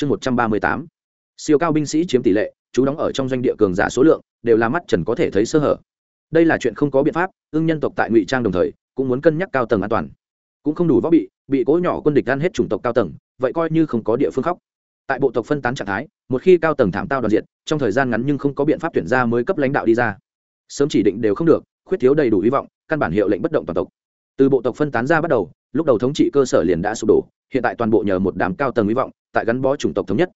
chương một trăm ba mươi tám. Siêu cao binh sĩ chiếm tỷ lệ, chú đóng ở trong doanh địa cường giả số lượng, đều là mắt trần có thể thấy sơ hở. Đây là chuyện không có biện pháp, ưng nhân tộc tại ngụy trang đồng thời, cũng muốn cân nhắc cao tầng an toàn. Cũng không đủ võ bị bị cố nhỏ quân địch ăn hết chủng tộc cao tầng, vậy coi như không có địa phương khóc. Tại bộ tộc phân tán trạng thái, một khi cao tầng thảm tao đoàn diện trong thời gian ngắn nhưng không có biện pháp tuyển ra mới cấp lãnh đạo đi ra. Sớm chỉ định đều không được, khuyết thiếu đầy đủ hy vọng, căn bản hiệu lệnh bất động toàn tộc. Từ bộ tộc phân tán ra bắt đầu lúc đầu thống trị cơ sở liền đã sụp đổ, hiện tại toàn bộ nhờ một đám cao tầng hy vọng, tại gắn bó chủng tộc thống nhất.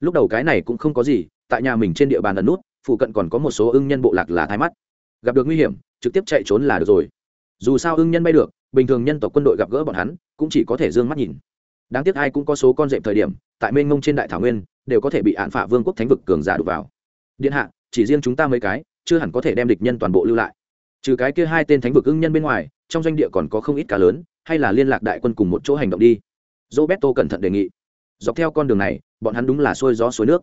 Lúc đầu cái này cũng không có gì, tại nhà mình trên địa bàn ẩn nút, phụ cận còn có một số ưng nhân bộ lạc là thái mắt. Gặp được nguy hiểm, trực tiếp chạy trốn là được rồi. Dù sao ưng nhân bay được, bình thường nhân tộc quân đội gặp gỡ bọn hắn, cũng chỉ có thể d ư ơ n g mắt nhìn. Đáng tiếc ai cũng có số con rệm thời điểm, tại mênh mông trên đại thảo nguyên, đều có thể bị hạn phạ vương quốc thánh vực cường giả đục vào. Điện hạ, chỉ riêng chúng ta mấy cái, chưa hẳn có thể đem địch nhân toàn bộ lưu lại. Trừ cái kia hai tên thánh vực ưng nhân bên ngoài, trong doanh địa còn có không ít cá lớn hay là liên lạc đại quân cùng một chỗ hành động đi. Roberto cẩn thận đề nghị. Dọc theo con đường này, bọn hắn đúng là xuôi gió suối nước.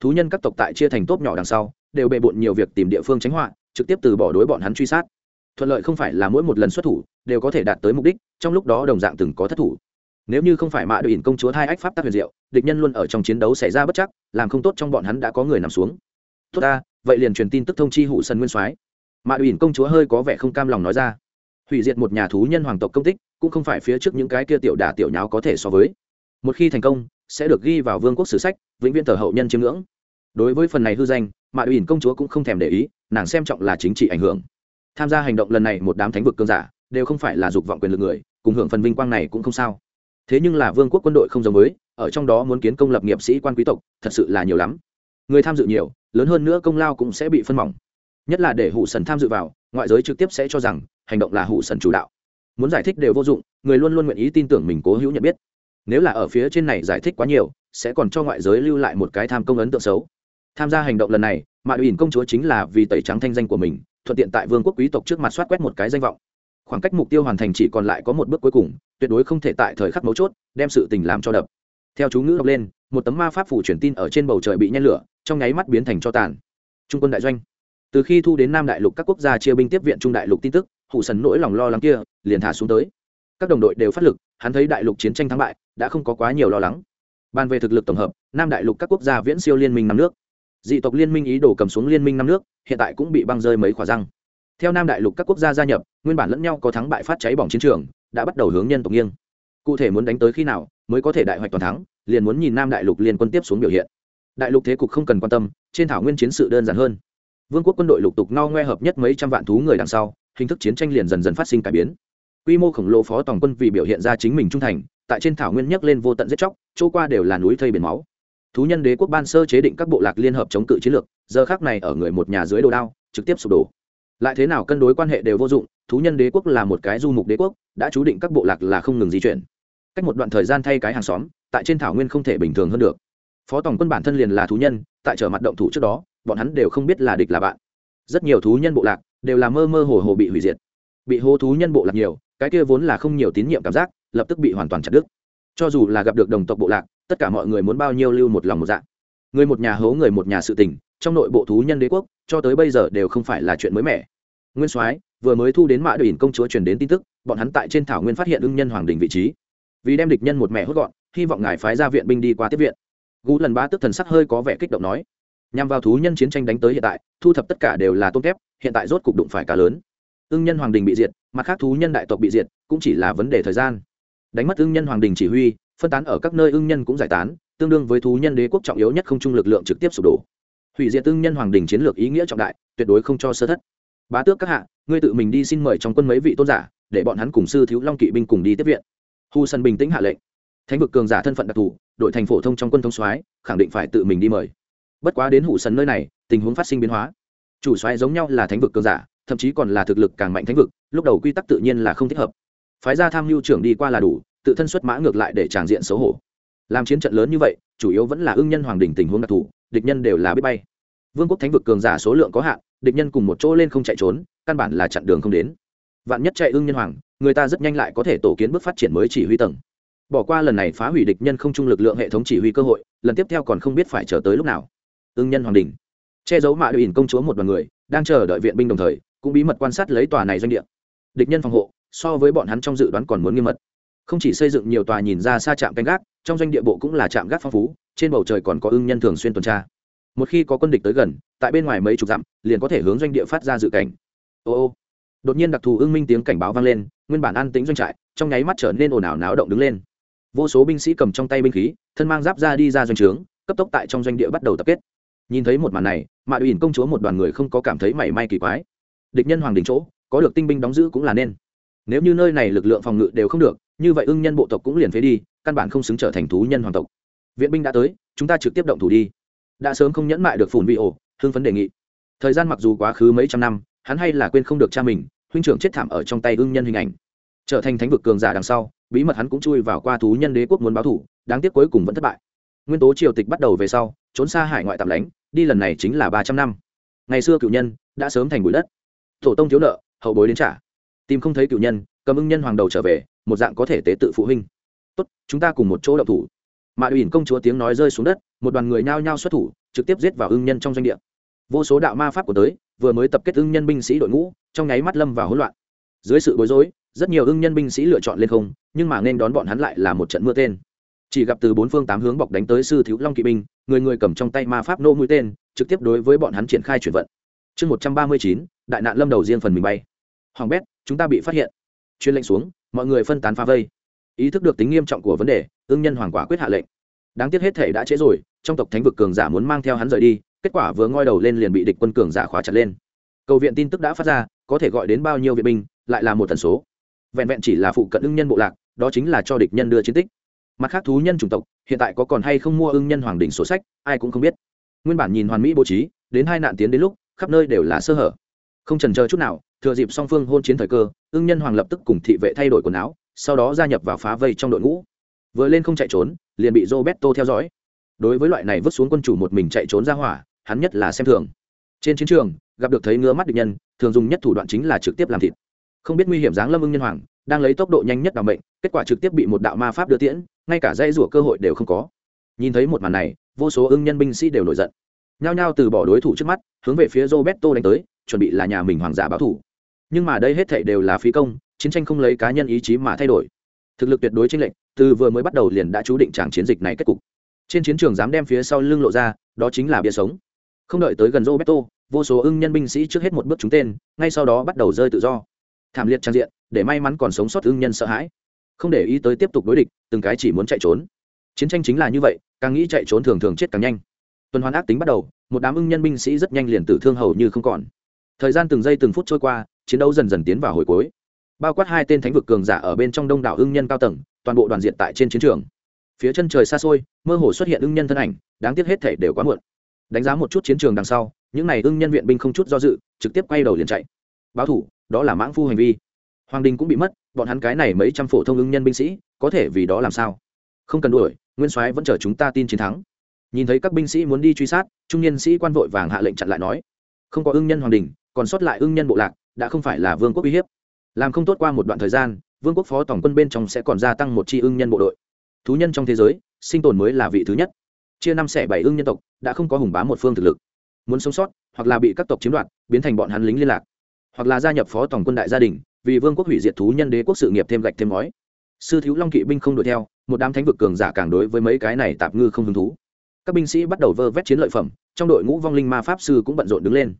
Thú nhân các tộc tại chia thành tốp nhỏ đằng sau, đều bề bộn nhiều việc tìm địa phương tránh họa, trực tiếp từ bỏ đối bọn hắn truy sát. Thuận lợi không phải là mỗi một lần xuất thủ, đều có thể đạt tới mục đích, trong lúc đó đồng dạng từng có thất thủ. Nếu như không phải mạ đội ỉn công chúa hai ách pháp tác huyền diệu, địch nhân luôn ở trong chiến đấu xảy ra bất chắc, làm không tốt trong bọn hắn đã có người nằm xuống. Tốt ta, vậy liền truyền tin tức thông chi hụ sân nguyên soái. Mạ đội ỉn công chúa hơi có vẻ không cam lòng nói ra hủy diệt một nhà thú nhân hoàng tộc công tích, cũng không phải phía trước những cái kia tiểu đả tiểu nháo có thể so với. Một khi thành công, sẽ được ghi vào vương quốc sử sách, vĩnh viễn thờ hậu nhân chiêm ngưỡng. Đối với phần này hư danh, mạ ủy công chúa cũng không thèm để ý, nàng xem trọng là chính trị ảnh hưởng. Tham gia hành động lần này một đám thánh vực cơn giả, đều không phải là dục vọng quyền lực người, cùng hưởng phần vinh quang này cũng không sao. Thế nhưng là vương quốc quân đội không giống với, ở trong đó muốn kiến công lập nghiệp sĩ quan quý tộc, thật sự là nhiều lắm. Người tham dự nhiều, lớn hơn nữa công lao cũng sẽ bị phân mỏng. Nhất là để hụ sần tham dự vào, ngoại giới trực tiếp sẽ cho rằng hành động là hủ sần chủ đạo. Muốn giải thích đều vô dụng, người luôn luôn nguyện ý tin tưởng mình cố hữu nhận biết. Nếu là ở phía trên này giải thích quá nhiều, sẽ còn cho ngoại giới lưu lại một cái tham công ấn tượng xấu. Tham gia hành động lần này, mạ ủy công chúa chính là vì tẩy trắng thanh danh của mình, thuận tiện tại vương quốc quý tộc trước mặt soát quét một cái danh vọng. Khoảng cách mục tiêu hoàn thành chỉ còn lại có một bước cuối cùng, tuyệt đối không thể tại thời khắc mấu chốt, đem sự tình làm cho đập. Theo chú ngữ đọc lên, một tấm ma pháp phủ truyền tin ở trên bầu trời bị nhen lửa, trong nháy mắt biến thành cho tàn. Trung quân đại doanh. Từ khi thu đến nam đại lục các quốc gia chia binh tiếp viện trung đại lục tin tức hụ sần nỗi lòng lo lắng kia liền thả xuống tới. Các đồng đội đều phát lực, hắn thấy đại lục chiến tranh thắng bại, đã không có quá nhiều lo lắng. Bàn về thực lực tổng hợp, nam đại lục các quốc gia viễn siêu liên minh năm nước. Dị tộc liên minh ý đồ cầm xuống liên minh năm nước, hiện tại cũng bị băng rơi mấy khỏa răng. Theo nam đại lục các quốc gia gia nhập, nguyên bản lẫn nhau có thắng bại phát cháy bỏng chiến trường, đã bắt đầu hướng nhân tộc nghiêng. Cụ thể muốn đánh tới khi nào, mới có thể đại hoạch toàn thắng, liền muốn nhìn nam đại lục liên quân tiếp xuống biểu hiện. Đại lục thế cục không cần quan tâm, trên thảo nguyên chiến sự đơn giản hơn. Vương quốc quân đội lục tục ngao ngoe hợp nhất mấy trăm vạn thú người đằng sau hình thức chiến tranh liền dần dần phát sinh cải biến. Quy mô khổng lồ phó tổng quân vì biểu hiện ra chính mình trung thành, tại trên thảo nguyên nhấc lên vô tận giết chóc, chỗ qua đều là núi thây biển máu. Thú nhân đế quốc ban sơ chế định các bộ lạc liên hợp chống cự chiến lược, giờ khác này ở người một nhà dưới đồ đao, trực tiếp sụp đổ. Lại thế nào cân đối quan hệ đều vô dụng, thú nhân đế quốc là một cái du mục đế quốc, đã chú định các bộ lạc là không ngừng di chuyển. Cách một đoạn thời gian thay cái hàng xóm, tại trên thảo nguyên không thể bình thường hơn được. Phó tổng quân bản thân liền là thú nhân, tại trở mặt động thủ trước đó, bọn hắn đều không biết là địch là bạn. Rất nhiều thú nhân bộ lạc đều là mơ mơ hồ hồ bị hủy diệt. Bị hô thú nhân bộ lạc nhiều, cái kia vốn là không nhiều tín nhiệm cảm giác, lập tức bị hoàn toàn chặt đứt. Cho dù là gặp được đồng tộc bộ lạc, tất cả mọi người muốn bao nhiêu lưu một lòng một dạng người một nhà hố, người một nhà sự tình, trong nội bộ thú nhân đế quốc, cho tới bây giờ đều không phải là chuyện mới mẻ. Nguyên soái vừa mới thu đến mã đội công chúa truyền đến tin tức, bọn hắn tại trên thảo nguyên phát hiện ưng nhân hoàng đình vị trí. Vì đem địch nhân một mẹ hốt gọn, hy vọng ngài phái ra viện binh đi qua tiếp viện. Gú lần ba tức thần sắc hơi có vẻ kích động nói nhằm vào thú nhân chiến tranh đánh tới hiện tại, thu thập tất cả đều là tôm thép hiện tại rốt cục đụng phải cá lớn. Ưng nhân hoàng đình bị diệt, mặt khác thú nhân đại tộc bị diệt, cũng chỉ là vấn đề thời gian. Đánh mất ưng nhân hoàng đình chỉ huy, phân tán ở các nơi ưng nhân cũng giải tán, tương đương với thú nhân đế quốc trọng yếu nhất không chung lực lượng trực tiếp sụp đổ. Hủy diệt ưng nhân hoàng đình chiến lược ý nghĩa trọng đại, tuyệt đối không cho sơ thất. Bá tước các hạ, ngươi tự mình đi xin mời trong quân mấy vị tôn giả, để bọn hắn cùng sư thiếu long kỵ binh cùng đi tiếp viện. Hu sân bình tĩnh hạ lệnh. Thánh vực cường giả thân phận đặc thù, đội thành phổ thông trong quân thông soái, khẳng định phải tự mình đi mời bất quá đến hủ sần nơi này, tình huống phát sinh biến hóa. Chủ soái giống nhau là thánh vực cường giả, thậm chí còn là thực lực càng mạnh thánh vực, lúc đầu quy tắc tự nhiên là không thích hợp. Phái ra tham mưu trưởng đi qua là đủ, tự thân xuất mã ngược lại để tràng diện xấu hổ. Làm chiến trận lớn như vậy, chủ yếu vẫn là ưng nhân hoàng đình tình huống đặc thù, địch nhân đều là biết bay. Vương quốc thánh vực cường giả số lượng có hạn, địch nhân cùng một chỗ lên không chạy trốn, căn bản là chặn đường không đến. Vạn nhất chạy ưng nhân hoàng, người ta rất nhanh lại có thể tổ kiến bước phát triển mới chỉ huy tầng. Bỏ qua lần này phá hủy địch nhân không trung lực lượng hệ thống chỉ huy cơ hội, lần tiếp theo còn không biết phải chờ tới lúc nào ưng nhân hoàng đình. Che giấu mạ đội ỉn công chúa một đoàn người, đang chờ đợi viện binh đồng thời, cũng bí mật quan sát lấy tòa này doanh địa. Địch nhân phòng hộ, so với bọn hắn trong dự đoán còn muốn nghiêm mật. Không chỉ xây dựng nhiều tòa nhìn ra xa trạm canh gác, trong doanh địa bộ cũng là trạm gác phong phú, trên bầu trời còn có ưng nhân thường xuyên tuần tra. Một khi có quân địch tới gần, tại bên ngoài mấy chục dặm, liền có thể hướng doanh địa phát ra dự cảnh. Ô ô. Đột nhiên đặc thù ưng minh tiếng cảnh báo vang lên, nguyên bản an tĩnh doanh trại, trong nháy mắt trở nên ồn ào náo động đứng lên. Vô số binh sĩ cầm trong tay binh khí, thân mang giáp ra đi ra doanh trướng, cấp tốc tại trong doanh địa bắt đầu tập kết nhìn thấy một màn này, mạ uyển công chúa một đoàn người không có cảm thấy mảy may kỳ quái. Địch nhân hoàng đình chỗ, có được tinh binh đóng giữ cũng là nên. Nếu như nơi này lực lượng phòng ngự đều không được, như vậy ưng nhân bộ tộc cũng liền phế đi, căn bản không xứng trở thành thú nhân hoàng tộc. Viện binh đã tới, chúng ta trực tiếp động thủ đi. Đã sớm không nhẫn mại được phủn vị ổ, hưng phấn đề nghị. Thời gian mặc dù quá khứ mấy trăm năm, hắn hay là quên không được cha mình, huynh trưởng chết thảm ở trong tay ưng nhân hình ảnh. Trở thành thánh vực cường giả đằng sau, bí mật hắn cũng chui vào qua thú nhân đế quốc muốn báo thủ, đáng tiếc cuối cùng vẫn thất bại. Nguyên tố triều tịch bắt đầu về sau trốn xa hải ngoại tạm lánh, đi lần này chính là ba trăm năm. Ngày xưa cựu nhân đã sớm thành bụi đất. Tổ tông thiếu nợ, hậu bối đến trả. Tìm không thấy cựu nhân, cầm ưng nhân hoàng đầu trở về, một dạng có thể tế tự phụ huynh. Tốt, chúng ta cùng một chỗ đậu thủ. Mạ uyển công chúa tiếng nói rơi xuống đất, một đoàn người nhao nhao xuất thủ, trực tiếp giết vào ưng nhân trong doanh địa. Vô số đạo ma pháp của tới, vừa mới tập kết ưng nhân binh sĩ đội ngũ, trong nháy mắt lâm vào hỗn loạn. Dưới sự bối rối, rất nhiều ưng nhân binh sĩ lựa chọn lên không, nhưng mà nên đón bọn hắn lại là một trận mưa tên. Chỉ gặp từ bốn phương tám hướng bọc đánh tới sư thiếu long kỵ binh người người cầm trong tay ma pháp nô mũi tên, trực tiếp đối với bọn hắn triển khai chuyển vận. Chương một trăm ba mươi chín, đại nạn lâm đầu riêng phần mình bay. Hoàng bét, chúng ta bị phát hiện. Chuyên lệnh xuống, mọi người phân tán phá vây. Ý thức được tính nghiêm trọng của vấn đề, ương nhân hoàng quả quyết hạ lệnh. Đáng tiếc hết thể đã trễ rồi, trong tộc thánh vực cường giả muốn mang theo hắn rời đi, kết quả vừa ngoi đầu lên liền bị địch quân cường giả khóa chặt lên. Cầu viện tin tức đã phát ra, có thể gọi đến bao nhiêu viện binh, lại là một tần số. Vẹn vẹn chỉ là phụ cận ưng nhân bộ lạc, đó chính là cho địch nhân đưa chiến tích mặt khác thú nhân chủng tộc, hiện tại có còn hay không mua ưng nhân hoàng đỉnh sổ sách, ai cũng không biết. Nguyên bản nhìn hoàn mỹ bố trí, đến hai nạn tiến đến lúc, khắp nơi đều là sơ hở. Không trần chờ chút nào, thừa dịp song phương hôn chiến thời cơ, ưng nhân hoàng lập tức cùng thị vệ thay đổi quần áo, sau đó gia nhập vào phá vây trong đội ngũ. Vừa lên không chạy trốn, liền bị roberto theo dõi. Đối với loại này vứt xuống quân chủ một mình chạy trốn ra hỏa, hắn nhất là xem thường. Trên chiến trường, gặp được thấy ngứa mắt địch nhân, thường dùng nhất thủ đoạn chính là trực tiếp làm thịt. Không biết nguy hiểm dáng lâm ưng nhân hoàng, đang lấy tốc độ nhanh nhất đảm bệnh kết quả trực tiếp bị một đạo ma pháp đưa tiễn ngay cả dây rủa cơ hội đều không có. Nhìn thấy một màn này, vô số ưng nhân binh sĩ đều nổi giận. Nhao nhao từ bỏ đối thủ trước mắt, hướng về phía roberto đánh tới, chuẩn bị là nhà mình hoàng giả báo thủ. Nhưng mà đây hết thảy đều là phí công, chiến tranh không lấy cá nhân ý chí mà thay đổi. Thực lực tuyệt đối trên lệnh từ vừa mới bắt đầu liền đã chú định tràng chiến dịch này kết cục. Trên chiến trường dám đem phía sau lưng lộ ra, đó chính là bia sống. Không đợi tới gần roberto, vô số ưng nhân binh sĩ trước hết một bước trúng tên, ngay sau đó bắt đầu rơi tự do. Thảm liệt trang diện, để may mắn còn sống sót ưng nhân sợ hãi không để ý tới tiếp tục đối địch, từng cái chỉ muốn chạy trốn. Chiến tranh chính là như vậy, càng nghĩ chạy trốn thường thường chết càng nhanh. Tuần hoàn ác tính bắt đầu, một đám ưng nhân binh sĩ rất nhanh liền tử thương hầu như không còn. Thời gian từng giây từng phút trôi qua, chiến đấu dần dần tiến vào hồi cuối. Bao quát hai tên thánh vực cường giả ở bên trong đông đảo ưng nhân cao tầng, toàn bộ đoàn diện tại trên chiến trường. Phía chân trời xa xôi, mơ hồ xuất hiện ưng nhân thân ảnh, đáng tiếc hết thể đều quá muộn. Đánh giá một chút chiến trường đằng sau, những n à y ưng nhân viện binh không chút do dự, trực tiếp quay đầu liền chạy. Báo thủ, đó là mãng phu hành vi. Hoàng đình cũng bị mất bọn hắn cái này mấy trăm phổ thông ứng nhân binh sĩ, có thể vì đó làm sao? Không cần đuổi, nguyên soái vẫn chờ chúng ta tin chiến thắng. Nhìn thấy các binh sĩ muốn đi truy sát, trung niên sĩ quan vội vàng hạ lệnh chặn lại nói, không có ưng nhân hoàng đình còn sót lại ưng nhân bộ lạc, đã không phải là vương quốc uy hiếp. Làm không tốt qua một đoạn thời gian, vương quốc phó tổng quân bên trong sẽ còn gia tăng một chi ưng nhân bộ đội. Thú nhân trong thế giới, sinh tồn mới là vị thứ nhất. Chia năm xẻ bảy ưng nhân tộc, đã không có hùng bá một phương thực lực. Muốn sống sót, hoặc là bị các tộc chiếm đoạt, biến thành bọn hắn lính liên lạc. Hoặc là gia nhập phó tổng quân đại gia đình vì vương quốc hủy diệt thú nhân đế quốc sự nghiệp thêm gạch thêm ngói. Sư thiếu long kỵ binh không đuổi theo, một đám thánh vực cường giả càng đối với mấy cái này tạp ngư không hứng thú. Các binh sĩ bắt đầu vơ vét chiến lợi phẩm, trong đội ngũ vong linh ma pháp sư cũng bận rộn đứng lên.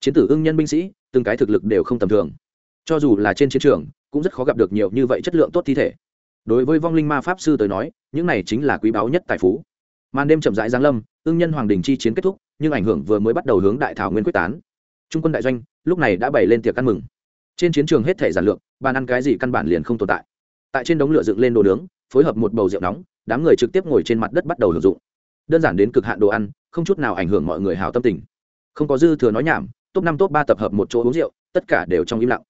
Chiến tử ưng nhân binh sĩ, từng cái thực lực đều không tầm thường. Cho dù là trên chiến trường, cũng rất khó gặp được nhiều như vậy chất lượng tốt thi thể. Đối với vong linh ma pháp sư tới nói, những này chính là quý báu nhất tài phú. Màn đêm chậm rãi giáng lâm, ưng nhân hoàng đình chi chiến kết thúc, nhưng ảnh hưởng vừa mới bắt đầu hướng đại thảo nguyên quyết tán. Trung quân đại doanh, lúc này đã bày lên tiệc ăn mừng trên chiến trường hết thể giản lược, bàn ăn cái gì căn bản liền không tồn tại. Tại trên đống lửa dựng lên đồ nướng, phối hợp một bầu rượu nóng, đám người trực tiếp ngồi trên mặt đất bắt đầu hưởng dụng. Đơn giản đến cực hạn đồ ăn, không chút nào ảnh hưởng mọi người hào tâm tình. Không có dư thừa nói nhảm, top năm, top ba tập hợp một chỗ uống rượu, tất cả đều trong im lặng.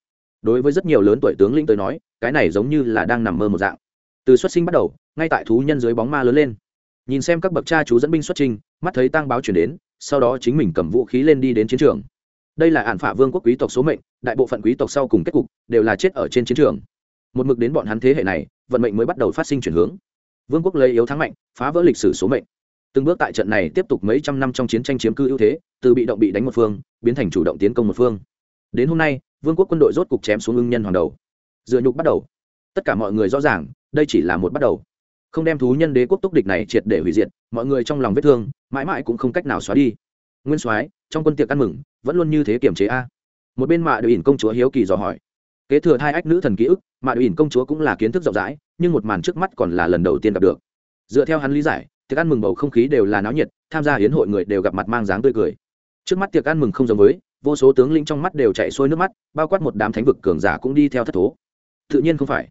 Đối với rất nhiều lớn tuổi tướng lĩnh tới nói, cái này giống như là đang nằm mơ một dạng. Từ xuất sinh bắt đầu, ngay tại thú nhân dưới bóng ma lớn lên. Nhìn xem các bậc cha chú dẫn binh xuất trình mắt thấy tăng báo chuyển đến, sau đó chính mình cầm vũ khí lên đi đến chiến trường đây là ạn phả vương quốc quý tộc số mệnh, đại bộ phận quý tộc sau cùng kết cục đều là chết ở trên chiến trường. Một mực đến bọn hắn thế hệ này, vận mệnh mới bắt đầu phát sinh chuyển hướng. Vương quốc lấy yếu thắng mạnh, phá vỡ lịch sử số mệnh. Từng bước tại trận này tiếp tục mấy trăm năm trong chiến tranh chiếm cư ưu thế, từ bị động bị đánh một phương, biến thành chủ động tiến công một phương. Đến hôm nay, vương quốc quân đội rốt cục chém xuống ưng nhân hoàng đầu. Dựa nhục bắt đầu. Tất cả mọi người rõ ràng, đây chỉ là một bắt đầu. Không đem thú nhân đế quốc túc địch này triệt để hủy diệt, mọi người trong lòng vết thương, mãi mãi cũng không cách nào xóa đi. Nguyên soái trong quân tiệc ăn mừng, vẫn luôn như thế kiểm chế a. Một bên mạ đội ỉn công chúa hiếu kỳ dò hỏi. Kế thừa hai ách nữ thần ký ức, mạ đội ỉn công chúa cũng là kiến thức rộng rãi, nhưng một màn trước mắt còn là lần đầu tiên gặp được. Dựa theo hắn lý giải, tiệc ăn mừng bầu không khí đều là náo nhiệt, tham gia hiến hội người đều gặp mặt mang dáng tươi cười. Trước mắt tiệc ăn mừng không giống với, vô số tướng lĩnh trong mắt đều chạy xuôi nước mắt, bao quát một đám thánh vực cường giả cũng đi theo thất thố. Tự nhiên không phải.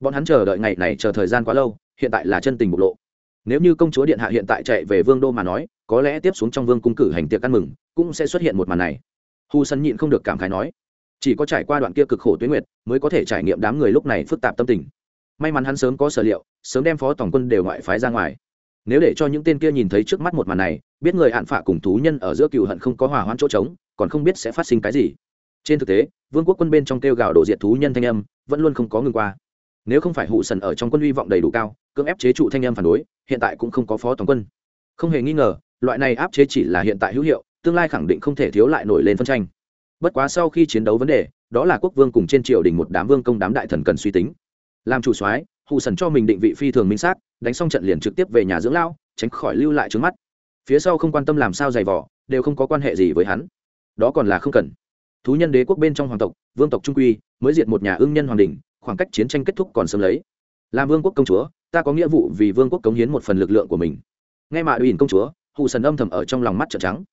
Bọn hắn chờ đợi ngày này chờ thời gian quá lâu, hiện tại là chân tình bộc lộ nếu như công chúa điện hạ hiện tại chạy về vương đô mà nói, có lẽ tiếp xuống trong vương cung cử hành tiệc ăn mừng, cũng sẽ xuất hiện một màn này. Hu sân nhịn không được cảm khái nói, chỉ có trải qua đoạn kia cực khổ tuyến nguyệt mới có thể trải nghiệm đám người lúc này phức tạp tâm tình. May mắn hắn sớm có sở liệu, sớm đem phó tổng quân đều ngoại phái ra ngoài. Nếu để cho những tên kia nhìn thấy trước mắt một màn này, biết người hạn phạ cùng thú nhân ở giữa cựu hận không có hòa hoãn chỗ trống, còn không biết sẽ phát sinh cái gì. Trên thực tế, vương quốc quân bên trong kêu gào đổ diệt thú nhân thanh âm, vẫn luôn không có ngừng qua nếu không phải hụ sần ở trong quân hy vọng đầy đủ cao, cưỡng ép chế trụ thanh em phản đối, hiện tại cũng không có phó tổng quân. Không hề nghi ngờ, loại này áp chế chỉ là hiện tại hữu hiệu, tương lai khẳng định không thể thiếu lại nổi lên phân tranh. Bất quá sau khi chiến đấu vấn đề, đó là quốc vương cùng trên triều đình một đám vương công đám đại thần cần suy tính. Làm chủ soái, hụ sần cho mình định vị phi thường minh xác, đánh xong trận liền trực tiếp về nhà dưỡng lao tránh khỏi lưu lại trước mắt. Phía sau không quan tâm làm sao giày vỏ đều không có quan hệ gì với hắn. Đó còn là không cần. Thú nhân đế quốc bên trong hoàng tộc, vương tộc trung quy, mới diệt một nhà ưng nhân hoàng đình khoảng cách chiến tranh kết thúc còn sớm lấy. Làm vương quốc công chúa, ta có nghĩa vụ vì vương quốc cống hiến một phần lực lượng của mình. Ngay mà ủy công chúa hụ sần âm thầm ở trong lòng mắt trợn trắng.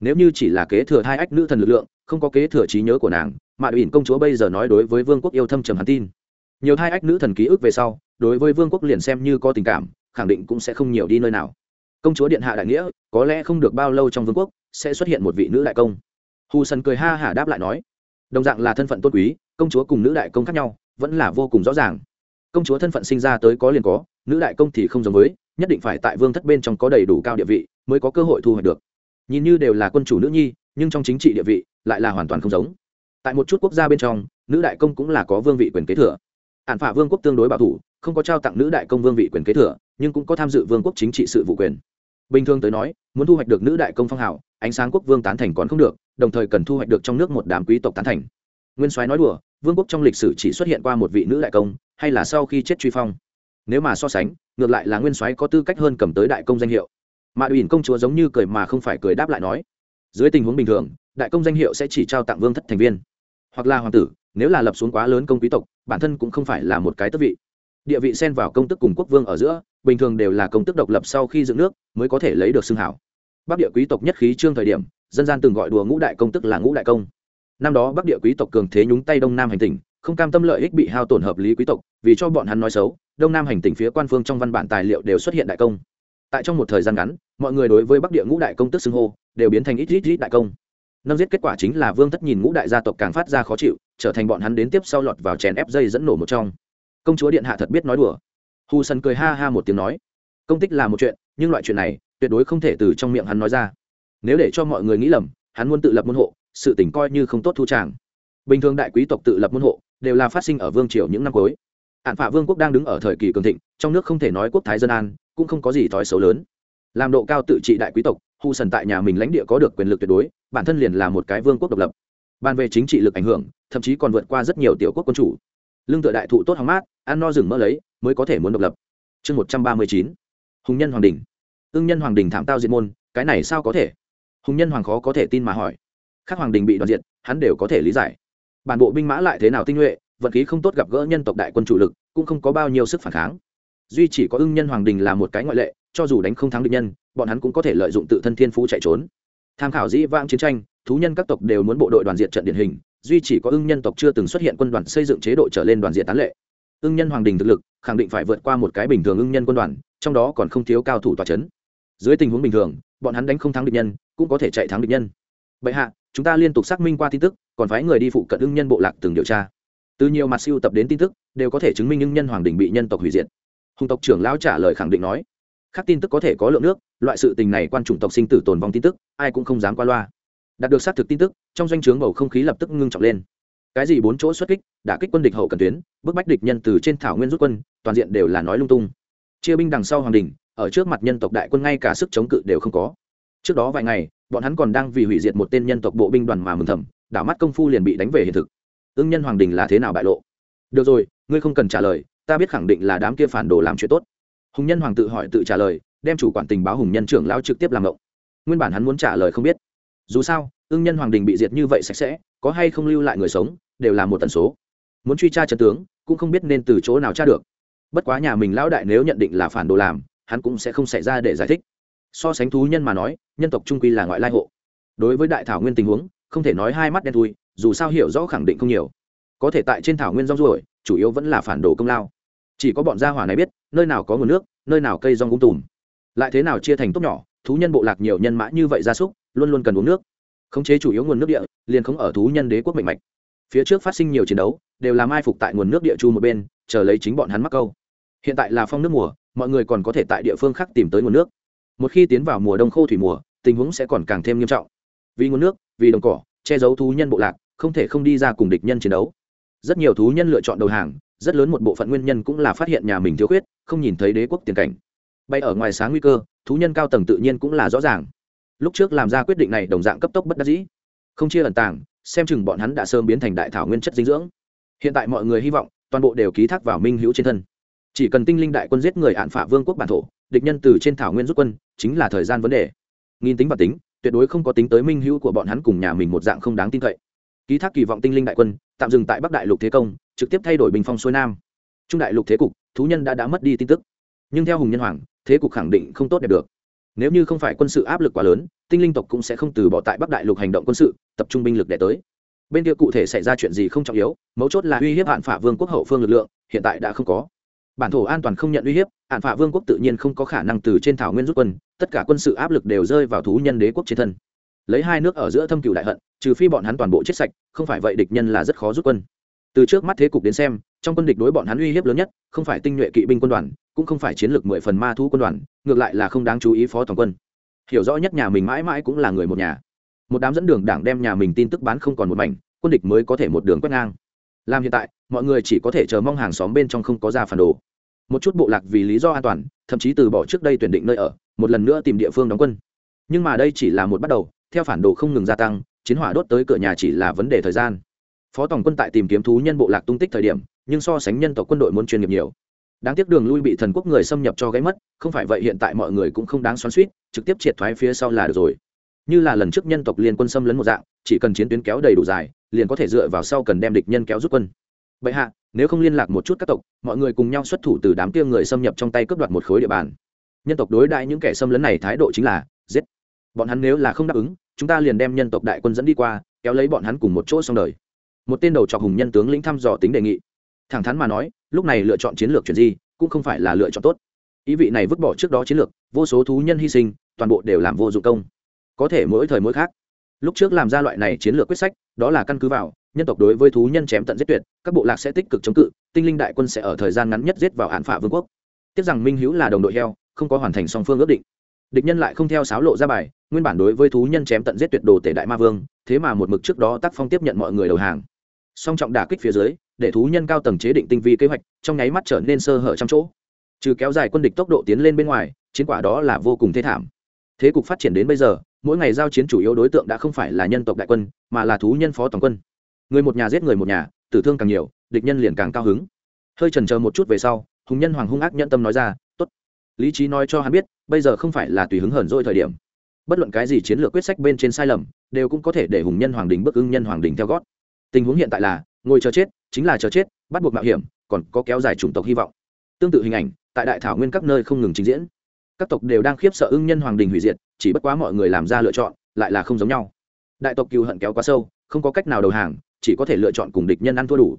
Nếu như chỉ là kế thừa hai ách nữ thần lực lượng, không có kế thừa trí nhớ của nàng, mà ủy công chúa bây giờ nói đối với vương quốc yêu thâm trầm hắn tin. Nhiều hai ách nữ thần ký ức về sau, đối với vương quốc liền xem như có tình cảm, khẳng định cũng sẽ không nhiều đi nơi nào. Công chúa điện hạ đại nghĩa, có lẽ không được bao lâu trong vương quốc, sẽ xuất hiện một vị nữ đại công. Hù sần cười ha hả đáp lại nói, đồng dạng là thân phận tôn quý, công chúa cùng nữ đại công khác nhau vẫn là vô cùng rõ ràng. Công chúa thân phận sinh ra tới có liền có, nữ đại công thì không giống với, nhất định phải tại vương thất bên trong có đầy đủ cao địa vị mới có cơ hội thu hoạch được. Nhìn như đều là quân chủ nữ nhi, nhưng trong chính trị địa vị lại là hoàn toàn không giống. Tại một chút quốc gia bên trong, nữ đại công cũng là có vương vị quyền kế thừa. Ản phả vương quốc tương đối bảo thủ, không có trao tặng nữ đại công vương vị quyền kế thừa, nhưng cũng có tham dự vương quốc chính trị sự vụ quyền. Bình thường tới nói, muốn thu hoạch được nữ đại công phong hào ánh sáng quốc vương tán thành còn không được, đồng thời cần thu hoạch được trong nước một đám quý tộc tán thành. Nguyên soái nói đùa vương quốc trong lịch sử chỉ xuất hiện qua một vị nữ đại công, hay là sau khi chết truy phong. Nếu mà so sánh, ngược lại là nguyên soái có tư cách hơn cầm tới đại công danh hiệu. Mà ủy công chúa giống như cười mà không phải cười đáp lại nói, dưới tình huống bình thường, đại công danh hiệu sẽ chỉ trao tặng vương thất thành viên. Hoặc là hoàng tử, nếu là lập xuống quá lớn công quý tộc, bản thân cũng không phải là một cái tước vị. Địa vị xen vào công tức cùng quốc vương ở giữa, bình thường đều là công tức độc lập sau khi dựng nước, mới có thể lấy được xưng hảo. Bắc địa quý tộc nhất khí trương thời điểm, dân gian từng gọi đùa ngũ đại công tức là ngũ đại công năm đó bắc địa quý tộc cường thế nhúng tay đông nam hành tỉnh, không cam tâm lợi ích bị hao tổn hợp lý quý tộc, vì cho bọn hắn nói xấu, đông nam hành tỉnh phía quan phương trong văn bản tài liệu đều xuất hiện đại công. Tại trong một thời gian ngắn, mọi người đối với bắc địa ngũ đại công tức xưng hô, đều biến thành ít ít ít đại công. Nâng giết kết quả chính là vương thất nhìn ngũ đại gia tộc càng phát ra khó chịu, trở thành bọn hắn đến tiếp sau lọt vào chèn ép dây dẫn nổ một trong. Công chúa điện hạ thật biết nói đùa. Hù sần cười ha ha một tiếng nói, công tích là một chuyện, nhưng loại chuyện này, tuyệt đối không thể từ trong miệng hắn nói ra. Nếu để cho mọi người nghĩ lầm, hắn muốn tự lập môn hộ sự tỉnh coi như không tốt thu tràng. Bình thường đại quý tộc tự lập môn hộ, đều là phát sinh ở vương triều những năm cuối. Hạn phả vương quốc đang đứng ở thời kỳ cường thịnh, trong nước không thể nói quốc thái dân an, cũng không có gì thói xấu lớn. Làm độ cao tự trị đại quý tộc, hu sần tại nhà mình lãnh địa có được quyền lực tuyệt đối, bản thân liền là một cái vương quốc độc lập. Bàn về chính trị lực ảnh hưởng, thậm chí còn vượt qua rất nhiều tiểu quốc quân chủ. Lương tựa đại thụ tốt hóng mát, ăn no rừng mơ lấy, mới có thể muốn độc lập. Chương một trăm ba mươi chín. Hùng nhân hoàng đình. Ưng nhân hoàng đình thảm tao diệt môn, cái này sao có thể? Hùng nhân hoàng khó có thể tin mà hỏi khác hoàng đình bị đoạn diệt, hắn đều có thể lý giải. Bản bộ binh mã lại thế nào tinh nhuệ, vận khí không tốt gặp gỡ nhân tộc đại quân chủ lực, cũng không có bao nhiêu sức phản kháng. Duy chỉ có ưng nhân hoàng đình là một cái ngoại lệ, cho dù đánh không thắng được nhân, bọn hắn cũng có thể lợi dụng tự thân thiên phú chạy trốn. Tham khảo dĩ vãng chiến tranh, thú nhân các tộc đều muốn bộ đội đoàn diện trận điển hình, duy chỉ có ưng nhân tộc chưa từng xuất hiện quân đoàn xây dựng chế độ trở lên đoàn diện tán lệ. Ưng nhân hoàng đình thực lực, khẳng định phải vượt qua một cái bình thường ưng nhân quân đoàn, trong đó còn không thiếu cao thủ tòa c h ấ n dưới tình huống bình thường, bọn hắn đánh không thắng địch nhân, cũng có thể chạy thắng địch nhân. Bệ hạ chúng ta liên tục xác minh qua tin tức, còn phái người đi phụ cận ưng nhân bộ lạc từng điều tra. Từ nhiều mặt siêu tập đến tin tức, đều có thể chứng minh ưng nhân hoàng đình bị nhân tộc hủy diệt. Hùng tộc trưởng lão trả lời khẳng định nói, khác tin tức có thể có lượng nước, loại sự tình này quan chủng tộc sinh tử tồn vong tin tức, ai cũng không dám qua loa. Đạt được xác thực tin tức, trong doanh trướng bầu không khí lập tức ngưng trọng lên. Cái gì bốn chỗ xuất kích đã kích quân địch hậu cần tuyến, bức bách địch nhân từ trên thảo nguyên rút quân, toàn diện đều là nói lung tung. Chia binh đằng sau hoàng đình, ở trước mặt nhân tộc đại quân ngay cả sức chống cự đều không có. Trước đó vài ngày bọn hắn còn đang vì hủy diệt một tên nhân tộc bộ binh đoàn mà mừng thầm, đảo mắt công phu liền bị đánh về hiện thực. Ưng nhân hoàng đình là thế nào bại lộ? Được rồi, ngươi không cần trả lời, ta biết khẳng định là đám kia phản đồ làm chuyện tốt. Hùng nhân hoàng tự hỏi tự trả lời, đem chủ quản tình báo hùng nhân trưởng lão trực tiếp làm động nguyên bản hắn muốn trả lời không biết. Dù sao, ưng nhân hoàng đình bị diệt như vậy sạch sẽ, có hay không lưu lại người sống, đều là một tần số. Muốn truy tra trần tướng, cũng không biết nên từ chỗ nào tra được. Bất quá nhà mình lão đại nếu nhận định là phản đồ làm, hắn cũng sẽ không xảy ra để giải thích so sánh thú nhân mà nói, nhân tộc trung quy là ngoại lai hộ. Đối với đại thảo nguyên tình huống, không thể nói hai mắt đen thui, dù sao hiểu rõ khẳng định không nhiều. Có thể tại trên thảo nguyên rong ruổi, chủ yếu vẫn là phản đồ công lao. Chỉ có bọn gia hỏa này biết, nơi nào có nguồn nước, nơi nào cây rong cũng tùm. Lại thế nào chia thành tốt nhỏ, thú nhân bộ lạc nhiều nhân mã như vậy gia súc, luôn luôn cần uống nước. Khống chế chủ yếu nguồn nước địa, liền không ở thú nhân đế quốc mạnh mạch. Phía trước phát sinh nhiều chiến đấu, đều làm ai phục tại nguồn nước địa chu một bên, chờ lấy chính bọn hắn mắc câu. Hiện tại là phong nước mùa, mọi người còn có thể tại địa phương khác tìm tới nguồn nước một khi tiến vào mùa đông khô thủy mùa, tình huống sẽ còn càng thêm nghiêm trọng. Vì nguồn nước, vì đồng cỏ, che giấu thú nhân bộ lạc, không thể không đi ra cùng địch nhân chiến đấu. Rất nhiều thú nhân lựa chọn đầu hàng, rất lớn một bộ phận nguyên nhân cũng là phát hiện nhà mình thiếu khuyết, không nhìn thấy đế quốc tiền cảnh. Bay ở ngoài sáng nguy cơ, thú nhân cao tầng tự nhiên cũng là rõ ràng. Lúc trước làm ra quyết định này đồng dạng cấp tốc bất đắc dĩ. Không chia ẩn tàng, xem chừng bọn hắn đã sớm biến thành đại thảo nguyên chất dinh dưỡng. Hiện tại mọi người hy vọng toàn bộ đều ký thác vào minh hữu trên thân. Chỉ cần tinh linh đại quân giết người hạn phả vương quốc bản thổ địch nhân từ trên thảo nguyên rút quân, chính là thời gian vấn đề. Nghìn tính và tính, tuyệt đối không có tính tới minh hữu của bọn hắn cùng nhà mình một dạng không đáng tin cậy. Ký thác kỳ vọng tinh linh đại quân, tạm dừng tại bắc đại lục thế công, trực tiếp thay đổi bình phong xuôi nam. Trung đại lục thế cục, thú nhân đã đã mất đi tin tức. Nhưng theo hùng nhân hoàng, thế cục khẳng định không tốt đẹp được. Nếu như không phải quân sự áp lực quá lớn, tinh linh tộc cũng sẽ không từ bỏ tại bắc đại lục hành động quân sự, tập trung binh lực để tới. Bên kia cụ thể xảy ra chuyện gì không trọng yếu, mấu chốt là uy hiếp hạn phả vương quốc hậu phương lực lượng, hiện tại đã không có bản thổ an toàn không nhận uy hiếp hạn phạ vương quốc tự nhiên không có khả năng từ trên thảo nguyên rút quân, tất cả quân sự áp lực đều rơi vào thú nhân đế quốc trên thân. Lấy hai nước ở giữa thâm cựu đại hận, trừ phi bọn hắn toàn bộ chết sạch, không phải vậy địch nhân là rất khó rút quân. Từ trước mắt thế cục đến xem, trong quân địch đối bọn hắn uy hiếp lớn nhất, không phải tinh nhuệ kỵ binh quân đoàn, cũng không phải chiến lược mười phần ma thu quân đoàn, ngược lại là không đáng chú ý phó toàn quân. Hiểu rõ nhất nhà mình mãi mãi cũng là người một nhà. Một đám dẫn đường đảng đem nhà mình tin tức bán không còn một mảnh, quân địch mới có thể một đường quét ngang. Làm hiện tại, mọi người chỉ có thể chờ mong hàng xóm bên trong không có ra phản đồ một chút bộ lạc vì lý do an toàn, thậm chí từ bỏ trước đây tuyển định nơi ở, một lần nữa tìm địa phương đóng quân. Nhưng mà đây chỉ là một bắt đầu, theo phản đồ không ngừng gia tăng, chiến hỏa đốt tới cửa nhà chỉ là vấn đề thời gian. Phó tổng quân tại tìm kiếm thú nhân bộ lạc tung tích thời điểm, nhưng so sánh nhân tộc quân đội muốn chuyên nghiệp nhiều. Đáng tiếc đường lui bị thần quốc người xâm nhập cho gáy mất, không phải vậy hiện tại mọi người cũng không đáng xoắn suýt trực tiếp triệt thoái phía sau là được rồi. Như là lần trước nhân tộc liên quân xâm lấn một dạng, chỉ cần chiến tuyến kéo đầy đủ dài, liền có thể dựa vào sau cần đem địch nhân kéo rút quân. Vậy hạ nếu không liên lạc một chút các tộc, mọi người cùng nhau xuất thủ từ đám kia người xâm nhập trong tay cướp đoạt một khối địa bàn. Nhân tộc đối đại những kẻ xâm lấn này thái độ chính là, giết. Bọn hắn nếu là không đáp ứng, chúng ta liền đem nhân tộc đại quân dẫn đi qua, kéo lấy bọn hắn cùng một chỗ xong đời. Một tên đầu trọc hùng nhân tướng lĩnh thăm dò tính đề nghị. Thẳng thắn mà nói, lúc này lựa chọn chiến lược chuyển di, cũng không phải là lựa chọn tốt. Ý vị này vứt bỏ trước đó chiến lược, vô số thú nhân hy sinh, toàn bộ đều làm vô dụng công. Có thể mỗi thời mỗi khác. Lúc trước làm ra loại này chiến lược quyết sách, đó là căn cứ vào nhân tộc đối với thú nhân chém tận giết tuyệt, các bộ lạc sẽ tích cực chống cự, tinh linh đại quân sẽ ở thời gian ngắn nhất giết vào án phả vương quốc. Tiếc rằng minh hữu là đồng đội heo, không có hoàn thành song phương ước định. Địch nhân lại không theo sáo lộ ra bài, nguyên bản đối với thú nhân chém tận giết tuyệt đồ tể đại ma vương, thế mà một mực trước đó tác phong tiếp nhận mọi người đầu hàng. Song trọng đả kích phía dưới, để thú nhân cao tầng chế định tinh vi kế hoạch, trong nháy mắt trở nên sơ hở trong chỗ. Trừ kéo dài quân địch tốc độ tiến lên bên ngoài, chiến quả đó là vô cùng thê thảm. Thế cục phát triển đến bây giờ, mỗi ngày giao chiến chủ yếu đối tượng đã không phải là nhân tộc đại quân, mà là thú nhân phó tổng quân người một nhà giết người một nhà, tử thương càng nhiều, địch nhân liền càng cao hứng. Hơi trần chờ một chút về sau, hùng nhân hoàng hung ác Nhẫn tâm nói ra t ố t lý trí nói cho hắn biết, bây giờ không phải là tùy hứng hờn dỗi thời điểm. Bất luận cái gì chiến lược quyết sách bên trên sai lầm, đều cũng có thể để hùng nhân hoàng đình bức ưng nhân hoàng đình theo gót. Tình huống hiện tại là, ngồi chờ chết, chính là chờ chết, bắt buộc mạo hiểm, còn có kéo dài chủng tộc hy vọng. Tương tự hình ảnh, tại đại thảo nguyên các nơi không ngừng trình diễn. Các tộc đều đang khiếp sợ ưng nhân hoàng đình hủy diệt, chỉ bất quá mọi người làm ra lựa chọn, lại là không giống nhau. Đại tộc cựu hận kéo quá sâu, không có cách nào đầu hàng chỉ có thể lựa chọn cùng địch nhân ăn thua đủ.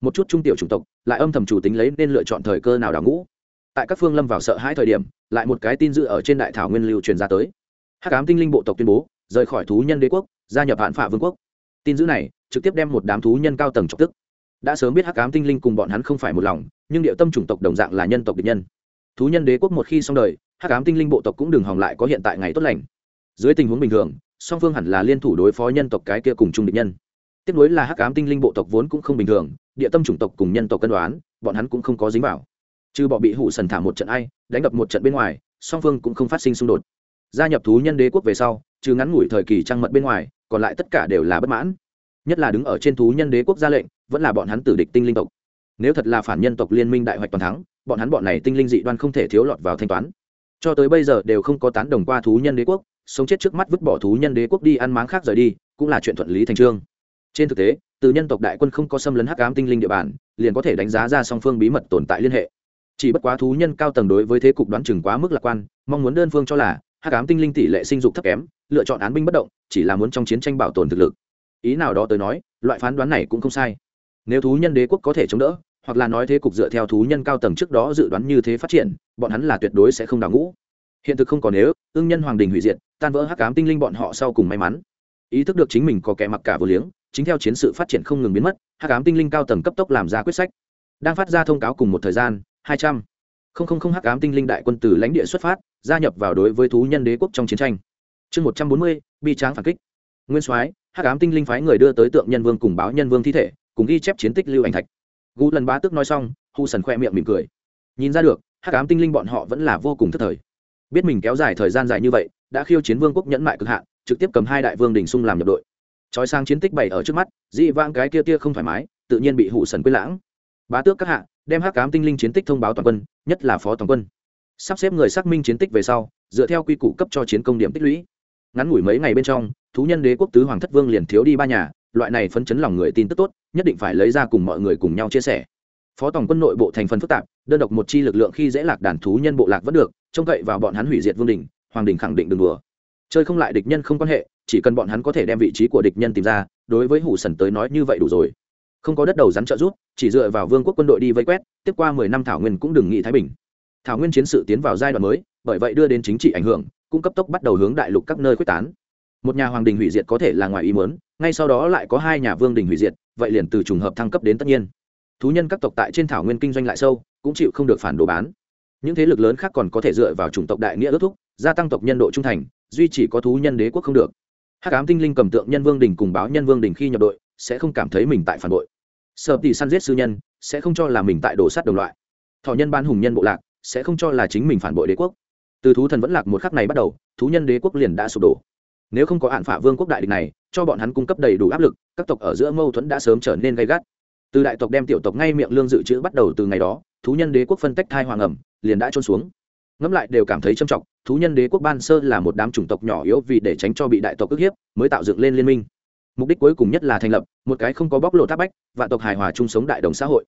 Một chút trung tiểu chủng tộc, lại âm thầm chủ tính lấy nên lựa chọn thời cơ nào đào ngũ. Tại các phương lâm vào sợ hãi thời điểm, lại một cái tin dự ở trên đại thảo nguyên lưu truyền ra tới. Hắc ám tinh linh bộ tộc tuyên bố, rời khỏi thú nhân đế quốc, gia nhập hạn phả vương quốc. Tin dữ này, trực tiếp đem một đám thú nhân cao tầng chọc tức. Đã sớm biết hắc ám tinh linh cùng bọn hắn không phải một lòng, nhưng địa tâm chủng tộc đồng dạng là nhân tộc địch nhân. Thú nhân đế quốc một khi xong đời, hắc ám tinh linh bộ tộc cũng đừng hòng lại có hiện tại ngày tốt lành. Dưới tình huống bình thường, song phương hẳn là liên thủ đối phó nhân tộc cái kia cùng chung địch nhân tiếp nối là hắc ám tinh linh bộ tộc vốn cũng không bình thường, địa tâm chủng tộc cùng nhân tộc cân đoán, bọn hắn cũng không có dính vào. Trừ bọ bị hụ sần thả một trận ai, đánh đập một trận bên ngoài, song phương cũng không phát sinh xung đột. Gia nhập thú nhân đế quốc về sau, trừ ngắn ngủi thời kỳ trăng mật bên ngoài, còn lại tất cả đều là bất mãn. Nhất là đứng ở trên thú nhân đế quốc gia lệnh, vẫn là bọn hắn tử địch tinh linh tộc. Nếu thật là phản nhân tộc liên minh đại hoạch toàn thắng, bọn hắn bọn này tinh linh dị đoan không thể thiếu lọt vào thanh toán. Cho tới bây giờ đều không có tán đồng qua thú nhân đế quốc, sống chết trước mắt vứt bỏ thú nhân đế quốc đi ăn máng khác rời đi, cũng là chuyện thuận lý thành trương trên thực tế, từ nhân tộc đại quân không có xâm lấn hắc ám tinh linh địa bàn, liền có thể đánh giá ra song phương bí mật tồn tại liên hệ. Chỉ bất quá thú nhân cao tầng đối với thế cục đoán chừng quá mức lạc quan, mong muốn đơn phương cho là hắc ám tinh linh tỷ lệ sinh dục thấp kém, lựa chọn án binh bất động, chỉ là muốn trong chiến tranh bảo tồn thực lực. Ý nào đó tới nói, loại phán đoán này cũng không sai. Nếu thú nhân đế quốc có thể chống đỡ, hoặc là nói thế cục dựa theo thú nhân cao tầng trước đó dự đoán như thế phát triển, bọn hắn là tuyệt đối sẽ không đào ngũ. Hiện thực không còn nếu ương nhân hoàng đình hủy diệt, tan vỡ hắc ám tinh linh bọn họ sau cùng may mắn. Ý thức được chính mình có kẻ mặc cả vô liếng chính theo chiến sự phát triển không ngừng biến mất, hắc ám tinh linh cao tầng cấp tốc làm ra quyết sách. Đang phát ra thông cáo cùng một thời gian, hai trăm. Không không không hắc ám tinh linh đại quân từ lãnh địa xuất phát, gia nhập vào đối với thú nhân đế quốc trong chiến tranh. Chương một trăm bốn mươi, bi tráng phản kích. Nguyên soái, hắc ám tinh linh phái người đưa tới tượng nhân vương cùng báo nhân vương thi thể, cùng ghi chép chiến tích lưu ảnh thạch. Gu lần bá tức nói xong, hu sần khoe miệng mỉm cười. Nhìn ra được, hắc ám tinh linh bọn họ vẫn là vô cùng thất thời. Biết mình kéo dài thời gian dài như vậy, đã khiêu chiến vương quốc nhẫn mại cực hạn, trực tiếp cầm hai đại vương đình sung làm nhập đội trói sang chiến tích bày ở trước mắt dị vang cái kia tia không thoải mái, tự nhiên bị hụ sần quyết lãng. Bá tước các hạ, đem hắc cám tinh linh chiến tích thông báo toàn quân, nhất là phó toàn quân. Sắp xếp người xác minh chiến tích về sau, dựa theo quy củ cấp cho chiến công điểm tích lũy. Ngắn ngủi mấy ngày bên trong, thú nhân đế quốc tứ hoàng thất vương liền thiếu đi ba nhà, loại này phấn chấn lòng người tin tức tốt, nhất định phải lấy ra cùng mọi người cùng nhau chia sẻ. Phó tổng quân nội bộ thành phần phức tạp, đơn độc một chi lực lượng khi dễ lạc đàn thú nhân bộ lạc vẫn được, trông cậy vào bọn hắn hủy diệt vương đình hoàng đình khẳng định đừng đùa chơi không lại địch nhân không quan hệ, chỉ cần bọn hắn có thể đem vị trí của địch nhân tìm ra, đối với hủ sần tới nói như vậy đủ rồi. Không có đất đầu rắn trợ rút chỉ dựa vào vương quốc quân đội đi vây quét, tiếp qua mười năm thảo nguyên cũng đừng nghĩ thái bình. Thảo nguyên chiến sự tiến vào giai đoạn mới, bởi vậy đưa đến chính trị ảnh hưởng, cung cấp tốc bắt đầu hướng đại lục các nơi quyết tán. Một nhà hoàng đình hủy diệt có thể là ngoài ý muốn, ngay sau đó lại có hai nhà vương đình hủy diệt, vậy liền từ trùng hợp thăng cấp đến tất nhiên. Thú nhân các tộc tại trên thảo nguyên kinh doanh lại sâu, cũng chịu không được phản đồ bán. Những thế lực lớn khác còn có thể dựa vào chủng tộc đại nghĩa ước thúc, gia tăng tộc nhân độ trung thành duy chỉ có thú nhân đế quốc không được. Hắc ám tinh linh cầm tượng nhân vương đình cùng báo nhân vương đình khi nhập đội, sẽ không cảm thấy mình tại phản bội. Sợ tỷ săn giết sư nhân, sẽ không cho là mình tại đổ sát đồng loại. Thọ nhân ban hùng nhân bộ lạc, sẽ không cho là chính mình phản bội đế quốc. Từ thú thần vẫn lạc một khắc này bắt đầu, thú nhân đế quốc liền đã sụp đổ. Nếu không có hạn phả vương quốc đại địch này, cho bọn hắn cung cấp đầy đủ áp lực, các tộc ở giữa mâu thuẫn đã sớm trở nên gay gắt. Từ đại tộc đem tiểu tộc ngay miệng lương dự trữ bắt đầu từ ngày đó, thú nhân đế quốc phân tách thai hoàng ẩm, liền đã trôn xuống ngẫm lại đều cảm thấy trầm trọng, thú nhân đế quốc ban sơ là một đám chủng tộc nhỏ yếu vì để tránh cho bị đại tộc ức hiếp, mới tạo dựng lên liên minh. Mục đích cuối cùng nhất là thành lập một cái không có bóc lột tháp bách và tộc hài hòa chung sống đại đồng xã hội.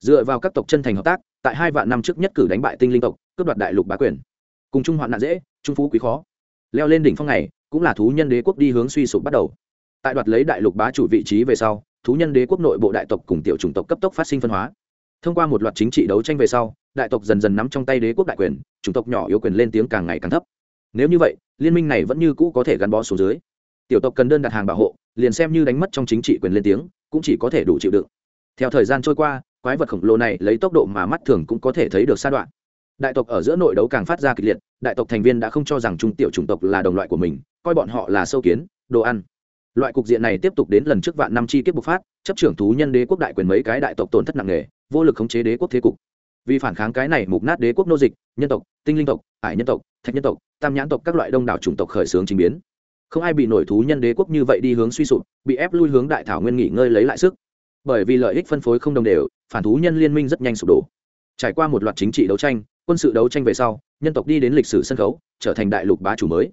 Dựa vào các tộc chân thành hợp tác, tại hai vạn năm trước nhất cử đánh bại tinh linh tộc, cướp đoạt đại lục bá quyền. Cùng chung hoạn nạn dễ trung phú quý khó. Leo lên đỉnh phong này, cũng là thú nhân đế quốc đi hướng suy sụp bắt đầu. Tại đoạt lấy đại lục bá chủ vị trí về sau, thú nhân đế quốc nội bộ đại tộc cùng tiểu chủng tộc cấp tốc phát sinh phân hóa thông qua một loạt chính trị đấu tranh về sau, đại tộc dần dần nắm trong tay đế quốc đại quyền, chủng tộc nhỏ yếu quyền lên tiếng càng ngày càng thấp. Nếu như vậy, liên minh này vẫn như cũ có thể gắn bó xuống dưới. Tiểu tộc cần đơn đặt hàng bảo hộ, liền xem như đánh mất trong chính trị quyền lên tiếng, cũng chỉ có thể đủ chịu đựng. Theo thời gian trôi qua, quái vật khổng lồ này lấy tốc độ mà mắt thường cũng có thể thấy được sa đoạn. Đại tộc ở giữa nội đấu càng phát ra kịch liệt, đại tộc thành viên đã không cho rằng trung tiểu chủng tộc là đồng loại của mình, coi bọn họ là sâu kiến, đồ ăn. Loại cục diện này tiếp tục đến lần trước vạn năm chi tiết bộc phát, chấp trưởng thú nhân đế quốc đại quyền mấy cái đại tộc tổn thất nặng nề vô lực khống chế đế quốc thế cục. Vì phản kháng cái này mục nát đế quốc nô dịch, nhân tộc, tinh linh tộc, ải nhân tộc, thạch nhân tộc, tam nhãn tộc các loại đông đảo chủng tộc khởi xướng trình biến. Không ai bị nổi thú nhân đế quốc như vậy đi hướng suy sụp, bị ép lui hướng đại thảo nguyên nghỉ ngơi lấy lại sức. Bởi vì lợi ích phân phối không đồng đều, phản thú nhân liên minh rất nhanh sụp đổ. Trải qua một loạt chính trị đấu tranh, quân sự đấu tranh về sau, nhân tộc đi đến lịch sử sân khấu, trở thành đại lục bá chủ mới.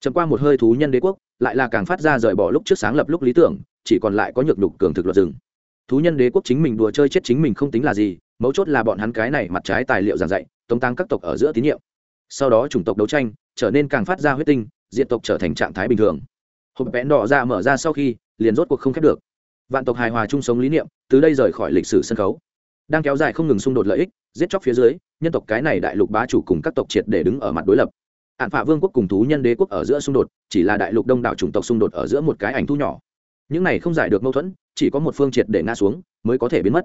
Chấm qua một hơi thú nhân đế quốc, lại là càng phát ra rời bỏ lúc trước sáng lập lúc lý tưởng, chỉ còn lại có nhược nhục cường thực luật rừng thú nhân đế quốc chính mình đùa chơi chết chính mình không tính là gì, mấu chốt là bọn hắn cái này mặt trái tài liệu giảng dạy, tống tăng các tộc ở giữa tín nhiệm. Sau đó chủng tộc đấu tranh, trở nên càng phát ra huyết tinh, diện tộc trở thành trạng thái bình thường. Hộp vẽn đỏ ra mở ra sau khi, liền rốt cuộc không khép được. Vạn tộc hài hòa chung sống lý niệm, từ đây rời khỏi lịch sử sân khấu. Đang kéo dài không ngừng xung đột lợi ích, giết chóc phía dưới, nhân tộc cái này đại lục bá chủ cùng các tộc triệt để đứng ở mặt đối lập. Hạn phạ vương quốc cùng thú nhân đế quốc ở giữa xung đột, chỉ là đại lục đông đảo chủng tộc xung đột ở giữa một cái ảnh thu nhỏ. Những này không giải được mâu thuẫn chỉ có một phương triệt để ngã xuống mới có thể biến mất.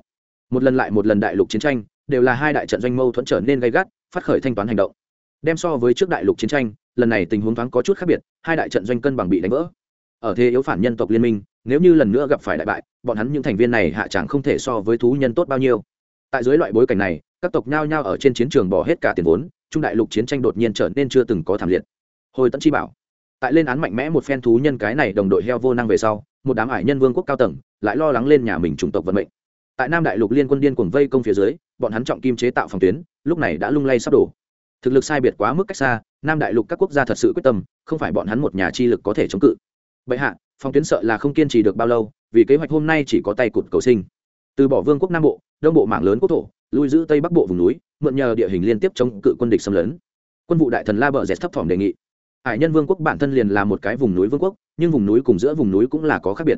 Một lần lại một lần đại lục chiến tranh, đều là hai đại trận doanh mâu thuẫn trở nên gây gắt, phát khởi thanh toán hành động. Đem so với trước đại lục chiến tranh, lần này tình huống thoáng có chút khác biệt, hai đại trận doanh cân bằng bị đánh vỡ. Ở thế yếu phản nhân tộc liên minh, nếu như lần nữa gặp phải đại bại, bọn hắn những thành viên này hạ chẳng không thể so với thú nhân tốt bao nhiêu. Tại dưới loại bối cảnh này, các tộc nhao nhao ở trên chiến trường bỏ hết cả tiền vốn, trung đại lục chiến tranh đột nhiên trở nên chưa từng có thảm liệt. Hồi tận chi bảo, tại lên án mạnh mẽ một phen thú nhân cái này đồng đội heo vô năng về sau một đám ải nhân vương quốc cao tầng lại lo lắng lên nhà mình chủng tộc vận mệnh. Tại nam đại lục liên quân điên cuồng vây công phía dưới, bọn hắn trọng kim chế tạo phòng tuyến, lúc này đã lung lay sắp đổ. Thực lực sai biệt quá mức cách xa, nam đại lục các quốc gia thật sự quyết tâm, không phải bọn hắn một nhà chi lực có thể chống cự. Vậy hạ, phòng tuyến sợ là không kiên trì được bao lâu, vì kế hoạch hôm nay chỉ có tay cụt cầu sinh. Từ bỏ vương quốc nam bộ, đông bộ mảng lớn quốc thổ, lui giữ tây bắc bộ vùng núi, mượn nhờ địa hình liên tiếp chống cự quân địch xâm lấn. Quân vụ đại thần la bờ dẹt thấp thỏm đề nghị hải nhân vương quốc bản thân liền là một cái vùng núi vương quốc, nhưng vùng núi cùng giữa vùng núi cũng là có khác biệt.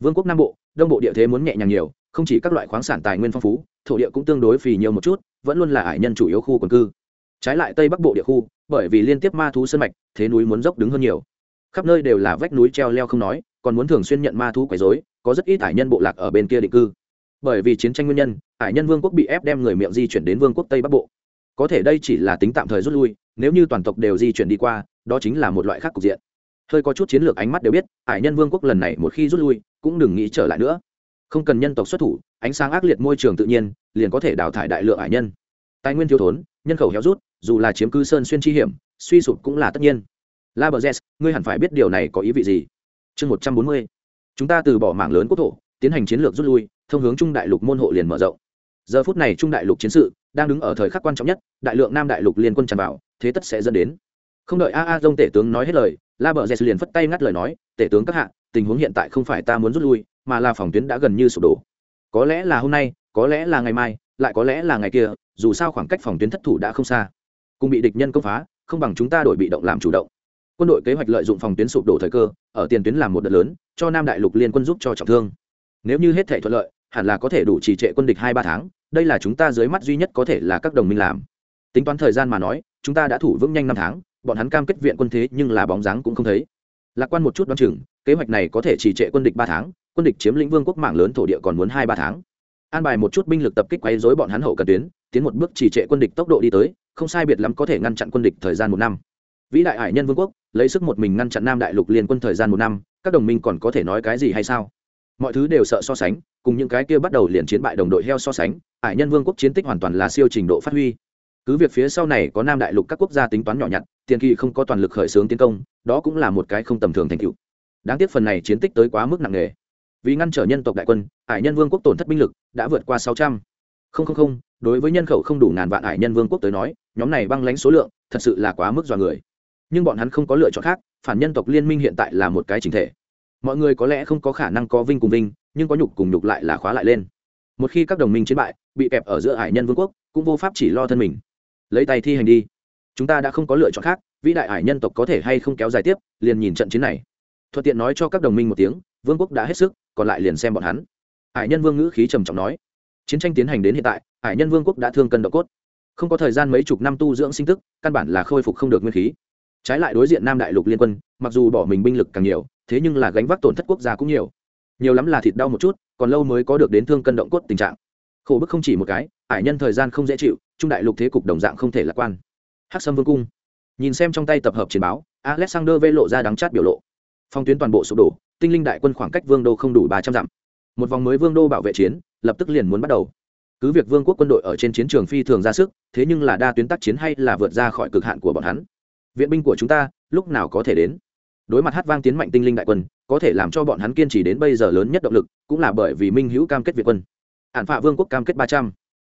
Vương quốc nam bộ, đông bộ địa thế muốn nhẹ nhàng nhiều, không chỉ các loại khoáng sản tài nguyên phong phú, thổ địa cũng tương đối phì nhiều một chút, vẫn luôn là hải nhân chủ yếu khu quần cư. Trái lại tây bắc bộ địa khu, bởi vì liên tiếp ma thú sân mạch, thế núi muốn dốc đứng hơn nhiều. Khắp nơi đều là vách núi treo leo không nói, còn muốn thường xuyên nhận ma thú quấy dối có rất ít hải nhân bộ lạc ở bên kia định cư. Bởi vì chiến tranh nguyên nhân, hải nhân vương quốc bị ép đem người miệng di chuyển đến vương quốc tây bắc bộ. Có thể đây chỉ là tính tạm thời rút lui nếu như toàn tộc đều di chuyển đi qua, đó chính là một loại khác cục diện. Hơi có chút chiến lược ánh mắt đều biết, hải nhân vương quốc lần này một khi rút lui, cũng đừng nghĩ trở lại nữa. Không cần nhân tộc xuất thủ, ánh sáng ác liệt môi trường tự nhiên, liền có thể đào thải đại lượng hải nhân. Tài nguyên thiếu thốn, nhân khẩu héo rút, dù là chiếm cư sơn xuyên chi hiểm, suy sụp cũng là tất nhiên. La bờ ngươi hẳn phải biết điều này có ý vị gì? Chương một trăm bốn mươi. Chúng ta từ bỏ mảng lớn quốc thổ, tiến hành chiến lược rút lui, thông hướng trung đại lục môn hộ liền mở rộng. Giờ phút này trung đại lục chiến sự đang đứng ở thời khắc quan trọng nhất, đại lượng nam đại lục liên quân tràn vào thế tất sẽ dẫn đến. Không đợi a a dông tể tướng nói hết lời, la bờ liền phất tay ngắt lời nói, tể tướng các hạ, tình huống hiện tại không phải ta muốn rút lui, mà là phòng tuyến đã gần như sụp đổ. Có lẽ là hôm nay, có lẽ là ngày mai, lại có lẽ là ngày kia, dù sao khoảng cách phòng tuyến thất thủ đã không xa. Cùng bị địch nhân công phá, không bằng chúng ta đổi bị động làm chủ động. Quân đội kế hoạch lợi dụng phòng tuyến sụp đổ thời cơ, ở tiền tuyến làm một đợt lớn, cho nam đại lục liên quân giúp cho trọng thương. Nếu như hết thể thuận lợi, hẳn là có thể đủ trì trệ quân địch hai ba tháng, đây là chúng ta dưới mắt duy nhất có thể là các đồng minh làm tính toán thời gian mà nói, chúng ta đã thủ vững nhanh năm tháng, bọn hắn cam kết viện quân thế nhưng là bóng dáng cũng không thấy. Lạc quan một chút đoán chừng, kế hoạch này có thể trì trệ quân địch ba tháng, quân địch chiếm lĩnh vương quốc mạng lớn thổ địa còn muốn hai ba tháng. An bài một chút binh lực tập kích quấy dối bọn hắn hậu cần tuyến, tiến một bước trì trệ quân địch tốc độ đi tới, không sai biệt lắm có thể ngăn chặn quân địch thời gian một năm. Vĩ đại hải nhân vương quốc, lấy sức một mình ngăn chặn nam đại lục liên quân thời gian một năm, các đồng minh còn có thể nói cái gì hay sao? Mọi thứ đều sợ so sánh, cùng những cái kia bắt đầu liền chiến bại đồng đội heo so sánh, hải nhân vương quốc chiến tích hoàn toàn là siêu trình độ phát huy cứ việc phía sau này có nam đại lục các quốc gia tính toán nhỏ nhặt, tiền kỳ không có toàn lực khởi xướng tiến công, đó cũng là một cái không tầm thường thành tựu. Đáng tiếc phần này chiến tích tới quá mức nặng nề. Vì ngăn trở nhân tộc đại quân, hải nhân vương quốc tổn thất binh lực đã vượt qua sáu trăm. Linh đối với nhân khẩu không đủ ngàn vạn hải nhân vương quốc tới nói, nhóm này băng lánh số lượng thật sự là quá mức dọa người. Nhưng bọn hắn không có lựa chọn khác, phản nhân tộc liên minh hiện tại là một cái chính thể. Mọi người có lẽ không có khả năng có vinh cùng vinh, nhưng có nhục cùng nhục lại là khóa lại lên. Một khi các đồng minh chiến bại, bị kẹp ở giữa hải nhân vương quốc, cũng vô pháp chỉ lo thân mình lấy tay thi hành đi. Chúng ta đã không có lựa chọn khác, vĩ đại hải nhân tộc có thể hay không kéo dài tiếp, liền nhìn trận chiến này. Thuận tiện nói cho các đồng minh một tiếng, vương quốc đã hết sức, còn lại liền xem bọn hắn. Hải nhân vương ngữ khí trầm trọng nói, chiến tranh tiến hành đến hiện tại hải nhân vương quốc đã thương cân độ cốt. Không có thời gian mấy chục năm tu dưỡng sinh tức, căn bản là khôi phục không được nguyên khí. Trái lại đối diện nam đại lục liên quân, mặc dù bỏ mình binh lực càng nhiều, thế nhưng là gánh vác tổn thất quốc gia cũng nhiều. Nhiều lắm là thịt đau một chút, còn lâu mới có được đến thương cân động cốt tình trạng. Khổ bức không chỉ một cái hải nhân thời gian không dễ chịu, trung đại lục thế cục đồng dạng không thể lạc quan. Hắc sâm vương cung. Nhìn xem trong tay tập hợp chiến báo, alexander vê lộ ra đắng chát biểu lộ. Phong tuyến toàn bộ sụp đổ, tinh linh đại quân khoảng cách vương đô không đủ ba trăm dặm. Một vòng mới vương đô bảo vệ chiến, lập tức liền muốn bắt đầu. Cứ việc vương quốc quân đội ở trên chiến trường phi thường ra sức, thế nhưng là đa tuyến tác chiến hay là vượt ra khỏi cực hạn của bọn hắn. Viện binh của chúng ta, lúc nào có thể đến? Đối mặt hát vang tiến mạnh tinh linh đại quân, có thể làm cho bọn hắn kiên trì đến bây giờ lớn nhất động lực, cũng là bởi vì minh hữu cam kết việt quân. Hạn phạ vương quốc cam kết ba trăm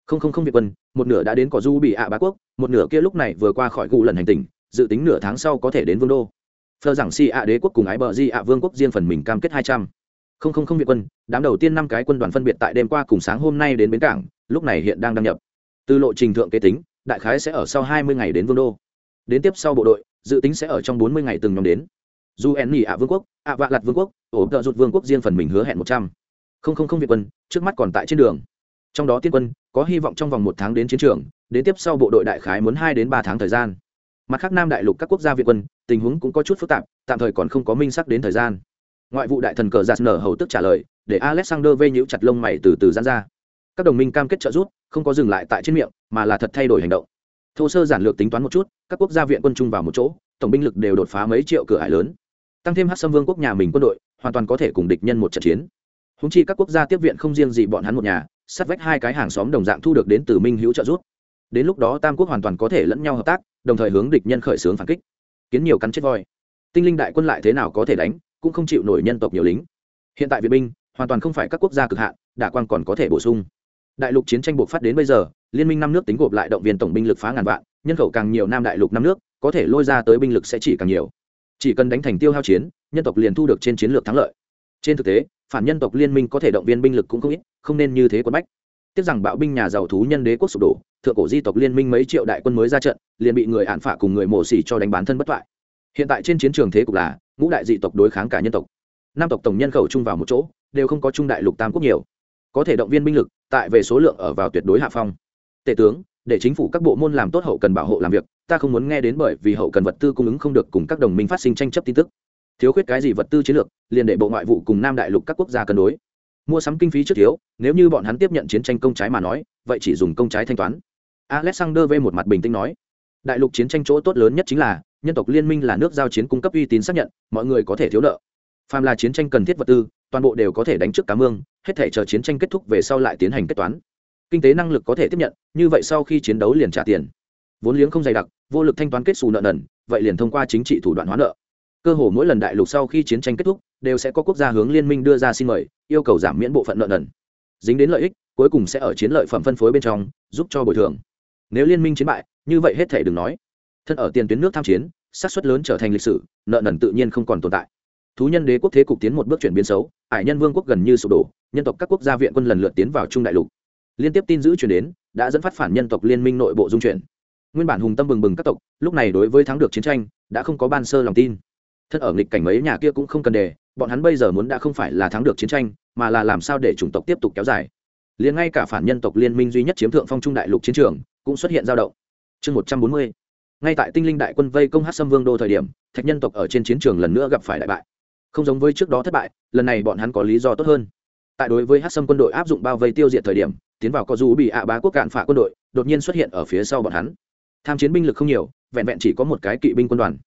không không không việt quân, một nửa đã đến cỏ du bị ạ bá quốc, một nửa kia lúc này vừa qua khỏi gù lần hành tình dự tính nửa tháng sau có thể đến vương đô. Phờ rằng si ạ đế quốc cùng ái bờ di ạ vương quốc riêng phần mình cam kết hai trăm. Không không không việt quân, đám đầu tiên năm cái quân đoàn phân biệt tại đêm qua cùng sáng hôm nay đến bến cảng, lúc này hiện đang đăng nhập. Từ lộ trình thượng kế tính, đại khái sẽ ở sau hai mươi ngày đến vương đô. Đến tiếp sau bộ đội, dự tính sẽ ở trong bốn mươi ngày từng nhóm đến. Dù en nỉ ạ vương quốc, ạ vạ lặt vương quốc, ổ tợ rụt vương quốc riêng phần mình hứa hẹn một trăm. Không không không việt quân, trước mắt còn tại trên đường. Trong đó tiên quân có hy vọng trong vòng một tháng đến chiến trường, đến tiếp sau bộ đội đại khái muốn hai đến ba tháng thời gian. Mặt khác nam đại lục các quốc gia việt quân, tình huống cũng có chút phức tạp, tạm thời còn không có minh sắc đến thời gian. Ngoại vụ đại thần cờ giạt nở hầu tức trả lời, để alexander vây nhũ chặt lông mày từ từ gian ra. Các đồng minh cam kết trợ giúp, không có dừng lại tại trên miệng, mà là thật thay đổi hành động. Thô sơ giản lược tính toán một chút, các quốc gia viện quân chung vào một chỗ, tổng binh lực đều đột phá mấy triệu cửa hải lớn. Tăng thêm hát xâm vương quốc nhà mình quân đội, hoàn toàn có thể cùng địch nhân một trận chiến. Húng chi các quốc gia tiếp viện không riêng gì bọn hắn một nhà sát vách hai cái hàng xóm đồng dạng thu được đến từ minh hữu trợ giúp. Đến lúc đó tam quốc hoàn toàn có thể lẫn nhau hợp tác, đồng thời hướng địch nhân khởi xướng phản kích. Kiến nhiều cắn chết voi. Tinh linh đại quân lại thế nào có thể đánh, cũng không chịu nổi nhân tộc nhiều lính. Hiện tại việt binh, hoàn toàn không phải các quốc gia cực hạn, đả quang còn có thể bổ sung. Đại lục chiến tranh buộc phát đến bây giờ, liên minh năm nước tính gộp lại động viên tổng binh lực phá ngàn vạn, nhân khẩu càng nhiều nam đại lục năm nước, có thể lôi ra tới binh lực sẽ chỉ càng nhiều. Chỉ cần đánh thành tiêu hao chiến, nhân tộc liền thu được trên chiến lược thắng lợi trên thực tế, phản nhân tộc liên minh có thể động viên binh lực cũng không ít, không nên như thế quân bách. Tiếc rằng bạo binh nhà giàu thú nhân đế quốc sụp đổ, thượng cổ di tộc liên minh mấy triệu đại quân mới ra trận, liền bị người hạn phả cùng người mổ xỉ cho đánh bán thân bất thoại. Hiện tại trên chiến trường thế cục là, ngũ đại dị tộc đối kháng cả nhân tộc. Năm tộc tổng nhân khẩu chung vào một chỗ, đều không có trung đại lục tam quốc nhiều. Có thể động viên binh lực, tại về số lượng ở vào tuyệt đối hạ phong. Tể tướng, để chính phủ các bộ môn làm tốt hậu cần bảo hộ làm việc, ta không muốn nghe đến bởi vì hậu cần vật tư cung ứng không được cùng các đồng minh phát sinh tranh chấp tin tức thiếu khuyết cái gì vật tư chiến lược, liền để bộ ngoại vụ cùng nam đại lục các quốc gia cân đối. Mua sắm kinh phí trước thiếu, nếu như bọn hắn tiếp nhận chiến tranh công trái mà nói, vậy chỉ dùng công trái thanh toán. Alexander v một mặt bình tĩnh nói, đại lục chiến tranh chỗ tốt lớn nhất chính là, nhân tộc liên minh là nước giao chiến cung cấp uy tín xác nhận, mọi người có thể thiếu nợ. Phàm là chiến tranh cần thiết vật tư, toàn bộ đều có thể đánh trước cá mương, hết thể chờ chiến tranh kết thúc về sau lại tiến hành kết toán. Kinh tế năng lực có thể tiếp nhận, như vậy sau khi chiến đấu liền trả tiền. Vốn liếng không dày đặc, vô lực thanh toán kết xù nợ nần, vậy liền thông qua chính trị thủ đoạn hóa nợ cơ hồ mỗi lần đại lục sau khi chiến tranh kết thúc, đều sẽ có quốc gia hướng liên minh đưa ra xin mời, yêu cầu giảm miễn bộ phận nợ nần. Dính đến lợi ích, cuối cùng sẽ ở chiến lợi phẩm phân phối bên trong, giúp cho bồi thường. Nếu liên minh chiến bại, như vậy hết thể đừng nói. Thân ở tiền tuyến nước tham chiến sát xuất lớn trở thành lịch sử, nợ nần tự nhiên không còn tồn tại. Thú nhân đế quốc thế cục tiến một bước chuyển biến xấu, ải nhân vương quốc gần như sụp đổ, nhân tộc các quốc gia viện quân lần lượt tiến vào trung đại lục. Liên tiếp tin giữ chuyển đến, đã dẫn phát phản nhân tộc liên minh nội bộ dung chuyển. Nguyên bản hùng tâm bừng bừng các tộc, lúc này đối với thắng được chiến tranh, đã không có ban sơ lòng tin thật ở nghịch cảnh mấy nhà kia cũng không cần đề, bọn hắn bây giờ muốn đã không phải là thắng được chiến tranh, mà là làm sao để chủng tộc tiếp tục kéo dài. Liền ngay cả phản nhân tộc liên minh duy nhất chiếm thượng phong trung đại lục chiến trường, cũng xuất hiện dao động. Chương một trăm bốn mươi, ngay tại tinh linh đại quân vây công hát xâm vương đô thời điểm, thạch nhân tộc ở trên chiến trường lần nữa gặp phải đại bại. Không giống với trước đó thất bại, lần này bọn hắn có lý do tốt hơn. Tại đối với hát xâm quân đội áp dụng bao vây tiêu diệt thời điểm, tiến vào có dù bị ạ bá quốc cạn phả quân đội, đột nhiên xuất hiện ở phía sau bọn hắn. Tham chiến binh lực không nhiều, vẹn vẹn chỉ có một cái kỵ binh quân đoàn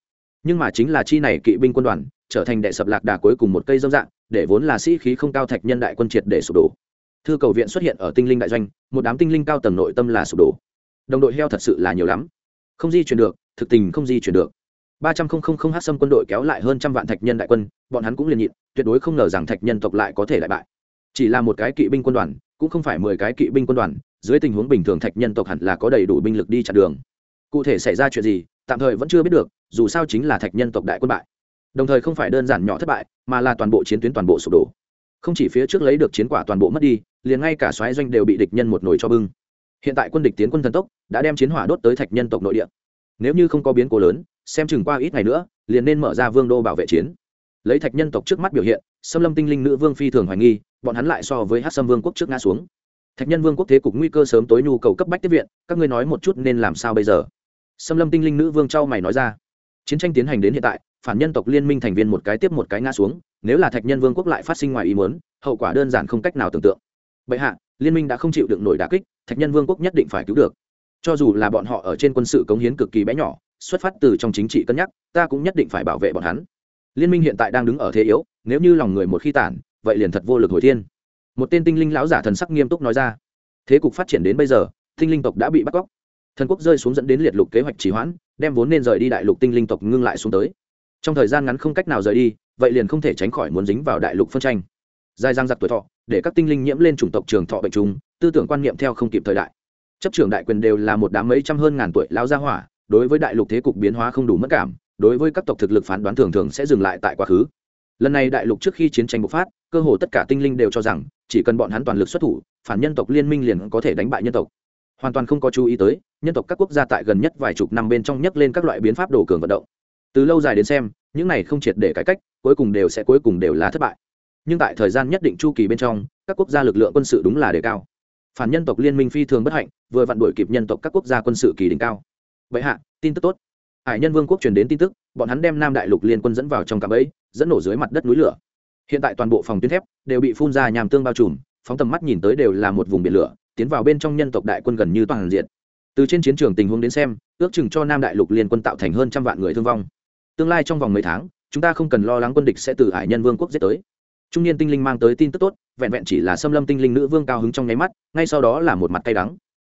nhưng mà chính là chi này kỵ binh quân đoàn, trở thành đệ sập lạc đà cuối cùng một cây dâm dạng, để vốn là sĩ khí không cao thạch nhân đại quân triệt để sụp đổ. Thư cầu viện xuất hiện ở tinh linh đại doanh, một đám tinh linh cao tầng nội tâm là sụp đổ. Đồng đội heo thật sự là nhiều lắm. Không di chuyển được, thực tình không di chuyển được. Ba trăm không không không hát xâm quân đội kéo lại hơn trăm vạn thạch nhân đại quân, bọn hắn cũng liền nhịn, tuyệt đối không ngờ rằng thạch nhân tộc lại có thể đại bại. Chỉ là một cái kỵ binh quân đoàn, cũng không phải mười cái kỵ binh quân đoàn, dưới tình huống bình thường thạch nhân tộc hẳn là có đầy đủ binh lực đi chặn đường. Cụ thể xảy ra chuyện gì tạm thời vẫn chưa biết được, dù sao chính là thạch nhân tộc đại quân bại. Đồng thời không phải đơn giản nhỏ thất bại, mà là toàn bộ chiến tuyến toàn bộ sụp đổ. Không chỉ phía trước lấy được chiến quả toàn bộ mất đi, liền ngay cả xoáy doanh đều bị địch nhân một nồi cho bưng. Hiện tại quân địch tiến quân thần tốc, đã đem chiến hỏa đốt tới thạch nhân tộc nội địa. Nếu như không có biến cố lớn, xem chừng qua ít ngày nữa, liền nên mở ra vương đô bảo vệ chiến. Lấy thạch nhân tộc trước mắt biểu hiện, xâm lâm tinh linh nữ vương phi thường hoài nghi, bọn hắn lại so với hát xâm vương quốc trước ngã xuống. Thạch nhân vương quốc thế cục nguy cơ sớm tối nhu cầu cấp bách tiếp viện, các ngươi nói một chút nên làm sao bây giờ? Xâm lâm tinh linh nữ vương trao mày nói ra. Chiến tranh tiến hành đến hiện tại, phản nhân tộc liên minh thành viên một cái tiếp một cái ngã xuống, nếu là thạch nhân vương quốc lại phát sinh ngoài ý muốn, hậu quả đơn giản không cách nào tưởng tượng. Bệ hạ, liên minh đã không chịu được nổi đà kích, thạch nhân vương quốc nhất định phải cứu được. Cho dù là bọn họ ở trên quân sự cống hiến cực kỳ bé nhỏ, xuất phát từ trong chính trị cân nhắc, ta cũng nhất định phải bảo vệ bọn hắn. Liên minh hiện tại đang đứng ở thế yếu, nếu như lòng người một khi tản, vậy liền thật vô lực hồi thiên. Một tên tinh linh lão giả thần sắc nghiêm túc nói ra. Thế cục phát triển đến bây giờ, tinh linh tộc đã bị bắt cóc thần quốc rơi xuống dẫn đến liệt lục kế hoạch trì hoãn đem vốn nên rời đi đại lục tinh linh tộc ngưng lại xuống tới. Trong thời gian ngắn không cách nào rời đi vậy liền không thể tránh khỏi muốn dính vào đại lục phân tranh. Dài giang giặc tuổi thọ để các tinh linh nhiễm lên chủng tộc trường thọ bệnh chúng, tư tưởng quan niệm theo không kịp thời đại. Chấp trưởng đại quyền đều là một đám mấy trăm hơn ngàn tuổi lao gia hỏa đối với đại lục thế cục biến hóa không đủ mất cảm đối với các tộc thực lực phán đoán thường thường sẽ dừng lại tại quá khứ. Lần này đại lục trước khi chiến tranh bộc phát cơ hồ tất cả tinh linh đều cho rằng chỉ cần bọn hắn toàn lực xuất thủ phản nhân tộc liên minh liền có thể đánh bại nhân tộc. Hoàn toàn không có chú ý tới nhân tộc các quốc gia tại gần nhất vài chục năm bên trong nhấc lên các loại biến pháp đồ cường vận động. Từ lâu dài đến xem, những này không triệt để cải cách, cuối cùng đều sẽ cuối cùng đều là thất bại. Nhưng tại thời gian nhất định chu kỳ bên trong, các quốc gia lực lượng quân sự đúng là đề cao. Phản nhân tộc liên minh phi thường bất hạnh, vừa vặn đuổi kịp nhân tộc các quốc gia quân sự kỳ đỉnh cao. Vậy hạ, tin tức tốt. Hải nhân vương quốc truyền đến tin tức, bọn hắn đem nam đại lục liên quân dẫn vào trong cạm ấy dẫn nổ dưới mặt đất núi lửa. Hiện tại toàn bộ phòng tuyến thép đều bị phun ra nhàm tương bao trùm, phóng tầm mắt nhìn tới đều là một vùng biển lửa, tiến vào bên trong nhân tộc đại quân gần như toàn diện từ trên chiến trường tình huống đến xem, ước chừng cho nam đại lục liên quân tạo thành hơn trăm vạn người thương vong. Tương lai trong vòng mấy tháng, chúng ta không cần lo lắng quân địch sẽ từ hải nhân vương quốc giết tới. Trung niên tinh linh mang tới tin tức tốt, vẹn vẹn chỉ là xâm lâm tinh linh nữ vương cao hứng trong nháy mắt, ngay sau đó là một mặt cay đắng.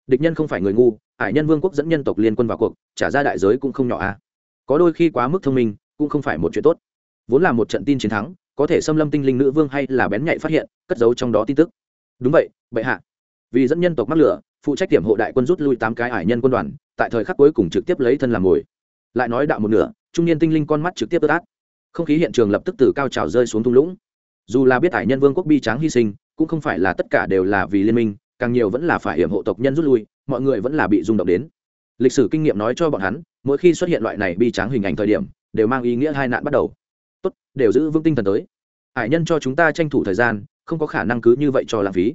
Địch nhân không phải người ngu, hải nhân vương quốc dẫn nhân tộc liên quân vào cuộc, trả ra đại giới cũng không nhỏ a à. có đôi khi quá mức thông minh, cũng không phải một chuyện tốt. Vốn là một trận tin chiến thắng, có thể xâm lâm tinh linh nữ vương hay là bén nhạy phát hiện, cất giấu trong đó tin tức. Đúng vậy, bệ hạ. Vì dẫn nhân tộc mắc lửa phụ trách điểm hộ đại quân rút lui tám cái ải nhân quân đoàn, tại thời khắc cuối cùng trực tiếp lấy thân làm mồi. Lại nói đạo một nửa, trung niên tinh linh con mắt trực tiếp ướt át. Không khí hiện trường lập tức từ cao trào rơi xuống thung lũng. Dù là biết ải nhân vương quốc bi tráng hy sinh, cũng không phải là tất cả đều là vì liên minh, càng nhiều vẫn là phải hiểm hộ tộc nhân rút lui, mọi người vẫn là bị rung động đến. Lịch sử kinh nghiệm nói cho bọn hắn, mỗi khi xuất hiện loại này bi tráng hình ảnh thời điểm, đều mang ý nghĩa hai nạn bắt đầu. Tốt, đều giữ vững tinh thần tới. Hải nhân cho chúng ta tranh thủ thời gian, không có khả năng cứ như vậy cho lãng phí.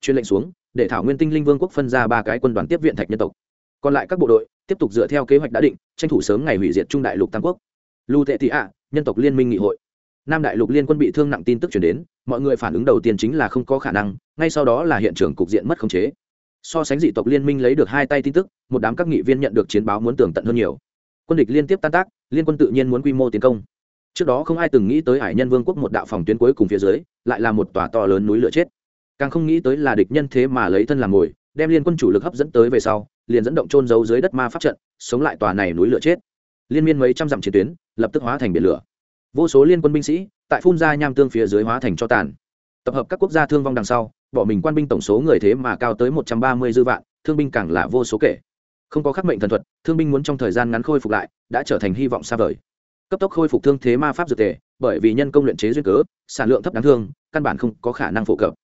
Chuyên lệnh xuống để thảo nguyên tinh linh vương quốc phân ra ba cái quân đoàn tiếp viện thạch nhân tộc. Còn lại các bộ đội tiếp tục dựa theo kế hoạch đã định, tranh thủ sớm ngày hủy diệt trung đại lục tam quốc. Lưu tệ tị ạ, nhân tộc liên minh nghị hội. Nam đại lục liên quân bị thương nặng tin tức chuyển đến, mọi người phản ứng đầu tiên chính là không có khả năng, ngay sau đó là hiện trường cục diện mất khống chế. So sánh dị tộc liên minh lấy được hai tay tin tức, một đám các nghị viên nhận được chiến báo muốn tường tận hơn nhiều. Quân địch liên tiếp tan tác, liên quân tự nhiên muốn quy mô tiến công. Trước đó không ai từng nghĩ tới hải nhân vương quốc một đạo phòng tuyến cuối cùng phía dưới, lại là một tòa to lớn núi lửa chết càng không nghĩ tới là địch nhân thế mà lấy thân làm mồi, đem liên quân chủ lực hấp dẫn tới về sau, liền dẫn động trôn giấu dưới đất ma pháp trận, sống lại tòa này núi lửa chết. Liên miên mấy trăm dặm chiến tuyến, lập tức hóa thành biển lửa. Vô số liên quân binh sĩ, tại phun ra nham tương phía dưới hóa thành cho tàn. Tập hợp các quốc gia thương vong đằng sau, bỏ mình quan binh tổng số người thế mà cao tới một trăm ba mươi dư vạn, thương binh càng là vô số kể. Không có khắc mệnh thần thuật, thương binh muốn trong thời gian ngắn khôi phục lại, đã trở thành hy vọng xa vời. Cấp tốc khôi phục thương thế ma pháp dược tề, bởi vì nhân công luyện chế duyên cớ, sản lượng thấp đáng thương, căn bản không có khả năng phổ cập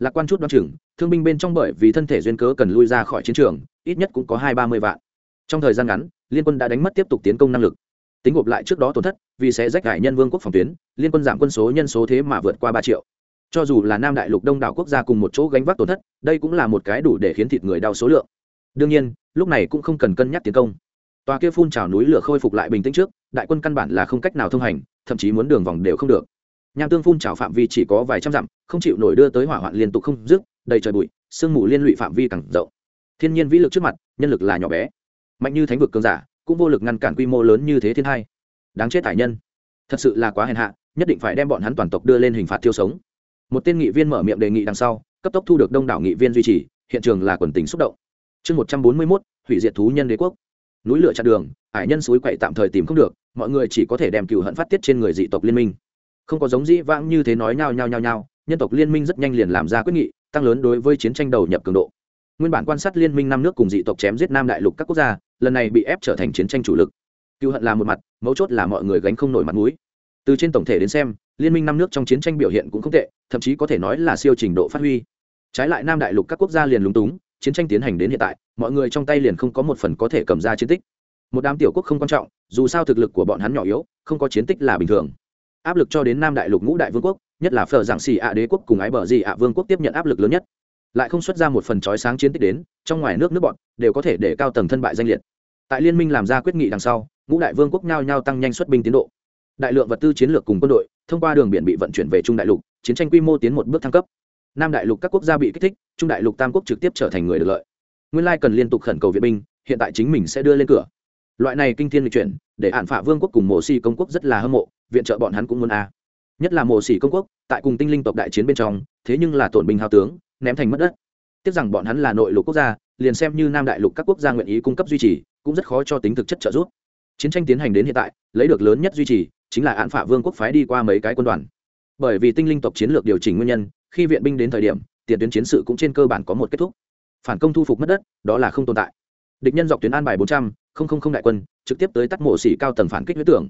lạc quan chút đoán chừng, thương binh bên trong bởi vì thân thể duyên cớ cần lui ra khỏi chiến trường, ít nhất cũng có hai ba mươi vạn. Trong thời gian ngắn, liên quân đã đánh mất tiếp tục tiến công năng lực. Tính gộp lại trước đó tổn thất, vì sẽ rách cải nhân vương quốc phòng tuyến, liên quân giảm quân số nhân số thế mà vượt qua ba triệu. Cho dù là nam đại lục đông đảo quốc gia cùng một chỗ gánh vác tổn thất, đây cũng là một cái đủ để khiến thịt người đau số lượng. Đương nhiên, lúc này cũng không cần cân nhắc tiến công. Tòa kia phun trào núi lửa khôi phục lại bình tĩnh trước, đại quân căn bản là không cách nào thông hành, thậm chí muốn đường vòng đều không được nham tương phun trào phạm vi chỉ có vài trăm dặm, không chịu nổi đưa tới hỏa hoạn liên tục không dứt, đầy trời bụi, sương mù liên lụy phạm vi càng rộng. Thiên nhiên vĩ lực trước mặt, nhân lực là nhỏ bé. Mạnh như thánh vực cường giả, cũng vô lực ngăn cản quy mô lớn như thế thiên hai. Đáng chết tài nhân. Thật sự là quá hèn hạ, nhất định phải đem bọn hắn toàn tộc đưa lên hình phạt tiêu sống. Một tên nghị viên mở miệng đề nghị đằng sau, cấp tốc thu được đông đảo nghị viên duy trì, hiện trường là quần tính xúc động. Chương một trăm bốn mươi mốt, hủy diệt thú nhân đế quốc. Núi lửa chặn đường, hải nhân suối quậy tạm thời tìm không được, mọi người chỉ có thể đem cựu hận phát tiết trên người dị tộc liên minh không có giống dĩ vãng như thế nói nhao nhao nhao nhao, nhân tộc liên minh rất nhanh liền làm ra quyết nghị, tăng lớn đối với chiến tranh đầu nhập cường độ. Nguyên bản quan sát liên minh năm nước cùng dị tộc chém giết nam đại lục các quốc gia, lần này bị ép trở thành chiến tranh chủ lực. Cựu hận là một mặt, mấu chốt là mọi người gánh không nổi mặt mũi. Từ trên tổng thể đến xem, liên minh năm nước trong chiến tranh biểu hiện cũng không tệ, thậm chí có thể nói là siêu trình độ phát huy. Trái lại nam đại lục các quốc gia liền lúng túng, chiến tranh tiến hành đến hiện tại, mọi người trong tay liền không có một phần có thể cầm ra chiến tích. Một đám tiểu quốc không quan trọng, dù sao thực lực của bọn hắn nhỏ yếu, không có chiến tích là bình thường áp lực cho đến nam đại lục ngũ đại vương quốc, nhất là phở giảng xì ạ đế quốc cùng ái bờ gì ạ vương quốc tiếp nhận áp lực lớn nhất. Lại không xuất ra một phần trói sáng chiến tích đến, trong ngoài nước nước bọn đều có thể để cao tầng thân bại danh liệt. Tại liên minh làm ra quyết nghị đằng sau, ngũ đại vương quốc nhao nhao tăng nhanh xuất binh tiến độ. Đại lượng vật tư chiến lược cùng quân đội thông qua đường biển bị vận chuyển về trung đại lục, chiến tranh quy mô tiến một bước thăng cấp. Nam đại lục các quốc gia bị kích thích, trung đại lục tam quốc trực tiếp trở thành người được lợi. Nguyên lai cần liên tục khẩn cầu viện binh, hiện tại chính mình sẽ đưa lên cửa. Loại này kinh thiên lịch chuyển, để hạn phạ vương quốc cùng mộ xì công quốc rất là hâm mộ viện trợ bọn hắn cũng muốn a. Nhất là mồ xỉ công quốc, tại cùng tinh linh tộc đại chiến bên trong, thế nhưng là tổn binh hao tướng, ném thành mất đất. Tiếc rằng bọn hắn là nội lục quốc gia, liền xem như nam đại lục các quốc gia nguyện ý cung cấp duy trì, cũng rất khó cho tính thực chất trợ giúp. Chiến tranh tiến hành đến hiện tại, lấy được lớn nhất duy trì, chính là án phả vương quốc phái đi qua mấy cái quân đoàn. Bởi vì tinh linh tộc chiến lược điều chỉnh nguyên nhân, khi viện binh đến thời điểm, tiền tuyến chiến sự cũng trên cơ bản có một kết thúc. Phản công thu phục mất đất, đó là không tồn tại. Địch nhân dọc tuyến an bài bốn trăm linh đại quân, trực tiếp tới tắt mộ xỉ cao tầng phản kích huyết tưởng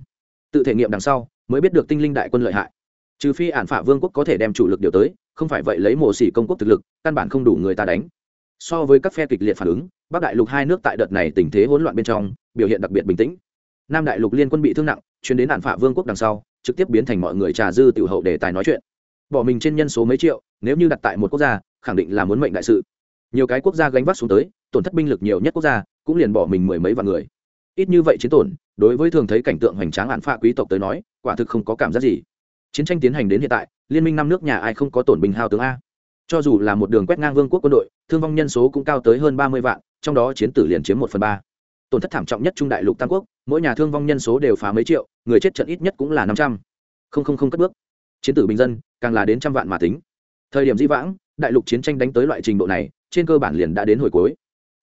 tự thể nghiệm đằng sau mới biết được tinh linh đại quân lợi hại. Trừ phi ản phả vương quốc có thể đem chủ lực điều tới, không phải vậy lấy mộ xỉ công quốc thực lực, căn bản không đủ người ta đánh. So với các phe kịch liệt phản ứng, bắc đại lục hai nước tại đợt này tình thế hỗn loạn bên trong, biểu hiện đặc biệt bình tĩnh. Nam đại lục liên quân bị thương nặng, chuyến đến ản phả vương quốc đằng sau, trực tiếp biến thành mọi người trà dư tiểu hậu để tài nói chuyện. Bỏ mình trên nhân số mấy triệu, nếu như đặt tại một quốc gia, khẳng định là muốn mệnh đại sự. Nhiều cái quốc gia gánh vác xuống tới, tổn thất binh lực nhiều nhất quốc gia, cũng liền bỏ mình mười mấy vạn người. Ít như vậy chiến tổn đối với thường thấy cảnh tượng hoành tráng hạn phạ quý tộc tới nói, quả thực không có cảm giác gì. Chiến tranh tiến hành đến hiện tại, liên minh năm nước nhà ai không có tổn binh hao tướng a. Cho dù là một đường quét ngang vương quốc quân đội, thương vong nhân số cũng cao tới hơn ba mươi vạn, trong đó chiến tử liền chiếm một phần ba. Tổn thất thảm trọng nhất trung đại lục tam quốc, mỗi nhà thương vong nhân số đều phá mấy triệu, người chết trận ít nhất cũng là năm trăm. Không không không cất bước. Chiến tử bình dân, càng là đến trăm vạn mà tính. Thời điểm di vãng, đại lục chiến tranh đánh tới loại trình độ này, trên cơ bản liền đã đến hồi cuối.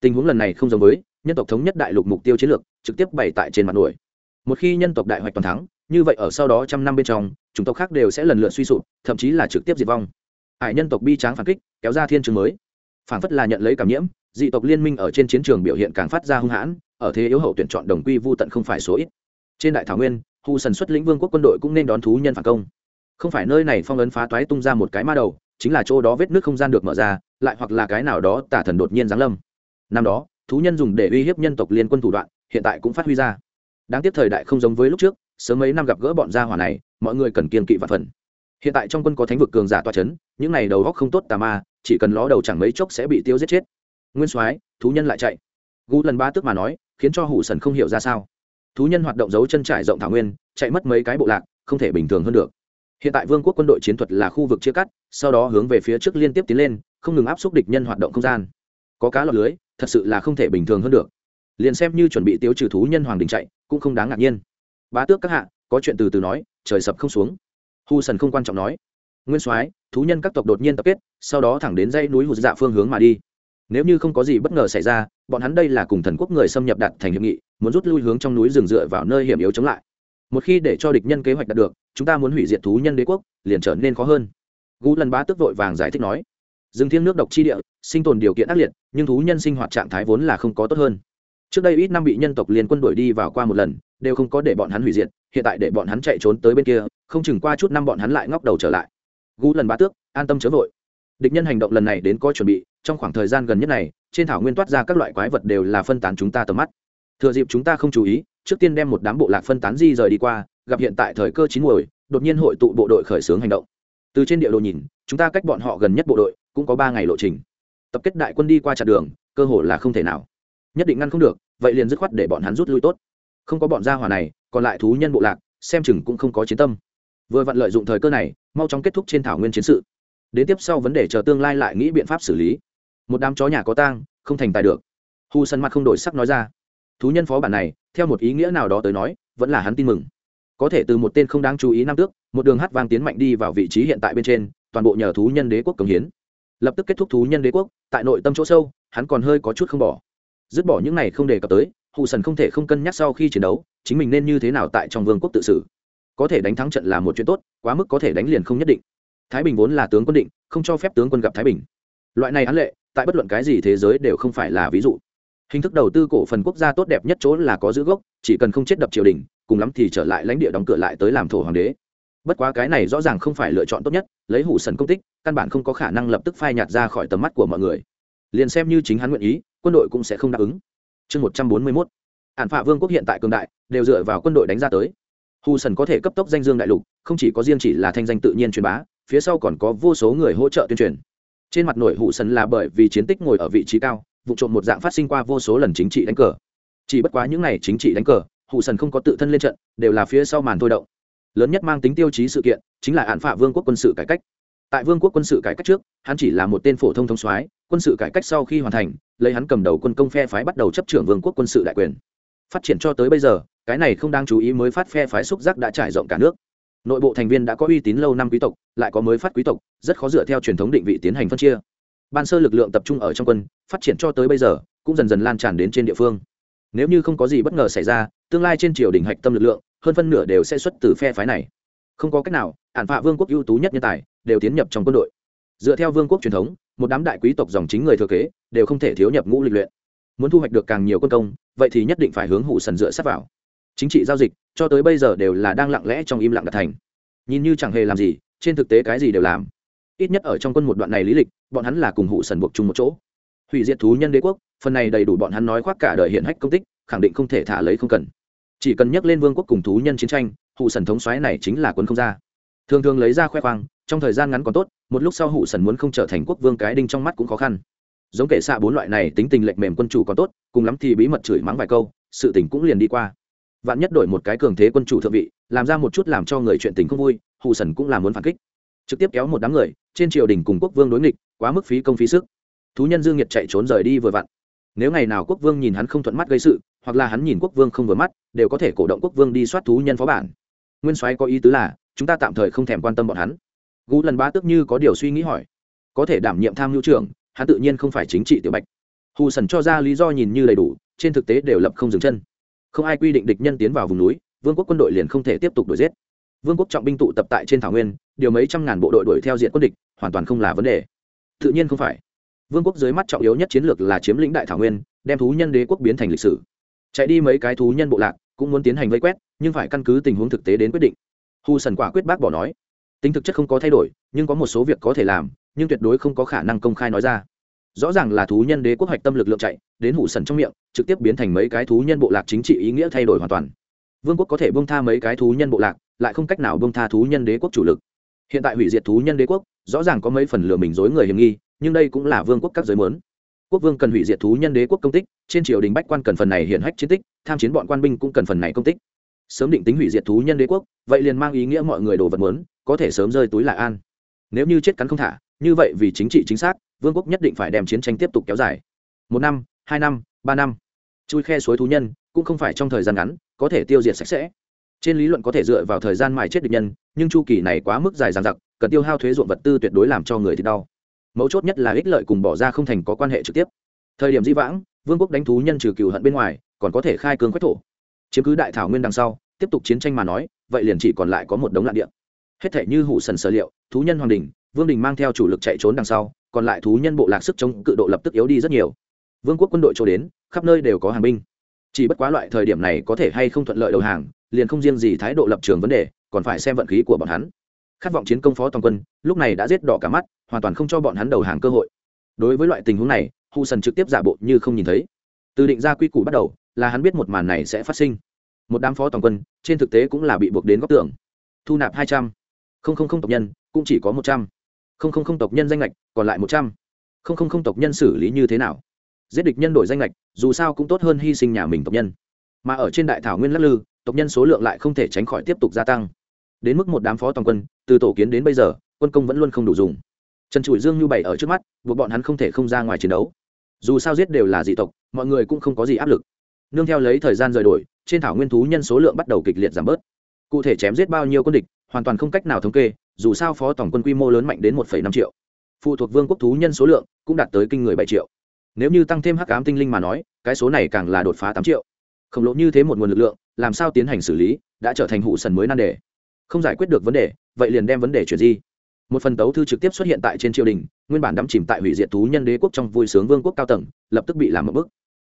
Tình huống lần này không giống với nhân tộc thống nhất đại lục mục tiêu chiến lược, trực tiếp bày tại trên mặt nổi. Một khi nhân tộc đại hoạch toàn thắng, như vậy ở sau đó trăm năm bên trong chúng tộc khác đều sẽ lần lượt suy sụp, thậm chí là trực tiếp diệt vong. Hải nhân tộc bi tráng phản kích, kéo ra thiên trường mới. Phản phất là nhận lấy cảm nhiễm, dị tộc liên minh ở trên chiến trường biểu hiện càng phát ra hung hãn, ở thế yếu hậu tuyển chọn đồng quy vô tận không phải số ít. Trên đại thảo nguyên hù sần xuất lĩnh vương quốc quân đội cũng nên đón thú nhân phản công. Không phải nơi này phong ấn phá toái tung ra một cái ma đầu, chính là chỗ đó vết nước không gian được mở ra, lại hoặc là cái nào đó tả thần đột nhiên giáng lâm. Năm đó thú nhân dùng để uy hiếp nhân tộc liên quân thủ đoạn, hiện tại cũng phát huy ra. Đáng tiếc thời đại không giống với lúc trước, sớm mấy năm gặp gỡ bọn gia hỏa này, mọi người cần kiên kỵ và phần. Hiện tại trong quân có thánh vực cường giả toa c h ấ n những này đầu góc không tốt tà ma, chỉ cần ló đầu chẳng mấy chốc sẽ bị tiêu giết chết. Nguyên soái, thú nhân lại chạy. Gu lần ba tức mà nói, khiến cho hủ sần không hiểu ra sao. Thú nhân hoạt động giấu chân trải rộng thảo nguyên, chạy mất mấy cái bộ lạc, không thể bình thường hơn được. Hiện tại vương quốc quân đội chiến thuật là khu vực chia cắt, sau đó hướng về phía trước liên tiếp tiến lên, không ngừng áp xúc địch nhân hoạt động không gian có cá lọt lưới, thật sự là không thể bình thường hơn được. Liền xem như chuẩn bị tiêu trừ thú nhân hoàng đình chạy, cũng không đáng ngạc nhiên. Bá tước các hạ, có chuyện từ từ nói, trời sập không xuống. Hu sần không quan trọng nói. Nguyên soái, thú nhân các tộc đột nhiên tập kết, sau đó thẳng đến dãy núi hụt dạ phương hướng mà đi. Nếu như không có gì bất ngờ xảy ra, bọn hắn đây là cùng thần quốc người xâm nhập đặt thành hiệp nghị, muốn rút lui hướng trong núi rừng dựa vào nơi hiểm yếu chống lại. Một khi để cho địch nhân kế hoạch đạt được, chúng ta muốn hủy diệt thú nhân đế quốc, liền trở nên khó hơn. Gu lần bá tước vội vàng giải thích nói rừng thiêng nước độc chi địa, sinh tồn điều kiện ác liệt, nhưng thú nhân sinh hoạt trạng thái vốn là không có tốt hơn. Trước đây ít năm bị nhân tộc liên quân đuổi đi vào qua một lần, đều không có để bọn hắn hủy diệt, hiện tại để bọn hắn chạy trốn tới bên kia, không chừng qua chút năm bọn hắn lại ngóc đầu trở lại. Gu lần bá tước, an tâm chớ vội. Địch nhân hành động lần này đến có chuẩn bị, trong khoảng thời gian gần nhất này, trên thảo nguyên toát ra các loại quái vật đều là phân tán chúng ta tầm mắt. Thừa dịp chúng ta không chú ý, trước tiên đem một đám bộ lạc phân tán di rời đi qua, gặp hiện tại thời cơ chín muồi, đột nhiên hội tụ bộ đội khởi xướng hành động. Từ trên địa đồ nhìn, chúng ta cách bọn họ gần nhất bộ đội cũng có ba ngày lộ trình. Tập kết đại quân đi qua chặn đường, cơ hội là không thể nào. Nhất định ngăn không được, vậy liền dứt khoát để bọn hắn rút lui tốt. Không có bọn gia hỏa này, còn lại thú nhân bộ lạc, xem chừng cũng không có chiến tâm. Vừa vặn lợi dụng thời cơ này, mau chóng kết thúc trên thảo nguyên chiến sự. Đến tiếp sau vấn đề chờ tương lai lại nghĩ biện pháp xử lý. Một đám chó nhà có tang, không thành tài được. Hu sân mặt không đổi sắc nói ra. Thú nhân phó bản này, theo một ý nghĩa nào đó tới nói, vẫn là hắn tin mừng. Có thể từ một tên không đáng chú ý năm tước, một đường hát vang tiến mạnh đi vào vị trí hiện tại bên trên, toàn bộ nhờ thú nhân đế quốc cống hiến lập tức kết thúc thú nhân đế quốc, tại nội tâm chỗ sâu, hắn còn hơi có chút không bỏ. Dứt bỏ những này không đề cập tới hụ sần không thể không cân nhắc sau khi chiến đấu, chính mình nên như thế nào tại trong vương quốc tự xử. Có thể đánh thắng trận là một chuyện tốt, quá mức có thể đánh liền không nhất định. Thái bình vốn là tướng quân định, không cho phép tướng quân gặp thái bình. Loại này án lệ, tại bất luận cái gì thế giới đều không phải là ví dụ. Hình thức đầu tư cổ phần quốc gia tốt đẹp nhất chỗ là có giữ gốc, chỉ cần không chết đập triều đình, cùng lắm thì trở lại lãnh địa đóng cửa lại tới làm thổ hoàng đế bất quá cái này rõ ràng không phải lựa chọn tốt nhất, lấy hủ sần công tích, căn bản không có khả năng lập tức phai nhạt ra khỏi tầm mắt của mọi người. Liền xem như chính hắn nguyện ý, quân đội cũng sẽ không đáp ứng. Chương một trăm bốn mươi mốt. Ản phạ vương quốc hiện tại cường đại, đều dựa vào quân đội đánh ra tới. Hù sần có thể cấp tốc danh dương đại lục, không chỉ có riêng chỉ là thanh danh tự nhiên truyền bá, phía sau còn có vô số người hỗ trợ tuyên truyền. Trên mặt nổi Hù sần là bởi vì chiến tích ngồi ở vị trí cao, vụ trộm một dạng phát sinh qua vô số lần chính trị đánh cờ. Chỉ bất quá những n à y chính trị đánh cờ Hù sần không có tự thân lên trận, đều là phía sau màn thôi động lớn nhất mang tính tiêu chí sự kiện, chính là hạn phạ vương quốc quân sự cải cách. Tại vương quốc quân sự cải cách trước, hắn chỉ là một tên phổ thông thông soái, quân sự cải cách sau khi hoàn thành, lấy hắn cầm đầu quân công phe phái bắt đầu chấp trưởng vương quốc quân sự đại quyền. Phát triển cho tới bây giờ, cái này không đang chú ý mới phát phe phái xúc giác đã trải rộng cả nước. Nội bộ thành viên đã có uy tín lâu năm quý tộc, lại có mới phát quý tộc, rất khó dựa theo truyền thống định vị tiến hành phân chia. Ban sơ lực lượng tập trung ở trong quân, phát triển cho tới bây giờ, cũng dần dần lan tràn đến trên địa phương. Nếu như không có gì bất ngờ xảy ra, tương lai trên triều đình hạch tâm lực lượng hơn phân nửa đều sẽ xuất từ phe phái này. Không có cách nào, ản phạ vương quốc ưu tú nhất nhân tài đều tiến nhập trong quân đội. Dựa theo vương quốc truyền thống, một đám đại quý tộc dòng chính người thừa kế đều không thể thiếu nhập ngũ lịch luyện. Muốn thu hoạch được càng nhiều quân công, vậy thì nhất định phải hướng hụ sần dựa sát vào. Chính trị giao dịch, cho tới bây giờ đều là đang lặng lẽ trong im lặng đạt thành. Nhìn như chẳng hề làm gì, trên thực tế cái gì đều làm. Ít nhất ở trong quân một đoạn này lý lịch, bọn hắn là cùng hụ sần buộc chung một chỗ. Hủy diệt thú nhân đế quốc, phần này đầy đủ bọn hắn nói khoác cả đời hiện hách công tích, khẳng định không thể thả lấy không cần chỉ cần nhắc lên vương quốc cùng thú nhân chiến tranh, hụ sần thống xoáy này chính là quân không ra. Thường thường lấy ra khoe khoang, trong thời gian ngắn còn tốt, một lúc sau hụ sần muốn không trở thành quốc vương cái đinh trong mắt cũng khó khăn. Giống kệ xạ bốn loại này tính tình lệch mềm quân chủ còn tốt, cùng lắm thì bí mật chửi mắng vài câu, sự tình cũng liền đi qua. Vạn nhất đổi một cái cường thế quân chủ thượng vị, làm ra một chút làm cho người chuyện tình không vui, hụ sần cũng là muốn phản kích. Trực tiếp kéo một đám người, trên triều đình cùng quốc vương đối nghịch, quá mức phí công phí sức. Thú nhân dương nhiệt chạy trốn rời đi vừa vặn. Nếu ngày nào quốc vương nhìn hắn không thuận mắt gây sự hoặc là hắn nhìn quốc vương không vừa mắt, đều có thể cổ động quốc vương đi soát thú nhân phó bản. Nguyên soái có ý tứ là, chúng ta tạm thời không thèm quan tâm bọn hắn. Gú lần ba tức như có điều suy nghĩ hỏi. Có thể đảm nhiệm tham mưu trưởng, hắn tự nhiên không phải chính trị tiểu bạch. Hù sần cho ra lý do nhìn như đầy đủ, trên thực tế đều lập không dừng chân. Không ai quy định địch nhân tiến vào vùng núi, vương quốc quân đội liền không thể tiếp tục đuổi giết. Vương quốc trọng binh tụ tập tại trên thảo nguyên, điều mấy trăm ngàn bộ đội đuổi theo diện quân địch, hoàn toàn không là vấn đề. Tự nhiên không phải. Vương quốc dưới mắt trọng yếu nhất chiến lược là chiếm lĩnh đại thảo nguyên, đem thú nhân đế quốc biến thành lịch sử chạy đi mấy cái thú nhân bộ lạc, cũng muốn tiến hành vây quét, nhưng phải căn cứ tình huống thực tế đến quyết định. Hù sần quả quyết bác bỏ nói. Tính thực chất không có thay đổi, nhưng có một số việc có thể làm, nhưng tuyệt đối không có khả năng công khai nói ra. Rõ ràng là thú nhân đế quốc hoạch tâm lực lượng chạy, đến hủ sần trong miệng, trực tiếp biến thành mấy cái thú nhân bộ lạc chính trị ý nghĩa thay đổi hoàn toàn. Vương quốc có thể bông tha mấy cái thú nhân bộ lạc, lại không cách nào bông tha thú nhân đế quốc chủ lực. Hiện tại hủy diệt thú nhân đế quốc, rõ ràng có mấy phần lừa mình dối người hiểm nghi, nhưng đây cũng là vương quốc các giới mớn quốc vương cần hủy diệt thú nhân đế quốc công tích, trên triều đình bách quan cần phần này hiển hách chiến tích, tham chiến bọn quan binh cũng cần phần này công tích. Sớm định tính hủy diệt thú nhân đế quốc, vậy liền mang ý nghĩa mọi người đồ vật muốn, có thể sớm rơi túi lại an. Nếu như chết cắn không thả, như vậy vì chính trị chính xác, vương quốc nhất định phải đem chiến tranh tiếp tục kéo dài. Một năm, hai năm, ba năm. Chui khe suối thú nhân, cũng không phải trong thời gian ngắn, có thể tiêu diệt sạch sẽ. Trên lý luận có thể dựa vào thời gian mài chết địch nhân, nhưng chu kỳ này quá mức dài dàn giặc cần tiêu hao thuế ruộng vật tư tuyệt đối làm cho người thì đau mấu chốt nhất là ích lợi cùng bỏ ra không thành có quan hệ trực tiếp. Thời điểm di vãng, vương quốc đánh thú nhân trừ cừu hận bên ngoài, còn có thể khai cương quách thổ. Chiếm cứ đại thảo nguyên đằng sau, tiếp tục chiến tranh mà nói, vậy liền chỉ còn lại có một đống lạn địa. Hết thể như hủ sần sở liệu, thú nhân hoàng đình, vương đình mang theo chủ lực chạy trốn đằng sau, còn lại thú nhân bộ lạc sức chống cự độ lập tức yếu đi rất nhiều. Vương quốc quân đội chỗ đến, khắp nơi đều có hàng binh. Chỉ bất quá loại thời điểm này có thể hay không thuận lợi đầu hàng, liền không riêng gì thái độ lập trường vấn đề, còn phải xem vận khí của bọn hắn khát vọng chiến công phó toàn quân, lúc này đã giết đỏ cả mắt, hoàn toàn không cho bọn hắn đầu hàng cơ hội. Đối với loại tình huống này Hù sần trực tiếp giả bộ như không nhìn thấy. Từ định ra quy củ bắt đầu, là hắn biết một màn này sẽ phát sinh. Một đám phó toàn quân, trên thực tế cũng là bị buộc đến góc tường. Thu nạp hai trăm. Linh tộc nhân, cũng chỉ có một trăm. Linh tộc nhân danh lệch còn lại một trăm. Linh tộc nhân xử lý như thế nào? Giết địch nhân đổi danh lệch dù sao cũng tốt hơn hy sinh nhà mình tộc nhân. Mà ở trên đại thảo nguyên lắc lư, tộc nhân số lượng lại không thể tránh khỏi tiếp tục gia tăng. Đến mức một đám phó toàn quân từ tổ kiến đến bây giờ, quân công vẫn luôn không đủ dùng. Trần trụi dương như bày ở trước mắt, buộc bọn hắn không thể không ra ngoài chiến đấu. Dù sao giết đều là dị tộc, mọi người cũng không có gì áp lực. Nương theo lấy thời gian rời đổi, trên thảo nguyên thú nhân số lượng bắt đầu kịch liệt giảm bớt. Cụ thể chém giết bao nhiêu quân địch, hoàn toàn không cách nào thống kê, dù sao phó tổng quân quy mô lớn mạnh đến một năm triệu. Phụ thuộc vương quốc thú nhân số lượng cũng đạt tới kinh người bảy triệu. Nếu như tăng thêm hắc ám tinh linh mà nói, cái số này càng là đột phá tám triệu. Khổng lồ như thế một nguồn lực lượng, làm sao tiến hành xử lý, đã trở thành hụ sần mới nan đề không giải quyết được vấn đề, vậy liền đem vấn đề chuyển di. Một phần tấu thư trực tiếp xuất hiện tại trên triều đình, nguyên bản đắm chìm tại hủy diệt thú nhân đế quốc trong vui sướng vương quốc cao tầng, lập tức bị làm một bức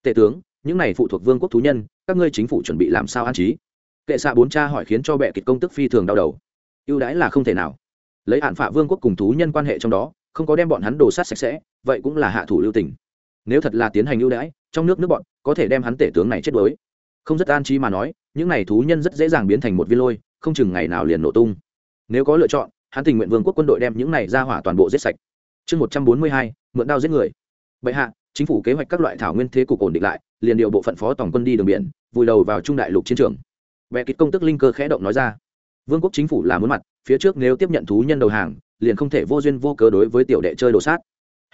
tể tướng, những này phụ thuộc vương quốc thú nhân, các ngươi chính phủ chuẩn bị làm sao an trí? Kệ xạ bốn cha hỏi khiến cho bệ kịch công tức phi thường đau đầu. Ưu đãi là không thể nào. Lấy hạn phạ vương quốc cùng thú nhân quan hệ trong đó, không có đem bọn hắn đồ sát sạch sẽ, vậy cũng là hạ thủ lưu tình. Nếu thật là tiến hành ưu đãi, trong nước nước bọn có thể đem hắn tể tướng này chết đuối. Không rất an trí mà nói, những này thú nhân rất dễ dàng biến thành một viên lôi không chừng ngày nào liền nổ tung. Nếu có lựa chọn, hắn tình nguyện vương quốc quân đội đem những này ra hỏa toàn bộ giết sạch. Chương một trăm bốn mươi hai, mượn đao giết người. Bệ hạ, chính phủ kế hoạch các loại thảo nguyên thế cục ổn định lại, liền điều bộ phận phó tổng quân đi đường biển, vùi đầu vào trung đại lục chiến trường. Vẽ kịch công tức linh cơ khẽ động nói ra. Vương quốc chính phủ là muốn mặt, phía trước nếu tiếp nhận thú nhân đầu hàng, liền không thể vô duyên vô cớ đối với tiểu đệ chơi đồ sát.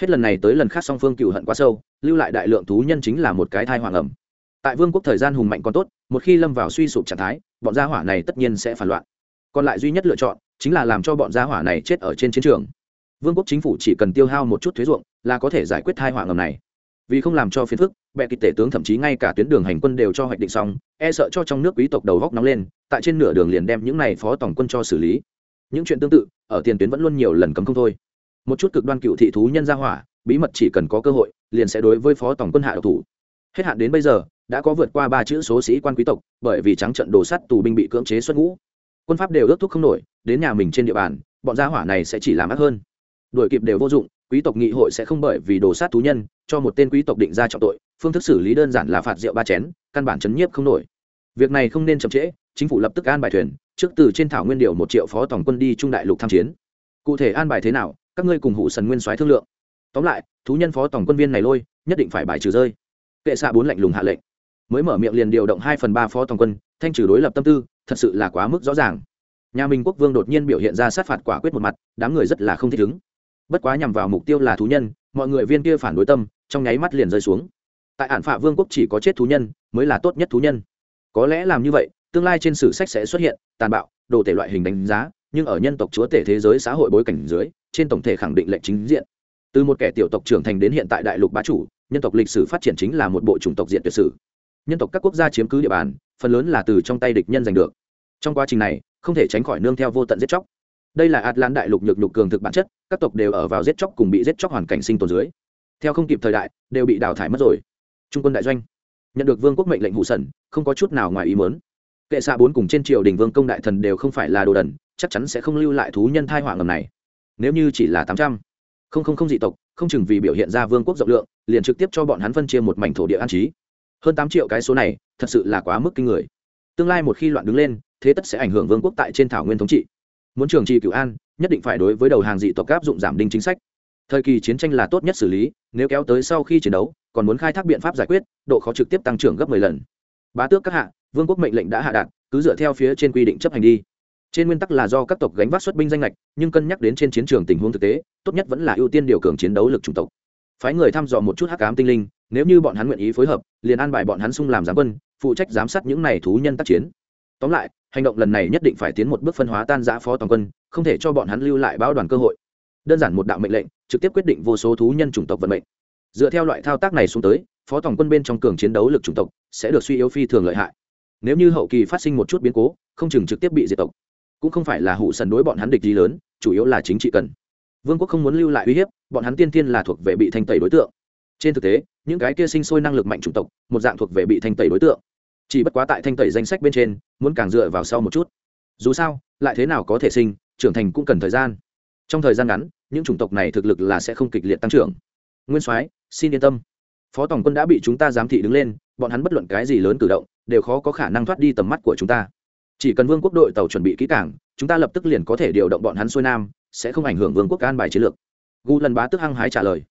Hết lần này tới lần khác song phương cựu hận quá sâu, lưu lại đại lượng thú nhân chính là một cái thai hoàng ẩm. Tại vương quốc thời gian hùng mạnh còn tốt, một khi lâm vào suy sụp trạng thái bọn gia hỏa này tất nhiên sẽ phản loạn. Còn lại duy nhất lựa chọn chính là làm cho bọn gia hỏa này chết ở trên chiến trường. Vương quốc chính phủ chỉ cần tiêu hao một chút thuế ruộng là có thể giải quyết thai họa ngầm này. Vì không làm cho phiền phức, bệ kịch tể tướng thậm chí ngay cả tuyến đường hành quân đều cho hoạch định xong e sợ cho trong nước quý tộc đầu góc nóng lên, tại trên nửa đường liền đem những này phó tổng quân cho xử lý. Những chuyện tương tự, ở tiền tuyến vẫn luôn nhiều lần cấm không thôi. Một chút cực đoan cựu thị thú nhân gia hỏa, bí mật chỉ cần có cơ hội, liền sẽ đối với phó tổng quân hạ độc thủ. Hết hạn đến bây giờ đã có vượt qua ba chữ số sĩ quan quý tộc, bởi vì trắng trận đồ sắt tù binh bị cưỡng chế xuất ngũ. Quân pháp đều ước thúc không nổi, đến nhà mình trên địa bàn, bọn gia hỏa này sẽ chỉ làm ác hơn. Đuổi kịp đều vô dụng, quý tộc nghị hội sẽ không bởi vì đồ sát thú nhân, cho một tên quý tộc định ra trọng tội, phương thức xử lý đơn giản là phạt rượu ba chén, căn bản chấn nhiếp không nổi. Việc này không nên chậm trễ, chính phủ lập tức an bài thuyền, trước từ trên thảo nguyên điều một triệu phó tổng quân đi trung đại lục tham chiến. Cụ thể an bài thế nào, các ngươi cùng hụ sần nguyên soái thương lượng. Tóm lại, thú nhân phó tổng quân viên này lôi, nhất định phải bài trừ rơi. Kệ xạ bốn lạnh lùng hạ lệnh mới mở miệng liền điều động hai phần ba phó tổng quân, thanh trừ đối lập tâm tư, thật sự là quá mức rõ ràng. Nhà minh quốc vương đột nhiên biểu hiện ra sát phạt quả quyết một mặt, đám người rất là không thích ứng. Bất quá nhằm vào mục tiêu là thú nhân, mọi người viên kia phản đối tâm, trong nháy mắt liền rơi xuống. Tại hạn phạ vương quốc chỉ có chết thú nhân, mới là tốt nhất thú nhân. Có lẽ làm như vậy, tương lai trên sử sách sẽ xuất hiện, tàn bạo, đồ tể loại hình đánh giá, nhưng ở nhân tộc chúa tể thế giới xã hội bối cảnh dưới, trên tổng thể khẳng định lệnh chính diện. Từ một kẻ tiểu tộc trưởng thành đến hiện tại đại lục bá chủ, nhân tộc lịch sử phát triển chính là một bộ chủng tộc diện tuyệt sử nhân tộc các quốc gia chiếm cứ địa bàn, phần lớn là từ trong tay địch nhân giành được. Trong quá trình này, không thể tránh khỏi nương theo vô tận giết chóc. Đây là atlan đại lục nhược nhục cường thực bản chất, các tộc đều ở vào giết chóc cùng bị giết chóc hoàn cảnh sinh tồn dưới. Theo không kịp thời đại, đều bị đào thải mất rồi. Trung quân đại doanh nhận được vương quốc mệnh lệnh hụ sẩn, không có chút nào ngoài ý mớn kệ xạ bốn cùng trên triều đình vương công đại thần đều không phải là đồ đần, chắc chắn sẽ không lưu lại thú nhân thai hỏa ngầm này. Nếu như chỉ là tám trăm không không không dị tộc, không chừng vì biểu hiện ra vương quốc rộng lượng, liền trực tiếp cho bọn hắn phân chia một mảnh thổ địa an trí hơn tám triệu cái số này, thật sự là quá mức kinh người. Tương lai một khi loạn đứng lên, thế tất sẽ ảnh hưởng vương quốc tại trên thảo nguyên thống trị. Muốn trường trị cửu an, nhất định phải đối với đầu hàng dị tộc áp dụng giảm đinh chính sách. Thời kỳ chiến tranh là tốt nhất xử lý, nếu kéo tới sau khi chiến đấu, còn muốn khai thác biện pháp giải quyết, độ khó trực tiếp tăng trưởng gấp 10 lần. Bá tước các hạ, vương quốc mệnh lệnh đã hạ đạt, cứ dựa theo phía trên quy định chấp hành đi. Trên nguyên tắc là do các tộc gánh vác xuất binh danh lệch nhưng cân nhắc đến trên chiến trường tình huống thực tế, tốt nhất vẫn là ưu tiên điều cường chiến đấu lực chủng tộc. Phái người thăm dò một chút hắc ám tinh linh nếu như bọn hắn nguyện ý phối hợp, liền an bài bọn hắn sung làm giám quân, phụ trách giám sát những này thú nhân tác chiến. Tóm lại, hành động lần này nhất định phải tiến một bước phân hóa tan giã phó toàn quân, không thể cho bọn hắn lưu lại báo đoàn cơ hội. Đơn giản một đạo mệnh lệnh, trực tiếp quyết định vô số thú nhân chủng tộc vận mệnh. Dựa theo loại thao tác này xuống tới, phó tổng quân bên trong cường chiến đấu lực chủng tộc sẽ được suy yếu phi thường lợi hại. Nếu như hậu kỳ phát sinh một chút biến cố, không chừng trực tiếp bị diệt tộc. Cũng không phải là hụ sần đối bọn hắn địch gì lớn, chủ yếu là chính trị cần. Vương quốc không muốn lưu lại uy hiếp, bọn hắn tiên tiên là thuộc về bị thanh tẩy đối tượng. Trên thực tế những cái kia sinh sôi năng lực mạnh chủng tộc, một dạng thuộc về bị thanh tẩy đối tượng. Chỉ bất quá tại thanh tẩy danh sách bên trên, muốn càng dựa vào sau một chút. Dù sao, lại thế nào có thể sinh, trưởng thành cũng cần thời gian. Trong thời gian ngắn, những chủng tộc này thực lực là sẽ không kịch liệt tăng trưởng. Nguyên soái, xin yên tâm. Phó tổng quân đã bị chúng ta giám thị đứng lên, bọn hắn bất luận cái gì lớn cử động, đều khó có khả năng thoát đi tầm mắt của chúng ta. Chỉ cần vương quốc đội tàu chuẩn bị kỹ cảng chúng ta lập tức liền có thể điều động bọn hắn xuôi nam, sẽ không ảnh hưởng vương quốc an bài chiến lược. Gu lần bá tức hăng hái trả lời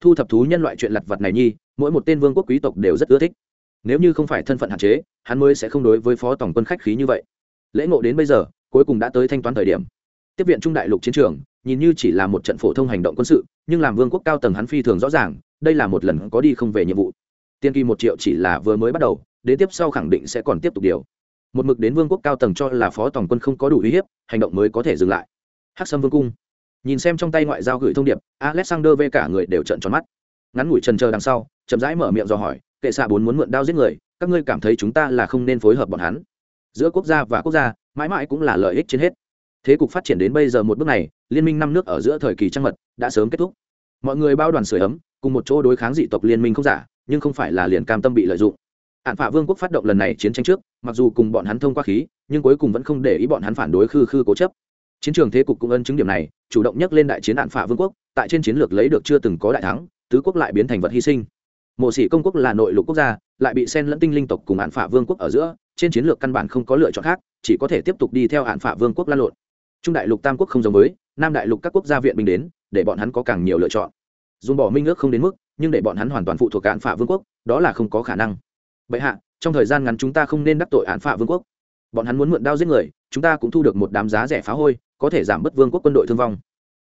thu thập thú nhân loại chuyện lặt vặt này nhi, mỗi một tên vương quốc quý tộc đều rất ưa thích. Nếu như không phải thân phận hạn chế, hắn mới sẽ không đối với phó tổng quân khách khí như vậy. Lễ ngộ đến bây giờ, cuối cùng đã tới thanh toán thời điểm. Tiếp viện trung đại lục chiến trường, nhìn như chỉ là một trận phổ thông hành động quân sự, nhưng làm vương quốc cao tầng hắn phi thường rõ ràng, đây là một lần có đi không về nhiệm vụ. Tiên kỳ một triệu chỉ là vừa mới bắt đầu, đến tiếp sau khẳng định sẽ còn tiếp tục điều. Một mực đến vương quốc cao tầng cho là phó tổng quân không có đủ uy hiếp, hành động mới có thể dừng lại. Hắc sâm vương cung nhìn xem trong tay ngoại giao gửi thông điệp, alexander v cả người đều trận tròn mắt. Ngắn ngủi trần chờ đằng sau, chậm rãi mở miệng do hỏi, kệ xạ bốn muốn mượn đao giết người, các ngươi cảm thấy chúng ta là không nên phối hợp bọn hắn? Giữa quốc gia và quốc gia, mãi mãi cũng là lợi ích trên hết. Thế cục phát triển đến bây giờ một bước này, liên minh năm nước ở giữa thời kỳ trăng mật đã sớm kết thúc. Mọi người bao đoàn sửa ấm, cùng một chỗ đối kháng dị tộc liên minh không giả, nhưng không phải là liền cam tâm bị lợi dụng. Hạn phạ vương quốc phát động lần này chiến tranh trước, mặc dù cùng bọn hắn thông qua khí, nhưng cuối cùng vẫn không để ý bọn hắn phản đối khư khư cố chấp chiến trường thế cục cũng ân chứng điểm này, chủ động nhắc lên đại chiến hạn phả vương quốc, tại trên chiến lược lấy được chưa từng có đại thắng, tứ quốc lại biến thành vật hy sinh. Mộ sĩ công quốc là nội lục quốc gia, lại bị xen lẫn tinh linh tộc cùng hạn phả vương quốc ở giữa, trên chiến lược căn bản không có lựa chọn khác, chỉ có thể tiếp tục đi theo hạn phả vương quốc lan lộn. Trung đại lục tam quốc không giống với, nam đại lục các quốc gia viện binh đến, để bọn hắn có càng nhiều lựa chọn. Dùng bỏ minh ước không đến mức, nhưng để bọn hắn hoàn toàn phụ thuộc hạn phả vương quốc, đó là không có khả năng. Vậy hạ, trong thời gian ngắn chúng ta không nên đắc tội hạn phả vương quốc bọn hắn muốn mượn đao giết người, chúng ta cũng thu được một đám giá rẻ phá hôi, có thể giảm bớt vương quốc quân đội thương vong.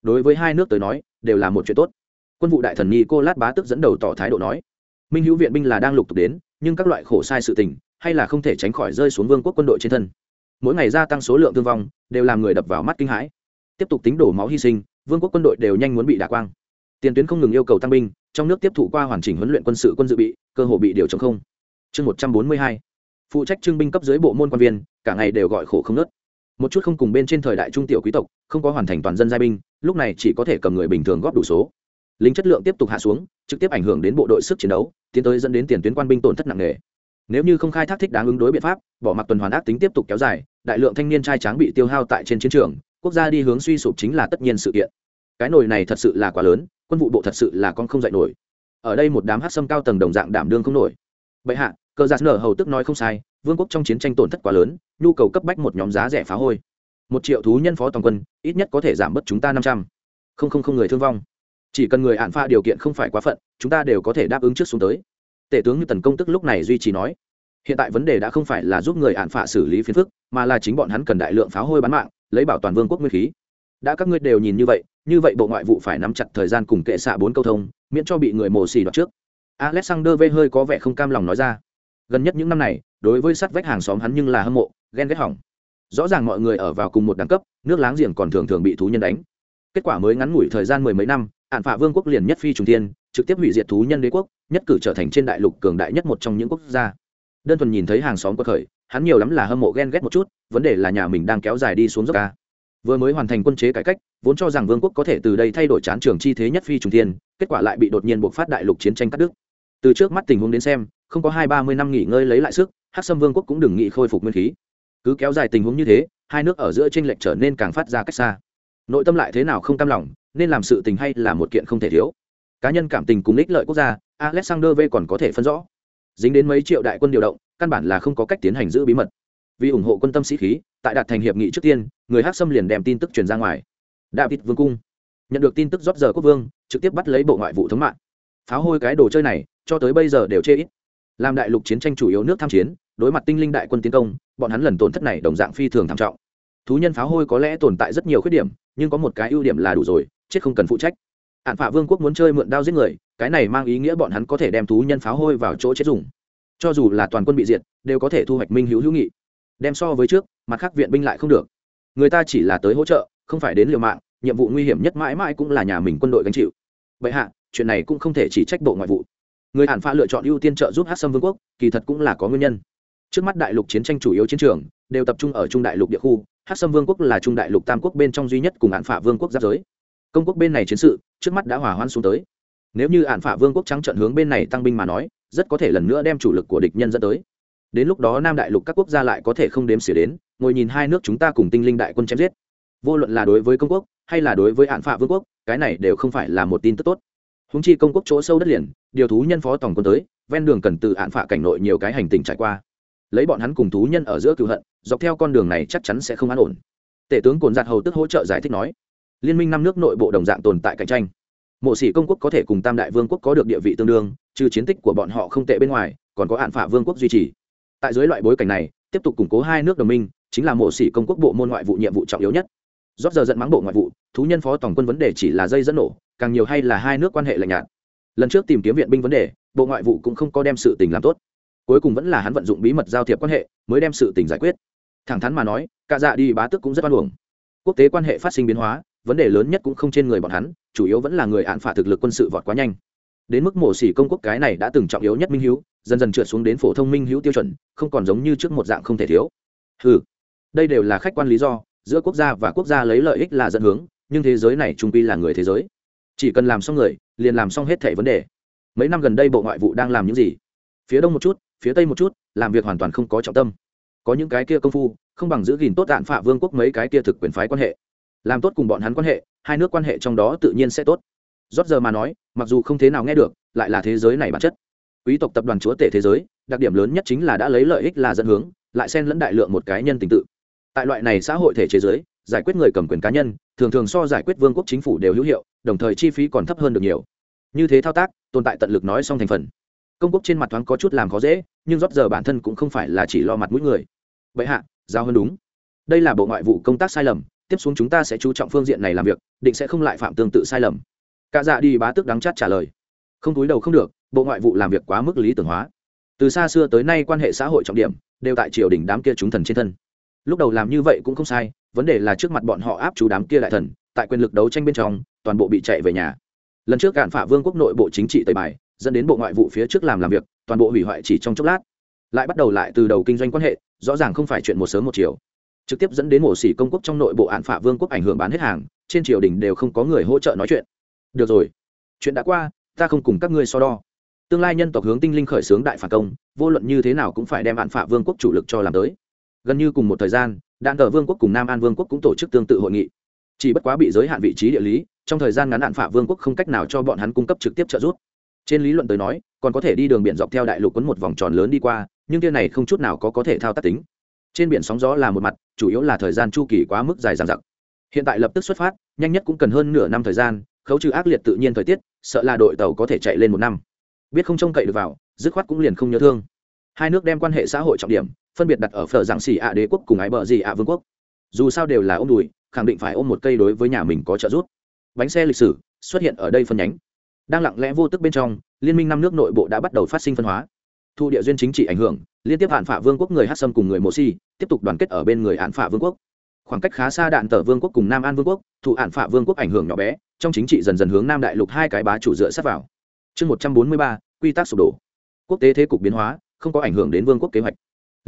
Đối với hai nước tới nói, đều là một chuyện tốt. Quân vụ đại thần nhi cô lát bá tức dẫn đầu tỏ thái độ nói, minh hữu viện binh là đang lục tục đến, nhưng các loại khổ sai sự tình, hay là không thể tránh khỏi rơi xuống vương quốc quân đội trên thân. Mỗi ngày gia tăng số lượng thương vong, đều làm người đập vào mắt kinh hãi. Tiếp tục tính đổ máu hy sinh, vương quốc quân đội đều nhanh muốn bị đả quang. Tiền tuyến không ngừng yêu cầu tăng binh, trong nước tiếp thụ qua hoàn chỉnh huấn luyện quân sự quân dự bị, cơ hồ bị điều chống không. Chương một trăm bốn mươi hai phụ trách trưng binh cấp dưới bộ môn quan viên, cả ngày đều gọi khổ không nớt. Một chút không cùng bên trên thời đại trung tiểu quý tộc, không có hoàn thành toàn dân giai binh, lúc này chỉ có thể cầm người bình thường góp đủ số. Lính chất lượng tiếp tục hạ xuống, trực tiếp ảnh hưởng đến bộ đội sức chiến đấu, tiến tới dẫn đến tiền tuyến quan binh tổn thất nặng nề. Nếu như không khai thác thích đáng ứng đối biện pháp, bỏ mặc tuần hoàn ác tính tiếp tục kéo dài, đại lượng thanh niên trai tráng bị tiêu hao tại trên chiến trường, quốc gia đi hướng suy sụp chính là tất nhiên sự kiện. Cái nồi này thật sự là quá lớn, quân vụ bộ thật sự là con không dạy nổi. Ở đây một đám hát sâm cao tầng đồng dạng đảm đương không nổi. Bệ hạ cờ giạt nở hầu tức nói không sai, vương quốc trong chiến tranh tổn thất quá lớn, nhu cầu cấp bách một nhóm giá rẻ phá hôi. Một triệu thú nhân phó toàn quân, ít nhất có thể giảm bớt chúng ta năm trăm. Không không không người thương vong. Chỉ cần người hạn pha điều kiện không phải quá phận, chúng ta đều có thể đáp ứng trước xuống tới. Tể tướng như tần công tức lúc này duy trì nói, hiện tại vấn đề đã không phải là giúp người hạn phạ xử lý phiền phức, mà là chính bọn hắn cần đại lượng pháo hôi bán mạng, lấy bảo toàn vương quốc nguyên khí. Đã các ngươi đều nhìn như vậy như vậy bộ ngoại vụ phải nắm chặt thời gian cùng kệ xạ bốn câu thông, miễn cho bị người mồ xì đoạt trước. Alexander v hơi có vẻ không cam lòng nói ra gần nhất những năm này, đối với sắt vách hàng xóm hắn nhưng là hâm mộ, ghen ghét hỏng. Rõ ràng mọi người ở vào cùng một đẳng cấp, nước láng giềng còn thường thường bị thú nhân đánh. Kết quả mới ngắn ngủi thời gian mười mấy năm ạn phạ vương quốc liền nhất phi trùng thiên, trực tiếp hủy diệt thú nhân đế quốc, nhất cử trở thành trên đại lục cường đại nhất một trong những quốc gia. Đơn thuần nhìn thấy hàng xóm có khởi, hắn nhiều lắm là hâm mộ ghen ghét một chút, vấn đề là nhà mình đang kéo dài đi xuống dốc ca. Vừa mới hoàn thành quân chế cải cách, vốn cho rằng vương quốc có thể từ đây thay đổi chán trường chi thế nhất phi trùng thiên, kết quả lại bị đột nhiên buộc phát đại lục chiến tranh cắt đứt. Từ trước mắt tình huống đến xem không có hai ba mươi năm nghỉ ngơi lấy lại sức, hắc sâm vương quốc cũng đừng nghị khôi phục nguyên khí. Cứ kéo dài tình huống như thế, hai nước ở giữa tranh lệch trở nên càng phát ra cách xa. Nội tâm lại thế nào không cam lòng, nên làm sự tình hay là một kiện không thể thiếu. Cá nhân cảm tình cùng ích lợi quốc gia, alexander v còn có thể phân rõ. Dính đến mấy triệu đại quân điều động, căn bản là không có cách tiến hành giữ bí mật. Vì ủng hộ quân tâm sĩ khí, tại đạt thành hiệp nghị trước tiên, người hát xâm liền đem tin tức truyền ra ngoài. David vương cung. Nhận được tin tức rót giờ quốc vương, trực tiếp bắt lấy bộ ngoại vụ thống mạng. Pháo hôi cái đồ chơi này, cho tới bây giờ đều chê ít làm đại lục chiến tranh chủ yếu nước tham chiến, đối mặt tinh linh đại quân tiến công, bọn hắn lần tổn thất này đồng dạng phi thường thảm trọng. Thú nhân pháo hôi có lẽ tồn tại rất nhiều khuyết điểm, nhưng có một cái ưu điểm là đủ rồi, chết không cần phụ trách. Hạn phạ vương quốc muốn chơi mượn đao giết người, cái này mang ý nghĩa bọn hắn có thể đem thú nhân pháo hôi vào chỗ chết dùng. Cho dù là toàn quân bị diệt, đều có thể thu hoạch minh hữu hữu nghị. Đem so với trước, mặt khác viện binh lại không được. Người ta chỉ là tới hỗ trợ, không phải đến liều mạng, nhiệm vụ nguy hiểm nhất mãi mãi cũng là nhà mình quân đội gánh chịu. Vậy hạ, chuyện này cũng không thể chỉ trách bộ ngoại vụ người hạn pha lựa chọn ưu tiên trợ giúp hát sâm vương quốc, kỳ thật cũng là có nguyên nhân. Trước mắt đại lục chiến tranh chủ yếu chiến trường, đều tập trung ở trung đại lục địa khu, hát sâm vương quốc là trung đại lục tam quốc bên trong duy nhất cùng hạn phả vương quốc giáp giới. Công quốc bên này chiến sự, trước mắt đã hòa hoan xuống tới. Nếu như hạn phả vương quốc trắng trận hướng bên này tăng binh mà nói, rất có thể lần nữa đem chủ lực của địch nhân dẫn tới. Đến lúc đó nam đại lục các quốc gia lại có thể không đếm xỉa đến, ngồi nhìn hai nước chúng ta cùng tinh linh đại quân chém giết. Vô luận là đối với công quốc, hay là đối với hạn phạ vương quốc, cái này đều không phải là một tin tức tốt húng chi công quốc chỗ sâu đất liền, điều thú nhân phó tổng quân tới, ven đường cần từ hạn phạ cảnh nội nhiều cái hành tình trải qua. Lấy bọn hắn cùng thú nhân ở giữa cựu hận, dọc theo con đường này chắc chắn sẽ không an ổn. Tể tướng cồn giạt hầu tức hỗ trợ giải thích nói, liên minh năm nước nội bộ đồng dạng tồn tại cạnh tranh. Mộ sĩ công quốc có thể cùng tam đại vương quốc có được địa vị tương đương, trừ chiến tích của bọn họ không tệ bên ngoài, còn có hạn phạ vương quốc duy trì. Tại dưới loại bối cảnh này, tiếp tục củng cố hai nước đồng minh, chính là mộ sĩ công quốc bộ môn ngoại vụ nhiệm vụ trọng yếu nhất rót giờ dẫn mắng bộ ngoại vụ, thú nhân phó tổng quân vấn đề chỉ là dây dẫn nổ, càng nhiều hay là hai nước quan hệ lạnh nhạt. Lần trước tìm kiếm viện binh vấn đề, bộ ngoại vụ cũng không có đem sự tình làm tốt. Cuối cùng vẫn là hắn vận dụng bí mật giao thiệp quan hệ, mới đem sự tình giải quyết. Thẳng thắn mà nói, cả dạ đi bá tức cũng rất oan uổng. Quốc tế quan hệ phát sinh biến hóa, vấn đề lớn nhất cũng không trên người bọn hắn, chủ yếu vẫn là người án phả thực lực quân sự vọt quá nhanh. Đến mức mổ xỉ công quốc cái này đã từng trọng yếu nhất minh hữu dần dần trượt xuống đến phổ thông minh hữu tiêu chuẩn, không còn giống như trước một dạng không thể thiếu. Ừ đây đều là khách quan lý do giữa quốc gia và quốc gia lấy lợi ích là dẫn hướng, nhưng thế giới này trung quy là người thế giới. Chỉ cần làm xong người, liền làm xong hết thẻ vấn đề. Mấy năm gần đây bộ ngoại vụ đang làm những gì? Phía đông một chút, phía tây một chút, làm việc hoàn toàn không có trọng tâm. Có những cái kia công phu, không bằng giữ gìn tốt đạn phạ vương quốc mấy cái kia thực quyền phái quan hệ. Làm tốt cùng bọn hắn quan hệ, hai nước quan hệ trong đó tự nhiên sẽ tốt. Rót giờ mà nói, mặc dù không thế nào nghe được, lại là thế giới này bản chất. Quý tộc tập đoàn chúa tể thế giới, đặc điểm lớn nhất chính là đã lấy lợi ích là dẫn hướng, lại xen lẫn đại lượng một cái nhân tình tự tại loại này xã hội thể chế giới, giải quyết người cầm quyền cá nhân, thường thường so giải quyết vương quốc chính phủ đều hữu hiệu, đồng thời chi phí còn thấp hơn được nhiều. Như thế thao tác, tồn tại tận lực nói xong thành phần. Công quốc trên mặt thoáng có chút làm khó dễ, nhưng rót giờ bản thân cũng không phải là chỉ lo mặt mũi người. Vậy hạ, giao hơn đúng. Đây là bộ ngoại vụ công tác sai lầm, tiếp xuống chúng ta sẽ chú trọng phương diện này làm việc, định sẽ không lại phạm tương tự sai lầm. Cả dạ đi bá tức đắng chát trả lời. Không túi đầu không được, bộ ngoại vụ làm việc quá mức lý tưởng hóa. Từ xa xưa tới nay quan hệ xã hội trọng điểm, đều tại triều đình đám kia chúng thần trên thân lúc đầu làm như vậy cũng không sai, vấn đề là trước mặt bọn họ áp chú đám kia đại thần, tại quyền lực đấu tranh bên trong, toàn bộ bị chạy về nhà. Lần trước cản phả vương quốc nội bộ chính trị tẩy bài, dẫn đến bộ ngoại vụ phía trước làm làm việc, toàn bộ hủy hoại chỉ trong chốc lát. Lại bắt đầu lại từ đầu kinh doanh quan hệ, rõ ràng không phải chuyện một sớm một chiều. Trực tiếp dẫn đến mổ xỉ công quốc trong nội bộ án phả vương quốc ảnh hưởng bán hết hàng, trên triều đình đều không có người hỗ trợ nói chuyện. Được rồi, chuyện đã qua, ta không cùng các ngươi so đo. Tương lai nhân tộc hướng tinh linh khởi xướng đại phản công, vô luận như thế nào cũng phải đem án phả vương quốc chủ lực cho làm tới gần như cùng một thời gian, đạn tờ vương quốc cùng nam an vương quốc cũng tổ chức tương tự hội nghị. Chỉ bất quá bị giới hạn vị trí địa lý, trong thời gian ngắn đạn phả vương quốc không cách nào cho bọn hắn cung cấp trực tiếp trợ giúp. Trên lý luận tới nói, còn có thể đi đường biển dọc theo đại lục quấn một vòng tròn lớn đi qua, nhưng tia này không chút nào có có thể thao tác tính. Trên biển sóng gió là một mặt, chủ yếu là thời gian chu kỳ quá mức dài dằng dặc. Hiện tại lập tức xuất phát, nhanh nhất cũng cần hơn nửa năm thời gian, khấu trừ ác liệt tự nhiên thời tiết, sợ là đội tàu có thể chạy lên một năm. Biết không trông cậy được vào, dứt khoát cũng liền không nhớ thương. Hai nước đem quan hệ xã hội trọng điểm phân biệt đặt ở phở giảng xì ạ đế quốc cùng ái bờ gì ạ vương quốc. Dù sao đều là ôm đùi, khẳng định phải ôm một cây đối với nhà mình có trợ giúp. Bánh xe lịch sử xuất hiện ở đây phân nhánh. Đang lặng lẽ vô tức bên trong, liên minh năm nước nội bộ đã bắt đầu phát sinh phân hóa. Thu địa duyên chính trị ảnh hưởng, liên tiếp hạn phả vương quốc người hát sâm cùng người mộ si, tiếp tục đoàn kết ở bên người hạn phả vương quốc. Khoảng cách khá xa đạn tờ vương quốc cùng nam an vương quốc, thụ hạn phả vương quốc ảnh hưởng nhỏ bé, trong chính trị dần dần hướng nam đại lục hai cái bá chủ dựa sát vào. Chương một trăm bốn mươi ba, quy tắc sụp đổ. Quốc tế thế cục biến hóa, không có ảnh hưởng đến vương quốc kế hoạch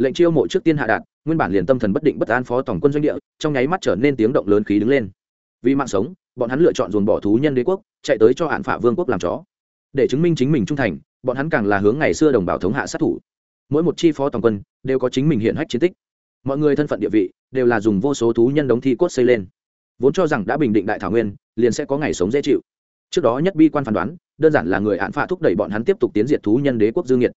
lệnh chiêu mộ trước tiên hạ đạt, nguyên bản liền tâm thần bất định bất an phó tổng quân doanh địa, trong nháy mắt trở nên tiếng động lớn khí đứng lên. Vì mạng sống, bọn hắn lựa chọn dồn bỏ thú nhân đế quốc, chạy tới cho hạn phả vương quốc làm chó. Để chứng minh chính mình trung thành, bọn hắn càng là hướng ngày xưa đồng bào thống hạ sát thủ. Mỗi một chi phó tổng quân đều có chính mình hiện hách chiến tích. Mọi người thân phận địa vị đều là dùng vô số thú nhân đóng thi cốt xây lên. Vốn cho rằng đã bình định đại thảo nguyên, liền sẽ có ngày sống dễ chịu. Trước đó nhất bi quan phán đoán, đơn giản là người hạn phạ thúc đẩy bọn hắn tiếp tục tiến diệt thú nhân đế quốc dương nhiệt.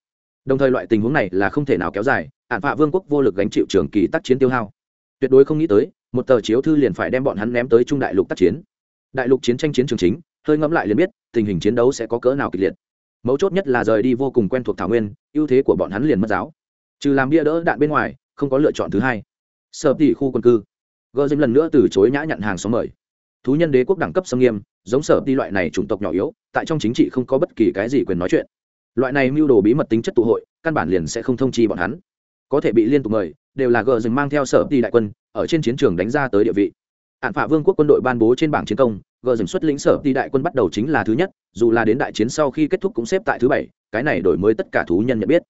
Đồng thời loại tình huống này là không thể nào kéo dài hạn phạ vương quốc vô lực gánh chịu trường kỳ tác chiến tiêu hao. Tuyệt đối không nghĩ tới, một tờ chiếu thư liền phải đem bọn hắn ném tới trung đại lục tác chiến. Đại lục chiến tranh chiến trường chính, hơi ngẫm lại liền biết, tình hình chiến đấu sẽ có cỡ nào kịch liệt. Mấu chốt nhất là rời đi vô cùng quen thuộc thảo nguyên, ưu thế của bọn hắn liền mất giáo. Trừ làm bia đỡ đạn bên ngoài, không có lựa chọn thứ hai. Sợ tỷ khu quân cư. Gờ dêm lần nữa từ chối nhã nhận hàng xóm mời. Thú nhân đế quốc đẳng cấp xâm nghiêm, giống sở đi loại này chủng tộc nhỏ yếu, tại trong chính trị không có bất kỳ cái gì quyền nói chuyện. Loại này mưu đồ bí mật tính chất tụ hội, căn bản liền sẽ không thông chi bọn hắn có thể bị liên tục mời, đều là gờ dừng mang theo sở đi đại quân, ở trên chiến trường đánh ra tới địa vị. Hạn phả vương quốc quân đội ban bố trên bảng chiến công, gờ dừng xuất lĩnh sở đi đại quân bắt đầu chính là thứ nhất, dù là đến đại chiến sau khi kết thúc cũng xếp tại thứ bảy, cái này đổi mới tất cả thú nhân nhận biết.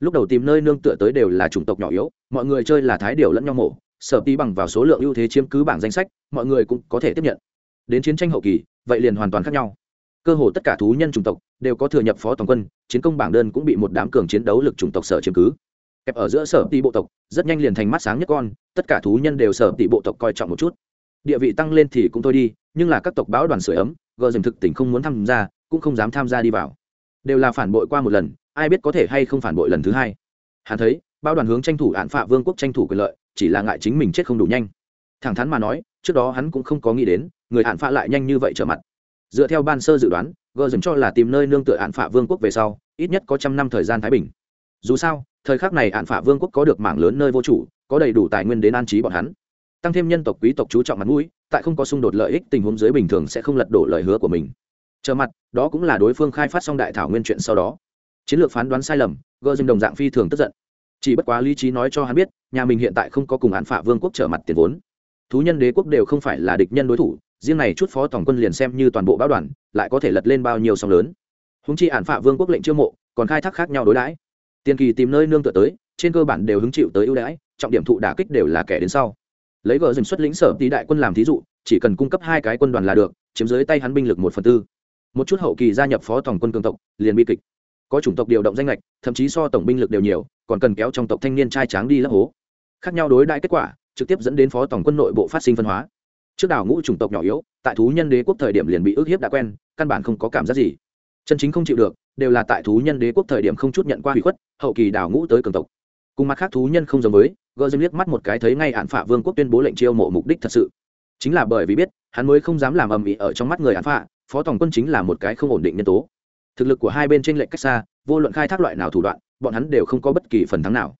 Lúc đầu tìm nơi nương tựa tới đều là chủng tộc nhỏ yếu, mọi người chơi là thái điều lẫn nhau mổ, sở tí bằng vào số lượng ưu thế chiếm cứ bảng danh sách, mọi người cũng có thể tiếp nhận. Đến chiến tranh hậu kỳ, vậy liền hoàn toàn khác nhau. Cơ hồ tất cả thú nhân chủng tộc đều có thừa nhập phó toàn quân, chiến công bảng đơn cũng bị một đám cường chiến đấu lực chủng tộc sở chiếm cứ kẹp ở giữa sở tỷ bộ tộc, rất nhanh liền thành mắt sáng nhất con, tất cả thú nhân đều sở tỷ bộ tộc coi trọng một chút. Địa vị tăng lên thì cũng thôi đi, nhưng là các tộc báo đoàn sửa ấm, gờ dừng thực tỉnh không muốn tham gia, cũng không dám tham gia đi vào. Đều là phản bội qua một lần, ai biết có thể hay không phản bội lần thứ hai. Hắn thấy bao đoàn hướng tranh thủ án phạ vương quốc tranh thủ quyền lợi, chỉ là ngại chính mình chết không đủ nhanh. Thẳng thắn mà nói, trước đó hắn cũng không có nghĩ đến, người hạn phạ lại nhanh như vậy trở mặt. Dựa theo ban sơ dự đoán, gờ dừng cho là tìm nơi nương tựa hạn phạ vương quốc về sau, ít nhất có trăm năm thời gian thái bình dù sao, thời khắc này hạn phả vương quốc có được mảng lớn nơi vô chủ, có đầy đủ tài nguyên đến an trí bọn hắn. Tăng thêm nhân tộc quý tộc chú trọng mặt mũi, tại không có xung đột lợi ích tình huống dưới bình thường sẽ không lật đổ lời hứa của mình. Trở mặt, đó cũng là đối phương khai phát xong đại thảo nguyên chuyện sau đó. Chiến lược phán đoán sai lầm, gơ dừng đồng dạng phi thường tức giận. Chỉ bất quá lý trí nói cho hắn biết, nhà mình hiện tại không có cùng án phả vương quốc trở mặt tiền vốn. Thú nhân đế quốc đều không phải là địch nhân đối thủ, riêng này chút phó tổng quân liền xem như toàn bộ báo đoàn, lại có thể lật lên bao nhiêu song lớn. Húng chi án phả vương quốc lệnh chiêu mộ, còn khai thác khác nhau đối đãi tiền kỳ tìm nơi nương tựa tới, trên cơ bản đều hứng chịu tới ưu đãi, trọng điểm thụ đả kích đều là kẻ đến sau. Lấy gờ dừng xuất lĩnh sở tí đại quân làm thí dụ, chỉ cần cung cấp hai cái quân đoàn là được, chiếm dưới tay hắn binh lực một phần tư. Một chút hậu kỳ gia nhập phó tổng quân cường tộc, liền bi kịch. Có chủng tộc điều động danh lệch thậm chí so tổng binh lực đều nhiều, còn cần kéo trong tộc thanh niên trai tráng đi lấp hố. Khác nhau đối đại kết quả, trực tiếp dẫn đến phó tổng quân nội bộ phát sinh phân hóa. Trước đảo ngũ chủng tộc nhỏ yếu, tại thú nhân đế quốc thời điểm liền bị ức hiếp đã quen, căn bản không có cảm giác gì. Chân chính không chịu được, đều là tại thú nhân đế quốc thời điểm không chút nhận qua hủy khuất hậu kỳ đảo ngũ tới cường tộc. Cùng mặt khác thú nhân không giống với gờ dâm liếc mắt một cái thấy ngay hạn phạ vương quốc tuyên bố lệnh chiêu mộ mục đích thật sự. Chính là bởi vì biết, hắn mới không dám làm ầm ĩ ở trong mắt người hạn phạ, phó tổng quân chính là một cái không ổn định nhân tố. Thực lực của hai bên trên lệnh cách xa, vô luận khai thác loại nào thủ đoạn, bọn hắn đều không có bất kỳ phần thắng nào.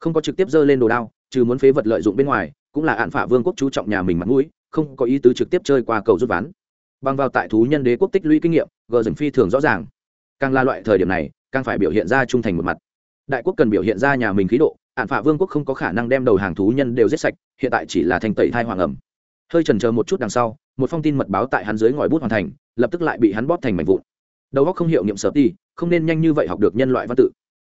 Không có trực tiếp dơ lên đồ đao, trừ muốn phế vật lợi dụng bên ngoài, cũng là hạn phạ vương quốc chú trọng nhà mình mặt mũi, không có ý tứ trực tiếp chơi qua cầu rút ván. Bằng vào tại thú nhân đế quốc tích lũy kinh nghiệm gờ dần phi thường rõ ràng. Càng là loại thời điểm này, càng phải biểu hiện ra trung thành một mặt đại quốc cần biểu hiện ra nhà mình khí độ ạn phạ vương quốc không có khả năng đem đầu hàng thú nhân đều giết sạch, hiện tại chỉ là thành tẩy thai hoàng ẩm. Hơi trần chờ một chút đằng sau, một phong tin mật báo tại hắn dưới ngòi bút hoàn thành, lập tức lại bị hắn bóp thành mảnh vụn. Đầu óc không hiểu nghiệm sở ti không nên nhanh như vậy học được nhân loại văn tự.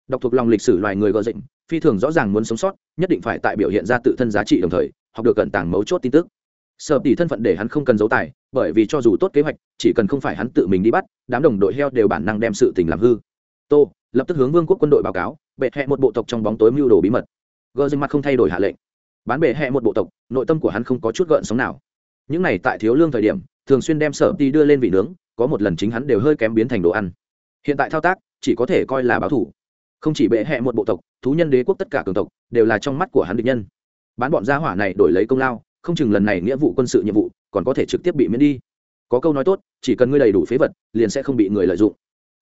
Đọc thuộc lòng lịch sử loài người gợ dịnh phi thường rõ ràng muốn sống sót, nhất định phải tại biểu hiện ra tự thân giá trị đồng thời, học được cận tàng mấu chốt tin tức. Sở tỷ thân phận để hắn không cần giấu tài, bởi vì cho dù tốt kế hoạch, chỉ cần không phải hắn tự mình đi bắt, đám đồng đội heo đều bản năng đem sự tình làm hư. Tô, lập tức hướng vương quốc quân đội báo cáo bệ hẹ một bộ tộc trong bóng tối mưu đồ bí mật. Gờ dưng mặt không thay đổi hạ lệnh. Bán bệ hẹ một bộ tộc, nội tâm của hắn không có chút gợn sóng nào. Những này tại thiếu lương thời điểm, thường xuyên đem sở đi đưa lên vị nướng, có một lần chính hắn đều hơi kém biến thành đồ ăn. Hiện tại thao tác, chỉ có thể coi là báo thủ. Không chỉ bệ hẹ một bộ tộc, thú nhân đế quốc tất cả cường tộc, đều là trong mắt của hắn địch nhân. Bán bọn gia hỏa này đổi lấy công lao, không chừng lần này nghĩa vụ quân sự nhiệm vụ, còn có thể trực tiếp bị miễn đi. Có câu nói tốt, chỉ cần ngươi đầy đủ phế vật, liền sẽ không bị người lợi dụng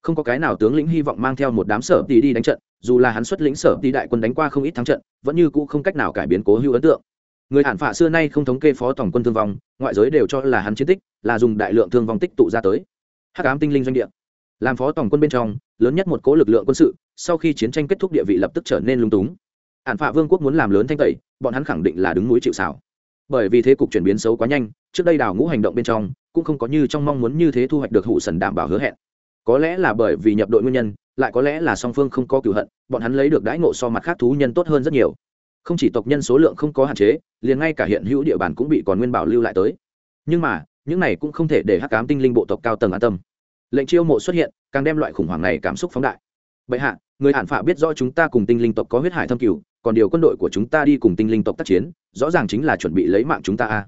không có cái nào tướng lĩnh hy vọng mang theo một đám sở tỷ đi đánh trận, dù là hắn xuất lĩnh sở tỷ đại quân đánh qua không ít thắng trận, vẫn như cũ không cách nào cải biến cố hữu ấn tượng. Người hạn phạ xưa nay không thống kê phó tổng quân thương vong, ngoại giới đều cho là hắn chiến tích là dùng đại lượng thương vong tích tụ ra tới. Hắc ám tinh linh doanh địa. Làm phó tổng quân bên trong, lớn nhất một cố lực lượng quân sự, sau khi chiến tranh kết thúc địa vị lập tức trở nên lung túng. Hạn phạ vương quốc muốn làm lớn thanh tẩy, bọn hắn khẳng định là đứng núi chịu xảo bởi vì thế cục chuyển biến xấu quá nhanh, trước đây đào ngũ hành động bên trong, cũng không có như trong mong muốn như thế thu hoạch được hụ sần đảm bảo hứa hẹn có lẽ là bởi vì nhập đội nguyên nhân, lại có lẽ là song phương không có cửu hận, bọn hắn lấy được đãi ngộ so mặt khác thú nhân tốt hơn rất nhiều. Không chỉ tộc nhân số lượng không có hạn chế, liền ngay cả hiện hữu địa bàn cũng bị còn nguyên bảo lưu lại tới. Nhưng mà, những này cũng không thể để hắc cám tinh linh bộ tộc cao tầng an tâm. Lệnh chiêu mộ xuất hiện, càng đem loại khủng hoảng này cảm xúc phóng đại. Bệ hạ, người hạn phạ biết rõ chúng ta cùng tinh linh tộc có huyết hải thâm cửu, còn điều quân đội của chúng ta đi cùng tinh linh tộc tác chiến, rõ ràng chính là chuẩn bị lấy mạng chúng ta a.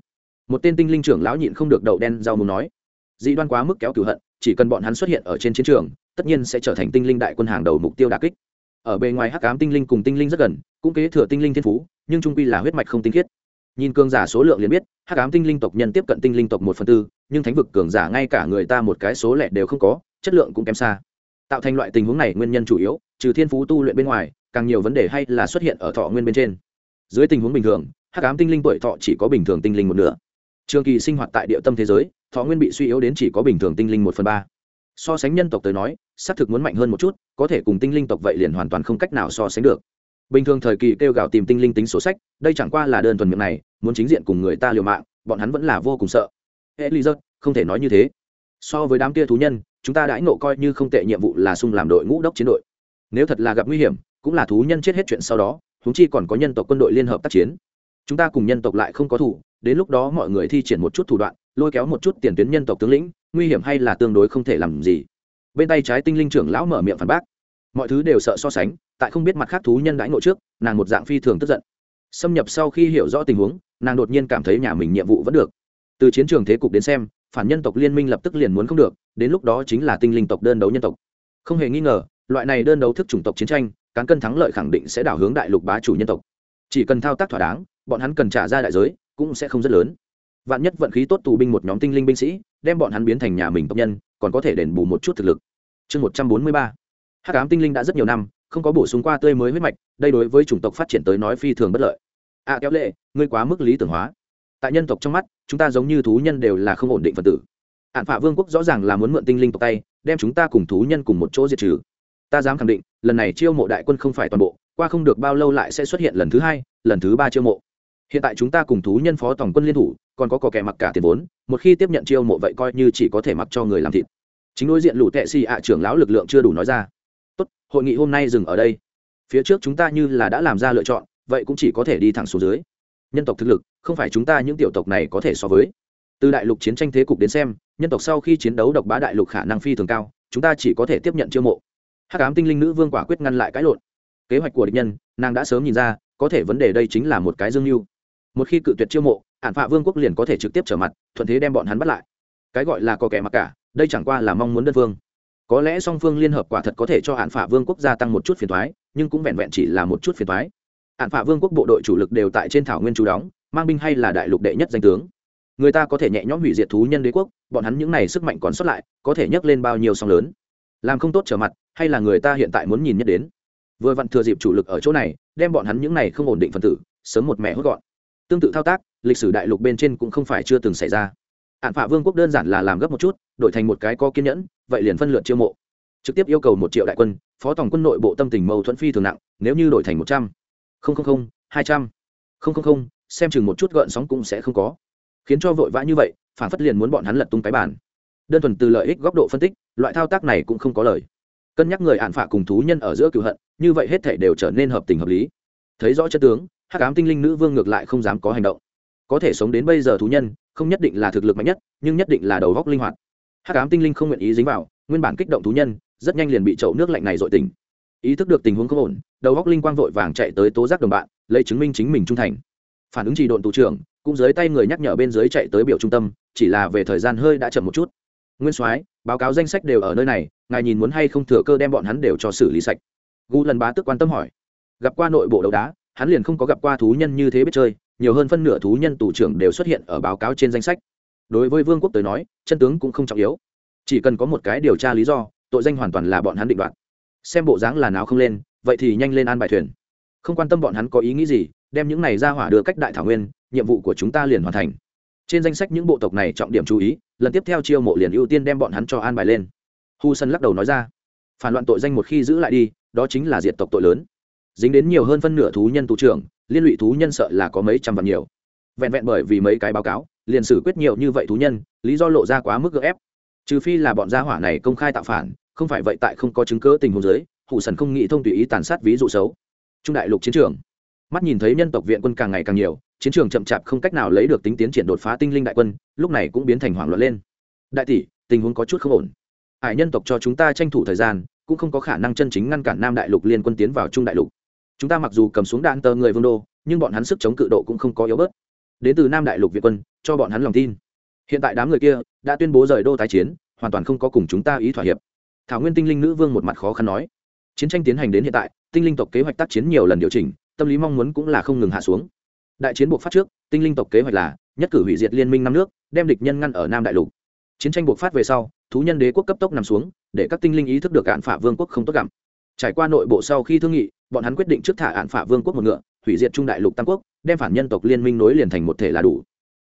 Một tên tinh linh trưởng lão nhịn không được đậu đen rau muốn nói. Dị đoan quá mức kéo cửu hận chỉ cần bọn hắn xuất hiện ở trên chiến trường, tất nhiên sẽ trở thành tinh linh đại quân hàng đầu mục tiêu đà kích. Ở bề ngoài hắc ám tinh linh cùng tinh linh rất gần, cũng kế thừa tinh linh thiên phú, nhưng trung quy là huyết mạch không tinh khiết. Nhìn cường giả số lượng liền biết, hắc ám tinh linh tộc nhân tiếp cận tinh linh tộc một phần tư, nhưng thánh vực cường giả ngay cả người ta một cái số lẻ đều không có, chất lượng cũng kém xa. Tạo thành loại tình huống này nguyên nhân chủ yếu, trừ thiên phú tu luyện bên ngoài, càng nhiều vấn đề hay là xuất hiện ở thọ nguyên bên trên. Dưới tình huống bình thường, hắc ám tinh linh tuổi thọ chỉ có bình thường tinh linh một nửa trường kỳ sinh hoạt tại địa tâm thế giới, thọ nguyên bị suy yếu đến chỉ có bình thường tinh linh một phần ba. So sánh nhân tộc tới nói, xác thực muốn mạnh hơn một chút, có thể cùng tinh linh tộc vậy liền hoàn toàn không cách nào so sánh được. Bình thường thời kỳ kêu gào tìm tinh linh tính số sách, đây chẳng qua là đơn thuần miệng này, muốn chính diện cùng người ta liều mạng, bọn hắn vẫn là vô cùng sợ. Hệ lý giật không thể nói như thế. So với đám kia thú nhân, chúng ta đãi nộ coi như không tệ nhiệm vụ là sung làm đội ngũ đốc chiến đội. Nếu thật là gặp nguy hiểm, cũng là thú nhân chết hết chuyện sau đó húng chi còn có nhân tộc quân đội liên hợp tác chiến chúng ta cùng nhân tộc lại không có thủ, đến lúc đó mọi người thi triển một chút thủ đoạn, lôi kéo một chút tiền tuyến nhân tộc tướng lĩnh, nguy hiểm hay là tương đối không thể làm gì. Bên tay trái tinh linh trưởng lão mở miệng phản bác. Mọi thứ đều sợ so sánh, tại không biết mặt khác thú nhân đãi ngộ trước, nàng một dạng phi thường tức giận. Xâm nhập sau khi hiểu rõ tình huống, nàng đột nhiên cảm thấy nhà mình nhiệm vụ vẫn được. Từ chiến trường thế cục đến xem, phản nhân tộc liên minh lập tức liền muốn không được, đến lúc đó chính là tinh linh tộc đơn đấu nhân tộc. Không hề nghi ngờ, loại này đơn đấu thức chủng tộc chiến tranh, cán cân thắng lợi khẳng định sẽ đảo hướng đại lục bá chủ nhân tộc. Chỉ cần thao tác thỏa đáng bọn hắn cần trả ra đại giới cũng sẽ không rất lớn. Vạn nhất vận khí tốt tù binh một nhóm tinh linh binh sĩ đem bọn hắn biến thành nhà mình tộc nhân còn có thể đền bù một chút thực lực. Chương một trăm bốn mươi ba. Hắc ám tinh linh đã rất nhiều năm không có bổ sung qua tươi mới huyết mạch đây đối với chủng tộc phát triển tới nói phi thường bất lợi. A à, kéo lệ ngươi quá mức lý tưởng hóa. Tại nhân tộc trong mắt chúng ta giống như thú nhân đều là không ổn định phần tử. Hạn phạ vương quốc rõ ràng là muốn mượn tinh linh tộc tay đem chúng ta cùng thú nhân cùng một chỗ diệt trừ. Ta dám khẳng định lần này chiêu mộ đại quân không phải toàn bộ qua không được bao lâu lại sẽ xuất hiện lần thứ hai lần thứ ba chiêu mộ hiện tại chúng ta cùng thú nhân phó tổng quân liên thủ, còn có cò kẻ mặc cả tiền vốn, một khi tiếp nhận chiêu mộ vậy coi như chỉ có thể mặc cho người làm thịt. Chính đối diện lũ tệ xì ạ trưởng lão lực lượng chưa đủ nói ra. Tốt, hội nghị hôm nay dừng ở đây. Phía trước chúng ta như là đã làm ra lựa chọn, vậy cũng chỉ có thể đi thẳng xuống dưới. Nhân tộc thực lực, không phải chúng ta những tiểu tộc này có thể so với. Từ đại lục chiến tranh thế cục đến xem, nhân tộc sau khi chiến đấu độc bá đại lục khả năng phi thường cao, chúng ta chỉ có thể tiếp nhận chiêu mộ. Hát cám tinh linh nữ vương quả quyết ngăn lại cãi lộn. Kế hoạch của địch nhân, nàng đã sớm nhìn ra, có thể vấn đề đây chính là một cái dương mưu một khi cự tuyệt chiêu mộ, ản phạ vương quốc liền có thể trực tiếp trở mặt, thuận thế đem bọn hắn bắt lại. Cái gọi là có kẻ mặc cả, đây chẳng qua là mong muốn đơn phương. Có lẽ song phương liên hợp quả thật có thể cho hạn phạ vương quốc gia tăng một chút phiền thoái nhưng cũng vẹn vẹn chỉ là một chút phiền thoái hạn phạ vương quốc bộ đội chủ lực đều tại trên thảo nguyên chú đóng, mang binh hay là đại lục đệ nhất danh tướng. Người ta có thể nhẹ nhõm hủy diệt thú nhân đế quốc, bọn hắn những này sức mạnh còn sót lại, có thể nhấc lên bao nhiêu song lớn. Làm không tốt trở mặt, hay là người ta hiện tại muốn nhìn nhất đến. Vừa vặn thừa dịp chủ lực ở chỗ này, đem bọn hắn những này không ổn định phần tử, sớm một mẹ hốt gọn tương tự thao tác, lịch sử đại lục bên trên cũng không phải chưa từng xảy ra. Hạn phạ vương quốc đơn giản là làm gấp một chút, đổi thành một cái có kiên nhẫn, vậy liền phân lượt chiêu mộ. Trực tiếp yêu cầu một triệu đại quân, phó tổng quân nội bộ tâm tình mâu thuẫn phi thường nặng, nếu như đổi thành một trăm linh hai trăm linh xem chừng một chút gợn sóng cũng sẽ không có. Khiến cho vội vã như vậy, phản phất liền muốn bọn hắn lật tung cái bàn. Đơn thuần từ lợi ích góc độ phân tích, loại thao tác này cũng không có lời. Cân nhắc người ạn phạ cùng thú nhân ở giữa cựu hận, như vậy hết thể đều trở nên hợp tình hợp lý. Thấy rõ chất tướng Hát ám tinh linh nữ vương ngược lại không dám có hành động. Có thể sống đến bây giờ thú nhân, không nhất định là thực lực mạnh nhất, nhưng nhất định là đầu góc linh hoạt. Hát ám tinh linh không nguyện ý dính vào, nguyên bản kích động thú nhân, rất nhanh liền bị chậu nước lạnh này dội tình ý thức được tình huống không ổn, đầu góc linh quang vội vàng chạy tới tố giác đồng bạn, lấy chứng minh chính mình trung thành. Phản ứng chỉ độn tù trưởng, cũng dưới tay người nhắc nhở bên dưới chạy tới biểu trung tâm, chỉ là về thời gian hơi đã chậm một chút. Nguyên soái, báo cáo danh sách đều ở nơi này, ngài nhìn muốn hay không thừa cơ đem bọn hắn đều cho xử lý sạch. Gu lần bá tức quan tâm hỏi. Gặp qua nội bộ đấu đá hắn liền không có gặp qua thú nhân như thế biết chơi, nhiều hơn phân nửa thú nhân tù trưởng đều xuất hiện ở báo cáo trên danh sách. Đối với vương quốc tới nói, chân tướng cũng không trọng yếu. Chỉ cần có một cái điều tra lý do, tội danh hoàn toàn là bọn hắn định đoạt. Xem bộ dáng là nào không lên, vậy thì nhanh lên an bài thuyền. Không quan tâm bọn hắn có ý nghĩ gì, đem những này ra hỏa đưa cách đại thảo nguyên, nhiệm vụ của chúng ta liền hoàn thành. Trên danh sách những bộ tộc này trọng điểm chú ý, lần tiếp theo chiêu mộ liền ưu tiên đem bọn hắn cho an bài lên. Hu sân lắc đầu nói ra, phản loạn tội danh một khi giữ lại đi, đó chính là diệt tộc tội lớn dính đến nhiều hơn phân nửa thú nhân tù trưởng, liên lụy thú nhân sợ là có mấy trăm vạn nhiều. Vẹn vẹn bởi vì mấy cái báo cáo, liền xử quyết nhiều như vậy thú nhân, lý do lộ ra quá mức gợ ép. Trừ phi là bọn gia hỏa này công khai tạo phản, không phải vậy tại không có chứng cớ tình huống giới hụ sần không nghĩ thông tùy ý tàn sát ví dụ xấu. Trung đại lục chiến trường. Mắt nhìn thấy nhân tộc viện quân càng ngày càng nhiều, chiến trường chậm chạp không cách nào lấy được tính tiến triển đột phá tinh linh đại quân, lúc này cũng biến thành hoảng loạn lên. Đại tỷ, tình huống có chút không ổn. Hải nhân tộc cho chúng ta tranh thủ thời gian, cũng không có khả năng chân chính ngăn cản nam đại lục liên quân tiến vào trung đại lục chúng ta mặc dù cầm xuống đạn tờ người vương đô, nhưng bọn hắn sức chống cự độ cũng không có yếu bớt. Đến từ nam đại lục việt quân, cho bọn hắn lòng tin. Hiện tại đám người kia đã tuyên bố rời đô tái chiến, hoàn toàn không có cùng chúng ta ý thỏa hiệp. Thảo nguyên tinh linh nữ vương một mặt khó khăn nói. Chiến tranh tiến hành đến hiện tại, tinh linh tộc kế hoạch tác chiến nhiều lần điều chỉnh, tâm lý mong muốn cũng là không ngừng hạ xuống. Đại chiến buộc phát trước, tinh linh tộc kế hoạch là nhất cử hủy diệt liên minh năm nước, đem địch nhân ngăn ở nam đại lục. Chiến tranh buộc phát về sau, thú nhân đế quốc cấp tốc nằm xuống, để các tinh linh ý thức được cạn phả vương quốc không tốt gặm trải qua nội bộ sau khi thương nghị bọn hắn quyết định trước thả án phả vương quốc một ngựa, hủy diệt trung đại lục tam quốc, đem phản nhân tộc liên minh nối liền thành một thể là đủ.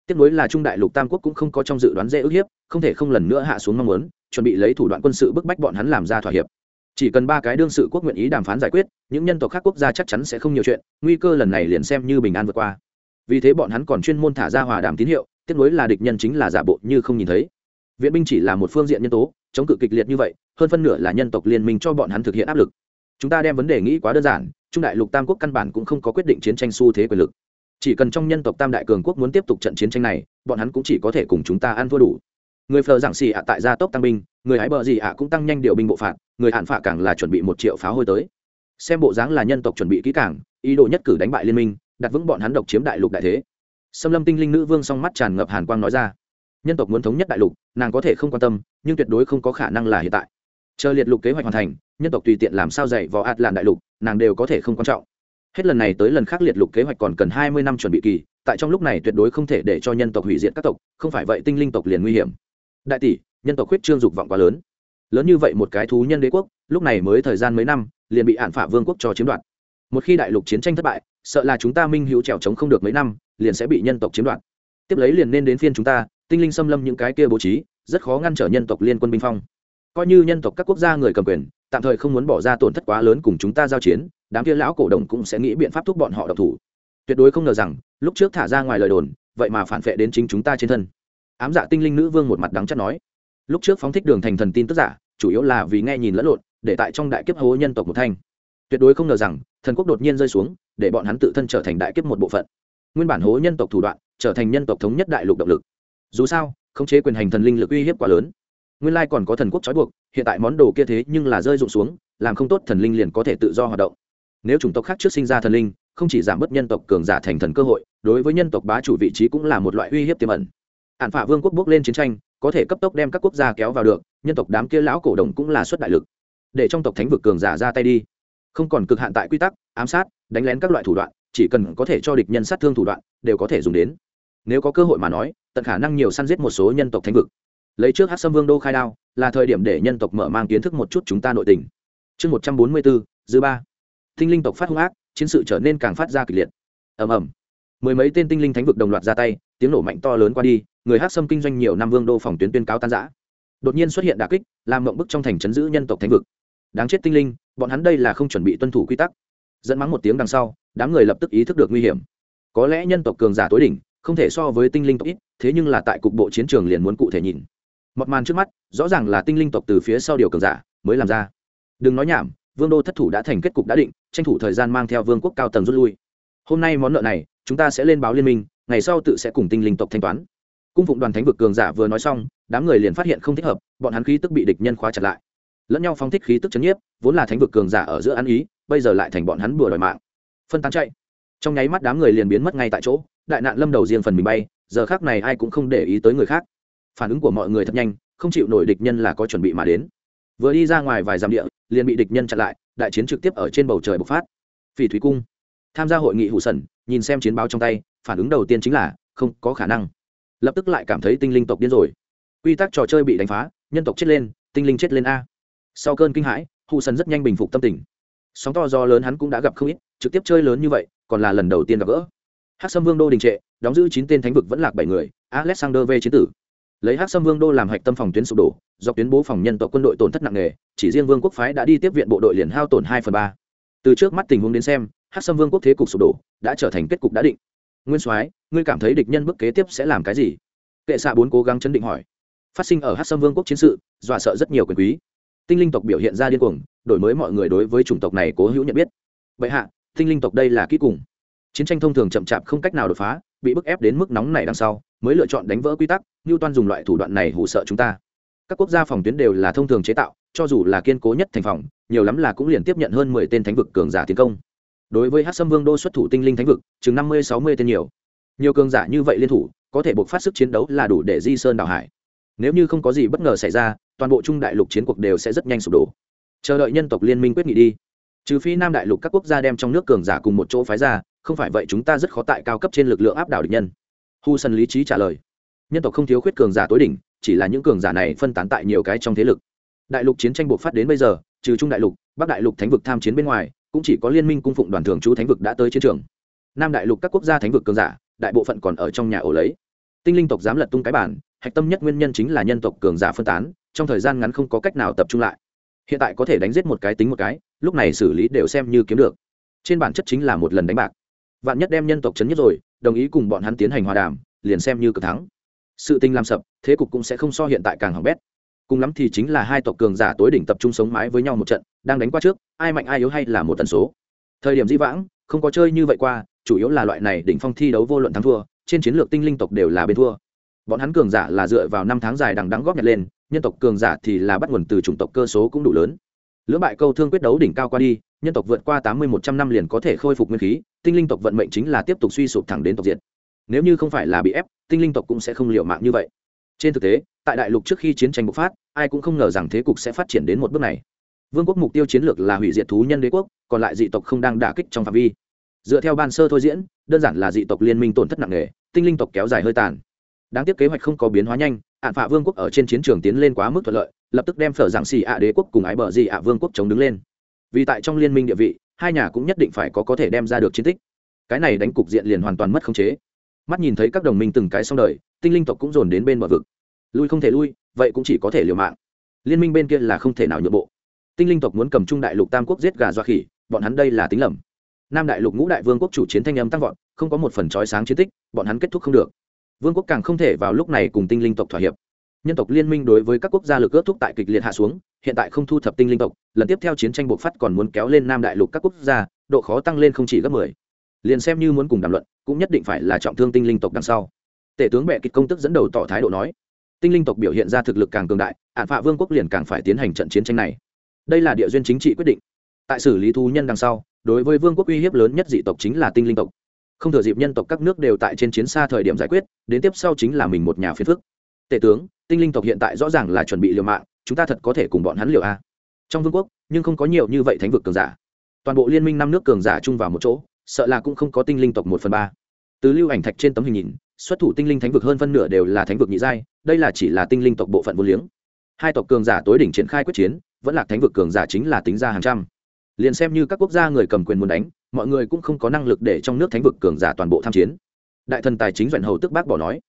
Tiếc nối là trung đại lục tam quốc cũng không có trong dự đoán dễ ức hiếp, không thể không lần nữa hạ xuống mong muốn, chuẩn bị lấy thủ đoạn quân sự bức bách bọn hắn làm ra thỏa hiệp. Chỉ cần ba cái đương sự quốc nguyện ý đàm phán giải quyết, những nhân tộc khác quốc gia chắc chắn sẽ không nhiều chuyện, nguy cơ lần này liền xem như bình an vượt qua. Vì thế bọn hắn còn chuyên môn thả ra hòa đàm tín hiệu tiếc nối là địch nhân chính là giả bộ như không nhìn thấy. Viện binh chỉ là một phương diện nhân tố, chống cự kịch liệt như vậy, hơn phân nửa là nhân tộc liên minh cho bọn hắn thực hiện áp lực chúng ta đem vấn đề nghĩ quá đơn giản, trung đại lục tam quốc căn bản cũng không có quyết định chiến tranh xu thế quyền lực. Chỉ cần trong nhân tộc tam đại cường quốc muốn tiếp tục trận chiến tranh này, bọn hắn cũng chỉ có thể cùng chúng ta ăn thua đủ. Người phờ giảng xì ạ tại gia tốc tăng binh, người hái bờ gì ạ cũng tăng nhanh điều binh bộ phạt, người hạn phạ càng là chuẩn bị một triệu pháo hôi tới. Xem bộ dáng là nhân tộc chuẩn bị kỹ càng, ý đồ nhất cử đánh bại liên minh, đặt vững bọn hắn độc chiếm đại lục đại thế. Xâm lâm tinh linh nữ vương song mắt tràn ngập hàn quang nói ra, nhân tộc muốn thống nhất đại lục, nàng có thể không quan tâm, nhưng tuyệt đối không có khả năng là hiện tại chờ liệt lục kế hoạch hoàn thành, nhân tộc tùy tiện làm sao dạy vò ạt làn đại lục, nàng đều có thể không quan trọng. Hết lần này tới lần khác liệt lục kế hoạch còn cần hai mươi năm chuẩn bị kỳ, tại trong lúc này tuyệt đối không thể để cho nhân tộc hủy diệt các tộc, không phải vậy tinh linh tộc liền nguy hiểm. Đại tỷ, nhân tộc khuyết trương dục vọng quá lớn. Lớn như vậy một cái thú nhân đế quốc, lúc này mới thời gian mấy năm, liền bị hạn phả vương quốc cho chiếm đoạt. Một khi đại lục chiến tranh thất bại, sợ là chúng ta minh hữu trèo trống không được mấy năm, liền sẽ bị nhân tộc chiếm đoạt. Tiếp lấy liền nên đến phiên chúng ta, tinh linh xâm lâm những cái kia bố trí, rất khó ngăn trở nhân tộc liên quân binh phong coi như nhân tộc các quốc gia người cầm quyền, tạm thời không muốn bỏ ra tổn thất quá lớn cùng chúng ta giao chiến, đám kia lão cổ đồng cũng sẽ nghĩ biện pháp thúc bọn họ độc thủ. Tuyệt đối không ngờ rằng, lúc trước thả ra ngoài lời đồn, vậy mà phản vệ đến chính chúng ta trên thân. Ám dạ tinh linh nữ vương một mặt đắng chắc nói. Lúc trước phóng thích đường thành thần tin tức giả, chủ yếu là vì nghe nhìn lẫn lộn, để tại trong đại kiếp hố nhân tộc một thanh. Tuyệt đối không ngờ rằng, thần quốc đột nhiên rơi xuống, để bọn hắn tự thân trở thành đại kiếp một bộ phận. Nguyên bản hố nhân tộc thủ đoạn, trở thành nhân tộc thống nhất đại lục động lực. Dù sao, khống chế quyền hành thần linh lực uy hiếp quá lớn nguyên lai còn có thần quốc trói buộc, hiện tại món đồ kia thế nhưng là rơi rụng xuống, làm không tốt thần linh liền có thể tự do hoạt động. Nếu chủng tộc khác trước sinh ra thần linh, không chỉ giảm bớt nhân tộc cường giả thành thần cơ hội, đối với nhân tộc bá chủ vị trí cũng là một loại uy hiếp tiềm ẩn. Ạn phả vương quốc bước lên chiến tranh, có thể cấp tốc đem các quốc gia kéo vào được, nhân tộc đám kia lão cổ đồng cũng là xuất đại lực. Để trong tộc thánh vực cường giả ra tay đi. Không còn cực hạn tại quy tắc, ám sát, đánh lén các loại thủ đoạn, chỉ cần có thể cho địch nhân sát thương thủ đoạn, đều có thể dùng đến. Nếu có cơ hội mà nói, tận khả năng nhiều săn giết một số nhân tộc thánh vực lấy trước hát sâm vương đô khai đao, là thời điểm để nhân tộc mở mang kiến thức một chút chúng ta nội tình. Chương một trăm bốn mươi bốn, dư ba. Tinh linh tộc phát hung ác, chiến sự trở nên càng phát ra kịch liệt. Ầm ầm. Mười mấy tên tinh linh thánh vực đồng loạt ra tay, tiếng nổ mạnh to lớn qua đi, người hát sâm kinh doanh nhiều năm vương đô phòng tuyến tuyên cáo tan giã đột nhiên xuất hiện đà kích, làm mộng bức trong thành chấn giữ nhân tộc thánh vực. Đáng chết tinh linh, bọn hắn đây là không chuẩn bị tuân thủ quy tắc. Dẫn mắng một tiếng đằng sau, đám người lập tức ý thức được nguy hiểm. Có lẽ nhân tộc cường giả tối đỉnh, không thể so với tinh linh tộc ít, thế nhưng là tại cục bộ chiến trường liền muốn cụ thể nhìn một màn trước mắt, rõ ràng là tinh linh tộc từ phía sau điều cường giả mới làm ra. Đừng nói nhảm, vương đô thất thủ đã thành kết cục đã định, tranh thủ thời gian mang theo vương quốc cao tầng rút lui. Hôm nay món nợ này, chúng ta sẽ lên báo liên minh, ngày sau tự sẽ cùng tinh linh tộc thanh toán. Cung phụng đoàn thánh vực cường giả vừa nói xong, đám người liền phát hiện không thích hợp, bọn hắn khí tức bị địch nhân khóa chặt lại. Lẫn nhau phóng thích khí tức chấn nhiếp, vốn là thánh vực cường giả ở giữa ăn ý, bây giờ lại thành bọn hắn bừa đòi mạng. Phân tán chạy. Trong nháy mắt đám người liền biến mất ngay tại chỗ, đại nạn lâm đầu riêng phần mình bay, giờ khác này ai cũng không để ý tới người khác phản ứng của mọi người thật nhanh, không chịu nổi địch nhân là có chuẩn bị mà đến. Vừa đi ra ngoài vài dặm địa, liền bị địch nhân chặn lại, đại chiến trực tiếp ở trên bầu trời bộc phát. Phỉ thủy cung. Tham gia hội nghị hụ sần, nhìn xem chiến báo trong tay, phản ứng đầu tiên chính là, không có khả năng. Lập tức lại cảm thấy tinh linh tộc điên rồi. Quy tắc trò chơi bị đánh phá, nhân tộc chết lên, tinh linh chết lên a. Sau cơn kinh hãi, hụ sần rất nhanh bình phục tâm tình. Sóng to do lớn hắn cũng đã gặp không ít, trực tiếp chơi lớn như vậy, còn là lần đầu tiên gặp gỡ. Hát sâm vương đô đình trệ, đóng giữ chín tên thánh vực vẫn lạc bảy người, alexander v chiến tử lấy Hắc sâm vương đô làm hạch tâm phòng tuyến sụp đổ do tuyến bố phòng nhân tộc quân đội tổn thất nặng nề, chỉ riêng vương quốc phái đã đi tiếp viện bộ đội liền hao tổn hai phần ba. Từ trước mắt tình huống đến xem, Hắc sâm vương quốc thế cục sụp đổ, đã trở thành kết cục đã định. Nguyên soái, ngươi cảm thấy địch nhân bước kế tiếp sẽ làm cái gì? Kệ xạ bốn cố gắng chấn định hỏi. Phát sinh ở Hắc sâm vương quốc chiến sự, dọa sợ rất nhiều quyền quý. Tinh linh tộc biểu hiện ra điên cuồng, đổi mới mọi người đối với chủng tộc này cố hữu nhận biết. Vậy hạ, tinh linh tộc đây là kỹ cùng chiến tranh thông thường chậm chạp không cách nào đột phá, bị bức ép đến mức nóng này đằng sau, mới lựa chọn đánh vỡ quy tắc như toan dùng loại thủ đoạn này hủ sợ chúng ta. Các quốc gia phòng tuyến đều là thông thường chế tạo, cho dù là kiên cố nhất thành phòng, nhiều lắm là cũng liền tiếp nhận hơn mười tên thánh vực cường giả tiến công. Đối với hát sâm vương đô xuất thủ tinh linh thánh vực, chừng năm mươi, sáu mươi tên nhiều. Nhiều cường giả như vậy liên thủ, có thể buộc phát sức chiến đấu là đủ để di sơn đảo hải. Nếu như không có gì bất ngờ xảy ra, toàn bộ trung đại lục chiến cuộc đều sẽ rất nhanh sụp đổ. Chờ đợi nhân tộc liên minh quyết nghị đi. Trừ phi nam đại lục các quốc gia đem trong nước cường giả cùng một chỗ phái ra không phải vậy chúng ta rất khó tại cao cấp trên lực lượng áp đảo địch nhân. Hu sân lý trí trả lời. Nhân tộc không thiếu khuyết cường giả tối đỉnh, chỉ là những cường giả này phân tán tại nhiều cái trong thế lực. Đại lục chiến tranh buộc phát đến bây giờ, trừ trung đại lục, bắc đại lục thánh vực tham chiến bên ngoài, cũng chỉ có liên minh cung phụng đoàn thường trú thánh vực đã tới chiến trường. Nam đại lục các quốc gia thánh vực cường giả, đại bộ phận còn ở trong nhà ổ lấy. Tinh linh tộc dám lật tung cái bản, hạch tâm nhất nguyên nhân chính là nhân tộc cường giả phân tán, trong thời gian ngắn không có cách nào tập trung lại. Hiện tại có thể đánh giết một cái tính một cái, lúc này xử lý đều xem như kiếm được. Trên bản chất chính là một lần đánh bạc vạn nhất đem nhân tộc chấn nhất rồi, đồng ý cùng bọn hắn tiến hành hòa đàm, liền xem như cực thắng. Sự tình làm sập, thế cục cũng sẽ không so hiện tại càng hỏng bét. Cùng lắm thì chính là hai tộc cường giả tối đỉnh tập trung sống mái với nhau một trận, đang đánh qua trước, ai mạnh ai yếu hay là một tần số. Thời điểm di vãng, không có chơi như vậy qua, chủ yếu là loại này đỉnh phong thi đấu vô luận thắng thua, trên chiến lược tinh linh tộc đều là bên thua. Bọn hắn cường giả là dựa vào năm tháng dài đằng đắng góp nhặt lên, nhân tộc cường giả thì là bắt nguồn từ chủng tộc cơ số cũng đủ lớn. Lưỡng bại câu thương quyết đấu đỉnh cao qua đi, nhân tộc vượt qua tám mươi một trăm năm liền có thể khôi phục nguyên khí tinh linh tộc vận mệnh chính là tiếp tục suy sụp thẳng đến tộc diệt. Nếu như không phải là bị ép, tinh linh tộc cũng sẽ không liệu mạng như vậy. Trên thực tế, tại đại lục trước khi chiến tranh bộc phát, ai cũng không ngờ rằng thế cục sẽ phát triển đến một bước này. Vương quốc mục tiêu chiến lược là hủy diệt thú nhân đế quốc, còn lại dị tộc không đang đả kích trong phạm vi. Dựa theo ban sơ thôi diễn, đơn giản là dị tộc liên minh tổn thất nặng nề, tinh linh tộc kéo dài hơi tàn. Đáng tiếc kế hoạch không có biến hóa nhanh, ạn phạ vương quốc ở trên chiến trường tiến lên quá mức thuận lợi, lập tức đem phở giảng xì ạ đế quốc cùng ái bờ dị ạ vương quốc chống đứng lên. Vì tại trong liên minh địa vị hai nhà cũng nhất định phải có có thể đem ra được chiến tích. Cái này đánh cục diện liền hoàn toàn mất khống chế. Mắt nhìn thấy các đồng minh từng cái xong đời, tinh linh tộc cũng dồn đến bên bờ vực. Lui không thể lui, vậy cũng chỉ có thể liều mạng. Liên minh bên kia là không thể nào nhượng bộ. Tinh linh tộc muốn cầm trung đại lục tam quốc giết gà doa khỉ, bọn hắn đây là tính lầm. Nam đại lục ngũ đại vương quốc chủ chiến thanh âm tăng vọt, không có một phần trói sáng chiến tích, bọn hắn kết thúc không được. Vương quốc càng không thể vào lúc này cùng tinh linh tộc thỏa hiệp nhân tộc liên minh đối với các quốc gia lực ước thúc tại kịch liệt hạ xuống, hiện tại không thu thập tinh linh tộc, lần tiếp theo chiến tranh bộc phát còn muốn kéo lên nam đại lục các quốc gia, độ khó tăng lên không chỉ gấp mười. Liền xem như muốn cùng đàm luận, cũng nhất định phải là trọng thương tinh linh tộc đằng sau. Tể tướng bệ kịch công tức dẫn đầu tỏ thái độ nói, tinh linh tộc biểu hiện ra thực lực càng cường đại ạn phạ vương quốc liền càng phải tiến hành trận chiến tranh này. Đây là địa duyên chính trị quyết định. Tại xử lý thú nhân đằng sau, đối với vương quốc uy hiếp lớn nhất dị tộc chính là tinh linh tộc. Không thừa dịp nhân tộc các nước đều tại trên chiến xa thời điểm giải quyết, đến tiếp sau chính là mình một nhà phiến phức tể tướng, tinh linh tộc hiện tại rõ ràng là chuẩn bị liều mạng, chúng ta thật có thể cùng bọn hắn liều a. Trong vương quốc, nhưng không có nhiều như vậy thánh vực cường giả. Toàn bộ liên minh năm nước cường giả chung vào một chỗ, sợ là cũng không có tinh linh tộc một phần ba. Từ lưu ảnh thạch trên tấm hình nhìn, xuất thủ tinh linh thánh vực hơn phân nửa đều là thánh vực nhị giai, đây là chỉ là tinh linh tộc bộ phận vô liếng. Hai tộc cường giả tối đỉnh triển khai quyết chiến, vẫn là thánh vực cường giả chính là tính ra hàng trăm. Liền xem như các quốc gia người cầm quyền muốn đánh, mọi người cũng không có năng lực để trong nước thánh vực cường giả toàn bộ tham chiến. Đại thần tài chính doanh hầu tức bác bỏ nói,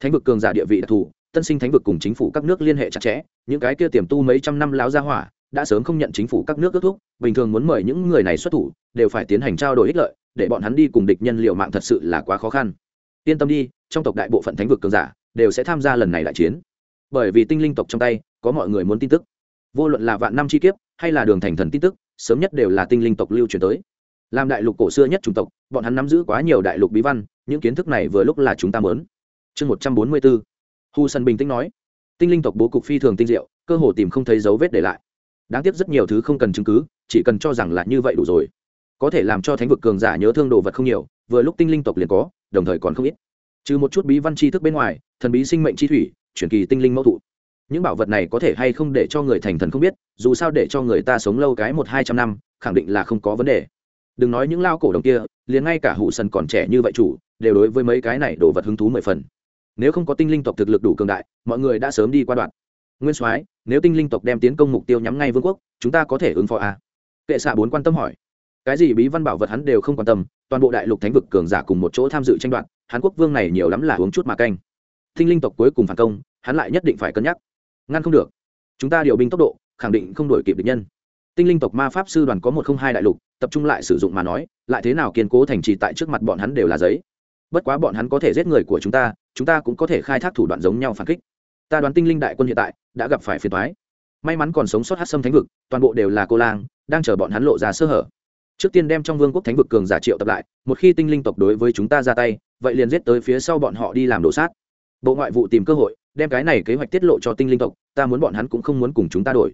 thánh vực cường giả địa vị đặc thù tân sinh thánh vực cùng chính phủ các nước liên hệ chặt chẽ, những cái kia tiềm tu mấy trăm năm láo ra hỏa, đã sớm không nhận chính phủ các nước kết thúc, bình thường muốn mời những người này xuất thủ, đều phải tiến hành trao đổi ích lợi, để bọn hắn đi cùng địch nhân liệu mạng thật sự là quá khó khăn. Yên tâm đi, trong tộc đại bộ phận thánh vực cường giả, đều sẽ tham gia lần này đại chiến. Bởi vì tinh linh tộc trong tay, có mọi người muốn tin tức. Vô luận là vạn năm chi kiếp, hay là đường thành thần tin tức, sớm nhất đều là tinh linh tộc lưu truyền tới. Làm đại lục cổ xưa nhất chủng tộc, bọn hắn nắm giữ quá nhiều đại lục bí văn, những kiến thức này vừa lúc là chúng ta mớn chương một trăm bốn mươi bốn hù sân bình tĩnh nói, tinh linh tộc bố cục phi thường tinh diệu, cơ hồ tìm không thấy dấu vết để lại. Đáng tiếc rất nhiều thứ không cần chứng cứ, chỉ cần cho rằng là như vậy đủ rồi. Có thể làm cho thánh vực cường giả nhớ thương đồ vật không nhiều, vừa lúc tinh linh tộc liền có, đồng thời còn không ít. Trừ một chút bí văn tri thức bên ngoài, thần bí sinh mệnh chi thủy, chuyển kỳ tinh linh mẫu thụ. Những bảo vật này có thể hay không để cho người thành thần không biết, dù sao để cho người ta sống lâu cái một hai trăm năm, khẳng định là không có vấn đề. Đừng nói những lao cổ đồng kia, liền ngay cả hụ sân còn trẻ như vậy chủ, đều đối với mấy cái này đồ vật hứng thú mười phần nếu không có tinh linh tộc thực lực đủ cường đại, mọi người đã sớm đi qua đoạn. Nguyên soái, nếu tinh linh tộc đem tiến công mục tiêu nhắm ngay vương quốc, chúng ta có thể ứng phó à? kệ xạ bốn quan tâm hỏi. Cái gì bí văn bảo vật hắn đều không quan tâm, toàn bộ đại lục thánh vực cường giả cùng một chỗ tham dự tranh đoạt hàn quốc vương này nhiều lắm là uống chút mà canh. Tinh linh tộc cuối cùng phản công, hắn lại nhất định phải cân nhắc. Ngăn không được. Chúng ta điều binh tốc độ, khẳng định không đổi kịp địch nhân. Tinh linh tộc ma pháp sư đoàn có một không hai đại lục, tập trung lại sử dụng mà nói, lại thế nào kiên cố thành trì tại trước mặt bọn hắn đều là giấy bất quá bọn hắn có thể giết người của chúng ta chúng ta cũng có thể khai thác thủ đoạn giống nhau phản kích. Ta đoán tinh linh đại quân hiện tại đã gặp phải phiền thoái may mắn còn sống sót hát sâm thánh vực, toàn bộ đều là cô lang, đang chờ bọn hắn lộ ra sơ hở. Trước tiên đem trong vương quốc thánh vực cường giả triệu tập lại, một khi tinh linh tộc đối với chúng ta ra tay, vậy liền giết tới phía sau bọn họ đi làm đổ sát. Bộ ngoại vụ tìm cơ hội, đem cái này kế hoạch tiết lộ cho tinh linh tộc, ta muốn bọn hắn cũng không muốn cùng chúng ta đổi.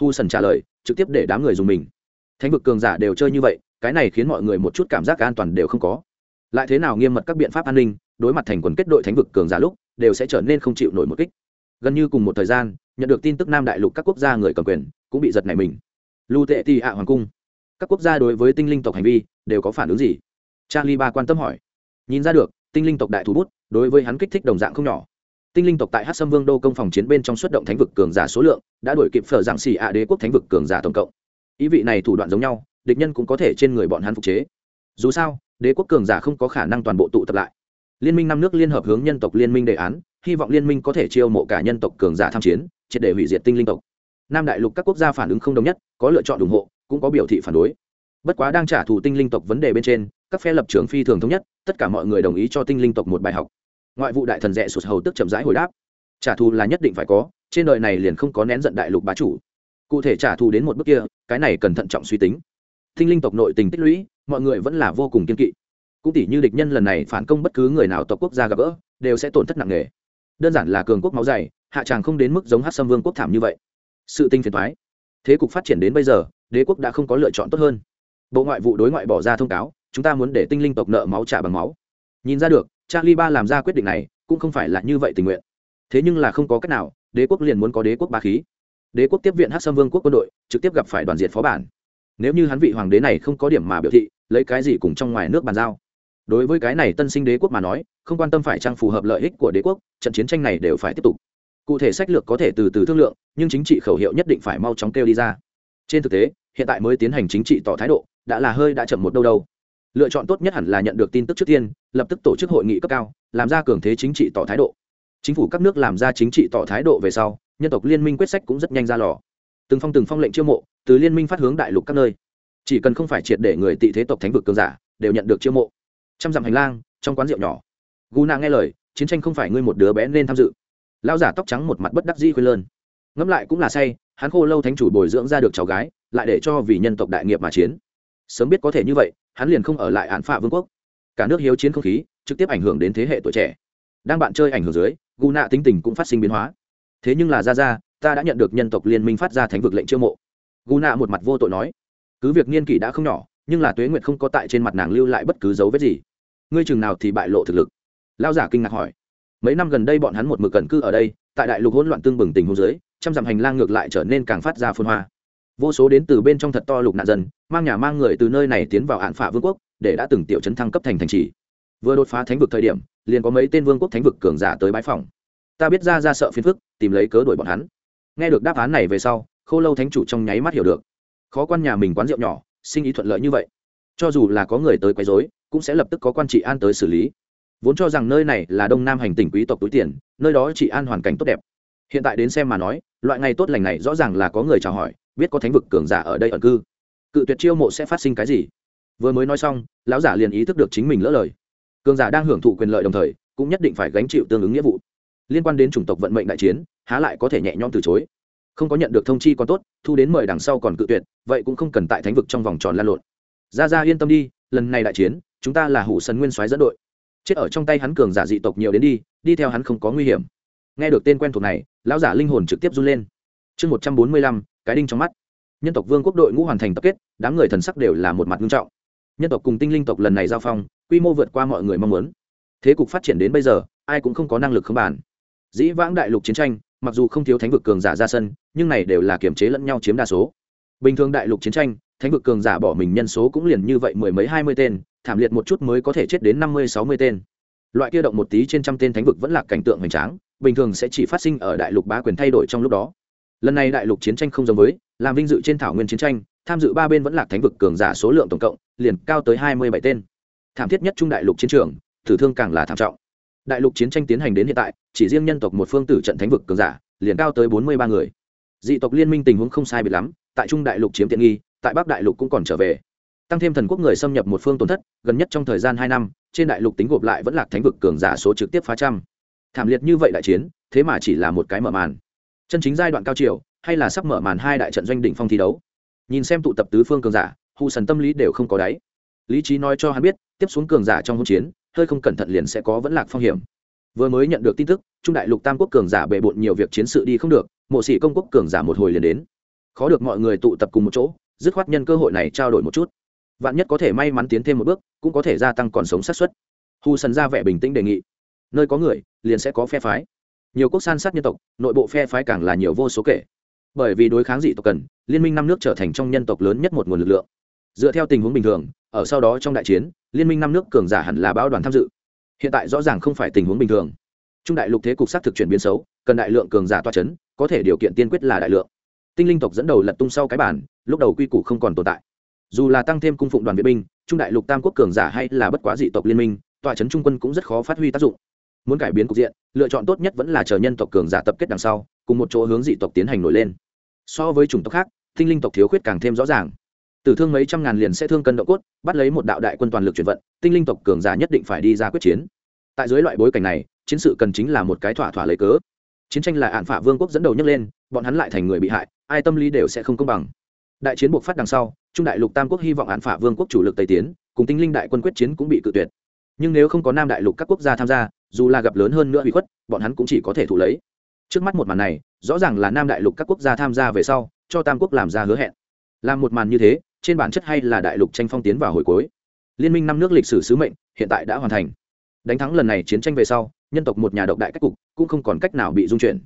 Hu sần trả lời, trực tiếp để đám người dùng mình. Thánh vực cường giả đều chơi như vậy, cái này khiến mọi người một chút cảm giác an toàn đều không có lại thế nào nghiêm mật các biện pháp an ninh, đối mặt thành quần kết đội thánh vực cường giả lúc, đều sẽ trở nên không chịu nổi một kích. Gần như cùng một thời gian, nhận được tin tức nam đại lục các quốc gia người cầm quyền, cũng bị giật này mình. Lưu tệ tị hạ hoàng cung. Các quốc gia đối với tinh linh tộc hành vi, đều có phản ứng gì? Charlie ba quan tâm hỏi. Nhìn ra được, tinh linh tộc đại thú bút, đối với hắn kích thích đồng dạng không nhỏ. Tinh linh tộc tại hát sâm vương đô công phòng chiến bên trong xuất động thánh vực cường giả số lượng, đã đổi kịp phở giảng xì ạ đế quốc thánh vực cường giả tổng cộng. Ý vị này thủ đoạn giống nhau, địch nhân cũng có thể trên người bọn hắn phục chế. Dù sao đế quốc cường giả không có khả năng toàn bộ tụ tập lại. Liên minh năm nước liên hợp hướng nhân tộc liên minh đề án, hy vọng liên minh có thể chiêu mộ cả nhân tộc cường giả tham chiến, triệt để hủy diệt tinh linh tộc. Nam đại lục các quốc gia phản ứng không đồng nhất, có lựa chọn ủng hộ, cũng có biểu thị phản đối. Bất quá đang trả thù tinh linh tộc vấn đề bên trên, các phe lập trường phi thường thống nhất, tất cả mọi người đồng ý cho tinh linh tộc một bài học. Ngoại vụ đại thần rẽ sụt hầu tức chậm rãi hồi đáp. Trả thù là nhất định phải có, trên đời này liền không có nén giận đại lục bá chủ. Cụ thể trả thù đến một bước kia, cái này cần thận trọng suy tính. Tinh linh tộc nội tình tích lũy mọi người vẫn là vô cùng kiên kỵ. Cũng tỷ như địch nhân lần này phản công bất cứ người nào tộc quốc gia gặp gỡ, đều sẽ tổn thất nặng nề. Đơn giản là cường quốc máu dày, hạ tràng không đến mức giống hát sâm vương quốc thảm như vậy. Sự tinh phiền thoái thế cục phát triển đến bây giờ, đế quốc đã không có lựa chọn tốt hơn. Bộ ngoại vụ đối ngoại bỏ ra thông cáo, chúng ta muốn để tinh linh tộc nợ máu trả bằng máu. Nhìn ra được, charlie ba làm ra quyết định này, cũng không phải là như vậy tình nguyện. Thế nhưng là không có cách nào, đế quốc liền muốn có đế quốc ba khí. Đế quốc tiếp viện hát sâm vương quốc quân đội, trực tiếp gặp phải đoàn diệt phó bản. Nếu như hắn vị hoàng đế này không có điểm mà biểu thị lấy cái gì cùng trong ngoài nước bàn giao? Đối với cái này tân sinh đế quốc mà nói, không quan tâm phải trang phù hợp lợi ích của đế quốc, trận chiến tranh này đều phải tiếp tục. Cụ thể sách lược có thể từ từ thương lượng, nhưng chính trị khẩu hiệu nhất định phải mau chóng kêu đi ra. Trên thực tế, hiện tại mới tiến hành chính trị tỏ thái độ, đã là hơi đã chậm một đâu đâu. Lựa chọn tốt nhất hẳn là nhận được tin tức trước tiên, lập tức tổ chức hội nghị cấp cao, làm ra cường thế chính trị tỏ thái độ. Chính phủ các nước làm ra chính trị tỏ thái độ về sau, nhân tộc liên minh quyết sách cũng rất nhanh ra lò. Từng phong từng phong lệnh chiêu mộ, từ liên minh phát hướng đại lục các nơi chỉ cần không phải triệt để người tị thế tộc thánh vực cường giả, đều nhận được chiêu mộ. Trăm dặm hành lang, trong quán rượu nhỏ. Gu nạ nghe lời, chiến tranh không phải ngươi một đứa bé nên tham dự. Lão giả tóc trắng một mặt bất đắc dĩ khuyên lơn. Ngẫm lại cũng là say, hắn khô lâu thánh chủ bồi dưỡng ra được cháu gái, lại để cho vì nhân tộc đại nghiệp mà chiến. Sớm biết có thể như vậy, hắn liền không ở lại án phạ vương quốc. Cả nước hiếu chiến không khí, trực tiếp ảnh hưởng đến thế hệ tuổi trẻ. Đang bạn chơi ảnh hưởng dưới, gu nạ tính tình cũng phát sinh biến hóa. Thế nhưng là ra ra, ta đã nhận được nhân tộc liên minh phát ra thánh vực lệnh chiêu mộ. Gu nạ một mặt vô tội nói cứ việc niên kỷ đã không nhỏ, nhưng là tuế nguyệt không có tại trên mặt nàng lưu lại bất cứ dấu vết gì. Ngươi chừng nào thì bại lộ thực lực? Lao giả kinh ngạc hỏi. Mấy năm gần đây bọn hắn một mực cẩn cư ở đây, tại đại lục hỗn loạn tương bừng tình hôn dưới, trăm dặm hành lang ngược lại trở nên càng phát ra phôn hoa. Vô số đến từ bên trong thật to lục nạn dân, mang nhà mang người từ nơi này tiến vào hạn phả vương quốc, để đã từng tiểu chấn thăng cấp thành thành trì. Vừa đột phá thánh vực thời điểm, liền có mấy tên vương quốc thánh vực cường giả tới bãi phòng ta biết ra ra sợ phiền phức, tìm lấy cớ đuổi bọn hắn. Nghe được đáp án này về sau, khô lâu thánh chủ trong nháy mắt hiểu được khó quan nhà mình quán rượu nhỏ, sinh ý thuận lợi như vậy. Cho dù là có người tới quấy rối, cũng sẽ lập tức có quan trị an tới xử lý. Vốn cho rằng nơi này là đông nam hành tỉnh quý tộc túi tiền, nơi đó trị an hoàn cảnh tốt đẹp. Hiện tại đến xem mà nói, loại ngày tốt lành này rõ ràng là có người chào hỏi, biết có thánh vực cường giả ở đây ẩn cư. Cự tuyệt chiêu mộ sẽ phát sinh cái gì? Vừa mới nói xong, lão giả liền ý thức được chính mình lỡ lời. Cường giả đang hưởng thụ quyền lợi đồng thời, cũng nhất định phải gánh chịu tương ứng nghĩa vụ. Liên quan đến chủng tộc vận mệnh đại chiến, há lại có thể nhẹ nhõm từ chối không có nhận được thông chi còn tốt, thu đến mời đằng sau còn cự tuyệt, vậy cũng không cần tại thánh vực trong vòng tròn lan lộn. Ra ra yên tâm đi, lần này đại chiến, chúng ta là hủ sân nguyên soái dẫn đội. Chết ở trong tay hắn cường giả dị tộc nhiều đến đi đi theo hắn không có nguy hiểm. Nghe được tên quen thuộc này, lão giả linh hồn trực tiếp run lên. Chương một trăm bốn mươi lăm, cái đinh trong mắt. Nhân tộc vương quốc đội ngũ hoàn thành tập kết, đám người thần sắc đều là một mặt nghiêm trọng. Nhân tộc cùng tinh linh tộc lần này giao phong, quy mô vượt qua mọi người mong muốn. Thế cục phát triển đến bây giờ, ai cũng không có năng lực không bàn dĩ vãng đại lục chiến tranh mặc dù không thiếu thánh vực cường giả ra sân, nhưng này đều là kiểm chế lẫn nhau chiếm đa số. Bình thường đại lục chiến tranh, thánh vực cường giả bỏ mình nhân số cũng liền như vậy mười mấy hai mươi tên, thảm liệt một chút mới có thể chết đến năm mươi, sáu mươi tên. Loại kia động một tí trên trăm tên thánh vực vẫn là cảnh tượng hoành tráng, bình thường sẽ chỉ phát sinh ở đại lục bá quyền thay đổi trong lúc đó. Lần này đại lục chiến tranh không giống với, làm vinh dự trên thảo nguyên chiến tranh, tham dự ba bên vẫn là thánh vực cường giả số lượng tổng cộng, liền cao tới hai mươi bảy tên. Thảm thiết nhất trung đại lục chiến trường tử thương càng là thảm trọng đại lục chiến tranh tiến hành đến hiện tại, chỉ riêng nhân tộc một phương tử trận thánh vực cường giả, liền cao tới bốn mươi ba người. Dị tộc liên minh tình huống không sai biệt lắm, tại trung đại lục chiếm tiện nghi, tại bắc đại lục cũng còn trở về. Tăng thêm thần quốc người xâm nhập một phương tổn thất, gần nhất trong thời gian hai năm, trên đại lục tính gộp lại vẫn là thánh vực cường giả số trực tiếp phá trăm. Thảm liệt như vậy đại chiến, thế mà chỉ là một cái mở màn. Chân chính giai đoạn cao chiều, hay là sắp mở màn hai đại trận doanh đỉnh phong thi đấu. Nhìn xem tụ tập tứ phương cường giả hụ sần tâm lý đều không có đáy. Lý trí nói cho hắn biết, tiếp xuống cường giả trong hỗn chiến hơi không cẩn thận liền sẽ có vẫn lạc phong hiểm. Vừa mới nhận được tin tức, trung đại lục tam quốc cường giả bề bộn nhiều việc chiến sự đi không được, mộ sĩ công quốc cường giả một hồi liền đến. Khó được mọi người tụ tập cùng một chỗ, dứt khoát nhân cơ hội này trao đổi một chút. Vạn nhất có thể may mắn tiến thêm một bước, cũng có thể gia tăng còn sống sát xuất hù sần ra vẻ bình tĩnh đề nghị. Nơi có người, liền sẽ có phe phái. Nhiều quốc san sát nhân tộc, nội bộ phe phái càng là nhiều vô số kể. Bởi vì đối kháng dị tộc cần, liên minh năm nước trở thành trong nhân tộc lớn nhất một nguồn lực lượng. Dựa theo tình huống bình thường ở sau đó trong đại chiến, liên minh năm nước cường giả hẳn là báo đoàn tham dự. Hiện tại rõ ràng không phải tình huống bình thường. Trung đại lục thế cục xác thực chuyển biến xấu, cần đại lượng cường giả toa c h ấ n có thể điều kiện tiên quyết là đại lượng. Tinh linh tộc dẫn đầu lật tung sau cái bản, lúc đầu quy củ không còn tồn tại. Dù là tăng thêm cung phụng đoàn vệ binh, trung đại lục tam quốc cường giả hay là bất quá dị tộc liên minh tòa c trung quân cũng rất khó phát huy tác dụng. Muốn cải biến cục diện, lựa chọn tốt nhất vẫn là chờ nhân tộc cường giả tập kết đằng sau, cùng một chỗ hướng dị tộc tiến hành nổi lên. So với chủng tộc khác, tinh linh tộc thiếu khuyết càng thêm rõ ràng tử thương mấy trăm ngàn liền sẽ thương cân độ cốt, bắt lấy một đạo đại quân toàn lực chuyển vận, tinh linh tộc cường giả nhất định phải đi ra quyết chiến. Tại dưới loại bối cảnh này, chiến sự cần chính là một cái thỏa thỏa lấy cớ. Chiến tranh là ạn phả vương quốc dẫn đầu nhấc lên, bọn hắn lại thành người bị hại, ai tâm lý đều sẽ không công bằng. Đại chiến buộc phát đằng sau, trung đại lục tam quốc hy vọng ạn phả vương quốc chủ lực tây tiến, cùng tinh linh đại quân quyết chiến cũng bị cự tuyệt. Nhưng nếu không có nam đại lục các quốc gia tham gia, dù là gặp lớn hơn nữa bị khuất, bọn hắn cũng chỉ có thể thủ lấy. Trước mắt một màn này, rõ ràng là nam đại lục các quốc gia tham gia về sau, cho tam quốc làm ra hứa hẹn. Làm một màn như thế trên bản chất hay là đại lục tranh phong tiến vào hồi cuối. Liên minh năm nước lịch sử sứ mệnh hiện tại đã hoàn thành. Đánh thắng lần này chiến tranh về sau, nhân tộc một nhà độc đại cách cục cũng không còn cách nào bị dung chuyển.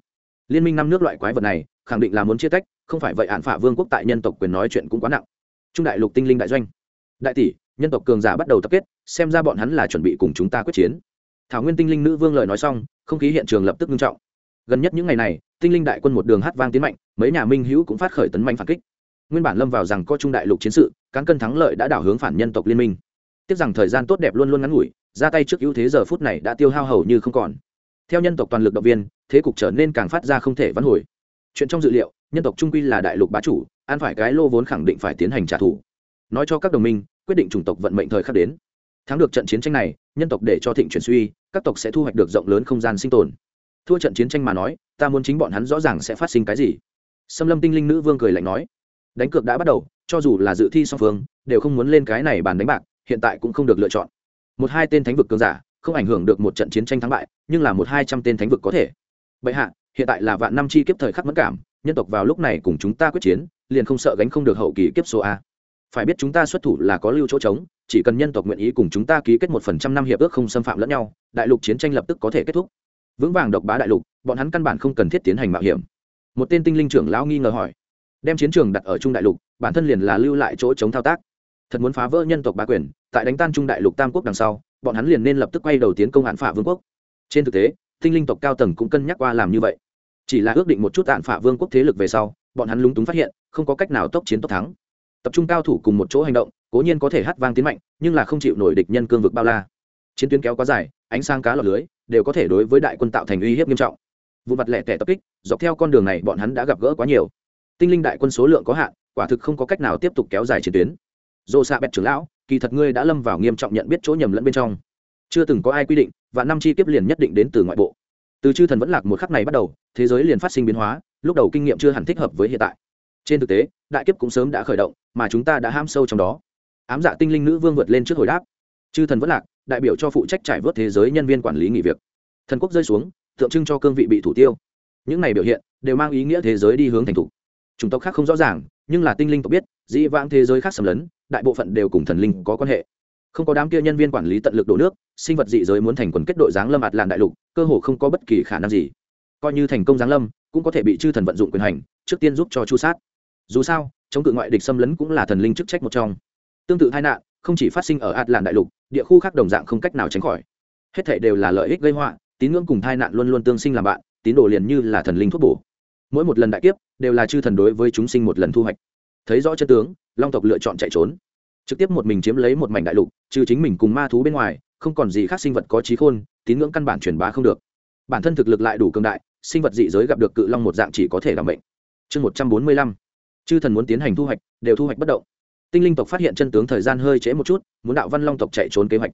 Liên minh năm nước loại quái vật này, khẳng định là muốn chia tách, không phải vậy hạn phả vương quốc tại nhân tộc quyền nói chuyện cũng quá nặng. Trung đại lục tinh linh đại doanh. Đại tỷ, nhân tộc cường giả bắt đầu tập kết, xem ra bọn hắn là chuẩn bị cùng chúng ta quyết chiến. Thảo nguyên tinh linh nữ vương lời nói xong, không khí hiện trường lập tức nghiêm trọng. Gần nhất những ngày này, tinh linh đại quân một đường hát vang tiến mạnh, mấy nhà minh hữu cũng phát khởi tấn mạnh phản kích nguyên bản lâm vào rằng có trung đại lục chiến sự, cán cân thắng lợi đã đảo hướng phản nhân tộc liên minh. Tiếc rằng thời gian tốt đẹp luôn luôn ngắn ngủi, ra tay trước ưu thế giờ phút này đã tiêu hao hầu như không còn. Theo nhân tộc toàn lực động viên, thế cục trở nên càng phát ra không thể vãn hồi. Chuyện trong dự liệu, nhân tộc trung quy là đại lục bá chủ, ăn phải cái lô vốn khẳng định phải tiến hành trả thù. Nói cho các đồng minh, quyết định chủng tộc vận mệnh thời khắc đến. Thắng được trận chiến tranh này, nhân tộc để cho thịnh chuyển suy, các tộc sẽ thu hoạch được rộng lớn không gian sinh tồn. Thua trận chiến tranh mà nói, ta muốn chính bọn hắn rõ ràng sẽ phát sinh cái gì. Xâm lâm tinh linh nữ vương cười lạnh nói đánh cược đã bắt đầu, cho dù là dự thi song phương, đều không muốn lên cái này bàn đánh bạc, hiện tại cũng không được lựa chọn. Một hai tên thánh vực cường giả, không ảnh hưởng được một trận chiến tranh thắng bại, nhưng là một hai trăm tên thánh vực có thể. Bệ hạ, hiện tại là vạn năm chi kiếp thời khắc mất cảm, nhân tộc vào lúc này cùng chúng ta quyết chiến, liền không sợ gánh không được hậu kỳ kiếp số a. Phải biết chúng ta xuất thủ là có lưu chỗ trống, chỉ cần nhân tộc nguyện ý cùng chúng ta ký kết một phần trăm năm hiệp ước không xâm phạm lẫn nhau, đại lục chiến tranh lập tức có thể kết thúc. Vững vàng độc bá đại lục, bọn hắn căn bản không cần thiết tiến hành mạo hiểm. Một tên tinh linh trưởng lão nghi ngờ hỏi đem chiến trường đặt ở trung đại lục, bản thân liền là lưu lại chỗ chống thao tác. Thật muốn phá vỡ nhân tộc bá quyền, tại đánh tan trung đại lục tam quốc đằng sau, bọn hắn liền nên lập tức quay đầu tiến công hạn phả vương quốc. Trên thực tế, tinh linh tộc cao tầng cũng cân nhắc qua làm như vậy. Chỉ là ước định một chút hạn phả vương quốc thế lực về sau, bọn hắn lúng túng phát hiện, không có cách nào tốc chiến tốc thắng. Tập trung cao thủ cùng một chỗ hành động, cố nhiên có thể hát vang tiến mạnh, nhưng là không chịu nổi địch nhân cương vực bao la. Chiến tuyến kéo quá dài, ánh sang cá lọc lưới, đều có thể đối với đại quân tạo thành uy hiếp nghiêm trọng. Vụ mặt lẻ tẻ tập kích, dọc theo con đường này bọn hắn đã gặp gỡ quá nhiều tinh linh đại quân số lượng có hạn, quả thực không có cách nào tiếp tục kéo dài chiến tuyến. Dồ xạ bẹt trưởng lão, kỳ thật ngươi đã lâm vào nghiêm trọng nhận biết chỗ nhầm lẫn bên trong. Chưa từng có ai quy định, và năm chi kiếp liền nhất định đến từ ngoại bộ. Từ chư thần vẫn lạc một khắc này bắt đầu, thế giới liền phát sinh biến hóa, lúc đầu kinh nghiệm chưa hẳn thích hợp với hiện tại. Trên thực tế, đại kiếp cũng sớm đã khởi động, mà chúng ta đã ham sâu trong đó. Ám dạ tinh linh nữ vương vượt lên trước hồi đáp. Chư thần vẫn lạc, đại biểu cho phụ trách trải vớt thế giới nhân viên quản lý nghỉ việc. Thần quốc rơi xuống, tượng trưng cho cương vị bị thủ tiêu. Những này biểu hiện, đều mang ý nghĩa thế giới đi hướng thành thủ chủng tộc khác không rõ ràng, nhưng là tinh linh tộc biết, dĩ vãng thế giới khác xâm lấn, đại bộ phận đều cùng thần linh có quan hệ. Không có đám kia nhân viên quản lý tận lực đổ nước, sinh vật dị giới muốn thành quần kết đội giáng lâm ạt làn đại lục, cơ hồ không có bất kỳ khả năng gì. Coi như thành công giáng lâm, cũng có thể bị chư thần vận dụng quyền hành, trước tiên giúp cho chu sát. Dù sao, chống cự ngoại địch xâm lấn cũng là thần linh chức trách một trong. Tương tự tai nạn, không chỉ phát sinh ở ạt làn đại lục, địa khu khác đồng dạng không cách nào tránh khỏi. Hết thể đều là lợi ích gây họa, tín ngưỡng cùng tai nạn luôn luôn tương sinh làm bạn, tín đồ liền như là thần linh thuốc bổ mỗi một lần đại kiếp đều là chư thần đối với chúng sinh một lần thu hoạch. Thấy rõ chân tướng, long tộc lựa chọn chạy trốn. Trực tiếp một mình chiếm lấy một mảnh đại lục, trừ chính mình cùng ma thú bên ngoài, không còn gì khác sinh vật có trí khôn, tín ngưỡng căn bản truyền bá không được. Bản thân thực lực lại đủ cường đại, sinh vật dị giới gặp được cự long một dạng chỉ có thể làm bệnh chương một trăm bốn mươi lăm. Chư thần muốn tiến hành thu hoạch, đều thu hoạch bất động. Tinh linh tộc phát hiện chân tướng thời gian hơi trễ một chút, muốn đạo văn long tộc chạy trốn kế hoạch.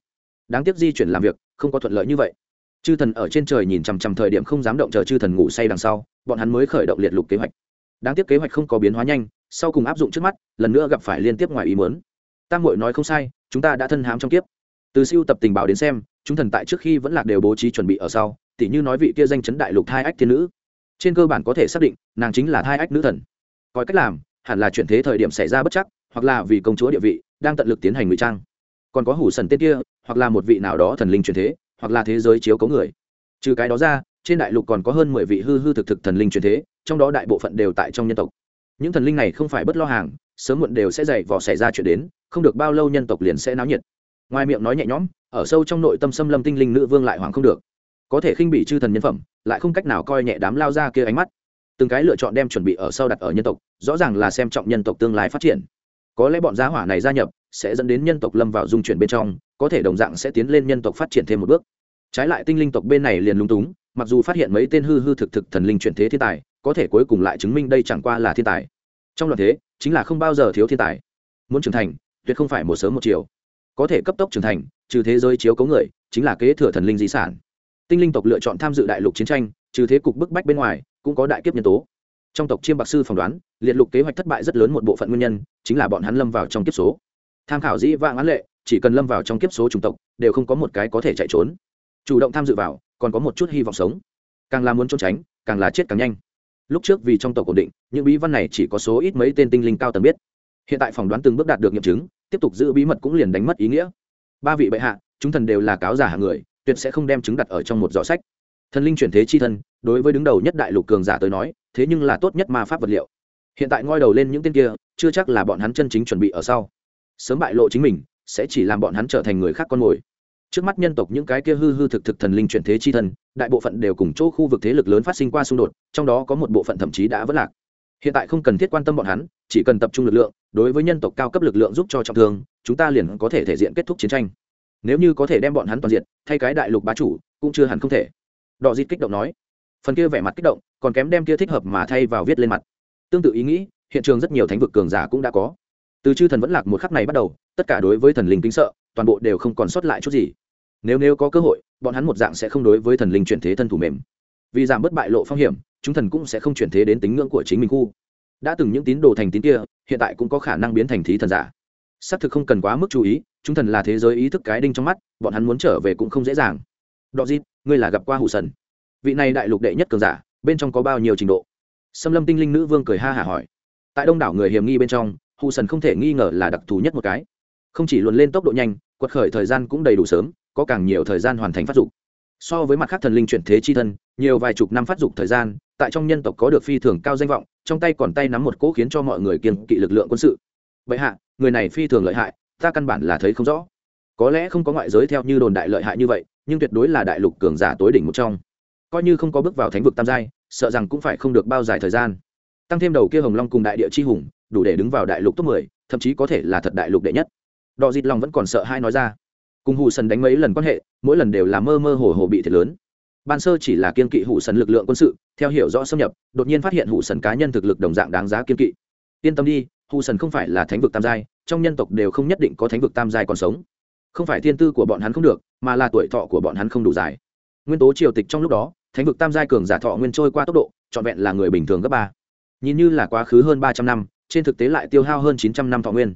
Đáng tiếc di chuyển làm việc, không có thuận lợi như vậy chư thần ở trên trời nhìn chằm chằm thời điểm không dám động chờ chư thần ngủ say đằng sau, bọn hắn mới khởi động liệt lục kế hoạch. Đáng tiếc kế hoạch không có biến hóa nhanh, sau cùng áp dụng trước mắt, lần nữa gặp phải liên tiếp ngoài ý muốn. Tam hội nói không sai, chúng ta đã thân hám trong kiếp. Từ siêu tập tình báo đến xem, chúng thần tại trước khi vẫn lạc đều bố trí chuẩn bị ở sau, tỉ như nói vị kia danh chấn đại lục thai ách thiên nữ. Trên cơ bản có thể xác định, nàng chính là thai ách nữ thần. Coi cách làm, hẳn là chuyển thế thời điểm xảy ra bất chắc, hoặc là vì công chúa địa vị, đang tận lực tiến hành ngụy trang. Còn có hủ sần tên kia, hoặc là một vị nào đó thần linh chuyển thế hoặc là thế giới chiếu cấu người. Trừ cái đó ra, trên đại lục còn có hơn mười vị hư hư thực thực thần linh truyền thế, trong đó đại bộ phận đều tại trong nhân tộc. Những thần linh này không phải bất lo hàng, sớm muộn đều sẽ dày vò xảy ra chuyện đến, không được bao lâu nhân tộc liền sẽ náo nhiệt. Ngoài miệng nói nhẹ nhõm, ở sâu trong nội tâm xâm lâm tinh linh nữ vương lại hoàng không được. Có thể khinh bị chư thần nhân phẩm, lại không cách nào coi nhẹ đám lao ra kia ánh mắt. Từng cái lựa chọn đem chuẩn bị ở sau đặt ở nhân tộc, rõ ràng là xem trọng nhân tộc tương lai phát triển. Có lẽ bọn gia hỏa này gia nhập sẽ dẫn đến nhân tộc lâm vào dung chuyển bên trong, có thể đồng dạng sẽ tiến lên nhân tộc phát triển thêm một bước. Trái lại tinh linh tộc bên này liền lung túng, mặc dù phát hiện mấy tên hư hư thực thực thần linh chuyển thế thiên tài, có thể cuối cùng lại chứng minh đây chẳng qua là thiên tài. Trong loạt thế, chính là không bao giờ thiếu thiên tài. Muốn trưởng thành, tuyệt không phải một sớm một chiều. Có thể cấp tốc trưởng thành, trừ thế giới chiếu cấu người, chính là kế thừa thần linh di sản. Tinh linh tộc lựa chọn tham dự đại lục chiến tranh, trừ thế cục bức bách bên ngoài, cũng có đại kiếp nhân tố. Trong tộc chiêm bạc sư phỏng đoán, liệt lục kế hoạch thất bại rất lớn một bộ phận nguyên nhân, chính là bọn hắn lâm vào trong kiếp số tham khảo dĩ vãng án lệ, chỉ cần lâm vào trong kiếp số chủng tộc, đều không có một cái có thể chạy trốn. Chủ động tham dự vào, còn có một chút hy vọng sống. Càng là muốn trốn tránh, càng là chết càng nhanh. Lúc trước vì trong tộc ổn định, những bí văn này chỉ có số ít mấy tên tinh linh cao tầng biết. Hiện tại phỏng đoán từng bước đạt được nghiệm chứng, tiếp tục giữ bí mật cũng liền đánh mất ý nghĩa. Ba vị bệ hạ, chúng thần đều là cáo giả hạng người, tuyệt sẽ không đem chứng đặt ở trong một giỏ sách. Thần linh chuyển thế chi thân, đối với đứng đầu nhất đại lục cường giả tới nói, thế nhưng là tốt nhất ma pháp vật liệu. Hiện tại ngoi đầu lên những tên kia, chưa chắc là bọn hắn chân chính chuẩn bị ở sau sớm bại lộ chính mình, sẽ chỉ làm bọn hắn trở thành người khác con mồi. Trước mắt nhân tộc những cái kia hư hư thực thực thần linh chuyển thế chi thân, đại bộ phận đều cùng chỗ khu vực thế lực lớn phát sinh qua xung đột, trong đó có một bộ phận thậm chí đã vất lạc. Hiện tại không cần thiết quan tâm bọn hắn, chỉ cần tập trung lực lượng, đối với nhân tộc cao cấp lực lượng giúp cho trọng thương, chúng ta liền có thể thể diện kết thúc chiến tranh. Nếu như có thể đem bọn hắn toàn diện, thay cái đại lục bá chủ, cũng chưa hẳn không thể. Đọ dịt kích động nói. Phần kia vẻ mặt kích động, còn kém đem kia thích hợp mà thay vào viết lên mặt. Tương tự ý nghĩ, hiện trường rất nhiều thánh vực cường giả cũng đã có từ chư thần vẫn lạc một khắc này bắt đầu, tất cả đối với thần linh kính sợ, toàn bộ đều không còn sót lại chút gì. Nếu nếu có cơ hội, bọn hắn một dạng sẽ không đối với thần linh chuyển thế thân thủ mềm. Vì giảm bớt bại lộ phong hiểm, chúng thần cũng sẽ không chuyển thế đến tính ngưỡng của chính mình khu. Đã từng những tín đồ thành tín kia, hiện tại cũng có khả năng biến thành thí thần giả. Xác thực không cần quá mức chú ý, chúng thần là thế giới ý thức cái đinh trong mắt, bọn hắn muốn trở về cũng không dễ dàng. Đọ dịp ngươi là gặp qua hủ sần. Vị này đại lục đệ nhất cường giả, bên trong có bao nhiêu trình độ? Xâm lâm tinh linh nữ vương cười ha hả hỏi. Tại đông đảo người hiểm nghi bên trong hù sần không thể nghi ngờ là đặc thù nhất một cái. Không chỉ luồn lên tốc độ nhanh, quật khởi thời gian cũng đầy đủ sớm, có càng nhiều thời gian hoàn thành phát dục. So với mặt khác thần linh chuyển thế chi thân, nhiều vài chục năm phát dục thời gian, tại trong nhân tộc có được phi thường cao danh vọng, trong tay còn tay nắm một cỗ khiến cho mọi người kiên kỵ lực lượng quân sự. Vậy hạ, người này phi thường lợi hại, ta căn bản là thấy không rõ. Có lẽ không có ngoại giới theo như đồn đại lợi hại như vậy, nhưng tuyệt đối là đại lục cường giả tối đỉnh một trong. Coi như không có bước vào thánh vực tam giai, sợ rằng cũng phải không được bao dài thời gian. Tăng thêm đầu kia hồng long cùng đại địa chi hùng đủ để đứng vào đại lục top mười, thậm chí có thể là thật đại lục đệ nhất. Đò dịt lòng vẫn còn sợ hai nói ra. Cùng hù sần đánh mấy lần quan hệ, mỗi lần đều là mơ mơ hồ hồ bị thiệt lớn. Ban sơ chỉ là kiên kỵ hụ sần lực lượng quân sự, theo hiểu rõ xâm nhập, đột nhiên phát hiện hụ sần cá nhân thực lực đồng dạng đáng giá kiên kỵ. Yên tâm đi hụ sần không phải là thánh vực tam giai, trong nhân tộc đều không nhất định có thánh vực tam giai còn sống. Không phải thiên tư của bọn hắn không được, mà là tuổi thọ của bọn hắn không đủ dài. Nguyên tố triều tịch trong lúc đó, thánh vực tam giai cường giả thọ nguyên trôi qua tốc độ, trọn vẹn là người bình thường gấp ba. Nhìn như là quá khứ hơn ba trăm năm trên thực tế lại tiêu hao hơn chín trăm năm thọ nguyên.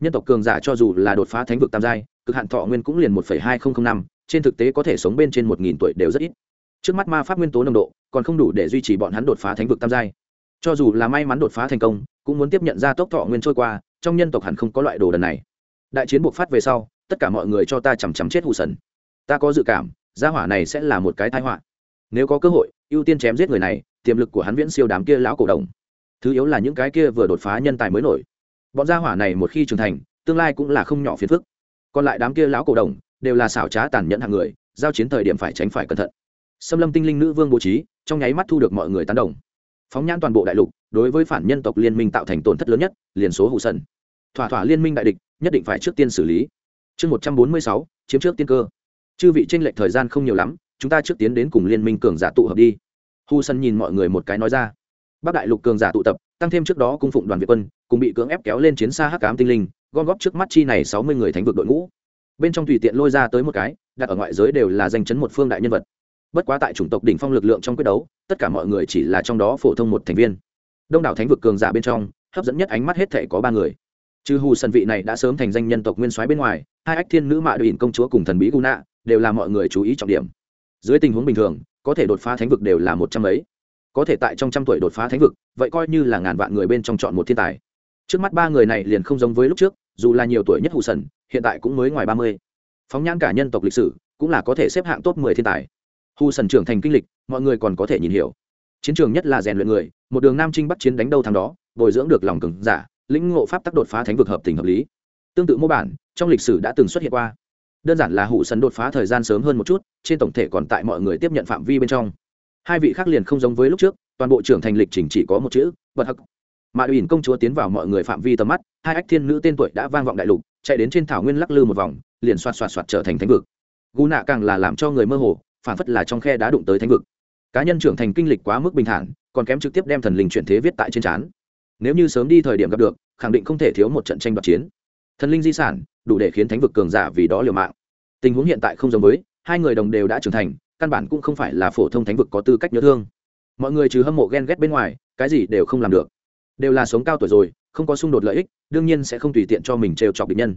Nhân tộc cường giả cho dù là đột phá thánh vực tam giai, cực hạn thọ nguyên cũng liền một hai nghìn năm, trên thực tế có thể sống bên trên một nghìn tuổi đều rất ít. Trước mắt ma pháp nguyên tố nồng độ còn không đủ để duy trì bọn hắn đột phá thánh vực tam giai. Cho dù là may mắn đột phá thành công, cũng muốn tiếp nhận ra tốc thọ nguyên trôi qua, trong nhân tộc hẳn không có loại đồ đần này. Đại chiến buộc phát về sau, tất cả mọi người cho ta chằm chằm chết hụ sần. Ta có dự cảm, gia hỏa này sẽ là một cái tai họa. Nếu có cơ hội, ưu tiên chém giết người này, tiềm lực của hắn viễn siêu đám kia lão cổ đồng thứ yếu là những cái kia vừa đột phá nhân tài mới nổi. Bọn gia hỏa này một khi trưởng thành, tương lai cũng là không nhỏ phiền phức. Còn lại đám kia lão cổ đồng, đều là xảo trá tàn nhẫn hạng người, giao chiến thời điểm phải tránh phải cẩn thận. Xâm lâm tinh linh nữ vương bố trí, trong nháy mắt thu được mọi người tán đồng. Phóng nhãn toàn bộ đại lục, đối với phản nhân tộc liên minh tạo thành tổn thất lớn nhất, liền số hụ sân thỏa thỏa liên minh đại địch, nhất định phải trước tiên xử lý. Chương một trăm bốn mươi sáu, chiếm trước tiên cơ. Chư vị tranh lệch thời gian không nhiều lắm, chúng ta trước tiến đến cùng liên minh cường giả tụ hợp đi. Hù sân nhìn mọi người một cái nói ra bắc đại lục cường giả tụ tập, tăng thêm trước đó cung phụng đoàn việt quân, cùng bị cưỡng ép kéo lên chiến xa hắc cám tinh linh, gom góp trước mắt chi này sáu mươi người thánh vực đội ngũ. Bên trong tùy tiện lôi ra tới một cái, đặt ở ngoại giới đều là danh chấn một phương đại nhân vật. Bất quá tại chủng tộc đỉnh phong lực lượng trong quyết đấu, tất cả mọi người chỉ là trong đó phổ thông một thành viên. Đông đảo thánh vực cường giả bên trong, hấp dẫn nhất ánh mắt hết thể có ba người. Trừ hù sần vị này đã sớm thành danh nhân tộc nguyên soái bên ngoài, hai ách thiên nữ mạ đội công chúa cùng thần bí gu nạ đều là mọi người chú ý trọng điểm. Dưới tình huống bình thường, có thể đột phá thánh vực đều là một trăm ấy có thể tại trong trăm tuổi đột phá thánh vực, vậy coi như là ngàn vạn người bên trong chọn một thiên tài. Trước mắt ba người này liền không giống với lúc trước, dù là nhiều tuổi nhất hù sần, hiện tại cũng mới ngoài ba mươi. Phóng nhãn cả nhân tộc lịch sử, cũng là có thể xếp hạng top mười thiên tài. Hù sần trưởng thành kinh lịch, mọi người còn có thể nhìn hiểu. Chiến trường nhất là rèn luyện người, một đường nam trinh bắc chiến đánh đâu thằng đó, bồi dưỡng được lòng cứng giả, lĩnh ngộ pháp tắc đột phá thánh vực hợp tình hợp lý. Tương tự mô bản, trong lịch sử đã từng xuất hiện qua. Đơn giản là Hù sấn đột phá thời gian sớm hơn một chút, trên tổng thể còn tại mọi người tiếp nhận phạm vi bên trong hai vị khác liền không giống với lúc trước, toàn bộ trưởng thành lịch trình chỉ có một chữ, bật hắc. Mà ủy công chúa tiến vào mọi người phạm vi tầm mắt, hai ách thiên nữ tên tuổi đã vang vọng đại lục, chạy đến trên thảo nguyên lắc lư một vòng, liền xoạt xoạt xoạt trở thành thánh vực. Gu nạ càng là làm cho người mơ hồ phản phất là trong khe đã đụng tới thánh vực. Cá nhân trưởng thành kinh lịch quá mức bình thản, còn kém trực tiếp đem thần linh chuyển thế viết tại trên trán. Nếu như sớm đi thời điểm gặp được, khẳng định không thể thiếu một trận tranh đoạt chiến. Thần linh di sản, đủ để khiến thánh vực cường giả vì đó liều mạng. Tình huống hiện tại không giống với, hai người đồng đều đã trưởng thành căn bản cũng không phải là phổ thông thánh vực có tư cách nhớ thương. Mọi người trừ hâm mộ ghen ghét bên ngoài, cái gì đều không làm được. Đều là sống cao tuổi rồi, không có xung đột lợi ích, đương nhiên sẽ không tùy tiện cho mình trêu chọc địch nhân.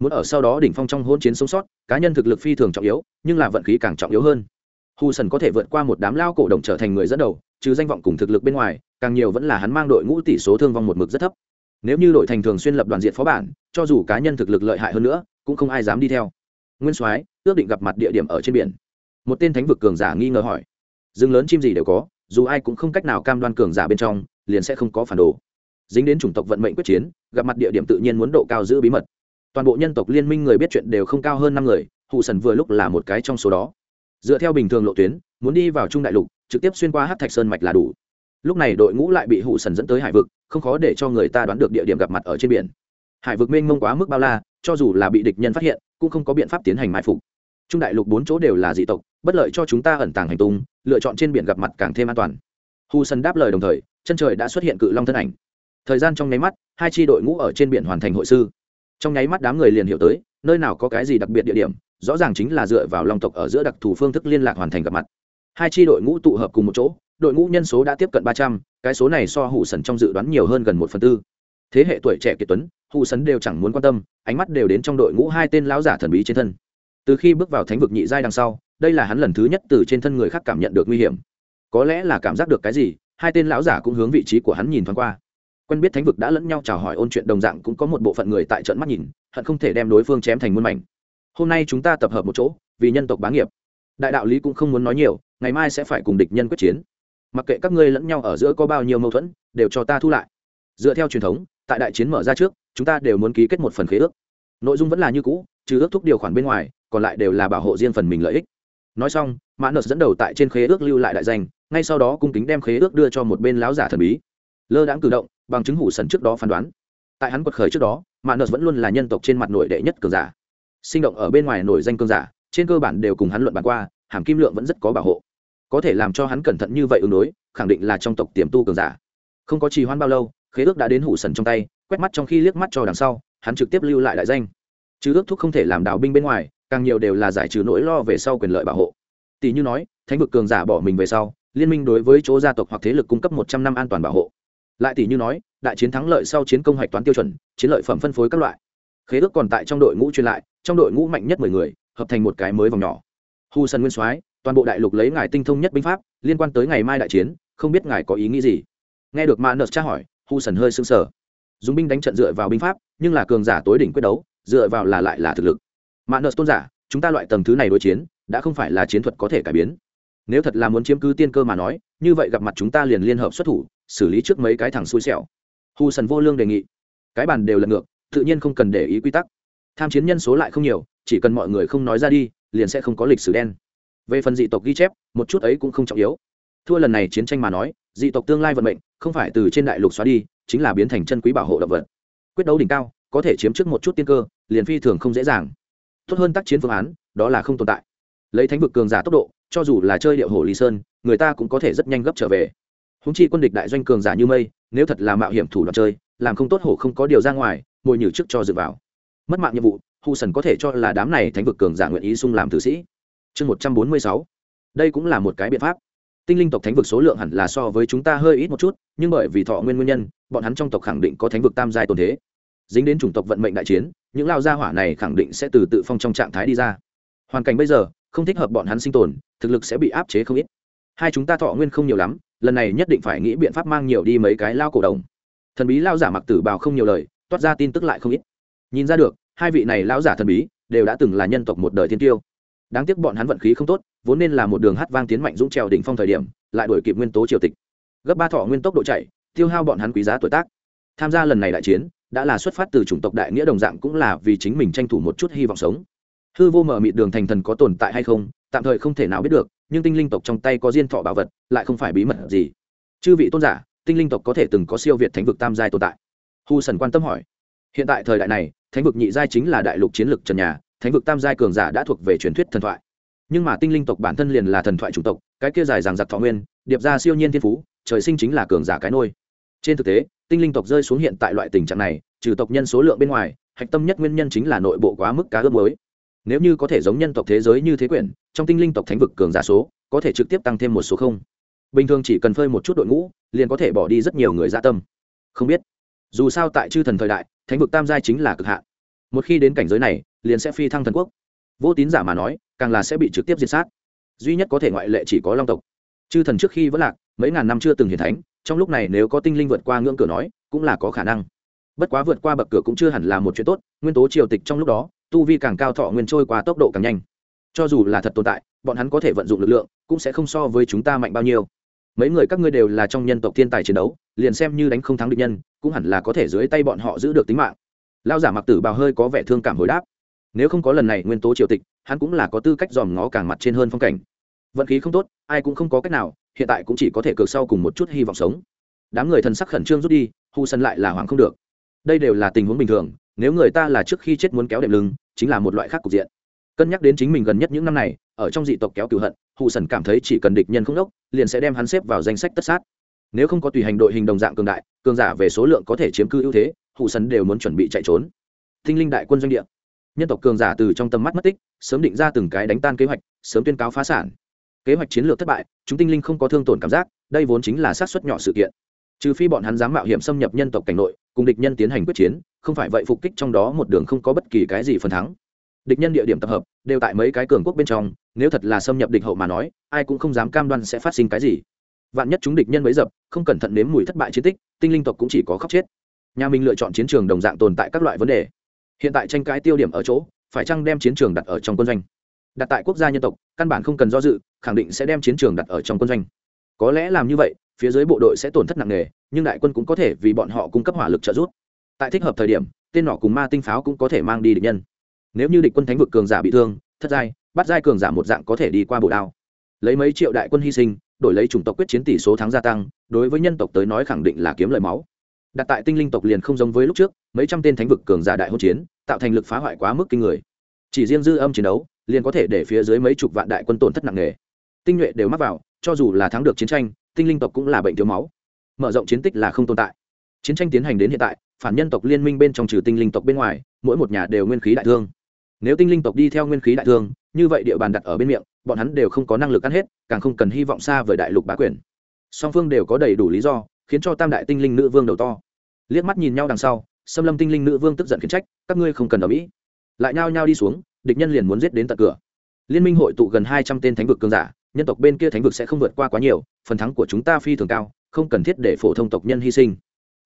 Muốn ở sau đó đỉnh phong trong hôn chiến sống sót, cá nhân thực lực phi thường trọng yếu, nhưng là vận khí càng trọng yếu hơn. Hù sần có thể vượt qua một đám lao cổ động trở thành người dẫn đầu, trừ danh vọng cùng thực lực bên ngoài, càng nhiều vẫn là hắn mang đội ngũ tỷ số thương vong một mực rất thấp. Nếu như đội thành thường xuyên lập đoàn diện phó bản, cho dù cá nhân thực lực lợi hại hơn nữa, cũng không ai dám đi theo. Nguyên soái, ước định gặp mặt địa điểm ở trên biển một tên thánh vực cường giả nghi ngờ hỏi. Rừng lớn chim gì đều có, dù ai cũng không cách nào cam đoan cường giả bên trong, liền sẽ không có phản đồ. Dính đến chủng tộc vận mệnh quyết chiến, gặp mặt địa điểm tự nhiên muốn độ cao giữ bí mật. Toàn bộ nhân tộc liên minh người biết chuyện đều không cao hơn năm người, hụ sần vừa lúc là một cái trong số đó. Dựa theo bình thường lộ tuyến, muốn đi vào trung đại lục, trực tiếp xuyên qua hát thạch sơn mạch là đủ. Lúc này đội ngũ lại bị hụ sần dẫn tới hải vực, không khó để cho người ta đoán được địa điểm gặp mặt ở trên biển. Hải vực mênh mông quá mức bao la, cho dù là bị địch nhân phát hiện, cũng không có biện pháp tiến hành mai phục trung đại lục bốn chỗ đều là dị tộc, bất lợi cho chúng ta ẩn tàng hành tung, lựa chọn trên biển gặp mặt càng thêm an toàn. Hù sân đáp lời đồng thời, chân trời đã xuất hiện cự long thân ảnh. Thời gian trong nháy mắt, hai tri đội ngũ ở trên biển hoàn thành hội sư. Trong nháy mắt đám người liền hiểu tới, nơi nào có cái gì đặc biệt địa điểm, rõ ràng chính là dựa vào long tộc ở giữa đặc thù phương thức liên lạc hoàn thành gặp mặt. Hai tri đội ngũ tụ hợp cùng một chỗ, đội ngũ nhân số đã tiếp cận ba trăm, cái số này so Hù sần trong dự đoán nhiều hơn gần một phần tư. Thế hệ tuổi trẻ kiệt tuấn Hù Sấn đều chẳng muốn quan tâm, ánh mắt đều đến trong đội ngũ hai tên lão giả thần bí trên thân từ khi bước vào thánh vực nhị giai đằng sau, đây là hắn lần thứ nhất từ trên thân người khác cảm nhận được nguy hiểm. Có lẽ là cảm giác được cái gì, hai tên lão giả cũng hướng vị trí của hắn nhìn thoáng qua. Quen biết thánh vực đã lẫn nhau chào hỏi ôn chuyện đồng dạng cũng có một bộ phận người tại trận mắt nhìn, hận không thể đem đối phương chém thành muôn mảnh. Hôm nay chúng ta tập hợp một chỗ, vì nhân tộc bá nghiệp. Đại đạo lý cũng không muốn nói nhiều, ngày mai sẽ phải cùng địch nhân quyết chiến. Mặc kệ các ngươi lẫn nhau ở giữa có bao nhiêu mâu thuẫn, đều cho ta thu lại. Dựa theo truyền thống, tại đại chiến mở ra trước, chúng ta đều muốn ký kết một phần khế ước. Nội dung vẫn là như cũ, trừ ước thúc điều khoản bên ngoài còn lại đều là bảo hộ riêng phần mình lợi ích. Nói xong, mã nợ dẫn đầu tại trên khế ước lưu lại đại danh, ngay sau đó cung kính đem khế ước đưa cho một bên láo giả thần bí. Lơ đãng cử động, bằng chứng hủ sần trước đó phán đoán. Tại hắn quật khởi trước đó, mã nợ vẫn luôn là nhân tộc trên mặt nội đệ nhất cường giả. Sinh động ở bên ngoài nổi danh cường giả, trên cơ bản đều cùng hắn luận bàn qua, hàm kim lượng vẫn rất có bảo hộ. Có thể làm cho hắn cẩn thận như vậy ứng đối, khẳng định là trong tộc tiềm tu cường giả. Không có trì hoãn bao lâu, khế ước đã đến hủ sần trong tay, quét mắt trong khi liếc mắt cho đằng sau, hắn trực tiếp lưu lại đại danh. Chứ ước thúc không thể làm đào binh bên ngoài càng nhiều đều là giải trừ nỗi lo về sau quyền lợi bảo hộ. Tỷ như nói, thánh vực cường giả bỏ mình về sau, liên minh đối với chỗ gia tộc hoặc thế lực cung cấp một trăm năm an toàn bảo hộ. Lại tỷ như nói, đại chiến thắng lợi sau chiến công hoạch toán tiêu chuẩn, chiến lợi phẩm phân phối các loại. Khế ước còn tại trong đội ngũ truyền lại, trong đội ngũ mạnh nhất mười người, hợp thành một cái mới vòng nhỏ. Hu sân nguyên soái, toàn bộ đại lục lấy ngài tinh thông nhất binh pháp, liên quan tới ngày mai đại chiến, không biết ngài có ý nghĩ gì? Nghe được ma nợ tra hỏi, hu sần hơi sưng sờ. Dùng binh đánh trận dựa vào binh pháp, nhưng là cường giả tối đỉnh quyết đấu, dựa vào là lại là thực lực mạn nợ tôn giả, chúng ta loại tầng thứ này đối chiến, đã không phải là chiến thuật có thể cải biến. Nếu thật là muốn chiếm cứ tiên cơ mà nói, như vậy gặp mặt chúng ta liền liên hợp xuất thủ, xử lý trước mấy cái thằng xui xẻo. Hu sần vô lương đề nghị. Cái bàn đều lật ngược, tự nhiên không cần để ý quy tắc. Tham chiến nhân số lại không nhiều, chỉ cần mọi người không nói ra đi, liền sẽ không có lịch sử đen. Về phần dị tộc ghi chép, một chút ấy cũng không trọng yếu. Thua lần này chiến tranh mà nói, dị tộc tương lai vận mệnh, không phải từ trên đại lục xóa đi, chính là biến thành chân quý bảo hộ động vật. Quyết đấu đỉnh cao, có thể chiếm trước một chút tiên cơ, liền phi thường không dễ dàng tốt hơn tác chiến phương án, đó là không tồn tại. Lấy thánh vực cường giả tốc độ, cho dù là chơi điệu hồ lý sơn, người ta cũng có thể rất nhanh gấp trở về. Húng chi quân địch đại doanh cường giả như mây, nếu thật là mạo hiểm thủ đoạn chơi, làm không tốt hổ không có điều ra ngoài ngồi nhử trước cho dựa vào. Mất mạng nhiệm vụ hù sần có thể cho là đám này thánh vực cường giả nguyện ý sung làm tử sĩ. Chương một trăm bốn mươi sáu. Đây cũng là một cái biện pháp. Tinh linh tộc thánh vực số lượng hẳn là so với chúng ta hơi ít một chút, nhưng bởi vì thọ nguyên nguyên nhân, bọn hắn trong tộc khẳng định có thánh vực tam giai tồn thế dính đến chủng tộc vận mệnh đại chiến, những lao gia hỏa này khẳng định sẽ từ tự phong trong trạng thái đi ra. Hoàn cảnh bây giờ, không thích hợp bọn hắn sinh tồn, thực lực sẽ bị áp chế không ít. Hai chúng ta thọ nguyên không nhiều lắm, lần này nhất định phải nghĩ biện pháp mang nhiều đi mấy cái lao cổ đồng. Thần bí lao giả mặc tử bào không nhiều lời, toát ra tin tức lại không ít. Nhìn ra được, hai vị này lão giả thần bí, đều đã từng là nhân tộc một đời thiên tiêu. Đáng tiếc bọn hắn vận khí không tốt, vốn nên là một đường hát vang tiến mạnh dũng trèo đỉnh phong thời điểm, lại đổi kịp nguyên tố triều tịch. Gấp ba thọ nguyên tốc độ chạy, tiêu hao bọn hắn quý giá tuổi tác. Tham gia lần này đại chiến đã là xuất phát từ chủng tộc đại nghĩa đồng dạng cũng là vì chính mình tranh thủ một chút hy vọng sống. Hư vô mở mịt đường thành thần có tồn tại hay không, tạm thời không thể nào biết được, nhưng tinh linh tộc trong tay có diên thọ bảo vật, lại không phải bí mật gì. Chư vị tôn giả, tinh linh tộc có thể từng có siêu việt thánh vực tam giai tồn tại? Hu sần quan tâm hỏi. Hiện tại thời đại này, thánh vực nhị giai chính là đại lục chiến lực trần nhà, thánh vực tam giai cường giả đã thuộc về truyền thuyết thần thoại. Nhưng mà tinh linh tộc bản thân liền là thần thoại chủng tộc, cái kia dài rằng giặc thọ nguyên, điệp ra siêu nhiên thiên phú, trời sinh chính là cường giả cái nôi. Trên thực tế tinh linh tộc rơi xuống hiện tại loại tình trạng này, trừ tộc nhân số lượng bên ngoài, hạch tâm nhất nguyên nhân chính là nội bộ quá mức cá ướp mới nếu như có thể giống nhân tộc thế giới như thế quyển, trong tinh linh tộc thánh vực cường giả số, có thể trực tiếp tăng thêm một số không. Bình thường chỉ cần phơi một chút đội ngũ, liền có thể bỏ đi rất nhiều người gia tâm. Không biết. Dù sao tại chư thần thời đại, thánh vực tam giai chính là cực hạn. Một khi đến cảnh giới này, liền sẽ phi thăng thần quốc. Vô tín giả mà nói, càng là sẽ bị trực tiếp diệt sát. Duy nhất có thể ngoại lệ chỉ có long tộc. Chư thần trước khi vẫn lạc, mấy ngàn năm chưa từng hiển thánh trong lúc này nếu có tinh linh vượt qua ngưỡng cửa nói, cũng là có khả năng. Bất quá vượt qua bậc cửa cũng chưa hẳn là một chuyện tốt, nguyên tố triều tịch trong lúc đó, tu vi càng cao thọ nguyên trôi qua tốc độ càng nhanh. Cho dù là thật tồn tại, bọn hắn có thể vận dụng lực lượng, cũng sẽ không so với chúng ta mạnh bao nhiêu. Mấy người các ngươi đều là trong nhân tộc thiên tài chiến đấu, liền xem như đánh không thắng địch nhân, cũng hẳn là có thể dưới tay bọn họ giữ được tính mạng. Lao giả mặc tử bào hơi có vẻ thương cảm hồi đáp. Nếu không có lần này nguyên tố triều tịch, hắn cũng là có tư cách dòm ngó càng mặt trên hơn phong cảnh. Vận khí không tốt, ai cũng không có cách nào hiện tại cũng chỉ có thể cược sau cùng một chút hy vọng sống. Đám người thần sắc khẩn trương rút đi, hu sân lại là hoảng không được. Đây đều là tình huống bình thường, nếu người ta là trước khi chết muốn kéo đệm lưng, chính là một loại khác cục diện. Cân nhắc đến chính mình gần nhất những năm này, ở trong dị tộc kéo cựu hận hù sần cảm thấy chỉ cần địch nhân không đốc, liền sẽ đem hắn xếp vào danh sách tất sát. Nếu không có tùy hành đội hình đồng dạng cường đại, cường giả về số lượng có thể chiếm cư ưu thế hù sần đều muốn chuẩn bị chạy trốn. Tinh linh đại quân doanh địa. Nhân tộc cường giả từ trong tầm mắt mất tích, sớm định ra từng cái đánh tan kế hoạch, sớm tuyên cáo phá sản kế hoạch chiến lược thất bại, chúng tinh linh không có thương tổn cảm giác, đây vốn chính là sát xuất nhỏ sự kiện. Trừ phi bọn hắn dám mạo hiểm xâm nhập nhân tộc cảnh nội, cùng địch nhân tiến hành quyết chiến, không phải vậy phục kích trong đó một đường không có bất kỳ cái gì phần thắng. Địch nhân địa điểm tập hợp, đều tại mấy cái cường quốc bên trong, nếu thật là xâm nhập địch hậu mà nói, ai cũng không dám cam đoan sẽ phát sinh cái gì. Vạn nhất chúng địch nhân mấy dập, không cẩn thận nếm mùi thất bại chiến tích, tinh linh tộc cũng chỉ có khóc chết. Nhà mình lựa chọn chiến trường đồng dạng tồn tại các loại vấn đề. Hiện tại tranh cãi tiêu điểm ở chỗ, phải chăng đem chiến trường đặt ở trong quân doanh? Đặt tại quốc gia nhân tộc, căn bản không cần do dự khẳng định sẽ đem chiến trường đặt ở trong quân doanh. Có lẽ làm như vậy, phía dưới bộ đội sẽ tổn thất nặng nề, nhưng đại quân cũng có thể vì bọn họ cung cấp hỏa lực trợ giúp. Tại thích hợp thời điểm, tên nỏ cùng ma tinh pháo cũng có thể mang đi địch nhân. Nếu như địch quân thánh vực cường giả bị thương, thất giai, bắt giai cường giả một dạng có thể đi qua bổ đao. Lấy mấy triệu đại quân hy sinh, đổi lấy chủng tộc quyết chiến tỷ số thắng gia tăng, đối với nhân tộc tới nói khẳng định là kiếm lợi máu. Đặt tại tinh linh tộc liền không giống với lúc trước, mấy trăm tên thánh vực cường giả đại hỗn chiến, tạo thành lực phá hoại quá mức kinh người. Chỉ riêng dư âm chiến đấu, liền có thể để phía dưới mấy chục vạn đại quân tổn thất nặng nề tinh nhuệ đều mắc vào, cho dù là thắng được chiến tranh, tinh linh tộc cũng là bệnh thiếu máu. Mở rộng chiến tích là không tồn tại. Chiến tranh tiến hành đến hiện tại, phản nhân tộc liên minh bên trong trừ tinh linh tộc bên ngoài, mỗi một nhà đều nguyên khí đại thương. Nếu tinh linh tộc đi theo nguyên khí đại thương, như vậy địa bàn đặt ở bên miệng, bọn hắn đều không có năng lực ăn hết, càng không cần hy vọng xa với đại lục bá quyền. Song phương đều có đầy đủ lý do, khiến cho tam đại tinh linh nữ vương đầu to. Liếc mắt nhìn nhau đằng sau, xâm lâm tinh linh nữ vương tức giận khiển trách, các ngươi không cần ở mỹ lại nhao nhao đi xuống, địch nhân liền muốn giết đến tận cửa. Liên minh hội tụ gần hai trăm tên thánh vực cường giả nhân tộc bên kia thánh vực sẽ không vượt qua quá nhiều, phần thắng của chúng ta phi thường cao, không cần thiết để phổ thông tộc nhân hy sinh.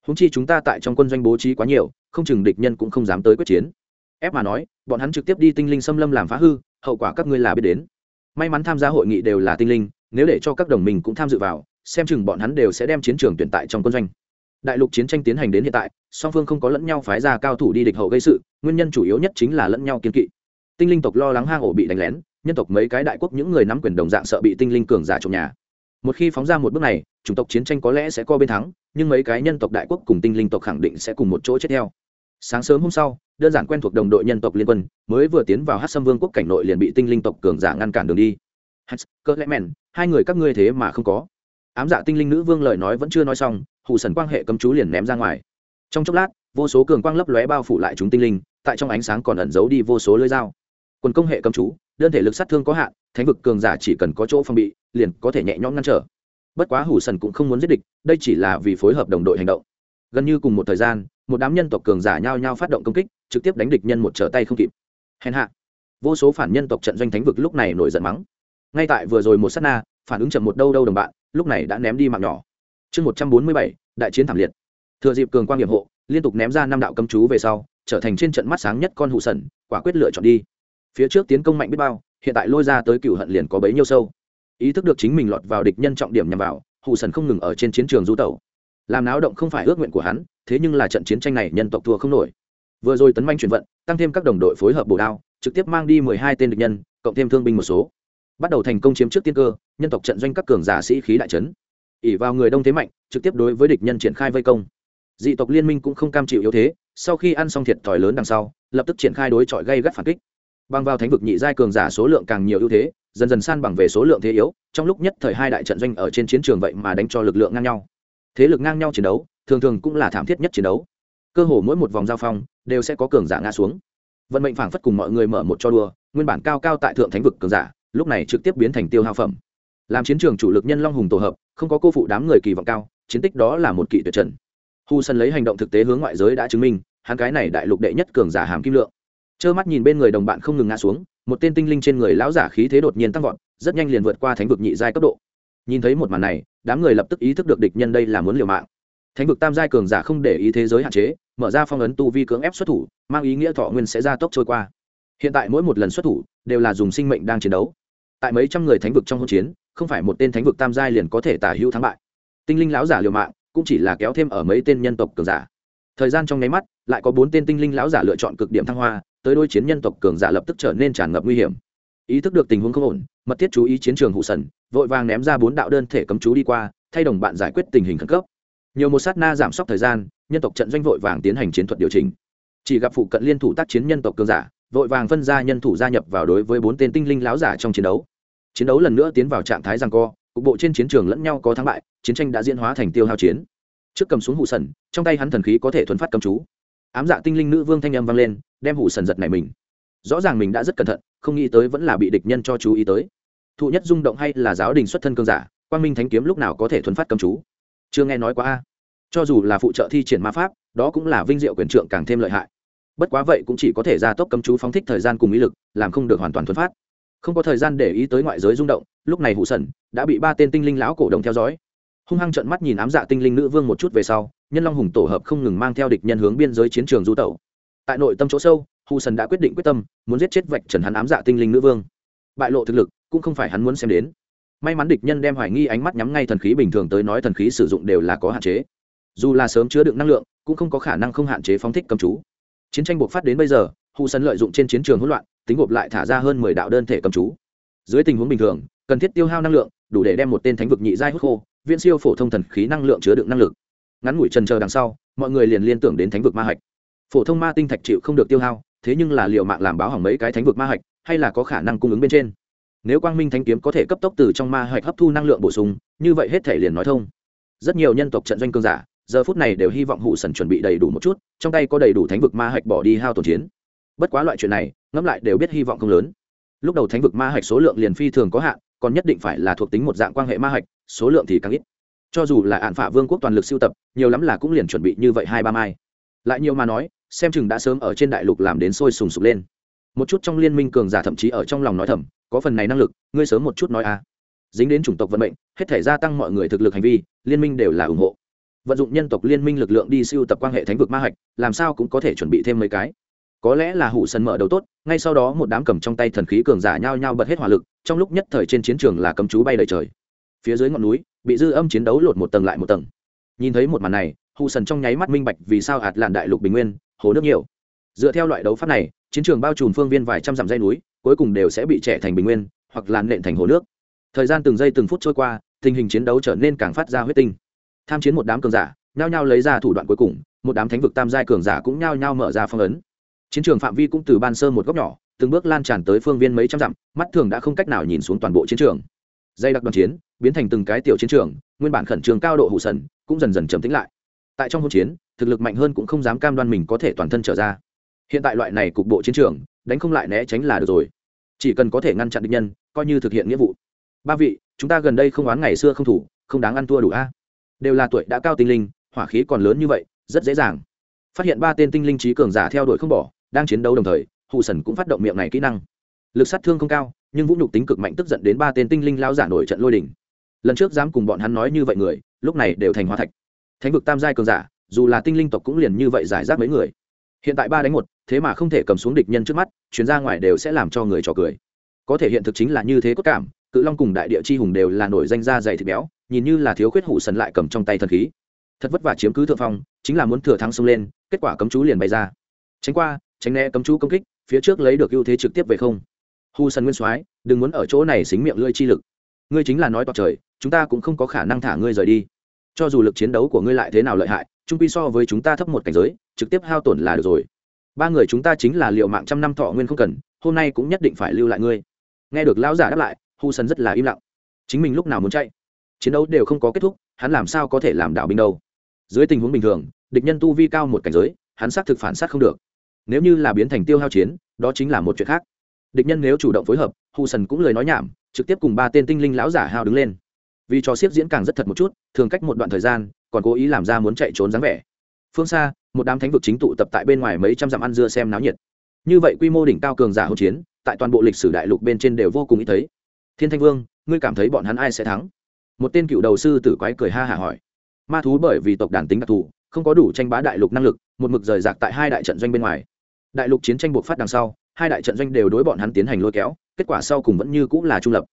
Húng chi chúng ta tại trong quân doanh bố trí quá nhiều, không chừng địch nhân cũng không dám tới quyết chiến. Ép mà nói, bọn hắn trực tiếp đi tinh linh xâm lâm làm phá hư, hậu quả các ngươi là biết đến. May mắn tham gia hội nghị đều là tinh linh, nếu để cho các đồng minh cũng tham dự vào, xem chừng bọn hắn đều sẽ đem chiến trường tuyển tại trong quân doanh. Đại lục chiến tranh tiến hành đến hiện tại, song phương không có lẫn nhau phái ra cao thủ đi địch hậu gây sự, nguyên nhân chủ yếu nhất chính là lẫn nhau kiên kỵ. Tinh linh tộc lo lắng hang ổ bị đánh lén nhân tộc mấy cái đại quốc những người nắm quyền đồng dạng sợ bị tinh linh cường giả trộm nhà. Một khi phóng ra một bước này, chủng tộc chiến tranh có lẽ sẽ co bên thắng, nhưng mấy cái nhân tộc đại quốc cùng tinh linh tộc khẳng định sẽ cùng một chỗ chết theo. Sáng sớm hôm sau, đơn giản quen thuộc đồng đội nhân tộc liên quân, mới vừa tiến vào hát xâm vương quốc cảnh nội liền bị tinh linh tộc cường giả ngăn cản đường đi. Hát cơ lẽ mèn hai người các ngươi thế mà không có. Ám dạ tinh linh nữ vương lời nói vẫn chưa nói xong, hù sần quang hệ cấm chú liền ném ra ngoài. Trong chốc lát, vô số cường quang lấp lóe bao phủ lại chúng tinh linh, tại trong ánh sáng còn ẩn giấu đi vô số lưỡi dao. Quần công hệ cấm chú đơn thể lực sát thương có hạn, thánh vực cường giả chỉ cần có chỗ phòng bị, liền có thể nhẹ nhõm ngăn trở. Bất quá hủ sần cũng không muốn giết địch, đây chỉ là vì phối hợp đồng đội hành động. Gần như cùng một thời gian, một đám nhân tộc cường giả nhao nhao phát động công kích, trực tiếp đánh địch nhân một trở tay không kịp. Hèn hạ, vô số phản nhân tộc trận doanh thánh vực lúc này nổi giận mắng. Ngay tại vừa rồi một s á t na, phản ứng chậm một đâu đâu đồng bạn, lúc này đã ném đi mạng nhỏ. Chương một trăm bốn mươi bảy, đại chiến thảm liệt. Thừa dịp cường quan nghiệp hộ, liên tục ném ra năm đạo cấm chú về sau, trở thành trên trận mắt sáng nhất con hụ sần, quả quyết lựa chọn đi phía trước tiến công mạnh biết bao, hiện tại lôi ra tới cựu hận liền có bấy nhiêu sâu. Ý thức được chính mình lọt vào địch nhân trọng điểm nhằm vào hụ sần không ngừng ở trên chiến trường du tẩu. Làm náo động không phải ước nguyện của hắn, thế nhưng là trận chiến tranh này nhân tộc thua không nổi. Vừa rồi tấn manh chuyển vận, tăng thêm các đồng đội phối hợp bổ đao, trực tiếp mang đi mười hai tên địch nhân, cộng thêm thương binh một số. Bắt đầu thành công chiếm trước tiên cơ, nhân tộc trận doanh các cường giả sĩ khí đại trấn ỉ vào người đông thế mạnh, trực tiếp đối với địch nhân triển khai vây công. Dị tộc liên minh cũng không cam chịu yếu thế, sau khi ăn xong thiệt thòi lớn đằng sau, lập tức triển khai đối chọi gây gắt phản kích bằng vào thánh vực nhị giai cường giả số lượng càng nhiều ưu thế, dần dần san bằng về số lượng thế yếu, trong lúc nhất thời hai đại trận doanh ở trên chiến trường vậy mà đánh cho lực lượng ngang nhau. Thế lực ngang nhau chiến đấu, thường thường cũng là thảm thiết nhất chiến đấu. Cơ hồ mỗi một vòng giao phong đều sẽ có cường giả ngã xuống. Vận mệnh phảng phất cùng mọi người mở một cho đua nguyên bản cao cao tại thượng thánh vực cường giả, lúc này trực tiếp biến thành tiêu hao phẩm. Làm chiến trường chủ lực nhân long hùng tổ hợp, không có cô phụ đám người kỳ vọng cao, chiến tích đó là một kỵ tuyệt trần hu sân lấy hành động thực tế hướng ngoại giới đã chứng minh, hắn cái này đại lục đệ nhất cường giả hàm kim lượng trơ mắt nhìn bên người đồng bạn không ngừng ngã xuống, một tên tinh linh trên người lão giả khí thế đột nhiên tăng vọt, rất nhanh liền vượt qua thánh vực nhị giai cấp độ. Nhìn thấy một màn này, đám người lập tức ý thức được địch nhân đây là muốn liều mạng. Thánh vực tam giai cường giả không để ý thế giới hạn chế, mở ra phong ấn tu vi cưỡng ép xuất thủ, mang ý nghĩa thọ nguyên sẽ ra tốc trôi qua. Hiện tại mỗi một lần xuất thủ, đều là dùng sinh mệnh đang chiến đấu. Tại mấy trăm người thánh vực trong hỗn chiến, không phải một tên thánh vực tam giai liền có thể tả hữu thắng bại. Tinh linh lão giả liều mạng, cũng chỉ là kéo thêm ở mấy tên nhân tộc cường giả. Thời gian trong nháy mắt, lại có bốn tên tinh linh lão giả lựa chọn cực điểm thăng hoa tới đôi chiến nhân tộc cường giả lập tức trở nên tràn ngập nguy hiểm. Ý thức được tình huống không ổn, mật thiết chú ý chiến trường hụ sần, vội vàng ném ra bốn đạo đơn thể cấm chú đi qua, thay đồng bạn giải quyết tình hình khẩn cấp. Nhiều một sát na giảm sốc thời gian, nhân tộc trận doanh vội vàng tiến hành chiến thuật điều chỉnh. Chỉ gặp phụ cận liên thủ tác chiến nhân tộc cường giả, vội vàng phân ra nhân thủ gia nhập vào đối với bốn tên tinh linh láo giả trong chiến đấu. Chiến đấu lần nữa tiến vào trạng thái rằng co, cục bộ trên chiến trường lẫn nhau có thắng bại, chiến tranh đã diễn hóa thành tiêu hao chiến. Trước cầm xuống hụ sần, trong tay hắn thần khí có thể thuần phát cầm chú ám dạ tinh linh nữ vương thanh âm vang lên, đem Hủ sần giật này mình. Rõ ràng mình đã rất cẩn thận, không nghĩ tới vẫn là bị địch nhân cho chú ý tới. Thụ nhất rung động hay là giáo đình xuất thân cương giả, quang minh thánh kiếm lúc nào có thể thuấn phát cầm chú? Chưa nghe nói quá a. Cho dù là phụ trợ thi triển ma pháp, đó cũng là vinh diệu quyền trượng càng thêm lợi hại. Bất quá vậy cũng chỉ có thể ra tốc cấm chú phóng thích thời gian cùng ý lực, làm không được hoàn toàn thuấn phát. Không có thời gian để ý tới ngoại giới rung động, lúc này hụ sần đã bị ba tên tinh linh lão cổ đồng theo dõi. Hung hăng trận mắt nhìn ám dạ tinh linh nữ vương một chút về sau nhân long hùng tổ hợp không ngừng mang theo địch nhân hướng biên giới chiến trường du tẩu. Tại nội tâm chỗ sâu hù sần đã quyết định quyết tâm, muốn giết chết vạch trần hắn ám dạ tinh linh nữ vương. Bại lộ thực lực, cũng không phải hắn muốn xem đến. May mắn địch nhân đem hoài nghi ánh mắt nhắm ngay thần khí bình thường tới nói thần khí sử dụng đều là có hạn chế. Dù là sớm chứa đựng năng lượng, cũng không có khả năng không hạn chế phóng thích cầm chú. Chiến tranh buộc phát đến bây giờ hù sân lợi dụng trên chiến trường hỗn loạn, tính gộp lại thả ra hơn mười đạo đơn thể cầm chú. Dưới tình huống bình thường, cần thiết tiêu hao năng lượng, đủ để đem một tên thánh vực nhị giai hút khô viên siêu phổ thông thần khí năng lượng chứa đựng năng lực ngắn ngủi trần chờ đằng sau, mọi người liền liên tưởng đến thánh vực ma hạch. Phổ thông ma tinh thạch chịu không được tiêu hao, thế nhưng là liệu mạng làm báo hỏng mấy cái thánh vực ma hạch, hay là có khả năng cung ứng bên trên. Nếu quang minh thanh kiếm có thể cấp tốc từ trong ma hạch hấp thu năng lượng bổ sung, như vậy hết thể liền nói thông. Rất nhiều nhân tộc trận doanh cương giả, giờ phút này đều hy vọng hụ sần chuẩn bị đầy đủ một chút, trong tay có đầy đủ thánh vực ma hạch bỏ đi hao tổn chiến. Bất quá loại chuyện này, ngẫm lại đều biết hy vọng không lớn. Lúc đầu thánh vực ma hạch số lượng liền phi thường có hạn, còn nhất định phải là thuộc tính một dạng quan hệ ma hạch, số lượng thì càng ít cho dù là ạn phả vương quốc toàn lực siêu tập, nhiều lắm là cũng liền chuẩn bị như vậy hai ba mai. Lại nhiều mà nói, xem chừng đã sớm ở trên đại lục làm đến sôi sùng sục lên. Một chút trong liên minh cường giả thậm chí ở trong lòng nói thầm, có phần này năng lực, ngươi sớm một chút nói a dính đến chủng tộc vận mệnh, hết thể gia tăng mọi người thực lực hành vi, liên minh đều là ủng hộ. Vận dụng nhân tộc liên minh lực lượng đi siêu tập quan hệ thánh vực ma hạch, làm sao cũng có thể chuẩn bị thêm mấy cái. Có lẽ là hủ sân mở đầu tốt, ngay sau đó một đám cầm trong tay thần khí cường giả nhao nhao bật hết hỏa lực, trong lúc nhất thời trên chiến trường là cấm chú bay đầy trời phía dưới ngọn núi, bị dư âm chiến đấu lột một tầng lại một tầng. Nhìn thấy một màn này hụ sần trong nháy mắt minh bạch vì sao hạt làn đại lục bình nguyên, hồ nước nhiều. Dựa theo loại đấu pháp này, chiến trường bao trùm phương viên vài trăm dặm dây núi, cuối cùng đều sẽ bị trẻ thành bình nguyên, hoặc làn nện thành hồ nước. Thời gian từng giây từng phút trôi qua, tình hình chiến đấu trở nên càng phát ra huyết tinh. Tham chiến một đám cường giả, nhao nhao lấy ra thủ đoạn cuối cùng, một đám thánh vực tam giai cường giả cũng nhao nhao mở ra phong ấn. Chiến trường phạm vi cũng từ ban sơ một góc nhỏ, từng bước lan tràn tới phương viên mấy trăm dặm, mắt thường đã không cách nào nhìn xuống toàn bộ chiến trường dây đặc đoàn chiến, biến thành từng cái tiểu chiến trường, nguyên bản khẩn trương cao độ hụ sần, cũng dần dần trầm tĩnh lại. Tại trong hỗn chiến, thực lực mạnh hơn cũng không dám cam đoan mình có thể toàn thân trở ra. Hiện tại loại này cục bộ chiến trường, đánh không lại né tránh là được rồi. Chỉ cần có thể ngăn chặn địch nhân, coi như thực hiện nghĩa vụ. Ba vị, chúng ta gần đây không oán ngày xưa không thủ, không đáng ăn thua đủ a. Đều là tuổi đã cao tinh linh, hỏa khí còn lớn như vậy, rất dễ dàng. Phát hiện ba tên tinh linh trí cường giả theo đuổi không bỏ, đang chiến đấu đồng thời hù sần cũng phát động miệng này kỹ năng. Lực sát thương không cao nhưng vũ nhục tính cực mạnh tức giận đến ba tên tinh linh lao giả nổi trận lôi đình. Lần trước dám cùng bọn hắn nói như vậy người, lúc này đều thành hóa thạch. Thánh vực tam giai cường giả, dù là tinh linh tộc cũng liền như vậy giải rác mấy người. Hiện tại ba đánh một, thế mà không thể cầm xuống địch nhân trước mắt, chuyến ra ngoài đều sẽ làm cho người trò cười. Có thể hiện thực chính là như thế cốt cảm, cự long cùng đại địa chi hùng đều là nổi danh da dày thịt béo, nhìn như là thiếu khuyết hủ sần lại cầm trong tay thần khí. Thật vất vả chiếm cứ thượng phong, chính là muốn thừa thắng xông lên, kết quả cấm chú liền bày ra. Tránh qua, tránh né cấm chú công kích, phía trước lấy được ưu thế trực tiếp về không hu sân nguyên soái, đừng muốn ở chỗ này xính miệng lưỡi chi lực. Ngươi chính là nói toạc trời, chúng ta cũng không có khả năng thả ngươi rời đi. Cho dù lực chiến đấu của ngươi lại thế nào lợi hại, trung pi so với chúng ta thấp một cảnh giới, trực tiếp hao tổn là được rồi. Ba người chúng ta chính là liệu mạng trăm năm thọ nguyên không cần, hôm nay cũng nhất định phải lưu lại ngươi. Nghe được lão giả đáp lại, hu sân rất là im lặng. Chính mình lúc nào muốn chạy? Chiến đấu đều không có kết thúc, hắn làm sao có thể làm đạo binh đâu? Dưới tình huống bình thường, địch nhân tu vi cao một cảnh giới, hắn xác thực phản sát không được. Nếu như là biến thành tiêu hao chiến, đó chính là một chuyện khác địch nhân nếu chủ động phối hợp hù sần cũng lời nói nhảm, trực tiếp cùng ba tên tinh linh lão giả hào đứng lên. Vì trò xiếc diễn càng rất thật một chút, thường cách một đoạn thời gian, còn cố ý làm ra muốn chạy trốn dáng vẻ. Phương xa, một đám thánh vực chính tụ tập tại bên ngoài mấy trăm dặm ăn dưa xem náo nhiệt. Như vậy quy mô đỉnh cao cường giả hậu chiến, tại toàn bộ lịch sử đại lục bên trên đều vô cùng ít thấy. Thiên thanh vương, ngươi cảm thấy bọn hắn ai sẽ thắng? Một tên cựu đầu sư tử quái cười ha hả hỏi. Ma thú bởi vì tộc đàn tính đặc thù, không có đủ tranh bá đại lục năng lực, một mực rời rạc tại hai đại trận doanh bên ngoài. Đại lục chiến tranh buộc phát đằng sau hai đại trận doanh đều đối bọn hắn tiến hành lôi kéo, kết quả sau cùng vẫn như cũng là trung lập.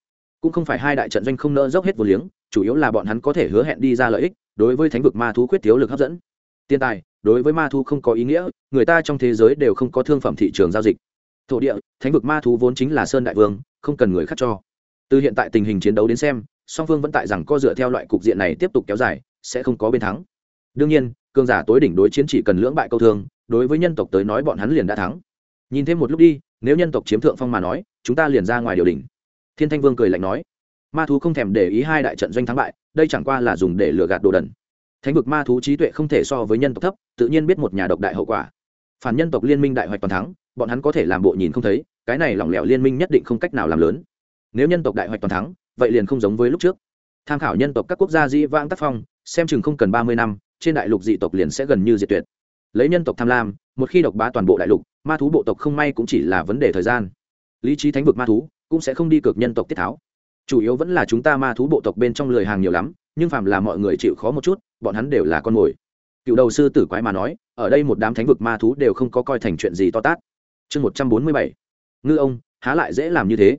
Cũng không phải hai đại trận doanh không nỡ dốc hết vô liếng, chủ yếu là bọn hắn có thể hứa hẹn đi ra lợi ích, đối với thánh vực ma thú quyết thiếu lực hấp dẫn. Tiền tài, đối với ma thú không có ý nghĩa, người ta trong thế giới đều không có thương phẩm thị trường giao dịch. Thổ địa, thánh vực ma thú vốn chính là sơn đại vương, không cần người khác cho. Từ hiện tại tình hình chiến đấu đến xem, song phương vẫn tại rằng co dựa theo loại cục diện này tiếp tục kéo dài, sẽ không có bên thắng. Đương nhiên, cường giả tối đỉnh đối chiến chỉ cần lưỡng bại câu thương, đối với nhân tộc tới nói bọn hắn liền đã thắng nhìn thêm một lúc đi, nếu nhân tộc chiếm thượng phong mà nói, chúng ta liền ra ngoài điều đình thiên thanh vương cười lạnh nói, ma thú không thèm để ý hai đại trận doanh thắng bại, đây chẳng qua là dùng để lừa gạt đồ đần. Thánh vực ma thú trí tuệ không thể so với nhân tộc thấp, tự nhiên biết một nhà độc đại hậu quả. Phản nhân tộc liên minh đại hoạch toàn thắng, bọn hắn có thể làm bộ nhìn không thấy, cái này lỏng lẻo liên minh nhất định không cách nào làm lớn. Nếu nhân tộc đại hoạch toàn thắng, vậy liền không giống với lúc trước. Tham khảo nhân tộc các quốc gia dĩ vãng tác phong, xem chừng không cần ba mươi năm, trên đại lục dị tộc liền sẽ gần như diệt tuyệt. Lấy nhân tộc tham lam, một khi độc bá toàn bộ đại lục ma thú bộ tộc không may cũng chỉ là vấn đề thời gian. Lý trí thánh vực ma thú cũng sẽ không đi cực nhân tộc tiết tháo. Chủ yếu vẫn là chúng ta ma thú bộ tộc bên trong lười hàng nhiều lắm, nhưng phàm là mọi người chịu khó một chút, bọn hắn đều là con mồi. Cựu đầu sư tử quái mà nói, ở đây một đám thánh vực ma thú đều không có coi thành chuyện gì to tát. Chương một trăm bốn mươi bảy. Ngư ông, há lại dễ làm như thế?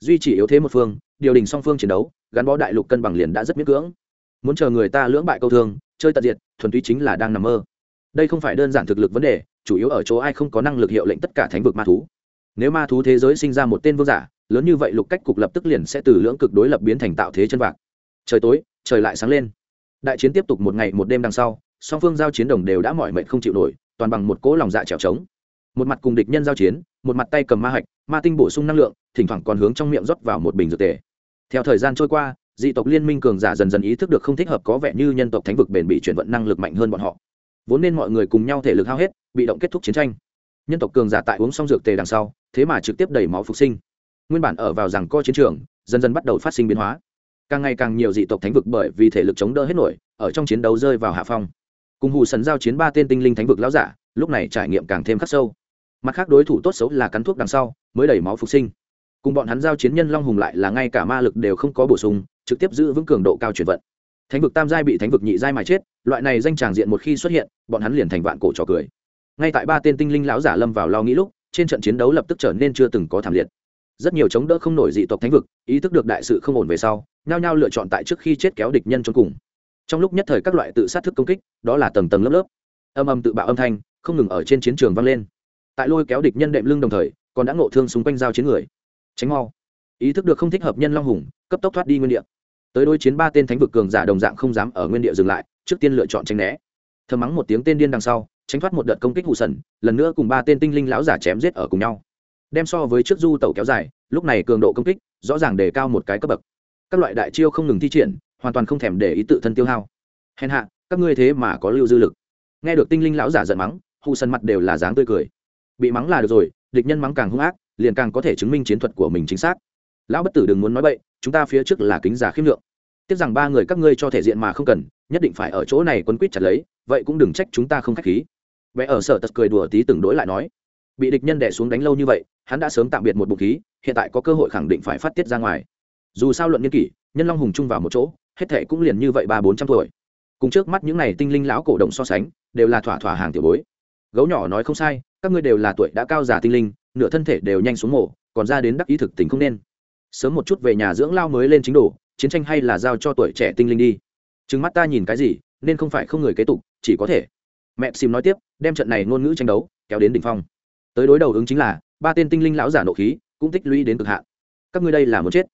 Duy chỉ yếu thế một phương, điều đình song phương chiến đấu, gắn bó đại lục cân bằng liền đã rất miễn cưỡng. Muốn chờ người ta lưỡng bại câu thương, chơi tận diệt, thuần túy chính là đang nằm mơ. Đây không phải đơn giản thực lực vấn đề chủ yếu ở chỗ ai không có năng lực hiệu lệnh tất cả thánh vực ma thú. Nếu ma thú thế giới sinh ra một tên vương giả, lớn như vậy lục cách cục lập tức liền sẽ từ lưỡng cực đối lập biến thành tạo thế chân vạc. Trời tối, trời lại sáng lên. Đại chiến tiếp tục một ngày một đêm đằng sau, song phương giao chiến đồng đều đã mỏi mệt không chịu nổi, toàn bằng một cỗ lòng dạ trèo trống. Một mặt cùng địch nhân giao chiến, một mặt tay cầm ma hạch, ma tinh bổ sung năng lượng, thỉnh thoảng còn hướng trong miệng rót vào một bình dược tề. Theo thời gian trôi qua, dị tộc liên minh cường giả dần dần ý thức được không thích hợp có vẻ như nhân tộc thánh vực bền bị chuyển vận năng lực mạnh hơn bọn họ vốn nên mọi người cùng nhau thể lực hao hết, bị động kết thúc chiến tranh. Nhân tộc cường giả tại uống xong dược tề đằng sau, thế mà trực tiếp đẩy máu phục sinh. Nguyên bản ở vào rằng co chiến trường, dần dần bắt đầu phát sinh biến hóa. Càng ngày càng nhiều dị tộc thánh vực bởi vì thể lực chống đỡ hết nổi, ở trong chiến đấu rơi vào hạ phong. Cùng hù sần giao chiến ba tên tinh linh thánh vực lão giả, lúc này trải nghiệm càng thêm khắc sâu. Mặt khác đối thủ tốt xấu là cắn thuốc đằng sau, mới đẩy máu phục sinh. Cùng bọn hắn giao chiến nhân long hùng lại là ngay cả ma lực đều không có bổ sung, trực tiếp giữ vững cường độ cao chuyển vận thánh vực tam giai bị thánh vực nhị giai mà chết, loại này danh tràng diện một khi xuất hiện, bọn hắn liền thành vạn cổ trò cười. Ngay tại ba tên tinh linh lão giả lâm vào lo nghĩ lúc, trên trận chiến đấu lập tức trở nên chưa từng có thảm liệt. Rất nhiều chống đỡ không nổi dị tộc thánh vực, ý thức được đại sự không ổn về sau, nhao nhao lựa chọn tại trước khi chết kéo địch nhân trong cùng. Trong lúc nhất thời các loại tự sát thức công kích, đó là tầng tầng lớp lớp. Âm âm tự bạo âm thanh, không ngừng ở trên chiến trường vang lên. Tại lôi kéo địch nhân đệm lưng đồng thời, còn đã ngộ thương xung quanh giao chiến người. Tránh mau. Ý thức được không thích hợp nhân long hùng, cấp tốc thoát đi nguyên địa tới đối chiến ba tên thánh vực cường giả đồng dạng không dám ở nguyên địa dừng lại, trước tiên lựa chọn tránh né. Thơm mắng một tiếng tên điên đằng sau, tránh thoát một đợt công kích hụ sần, lần nữa cùng ba tên tinh linh lão giả chém giết ở cùng nhau. Đem so với trước du tàu kéo dài, lúc này cường độ công kích, rõ ràng đề cao một cái cấp bậc. Các loại đại chiêu không ngừng thi triển, hoàn toàn không thèm để ý tự thân tiêu hao. Hèn hạ, các ngươi thế mà có lưu dư lực. Nghe được tinh linh lão giả giận mắng hụ sần mặt đều là dáng tươi cười. Bị mắng là được rồi, địch nhân mắng càng hung ác, liền càng có thể chứng minh chiến thuật của mình chính xác. Lão bất tử đừng muốn nói bậy, chúng ta phía trước là kính giả khiêm lượng tiếc rằng ba người các ngươi cho thể diện mà không cần, nhất định phải ở chỗ này quấn quýt chặt lấy, vậy cũng đừng trách chúng ta không k h á c h khí. Vẽ ở sở tật cười đùa tí từng đối lại nói. Bị địch nhân đẻ xuống đánh lâu như vậy, hắn đã sớm tạm biệt một bụng khí, hiện tại có cơ hội khẳng định phải phát tiết ra ngoài. Dù sao luận nhân kỷ, nhân long hùng chung vào một chỗ, hết thệ cũng liền như vậy ba bốn trăm tuổi. Cùng trước mắt những n à y tinh linh lão cổ động so sánh, đều là thỏa thỏa hàng tiểu bối. Gấu nhỏ nói không sai, các ngươi đều là tuổi đã cao già tinh linh, nửa thân thể đều nhanh xuống mổ, còn ra đến đắc ý thực tình không nên. Sớm một chút về nhà dưỡng lao mới lên chính đồ chiến tranh hay là giao cho tuổi trẻ tinh linh đi. Trừng mắt ta nhìn cái gì, nên không phải không người kế tục, chỉ có thể. Mẹ xìm nói tiếp, đem trận này ngôn ngữ tranh đấu kéo đến đỉnh phong. Tới đối đầu ứng chính là, ba tên tinh linh lão giả nộ khí, cũng tích lũy đến cực hạn. Các ngươi đây là muốn chết.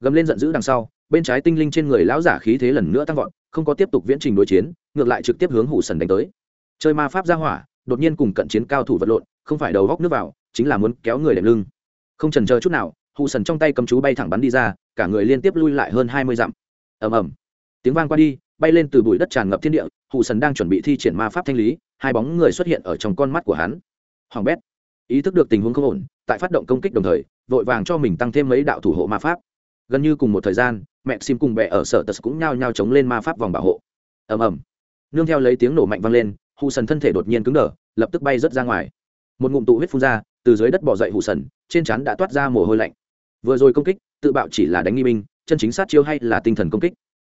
Gầm lên giận dữ đằng sau, bên trái tinh linh trên người lão giả khí thế lần nữa tăng vọt, không có tiếp tục viễn trình đối chiến, ngược lại trực tiếp hướng hủ sần đánh tới. Chơi ma pháp ra hỏa, đột nhiên cùng cận chiến cao thủ vật lộn, không phải đầu góc nước vào, chính là muốn kéo người đệm lưng. Không trần chờ chút nào hụ sần trong tay cầm chú bay thẳng bắn đi ra cả người liên tiếp lui lại hơn hai mươi dặm. Ầm ầm. Tiếng vang qua đi, bay lên từ bụi đất tràn ngập thiên địa hủ sần đang chuẩn bị thi triển ma pháp thanh lý, hai bóng người xuất hiện ở trong con mắt của hắn. Hoàng bét. Ý thức được tình huống không ổn, tại phát động công kích đồng thời, vội vàng cho mình tăng thêm mấy đạo thủ hộ ma pháp. Gần như cùng một thời gian, mẹ sim cùng bẹ ở sở tật cũng nhao nhao chống lên ma pháp vòng bảo hộ. Ầm ầm. Nương theo lấy tiếng nổ mạnh vang lên, hụ sần thân thể đột nhiên cứng đờ, lập tức bay rớt ra ngoài. Một ngụm tụ huyết phun ra, từ dưới đất bỏ dậy hụ sần, trên trán đã toát ra mồ hôi lạnh. Vừa rồi công kích tự bạo chỉ là đánh nghi minh, chân chính sát chiêu hay là tinh thần công kích.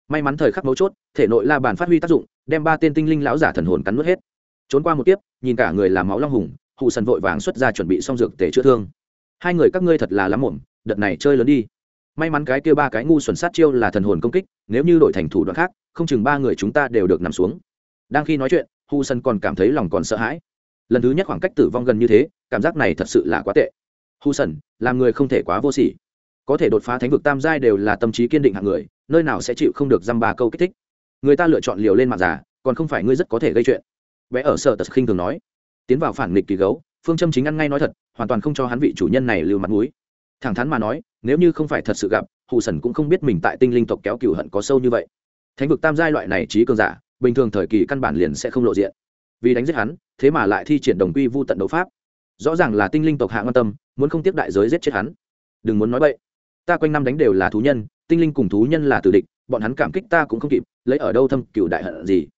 May mắn thời khắc mấu chốt, thể nội la bàn phát huy tác dụng, đem ba tên tinh linh lão giả thần hồn cắn nuốt hết. Trốn qua một tiếp nhìn cả người làm máu long hùng, hụ sần vội vàng xuất ra chuẩn bị xong dược tể chữa thương. Hai người các ngươi thật là lắm muộn, đợt này chơi lớn đi. May mắn cái kia ba cái ngu xuẩn sát chiêu là thần hồn công kích, nếu như đổi thành thủ đoạn khác, không chừng ba người chúng ta đều được nằm xuống. Đang khi nói chuyện, hụ sân còn cảm thấy lòng còn sợ hãi. Lần thứ nhất khoảng cách tử vong gần như thế, cảm giác này thật sự là quá tệ. Hụ sân làm người không thể quá vô sỉ có thể đột phá thánh vực tam giai đều là tâm trí kiên định hạng người, nơi nào sẽ chịu không được dăm ba câu kích thích. Người ta lựa chọn liều lên mặt giả còn không phải ngươi rất có thể gây chuyện. Vẽ ở sở tật khinh thường nói. Tiến vào phản nghịch kỳ gấu, phương châm chính ăn ngay nói thật, hoàn toàn không cho hắn vị chủ nhân này lưu mặt mũi. Thẳng thắn mà nói, nếu như không phải thật sự gặp hụ sần cũng không biết mình tại tinh linh tộc kéo cựu hận có sâu như vậy. Thánh vực tam giai loại này trí cường giả, bình thường thời kỳ căn bản liền sẽ không lộ diện. Vì đánh giết hắn, thế mà lại thi triển đồng quy vu tận đấu pháp. Rõ ràng là tinh linh tộc hạ quan tâm, muốn không tiếp đại giới giết chết hắn. Đừng muốn nói vậy ta quanh năm đánh đều là thú nhân, tinh linh cùng thú nhân là tử địch, bọn hắn cảm kích ta cũng không kịp, lấy ở đâu thâm cựu đại hận gì.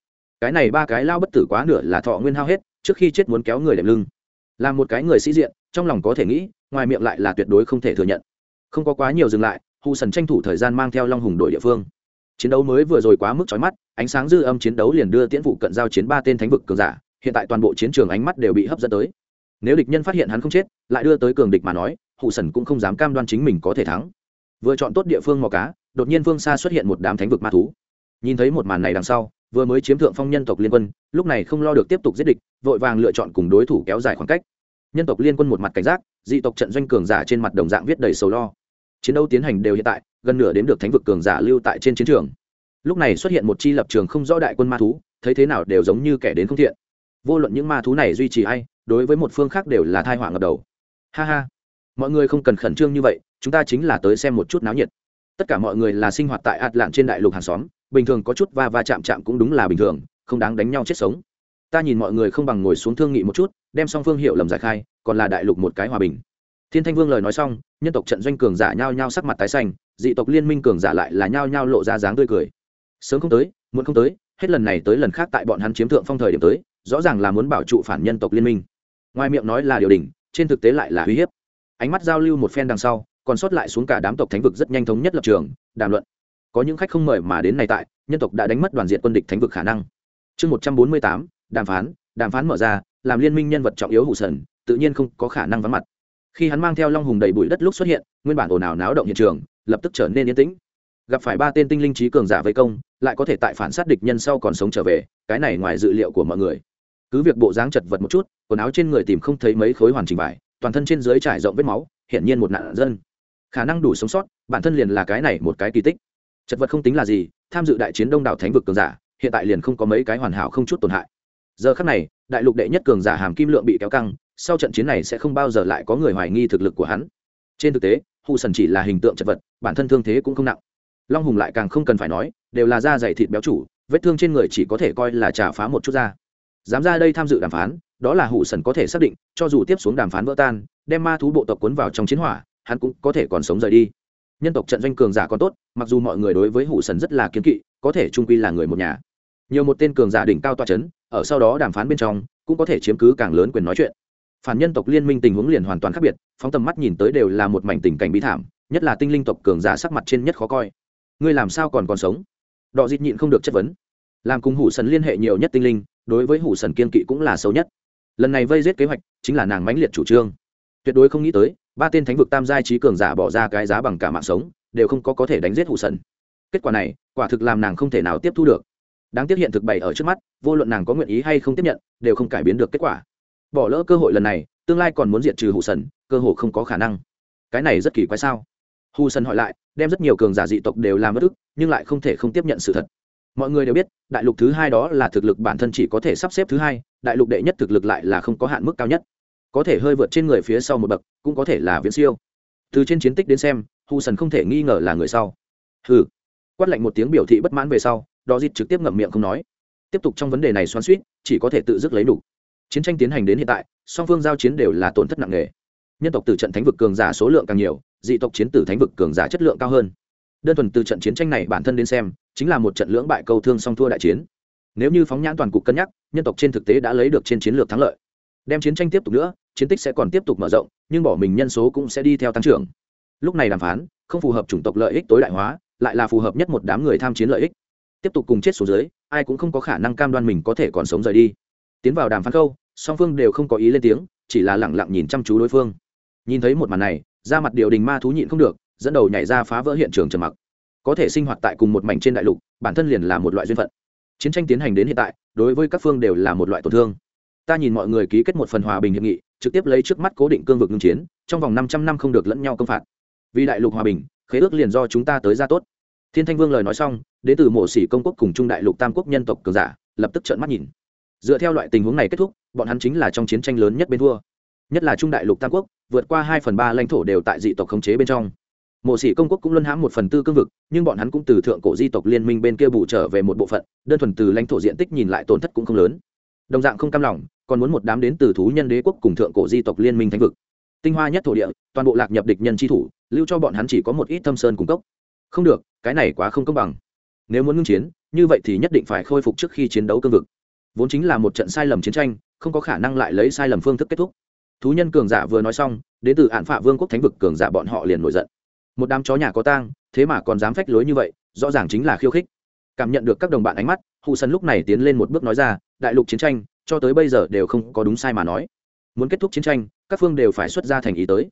Cái này ba cái lao bất tử quá nửa là thọ nguyên hao hết, trước khi chết muốn kéo người đệm lưng. Là một cái người sĩ diện, trong lòng có thể nghĩ, ngoài miệng lại là tuyệt đối không thể thừa nhận. Không có quá nhiều dừng lại hù sần tranh thủ thời gian mang theo long hùng đội địa phương. Chiến đấu mới vừa rồi quá mức trói mắt, ánh sáng dư âm chiến đấu liền đưa tiễn vụ cận giao chiến ba tên thánh vực cường giả, hiện tại toàn bộ chiến trường ánh mắt đều bị hấp dẫn tới. Nếu địch nhân phát hiện hắn không chết, lại đưa tới cường địch mà nói hụ sần cũng không dám cam đoan chính mình có thể thắng. Vừa chọn tốt địa phương mò cá, đột nhiên phương xa xuất hiện một đám thánh vực ma thú. Nhìn thấy một màn này đằng sau, vừa mới chiếm thượng phong nhân tộc liên quân, lúc này không lo được tiếp tục giết địch, vội vàng lựa chọn cùng đối thủ kéo dài khoảng cách. Nhân tộc liên quân một mặt cảnh giác, dị tộc trận doanh cường giả trên mặt đồng dạng viết đầy sầu lo. Chiến đấu tiến hành đều hiện tại, gần nửa đến được thánh vực cường giả lưu tại trên chiến trường. Lúc này xuất hiện một chi lập trường không rõ đại quân ma thú, thấy thế nào đều giống như kẻ đến không thiện. Vô luận những ma thú này duy trì hay, đối với một phương khác đều là thai họa ngập đầu. Ha ha mọi người không cần khẩn trương như vậy, chúng ta chính là tới xem một chút náo nhiệt. Tất cả mọi người là sinh hoạt tại ạt lạn trên đại lục hàng xóm, bình thường có chút va va chạm chạm cũng đúng là bình thường, không đáng đánh nhau chết sống. Ta nhìn mọi người không bằng ngồi xuống thương nghị một chút, đem song phương hiệu lầm giải khai, còn là đại lục một cái hòa bình. Thiên thanh vương lời nói xong, nhân tộc trận doanh cường giả nhao nhao sắc mặt tái xanh, dị tộc liên minh cường giả lại là nhao nhao lộ ra dáng tươi cười. Sớm không tới, muộn không tới, hết lần này tới lần khác tại bọn hắn chiếm thượng phong thời điểm tới, rõ ràng là muốn bảo trụ phản nhân tộc liên minh. Ngoài miệng nói là điều đình trên thực tế lại là uy hiếp ánh mắt giao lưu một phen đằng sau, còn sót lại xuống cả đám tộc thánh vực rất nhanh thống nhất lập trường, đàm luận. Có những khách không mời mà đến này tại, nhân tộc đã đánh mất đoàn diện quân địch thánh vực khả năng. Chương một trăm bốn mươi tám, đàm phán đàm phán mở ra, làm liên minh nhân vật trọng yếu hụ sần, tự nhiên không có khả năng vắng mặt. Khi hắn mang theo long hùng đầy bụi đất lúc xuất hiện, nguyên bản ồn ào náo động hiện trường, lập tức trở nên yên tĩnh. Gặp phải ba tên tinh linh trí cường giả vây công, lại có thể tại phản sát địch nhân sau còn sống trở về, cái này ngoài dự liệu của mọi người. Cứ việc bộ dáng chật vật một chút, quần áo trên người tìm không thấy mấy khối hoàn chỉnh vải toàn thân trên dưới trải rộng vết máu, hiển nhiên một nạn dân. Khả năng đủ sống sót, bản thân liền là cái này một cái kỳ tích. Chật vật không tính là gì, tham dự đại chiến đông đảo thánh vực cường giả, hiện tại liền không có mấy cái hoàn hảo không chút tổn hại. Giờ khắc này, đại lục đệ nhất cường giả hàm kim lượng bị kéo căng, sau trận chiến này sẽ không bao giờ lại có người hoài nghi thực lực của hắn. Trên thực tế, hù sần chỉ là hình tượng chật vật, bản thân thương thế cũng không nặng. Long hùng lại càng không cần phải nói, đều là da dày thịt béo chủ, vết thương trên người chỉ có thể coi là trả phá một chút da dám ra đây tham dự đàm phán đó là hủ sần có thể xác định, cho dù tiếp xuống đàm phán vỡ tan, đem ma thú bộ tộc cuốn vào trong chiến hỏa, hắn cũng có thể còn sống rời đi. Nhân tộc trận doanh cường giả còn tốt, mặc dù mọi người đối với hủ sần rất là kiến kỵ, có thể trung quy là người một nhà. Nhiều một tên cường giả đỉnh cao toa c h ấ n ở sau đó đàm phán bên trong, cũng có thể chiếm cứ càng lớn quyền nói chuyện. Phản nhân tộc liên minh tình huống liền hoàn toàn khác biệt, phóng tầm mắt nhìn tới đều là một mảnh tình cảnh bi thảm, nhất là tinh linh tộc cường giả sắc mặt trên nhất khó coi. Ngươi làm sao còn còn sống? Đọ dịt nhịn không được chất vấn. Làm cùng hủ sần liên hệ nhiều nhất tinh linh, đối với hủ sần kiên kỵ cũng là xấu nhất lần này vây giết kế hoạch chính là nàng mãnh liệt chủ trương. Tuyệt đối không nghĩ tới, ba tên thánh vực tam giai trí cường giả bỏ ra cái giá bằng cả mạng sống, đều không có có thể đánh giết hủ sần. Kết quả này, quả thực làm nàng không thể nào tiếp thu được. Đáng tiếc hiện thực bày ở trước mắt, vô luận nàng có nguyện ý hay không tiếp nhận, đều không cải biến được kết quả. Bỏ lỡ cơ hội lần này, tương lai còn muốn diệt trừ hủ sần, cơ hội không có khả năng. Cái này rất kỳ quái sao? Hù sần hỏi lại, đem rất nhiều cường giả dị tộc đều làm bất ức, nhưng lại không thể không tiếp nhận sự thật mọi người đều biết, đại lục thứ hai đó là thực lực bản thân chỉ có thể sắp xếp thứ hai, đại lục đệ nhất thực lực lại là không có hạn mức cao nhất. Có thể hơi vượt trên người phía sau một bậc, cũng có thể là viễn siêu. Từ trên chiến tích đến xem hù sần không thể nghi ngờ là người sau. Hừ. Quát lạnh một tiếng biểu thị bất mãn về sau đó dịt trực tiếp ngậm miệng không nói. Tiếp tục trong vấn đề này xoắn suýt chỉ có thể tự dứt lấy đủ. Chiến tranh tiến hành đến hiện tại, song phương giao chiến đều là tổn thất nặng nề. Nhân tộc từ trận thánh vực cường giả số lượng càng nhiều, dị tộc chiến tử thánh vực cường giả chất lượng cao hơn. Đơn thuần từ trận chiến tranh này bản thân đến xem chính là một trận lưỡng bại câu thương song thua đại chiến. Nếu như phóng nhãn toàn cục cân nhắc, nhân tộc trên thực tế đã lấy được trên chiến lược thắng lợi. Đem chiến tranh tiếp tục nữa, chiến tích sẽ còn tiếp tục mở rộng, nhưng bỏ mình nhân số cũng sẽ đi theo tăng trưởng. Lúc này đàm phán, không phù hợp chủng tộc lợi ích tối đại hóa, lại là phù hợp nhất một đám người tham chiến lợi ích. Tiếp tục cùng chết xuống dưới, ai cũng không có khả năng cam đoan mình có thể còn sống rời đi. Tiến vào đàm phán câu, song phương đều không có ý lên tiếng, chỉ là lẳng lặng nhìn chăm chú đối phương. Nhìn thấy một màn này ra mặt điều đình ma thú nhịn không được, dẫn đầu nhảy ra phá vỡ hiện trường trầm mặc có thể sinh hoạt tại cùng một mảnh trên đại lục, bản thân liền là một loại duyên phận. Chiến tranh tiến hành đến hiện tại, đối với các phương đều là một loại tổn thương. Ta nhìn mọi người ký kết một phần hòa bình hiệp nghị, trực tiếp lấy trước mắt cố định cương vực ngưng chiến, trong vòng 500 năm không được lẫn nhau công phạt. Vì đại lục hòa bình, khế ước liền do chúng ta tới ra tốt. Thiên thanh vương lời nói xong đế từ mộ sĩ công quốc cùng trung đại lục tam quốc nhân tộc cường giả, lập tức trợn mắt nhìn. Dựa theo loại tình huống này kết thúc, bọn hắn chính là trong chiến tranh lớn nhất bên thua nhất là trung đại lục tam quốc, vượt qua hai phần ba lãnh thổ đều tại dị tộc khống chế bên trong mộ sĩ công quốc cũng luân hãm một phần tư cương vực, nhưng bọn hắn cũng từ thượng cổ di tộc liên minh bên kia bù trở về một bộ phận, đơn thuần từ lãnh thổ diện tích nhìn lại tổn thất cũng không lớn. Đồng dạng không cam lòng, còn muốn một đám đến từ thú nhân đế quốc cùng thượng cổ di tộc liên minh thánh vực. Tinh hoa nhất thổ địa, toàn bộ lạc nhập địch nhân tri thủ, lưu cho bọn hắn chỉ có một ít thâm sơn cung cấp không được, cái này quá không công bằng. Nếu muốn ngưng chiến, như vậy thì nhất định phải khôi phục trước khi chiến đấu cương vực. Vốn chính là một trận sai lầm chiến tranh, không có khả năng lại lấy sai lầm phương thức kết thúc. Thú nhân cường giả vừa nói xong, đến từ hạn phạ vương quốc thánh vực cường giả bọn họ liền nổi giận một đám chó nhà có tang, thế mà còn dám phách lối như vậy, rõ ràng chính là khiêu khích. Cảm nhận được các đồng bạn ánh mắt hụ sân lúc này tiến lên một bước nói ra, đại lục chiến tranh, cho tới bây giờ đều không có đúng sai mà nói. Muốn kết thúc chiến tranh, các phương đều phải xuất ra thành ý tới.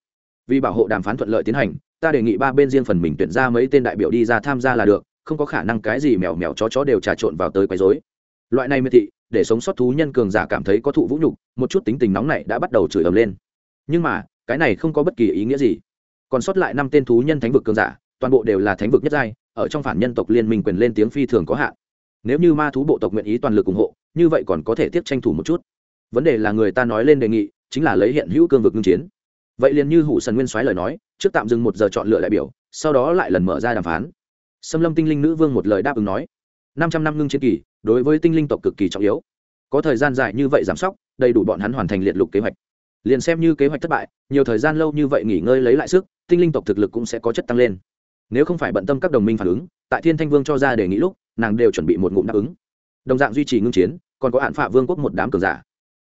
Vì bảo hộ đàm phán thuận lợi tiến hành, ta đề nghị ba bên riêng phần mình tuyển ra mấy tên đại biểu đi ra tham gia là được, không có khả năng cái gì mèo mèo chó chó đều trà trộn vào tới quấy rối. Loại này miệt thị, để sống sót thú nhân cường giả cảm thấy có thụ vũ nhục, một chút tính tình nóng này đã bắt đầu chửi ầm lên. Nhưng mà, cái này không có bất kỳ ý nghĩa gì còn sót lại năm tên thú nhân thánh vực cường giả, toàn bộ đều là thánh vực nhất giai, ở trong phản nhân tộc liên minh quyền lên tiếng phi thường có hạn. Nếu như ma thú bộ tộc nguyện ý toàn lực ủng hộ, như vậy còn có thể tiếp tranh thủ một chút. Vấn đề là người ta nói lên đề nghị, chính là lấy hiện hữu cương vực ngưng chiến. Vậy liền như hủ sần nguyên soái lời nói, trước tạm dừng một giờ chọn lựa đại biểu, sau đó lại lần mở ra đàm phán. Xâm lâm tinh linh nữ vương một lời đáp ứng nói, năm trăm năm ngưng chiến kỳ, đối với tinh linh tộc cực kỳ trọng yếu. Có thời gian dài như vậy giảm sóc, đầy đủ bọn hắn hoàn thành liệt lục kế hoạch liền xem như kế hoạch thất bại, nhiều thời gian lâu như vậy nghỉ ngơi lấy lại sức, tinh linh tộc thực lực cũng sẽ có chất tăng lên. Nếu không phải bận tâm các đồng minh phản ứng, tại thiên thanh vương cho ra đề nghị lúc, nàng đều chuẩn bị một ngụm đáp ứng. Đồng dạng duy trì ngưng chiến, còn có hạn phạ vương quốc một đám cường giả.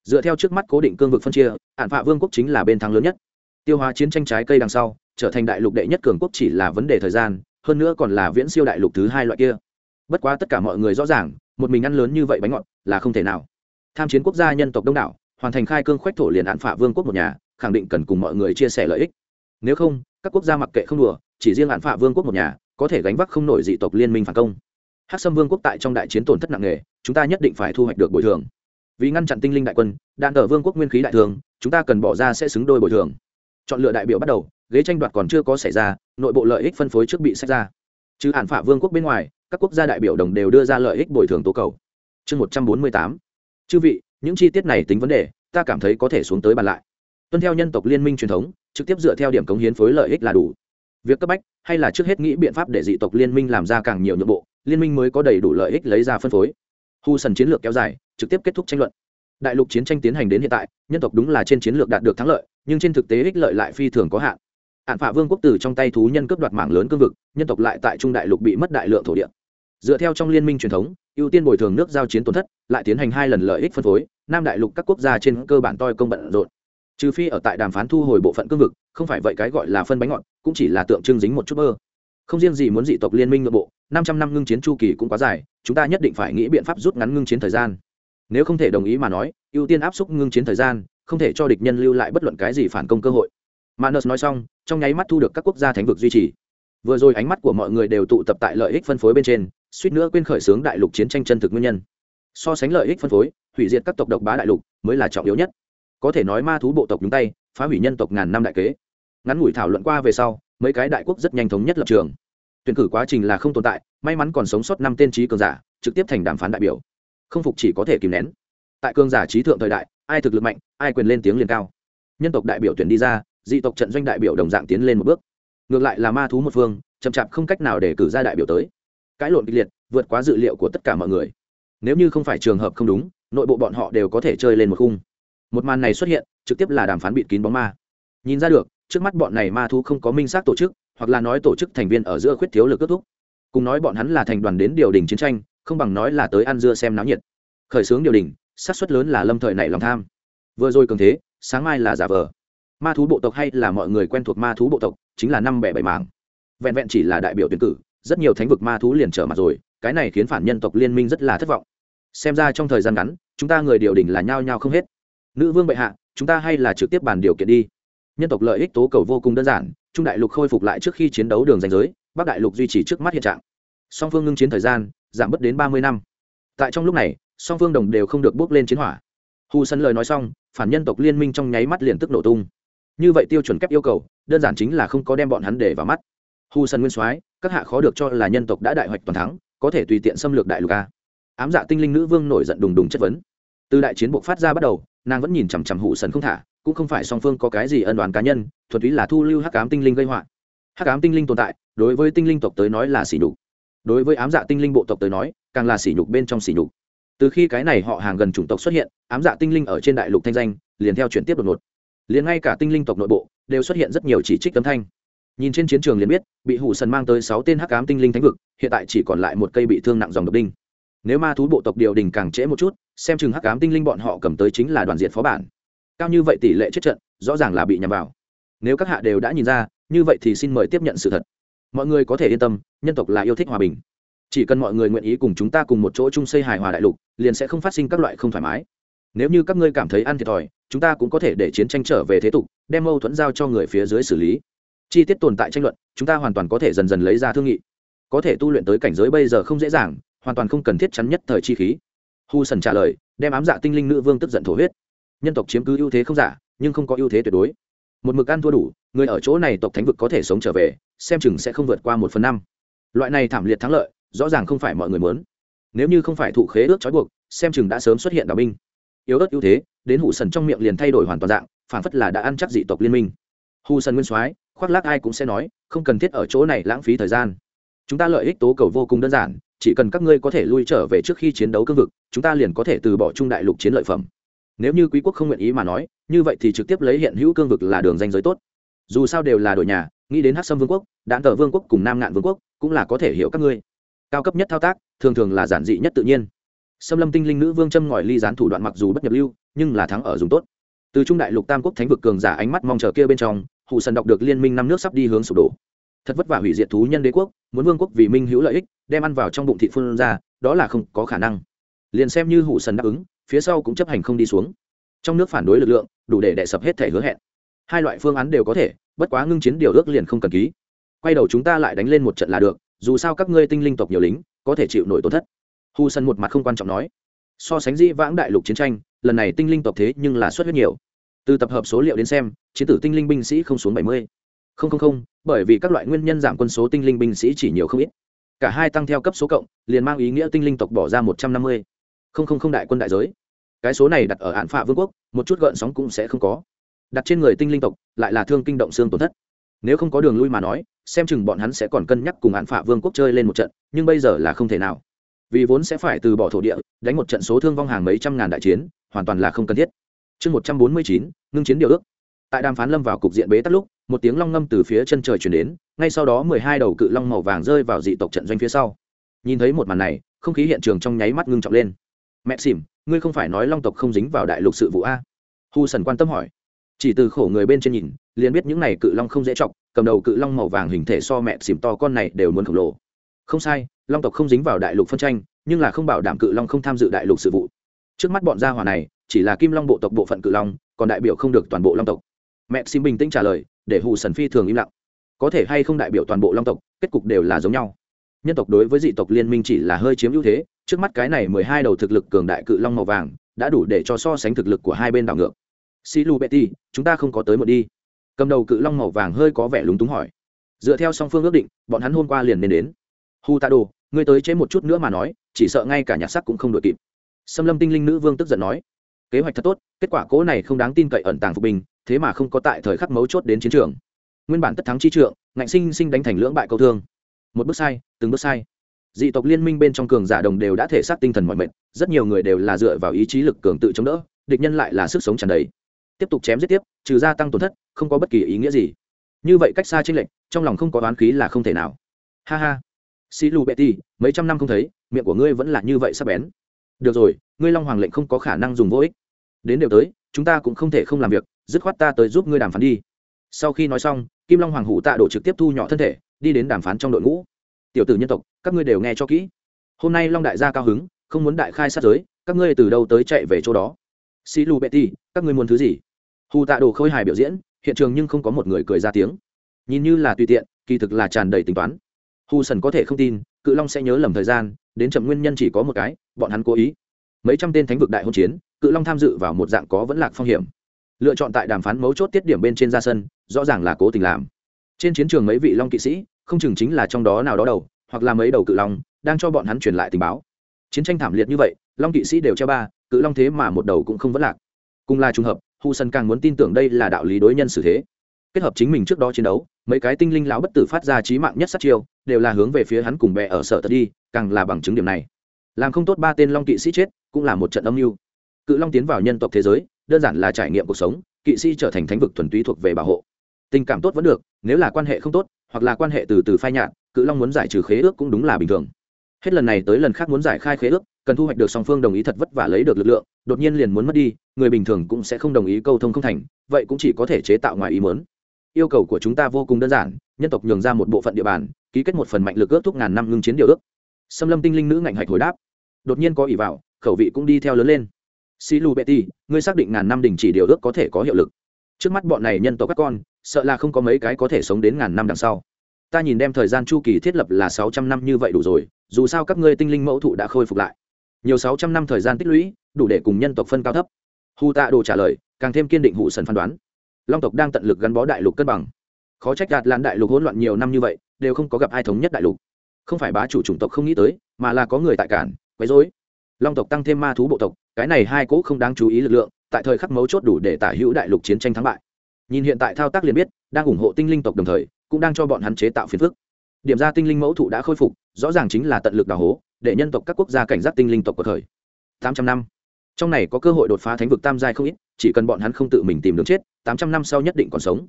Dựa theo trước mắt cố định cương vực phân chia hạn phạ vương quốc chính là bên thắng lớn nhất. Tiêu hóa chiến tranh trái cây đằng sau, trở thành đại lục đệ nhất cường quốc chỉ là vấn đề thời gian, hơn nữa còn là viễn siêu đại lục thứ hai loại kia. Bất quá tất cả mọi người rõ ràng, một mình ăn lớn như vậy bánh ngọt là không thể nào. Tham chiến quốc gia nhân tộc đông đảo hoàn thành khai cương khoách thổ liền án phạ vương quốc một nhà, khẳng định cần cùng mọi người chia sẻ lợi ích. Nếu không, các quốc gia mặc kệ không đùa, chỉ riêng hạn phạ vương quốc một nhà, có thể gánh vác không nổi dị tộc liên minh phản công. Hắc sâm vương quốc tại trong đại chiến tổn thất nặng nề, chúng ta nhất định phải thu hoạch được bồi thường. Vì ngăn chặn tinh linh đại quân, đạn ở vương quốc nguyên khí đại thường, chúng ta cần bỏ ra sẽ xứng đôi bồi thường. Chọn lựa đại biểu bắt đầu, ghế tranh đoạt còn chưa có xảy ra, nội bộ lợi ích phân phối trước bị xét ra. Chứ hạn phả vương quốc bên ngoài, các quốc gia đại biểu đồng đều đưa ra lợi ích bồi thường tố cầu. Chương một trăm bốn mươi tám. Chư vị những chi tiết này tính vấn đề, ta cảm thấy có thể xuống tới bàn lại. Tuân theo nhân tộc liên minh truyền thống, trực tiếp dựa theo điểm cống hiến phối lợi ích là đủ. Việc cấp bách, hay là trước hết nghĩ biện pháp để dị tộc liên minh làm ra càng nhiều nhượng bộ, liên minh mới có đầy đủ lợi ích lấy ra phân phối. Hu sần chiến lược kéo dài, trực tiếp kết thúc tranh luận. Đại lục chiến tranh tiến hành đến hiện tại, nhân tộc đúng là trên chiến lược đạt được thắng lợi, nhưng trên thực tế ích lợi lại phi thường có hạn. Hạn phạ vương quốc tử trong tay thú nhân cướp đoạt mảng lớn cương vực, nhân tộc lại tại trung đại lục bị mất đại lượng thổ địa. Dựa theo trong liên minh truyền thống, ưu tiên bồi thường nước giao chiến tổn thất lại tiến hành hai lần lợi ích phân phối, nam đại lục các quốc gia trên cơ bản toi công bận rộn. Trừ phi ở tại đàm phán thu hồi bộ phận cương vực, không phải vậy cái gọi là phân bánh ngọt, cũng chỉ là tượng trưng dính một chút mơ không riêng gì muốn dị tộc liên minh nội bộ, năm trăm năm ngưng chiến chu kỳ cũng quá dài, chúng ta nhất định phải nghĩ biện pháp rút ngắn ngưng chiến thời gian. Nếu không thể đồng ý mà nói, ưu tiên áp suất ngưng chiến thời gian, không thể cho địch nhân lưu lại bất luận cái gì phản công cơ hội. Manus nói xong, trong nháy mắt thu được các quốc gia thánh vực duy trì. Vừa rồi ánh mắt của mọi người đều tụ tập tại lợi ích phân phối bên trên, suýt nữa quên khởi xướng đại lục chiến tranh chân thực nguyên nhân so sánh lợi ích phân phối, hủy diệt các tộc độc bá đại lục mới là trọng yếu nhất. Có thể nói ma thú bộ tộc nhúng tay, phá hủy nhân tộc ngàn năm đại kế. Ngắn ngủi thảo luận qua về sau, mấy cái đại quốc rất nhanh thống nhất lập trường. Tuyển cử quá trình là không tồn tại, may mắn còn sống sót năm tên trí cường giả, trực tiếp thành đàm phán đại biểu. Không phục chỉ có thể kìm nén. Tại cường giả trí thượng thời đại, ai thực lực mạnh, ai quyền lên tiếng liền cao. Nhân tộc đại biểu tuyển đi ra, dị tộc trận doanh đại biểu đồng dạng tiến lên một bước. Ngược lại là ma thú một phương, chậm chạp không cách nào để cử ra đại biểu tới. Cãi lộn kịch liệt, vượt quá dự liệu của tất cả mọi người nếu như không phải trường hợp không đúng, nội bộ bọn họ đều có thể chơi lên một khung. Một màn này xuất hiện, trực tiếp là đàm phán bịt kín bóng ma. Nhìn ra được, trước mắt bọn này ma thú không có minh xác tổ chức, hoặc là nói tổ chức thành viên ở giữa khuyết thiếu lực kết thúc. Cùng nói bọn hắn là thành đoàn đến điều đình chiến tranh, không bằng nói là tới ăn dưa xem náo nhiệt. Khởi xướng điều đình, xác suất lớn là lâm thời này lòng tham. Vừa rồi cường thế, sáng mai là giả vờ. Ma thú bộ tộc hay là mọi người quen thuộc ma thú bộ tộc, chính là năm bẻ bảy mảng. Vẹn vẹn chỉ là đại biểu tuyển cử rất nhiều thánh vực ma thú liền trở mặt rồi, cái này khiến phản nhân tộc liên minh rất là thất vọng. Xem ra trong thời gian ngắn, chúng ta người điều đình là nhao nhao không hết. Nữ vương bệ hạ, chúng ta hay là trực tiếp bàn điều kiện đi. Nhân tộc lợi ích tố cầu vô cùng đơn giản, trung đại lục khôi phục lại trước khi chiến đấu đường danh giới, bắc đại lục duy trì trước mắt hiện trạng. Song phương ngưng chiến thời gian, giảm bớt đến ba mươi năm. Tại trong lúc này, song phương đồng đều không được bước lên chiến hỏa. Hù sân lời nói xong, phản nhân tộc liên minh trong nháy mắt liền tức nổ tung. Như vậy tiêu chuẩn kép yêu cầu, đơn giản chính là không có đem bọn hắn để vào mắt. Hù sân nguyên soái các hạ khó được cho là nhân tộc đã đại hoạch toàn thắng, có thể tùy tiện xâm lược đại lục a. Ám dạ tinh linh nữ vương nổi giận đùng đùng chất vấn. Từ đại chiến buộc phát ra bắt đầu, nàng vẫn nhìn chằm chằm hụ sần không thả, cũng không phải song phương có cái gì ân đoán cá nhân thuật túy là thu lưu hắc ám tinh linh gây họa. Hắc ám tinh linh tồn tại, đối với tinh linh tộc tới nói là sỉ nhục. Đối với ám dạ tinh linh bộ tộc tới nói, càng là sỉ nhục bên trong sỉ nhục. Từ khi cái này họ hàng gần chủng tộc xuất hiện, ám dạ tinh linh ở trên đại lục thanh danh, liền theo chuyển tiếp đột ngột. Liền ngay cả tinh linh tộc nội bộ, đều xuất hiện rất nhiều chỉ trích tấm thanh nhìn trên chiến trường liền biết, bị hủ sần mang tới sáu tên hắc ám tinh linh thánh vực, hiện tại chỉ còn lại một cây bị thương nặng dòng độc đinh. Nếu ma thú bộ tộc điều đình càng trễ một chút, xem chừng hắc ám tinh linh bọn họ cầm tới chính là đoàn diện phó bản. Cao như vậy tỷ lệ chết trận, rõ ràng là bị nhằm vào. Nếu các hạ đều đã nhìn ra, như vậy thì xin mời tiếp nhận sự thật. Mọi người có thể yên tâm, nhân tộc là yêu thích hòa bình. Chỉ cần mọi người nguyện ý cùng chúng ta cùng một chỗ chung xây hài hòa đại lục, liền sẽ không phát sinh các loại không thoải mái. Nếu như các ngươi cảm thấy ăn thiệt thòi, chúng ta cũng có thể để chiến tranh trở về thế tục, đem mâu thuẫn giao cho người phía dưới xử lý chi tiết tồn tại tranh luận, chúng ta hoàn toàn có thể dần dần lấy ra thương nghị. Có thể tu luyện tới cảnh giới bây giờ không dễ dàng, hoàn toàn không cần thiết chắn nhất thời chi khí. Hu sần trả lời, đem ám dạ tinh linh nữ vương tức giận thổ huyết. Nhân tộc chiếm cứ ưu thế không giả, nhưng không có ưu thế tuyệt đối. Một mực ăn thua đủ, người ở chỗ này tộc thánh vực có thể sống trở về, xem chừng sẽ không vượt qua một phần năm. Loại này thảm liệt thắng lợi, rõ ràng không phải mọi người muốn. Nếu như không phải thụ khế ước trói buộc, xem chừng đã sớm xuất hiện đảo binh. Yếu ớt ưu thế, đến hụ sần trong miệng liền thay đổi hoàn toàn dạng phản phất là đã ăn chắc dị tộc liên minh. Hù sần nguyên soái khoác lác ai cũng sẽ nói, không cần thiết ở chỗ này lãng phí thời gian. Chúng ta lợi ích tố cầu vô cùng đơn giản, chỉ cần các ngươi có thể lui trở về trước khi chiến đấu cương vực, chúng ta liền có thể từ bỏ trung đại lục chiến lợi phẩm. Nếu như quý quốc không nguyện ý mà nói, như vậy thì trực tiếp lấy hiện hữu cương vực là đường danh giới tốt. Dù sao đều là đội nhà, nghĩ đến hát sâm vương quốc đạn tờ vương quốc cùng nam ngạn vương quốc cũng là có thể hiểu các ngươi. Cao cấp nhất thao tác, thường thường là giản dị nhất tự nhiên. Xâm lâm tinh linh nữ vương châm ngòi ly gián thủ đoạn mặc dù bất nhập lưu, nhưng là thắng ở dùng tốt. Từ trung đại lục tam quốc thánh vực cường giả ánh mắt mong chờ kia bên trong hụ sần đọc được liên minh năm nước sắp đi hướng sụp đổ. Thật vất vả hủy diệt thú nhân đế quốc, muốn vương quốc vì minh hữu lợi ích, đem ăn vào trong bụng thị phương ra, đó là không có khả năng. Liền xem như hụ sần đáp ứng, phía sau cũng chấp hành không đi xuống. Trong nước phản đối lực lượng, đủ để đẻ sập hết thể hứa hẹn. Hai loại phương án đều có thể, bất quá ngưng chiến điều ước liền không cần ký. Quay đầu chúng ta lại đánh lên một trận là được, dù sao các ngươi tinh linh tộc nhiều lính, có thể chịu nổi tổn thất. Hù sân một mặt không quan trọng nói. So sánh di vãng đại lục chiến tranh, lần này tinh linh tộc thế nhưng là xuất huyết nhiều từ tập hợp số liệu đến xem, chiến tử tinh linh binh sĩ không xuống bảy mươi. Không không không, bởi vì các loại nguyên nhân giảm quân số tinh linh binh sĩ chỉ nhiều không ít. Cả hai tăng theo cấp số cộng, liền mang ý nghĩa tinh linh tộc bỏ ra một trăm năm mươi. Không không không, đại quân đại giới. Cái số này đặt ở hạn phạ vương quốc, một chút gợn sóng cũng sẽ không có. Đặt trên người tinh linh tộc, lại là thương kinh động xương tổn thất. Nếu không có đường lui mà nói, xem chừng bọn hắn sẽ còn cân nhắc cùng hạn phạ vương quốc chơi lên một trận, nhưng bây giờ là không thể nào. Vì vốn sẽ phải từ bỏ thổ địa, đánh một trận số thương vong hàng mấy trăm ngàn đại chiến, hoàn toàn là không cần thiết chương một trăm bốn mươi chín, ngưng chiến điều ước. Tại đàm phán lâm vào cục diện bế tắc lúc, một tiếng long ngâm từ phía chân trời chuyển đến, ngay sau đó mười hai đầu cự long màu vàng rơi vào dị tộc trận doanh phía sau. Nhìn thấy một màn này, không khí hiện trường trong nháy mắt ngưng trọng lên. Mẹ xỉm, ngươi không phải nói long tộc không dính vào đại lục sự vụ a? Hu sần quan tâm hỏi. Chỉ từ khổ người bên trên nhìn, liền biết những này cự long không dễ chọc, cầm đầu cự long màu vàng hình thể so mẹ xỉm to con này đều muốn khổng lồ. Không sai, long tộc không dính vào đại lục phân tranh, nhưng là không bảo đảm cự long không tham dự đại lục sự vụ. Trước mắt bọn gia hỏa này chỉ là kim long bộ tộc bộ phận cự long, còn đại biểu không được toàn bộ long tộc. Mẹ xin bình tĩnh trả lời, để hù sần phi thường im lặng. Có thể hay không đại biểu toàn bộ long tộc, kết cục đều là giống nhau. Nhân tộc đối với dị tộc liên minh chỉ là hơi chiếm ưu thế, trước mắt cái này mười hai đầu thực lực cường đại cự long màu vàng, đã đủ để cho so sánh thực lực của hai bên đảo ngược. Xi lu betty chúng ta không có tới một đi. Cầm đầu cự long màu vàng hơi có vẻ lúng túng hỏi. Dựa theo song phương ước định, bọn hắn hôm qua liền nên đến. Hu ta đồ, ngươi tới chế một chút nữa mà nói, chỉ sợ ngay cả nhạc sắc cũng không đội kịp. Xâm lâm tinh linh nữ vương tức giận nói kế hoạch thật tốt, kết quả cố này không đáng tin cậy ẩn tàng phục bình thế mà không có tại thời khắc mấu chốt đến chiến trường. Nguyên bản tất thắng chi trượng, ngạnh sinh sinh đánh thành lưỡng bại câu thương. Một bước sai, từng bước sai. Dị tộc liên minh bên trong cường giả đồng đều đã thể xác tinh thần mọi mệnh rất nhiều người đều là dựa vào ý chí lực cường tự chống đỡ, địch nhân lại là sức sống tràn đầy. Tiếp tục chém giết tiếp, trừ gia tăng tổn thất, không có bất kỳ ý nghĩa gì. Như vậy cách xa chênh lệch, trong lòng không có oán khí là không thể nào. Ha ha. Xì lù betty mấy trăm năm không thấy, miệng của ngươi vẫn là như vậy sắp bén được rồi, ngươi long hoàng lệnh không có khả năng dùng vô ích. Đến đều tới, chúng ta cũng không thể không làm việc, dứt khoát ta tới giúp ngươi đàm phán đi. Sau khi nói xong, kim long hoàng hủ tạ đổ trực tiếp thu nhỏ thân thể, đi đến đàm phán trong đội ngũ. Tiểu tử nhân tộc, các ngươi đều nghe cho kỹ. Hôm nay long đại gia cao hứng, không muốn đại khai sát giới, các ngươi từ đâu tới chạy về chỗ đó? Xì lù ti các ngươi muốn thứ gì? Hù tạ đồ khôi hài biểu diễn, hiện trường nhưng không có một người cười ra tiếng. Nhìn như là tùy tiện, kỳ thực là tràn đầy tính toán. Hù sần có thể không tin cự long sẽ nhớ lầm thời gian, đến chậm nguyên nhân chỉ có một cái, bọn hắn cố ý. Mấy trăm tên thánh vực đại hôn chiến, cự long tham dự vào một dạng có vẫn lạc phong hiểm. Lựa chọn tại đàm phán mấu chốt tiết điểm bên trên ra sân, rõ ràng là cố tình làm. Trên chiến trường mấy vị long kỵ sĩ, không chừng chính là trong đó nào đó đầu, hoặc là mấy đầu cự long, đang cho bọn hắn truyền lại tình báo. Chiến tranh thảm liệt như vậy, long kỵ sĩ đều treo ba, cự long thế mà một đầu cũng không vẫn lạc. Cùng là trùng hợp, hu sân càng muốn tin tưởng đây là đạo lý đối nhân xử thế. Kết hợp chính mình trước đó chiến đấu mấy cái tinh linh lão bất tử phát ra trí mạng nhất sát chiêu, đều là hướng về phía hắn cùng bè ở sở tật đi, càng là bằng chứng điểm này. Làm không tốt ba tên long kỵ sĩ chết, cũng là một trận âm mưu. Cự long tiến vào nhân tộc thế giới, đơn giản là trải nghiệm cuộc sống, kỵ sĩ trở thành thánh vực thuần túy thuộc về bảo hộ. Tình cảm tốt vẫn được, nếu là quan hệ không tốt, hoặc là quan hệ từ từ phai nhạt, cự long muốn giải trừ khế ước cũng đúng là bình thường. Hết lần này tới lần khác muốn giải khai khế ước, cần thu hoạch được song phương đồng ý thật vất vả lấy được lực lượng, đột nhiên liền muốn mất đi, người bình thường cũng sẽ không đồng ý câu thông không thành, vậy cũng chỉ có thể chế tạo ngoài ý muốn yêu cầu của chúng ta vô cùng đơn giản, nhân tộc nhường ra một bộ phận địa bàn, ký kết một phần mạnh lực ước thúc ngàn năm ngưng chiến điều ước. Xâm lâm tinh linh nữ ngạnh hạch hồi đáp. Đột nhiên có ỷ vào, khẩu vị cũng đi theo lớn lên. Xì lù betty ngươi xác định ngàn năm đình chỉ điều ước có thể có hiệu lực. Trước mắt bọn này nhân tộc các con, sợ là không có mấy cái có thể sống đến ngàn năm đằng sau. Ta nhìn đem thời gian chu kỳ thiết lập là sáu trăm năm như vậy đủ rồi, dù sao các ngươi tinh linh mẫu thụ đã khôi phục lại. Nhiều sáu trăm năm thời gian tích lũy, đủ để cùng nhân tộc phân cao thấp. Hu tạ đồ trả lời, càng thêm kiên định hụ sần phán đoán long tộc đang tận lực gắn bó đại lục cân bằng. Khó trách đạt lan đại lục hỗn loạn nhiều năm như vậy, đều không có gặp ai thống nhất đại lục. Không phải bá chủ chủng tộc không nghĩ tới, mà là có người tại cản, quấy rối. Long tộc tăng thêm ma thú bộ tộc, cái này hai cỗ không đáng chú ý lực lượng, tại thời khắc mấu chốt đủ để tả hữu đại lục chiến tranh thắng bại. Nhìn hiện tại thao tác liền biết, đang ủng hộ tinh linh tộc đồng thời, cũng đang cho bọn hắn chế tạo phiền phức. Điểm ra tinh linh mẫu thụ đã khôi phục, rõ ràng chính là tận lực đào hố, để nhân tộc các quốc gia cảnh giác tinh linh tộc của thời. Tám trăm năm. Trong này có cơ hội đột phá thánh vực tam giai không ít chỉ cần bọn hắn không tự mình tìm đường chết, tám trăm năm sau nhất định còn sống.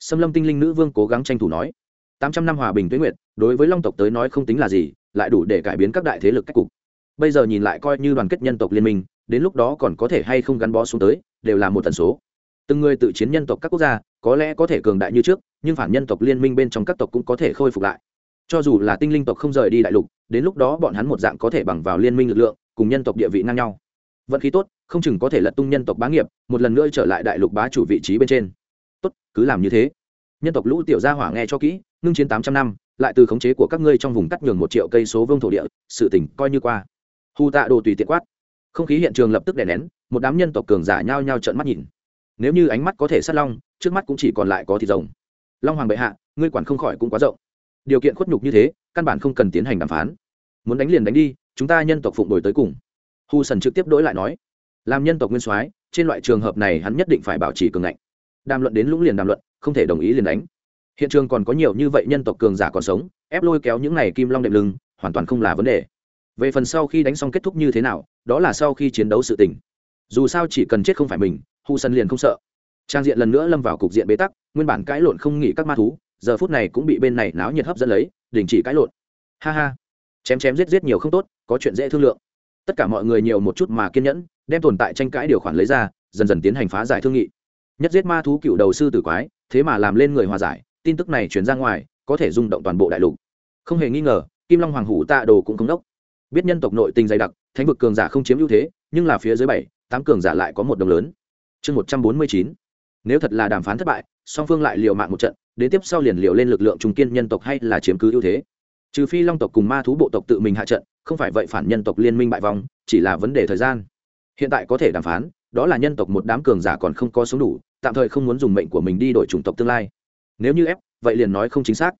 Xâm lâm tinh linh nữ vương cố gắng tranh thủ nói, tám trăm năm hòa bình tuyết nguyệt, đối với long tộc tới nói không tính là gì, lại đủ để cải biến các đại thế lực cách cục. Bây giờ nhìn lại coi như đoàn kết nhân tộc liên minh, đến lúc đó còn có thể hay không gắn bó xuống tới, đều là một tần số. Từng người tự chiến nhân tộc các quốc gia, có lẽ có thể cường đại như trước, nhưng phản nhân tộc liên minh bên trong các tộc cũng có thể khôi phục lại. Cho dù là tinh linh tộc không rời đi đại lục, đến lúc đó bọn hắn một dạng có thể bằng vào liên minh lực lượng, cùng nhân tộc địa vị ngang nhau vận khí tốt, không chừng có thể lật tung nhân tộc bá nghiệp, một lần nữa trở lại đại lục bá chủ vị trí bên trên. Tốt, cứ làm như thế. Nhân tộc lũ tiểu gia hỏa nghe cho kỹ, ngưng chiến tám trăm năm, lại từ khống chế của các ngươi trong vùng cắt nhường một triệu cây số vương thổ địa, sự tỉnh coi như qua. Hù tạ đồ tùy tiện quát. Không khí hiện trường lập tức đè nén, một đám nhân tộc cường giả nhao nhao trợn mắt nhìn. Nếu như ánh mắt có thể sát long, trước mắt cũng chỉ còn lại có thịt rồng. Long hoàng bệ hạ, ngươi quản không khỏi cũng quá rộng. Điều kiện khuất nhục như thế, căn bản không cần tiến hành đàm phán. Muốn đánh liền đánh đi, chúng ta nhân tộc phụng đổi tới cùng hu sần trực tiếp đối lại nói, làm nhân tộc nguyên soái, trên loại trường hợp này hắn nhất định phải bảo trì cường ngạnh. Đàm luận đến lũng liền đàm luận, không thể đồng ý liền đánh. Hiện trường còn có nhiều như vậy nhân tộc cường giả còn sống, ép lôi kéo những này kim long đệm lưng, hoàn toàn không là vấn đề. Về phần sau khi đánh xong kết thúc như thế nào, đó là sau khi chiến đấu sự tình. Dù sao chỉ cần chết không phải mình, hu sân liền không sợ. Trang diện lần nữa lâm vào cục diện bế tắc, nguyên bản cãi lộn không nghỉ các ma thú, giờ phút này cũng bị bên này náo nhiệt hấp dẫn lấy, đình chỉ cãi lộn. Ha ha. Chém chém giết giết nhiều không tốt, có chuyện dễ thương lượng tất cả mọi người nhiều một chút mà kiên nhẫn, đem tồn tại tranh cãi điều khoản lấy ra, dần dần tiến hành phá giải thương nghị. Nhất giết ma thú cựu đầu sư tử quái, thế mà làm lên người hòa giải, tin tức này chuyển ra ngoài, có thể rung động toàn bộ đại lục. Không hề nghi ngờ, kim long hoàng hủ tạ đồ cũng không đốc. Biết nhân tộc nội tình dày đặc, thánh vực cường giả không chiếm ưu thế, nhưng là phía dưới bảy, tám cường giả lại có một đồng lớn. Chương một trăm bốn mươi chín. Nếu thật là đàm phán thất bại, song phương lại liều mạng một trận, đến tiếp sau liền liều lên lực lượng trung kiên nhân tộc hay là chiếm cứ ưu thế? Trừ phi long tộc cùng ma thú bộ tộc tự mình hạ trận, không phải vậy phản nhân tộc liên minh bại vong, chỉ là vấn đề thời gian. Hiện tại có thể đàm phán, đó là nhân tộc một đám cường giả còn không có sống đủ, tạm thời không muốn dùng mệnh của mình đi đổi chủng tộc tương lai. Nếu như ép, vậy liền nói không chính xác.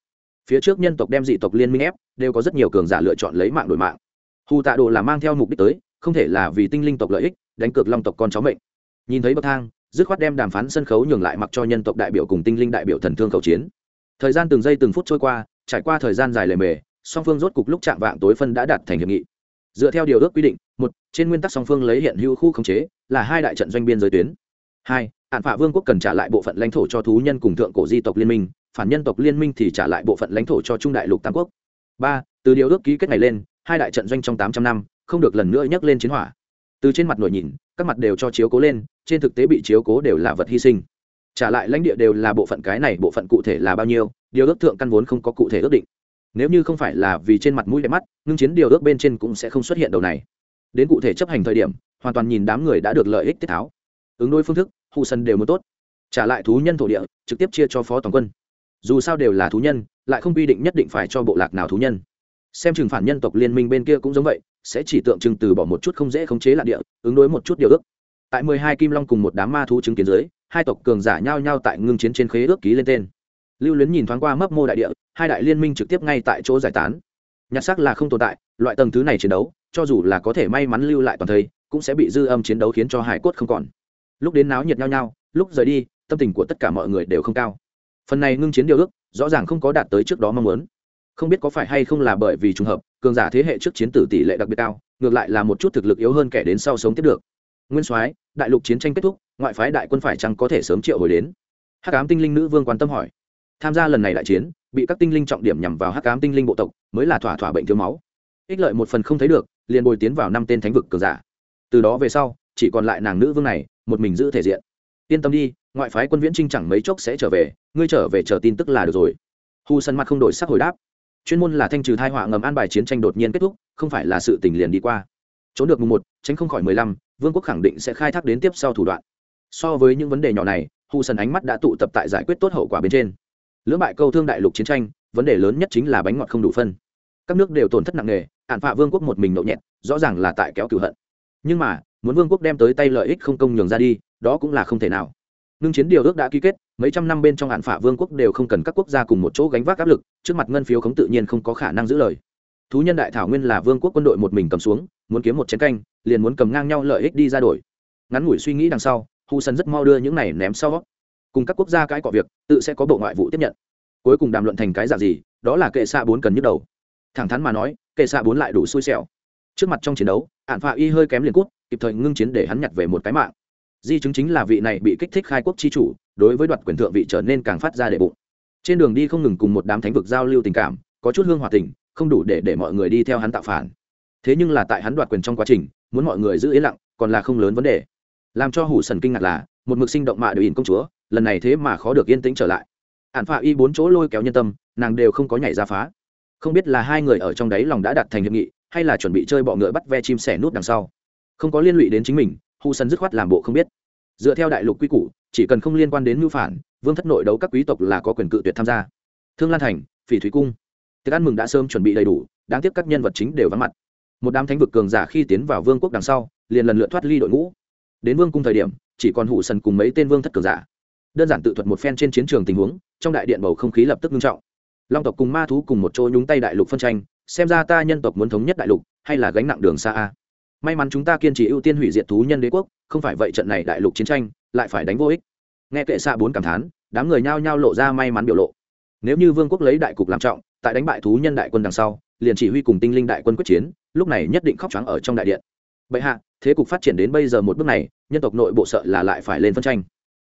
Phía trước nhân tộc đem dị tộc liên minh ép, đều có rất nhiều cường giả lựa chọn lấy mạng đổi mạng. Hù tạ đồ là mang theo mục đích tới, không thể là vì tinh linh tộc lợi ích, đánh cược long tộc con cháu mệnh. Nhìn thấy bậc thang, dứt khoát đem đàm phán sân khấu nhường lại mặc cho nhân tộc đại biểu cùng tinh linh đại biểu thần thương khẩu chiến. Thời gian từng giây từng phút trôi qua trải qua thời gian dài lề mề, song phương rốt cục lúc chạm vạng tối phân đã đạt thành hiệp nghị. Dựa theo điều ước quy định, một, trên nguyên tắc song phương lấy hiện hữu khu khống chế, là hai đại trận doanh biên giới tuyến. Hai, hạn phạ vương quốc cần trả lại bộ phận lãnh thổ cho thú nhân cùng thượng cổ di tộc liên minh, phản nhân tộc liên minh thì trả lại bộ phận lãnh thổ cho trung đại lục tam quốc. Ba, từ điều ước ký kết này lên, hai đại trận doanh trong tám trăm năm, không được lần nữa nhắc lên chiến hỏa. Từ trên mặt nổi nhìn, các mặt đều cho chiếu cố lên, trên thực tế bị chiếu cố đều là vật hy sinh. Trả lại lãnh địa đều là bộ phận cái này, bộ phận cụ thể là bao nhiêu điều ước thượng căn vốn không có cụ thể ước định. Nếu như không phải là vì trên mặt mũi đẹp mắt, ngưng chiến điều ước bên trên cũng sẽ không xuất hiện đầu này. Đến cụ thể chấp hành thời điểm, hoàn toàn nhìn đám người đã được lợi ích tiết tháo. Ứng đối phương thức hụ sân đều muốn tốt. Trả lại thú nhân thổ địa, trực tiếp chia cho phó toàn quân. Dù sao đều là thú nhân, lại không quy định nhất định phải cho bộ lạc nào thú nhân. Xem chừng phản nhân tộc liên minh bên kia cũng giống vậy, sẽ chỉ tượng trưng từ bỏ một chút không dễ khống chế lạc địa, ứng đối một chút điều ước. Tại mười hai kim long cùng một đám ma thú chứng kiến dưới, hai tộc cường giả nhau nhau tại ngưng chiến trên khế ước ký lên tên lưu luyến nhìn thoáng qua mấp mô đại địa, hai đại liên minh trực tiếp ngay tại chỗ giải tán. Nhặt xác là không tồn tại, loại tầng thứ này chiến đấu, cho dù là có thể may mắn lưu lại toàn thây cũng sẽ bị dư âm chiến đấu khiến cho hải cốt không còn. Lúc đến náo nhiệt nhau nhau lúc rời đi, tâm tình của tất cả mọi người đều không cao. Phần này ngưng chiến điều ước, rõ ràng không có đạt tới trước đó mong muốn. Không biết có phải hay không là bởi vì trùng hợp, cường giả thế hệ trước chiến tử tỷ lệ đặc biệt cao, ngược lại là một chút thực lực yếu hơn kẻ đến sau sống tiếp được. Nguyên soái, đại lục chiến tranh kết thúc, ngoại phái đại quân phải chăng có thể sớm triệu hồi đến? Hắc ám tinh linh nữ vương quan tâm hỏi tham gia lần này đại chiến, bị các tinh linh trọng điểm nhằm vào hắc ám tinh linh bộ tộc, mới là thỏa thỏa bệnh thiếu máu. Ích lợi một phần không thấy được, liền bồi tiến vào năm tên thánh vực cường giả. Từ đó về sau, chỉ còn lại nàng nữ vương này, một mình giữ thể diện. Yên tâm đi, ngoại phái quân viễn trinh chẳng mấy chốc sẽ trở về, ngươi trở về chờ tin tức là được rồi. Hu sân mặt không đổi sắc hồi đáp. Chuyên môn là thanh trừ thai họa ngầm an bài chiến tranh đột nhiên kết thúc, không phải là sự tình liền đi qua. Trốn được mùng một, tránh không khỏi mười lăm, vương quốc khẳng định sẽ khai thác đến tiếp sau thủ đoạn. So với những vấn đề nhỏ này, hu sân ánh mắt đã tụ tập tại giải quyết tốt hậu quả bên trên lưỡng bại câu thương đại lục chiến tranh, vấn đề lớn nhất chính là bánh ngọt không đủ phân. Các nước đều tổn thất nặng nề ạn phạ vương quốc một mình nậu nhẹt, rõ ràng là tại kéo cửu hận. Nhưng mà, muốn vương quốc đem tới tay lợi ích không công nhường ra đi, đó cũng là không thể nào. Ngưng chiến điều ước đã ký kết, mấy trăm năm bên trong hạn phả vương quốc đều không cần các quốc gia cùng một chỗ gánh vác áp lực, trước mặt ngân phiếu khống tự nhiên không có khả năng giữ lời. Thú nhân đại thảo nguyên là vương quốc quân đội một mình cầm xuống, muốn kiếm một chiến canh, liền muốn cầm ngang nhau lợi ích đi ra đổi. Ngắn ngủi suy nghĩ đằng sau, hu sân rất mau đưa những này ném sau cùng các quốc gia cãi cọ việc, tự sẽ có bộ ngoại vụ tiếp nhận. Cuối cùng đàm luận thành cái dạng gì, đó là kệ xạ bốn cần nhức đầu. Thẳng thắn mà nói, kệ xạ bốn lại đủ xui xẻo. Trước mặt trong chiến đấu ạn phạ y hơi kém liền cút, kịp thời ngưng chiến để hắn nhặt về một cái mạng. Di chứng chính là vị này bị kích thích khai quốc chi chủ, đối với đoạt quyền thượng vị trở nên càng phát ra đệ bụng. Trên đường đi không ngừng cùng một đám thánh vực giao lưu tình cảm, có chút hương hòa tình, không đủ để để mọi người đi theo hắn tạo phản. Thế nhưng là tại hắn đoạt quyền trong quá trình, muốn mọi người giữ yên lặng, còn là không lớn vấn đề. Làm cho hủ sần kinh ngạc là, một mực sinh động mạ đều ỉn công chúa lần này thế mà khó được yên tĩnh trở lại. Ạn phạ y bốn chỗ lôi kéo nhân tâm, nàng đều không có nhảy ra phá. Không biết là hai người ở trong đấy lòng đã đặt thành hiệp nghị, hay là chuẩn bị chơi bọ ngựa bắt ve chim sẻ nút đằng sau. Không có liên lụy đến chính mình, hu sân dứt khoát làm bộ không biết. Dựa theo đại lục quy củ, chỉ cần không liên quan đến mưu phản, vương thất nội đấu các quý tộc là có quyền cự tuyệt tham gia. Thương lan thành, phỉ thúy cung. Tiệc ăn mừng đã sớm chuẩn bị đầy đủ, đáng tiếc các nhân vật chính đều vắng mặt. Một đám thánh vực cường giả khi tiến vào vương quốc đằng sau, liền lần lượt thoát ly đội ngũ. Đến vương cung thời điểm, chỉ còn hủ sần cùng mấy tên vương thất cường giả đơn giản tự thuật một phen trên chiến trường tình huống, trong đại điện bầu không khí lập tức nghiêm trọng. Long tộc cùng ma thú cùng một chỗ nhúng tay đại lục phân tranh, xem ra ta nhân tộc muốn thống nhất đại lục, hay là gánh nặng đường xa a? May mắn chúng ta kiên trì ưu tiên hủy diệt thú nhân đế quốc, không phải vậy trận này đại lục chiến tranh lại phải đánh vô ích. Nghe kệ xạ bốn cảm thán, đám người nhao nhao lộ ra may mắn biểu lộ. Nếu như vương quốc lấy đại cục làm trọng, tại đánh bại thú nhân đại quân đằng sau, liền chỉ huy cùng tinh linh đại quân quyết chiến, lúc này nhất định khóc trắng ở trong đại điện. Bệ hạ, thế cục phát triển đến bây giờ một bước này, nhân tộc nội bộ sợ là lại phải lên phân tranh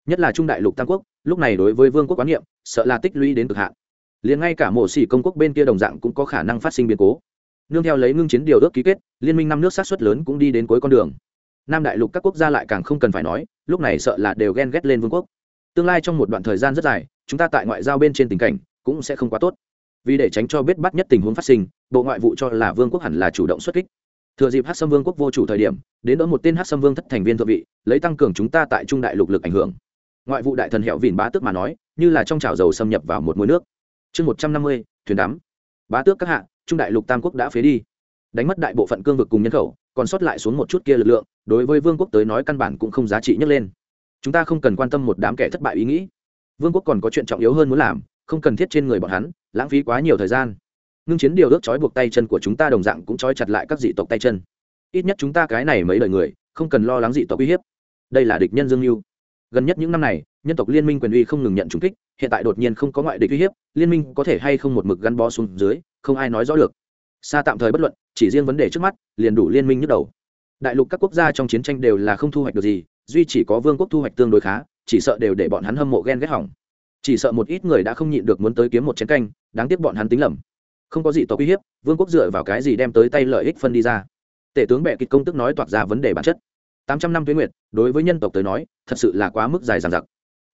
nhất là trung đại lục tam quốc, lúc này đối với vương quốc quán niệm, sợ là tích lũy đến cực hạn. Liền ngay cả mổ xỉ công quốc bên kia đồng dạng cũng có khả năng phát sinh biến cố. Nương theo lấy ngưng chiến điều ước ký kết, liên minh năm nước sát xuất lớn cũng đi đến cuối con đường. Nam đại lục các quốc gia lại càng không cần phải nói, lúc này sợ là đều ghen ghét lên vương quốc. Tương lai trong một đoạn thời gian rất dài, chúng ta tại ngoại giao bên trên tình cảnh cũng sẽ không quá tốt. Vì để tránh cho biết bắt nhất tình huống phát sinh, bộ ngoại vụ cho là vương quốc hẳn là chủ động xuất kích. Thừa dịp hát xâm vương quốc vô chủ thời điểm, đến đỡ một tên hát xâm vương thất thành viên thượng vị, lấy tăng cường chúng ta tại trung đại lục lực ảnh hưởng ngoại vụ đại thần hẹo vìn bá tước mà nói, như là trong chảo dầu xâm nhập vào một mối nước. Chương một trăm năm mươi, thuyền đắm. Bá tước các hạ, trung đại lục tam quốc đã phế đi. Đánh mất đại bộ phận cương vực cùng nhân khẩu, còn sót lại xuống một chút kia lực lượng, đối với vương quốc tới nói căn bản cũng không giá trị nhấc lên. Chúng ta không cần quan tâm một đám kẻ thất bại ý nghĩ. Vương quốc còn có chuyện trọng yếu hơn muốn làm, không cần thiết trên người bọn hắn, lãng phí quá nhiều thời gian. Ngưng chiến điều ước trói buộc tay chân của chúng ta đồng dạng cũng trói chặt lại các dị tộc tay chân. Ít nhất chúng ta cái này mấy đời người, không cần lo lắng dị tộc uy hiếp. Đây là địch nhân dương mưu gần nhất những năm này, nhân tộc liên minh quyền uy không ngừng nhận trúng kích, hiện tại đột nhiên không có ngoại địch uy hiếp, liên minh có thể hay không một mực gắn bó xuống dưới, không ai nói rõ được. Xa tạm thời bất luận, chỉ riêng vấn đề trước mắt, liền đủ liên minh nhức đầu. Đại lục các quốc gia trong chiến tranh đều là không thu hoạch được gì, duy chỉ có vương quốc thu hoạch tương đối khá, chỉ sợ đều để bọn hắn hâm mộ ghen ghét hỏng. Chỉ sợ một ít người đã không nhịn được muốn tới kiếm một chiến canh, đáng tiếc bọn hắn tính lầm. Không có gì tộc uy hiếp, vương quốc dựa vào cái gì đem tới tay lợi ích phân đi ra. Tể tướng bệ kịch công tức nói toạc ra vấn đề bản chất tám trăm năm tuyến nguyệt, đối với nhân tộc tới nói, thật sự là quá mức dài dằng dặc.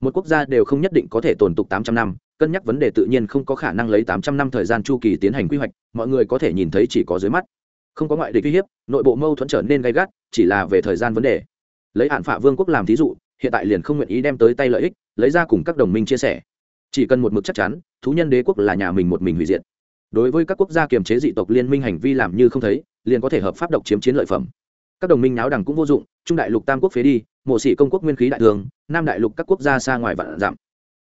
Một quốc gia đều không nhất định có thể tồn tục tám trăm năm, cân nhắc vấn đề tự nhiên không có khả năng lấy tám trăm năm thời gian chu kỳ tiến hành quy hoạch, mọi người có thể nhìn thấy chỉ có dưới mắt. Không có ngoại địch uy hiếp, nội bộ mâu thuẫn trở nên gay gắt, chỉ là về thời gian vấn đề. Lấy hạn phạ vương quốc làm thí dụ, hiện tại liền không nguyện ý đem tới tay lợi ích, lấy ra cùng các đồng minh chia sẻ. Chỉ cần một mực chắc chắn, thú nhân đế quốc là nhà mình một mình hủy diệt. Đối với các quốc gia kiềm chế dị tộc liên minh hành vi làm như không thấy, liền có thể hợp pháp độc chiếm chiến lợi phẩm các đồng minh náo đằng cũng vô dụng, trung đại lục tam quốc phế đi mộ sĩ công quốc nguyên khí đại thường, nam đại lục các quốc gia xa ngoài vạn giảm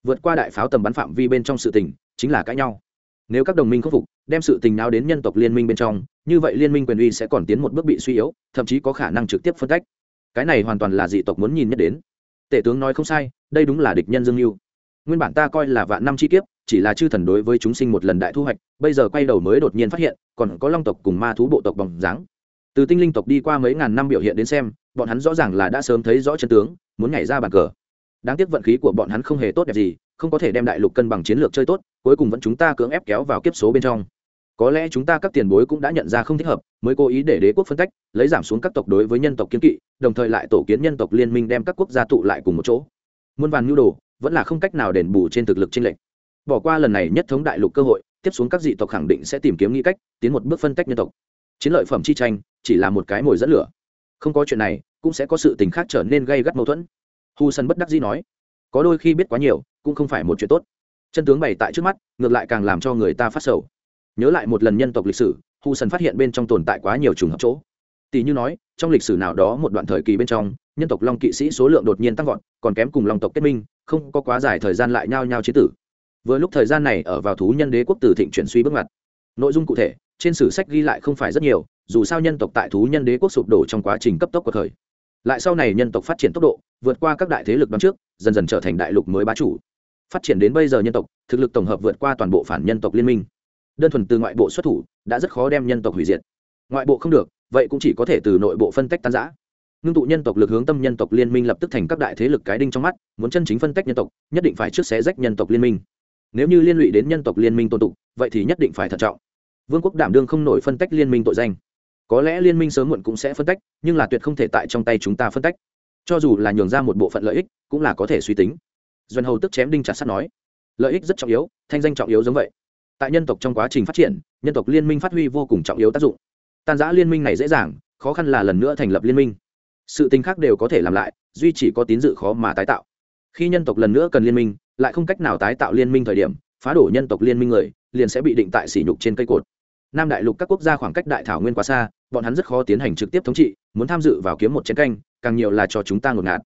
vượt qua đại pháo tầm bắn phạm vi bên trong sự tình, chính là cãi nhau. Nếu các đồng minh khắc phục, đem sự tình nào đến nhân tộc liên minh bên trong, như vậy liên minh quyền uy sẽ còn tiến một bước bị suy yếu, thậm chí có khả năng trực tiếp phân tách. Cái này hoàn toàn là dị tộc muốn nhìn nhất đến. Tể tướng nói không sai, đây đúng là địch nhân dương mưu. Nguyên bản ta coi là vạn năm chi kiếp, chỉ là chư thần đối với chúng sinh một lần đại thu hoạch, bây giờ quay đầu mới đột nhiên phát hiện, còn có long tộc cùng ma thú bộ tộc bằng dáng từ tinh linh tộc đi qua mấy ngàn năm biểu hiện đến xem, bọn hắn rõ ràng là đã sớm thấy rõ chân tướng, muốn nhảy ra bàn cờ. Đáng tiếc vận khí của bọn hắn không hề tốt đẹp gì, không có thể đem đại lục cân bằng chiến lược chơi tốt, cuối cùng vẫn chúng ta cưỡng ép kéo vào kiếp số bên trong. Có lẽ chúng ta các tiền bối cũng đã nhận ra không thích hợp, mới cố ý để đế quốc phân cách, lấy giảm xuống các tộc đối với nhân tộc kiến kỵ, đồng thời lại tổ kiến nhân tộc liên minh đem các quốc gia tụ lại cùng một chỗ. Muôn vàn nhu đồ, vẫn là không cách nào đền bù trên thực lực tranh lệch. Bỏ qua lần này nhất thống đại lục cơ hội, tiếp xuống các dị tộc khẳng định sẽ tìm kiếm nghĩ cách, tiến một bước phân tách nhân tộc. Chiến lợi phẩm chi tranh chỉ là một cái mồi dẫn lửa. Không có chuyện này, cũng sẽ có sự tình khác trở nên gây gắt mâu thuẫn. Hu sân bất đắc dĩ nói, có đôi khi biết quá nhiều, cũng không phải một chuyện tốt. Chân tướng bày tại trước mắt, ngược lại càng làm cho người ta phát sầu. Nhớ lại một lần nhân tộc lịch sử, hu sân phát hiện bên trong tồn tại quá nhiều trùng hợp chỗ. Tỷ như nói, trong lịch sử nào đó một đoạn thời kỳ bên trong, nhân tộc long kỵ sĩ số lượng đột nhiên tăng vọt, còn kém cùng long tộc kết minh, không có quá dài thời gian lại nhao nhao chế tử. Vừa lúc thời gian này ở vào thú nhân đế quốc từ thịnh chuyển suy bước ngoặt. Nội dung cụ thể trên sử sách ghi lại không phải rất nhiều, dù sao nhân tộc tại thú nhân đế quốc sụp đổ trong quá trình cấp tốc của thời. Lại sau này nhân tộc phát triển tốc độ, vượt qua các đại thế lực đón trước, dần dần trở thành đại lục mới bá chủ. Phát triển đến bây giờ nhân tộc, thực lực tổng hợp vượt qua toàn bộ phản nhân tộc liên minh. Đơn thuần từ ngoại bộ xuất thủ, đã rất khó đem nhân tộc hủy diệt. Ngoại bộ không được, vậy cũng chỉ có thể từ nội bộ phân tách tan giã ngưng tụ nhân tộc lực hướng tâm nhân tộc liên minh lập tức thành các đại thế lực cái đinh trong mắt, muốn chân chính phân tách nhân tộc, nhất định phải trước xé rách nhân tộc liên minh. Nếu như liên lụy đến nhân tộc liên minh tôn tụ, vậy thì nhất định phải thận trọng vương quốc đảm đương không nổi phân tách liên minh tội danh. Có lẽ liên minh sớm muộn cũng sẽ phân tách, nhưng là tuyệt không thể tại trong tay chúng ta phân tách. Cho dù là nhường ra một bộ phận lợi ích, cũng là có thể suy tính. Doanh hầu tức chém đinh chặt sắt nói. Lợi ích rất trọng yếu, thanh danh trọng yếu giống vậy. Tại nhân tộc trong quá trình phát triển, nhân tộc liên minh phát huy vô cùng trọng yếu tác dụng. Tan giã liên minh này dễ dàng, khó khăn là lần nữa thành lập liên minh. Sự tình khác đều có thể làm lại, duy chỉ có tín dự khó mà tái tạo. Khi nhân tộc lần nữa cần liên minh, lại không cách nào tái tạo liên minh thời điểm, phá đổ nhân tộc liên minh người, liền sẽ bị định tại sỉ nhục trên cây cột nam đại lục các quốc gia khoảng cách đại thảo nguyên quá xa, bọn hắn rất khó tiến hành trực tiếp thống trị, muốn tham dự vào kiếm một chiến canh, càng nhiều là cho chúng ta ngột ngạt.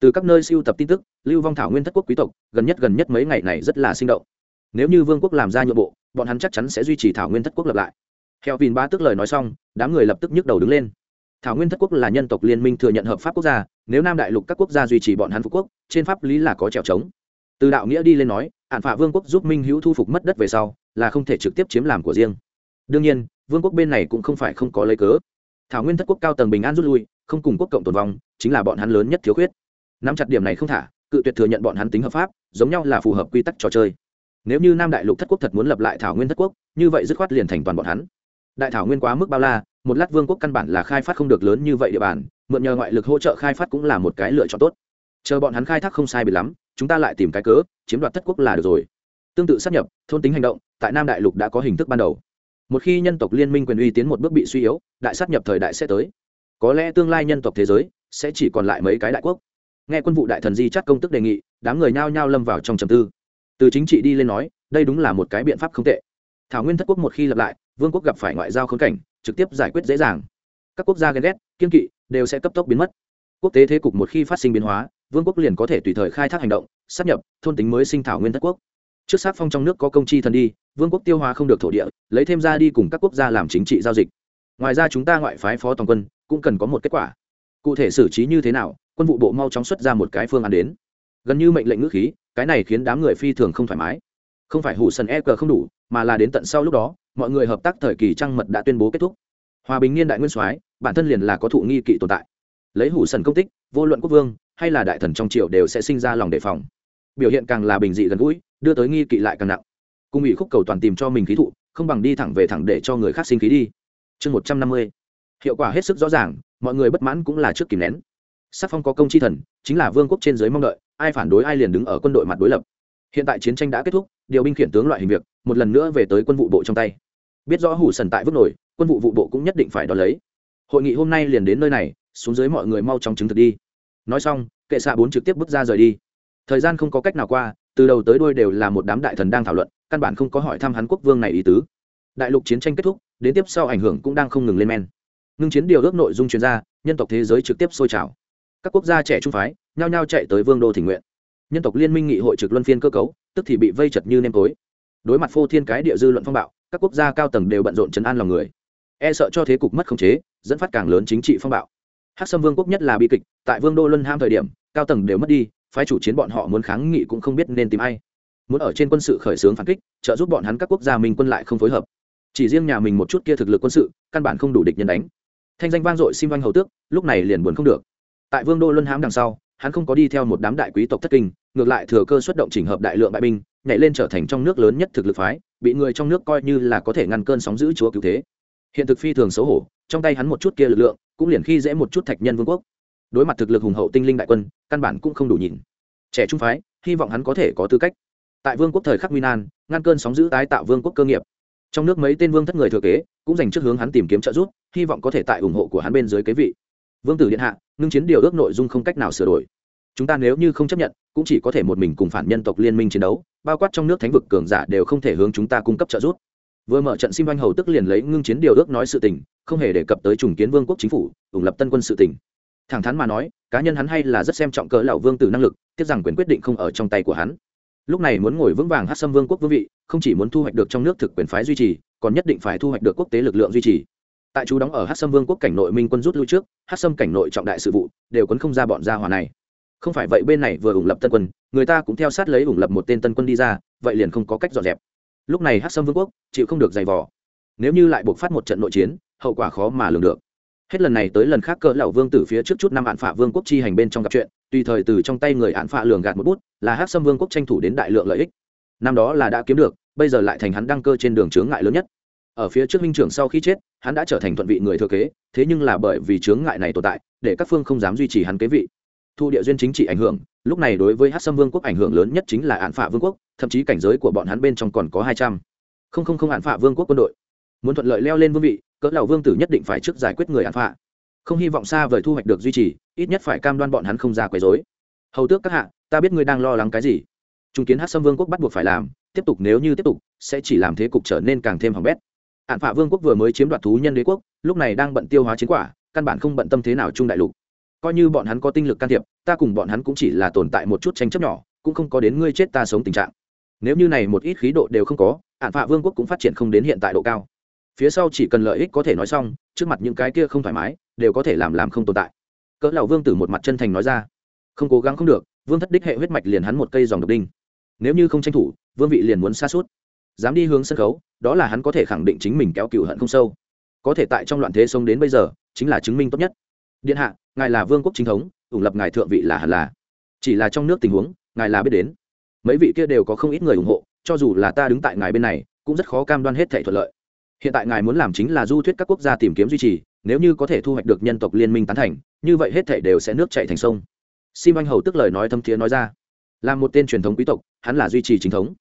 Từ các nơi siêu tập tin tức, lưu vong thảo nguyên thất quốc quý tộc, gần nhất gần nhất mấy ngày này rất là sinh động. Nếu như vương quốc làm ra nhượng bộ, bọn hắn chắc chắn sẽ duy trì thảo nguyên thất quốc lập lại. Theo vin ba tức lời nói xong, đám người lập tức nhức đầu đứng lên. Thảo nguyên thất quốc là nhân tộc liên minh thừa nhận hợp pháp quốc gia, nếu nam đại lục các quốc gia duy trì bọn hắn phú quốc, trên pháp lý là có trèo trống. Từ đạo nghĩa đi lên nói, hạn phạ vương quốc giúp minh hữu thu phục mất đất về sau, là không thể trực tiếp chiếm làm của riêng đương nhiên, vương quốc bên này cũng không phải không có lấy cớ. Thảo nguyên thất quốc cao tầng bình an rút lui, không cùng quốc cộng tồn vong, chính là bọn hắn lớn nhất thiếu khuyết. Nắm chặt điểm này không thả, cự tuyệt thừa nhận bọn hắn tính hợp pháp, giống nhau là phù hợp quy tắc trò chơi. Nếu như nam đại lục thất quốc thật muốn lập lại thảo nguyên thất quốc, như vậy dứt khoát liền thành toàn bọn hắn. Đại thảo nguyên quá mức bao la, một lát vương quốc căn bản là khai phát không được lớn như vậy địa bàn, mượn nhờ ngoại lực hỗ trợ khai phát cũng là một cái lựa chọn tốt. Chờ bọn hắn khai thác không sai bị lắm, chúng ta lại tìm cái cớ, chiếm đoạt thất quốc là được rồi. Tương tự sắp nhập, thôn tính hành động, tại nam đại lục đã có hình thức ban đầu một khi nhân tộc liên minh quyền uy tiến một bước bị suy yếu, đại sát nhập thời đại sẽ tới. Có lẽ tương lai nhân tộc thế giới sẽ chỉ còn lại mấy cái đại quốc. Nghe quân vụ đại thần di chắc công tức đề nghị, đám người nhao nhao lâm vào trong trầm tư. Từ chính trị đi lên nói, đây đúng là một cái biện pháp không tệ. Thảo nguyên thất quốc một khi lập lại, vương quốc gặp phải ngoại giao khốn cảnh, trực tiếp giải quyết dễ dàng. Các quốc gia ghen ghét, kiên kỵ, đều sẽ cấp tốc biến mất. Quốc tế thế cục một khi phát sinh biến hóa, vương quốc liền có thể tùy thời khai thác hành động sắp nhập, thôn tính mới sinh thảo nguyên thất quốc trước sát phong trong nước có công chi thần đi, vương quốc tiêu hóa không được thổ địa, lấy thêm ra đi cùng các quốc gia làm chính trị giao dịch. Ngoài ra chúng ta ngoại phái phó toàn quân cũng cần có một kết quả. Cụ thể xử trí như thế nào, quân vụ bộ mau chóng xuất ra một cái phương án đến. Gần như mệnh lệnh ngữ khí, cái này khiến đám người phi thường không thoải mái. Không phải hủ sần e cờ không đủ, mà là đến tận sau lúc đó, mọi người hợp tác thời kỳ trăng mật đã tuyên bố kết thúc. Hòa bình niên đại nguyên soái, bản thân liền là có thụ nghi kỵ tồn tại. Lấy hủ sần công tích, vô luận quốc vương hay là đại thần trong triều đều sẽ sinh ra lòng đề phòng biểu hiện càng là bình dị gần gũi, đưa tới nghi kỵ lại càng nặng. Cung ủy khúc cầu toàn tìm cho mình khí thụ, không bằng đi thẳng về thẳng để cho người khác sinh khí đi. Chương một trăm năm mươi. Hiệu quả hết sức rõ ràng, mọi người bất mãn cũng là trước kìm nén. Sắc phong có công chi thần, chính là vương quốc trên giới mong đợi, ai phản đối ai liền đứng ở quân đội mặt đối lập. Hiện tại chiến tranh đã kết thúc, điều binh khiển tướng loại hình việc, một lần nữa về tới quân vụ bộ trong tay. Biết rõ hủ sần tại vứt nổi, quân vụ vụ bộ cũng nhất định phải đón lấy. Hội nghị hôm nay liền đến nơi này, xuống dưới mọi người mau chóng chứng thực đi. Nói xong, kệ xạ bốn trực tiếp bước ra rời đi thời gian không có cách nào qua, từ đầu tới đuôi đều là một đám đại thần đang thảo luận, căn bản không có hỏi thăm hắn quốc vương này ý tứ. Đại lục chiến tranh kết thúc, đến tiếp sau ảnh hưởng cũng đang không ngừng lên men. Ngưng chiến điều ước nội dung chuyên gia, nhân tộc thế giới trực tiếp sôi trào. Các quốc gia trẻ trung phái, nhao nhao chạy tới vương đô thỉnh nguyện. Nhân tộc liên minh nghị hội trực luân phiên cơ cấu, tức thì bị vây chật như nêm tối. Đối mặt phô thiên cái địa dư luận phong bạo, các quốc gia cao tầng đều bận rộn chấn an lòng người. E sợ cho thế cục mất khống chế, dẫn phát càng lớn chính trị phong bạo. Hắc sâm vương quốc nhất là bi kịch, tại vương đô luân ham thời điểm, cao tầng đều mất đi phái chủ chiến bọn họ muốn kháng nghị cũng không biết nên tìm ai. Muốn ở trên quân sự khởi xướng phản kích, trợ giúp bọn hắn các quốc gia mình quân lại không phối hợp. Chỉ riêng nhà mình một chút kia thực lực quân sự, căn bản không đủ địch nhân đánh. Thanh danh vang dội sim oanh hầu tước, lúc này liền buồn không được. Tại vương đô luân hãm đằng sau, hắn không có đi theo một đám đại quý tộc thất kinh, ngược lại thừa cơ xuất động chỉnh hợp đại lượng bại binh, nhảy lên trở thành trong nước lớn nhất thực lực phái, bị người trong nước coi như là có thể ngăn cơn sóng giữ chúa cứu thế. Hiện thực phi thường xấu hổ, trong tay hắn một chút kia lực lượng, cũng liền khi dễ một chút thạch nhân vương quốc đối mặt thực lực hùng hậu tinh linh đại quân, căn bản cũng không đủ nhìn. Trẻ trung phái, hy vọng hắn có thể có tư cách. Tại vương quốc thời khắc nguy nan, ngăn cơn sóng giữ tái tạo vương quốc cơ nghiệp. Trong nước mấy tên vương thất người thừa kế, cũng dành trước hướng hắn tìm kiếm trợ giúp, hy vọng có thể tại ủng hộ của hắn bên dưới kế vị. Vương tử điện hạ, ngưng chiến điều ước nội dung không cách nào sửa đổi. Chúng ta nếu như không chấp nhận, cũng chỉ có thể một mình cùng phản nhân tộc liên minh chiến đấu, bao quát trong nước thánh vực cường giả đều không thể hướng chúng ta cung cấp trợ giúp. Vừa mở trận sim oanh hầu tức liền lấy ngưng chiến điều ước nói sự tình, không hề đề cập tới trùng kiến vương quốc chính phủ, ủng lập tân quân sự tình thẳng thắn mà nói, cá nhân hắn hay là rất xem trọng cỡ lão vương tử năng lực, tiếc rằng quyền quyết định không ở trong tay của hắn. Lúc này muốn ngồi vững vàng hát xâm vương quốc vương vị, không chỉ muốn thu hoạch được trong nước thực quyền phái duy trì, còn nhất định phải thu hoạch được quốc tế lực lượng duy trì. Tại chú đóng ở hát xâm vương quốc cảnh nội minh quân rút lui trước, hát xâm cảnh nội trọng đại sự vụ đều quấn không ra bọn gia hòa này. Không phải vậy bên này vừa ủng lập tân quân, người ta cũng theo sát lấy ủng lập một tên tân quân đi ra, vậy liền không có cách dọn dẹp. Lúc này hát xâm vương quốc chịu không được giày vò. Nếu như lại buộc phát một trận nội chiến, hậu quả khó mà lường được hết lần này tới lần khác cỡ lão vương tử phía trước chút năm hạn phạ vương quốc chi hành bên trong gặp chuyện, tùy thời từ trong tay người hạn phạ lường gạt một bút, là hát xâm vương quốc tranh thủ đến đại lượng lợi ích. Năm đó là đã kiếm được, bây giờ lại thành hắn đăng cơ trên đường chướng ngại lớn nhất. Ở phía trước minh trưởng sau khi chết, hắn đã trở thành thuận vị người thừa kế, thế nhưng là bởi vì chướng ngại này tồn tại, để các phương không dám duy trì hắn kế vị. Thu địa duyên chính trị ảnh hưởng, lúc này đối với hát xâm vương quốc ảnh hưởng lớn nhất chính là hạn phạ vương quốc, thậm chí cảnh giới của bọn hắn bên trong còn có hai trăm. Không không không hạn phạ vương quốc quân đội. Muốn thuận lợi leo lên vương vị cỡ lão vương tử nhất định phải trước giải quyết người án phạ. Không hy vọng xa vời thu hoạch được duy trì, ít nhất phải cam đoan bọn hắn không ra quấy rối. Hầu tước các hạ, ta biết ngươi đang lo lắng cái gì. Trung kiến hát xâm vương quốc bắt buộc phải làm, tiếp tục nếu như tiếp tục, sẽ chỉ làm thế cục trở nên càng thêm hỏng bét. Hạn phạ vương quốc vừa mới chiếm đoạt thú nhân đế quốc, lúc này đang bận tiêu hóa chiến quả, căn bản không bận tâm thế nào trung đại lục. Coi như bọn hắn có tinh lực can thiệp, ta cùng bọn hắn cũng chỉ là tồn tại một chút tranh chấp nhỏ, cũng không có đến ngươi chết ta sống tình trạng. Nếu như này một ít khí độ đều không có hạn phạ vương quốc cũng phát triển không đến hiện tại độ cao phía sau chỉ cần lợi ích có thể nói xong, trước mặt những cái kia không thoải mái, đều có thể làm làm không tồn tại. Cỡ lão vương tử một mặt chân thành nói ra. Không cố gắng không được, vương thất đích hệ huyết mạch liền hắn một cây dòng độc đinh. Nếu như không tranh thủ, vương vị liền muốn xa suốt dám đi hướng sân khấu, đó là hắn có thể khẳng định chính mình kéo cựu hận không sâu. Có thể tại trong loạn thế sống đến bây giờ, chính là chứng minh tốt nhất. Điện hạ, ngài là vương quốc chính thống, ủng lập ngài thượng vị là hẳn là. Chỉ là trong nước tình huống, ngài là biết đến. Mấy vị kia đều có không ít người ủng hộ, cho dù là ta đứng tại ngài bên này, cũng rất khó cam đoan hết thể thuận lợi hiện tại ngài muốn làm chính là du thuyết các quốc gia tìm kiếm duy trì, nếu như có thể thu hoạch được nhân tộc liên minh tán thành, như vậy hết thể đều sẽ nước chạy thành sông. Sim anh hầu tức lời nói thâm thiế nói ra. Là một tên truyền thống quý tộc, hắn là duy trì chính thống.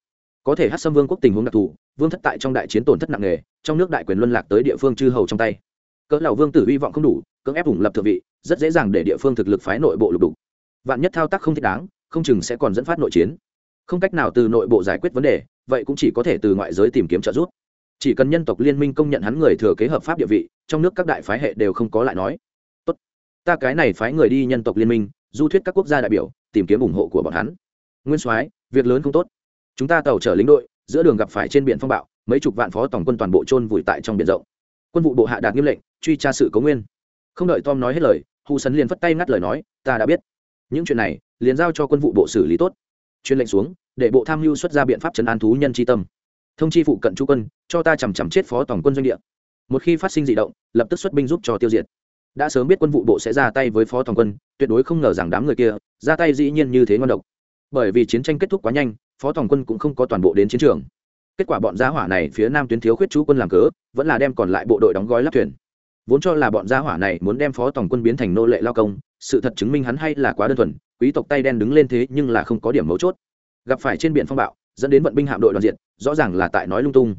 Có thể hát xâm vương quốc tình huống đặc thù, vương thất tại trong đại chiến tổn thất nặng nề, trong nước đại quyền luân lạc tới địa phương chư hầu trong tay. Cỡ lão vương tử hy vọng không đủ, cưỡng ép ủng lập thượng vị, rất dễ dàng để địa phương thực lực phái nội bộ lục đục. Vạn nhất thao tác không thích đáng, không chừng sẽ còn dẫn phát nội chiến. Không cách nào từ nội bộ giải quyết vấn đề, vậy cũng chỉ có thể từ ngoại giới tìm kiếm trợ giúp chỉ cần nhân tộc liên minh công nhận hắn người thừa kế hợp pháp địa vị, trong nước các đại phái hệ đều không có lại nói. Tốt. Ta cái này phái người đi nhân tộc liên minh, du thuyết các quốc gia đại biểu, tìm kiếm ủng hộ của bọn hắn. Nguyên soái, việc lớn không tốt. Chúng ta tàu chở lính đội, giữa đường gặp phải trên biển phong bạo, mấy chục vạn phó tổng quân toàn bộ trôn vùi tại trong biển rộng. Quân vụ bộ hạ đạt nghiêm lệnh, truy tra sự cấu nguyên. Không đợi tom nói hết lời hù sấn liền phất tay ngắt lời nói, ta đã biết. Những chuyện này, liền giao cho quân vụ bộ xử lý tốt. Chuyên lệnh xuống, để bộ tham mưu xuất ra biện pháp chấn an thú nhân tri tâm thông chi phụ cận chú quân, cho ta chằm chằm chết phó tổng quân doanh địa. Một khi phát sinh d ị động, lập tức xuất binh giúp cho tiêu diệt. Đã sớm biết quân vụ bộ sẽ ra tay với phó tổng quân, tuyệt đối không ngờ rằng đám người kia, ra tay dĩ nhiên như thế ngon độc. Bởi vì chiến tranh kết thúc quá nhanh, phó tổng quân cũng không có toàn bộ đến chiến trường. Kết quả bọn gia hỏa này phía nam tuyến thiếu khuyết chú quân làm cớ, vẫn là đem còn lại bộ đội đóng gói lắp thuyền. Vốn cho là bọn gia hỏa này muốn đem phó tổng quân biến thành nô lệ lao công, sự thật chứng minh hắn hay là quá đơn thuần, quý tộc tay đen đứng lên thế nhưng là không có điểm mấu chốt. Gặp phải trên biển phong bạo dẫn đến vận binh hạm đội đoàn diện rõ ràng là tại nói lung tung.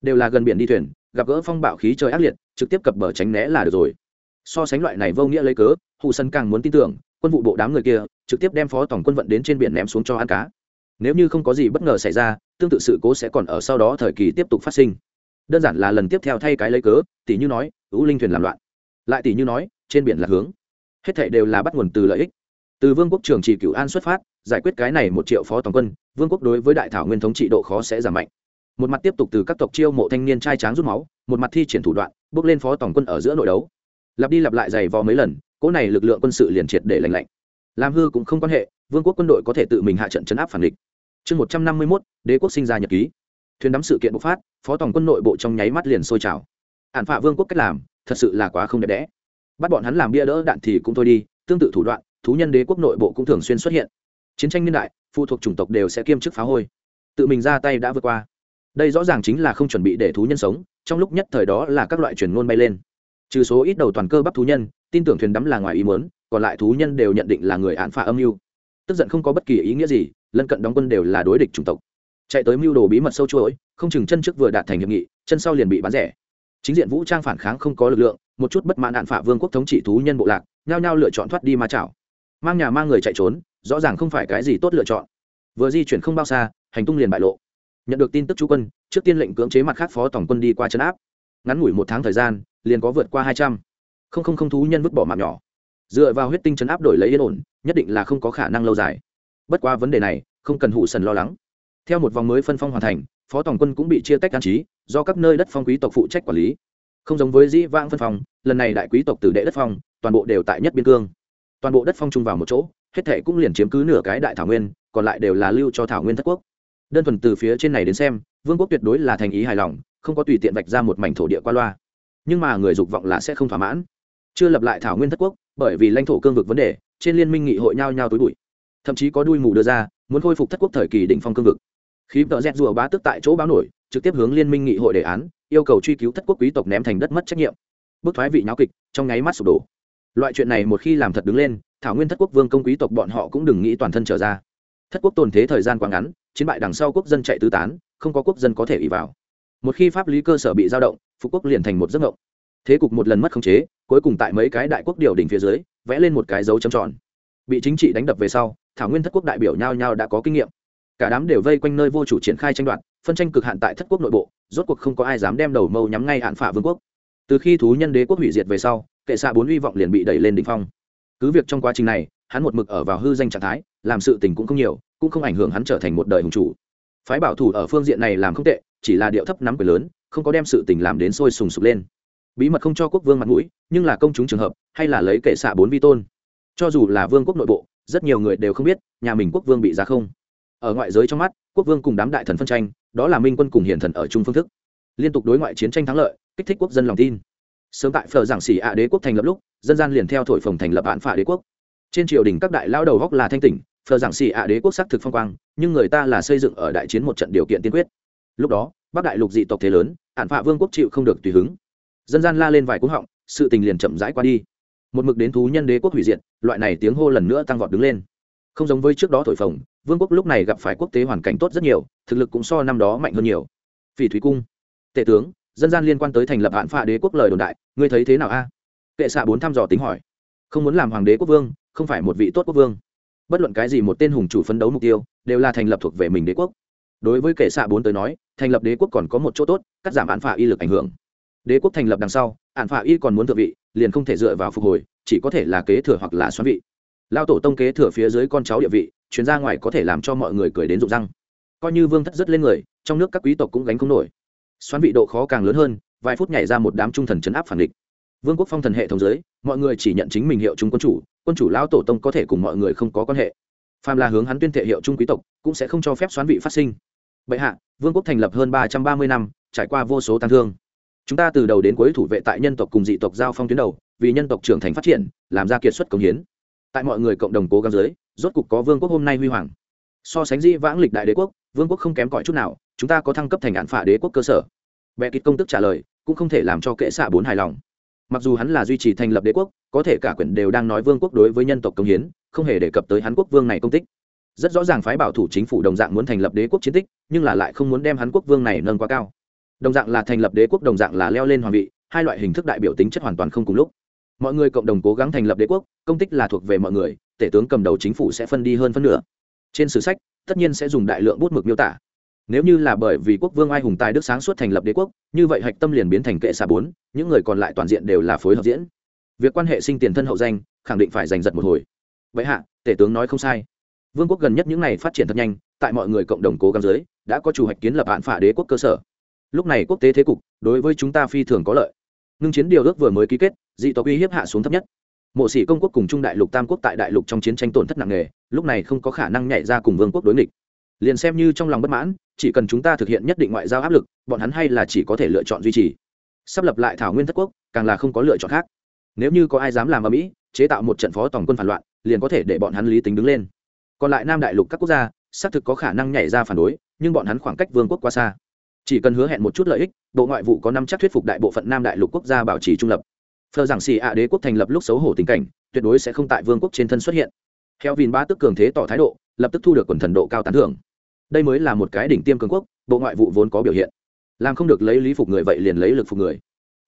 Đều là gần biển đi thuyền, gặp gỡ phong bạo khí trời ác liệt, trực tiếp cập bờ tránh né là được rồi. So sánh loại này vô nghĩa lấy cớ hụ sân càng muốn tin tưởng, quân vụ bộ đám người kia, trực tiếp đem phó tổng quân vận đến trên biển ném xuống cho ăn cá. Nếu như không có gì bất ngờ xảy ra, tương tự sự cố sẽ còn ở sau đó thời kỳ tiếp tục phát sinh. Đơn giản là lần tiếp theo thay cái lấy cớ tỷ như nói, ứ linh thuyền làm loạn. Lại tỷ như nói, trên biển là hướng. Hết thảy đều là bắt nguồn từ lợi ích từ vương quốc trường trị cửu an xuất phát, giải quyết cái này một triệu phó tổng quân, vương quốc đối với đại thảo nguyên thống trị độ khó sẽ giảm mạnh. Một mặt tiếp tục từ các tộc chiêu mộ thanh niên trai tráng rút máu, một mặt thi triển thủ đoạn, bước lên phó tổng quân ở giữa nội đấu. Lặp đi lặp lại giày vò mấy lần, cỗ này lực lượng quân sự liền triệt để lành lạnh. Làm hư cũng không quan hệ, vương quốc quân đội có thể tự mình hạ trận chấn áp phản địch. Chương một trăm năm mươi mốt, đế quốc sinh ra nhật ký. Thuyền đắm sự kiện bộc phát, phó tổng quân nội bộ trong nháy mắt liền sôi trào. Hạn phạ vương quốc cách làm, thật sự là quá không đẹp đẽ. Bắt bọn hắn làm bia đỡ đạn thì cũng thôi đi, tương tự thủ đoạn thú nhân đế quốc nội bộ cũng thường xuyên xuất hiện. Chiến tranh niên đại, phụ thuộc chủng tộc đều sẽ kiêm chức phá hôi. Tự mình ra tay đã vượt qua. Đây rõ ràng chính là không chuẩn bị để thú nhân sống, trong lúc nhất thời đó là các loại truyền ngôn bay lên. Trừ số ít đầu toàn cơ bắp thú nhân, tin tưởng thuyền đắm là ngoài ý muốn, còn lại thú nhân đều nhận định là người án phạ âm mưu. Tức giận không có bất kỳ ý nghĩa gì, lân cận đóng quân đều là đối địch chủng tộc. Chạy tới mưu đồ bí mật sâu chuỗi, không chừng chân trước vừa đạt thành hiệp nghị, chân sau liền bị bắn rẻ. Chính diện vũ trang phản kháng không có lực lượng, một chút bất mãn đạn phạ vương quốc thống trị thú nhân bộ lạc, nhao nhao lựa chọn thoát đi ma chảo mang nhà mang người chạy trốn, rõ ràng không phải cái gì tốt lựa chọn. Vừa di chuyển không bao xa, hành tung liền bại lộ. Nhận được tin tức chú quân, trước tiên lệnh cưỡng chế mặt khác phó tổng quân đi qua chân áp. Ngắn ngủi một tháng thời gian, liền có vượt qua hai trăm. Không không không thú nhân vứt bỏ mạng nhỏ. Dựa vào huyết tinh chấn áp đổi lấy yên ổn, nhất định là không có khả năng lâu dài. Bất qua vấn đề này, không cần hụ sần lo lắng. Theo một vòng mới phân phong hoàn thành, phó tổng quân cũng bị chia tách an trí, do các nơi đất phong quý tộc phụ trách quản lý. Không giống với dĩ vãng phân phong, lần này đại quý tộc tử đệ đất phong, toàn bộ đều tại nhất biên cương toàn bộ đất phong trung vào một chỗ, hết thệ cũng liền chiếm cứ nửa cái đại thảo nguyên, còn lại đều là lưu cho thảo nguyên thất quốc. Đơn thuần từ phía trên này đến xem, vương quốc tuyệt đối là thành ý hài lòng, không có tùy tiện vạch ra một mảnh thổ địa qua loa. Nhưng mà người dục vọng là sẽ không thỏa mãn. Chưa lập lại thảo nguyên thất quốc, bởi vì lãnh thổ cương vực vấn đề, trên liên minh nghị hội nhau nhau tối bụi. Thậm chí có đuôi mù đưa ra, muốn khôi phục thất quốc thời kỳ đỉnh phong cương vực. Khí tợ rét rùa bá tức tại chỗ báo nổi, trực tiếp hướng liên minh nghị hội đề án, yêu cầu truy cứu thất quốc quý tộc ném thành đất mất trách nhiệm. Bước thoái vị nháo kịch, trong nháy mắt sụp đổ loại chuyện này một khi làm thật đứng lên, thảo nguyên thất quốc vương công quý tộc bọn họ cũng đừng nghĩ toàn thân trở ra. Thất quốc tồn thế thời gian quá ngắn, chiến bại đằng sau quốc dân chạy tứ tán, không có quốc dân có thể ỉ vào. Một khi pháp lý cơ sở bị giao động phú quốc liền thành một giấc ngộng thế cục một lần mất khống chế, cuối cùng tại mấy cái đại quốc điều đỉnh phía dưới, vẽ lên một cái dấu trầm tròn. Bị chính trị đánh đập về sau, thảo nguyên thất quốc đại biểu nhau nhau đã có kinh nghiệm. Cả đám đều vây quanh nơi vô chủ triển khai tranh đoạt, phân tranh cực hạn tại thất quốc nội bộ, rốt cuộc không có ai dám đem đầu mâu nhắm ngay hạn phả vương quốc. Từ khi thú nhân đế quốc hủy diệt về sau kệ xạ bốn hy vọng liền bị đẩy lên đỉnh phong. Cứ việc trong quá trình này, hắn một mực ở vào hư danh trạng thái, làm sự tình cũng không nhiều, cũng không ảnh hưởng hắn trở thành một đời hùng chủ. Phái bảo thủ ở phương diện này làm không tệ, chỉ là điệu thấp nắm quyền lớn, không có đem sự tình làm đến sôi sùng sục lên. Bí mật không cho quốc vương mặt mũi, nhưng là công chúng trường hợp, hay là lấy kệ xạ bốn vi tôn. Cho dù là vương quốc nội bộ, rất nhiều người đều không biết, nhà mình quốc vương bị ra không. Ở ngoại giới trong mắt, quốc vương cùng đám đại thần phân tranh, đó là minh quân cùng hiển thần ở chung phương thức. Liên tục đối ngoại chiến tranh thắng lợi, kích thích quốc dân lòng tin sớm tại phở giảng xỉ ạ đế quốc thành lập lúc, dân gian liền theo thổi phồng thành lập bạn phả đế quốc. Trên triều đình các đại lao đầu góc là thanh tỉnh, phở giảng xỉ ạ đế quốc xác thực phong quang, nhưng người ta là xây dựng ở đại chiến một trận điều kiện tiên quyết. Lúc đó, bắc đại lục dị tộc thế lớn ạn phạ vương quốc chịu không được tùy hứng. Dân gian la lên vài cú họng, sự tình liền chậm rãi qua đi. Một mực đến thú nhân đế quốc hủy diệt, loại này tiếng hô lần nữa tăng vọt đứng lên. Không giống với trước đó thổi phồng, vương quốc lúc này gặp phải quốc tế hoàn cảnh tốt rất nhiều, thực lực cũng so năm đó mạnh hơn nhiều. Phỉ thúy cung, tể tướng dân gian liên quan tới thành lập hạn phạ đế quốc lời đồn đại, ngươi thấy thế nào a? Kệ xạ bốn thăm dò tính hỏi. Không muốn làm hoàng đế quốc vương, không phải một vị tốt quốc vương. Bất luận cái gì một tên hùng chủ phấn đấu mục tiêu, đều là thành lập thuộc về mình đế quốc. Đối với kệ xạ bốn tới nói, thành lập đế quốc còn có một chỗ tốt, cắt giảm án phạ y lực ảnh hưởng. Đế quốc thành lập đằng sau án phạ y còn muốn thượng vị, liền không thể dựa vào phục hồi, chỉ có thể là kế thừa hoặc là xoắn vị. Lao tổ tông kế thừa phía dưới con cháu địa vị, chuyến ra ngoài có thể làm cho mọi người cười đến rụng răng. Coi như vương thất rất lên người, trong nước các quý tộc cũng gánh không nổi xoắn vị độ khó càng lớn hơn, vài phút nhảy ra một đám trung thần chấn áp phản địch. Vương quốc phong thần hệ thống giới, mọi người chỉ nhận chính mình hiệu trung quân chủ quân chủ lão tổ tông có thể cùng mọi người không có quan hệ. Phàm là hướng hắn tuyên thệ hiệu trung quý tộc, cũng sẽ không cho phép xoán vị phát sinh. Bệ hạ, vương quốc thành lập hơn ba trăm ba mươi năm, trải qua vô số tàn thương. Chúng ta từ đầu đến cuối thủ vệ tại nhân tộc cùng dị tộc giao phong tuyến đầu, vì nhân tộc trưởng thành phát triển, làm ra kiệt xuất công hiến. Tại mọi người cộng đồng cố gắng dưới rốt cục có vương quốc hôm nay huy hoàng. So sánh di vãng lịch đại đế quốc vương quốc không kém cỏi chút nào, chúng ta có thăng cấp thành án phả đế quốc cơ sở. Bệ kịt công tức trả lời, cũng không thể làm cho kệ xạ bốn hài lòng. Mặc dù hắn là duy trì thành lập đế quốc, có thể cả quyển đều đang nói vương quốc đối với nhân tộc công hiến, không hề đề cập tới hắn quốc vương này công tích. Rất rõ ràng phái bảo thủ chính phủ đồng dạng muốn thành lập đế quốc chiến tích, nhưng là lại không muốn đem hắn quốc vương này nâng quá cao. Đồng dạng là thành lập đế quốc, đồng dạng là leo lên hoàng vị, hai loại hình thức đại biểu tính chất hoàn toàn không cùng lúc. Mọi người cộng đồng cố gắng thành lập đế quốc, công tích là thuộc về mọi người, tể tướng cầm đầu chính phủ sẽ phân đi hơn phân nửa. Trên sử sách tất nhiên sẽ dùng đại lượng bút mực miêu tả. Nếu như là bởi vì quốc vương ai hùng tài đức sáng suốt thành lập đế quốc, như vậy hạch tâm liền biến thành kệ xa bốn, những người còn lại toàn diện đều là phối hợp diễn. Việc quan hệ sinh tiền thân hậu danh, khẳng định phải giành giật một hồi. Vậy hạ, tể tướng nói không sai. Vương quốc gần nhất những ngày phát triển thật nhanh, tại mọi người cộng đồng cố gắng dưới, đã có chủ hoạch kiến lập hạn phả đế quốc cơ sở. Lúc này quốc tế thế cục, đối với chúng ta phi thường có lợi. Ngưng chiến điều ước vừa mới ký kết, dị tộc uy hiếp hạ xuống thấp nhất mộ sĩ công quốc cùng trung đại lục tam quốc tại đại lục trong chiến tranh tổn thất nặng nề, lúc này không có khả năng nhảy ra cùng vương quốc đối nghịch. Liền xem như trong lòng bất mãn, chỉ cần chúng ta thực hiện nhất định ngoại giao áp lực, bọn hắn hay là chỉ có thể lựa chọn duy trì. Sắp lập lại thảo nguyên thất quốc, càng là không có lựa chọn khác. Nếu như có ai dám làm ở mỹ chế tạo một trận phó tổng quân phản loạn, liền có thể để bọn hắn lý tính đứng lên. Còn lại nam đại lục các quốc gia, xác thực có khả năng nhảy ra phản đối, nhưng bọn hắn khoảng cách vương quốc quá xa. Chỉ cần hứa hẹn một chút lợi ích, bộ ngoại vụ có năm chắc thuyết phục đại bộ phận nam đại lục quốc gia bảo trì trung lập phờ giảng xì ạ đế quốc thành lập lúc xấu hổ tình cảnh, tuyệt đối sẽ không tại vương quốc trên thân xuất hiện. Theo vin ba tức cường thế tỏ thái độ, lập tức thu được quần thần độ cao tán thưởng. Đây mới là một cái đỉnh tiêm cường quốc, bộ ngoại vụ vốn có biểu hiện. Làm không được lấy lý phục người vậy liền lấy lực phục người.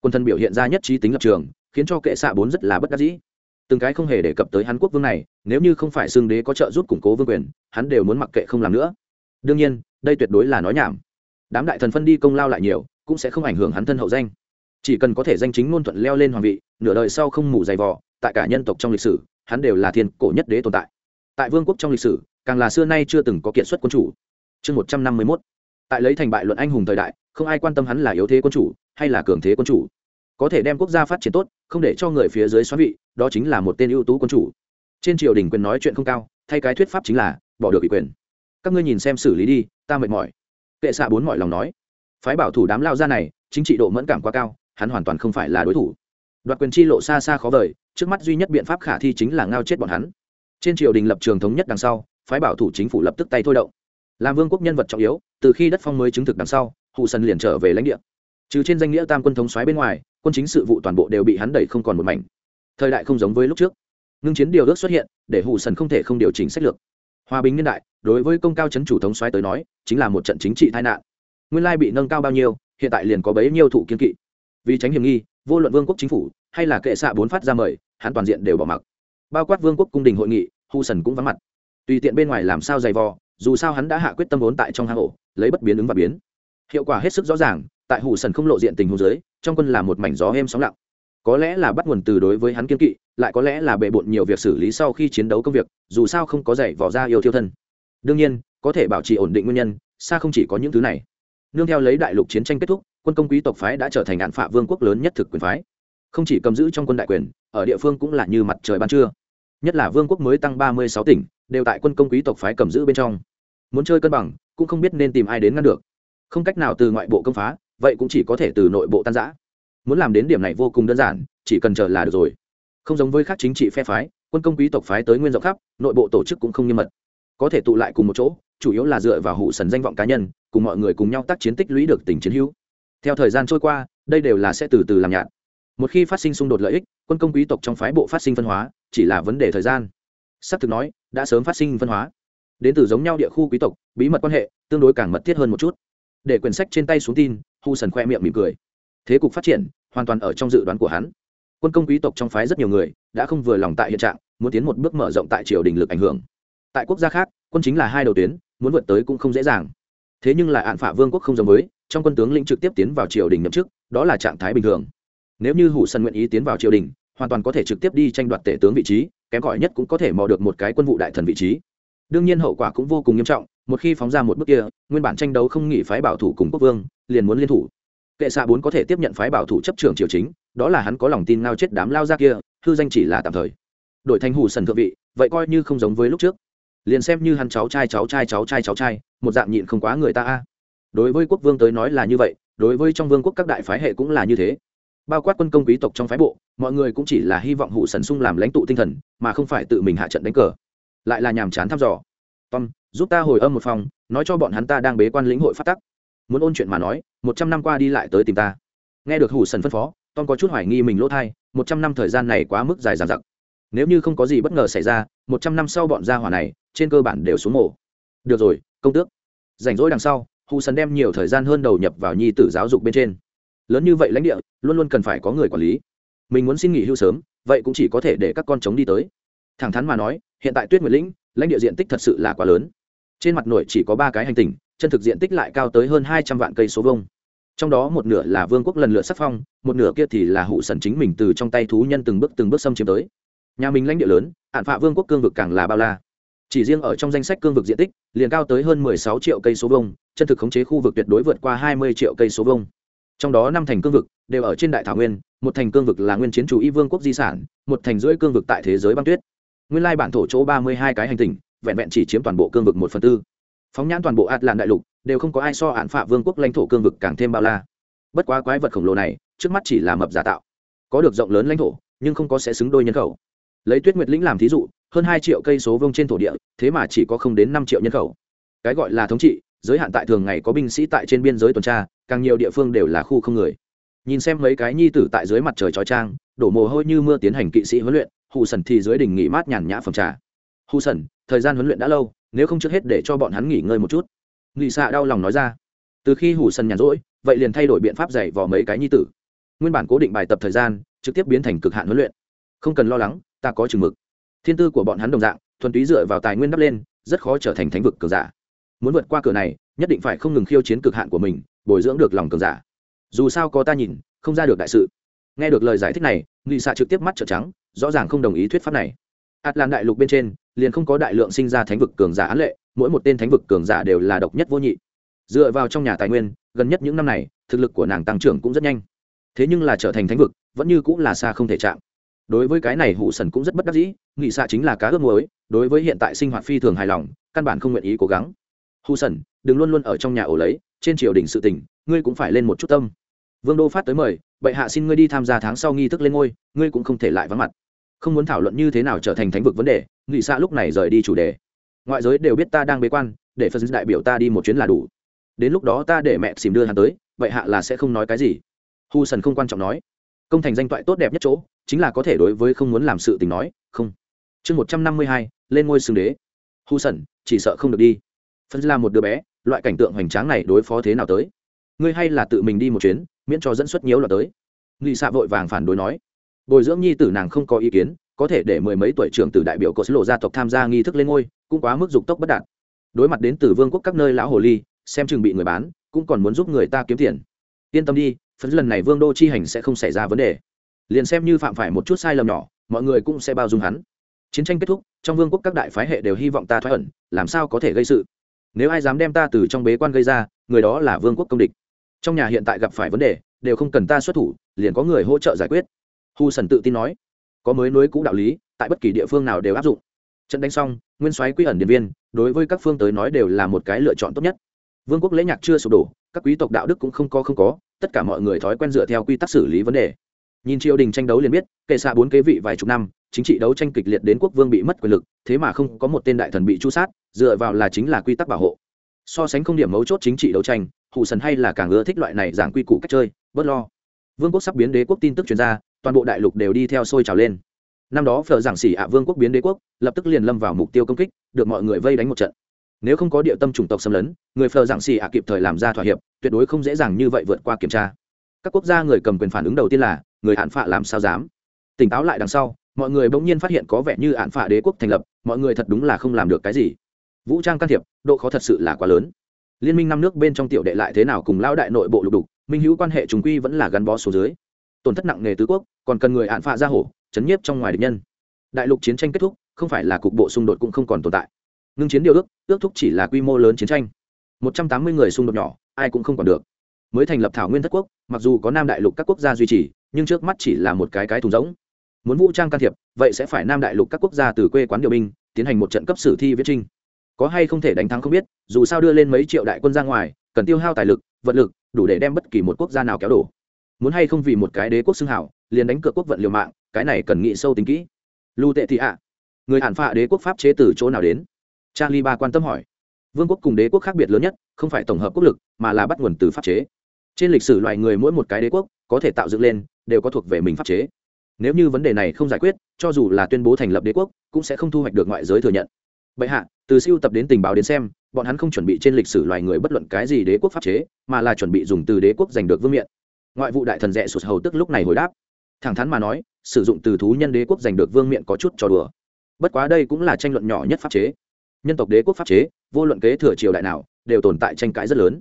Quân thần biểu hiện ra nhất trí tính lập trường, khiến cho kệ xạ bốn rất là bất đắc dĩ. Từng cái không hề đề cập tới hắn quốc vương này, nếu như không phải xương đế có trợ giúp củng cố vương quyền, hắn đều muốn mặc kệ không làm nữa. Đương nhiên, đây tuyệt đối là nói nhảm. Đám đại thần phân đi công lao lại nhiều, cũng sẽ không ảnh hưởng hắn thân hậu danh chỉ cần có thể danh chính ngôn thuận leo lên hoàng vị, nửa đời sau không mù dày vò, tại cả nhân tộc trong lịch sử, hắn đều là thiên cổ nhất đế tồn tại. Tại vương quốc trong lịch sử, càng là xưa nay chưa từng có kiện xuất quân chủ. Chương một trăm năm mươi mốt. Tại lấy thành bại luận anh hùng thời đại, không ai quan tâm hắn là yếu thế quân chủ, hay là cường thế quân chủ. Có thể đem quốc gia phát triển tốt, không để cho người phía dưới xoắn vị, đó chính là một tên ưu tú quân chủ. Trên triều đình quyền nói chuyện không cao, thay cái thuyết pháp chính là, bỏ được ủy quyền. Các ngươi nhìn xem xử lý đi, ta mệt mỏi. Kệ xạ bốn mọi lòng nói. Phái bảo thủ đám lao ra này, chính trị độ mẫn cảm quá cao hắn hoàn toàn không phải là đối thủ. Đoạt quyền chi lộ xa xa khó vời, trước mắt duy nhất biện pháp khả thi chính là ngao chết bọn hắn. Trên triều đình lập trường thống nhất đằng sau, phái bảo thủ chính phủ lập tức tay thôi động. Làm vương quốc nhân vật trọng yếu, từ khi đất phong mới chứng thực đằng sau hụ sần liền trở về lãnh địa. Trừ trên danh nghĩa tam quân thống xoáy bên ngoài, quân chính sự vụ toàn bộ đều bị hắn đẩy không còn một mảnh. Thời đại không giống với lúc trước. Ngưng chiến điều ước xuất hiện, để hụ sần không thể không điều chỉnh sách lược. Hòa bình niên đại, đối với công cao chấn chủ thống xoáy tới nói, chính là một trận chính trị tai nạn. Nguyên lai bị nâng cao bao nhiêu, hiện tại liền có bấy nhiêu thụ kiên kỵ vì tránh hiểm nghi, vô luận vương quốc chính phủ hay là kệ xạ bốn phát ra mời, hắn toàn diện đều bỏ mặc. Bao quát vương quốc cung đình hội nghị, hu sần cũng vắng mặt. Tùy tiện bên ngoài làm sao dày vò, dù sao hắn đã hạ quyết tâm vốn tại trong hang ổ, lấy bất biến ứng và biến. Hiệu quả hết sức rõ ràng, tại hủ sần không lộ diện tình hồ dưới, trong quân là một mảnh gió êm sóng lặng. Có lẽ là bắt nguồn từ đối với hắn kiên kỵ, lại có lẽ là bề bộn nhiều việc xử lý sau khi chiến đấu công việc, dù sao không có dày vò ra yêu thiêu thân. Đương nhiên, có thể bảo trì ổn định nguyên nhân, xa không chỉ có những thứ này. Nương theo lấy đại lục chiến tranh kết thúc quân công quý tộc phái đã trở thành ngạn phạ vương quốc lớn nhất thực quyền phái. Không chỉ cầm giữ trong quân đại quyền, ở địa phương cũng là như mặt trời ban trưa. Nhất là vương quốc mới tăng ba mươi sáu tỉnh, đều tại quân công quý tộc phái cầm giữ bên trong. Muốn chơi cân bằng, cũng không biết nên tìm ai đến ngăn được. Không cách nào từ ngoại bộ công phá, vậy cũng chỉ có thể từ nội bộ tan giã muốn làm đến điểm này vô cùng đơn giản, chỉ cần chờ là được rồi. Không giống với các chính trị phe phái, quân công quý tộc phái tới nguyên rộng khắp, nội bộ tổ chức cũng không nghiêm mật. Có thể tụ lại cùng một chỗ, chủ yếu là dựa vào hụ sần danh vọng cá nhân, cùng mọi người cùng nhau tác chiến tích lũy được tình chiến hữu theo thời gian trôi qua, đây đều là sẽ từ từ làm nhạt. Một khi phát sinh xung đột lợi ích, quân công quý tộc trong phái bộ phát sinh phân hóa, chỉ là vấn đề thời gian. S ắ c thực nói, đã sớm phát sinh phân hóa. Đến từ giống nhau địa khu quý tộc, bí mật quan hệ, tương đối càng mật thiết hơn một chút. Để quyển sách trên tay xuống tin, hu sần khoe miệng mỉm cười. Thế cục phát triển, hoàn toàn ở trong dự đoán của hắn. Quân công quý tộc trong phái rất nhiều người, đã không vừa lòng tại hiện trạng, muốn tiến một bước mở rộng tại triều đình lực ảnh hưởng. Tại quốc gia khác, quân chính là hai đầu tuyến, muốn vượt tới cũng không dễ dàng thế nhưng lại hạn phả vương quốc không giống với trong quân tướng lĩnh trực tiếp tiến vào triều đình nhậm chức, đó là trạng thái bình thường. Nếu như hủ sân nguyện ý tiến vào triều đình, hoàn toàn có thể trực tiếp đi tranh đoạt tể tướng vị trí, kém cỏi nhất cũng có thể mò được một cái quân vụ đại thần vị trí. Đương nhiên hậu quả cũng vô cùng nghiêm trọng, một khi phóng ra một bước kia, nguyên bản tranh đấu không nghỉ phái bảo thủ cùng quốc vương, liền muốn liên thủ. Kệ xạ bốn có thể tiếp nhận phái bảo thủ chấp trưởng triều chính, đó là hắn có lòng tin ngao chết đám lao ra kia, hư danh chỉ là tạm thời. Đổi thành hủ sần thượng vị, vậy coi như không giống với lúc trước liền xem như hắn cháu trai cháu trai cháu trai cháu trai, một dạng nhịn không quá người ta a. Đối với quốc vương tới nói là như vậy, đối với trong vương quốc các đại phái hệ cũng là như thế. Bao quát quân công quý tộc trong phái bộ, mọi người cũng chỉ là hy vọng hụ sần sung làm lãnh tụ tinh thần, mà không phải tự mình hạ trận đánh cờ. Lại là nhàm chán thăm dò. Tom, giúp ta hồi âm một phòng, nói cho bọn hắn ta đang bế quan lĩnh hội phát tắc. Muốn ôn chuyện mà nói, một trăm năm qua đi lại tới tìm ta. Nghe được hủ sần phân phó, tom có chút hoài nghi mình lỗ thai, một trăm năm thời gian này quá mức dài dàn dặc nếu như không có gì bất ngờ xảy ra, một trăm năm sau bọn gia hỏa này, trên cơ bản đều xuống mổ được rồi, công tước. Rảnh rỗi đằng sau hù sần đem nhiều thời gian hơn đầu nhập vào nhi tử giáo dục bên trên. Lớn như vậy lãnh địa, luôn luôn cần phải có người quản lý. Mình muốn xin nghỉ hưu sớm, vậy cũng chỉ có thể để các con chống đi tới. Thẳng thắn mà nói, hiện tại tuyết nguyệt lĩnh, lãnh địa diện tích thật sự là quá lớn. Trên mặt nội chỉ có ba cái hành tinh, chân thực diện tích lại cao tới hơn hai trăm vạn cây số vông trong đó một nửa là vương quốc lần lượt sắc phong, một nửa kia thì là hụ sần chính mình từ trong tay thú nhân từng bước từng bước xâm chiếm tới nhà mình lãnh địa lớn hạn phạ vương quốc cương vực càng là bao la. Chỉ riêng ở trong danh sách cương vực diện tích, liền cao tới hơn 16 triệu cây số vông chân thực khống chế khu vực tuyệt đối vượt qua 20 triệu cây số vông trong đó năm thành cương vực đều ở trên đại thảo nguyên, một thành cương vực là nguyên chiến chủ y vương quốc di sản, một thành rưỡi cương vực tại thế giới băng tuyết. Nguyên lai bản thổ chỗ 32 cái hành tinh, vẹn vẹn chỉ chiếm toàn bộ cương vực một phần tư. Phóng nhãn toàn bộ Atlant đại lục, đều không có ai so hạn phạ vương quốc lãnh thổ cương vực càng thêm bao la. Bất quá quái vật khổng lồ này, trước mắt chỉ là mập giả tạo. Có được rộng lớn lãnh thổ, nhưng không có sẽ xứng đôi nhân khẩu lấy tuyết nguyệt lĩnh làm thí dụ, hơn hai triệu cây số vông trên thổ địa, thế mà chỉ có không đến năm triệu nhân khẩu. Cái gọi là thống trị, giới hạn tại thường ngày có binh sĩ tại trên biên giới tuần tra, càng nhiều địa phương đều là khu không người. Nhìn xem mấy cái nhi tử tại dưới mặt trời chói trang, đổ mồ hôi như mưa tiến hành kỵ sĩ huấn luyện, hù sần thì dưới đỉnh nghỉ mát nhàn nhã phòng trà. Hù sần, thời gian huấn luyện đã lâu, nếu không trước hết để cho bọn hắn nghỉ ngơi một chút. Nghị xạ đau lòng nói ra. Từ khi hù sần nhàn rỗi, vậy liền thay đổi biện pháp dạy vào mấy cái nhi tử. Nguyên bản cố định bài tập thời gian, trực tiếp biến thành cực hạn huấn luyện. Không cần lo lắng ta có chừng mực. Thiên tư của bọn hắn đồng dạng, thuần túy dựa vào tài nguyên đắp lên, rất khó trở thành thánh vực cường giả. Muốn vượt qua cửa này, nhất định phải không ngừng khiêu chiến cực hạn của mình, bồi dưỡng được lòng cường giả. Dù sao có ta nhìn, không ra được đại sự. Nghe được lời giải thích này, nghị xạ trực tiếp mắt trợn trắng, rõ ràng không đồng ý thuyết pháp này. Ạt lan đại lục bên trên, liền không có đại lượng sinh ra thánh vực cường giả án lệ, mỗi một tên thánh vực cường giả đều là độc nhất vô nhị. Dựa vào trong nhà tài nguyên, gần nhất những năm này, thực lực của nàng tăng trưởng cũng rất nhanh. Thế nhưng là trở thành thánh vực, vẫn như cũng là xa không thể chạm đối với cái này hụ sần cũng rất bất đắc dĩ nghị xạ chính là cá ướp muối, đối với hiện tại sinh hoạt phi thường hài lòng, căn bản không nguyện ý cố gắng. Hụ sần, đừng luôn luôn ở trong nhà ổ lấy, trên triều đình sự tỉnh ngươi cũng phải lên một chút tâm. Vương đô phát tới mời, bệ hạ xin ngươi đi tham gia tháng sau nghi thức lên ngôi, ngươi cũng không thể lại vắng mặt. Không muốn thảo luận như thế nào trở thành thánh vực vấn đề nghị xạ lúc này rời đi chủ đề. Ngoại giới đều biết ta đang bế quan, để phân đại biểu ta đi một chuyến là đủ. Đến lúc đó ta để mẹ xìm đưa hắn tới bệ hạ là sẽ không nói cái gì. Hu sần không quan trọng nói. Công thành danh toại tốt đẹp nhất chỗ chính là có thể đối với không muốn làm sự tình nói, không. Chương một trăm năm mươi hai, lên ngôi xương đế. Hu sẩn, chỉ sợ không được đi. Phân là một đứa bé, loại cảnh tượng hoành tráng này đối phó thế nào tới? Ngươi hay là tự mình đi một chuyến, miễn cho dẫn xuất nhiều loạt tới. Nghị xạ vội vàng phản đối nói. Bồi dưỡng nhi tử nàng không có ý kiến, có thể để mười mấy tuổi trưởng từ đại biểu có lộ gia tộc tham gia nghi thức lên ngôi, cũng quá mức dục tốc bất đạt. Đối mặt đến từ vương quốc các nơi lão hồ ly, xem chừng bị người bán, cũng còn muốn giúp người ta kiếm tiền. Yên tâm đi phần lần này vương đô chi hành sẽ không xảy ra vấn đề liền xem như phạm phải một chút sai lầm nhỏ, mọi người cũng sẽ bao dung hắn. Chiến tranh kết thúc, trong vương quốc các đại phái hệ đều hy vọng ta thoát ẩn, làm sao có thể gây sự? Nếu ai dám đem ta từ trong bế quan gây ra, người đó là vương quốc công địch. Trong nhà hiện tại gặp phải vấn đề, đều không cần ta xuất thủ, liền có người hỗ trợ giải quyết. Hu sần tự tin nói. Có mới nối cũ đạo lý, tại bất kỳ địa phương nào đều áp dụng. Trận đánh xong, nguyên soái quy ẩn điện viên, đối với các phương tới nói đều là một cái lựa chọn tốt nhất. Vương quốc lễ nhạc chưa sụp đổ, các quý tộc đạo đức cũng không có không có, tất cả mọi người thói quen dựa theo quy tắc xử lý vấn đề nhìn triều đình tranh đấu liền biết, kệ xạ bốn kế vị vài chục năm, chính trị đấu tranh kịch liệt đến quốc vương bị mất quyền lực, thế mà không có một tên đại thần bị chu sát, dựa vào là chính là quy tắc bảo hộ. So sánh không điểm mấu chốt chính trị đấu tranh hụ sần hay là càng ưa thích loại này giảng quy củ cách chơi, bớt lo. Vương quốc sắp biến đế quốc tin tức chuyên gia toàn bộ đại lục đều đi theo sôi trào lên. Năm đó phở giảng xỉ ạ vương quốc biến đế quốc, lập tức liền lâm vào mục tiêu công kích, được mọi người vây đánh một trận. Nếu không có địa tâm chủng tộc xâm lấn, người phờ giảng xì ạ kịp thời làm ra thỏa hiệp, tuyệt đối không dễ dàng như vậy vượt qua kiểm tra các quốc gia người cầm quyền phản ứng đầu tiên là, người hạn phạ làm sao dám? Tỉnh táo lại đằng sau, mọi người bỗng nhiên phát hiện có vẻ như hạn phạ đế quốc thành lập, mọi người thật đúng là không làm được cái gì. Vũ trang can thiệp, độ khó thật sự là quá lớn. Liên minh năm nước bên trong tiểu đệ lại thế nào cùng lao đại nội bộ lục đục, minh hữu quan hệ chúng quy vẫn là gắn bó số dưới. Tổn thất nặng nề tứ quốc, còn cần người hạn phạ ra hổ, chấn nhiếp trong ngoài địch nhân. Đại lục chiến tranh kết thúc, không phải là cục bộ xung đột cũng không còn tồn tại. Ngưng chiến điều ước ước thúc chỉ là quy mô lớn chiến tranh. Một trăm tám mươi người xung đột nhỏ, ai cũng không còn được mới thành lập thảo nguyên thất quốc, mặc dù có nam đại lục các quốc gia duy trì, nhưng trước mắt chỉ là một cái cái thùng rỗng. Muốn vũ trang can thiệp, vậy sẽ phải nam đại lục các quốc gia từ quê quán điều binh, tiến hành một trận cấp sử thi viết trinh. Có hay không thể đánh thắng không biết, dù sao đưa lên mấy triệu đại quân ra ngoài, cần tiêu hao tài lực, vật lực, đủ để đem bất kỳ một quốc gia nào kéo đổ. Muốn hay không vì một cái đế quốc xưng hảo, liền đánh cược quốc vận liều mạng, cái này cần nghĩ sâu tính kỹ. Lưu tệ thị ạ. Người hạn phạ đế quốc pháp chế từ chỗ nào đến? Charlie ba quan tâm hỏi. Vương quốc cùng đế quốc khác biệt lớn nhất, không phải tổng hợp quốc lực, mà là bắt nguồn từ pháp chế trên lịch sử loài người mỗi một cái đế quốc, có thể tạo dựng lên, đều có thuộc về mình pháp chế. Nếu như vấn đề này không giải quyết, cho dù là tuyên bố thành lập đế quốc, cũng sẽ không thu hoạch được ngoại giới thừa nhận. Bệ hạ, từ siêu tập đến tình báo đến xem, bọn hắn không chuẩn bị trên lịch sử loài người bất luận cái gì đế quốc pháp chế, mà là chuẩn bị dùng từ đế quốc giành được vương miện. Ngoại vụ đại thần rẽ sụt hầu tức lúc này hồi đáp. Thẳng thắn mà nói, sử dụng từ thú nhân đế quốc giành được vương miện có chút trò đùa. Bất quá đây cũng là tranh luận nhỏ nhất pháp chế. Nhân tộc đế quốc pháp chế, vô luận kế thừa triều đại nào, đều tồn tại tranh cãi rất lớn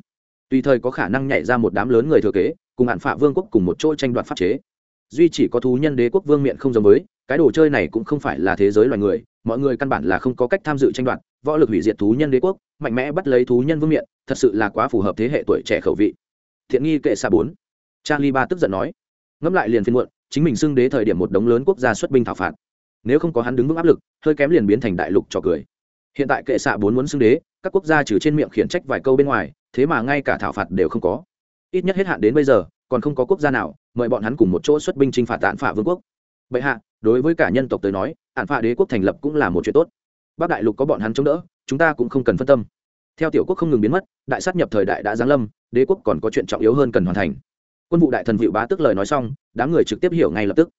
tùy thời có khả năng nhảy ra một đám lớn người thừa kế, cùng hạn phạ vương quốc cùng một chỗ tranh đoạt pháp chế. Duy chỉ có thú nhân đế quốc vương miện không giống với, cái đồ chơi này cũng không phải là thế giới loài người, mọi người căn bản là không có cách tham dự tranh đoạt, võ lực hủy diệt thú nhân đế quốc, mạnh mẽ bắt lấy thú nhân vương miện, thật sự là quá phù hợp thế hệ tuổi trẻ khẩu vị. Thiện nghi kệ xa bốn. Charlie ba tức giận nói. Ngẫm lại liền phiên muộn, chính mình xưng đế thời điểm một đống lớn quốc gia xuất binh thảo phạt. Nếu không có hắn đứng vững áp lực, hơi kém liền biến thành đại lục trò cười. Hiện tại kệ xạ bốn muốn xưng đế, các quốc gia trừ trên miệng khiển trách vài câu bên ngoài thế mà ngay cả thảo phạt đều không có. Ít nhất hết hạn đến bây giờ, còn không có quốc gia nào mời bọn hắn cùng một chỗ xuất binh chinh phạt tạn phả vương quốc. Bệ hạ, đối với cả nhân tộc tới nói ạn phả đế quốc thành lập cũng là một chuyện tốt. Bắc đại lục có bọn hắn chống đỡ, chúng ta cũng không cần phân tâm. Theo tiểu quốc không ngừng biến mất, đại sát nhập thời đại đã giáng lâm, đế quốc còn có chuyện trọng yếu hơn cần hoàn thành. Quân vụ đại thần vịu bá tức lời nói xong, đám người trực tiếp hiểu ngay lập tức.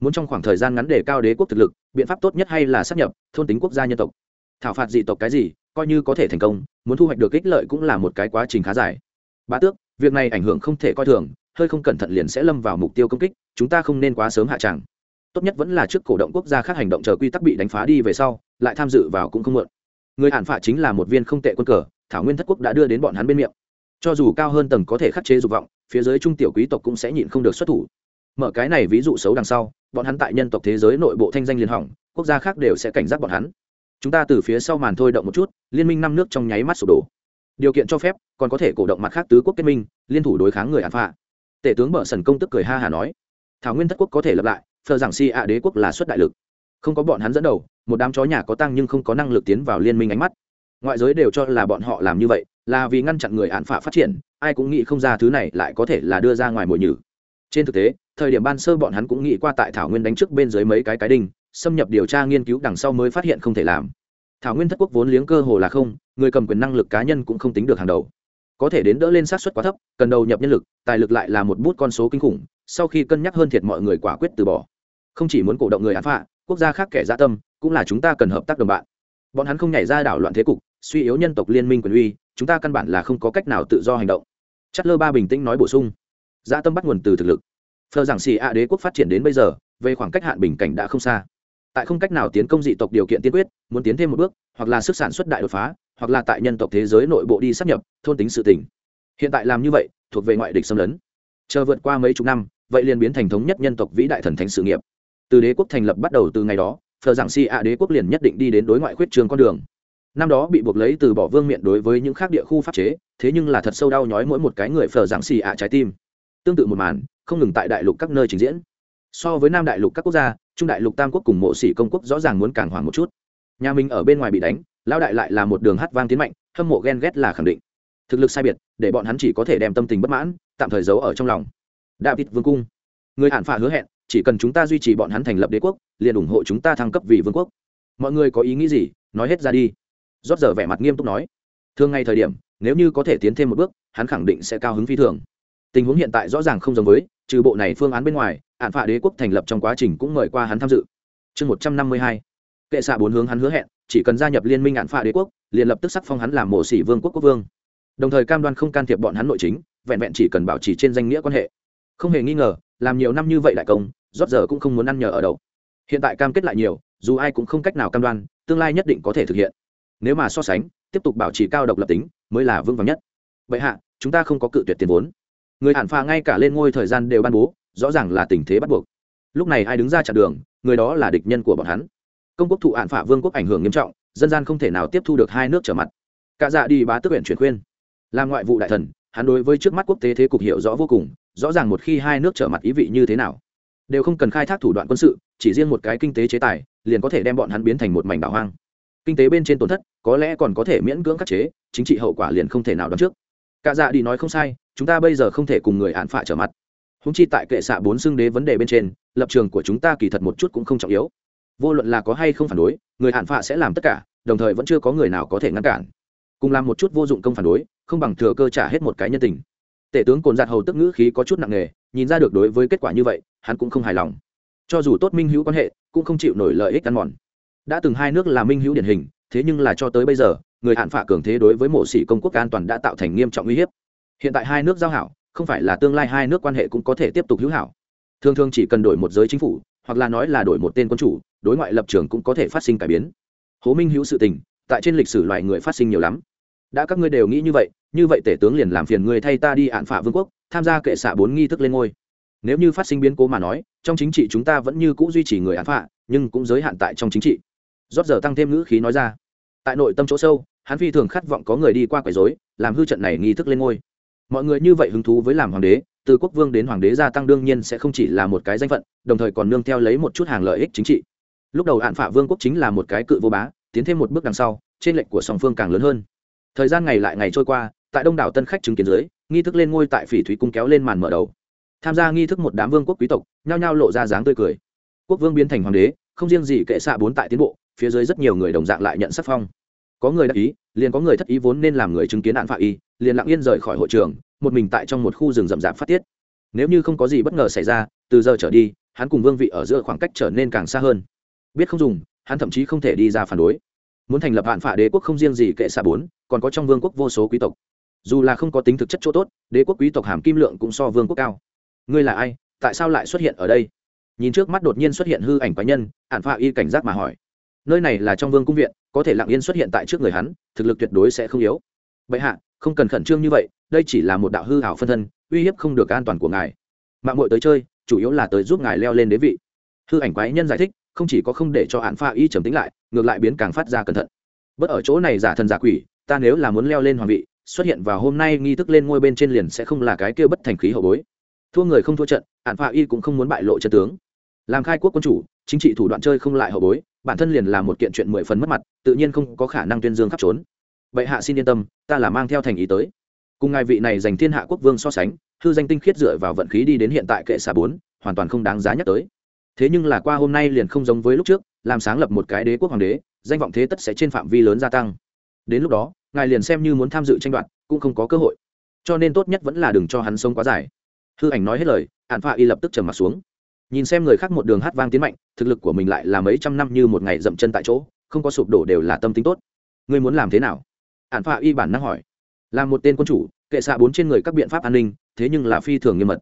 Muốn trong khoảng thời gian ngắn để cao đế quốc thực lực, biện pháp tốt nhất hay là sát nhập, thôn tính quốc gia nhân tộc. Thảo phạt dị tộc cái gì coi như có thể thành công, muốn thu hoạch được ích lợi cũng là một cái quá trình khá dài. Bá tước, việc này ảnh hưởng không thể coi thường, hơi không cẩn thận liền sẽ lâm vào mục tiêu công kích, chúng ta không nên quá sớm hạ tràng. Tốt nhất vẫn là trước cổ động quốc gia khác hành động chờ quy tắc bị đánh phá đi về sau, lại tham dự vào cũng không muộn. Người hạn phạ chính là một viên không tệ quân cờ, thảo nguyên thất quốc đã đưa đến bọn hắn bên miệng. Cho dù cao hơn tầng có thể khắc chế dục vọng, phía dưới trung tiểu quý tộc cũng sẽ nhịn không được xuất thủ. Mở cái này ví dụ xấu đằng sau, bọn hắn tại nhân tộc thế giới nội bộ thanh danh liền hỏng, quốc gia khác đều sẽ cảnh giác bọn hắn chúng ta từ phía sau màn thôi động một chút, liên minh năm nước trong nháy mắt sụp đổ. Điều kiện cho phép, còn có thể cổ động mặt khác tứ quốc kết minh, liên thủ đối kháng người án phạ tể tướng bở sần công tức cười ha hà nói. Thảo nguyên thất quốc có thể lập lại, phờ giảng si ạ đế quốc là xuất đại lực. Không có bọn hắn dẫn đầu, một đám chó nhà có tăng nhưng không có năng lực tiến vào liên minh ánh mắt. Ngoại giới đều cho là bọn họ làm như vậy, là vì ngăn chặn người án phạ phát triển, ai cũng nghĩ không ra thứ này lại có thể là đưa ra ngoài mồi nhử. Trên thực tế, thời điểm ban sơ bọn hắn cũng nghĩ qua tại thảo nguyên đánh trước bên dưới mấy cái cái đinh xâm nhập điều tra nghiên cứu đằng sau mới phát hiện không thể làm. Thảo nguyên thất quốc vốn liếng cơ hồ là không, người cầm quyền năng lực cá nhân cũng không tính được hàng đầu. Có thể đến đỡ lên sát xuất quá thấp, cần đầu nhập nhân lực, tài lực lại là một bút con số kinh khủng, sau khi cân nhắc hơn thiệt mọi người quả quyết từ bỏ. Không chỉ muốn cổ động người án phạ quốc gia khác kẻ gia tâm, cũng là chúng ta cần hợp tác đồng bạn. Bọn hắn không nhảy ra đảo loạn thế cục, suy yếu nhân tộc liên minh quyền uy, chúng ta căn bản là không có cách nào tự do hành động. Chất lơ ba bình tĩnh nói bổ sung. Gia tâm bắt nguồn từ thực lực. Phờ giảng xì ạ đế quốc phát triển đến bây giờ, về khoảng cách hạn bình cảnh đã không xa tại không cách nào tiến công dị tộc điều kiện tiên quyết, muốn tiến thêm một bước, hoặc là sức sản xuất đại đột phá, hoặc là tại nhân tộc thế giới nội bộ đi sắp nhập, thôn tính sự tỉnh hiện tại làm như vậy, thuộc về ngoại địch xâm lấn. Chờ vượt qua mấy chục năm, vậy liền biến thành thống nhất nhân tộc vĩ đại thần thánh sự nghiệp. Từ đế quốc thành lập bắt đầu từ ngày đó thờ giảng si ạ đế quốc liền nhất định đi đến đối ngoại khuyết trường con đường. Năm đó bị buộc lấy từ bỏ vương miện đối với những khác địa khu pháp chế, thế nhưng là thật sâu đau nhói mỗi một cái người phờ giảng xì ạ trái tim. Tương tự một màn, không ngừng tại đại lục các nơi trình diễn. So với nam đại lục các quốc gia trung đại lục tam quốc cùng mộ sĩ công quốc rõ ràng muốn càng hoảng một chút. Nhà mình ở bên ngoài bị đánh lao đại lại là một đường hát vang tiến mạnh, hâm mộ ghen ghét là khẳng định. Thực lực sai biệt, để bọn hắn chỉ có thể đem tâm tình bất mãn, tạm thời giấu ở trong lòng. David vương cung. Người hạn phả hứa hẹn, chỉ cần chúng ta duy trì bọn hắn thành lập đế quốc, liền ủng hộ chúng ta thăng cấp vì vương quốc. Mọi người có ý nghĩ gì, nói hết ra đi. Rót giờ vẻ mặt nghiêm túc nói. Thường ngay thời điểm, nếu như có thể tiến thêm một bước, hắn khẳng định sẽ cao hứng phi thường tình huống hiện tại rõ ràng không giống với, trừ bộ này phương án bên ngoài ạn phạ đế quốc thành lập trong quá trình cũng mời qua hắn tham dự. Chương một trăm năm mươi hai, kệ xạ bốn hướng hắn hứa hẹn, chỉ cần gia nhập liên minh ạn phạ đế quốc, liền lập tức sắc phong hắn làm mộ sĩ vương quốc quốc vương. Đồng thời cam đoan không can thiệp bọn hắn nội chính, vẹn vẹn chỉ cần bảo trì trên danh nghĩa quan hệ. Không hề nghi ngờ, làm nhiều năm như vậy đại công rót giờ cũng không muốn ăn nhờ ở đâu. Hiện tại cam kết lại nhiều, dù ai cũng không cách nào cam đoan, tương lai nhất định có thể thực hiện. Nếu mà so sánh, tiếp tục bảo trì cao độc lập tính, mới là vững vàng nhất. Vậy hạ, chúng ta không có cự tuyệt tiền vốn người hạn phà ngay cả lên ngôi thời gian đều ban bố, rõ ràng là tình thế bắt buộc. Lúc này ai đứng ra chặn đường, người đó là địch nhân của bọn hắn. Công quốc thụ hạn phả vương quốc ảnh hưởng nghiêm trọng, dân gian không thể nào tiếp thu được hai nước trở mặt. Cả dạ đi bá tức huyện chuyển khuyên. Làm ngoại vụ đại thần, hắn đối với trước mắt quốc tế thế cục hiểu rõ vô cùng, rõ ràng một khi hai nước trở mặt ý vị như thế nào. Đều không cần khai thác thủ đoạn quân sự, chỉ riêng một cái kinh tế chế tài, liền có thể đem bọn hắn biến thành một mảnh đảo hoang. Kinh tế bên trên tổn thất, có lẽ còn có thể miễn cưỡng khắc chế, chính trị hậu quả liền không thể nào đoán trước. Cả dạ đi nói không sai chúng ta bây giờ không thể cùng người án phạ trở mặt. Húng chi tại kệ xạ bốn xưng đế vấn đề bên trên, lập trường của chúng ta kỳ thật một chút cũng không trọng yếu. Vô luận là có hay không phản đối, người hạn phạ sẽ làm tất cả, đồng thời vẫn chưa có người nào có thể ngăn cản. Cùng làm một chút vô dụng công phản đối, không bằng thừa cơ trả hết một cái nhân tình. Tể tướng cồn giạt hầu tức ngữ khí có chút nặng nề, nhìn ra được đối với kết quả như vậy, hắn cũng không hài lòng. Cho dù tốt minh hữu quan hệ, cũng không chịu nổi lợi ích ăn mòn. Đã từng hai nước là minh hữu điển hình, thế nhưng là cho tới bây giờ, người hạn phạ cường thế đối với mộ sĩ công quốc an toàn đã tạo thành nghiêm trọng uy hiếp hiện tại hai nước giao hảo, không phải là tương lai hai nước quan hệ cũng có thể tiếp tục hữu hảo. Thường thường chỉ cần đổi một giới chính phủ, hoặc là nói là đổi một tên quân chủ, đối ngoại lập trường cũng có thể phát sinh cải biến. Hố minh hữu sự tình, tại trên lịch sử loài người phát sinh nhiều lắm. Đã các ngươi đều nghĩ như vậy như vậy tể tướng liền làm phiền người thay ta đi ạn phả vương quốc, tham gia kệ xạ bốn nghi thức lên ngôi. Nếu như phát sinh biến cố mà nói, trong chính trị chúng ta vẫn như c ũ duy trì người án phả, nhưng cũng giới hạn tại trong chính trị. Rót giờ tăng thêm ngữ khí nói ra. Tại nội tâm chỗ sâu, hắn phi thường khát vọng có người đi qua quấy dối làm hư trận này nghi thức lên ngôi mọi người như vậy hứng thú với làm hoàng đế, từ quốc vương đến hoàng đế gia tăng đương nhiên sẽ không chỉ là một cái danh phận, đồng thời còn nương theo lấy một chút hàng lợi ích chính trị. Lúc đầu hạn phả vương quốc chính là một cái cự vô bá, tiến thêm một bước đằng sau, trên lệnh của song phương càng lớn hơn. Thời gian ngày lại ngày trôi qua, tại đông đảo tân khách chứng kiến dưới, nghi thức lên ngôi tại phỉ thúy cung kéo lên màn mở đầu. Tham gia nghi thức một đám vương quốc quý tộc, nhao nhao lộ ra dáng tươi cười. Quốc vương biến thành hoàng đế, không riêng gì kệ xạ bốn tại tiến bộ, phía dưới rất nhiều người đồng dạng lại nhận sắc phong. Có người đắc ý, liền có người thất ý vốn nên làm người chứng kiến hạn phạm y liền lặng yên rời khỏi hội trường, một mình tại trong một khu rừng rậm rạp phát tiết. Nếu như không có gì bất ngờ xảy ra, từ giờ trở đi, hắn cùng vương vị ở giữa khoảng cách trở nên càng xa hơn. Biết không dùng, hắn thậm chí không thể đi ra phản đối. Muốn thành lập hạn phả đế quốc không riêng gì kệ xạ bốn, còn có trong vương quốc vô số quý tộc. Dù là không có tính thực chất chỗ tốt, đế quốc quý tộc hàm kim lượng cũng so vương quốc cao. Ngươi là ai? Tại sao lại xuất hiện ở đây? Nhìn trước mắt đột nhiên xuất hiện hư ảnh cá nhân hạn phả y cảnh giác mà hỏi. Nơi này là trong vương cung viện, có thể lặng yên xuất hiện tại trước người hắn, thực lực tuyệt đối sẽ không yếu. Bệ hạ không cần khẩn trương như vậy, đây chỉ là một đạo hư hảo phân thân, uy hiếp không được an toàn của ngài. Mạng mội tới chơi, chủ yếu là tới giúp ngài leo lên đế vị. Hư ảnh quái nhân giải thích, không chỉ có không để cho hạn pha y trầm tính lại, ngược lại biến càng phát ra cẩn thận. Bất ở chỗ này giả thần giả quỷ, ta nếu là muốn leo lên hoàng vị, xuất hiện vào hôm nay nghi thức lên ngôi bên trên liền sẽ không là cái kia bất thành khí hậu bối. Thua người không thua trận hạn pha y cũng không muốn bại lộ trận tướng. Làm khai quốc quân chủ, chính trị thủ đoạn chơi không lại hậu bối, bản thân liền là một kiện chuyện mười phần mất mặt, tự nhiên không có khả năng tuyên dương khắp trốn vậy hạ xin yên tâm, ta là mang theo thành ý tới. Cùng ngài vị này giành thiên hạ quốc vương so sánh, hư danh tinh khiết dựa vào vận khí đi đến hiện tại kệ xà bốn, hoàn toàn không đáng giá nhắc tới. Thế nhưng là qua hôm nay liền không giống với lúc trước, làm sáng lập một cái đế quốc hoàng đế, danh vọng thế tất sẽ trên phạm vi lớn gia tăng. Đến lúc đó, ngài liền xem như muốn tham dự tranh đoạt, cũng không có cơ hội. Cho nên tốt nhất vẫn là đừng cho hắn sống quá dài. Hư ảnh nói hết lời ạn phạ y lập tức trầm m ặ t xuống. Nhìn xem người khác một đường hát vang tiến mạnh, thực lực của mình lại là mấy trăm năm như một ngày dậm chân tại chỗ, không có sụp đổ đều là tâm tính tốt. Ngươi muốn làm thế nào? Hạn phạ y bản năng hỏi. Là một tên quân chủ, kệ xạ bốn trên người các biện pháp an ninh, thế nhưng là phi thường nghiêm mật.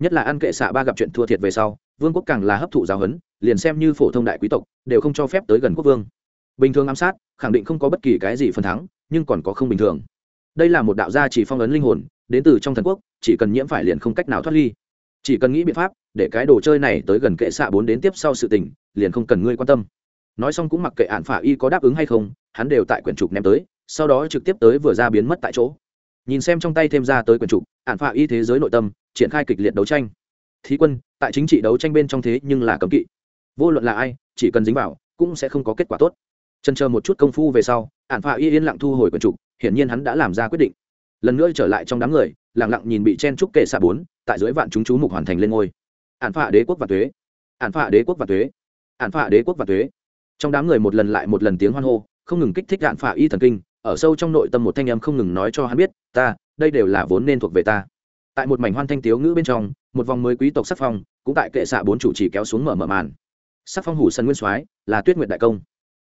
Nhất là ăn kệ xạ ba gặp chuyện thua thiệt về sau, vương quốc càng là hấp thụ giáo huấn, liền xem như phổ thông đại quý tộc, đều không cho phép tới gần quốc vương. Bình thường ám sát, khẳng định không có bất kỳ cái gì phần thắng, nhưng còn có không bình thường. Đây là một đạo gia chỉ phong ấn linh hồn, đến từ trong thần quốc, chỉ cần nhiễm phải liền không cách nào thoát ly. Chỉ cần nghĩ biện pháp, để cái đồ chơi này tới gần kệ xạ bốn đến tiếp sau sự tình, liền không cần ngươi quan tâm. Nói xong cũng mặc kệ ạn phả y có đáp ứng hay không, hắn đều tại quyển trục ném tới sau đó trực tiếp tới vừa ra biến mất tại chỗ. Nhìn xem trong tay thêm ra tới quyển trục ạn phạ y thế giới nội tâm, triển khai kịch liệt đấu tranh. Thí quân, tại chính trị đấu tranh bên trong thế nhưng là cấm kỵ. Vô luận là ai, chỉ cần dính vào, cũng sẽ không có kết quả tốt. Chân chờ một chút công phu về sau ạn phạ y yên lặng thu hồi quyển trục hiển nhiên hắn đã làm ra quyết định. Lần nữa trở lại trong đám người lẳng lặng nhìn bị chen trúc kệ xạ bốn, tại dưới vạn chúng chú mục hoàn thành lên ngôi. Ạn phạ đế quốc và thuế. Ạn phạ đế quốc và thuế. Ạn phạ đế quốc và thuế. Trong đám người một lần lại một lần tiếng hoan hô, không ngừng kích thích ạn phạ y thần kinh ở sâu trong nội tâm một thanh âm không ngừng nói cho hắn biết, ta, đây đều là vốn nên thuộc về ta. Tại một mảnh hoan thanh tiếu ngữ bên trong, một vòng mới quý tộc sắc phong cũng tại kệ xạ bốn chủ trì kéo xuống mở mở màn. Sắc phong hủ sần nguyên soái là tuyết nguyệt đại công.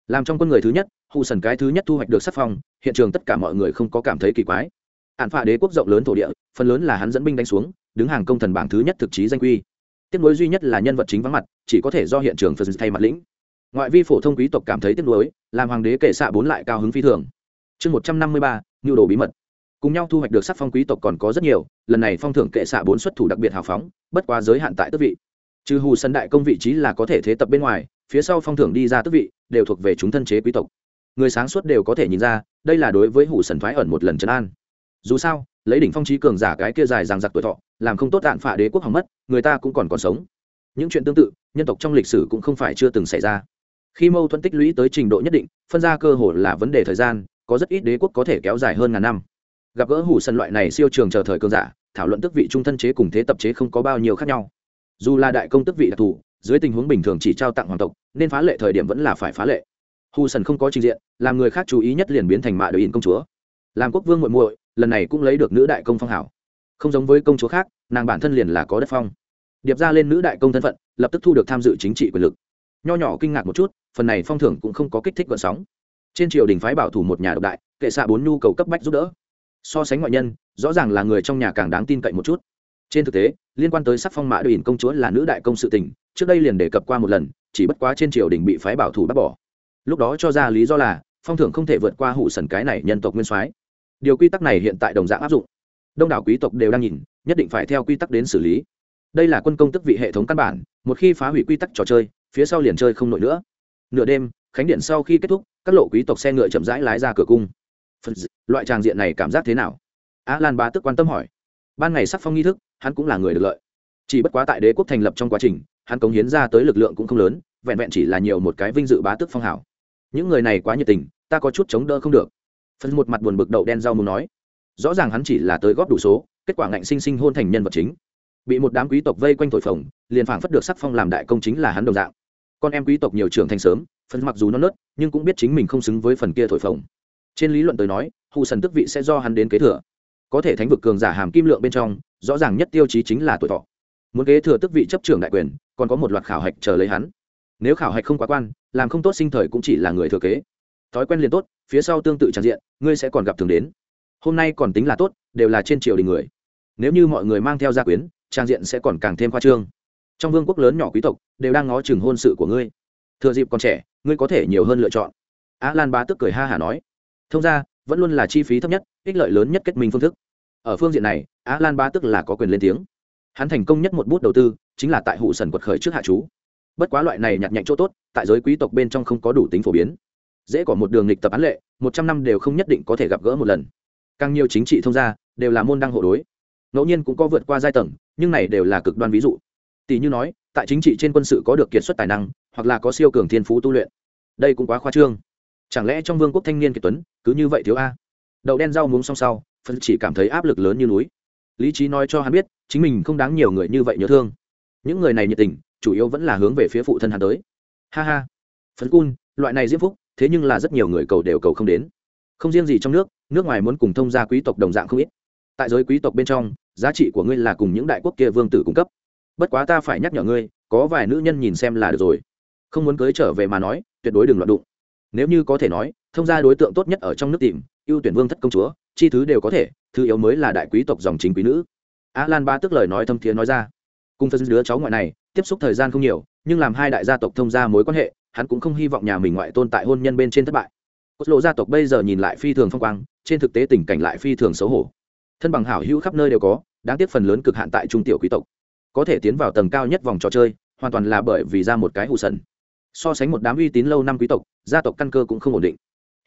Làm trong quân người thứ nhất, hủ sần cái thứ nhất thu hoạch được sắc phong, hiện trường tất cả mọi người không có cảm thấy kỳ quái. Ạn phạ đế quốc rộng lớn thổ địa, phần lớn là hắn dẫn binh đánh xuống, đứng hàng công thần bảng thứ nhất thực chí danh quy. Tiếp nối duy nhất là nhân vật chính vắng mặt, chỉ có thể do hiện trường phật thay mặt lĩnh. Ngoại vi phổ thông quý tộc cảm thấy tiếc nuối, làm hoàng đế kệ xạ bốn lại cao hứng phi thường chương một trăm năm mươi ba, nhu đồ bí mật. Cùng nhau thu hoạch được sắc phong quý tộc còn có rất nhiều, lần này phong thưởng kệ xạ bốn xuất thủ đặc biệt hào phóng, bất quá giới hạn tại tước vị. Trừ hù sân đại công vị trí là có thể thế tập bên ngoài, phía sau phong thưởng đi ra tước vị, đều thuộc về chúng thân chế quý tộc. Người sáng suốt đều có thể nhìn ra, đây là đối với hủ sần thoái ẩn một lần trấn an. Dù sao, lấy đỉnh phong trí cường giả cái kia dài ràng giặc tuổi thọ, làm không tốt đạn phả đế quốc hỏng mất, người ta cũng còn còn sống. Những chuyện tương tự, nhân tộc trong lịch sử cũng không phải chưa từng xảy ra. Khi mâu thuẫn tích lũy tới trình độ nhất định, phân ra cơ hội là vấn đề thời gian có rất ít đế quốc có thể kéo dài hơn ngàn năm. Gặp gỡ hủ sân loại này siêu trường chờ thời cường giả, thảo luận tức vị trung thân chế cùng thế tập chế không có bao nhiêu khác nhau. Dù là đại công tức vị đặc thù, dưới tình huống bình thường chỉ trao tặng hoàng tộc, nên phá lệ thời điểm vẫn là phải phá lệ. Hù sần không có trình diện, làm người khác chú ý nhất liền biến thành mạ đội in công chúa. Làm quốc vương muội muội, lần này cũng lấy được nữ đại công phong hảo. Không giống với công chúa khác, nàng bản thân liền là có đất phong. Điệp ra lên nữ đại công thân phận, lập tức thu được tham dự chính trị quyền lực. Nho nhỏ kinh ngạc một chút, phần này phong thưởng cũng không có kích thích gợn sóng trên triều đình phái bảo thủ một nhà độc đại, kệ xạ bốn nhu cầu cấp bách giúp đỡ. So sánh ngoại nhân, rõ ràng là người trong nhà càng đáng tin cậy một chút. Trên thực tế, liên quan tới sắc phong mã đội công chúa là nữ đại công sự tình, trước đây liền đề cập qua một lần, chỉ bất quá trên triều đình bị phái bảo thủ bắt bỏ. Lúc đó cho ra lý do là, phong thưởng không thể vượt qua hụ sần cái này nhân tộc nguyên soái. Điều quy tắc này hiện tại đồng dạng áp dụng. Đông đảo quý tộc đều đang nhìn, nhất định phải theo quy tắc đến xử lý. Đây là quân công tức vị hệ thống căn bản, một khi phá hủy quy tắc trò chơi, phía sau liền chơi không nổi nữa. Nửa đêm khánh điện sau khi kết thúc các lộ quý tộc xe ngựa chậm rãi lái ra cửa cung. Phần d... loại tràng diện này cảm giác thế nào? Á lan bá tức quan tâm hỏi. Ban ngày sắc phong nghi thức hắn cũng là người được lợi. Chỉ bất quá tại đế quốc thành lập trong quá trình hắn cống hiến ra tới lực lượng cũng không lớn vẹn vẹn chỉ là nhiều một cái vinh dự bá tước phong hảo những người này quá nhiệt tình ta có chút chống đỡ không được. Phần một mặt buồn bực đậu đen rau muốn nói. Rõ ràng hắn chỉ là tới góp đủ số kết quả ngạnh sinh sinh hôn thành nhân vật chính. Bị một đám quý tộc vây quanh thổi phồng liền phảng phất được sắc phong làm đại công chính là hắn đồng dạng. Con em quý tộc nhiều trưởng thành sớm phần mặc dù nó nớt, nhưng cũng biết chính mình không xứng với phần kia thổi phồng. Trên lý luận tới nói hù sần tức vị sẽ do hắn đến kế thừa. Có thể thánh vực cường giả hàm kim lượng bên trong, rõ ràng nhất tiêu chí chính là tuổi thọ. Muốn kế thừa tức vị chấp trưởng đại quyền, còn có một loạt khảo hạch chờ lấy hắn. Nếu khảo hạch không quá quan, làm không tốt sinh thời cũng chỉ là người thừa kế. Thói quen liền tốt, phía sau tương tự tràn diện, ngươi sẽ còn gặp thường đến. Hôm nay còn tính là tốt, đều là trên triều đình người. Nếu như mọi người mang theo gia quyến, trang diện sẽ còn càng thêm khoa trương. Trong vương quốc lớn nhỏ quý tộc, đều đang ngó chừng hôn sự của ngươi. Thừa dịp còn trẻ ngươi có thể nhiều hơn lựa chọn. Á lan bá tức cười ha hả nói. Thông ra, vẫn luôn là chi phí thấp nhất, ích lợi lớn nhất kết minh phương thức. Ở phương diện này á lan bá tức là có quyền lên tiếng. Hắn thành công nhất một bút đầu tư, chính là tại hụ sần quật khởi trước hạ chú. Bất quá loại này nhặt nhạnh chỗ tốt, tại giới quý tộc bên trong không có đủ tính phổ biến. Dễ có một đường lịch tập án lệ, một trăm năm đều không nhất định có thể gặp gỡ một lần. Càng nhiều chính trị thông gia, đều là môn đăng hộ đối. Ngẫu nhiên cũng có vượt qua giai tầng, nhưng này đều là cực đoan ví dụ. Tỷ như nói tại chính trị trên quân sự có được kiệt xuất tài năng, hoặc là có siêu cường thiên phú tu luyện. Đây cũng quá khoa trương. Chẳng lẽ trong vương quốc thanh niên kiệt tuấn, cứ như vậy thiếu a? Đậu đen rau muống song sau phân chỉ cảm thấy áp lực lớn như núi. Lý trí nói cho hắn biết, chính mình không đáng nhiều người như vậy nhớ thương. Những người này nhiệt tình, chủ yếu vẫn là hướng về phía phụ thân hắn tới. Ha ha. Phấn cun, loại này diễm phúc, thế nhưng là rất nhiều người cầu đều cầu không đến. Không riêng gì trong nước nước ngoài muốn cùng thông gia quý tộc đồng dạng không ít. Tại giới quý tộc bên trong, giá trị của ngươi là cùng những đại quốc kia vương tử cung cấp bất quá ta phải nhắc nhở ngươi, có vài nữ nhân nhìn xem là được rồi. Không muốn cưới trở về mà nói, tuyệt đối đừng loạn đụng. Nếu như có thể nói, thông gia đối tượng tốt nhất ở trong nước tìm, ưu tuyển vương thất công chúa, chi thứ đều có thể, thứ yếu mới là đại quý tộc dòng chính quý nữ. A lan ba tức lời nói thâm thiế nói ra. Cùng phân đứa cháu ngoại này, tiếp xúc thời gian không nhiều, nhưng làm hai đại gia tộc thông gia mối quan hệ, hắn cũng không hy vọng nhà mình ngoại tôn tại hôn nhân bên trên thất bại. Cốt lộ gia tộc bây giờ nhìn lại phi thường phong quang, trên thực tế tình cảnh lại phi thường xấu hổ. Thân bằng hảo hữu khắp nơi đều có, đáng tiếc phần lớn cực hạn tại trung tiểu quý tộc có thể tiến vào tầng cao nhất vòng trò chơi, hoàn toàn là bởi vì ra một cái hụ sần. So sánh một đám uy tín lâu năm quý tộc, gia tộc căn cơ cũng không ổn định.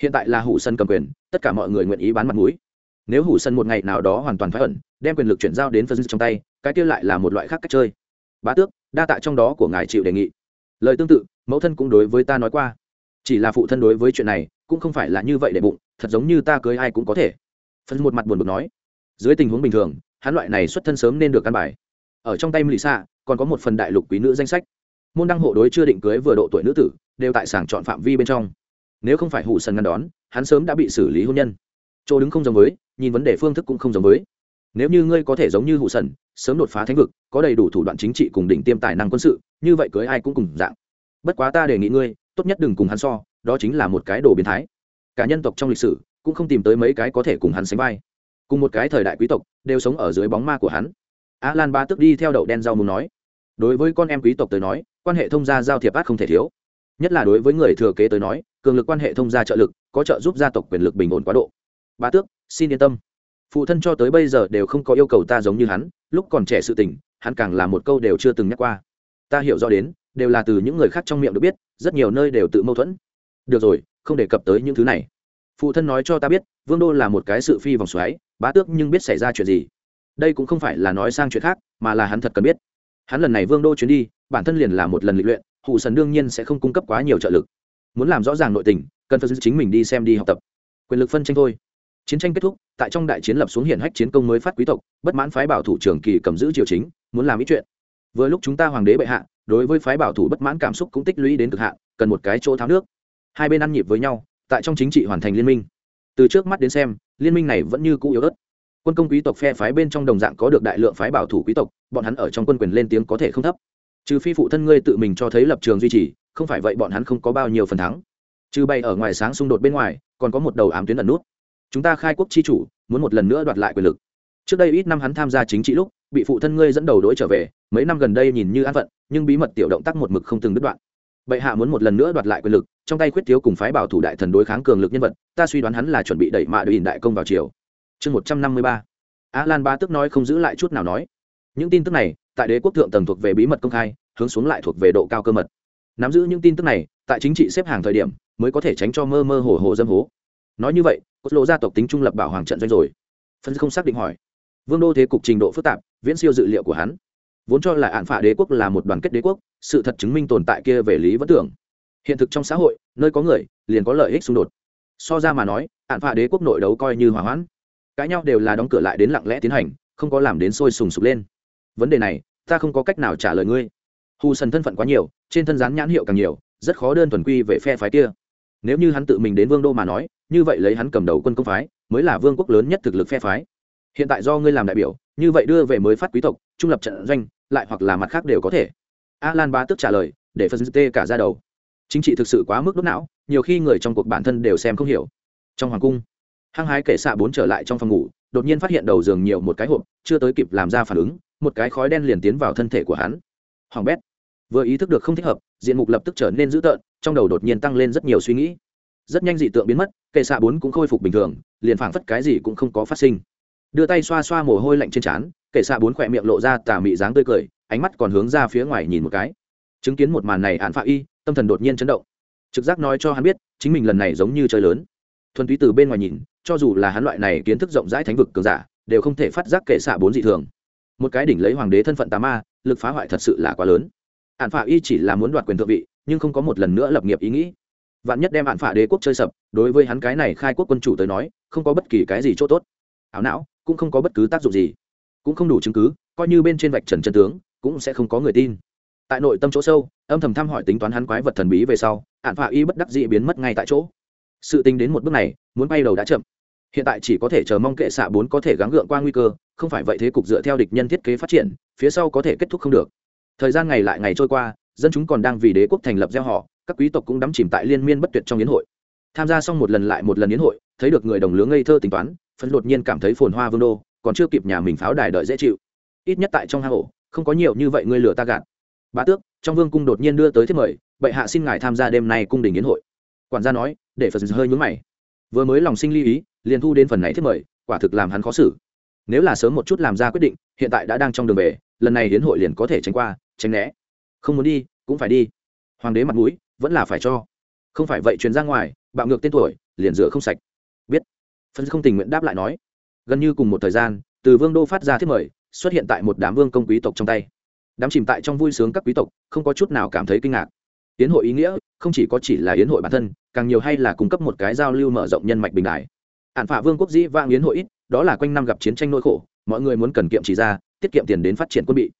Hiện tại là hủ sân cầm quyền, tất cả mọi người nguyện ý bán mặt mũi. Nếu hủ sân một ngày nào đó hoàn toàn phá ẩn, đem quyền lực chuyển giao đến phân dư trong tay, cái kia lại là một loại khác cách chơi. Bá tước, đa tạ trong đó của ngài chịu đề nghị. Lời tương tự, mẫu thân cũng đối với ta nói qua. Chỉ là phụ thân đối với chuyện này, cũng không phải là như vậy để bụng, thật giống như ta cưới ai cũng có thể. Phân một mặt buồn bực nói. Dưới tình huống bình thường, hắn loại này xuất thân sớm nên được căn bài ở trong tay mỹ xạ còn có một phần đại lục quý nữ danh sách. Môn đăng hộ đối chưa định cưới vừa độ tuổi nữ tử, đều tại sàng chọn phạm vi bên trong. Nếu không phải hủ sần ngăn đón, hắn sớm đã bị xử lý hôn nhân. Chỗ đứng không giống với, nhìn vấn đề phương thức cũng không giống với. Nếu như ngươi có thể giống như hủ sần, sớm đột phá thánh vực, có đầy đủ thủ đoạn chính trị cùng đỉnh tiêm tài năng quân sự, như vậy cưới ai cũng cùng dạng. Bất quá ta đề nghị ngươi, tốt nhất đừng cùng hắn so, đó chính là một cái đồ biến thái. Cả nhân tộc trong lịch sử, cũng không tìm tới mấy cái có thể cùng hắn sánh vai. Cùng một cái thời đại quý tộc, đều sống ở dưới bóng ma của hắn a lan ba tức đi theo đậu đen rau muốn nói. Đối với con em quý tộc tới nói, quan hệ thông gia giao thiệp át không thể thiếu. Nhất là đối với người thừa kế tới nói, cường lực quan hệ thông gia trợ lực, có trợ giúp gia tộc quyền lực bình ổn quá độ. Ba tước, xin yên tâm. Phụ thân cho tới bây giờ đều không có yêu cầu ta giống như hắn, lúc còn trẻ sự tình, hắn càng là một câu đều chưa từng nhắc qua. Ta hiểu rõ đến, đều là từ những người khác trong miệng được biết, rất nhiều nơi đều tự mâu thuẫn. Được rồi, không đề cập tới những thứ này. Phụ thân nói cho ta biết, vương đô là một cái sự phi vòng xoáy, bá tước nhưng biết xảy ra chuyện gì? Đây cũng không phải là nói sang chuyện khác, mà là hắn thật cần biết. Hắn lần này vương đô chuyến đi, bản thân liền là một lần lịch luyện hụ sần đương nhiên sẽ không cung cấp quá nhiều trợ lực. Muốn làm rõ ràng nội tình, cần phải giữ chính mình đi xem đi học tập. Quyền lực phân tranh thôi. Chiến tranh kết thúc, tại trong đại chiến lập xuống hiển hách chiến công mới phát quý tộc, bất mãn phái bảo thủ trưởng kỳ cầm giữ triều chính, muốn làm ít chuyện. Vừa lúc chúng ta hoàng đế bệ hạ, đối với phái bảo thủ bất mãn cảm xúc cũng tích lũy đến cực hạn, cần một cái chỗ tháo nước. Hai bên ăn nhịp với nhau, tại trong chính trị hoàn thành liên minh. Từ trước mắt đến xem, liên minh này vẫn như cũ yếu ớt quân công quý tộc phe phái bên trong đồng dạng có được đại lượng phái bảo thủ quý tộc, bọn hắn ở trong quân quyền lên tiếng có thể không thấp. Trừ phi phụ thân ngươi tự mình cho thấy lập trường duy trì, không phải vậy bọn hắn không có bao nhiêu phần thắng. Trừ bay ở ngoài sáng xung đột bên ngoài, còn có một đầu ám tuyến ẩn nút. Chúng ta khai quốc chi chủ, muốn một lần nữa đoạt lại quyền lực. Trước đây ít năm hắn tham gia chính trị lúc, bị phụ thân ngươi dẫn đầu đỗi trở về, mấy năm gần đây nhìn như an phận, nhưng bí mật tiểu động tác một mực không từng đứt đoạn. Bệ hạ muốn một lần nữa đoạt lại quyền lực, trong tay quyết thiếu cùng phái bảo thủ đại thần đối kháng cường lực nhân vật, ta suy đoán hắn là chuẩn bị đẩy mạ đội đại công vào chiều chương một trăm năm mươi ba. Lan ba tức nói không giữ lại chút nào nói. Những tin tức này, tại đế quốc thượng tầng thuộc về bí mật công khai, hướng xuống lại thuộc về độ cao cơ mật. Nắm giữ những tin tức này, tại chính trị xếp hàng thời điểm, mới có thể tránh cho mơ mơ hồ hồ dâm hố. Nói như vậy, cốt lộ gia tộc tính trung lập bảo hoàng trận doanh rồi. Phân không xác định hỏi. Vương đô thế cục trình độ phức tạp, viễn siêu dự liệu của hắn. Vốn cho là ạn phả đế quốc là một đoàn kết đế quốc, sự thật chứng minh tồn tại kia về lý vẫn tưởng. Hiện thực trong xã hội, nơi có người, liền có lợi ích xung đột. So ra mà nói, ạn phả đế quốc nội đấu coi như hỏa hoãn cãi nhau đều là đóng cửa lại đến lặng lẽ tiến hành, không có làm đến sôi sùng sục lên. Vấn đề này, ta không có cách nào trả lời ngươi. Hù sần thân phận quá nhiều, trên thân gián nhãn hiệu càng nhiều, rất khó đơn thuần quy về phe phái kia. Nếu như hắn tự mình đến vương đô mà nói, như vậy lấy hắn cầm đầu quân công phái, mới là vương quốc lớn nhất thực lực phe phái. Hiện tại do ngươi làm đại biểu, như vậy đưa về mới phát quý tộc, trung lập trận doanh, lại hoặc là mặt khác đều có thể. A lan ba tức trả lời, để phân tê cả ra đầu. Chính trị thực sự quá mức đốt não, nhiều khi người trong cuộc bản thân đều xem không hiểu. Trong hoàng cung hăng hái kể xạ bốn trở lại trong phòng ngủ, đột nhiên phát hiện đầu giường nhiều một cái hộp, chưa tới kịp làm ra phản ứng, một cái khói đen liền tiến vào thân thể của hắn. Hoàng bét, vừa ý thức được không thích hợp, diện mục lập tức trở nên dữ tợn, trong đầu đột nhiên tăng lên rất nhiều suy nghĩ. Rất nhanh dị tượng biến mất kệ xạ bốn cũng khôi phục bình thường, liền phảng phất cái gì cũng không có phát sinh. Đưa tay xoa xoa mồ hôi lạnh trên trán kệ xạ bốn khỏe miệng lộ ra tà mị dáng tươi cười, ánh mắt còn hướng ra phía ngoài nhìn một cái. Chứng kiến một màn này hạn phạ y, tâm thần đột nhiên chấn động. Trực giác nói cho hắn biết, chính mình lần này giống như chơi lớn thuần túy từ bên ngoài nhìn, cho dù là hắn loại này kiến thức rộng rãi thánh vực cường giả, đều không thể phát giác kệ xạ bốn dị thường. Một cái đỉnh lấy hoàng đế thân phận tà ma, lực phá hoại thật sự là quá lớn. Ạn phả y chỉ là muốn đoạt quyền thượng vị, nhưng không có một lần nữa lập nghiệp ý nghĩ. Vạn nhất đem ạn phả đế quốc chơi sập, đối với hắn cái này khai quốc quân chủ tới nói, không có bất kỳ cái gì chỗ tốt. Ảo não, cũng không có bất cứ tác dụng gì. Cũng không đủ chứng cứ, coi như bên trên vạch trần chân tướng, cũng sẽ không có người tin. Tại nội tâm chỗ sâu, âm thầm thăm hỏi tính toán hắn quái vật thần bí về sau ạn phả y bất đắc dị biến mất ngay tại chỗ sự tính đến một bước này, muốn bay đầu đã chậm. Hiện tại chỉ có thể chờ mong kệ xạ bốn có thể gắng gượng qua nguy cơ, không phải vậy thế cục dựa theo địch nhân thiết kế phát triển, phía sau có thể kết thúc không được. Thời gian ngày lại ngày trôi qua, dân chúng còn đang vì đế quốc thành lập gieo họ, các quý tộc cũng đắm chìm tại liên miên bất tuyệt trong yến hội. Tham gia xong một lần lại một lần yến hội, thấy được người đồng lứa ngây thơ tính toán phân đột nhiên cảm thấy phồn hoa vương đô, còn chưa kịp nhà mình pháo đài đợi dễ chịu. Ít nhất tại trong hang ổ, không có nhiều như vậy ngươi lừa ta gạt. Bá tước, trong vương cung đột nhiên đưa tới thiết mời, bệ hạ xin ngài tham gia đêm nay cung đình yến hội. Quản gia nói để phật hơi nhún mày. Vừa mới lòng sinh ly ý, liền thu đến phần này thiết mời, quả thực làm hắn khó xử. Nếu là sớm một chút làm ra quyết định, hiện tại đã đang trong đường về, lần này hiến hội liền có thể tránh qua, tránh né. Không muốn đi, cũng phải đi. Hoàng đế mặt mũi, vẫn là phải cho. Không phải vậy truyền ra ngoài, bạo ngược tên tuổi, liền rửa không sạch. Biết. Phân không tình nguyện đáp lại nói. Gần như cùng một thời gian, từ vương đô phát ra thiết mời, xuất hiện tại một đám vương công quý tộc trong tay. Đám chìm tại trong vui sướng các quý tộc, không có chút nào cảm thấy kinh ngạc. Tiến hội ý nghĩa không chỉ có chỉ là yến hội bản thân càng nhiều hay là cung cấp một cái giao lưu mở rộng nhân mạch bình đại. Hạn phả vương quốc dĩ vang yến hội ít đó là quanh năm gặp chiến tranh nỗi khổ mọi người muốn cần kiệm chỉ ra tiết kiệm tiền đến phát triển quân bị.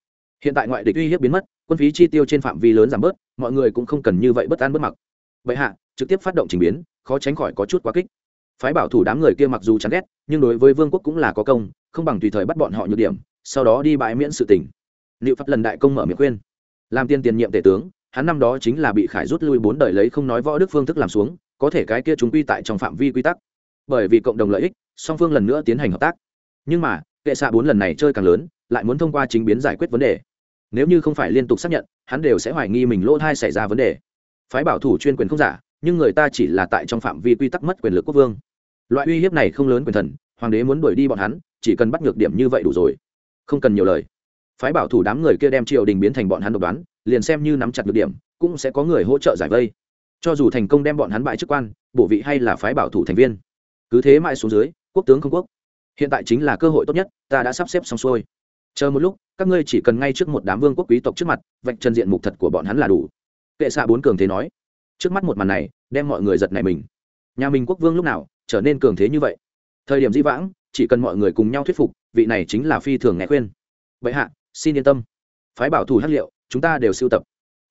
Hiện tại ngoại địch uy hiếp biến mất quân phí chi tiêu trên phạm vi lớn giảm bớt mọi người cũng không cần như vậy bất an bất mặc. Vậy hạ trực tiếp phát động trình biến khó tránh khỏi có chút quá kích. Phái bảo thủ đám người kia mặc dù chán ghét nhưng đối với vương quốc cũng là có công không bằng tùy thời bắt bọn họ nhược điểm sau đó đi bãi miễn sự tỉnh, liệu pháp lần đại công mở miệng khuyên. Làm tiên tiền nhiệm tể tướng hắn năm đó chính là bị khải rút lui bốn đời lấy không nói võ đức phương thức làm xuống, có thể cái kia chúng quy tại trong phạm vi quy tắc. Bởi vì cộng đồng lợi ích, song phương lần nữa tiến hành hợp tác. Nhưng mà, kệ xạ bốn lần này chơi càng lớn, lại muốn thông qua chính biến giải quyết vấn đề. Nếu như không phải liên tục xác nhận, hắn đều sẽ hoài nghi mình lỗ thai xảy ra vấn đề. Phái bảo thủ chuyên quyền không giả, nhưng người ta chỉ là tại trong phạm vi quy tắc mất quyền lực quốc vương. Loại uy hiếp này không lớn quyền thần, hoàng đế muốn đuổi đi bọn hắn, chỉ cần bắt ngược điểm như vậy đủ rồi. Không cần nhiều lời. Phái bảo thủ đám người kia đem triều đình biến thành bọn hắn độc đoán liền xem như nắm chặt được điểm, cũng sẽ có người hỗ trợ giải vây. Cho dù thành công đem bọn hắn bại chức quan, bổ vị hay là phái bảo thủ thành viên, cứ thế mãi xuống dưới, quốc tướng không quốc. Hiện tại chính là cơ hội tốt nhất, ta đã sắp xếp xong xuôi. Chờ một lúc, các ngươi chỉ cần ngay trước một đám vương quốc quý tộc trước mặt, vạch chân diện mục thật của bọn hắn là đủ. Kệ xạ bốn cường thế nói. Trước mắt một màn này, đem mọi người giật này mình. Nhà mình quốc vương lúc nào trở nên cường thế như vậy? Thời điểm di vãng, chỉ cần mọi người cùng nhau thuyết phục, vị này chính là phi thường nghe khuyên. Vậy hạ, xin yên tâm. Phái bảo thủ hát liệu chúng ta đều sưu tập.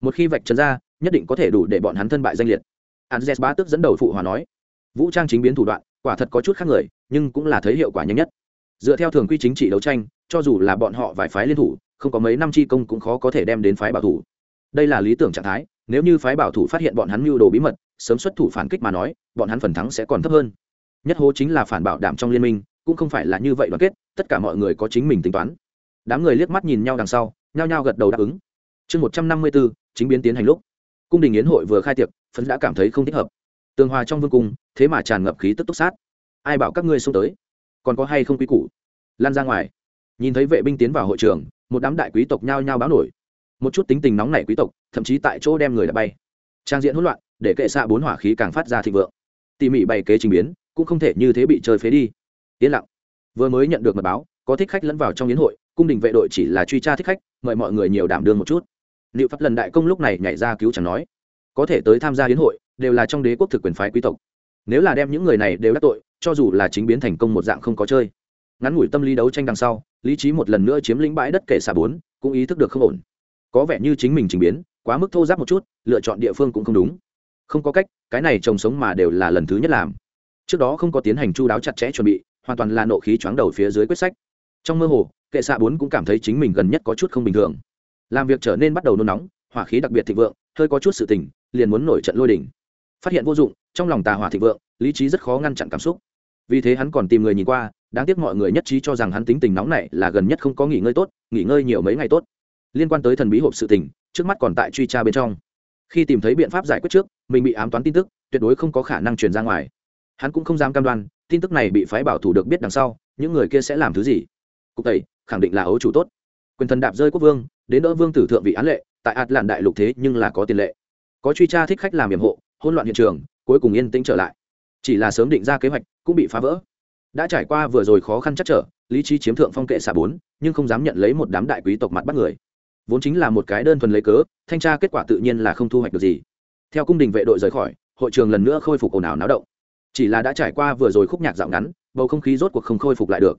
Một khi vạch trần ra, nhất định có thể đủ để bọn hắn thân bại danh liệt. Anzes bá tức dẫn đầu phụ hòa nói. Vũ trang chính biến thủ đoạn, quả thật có chút khác người, nhưng cũng là thấy hiệu quả nhanh nhất. Dựa theo thường quy chính trị đấu tranh, cho dù là bọn họ vài phái liên thủ, không có mấy năm chi công cũng khó có thể đem đến phái bảo thủ. Đây là lý tưởng trạng thái, nếu như phái bảo thủ phát hiện bọn hắn mưu đồ bí mật, sớm xuất thủ phản kích mà nói, bọn hắn phần thắng sẽ còn thấp hơn. Nhất hố chính là phản bảo đảm trong liên minh, cũng không phải là như vậy đoàn kết, tất cả mọi người có chính mình tính toán. Đám người liếc mắt nhìn nhau đằng sau, nhao nhao gật đầu đáp ứng chương một trăm năm mươi bốn, chính biến tiến hành lúc. Cung đình yến hội vừa khai tiệc, phấn đã cảm thấy không thích hợp. Tường hòa trong vương cung, thế mà tràn ngập khí tức túc sát. Ai bảo các ngươi xông tới? Còn có hay không quý củ? Lan ra ngoài. Nhìn thấy vệ binh tiến vào hội trường, một đám đại quý tộc nhao nhao báo nổi. Một chút tính tình nóng nảy quý tộc, thậm chí tại chỗ đem người đã bay. Trang diện hỗn loạn, để kệ xạ bốn hỏa khí càng phát ra thịnh vượng. Tỉ mỉ bày kế trình biến, cũng không thể như thế bị chơi phế đi. Yên lặng. Vừa mới nhận được mật báo, có thích khách lẫn vào trong yến hội, cung đình vệ đội chỉ là truy tra thích khách, mời mọi người nhiều đảm đương một chút liệu pháp lần đại công lúc này nhảy ra cứu chẳng nói. Có thể tới tham gia hiến hội, đều là trong đế quốc thực quyền phái quý tộc. Nếu là đem những người này đều đắc tội, cho dù là chính biến thành công một dạng không có chơi. Ngắn ngủi tâm lý đấu tranh đằng sau, lý trí một lần nữa chiếm lĩnh bãi đất kể xà bốn, cũng ý thức được không ổn. Có vẻ như chính mình trình biến, quá mức thô giáp một chút, lựa chọn địa phương cũng không đúng. Không có cách, cái này trồng sống mà đều là lần thứ nhất làm. Trước đó không có tiến hành chu đáo chặt chẽ chuẩn bị, hoàn toàn là nộ khí choáng đầu phía dưới quyết sách. Trong mơ hồ, kệ xạ bốn cũng cảm thấy chính mình gần nhất có chút không bình thường làm việc trở nên bắt đầu nôn nóng, hỏa khí đặc biệt thịnh vượng, hơi có chút sự tình liền muốn nổi trận lôi đỉnh phát hiện vô dụng, trong lòng tà hỏa thịnh vượng, lý trí rất khó ngăn chặn cảm xúc. Vì thế hắn còn tìm người nhìn qua, đáng tiếc mọi người nhất trí cho rằng hắn tính tình nóng này là gần nhất không có nghỉ ngơi tốt, nghỉ ngơi nhiều mấy ngày tốt. Liên quan tới thần bí hộp sự tình, trước mắt còn tại truy tra bên trong. Khi tìm thấy biện pháp giải quyết trước, mình bị ám toán tin tức, tuyệt đối không có khả năng truyền ra ngoài. Hắn cũng không dám cam đoan, tin tức này bị phái bảo thủ được biết đằng sau, những người kia sẽ làm thứ gì. Cục tẩy, khẳng định là ấu chủ tốt quyền thần đạp rơi quốc vương, đến đỡ vương tử thượng vị án lệ, tại ạt làn đại lục thế nhưng là có tiền lệ. Có truy tra thích khách làm nhiệm hộ, hỗn loạn hiện trường, cuối cùng yên tĩnh trở lại. Chỉ là sớm định ra kế hoạch, cũng bị phá vỡ. Đã trải qua vừa rồi khó khăn chắc trở, lý trí chiếm thượng phong kệ xả bốn, nhưng không dám nhận lấy một đám đại quý tộc mặt bắt người. Vốn chính là một cái đơn thuần lấy cớ, thanh tra kết quả tự nhiên là không thu hoạch được gì. Theo cung đình vệ đội rời khỏi, hội trường lần nữa khôi phục ồn ào náo động. Chỉ là đã trải qua vừa rồi khúc nhạc dạo ngắn, bầu không khí rốt cuộc không khôi phục lại được.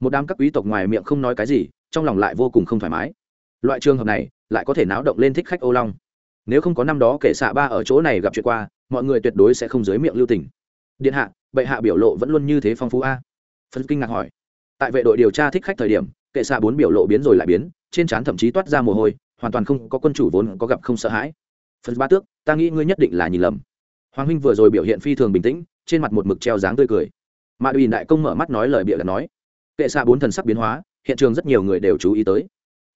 Một đám các quý tộc ngoài miệng không nói cái gì trong lòng lại vô cùng không thoải mái. Loại trường hợp này lại có thể náo động lên thích khách ô long. Nếu không có năm đó kể xạ ba ở chỗ này gặp chuyện qua, mọi người tuyệt đối sẽ không dưới miệng lưu tình. Điện hạ, bệ hạ biểu lộ vẫn luôn như thế phong phú a. Phân kinh ngạc hỏi. Tại vệ đội điều tra thích khách thời điểm kệ xạ bốn biểu lộ biến rồi lại biến, trên trán thậm chí toát ra mồ hôi, hoàn toàn không có quân chủ vốn có gặp không sợ hãi. Phần ba tước, ta nghĩ ngươi nhất định là nhìn lầm. Hoàng huynh vừa rồi biểu hiện phi thường bình tĩnh, trên mặt một mực treo dáng tươi cười. Mạ uy đại công mở mắt nói lời bịa là nói. Kệ xạ bốn thần sắc biến hóa hiện trường rất nhiều người đều chú ý tới.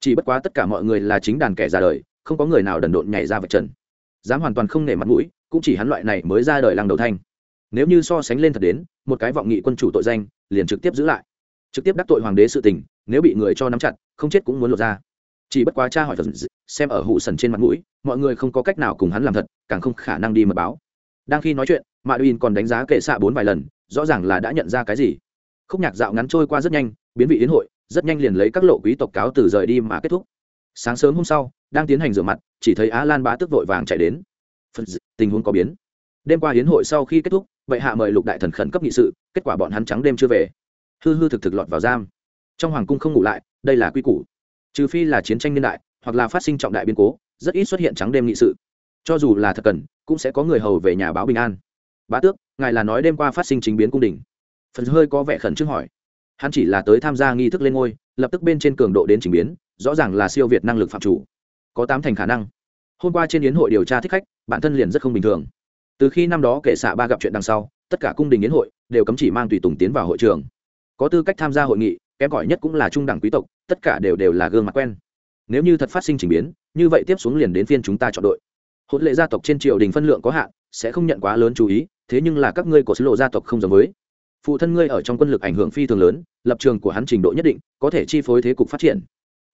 Chỉ bất quá tất cả mọi người là chính đàn kẻ ra đời, không có người nào đần độn nhảy ra vật trần. Dám hoàn toàn không nể mặt mũi, cũng chỉ hắn loại này mới ra đời lăng đầu thanh. Nếu như so sánh lên thật đến, một cái vọng nghị quân chủ tội danh, liền trực tiếp giữ lại. Trực tiếp đắc tội hoàng đế sự tình, nếu bị người cho nắm chặt, không chết cũng muốn lột ra. Chỉ bất quá cha hỏi thật xem ở hụ sần trên mặt mũi, mọi người không có cách nào cùng hắn làm thật, càng không khả năng đi mật báo. Đang khi nói chuyện mạ uyên còn đánh giá kệ xạ bốn vài lần, rõ ràng là đã nhận ra cái gì. Khúc nhạc dạo ngắn trôi qua rất nhanh, biến vị đến hội rất nhanh liền lấy các lộ quý tộc cáo từ rời đi mà kết thúc. Sáng sớm hôm sau, đang tiến hành rửa mặt, chỉ thấy á lan bá tức vội vàng chạy đến. Phật tình huống có biến. Đêm qua hiến hội sau khi kết thúc vậy hạ mời lục đại thần khẩn cấp nghị sự, kết quả bọn hắn trắng đêm chưa về. Hư hư thực thực lọt vào giam. Trong hoàng cung không ngủ lại, đây là quy củ. Trừ phi là chiến tranh niên đại, hoặc là phát sinh trọng đại biên cố, rất ít xuất hiện trắng đêm nghị sự. Cho dù là thật cần, cũng sẽ có người hầu về nhà báo bình an. Bá tước, ngài là nói đêm qua phát sinh chính biến cung đình. Phần hơi có vẻ khẩn trương hỏi hắn chỉ là tới tham gia nghi thức lên ngôi, lập tức bên trên cường độ đến trình biến, rõ ràng là siêu việt năng lực phạm chủ. Có tám thành khả năng. Hôm qua trên yến hội điều tra thích khách, bản thân liền rất không bình thường. Từ khi năm đó kể xạ ba gặp chuyện đằng sau, tất cả cung đình yến hội đều cấm chỉ mang tùy tùng tiến vào hội trường. Có tư cách tham gia hội nghị, kém cỏi nhất cũng là trung đẳng quý tộc, tất cả đều đều là gương mặt quen. Nếu như thật phát sinh trình biến, như vậy tiếp xuống liền đến phiên chúng ta chọn đội. Hôn lệ gia tộc trên triều đình phân lượng có hạn, sẽ không nhận quá lớn chú ý, thế nhưng là các ngươi của sứ lộ gia tộc không giống với phụ thân ngươi ở trong quân lực ảnh hưởng phi thường lớn, lập trường của hắn trình độ nhất định, có thể chi phối thế cục phát triển.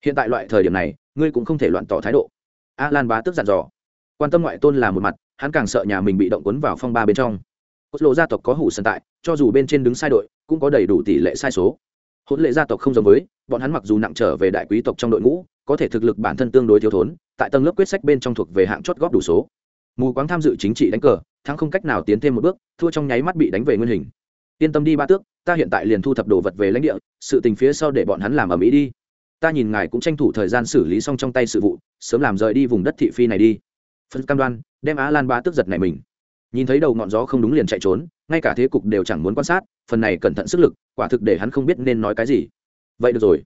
Hiện tại loại thời điểm này, ngươi cũng không thể loạn tỏ thái độ. A lan bá tức giận dò. Quan tâm ngoại tôn là một mặt, hắn càng sợ nhà mình bị động cuốn vào phong ba bên trong. Cốt lộ gia tộc có hủ sân tại, cho dù bên trên đứng sai đội, cũng có đầy đủ tỷ lệ sai số. Hỗn lệ gia tộc không giống với, bọn hắn mặc dù nặng trở về đại quý tộc trong đội ngũ, có thể thực lực bản thân tương đối thiếu thốn, tại tầng lớp quyết sách bên trong thuộc về hạng chót góp đủ số. Mù quáng tham dự chính trị đánh cờ, thắng không cách nào tiến thêm một bước, thua trong nháy mắt bị đánh về nguyên hình yên tâm đi ba tước, ta hiện tại liền thu thập đồ vật về lãnh địa, sự tình phía sau để bọn hắn làm ở mỹ đi. Ta nhìn ngài cũng tranh thủ thời gian xử lý xong trong tay sự vụ, sớm làm rời đi vùng đất thị phi này đi. Phân cam đoan, đem á lan ba tước giật này mình. Nhìn thấy đầu ngọn gió không đúng liền chạy trốn, ngay cả thế cục đều chẳng muốn quan sát, phần này cẩn thận sức lực, quả thực để hắn không biết nên nói cái gì. Vậy được rồi.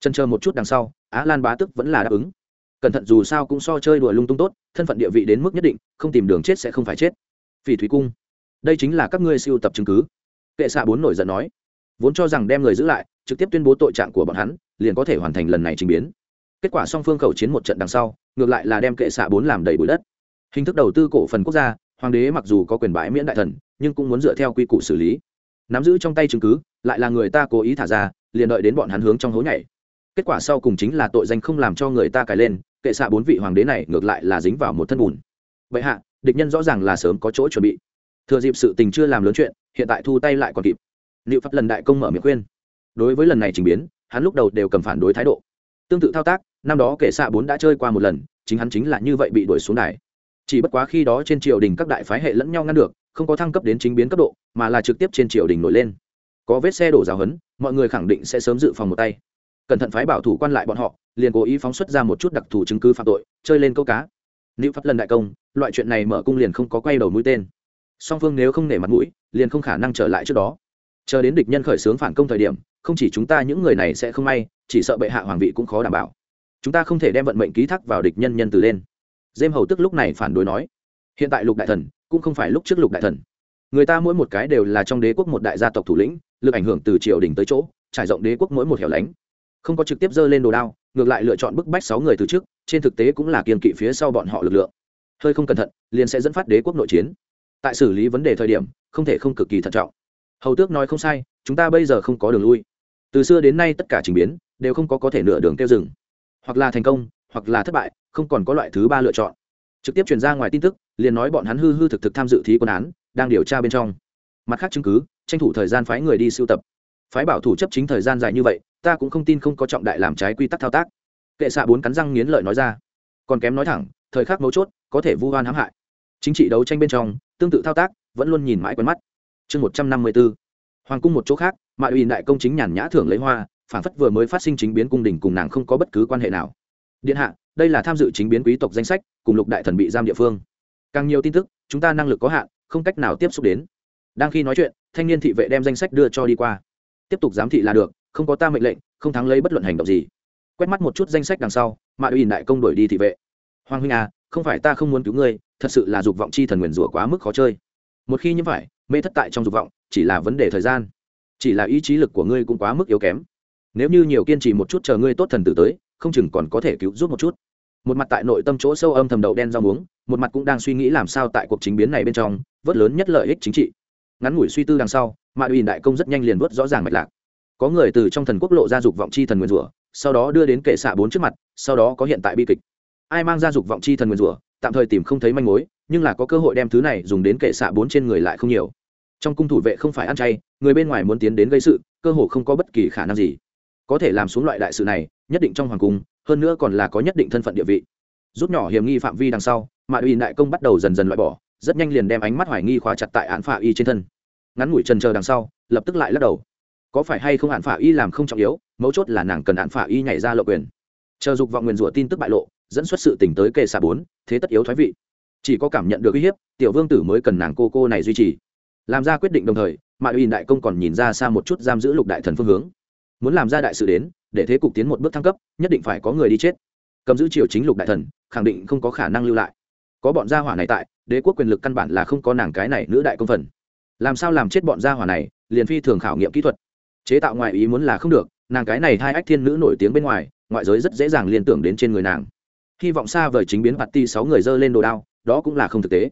Chân chờ một chút đằng sau, á lan bá tức vẫn là đáp ứng. Cẩn thận dù sao cũng so chơi đùa lung tung tốt, thân phận địa vị đến mức nhất định, không tìm đường chết sẽ không phải chết. Phỉ thúy cung, đây chính là các ngươi siêu tập chứng cứ kệ xạ bốn nổi giận nói, vốn cho rằng đem người giữ lại, trực tiếp tuyên bố tội trạng của bọn hắn, liền có thể hoàn thành lần này trình biến. Kết quả song phương khẩu chiến một trận đằng sau, ngược lại là đem kệ xạ bốn làm đầy bụi đất. Hình thức đầu tư cổ phần quốc gia, hoàng đế mặc dù có quyền bãi miễn đại thần, nhưng cũng muốn dựa theo quy củ xử lý. Nắm giữ trong tay chứng cứ, lại là người ta cố ý thả ra, liền đợi đến bọn hắn hướng trong hố nhảy. Kết quả sau cùng chính là tội danh không làm cho người ta cài lên, kệ xạ bốn vị hoàng đế này ngược lại là dính vào một thân bùn. Vậy hạ, địch nhân rõ ràng là sớm có chỗ chuẩn bị thừa dịp sự tình chưa làm lớn chuyện, hiện tại thu tay lại còn kịp. Liệu pháp lần đại công mở miệng khuyên. Đối với lần này trình biến, hắn lúc đầu đều cầm phản đối thái độ. Tương tự thao tác, năm đó kể xạ bốn đã chơi qua một lần, chính hắn chính là như vậy bị đuổi xuống đài. Chỉ bất quá khi đó trên triều đình các đại phái hệ lẫn nhau ngăn được, không có thăng cấp đến chính biến cấp độ, mà là trực tiếp trên triều đình nổi lên. Có vết xe đổ giáo hấn, mọi người khẳng định sẽ sớm dự phòng một tay. Cẩn thận phái bảo thủ quan lại bọn họ, liền cố ý phóng xuất ra một chút đặc thù chứng cứ phạm tội, chơi lên câu cá. Nữ pháp lần đại công, loại chuyện này mở cung liền không có quay đầu mũi tên song phương nếu không nể mặt mũi, liền không khả năng trở lại trước đó. Chờ đến địch nhân khởi xướng phản công thời điểm, không chỉ chúng ta những người này sẽ không may, chỉ sợ bệ hạ hoàng vị cũng khó đảm bảo. Chúng ta không thể đem vận mệnh ký thác vào địch nhân nhân từ lên. Dêm hầu tức lúc này phản đối nói, hiện tại lục đại thần, cũng không phải lúc trước lục đại thần. Người ta mỗi một cái đều là trong đế quốc một đại gia tộc thủ lĩnh, lực ảnh hưởng từ triều đình tới chỗ, trải rộng đế quốc mỗi một hẻo lánh. Không có trực tiếp dơ lên đồ đao, ngược lại lựa chọn bức bách sáu người từ trước, trên thực tế cũng là kiên kỵ phía sau bọn họ lực lượng. Hơi không cẩn thận, liền sẽ dẫn phát đế quốc nội chiến tại xử lý vấn đề thời điểm, không thể không cực kỳ thận trọng. Hầu tước nói không sai, chúng ta bây giờ không có đường lui. Từ xưa đến nay tất cả trình biến, đều không có có thể nửa đường kêu rừng hoặc là thành công, hoặc là thất bại, không còn có loại thứ ba lựa chọn. Trực tiếp truyền ra ngoài tin tức, liền nói bọn hắn hư hư thực thực tham dự thí quân án, đang điều tra bên trong. Mặt khác chứng cứ, tranh thủ thời gian phái người đi sưu tập. Phái bảo thủ chấp chính thời gian dài như vậy, ta cũng không tin không có trọng đại làm trái quy tắc thao tác. Kệ xạ bốn cắn răng nghiến lợi nói ra. Còn kém nói thẳng, thời khắc mấu chốt, có thể vu oan hãm hại chính trị đấu tranh bên trong, tương tự thao tác, vẫn luôn nhìn mãi quen mắt. Chương một trăm năm mươi b ố hoàng cung một chỗ khác, mạ ủy đại công chính nhàn nhã thưởng lấy hoa phản phất vừa mới phát sinh chính biến cung đình cùng nàng không có bất cứ quan hệ nào. Điện hạ, đây là tham dự chính biến quý tộc danh sách, cùng lục đại thần bị giam địa phương. Càng nhiều tin tức, chúng ta năng lực có hạn, không cách nào tiếp xúc đến. Đang khi nói chuyện, thanh niên thị vệ đem danh sách đưa cho đi qua. Tiếp tục giám thị là được, không có ta mệnh lệnh, không thắng lấy bất luận hành động gì. Quét mắt một chút danh sách đằng sau, mạ ủy đại công đổi đi thị vệ. Hoàng huynh à không phải ta không muốn cứu ngươi thật sự là dục vọng chi thần nguyền rủa quá mức khó chơi. Một khi như vậy mê thất tại trong dục vọng, chỉ là vấn đề thời gian. Chỉ là ý chí lực của ngươi cũng quá mức yếu kém. Nếu như nhiều kiên trì một chút chờ ngươi tốt thần tử tới, không chừng còn có thể cứu giúp một chút. Một mặt tại nội tâm chỗ sâu âm thầm đậu đen rau muống, một mặt cũng đang suy nghĩ làm sao tại cuộc chính biến này bên trong, vớt lớn nhất lợi ích chính trị. Ngắn ngủi suy tư đằng sau, mạ uy đại công rất nhanh liền vớt rõ ràng mạch lạc. Có người từ trong thần quốc lộ ra dục vọng chi thần nguyên rủa, sau đó đưa đến kệ xạ bốn trước mặt, sau đó có hiện tại bi kịch ai mang ra dục vọng chi thần nguyên rủa, tạm thời tìm không thấy manh mối, nhưng là có cơ hội đem thứ này dùng đến kệ xạ bốn trên người lại không nhiều. Trong cung thủ vệ không phải ăn chay, người bên ngoài muốn tiến đến gây sự, cơ hội không có bất kỳ khả năng gì. Có thể làm xuống loại đại sự này, nhất định trong hoàng cung, hơn nữa còn là có nhất định thân phận địa vị. Rút nhỏ hiểm nghi phạm vi đằng sau mạ uy đại công bắt đầu dần dần loại bỏ, rất nhanh liền đem ánh mắt hoài nghi khóa chặt tại án phả y trên thân. Ngắn ngủi trần chờ đằng sau, lập tức lại lắc đầu. Có phải hay không án phả y làm không trọng yếu, mấu chốt là nàng cần án phả y nhảy ra lộ quyền. Chờ dục vọng nguyền rủa tin tức bại lộ dẫn xuất sự tỉnh tới kệ xạ bốn, thế tất yếu thoái vị. Chỉ có cảm nhận được uy hiếp, tiểu vương tử mới cần nàng cô cô này duy trì. Làm ra quyết định đồng thời mạ uy đại công còn nhìn ra xa một chút giam giữ lục đại thần phương hướng. Muốn làm ra đại sự đến, để thế cục tiến một bước thăng cấp, nhất định phải có người đi chết. Cầm giữ triều chính lục đại thần, khẳng định không có khả năng lưu lại. Có bọn gia hỏa này tại, đế quốc quyền lực căn bản là không có nàng cái này nữ đại công phần. Làm sao làm chết bọn gia hỏa này, liền phi thường khảo nghiệm kỹ thuật. Chế tạo ngoại ý muốn là không được, nàng cái này hai ách thiên nữ nổi tiếng bên ngoài, ngoại giới rất dễ dàng liên tưởng đến trên người nàng hy vọng xa vời chính biến bạt ti sáu người dơ lên đồ đao, đó cũng là không thực tế.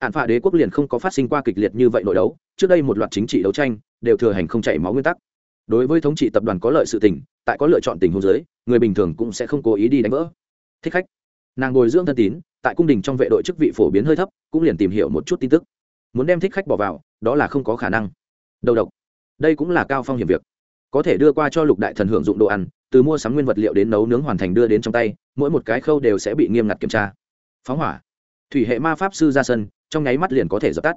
Hạn phạ đế quốc liền không có phát sinh qua kịch liệt như vậy nội đấu, trước đây một loạt chính trị đấu tranh, đều thừa hành không chảy máu nguyên tắc. Đối với thống trị tập đoàn có lợi sự tình, tại có lựa chọn tình huống giới người bình thường cũng sẽ không cố ý đi đánh vỡ. Thích khách. Nàng bồi dưỡng thân tín, tại cung đình trong vệ đội chức vị phổ biến hơi thấp, cũng liền tìm hiểu một chút tin tức. Muốn đem thích khách bỏ vào, đó là không có khả năng. Đầu độc. Đây cũng là cao phong hiểm việc. Có thể đưa qua cho lục đại thần hưởng dụng đồ ăn từ mua sắm nguyên vật liệu đến nấu nướng hoàn thành đưa đến trong tay, mỗi một cái khâu đều sẽ bị nghiêm ngặt kiểm tra. Phóng hỏa. Thủy hệ ma pháp sư ra sân, trong nháy mắt liền có thể dập tắt.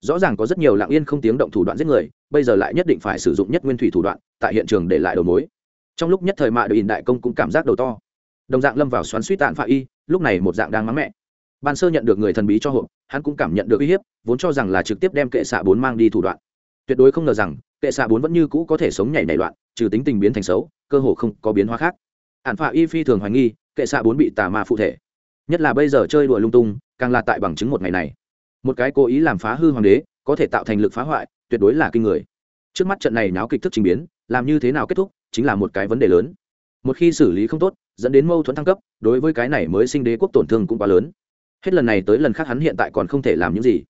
Rõ ràng có rất nhiều lạng yên không tiếng động thủ đoạn giết người, bây giờ lại nhất định phải sử dụng nhất nguyên thủy thủ đoạn, tại hiện trường để lại đầu mối. Trong lúc nhất thời mạ đội đại công cũng cảm giác đầu to. Đồng dạng lâm vào xoắn suýt tạn phạ y, lúc này một dạng đang mắng mẹ. Ban sơ nhận được người thần bí cho hộp, hắn cũng cảm nhận được uy hiếp, vốn cho rằng là trực tiếp đem kệ xạ bốn mang đi thủ đoạn. Tuyệt đối không ngờ rằng, kệ xạ bốn vẫn như cũ có thể sống nhảy nảy loạn, trừ tính tình biến thành xấu cơ hồ không có biến hóa khác. Ạn phạ y phi thường hoài nghi, kệ xạ bốn bị tà ma phụ thể. Nhất là bây giờ chơi đùa lung tung, càng là tại bằng chứng một ngày này. Một cái cố ý làm phá hư hoàng đế, có thể tạo thành lực phá hoại, tuyệt đối là kinh người. Trước mắt trận này náo kịch thức trình biến, làm như thế nào kết thúc, chính là một cái vấn đề lớn. Một khi xử lý không tốt, dẫn đến mâu thuẫn thăng cấp, đối với cái này mới sinh đế quốc tổn thương cũng quá lớn. Hết lần này tới lần khác hắn hiện tại còn không thể làm những gì.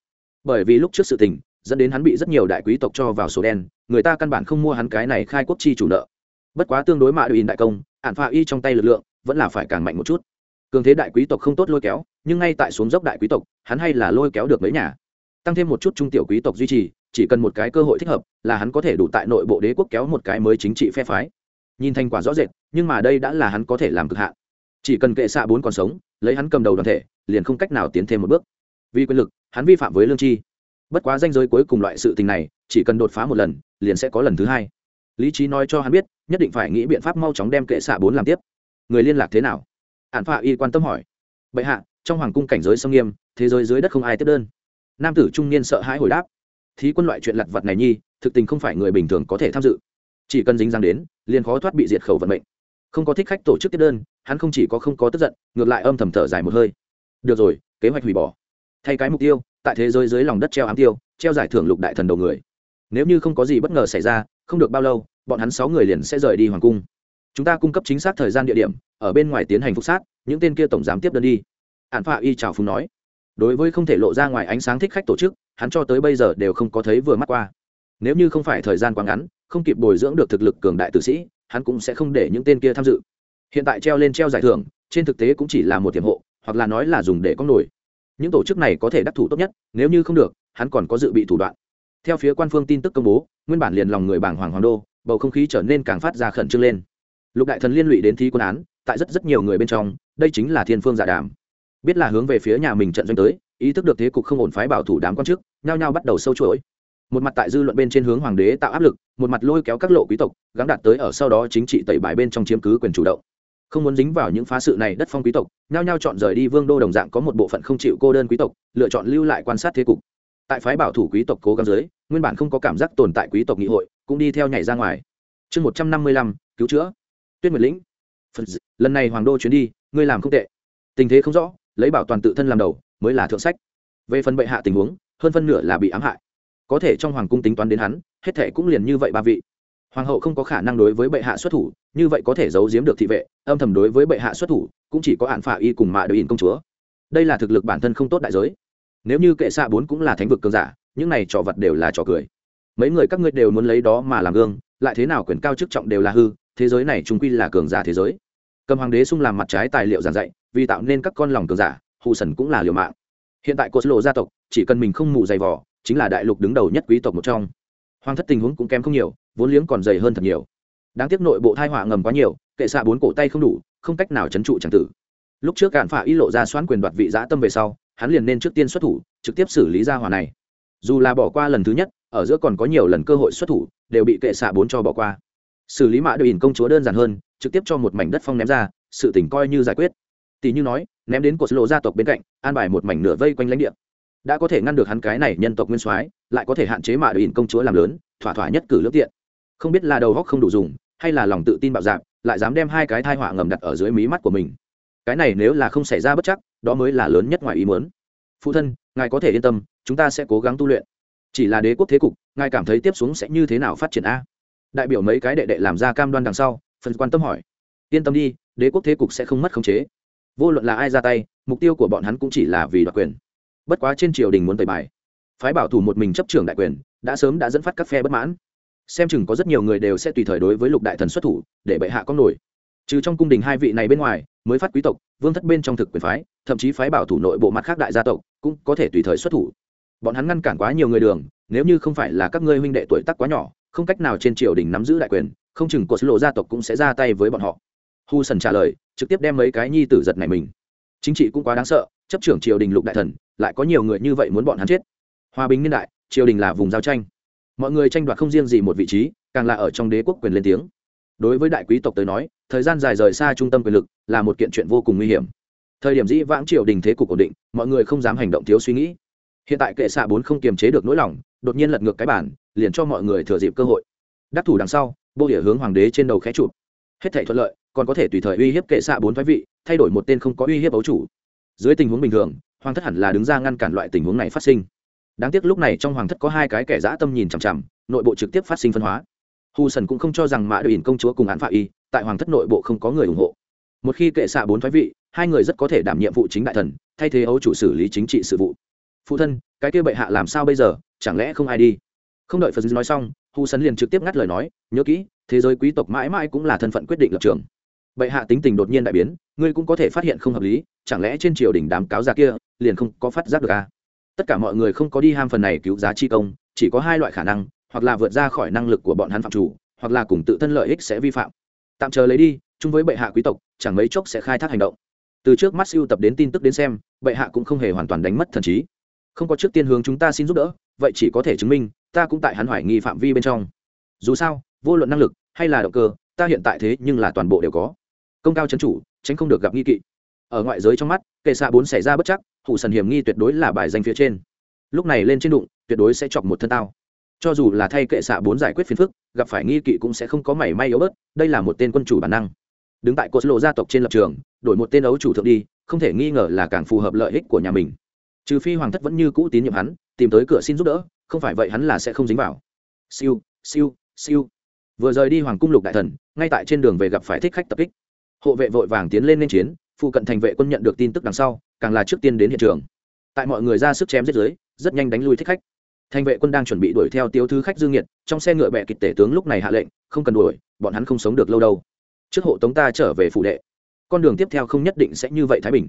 Bởi vì lúc trước sự tình, dẫn đến hắn bị rất nhiều đại quý tộc cho vào sổ đen, người ta căn bản không mua hắn cái này khai quốc chi chủ nợ bất quá tương đối mạ đội đại công ạn phạ y trong tay lực lượng vẫn là phải càng mạnh một chút. Cường thế đại quý tộc không tốt lôi kéo, nhưng ngay tại xuống dốc đại quý tộc, hắn hay là lôi kéo được mấy nhà. Tăng thêm một chút trung tiểu quý tộc duy trì, chỉ cần một cái cơ hội thích hợp, là hắn có thể đủ tại nội bộ đế quốc kéo một cái mới chính trị phe phái. Nhìn thành quả rõ rệt, nhưng mà đây đã là hắn có thể làm cực hạn. Chỉ cần kệ xạ bốn còn sống, lấy hắn cầm đầu đoàn thể, liền không cách nào tiến thêm một bước. Vì quyền lực, hắn vi phạm với lương chi bất quá danh giới cuối cùng loại sự tình này, chỉ cần đột phá một lần, liền sẽ có lần thứ hai lý trí nói cho hắn biết, nhất định phải nghĩ biện pháp mau chóng đem kệ xạ bốn làm tiếp. Người liên lạc thế nào? Ạn phạ y quan tâm hỏi. Bệ hạ, trong hoàng cung cảnh giới sông nghiêm, thế giới dưới đất không ai tiếp đơn. Nam tử trung niên sợ hãi hồi đáp. Thí quân loại chuyện lặt vặt này nhi, thực tình không phải người bình thường có thể tham dự. Chỉ cần dính dáng đến, liền khó thoát bị diệt khẩu vận mệnh. Không có thích khách tổ chức tiếp đơn, hắn không chỉ có không có tức giận, ngược lại âm thầm thở dài một hơi. Được rồi, kế hoạch hủy bỏ. Thay cái mục tiêu, tại thế giới dưới lòng đất treo ám tiêu, treo giải thưởng lục đại thần đầu người. Nếu như không có gì bất ngờ xảy ra không được bao lâu, bọn hắn sáu người liền sẽ rời đi hoàng cung. Chúng ta cung cấp chính xác thời gian địa điểm, ở bên ngoài tiến hành phục sát, những tên kia tổng giám tiếp đơn đi. Ạn phạ y chào phùng nói. Đối với không thể lộ ra ngoài ánh sáng thích khách tổ chức, hắn cho tới bây giờ đều không có thấy vừa mắt qua. Nếu như không phải thời gian quá ngắn, không kịp bồi dưỡng được thực lực cường đại tử sĩ, hắn cũng sẽ không để những tên kia tham dự. Hiện tại treo lên treo giải thưởng, trên thực tế cũng chỉ là một tiềm hộ, hoặc là nói là dùng để có nổi. Những tổ chức này có thể đắc thủ tốt nhất, nếu như không được, hắn còn có dự bị thủ đoạn theo phía quan phương tin tức công bố, nguyên bản liền lòng người bảng hoàng hoàng đô, bầu không khí trở nên càng phát ra khẩn trương lên. Lục đại thần liên lụy đến thi quân án, tại rất rất nhiều người bên trong, đây chính là thiên phương giả đàm. Biết là hướng về phía nhà mình trận doanh tới, ý thức được thế cục không ổn phái bảo thủ đám quan chức, nhao nhao bắt đầu sâu chuỗi. Một mặt tại dư luận bên trên hướng hoàng đế tạo áp lực, một mặt lôi kéo các lộ quý tộc gắn đạt tới ở sau đó chính trị tẩy bài bên trong chiếm cứ quyền chủ động. Không muốn dính vào những phá sự này đất phong quý tộc, nhao nhao chọn rời đi vương đô đồng dạng có một bộ phận không chịu cô đơn quý tộc, lựa chọn lưu lại quan sát thế cục. Tại phái bảo thủ quý tộc cố gắng dưới nguyên bản không có cảm giác tồn tại quý tộc nghị hội, cũng đi theo nhảy ra ngoài. Chương một trăm năm mươi lăm, cứu chữa. Tuyết nguyệt lĩnh. Lần này hoàng đô chuyến đi, ngươi làm không tệ. Tình thế không rõ, lấy bảo toàn tự thân làm đầu, mới là thượng sách. Về phần bệ hạ tình huống, hơn phân nửa là bị ám hại. Có thể trong hoàng cung tính toán đến hắn, hết thể cũng liền như vậy ba vị. Hoàng hậu không có khả năng đối với bệ hạ xuất thủ, như vậy có thể giấu giếm được thị vệ, âm thầm đối với bệ hạ xuất thủ, cũng chỉ có hạn phả y cùng mạ đội ỉn công chúa. Đây là thực lực bản thân không tốt đại giới. Nếu như kệ xạ bốn cũng là thánh vực cường giả những này trò vật đều là trò cười. Mấy người các ngươi đều muốn lấy đó mà làm gương, lại thế nào quyền cao chức trọng đều là hư, thế giới này trung quy là cường giả thế giới. Cầm hoàng đế sung làm mặt trái tài liệu giảng dạy, vì tạo nên các con lòng cường giả hụ sần cũng là liều mạng. Hiện tại cột lộ gia tộc, chỉ cần mình không mù dày vỏ chính là đại lục đứng đầu nhất quý tộc một trong. Hoàng thất tình huống cũng kém không nhiều, vốn liếng còn dày hơn thật nhiều. Đáng tiếc nội bộ thai họa ngầm quá nhiều, kệ xạ bốn cổ tay không đủ, không cách nào c h ấ n trụ tràng tử. Lúc trước cạn phả y lộ ra xoán quyền đoạt vị giã tâm về sau, hắn liền nên trước tiên xuất thủ, trực tiếp xử lý gia hòa này dù là bỏ qua lần thứ nhất, ở giữa còn có nhiều lần cơ hội xuất thủ, đều bị kệ xạ bốn cho bỏ qua. Xử lý mã đội ỉn công chúa đơn giản hơn, trực tiếp cho một mảnh đất phong ném ra, sự tỉnh coi như giải quyết. Tỷ như nói, ném đến cột lộ gia tộc bên cạnh, an bài một mảnh nửa vây quanh lãnh địa. Đã có thể ngăn được hắn cái này nhân tộc nguyên soái, lại có thể hạn chế mạ đội công chúa làm lớn, thỏa thỏa nhất cử lướt tiện. Không biết là đầu góc không đủ dùng, hay là lòng tự tin bạo dạp lại dám đem hai cái thai họa ngầm đặt ở dưới mí mắt của mình. Cái này nếu là không xảy ra bất chắc, đó mới là lớn nhất ngoài ý muốn phụ thân, ngài có thể yên tâm, chúng ta sẽ cố gắng tu luyện. Chỉ là đế quốc thế cục, ngài cảm thấy tiếp xuống sẽ như thế nào phát triển a? Đại biểu mấy cái đệ đệ làm ra cam đoan đằng sau, phần quan tâm hỏi. Yên tâm đi, đế quốc thế cục sẽ không mất khống chế. Vô luận là ai ra tay, mục tiêu của bọn hắn cũng chỉ là vì đoạt quyền. Bất quá trên triều đình muốn tẩy bài. Phái bảo thủ một mình chấp trưởng đại quyền, đã sớm đã dẫn phát các phe bất mãn. Xem chừng có rất nhiều người đều sẽ tùy thời đối với lục đại thần xuất thủ, để bệ hạ có nổi. Trừ trong cung đình hai vị này bên ngoài, mới phát quý tộc, vương thất bên trong thực quyền phái thậm chí phái bảo thủ nội bộ mặt khác đại gia tộc cũng có thể tùy thời xuất thủ. Bọn hắn ngăn cản quá nhiều người đường, nếu như không phải là các ngươi huynh đệ tuổi tác quá nhỏ, không cách nào trên triều đình nắm giữ đại quyền, không chừng cột lộ gia tộc cũng sẽ ra tay với bọn họ. Hu sần trả lời, trực tiếp đem mấy cái nhi tử giật này mình. Chính trị cũng quá đáng sợ, chấp trưởng triều đình lục đại thần, lại có nhiều người như vậy muốn bọn hắn chết. Hòa bình niên đại, triều đình là vùng giao tranh. Mọi người tranh đoạt không riêng gì một vị trí, càng là ở trong đế quốc quyền lên tiếng. Đối với đại quý tộc tới nói, thời gian dài rời xa trung tâm quyền lực là một kiện chuyện vô cùng nguy hiểm thời điểm dĩ vãng triều đình thế cục ổn định, mọi người không dám hành động thiếu suy nghĩ. Hiện tại kệ xạ bốn không kiềm chế được nỗi lòng, đột nhiên lật ngược cái bản liền cho mọi người thừa dịp cơ hội. Đắc thủ đằng sau, bô địa hướng hoàng đế trên đầu khẽ chụp. Hết thể thuận lợi, còn có thể tùy thời uy hiếp kệ xạ bốn thoái vị, thay đổi một tên không có uy hiếp ấu chủ. Dưới tình huống bình thường, hoàng thất hẳn là đứng ra ngăn cản loại tình huống này phát sinh. Đáng tiếc lúc này trong hoàng thất có hai cái kẻ dã tâm nhìn chằm chằm, nội bộ trực tiếp phát sinh phân hóa. Hù sần cũng không cho rằng mã đội ỉn công chúa cùng án phạ y, tại hoàng thất nội bộ không có người ủng hộ một khi kệ xạ bốn thoái vị, hai người rất có thể đảm nhiệm vụ chính đại thần, thay thế ấu chủ xử lý chính trị sự vụ. Phụ thân, cái kia bệ hạ làm sao bây giờ? Chẳng lẽ không ai đi? Không đợi phật nói xong hù sấn liền trực tiếp ngắt lời nói, nhớ kỹ, thế giới quý tộc mãi mãi cũng là thân phận quyết định lập trường. Bệ hạ tính tình đột nhiên đại biến, ngươi cũng có thể phát hiện không hợp lý, chẳng lẽ trên triều đình đám cáo già kia liền không có phát giác được à? tất cả mọi người không có đi ham phần này cứu giá chi công, chỉ có hai loại khả năng, hoặc là vượt ra khỏi năng lực của bọn hắn phạm chủ, hoặc là cùng tự thân lợi ích sẽ vi phạm. Tạm chờ lấy đi, chung với bệ hạ quý tộc chẳng mấy chốc sẽ khai thác hành động. Từ trước mắt siêu tập đến tin tức đến xem, bệ hạ cũng không hề hoàn toàn đánh mất thần trí. Không có trước tiên hướng chúng ta xin giúp đỡ, vậy chỉ có thể chứng minh, ta cũng tại hắn hoài nghi phạm vi bên trong. Dù sao, vô luận năng lực hay là động cơ, ta hiện tại thế nhưng là toàn bộ đều có. Công cao chấn chủ, tránh không được gặp nghi kỵ. Ở ngoại giới trong mắt, kệ xạ bốn xảy ra bất chắc, thủ sần hiểm nghi tuyệt đối là bài danh phía trên. Lúc này lên trên đụng, tuyệt đối sẽ chọc một thân tao. Cho dù là thay kệ xạ bốn giải quyết phiền phức, gặp phải nghi kỵ cũng sẽ không có mảy may yếu bớt, đây là một tên quân chủ bản năng đứng tại cột lộ gia tộc trên lập trường đổi một tên ấu chủ thượng đi không thể nghi ngờ là càng phù hợp lợi ích của nhà mình. Trừ phi hoàng thất vẫn như cũ tín nhiệm hắn tìm tới cửa xin giúp đỡ không phải vậy hắn là sẽ không dính vào. Siêu siêu siêu. Vừa rời đi hoàng cung lục đại thần ngay tại trên đường về gặp phải thích khách tập kích. Hộ vệ vội vàng tiến lên nên chiến phụ cận thành vệ quân nhận được tin tức đằng sau càng là trước tiên đến hiện trường. Tại mọi người ra sức chém giết dưới, rất nhanh đánh lui thích khách. Thành vệ quân đang chuẩn bị đuổi theo tiêu thứ khách dương nhiệt trong xe ngựa bẹ kịch tể tướng lúc này hạ lệnh không cần đuổi bọn hắn không sống được lâu đâu trước hộ tống ta trở về phủ đệ. Con đường tiếp theo không nhất định sẽ như vậy thái bình.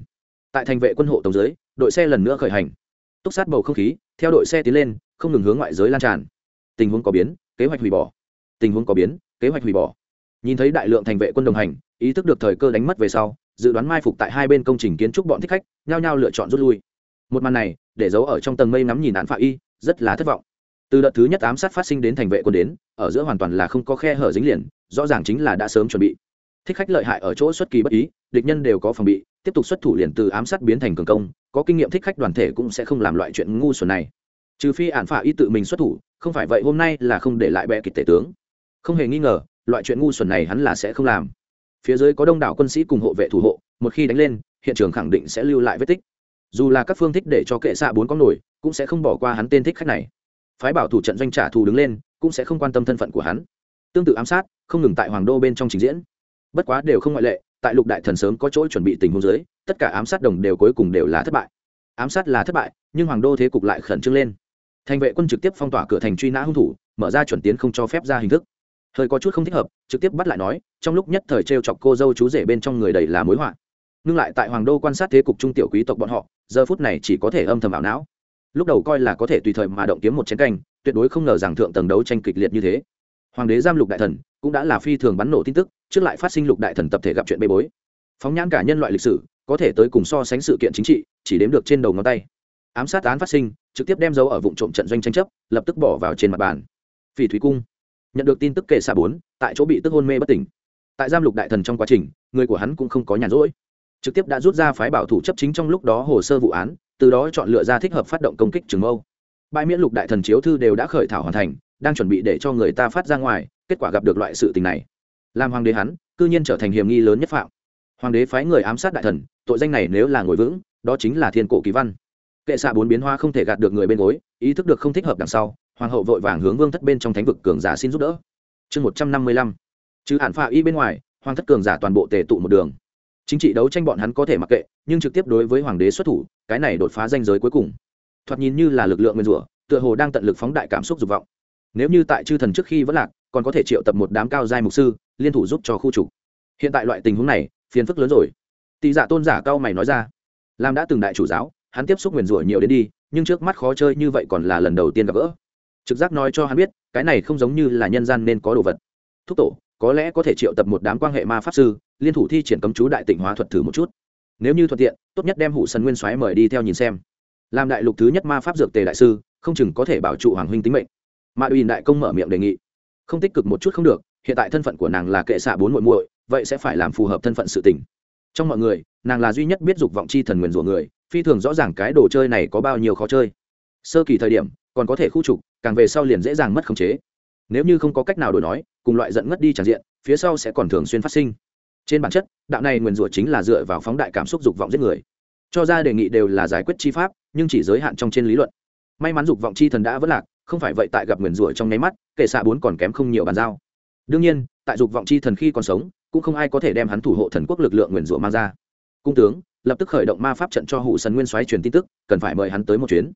Tại thành vệ quân hộ tống dưới, đội xe lần nữa khởi hành. Túc sát bầu không khí, theo đội xe tiến lên, không ngừng hướng ngoại giới lan tràn. Tình huống có biến, kế hoạch hủy bỏ. Tình huống có biến, kế hoạch hủy bỏ. Nhìn thấy đại lượng thành vệ quân đồng hành, ý thức được thời cơ đánh mất về sau, dự đoán mai phục tại hai bên công trình kiến trúc bọn thích khách, nhao nhao lựa chọn rút lui. Một màn này, để giấu ở trong tầng mây ngắm nhìn án phạ y, rất là thất vọng. Từ đợt thứ nhất ám sát phát sinh đến thành vệ quân đến, ở giữa hoàn toàn là không có khe hở dính liền, rõ ràng chính là đã sớm chuẩn bị thích khách lợi hại ở chỗ xuất kỳ bất ý, địch nhân đều có phòng bị, tiếp tục xuất thủ liền từ ám sát biến thành cường công, có kinh nghiệm thích khách đoàn thể cũng sẽ không làm loại chuyện ngu xuẩn này. Trừ phi ạn phả y tự mình xuất thủ, không phải vậy hôm nay là không để lại bệ kịch tể tướng. Không hề nghi ngờ, loại chuyện ngu xuẩn này hắn là sẽ không làm. Phía dưới có đông đảo quân sĩ cùng hộ vệ thủ hộ, một khi đánh lên, hiện trường khẳng định sẽ lưu lại vết tích. Dù là các phương thích để cho kệ xạ bốn con nổi, cũng sẽ không bỏ qua hắn tên thích khách này. Phái bảo thủ trận doanh trả thù đứng lên, cũng sẽ không quan tâm thân phận của hắn. Tương tự ám sát, không ngừng tại hoàng đô bên trong trình diễn bất quá đều không ngoại lệ, tại lục đại thần sớm có chỗ chuẩn bị tình huống dưới, tất cả ám sát đồng đều cuối cùng đều là thất bại. Ám sát là thất bại, nhưng hoàng đô thế cục lại khẩn trương lên. Thành vệ quân trực tiếp phong tỏa cửa thành truy nã hung thủ, mở ra chuẩn tiến không cho phép ra hình thức. Hơi có chút không thích hợp, trực tiếp bắt lại nói, trong lúc nhất thời t r e o chọc cô dâu chú rể bên trong người đầy là mối họa. Ngưng lại tại hoàng đô quan sát thế cục trung tiểu quý tộc bọn họ, giờ phút này chỉ có thể âm thầm ảo não. Lúc đầu coi là có thể tùy thời mà động kiếm một chiến canh, tuyệt đối không ngờ rằng thượng tầng đấu tranh kịch liệt như thế hoàng đế giam lục đại thần cũng đã là phi thường bắn nổ tin tức, trước lại phát sinh lục đại thần tập thể gặp chuyện bê bối. Phóng nhãn cả nhân loại lịch sử, có thể tới cùng so sánh sự kiện chính trị, chỉ đếm được trên đầu ngón tay. Ám sát án phát sinh, trực tiếp đem dấu ở vụ trộm trận doanh tranh chấp, lập tức bỏ vào trên mặt bàn. Phỉ thúy cung. Nhận được tin tức kể xa bốn, tại chỗ bị tức hôn mê bất tỉnh. Tại giam lục đại thần trong quá trình, người của hắn cũng không có nhàn rỗi. Trực tiếp đã rút ra phái bảo thủ chấp chính trong lúc đó hồ sơ vụ án, từ đó chọn lựa ra thích hợp phát động công kích trường mâu. Bãi miễn lục đại thần chiếu thư đều đã khởi thảo hoàn thành đang chuẩn bị để cho người ta phát ra ngoài, kết quả gặp được loại sự tình này. Làm hoàng đế hắn, cư nhiên trở thành hiểm nghi lớn nhất phạm. Hoàng đế phái người ám sát đại thần, tội danh này nếu là ngồi vững, đó chính là thiên cổ kỳ văn. Kệ xạ bốn biến hoa không thể gạt được người bên gối, ý thức được không thích hợp đằng sau, hoàng hậu vội vàng hướng vương thất bên trong thánh vực cường giả xin giúp đỡ. Chương một trăm năm mươi lăm. Chứ hạn phạ y bên ngoài, hoàng thất cường giả toàn bộ tề tụ một đường. Chính trị đấu tranh bọn hắn có thể mặc kệ, nhưng trực tiếp đối với hoàng đế xuất thủ, cái này đột phá danh giới cuối cùng. Thoạt nhìn như là lực lượng nguyên rủa, tựa hồ đang tận lực phóng đại cảm xúc dục vọng nếu như tại chư thần trước khi vẫn lạc, còn có thể triệu tập một đám cao giai mục sư, liên thủ giúp cho khu trục. Hiện tại loại tình huống này, phiền phức lớn rồi. Tị giả tôn giả cao mày nói ra. Làm đã từng đại chủ giáo, hắn tiếp xúc nguyền rủa nhiều đến đi, nhưng trước mắt khó chơi như vậy còn là lần đầu tiên gặp gỡ. Trực giác nói cho hắn biết, cái này không giống như là nhân gian nên có đồ vật. Thúc tổ, có lẽ có thể triệu tập một đám quan hệ ma pháp sư, liên thủ thi triển cấm chú đại tịnh hóa thuật thử một chút. Nếu như thuận tiện, tốt nhất đem hủ sân nguyên soái mời đi theo nhìn xem. Làm đại lục thứ nhất ma pháp dược tề đại sư, không chừng có thể bảo trụ hoàng huynh tính mệnh mà uy đại công mở miệng đề nghị. Không tích cực một chút không được, hiện tại thân phận của nàng là kệ xạ bốn muội muội, vậy sẽ phải làm phù hợp thân phận sự tình. Trong mọi người, nàng là duy nhất biết dục vọng chi thần nguyền rủa người, phi thường rõ ràng cái đồ chơi này có bao nhiêu khó chơi. Sơ kỳ thời điểm, còn có thể khu trục, càng về sau liền dễ dàng mất khống chế. Nếu như không có cách nào đổi nói, cùng loại giận ngất đi tràn diện, phía sau sẽ còn thường xuyên phát sinh. Trên bản chất, đạo này nguyền rủa chính là dựa vào phóng đại cảm xúc dục vọng giết người. Cho ra đề nghị đều là giải quyết chi pháp, nhưng chỉ giới hạn trong trên lý luận. May mắn dục vọng chi thần đã vất lạc không phải vậy tại gặp nguyền rủa trong nháy mắt kệ xạ bốn còn kém không nhiều bàn giao. Đương nhiên, tại dục vọng chi thần khi còn sống, cũng không ai có thể đem hắn thủ hộ thần quốc lực lượng nguyền rủa mang ra. Cung tướng, lập tức khởi động ma pháp trận cho hủ sần nguyên soái truyền tin tức, cần phải mời hắn tới một chuyến.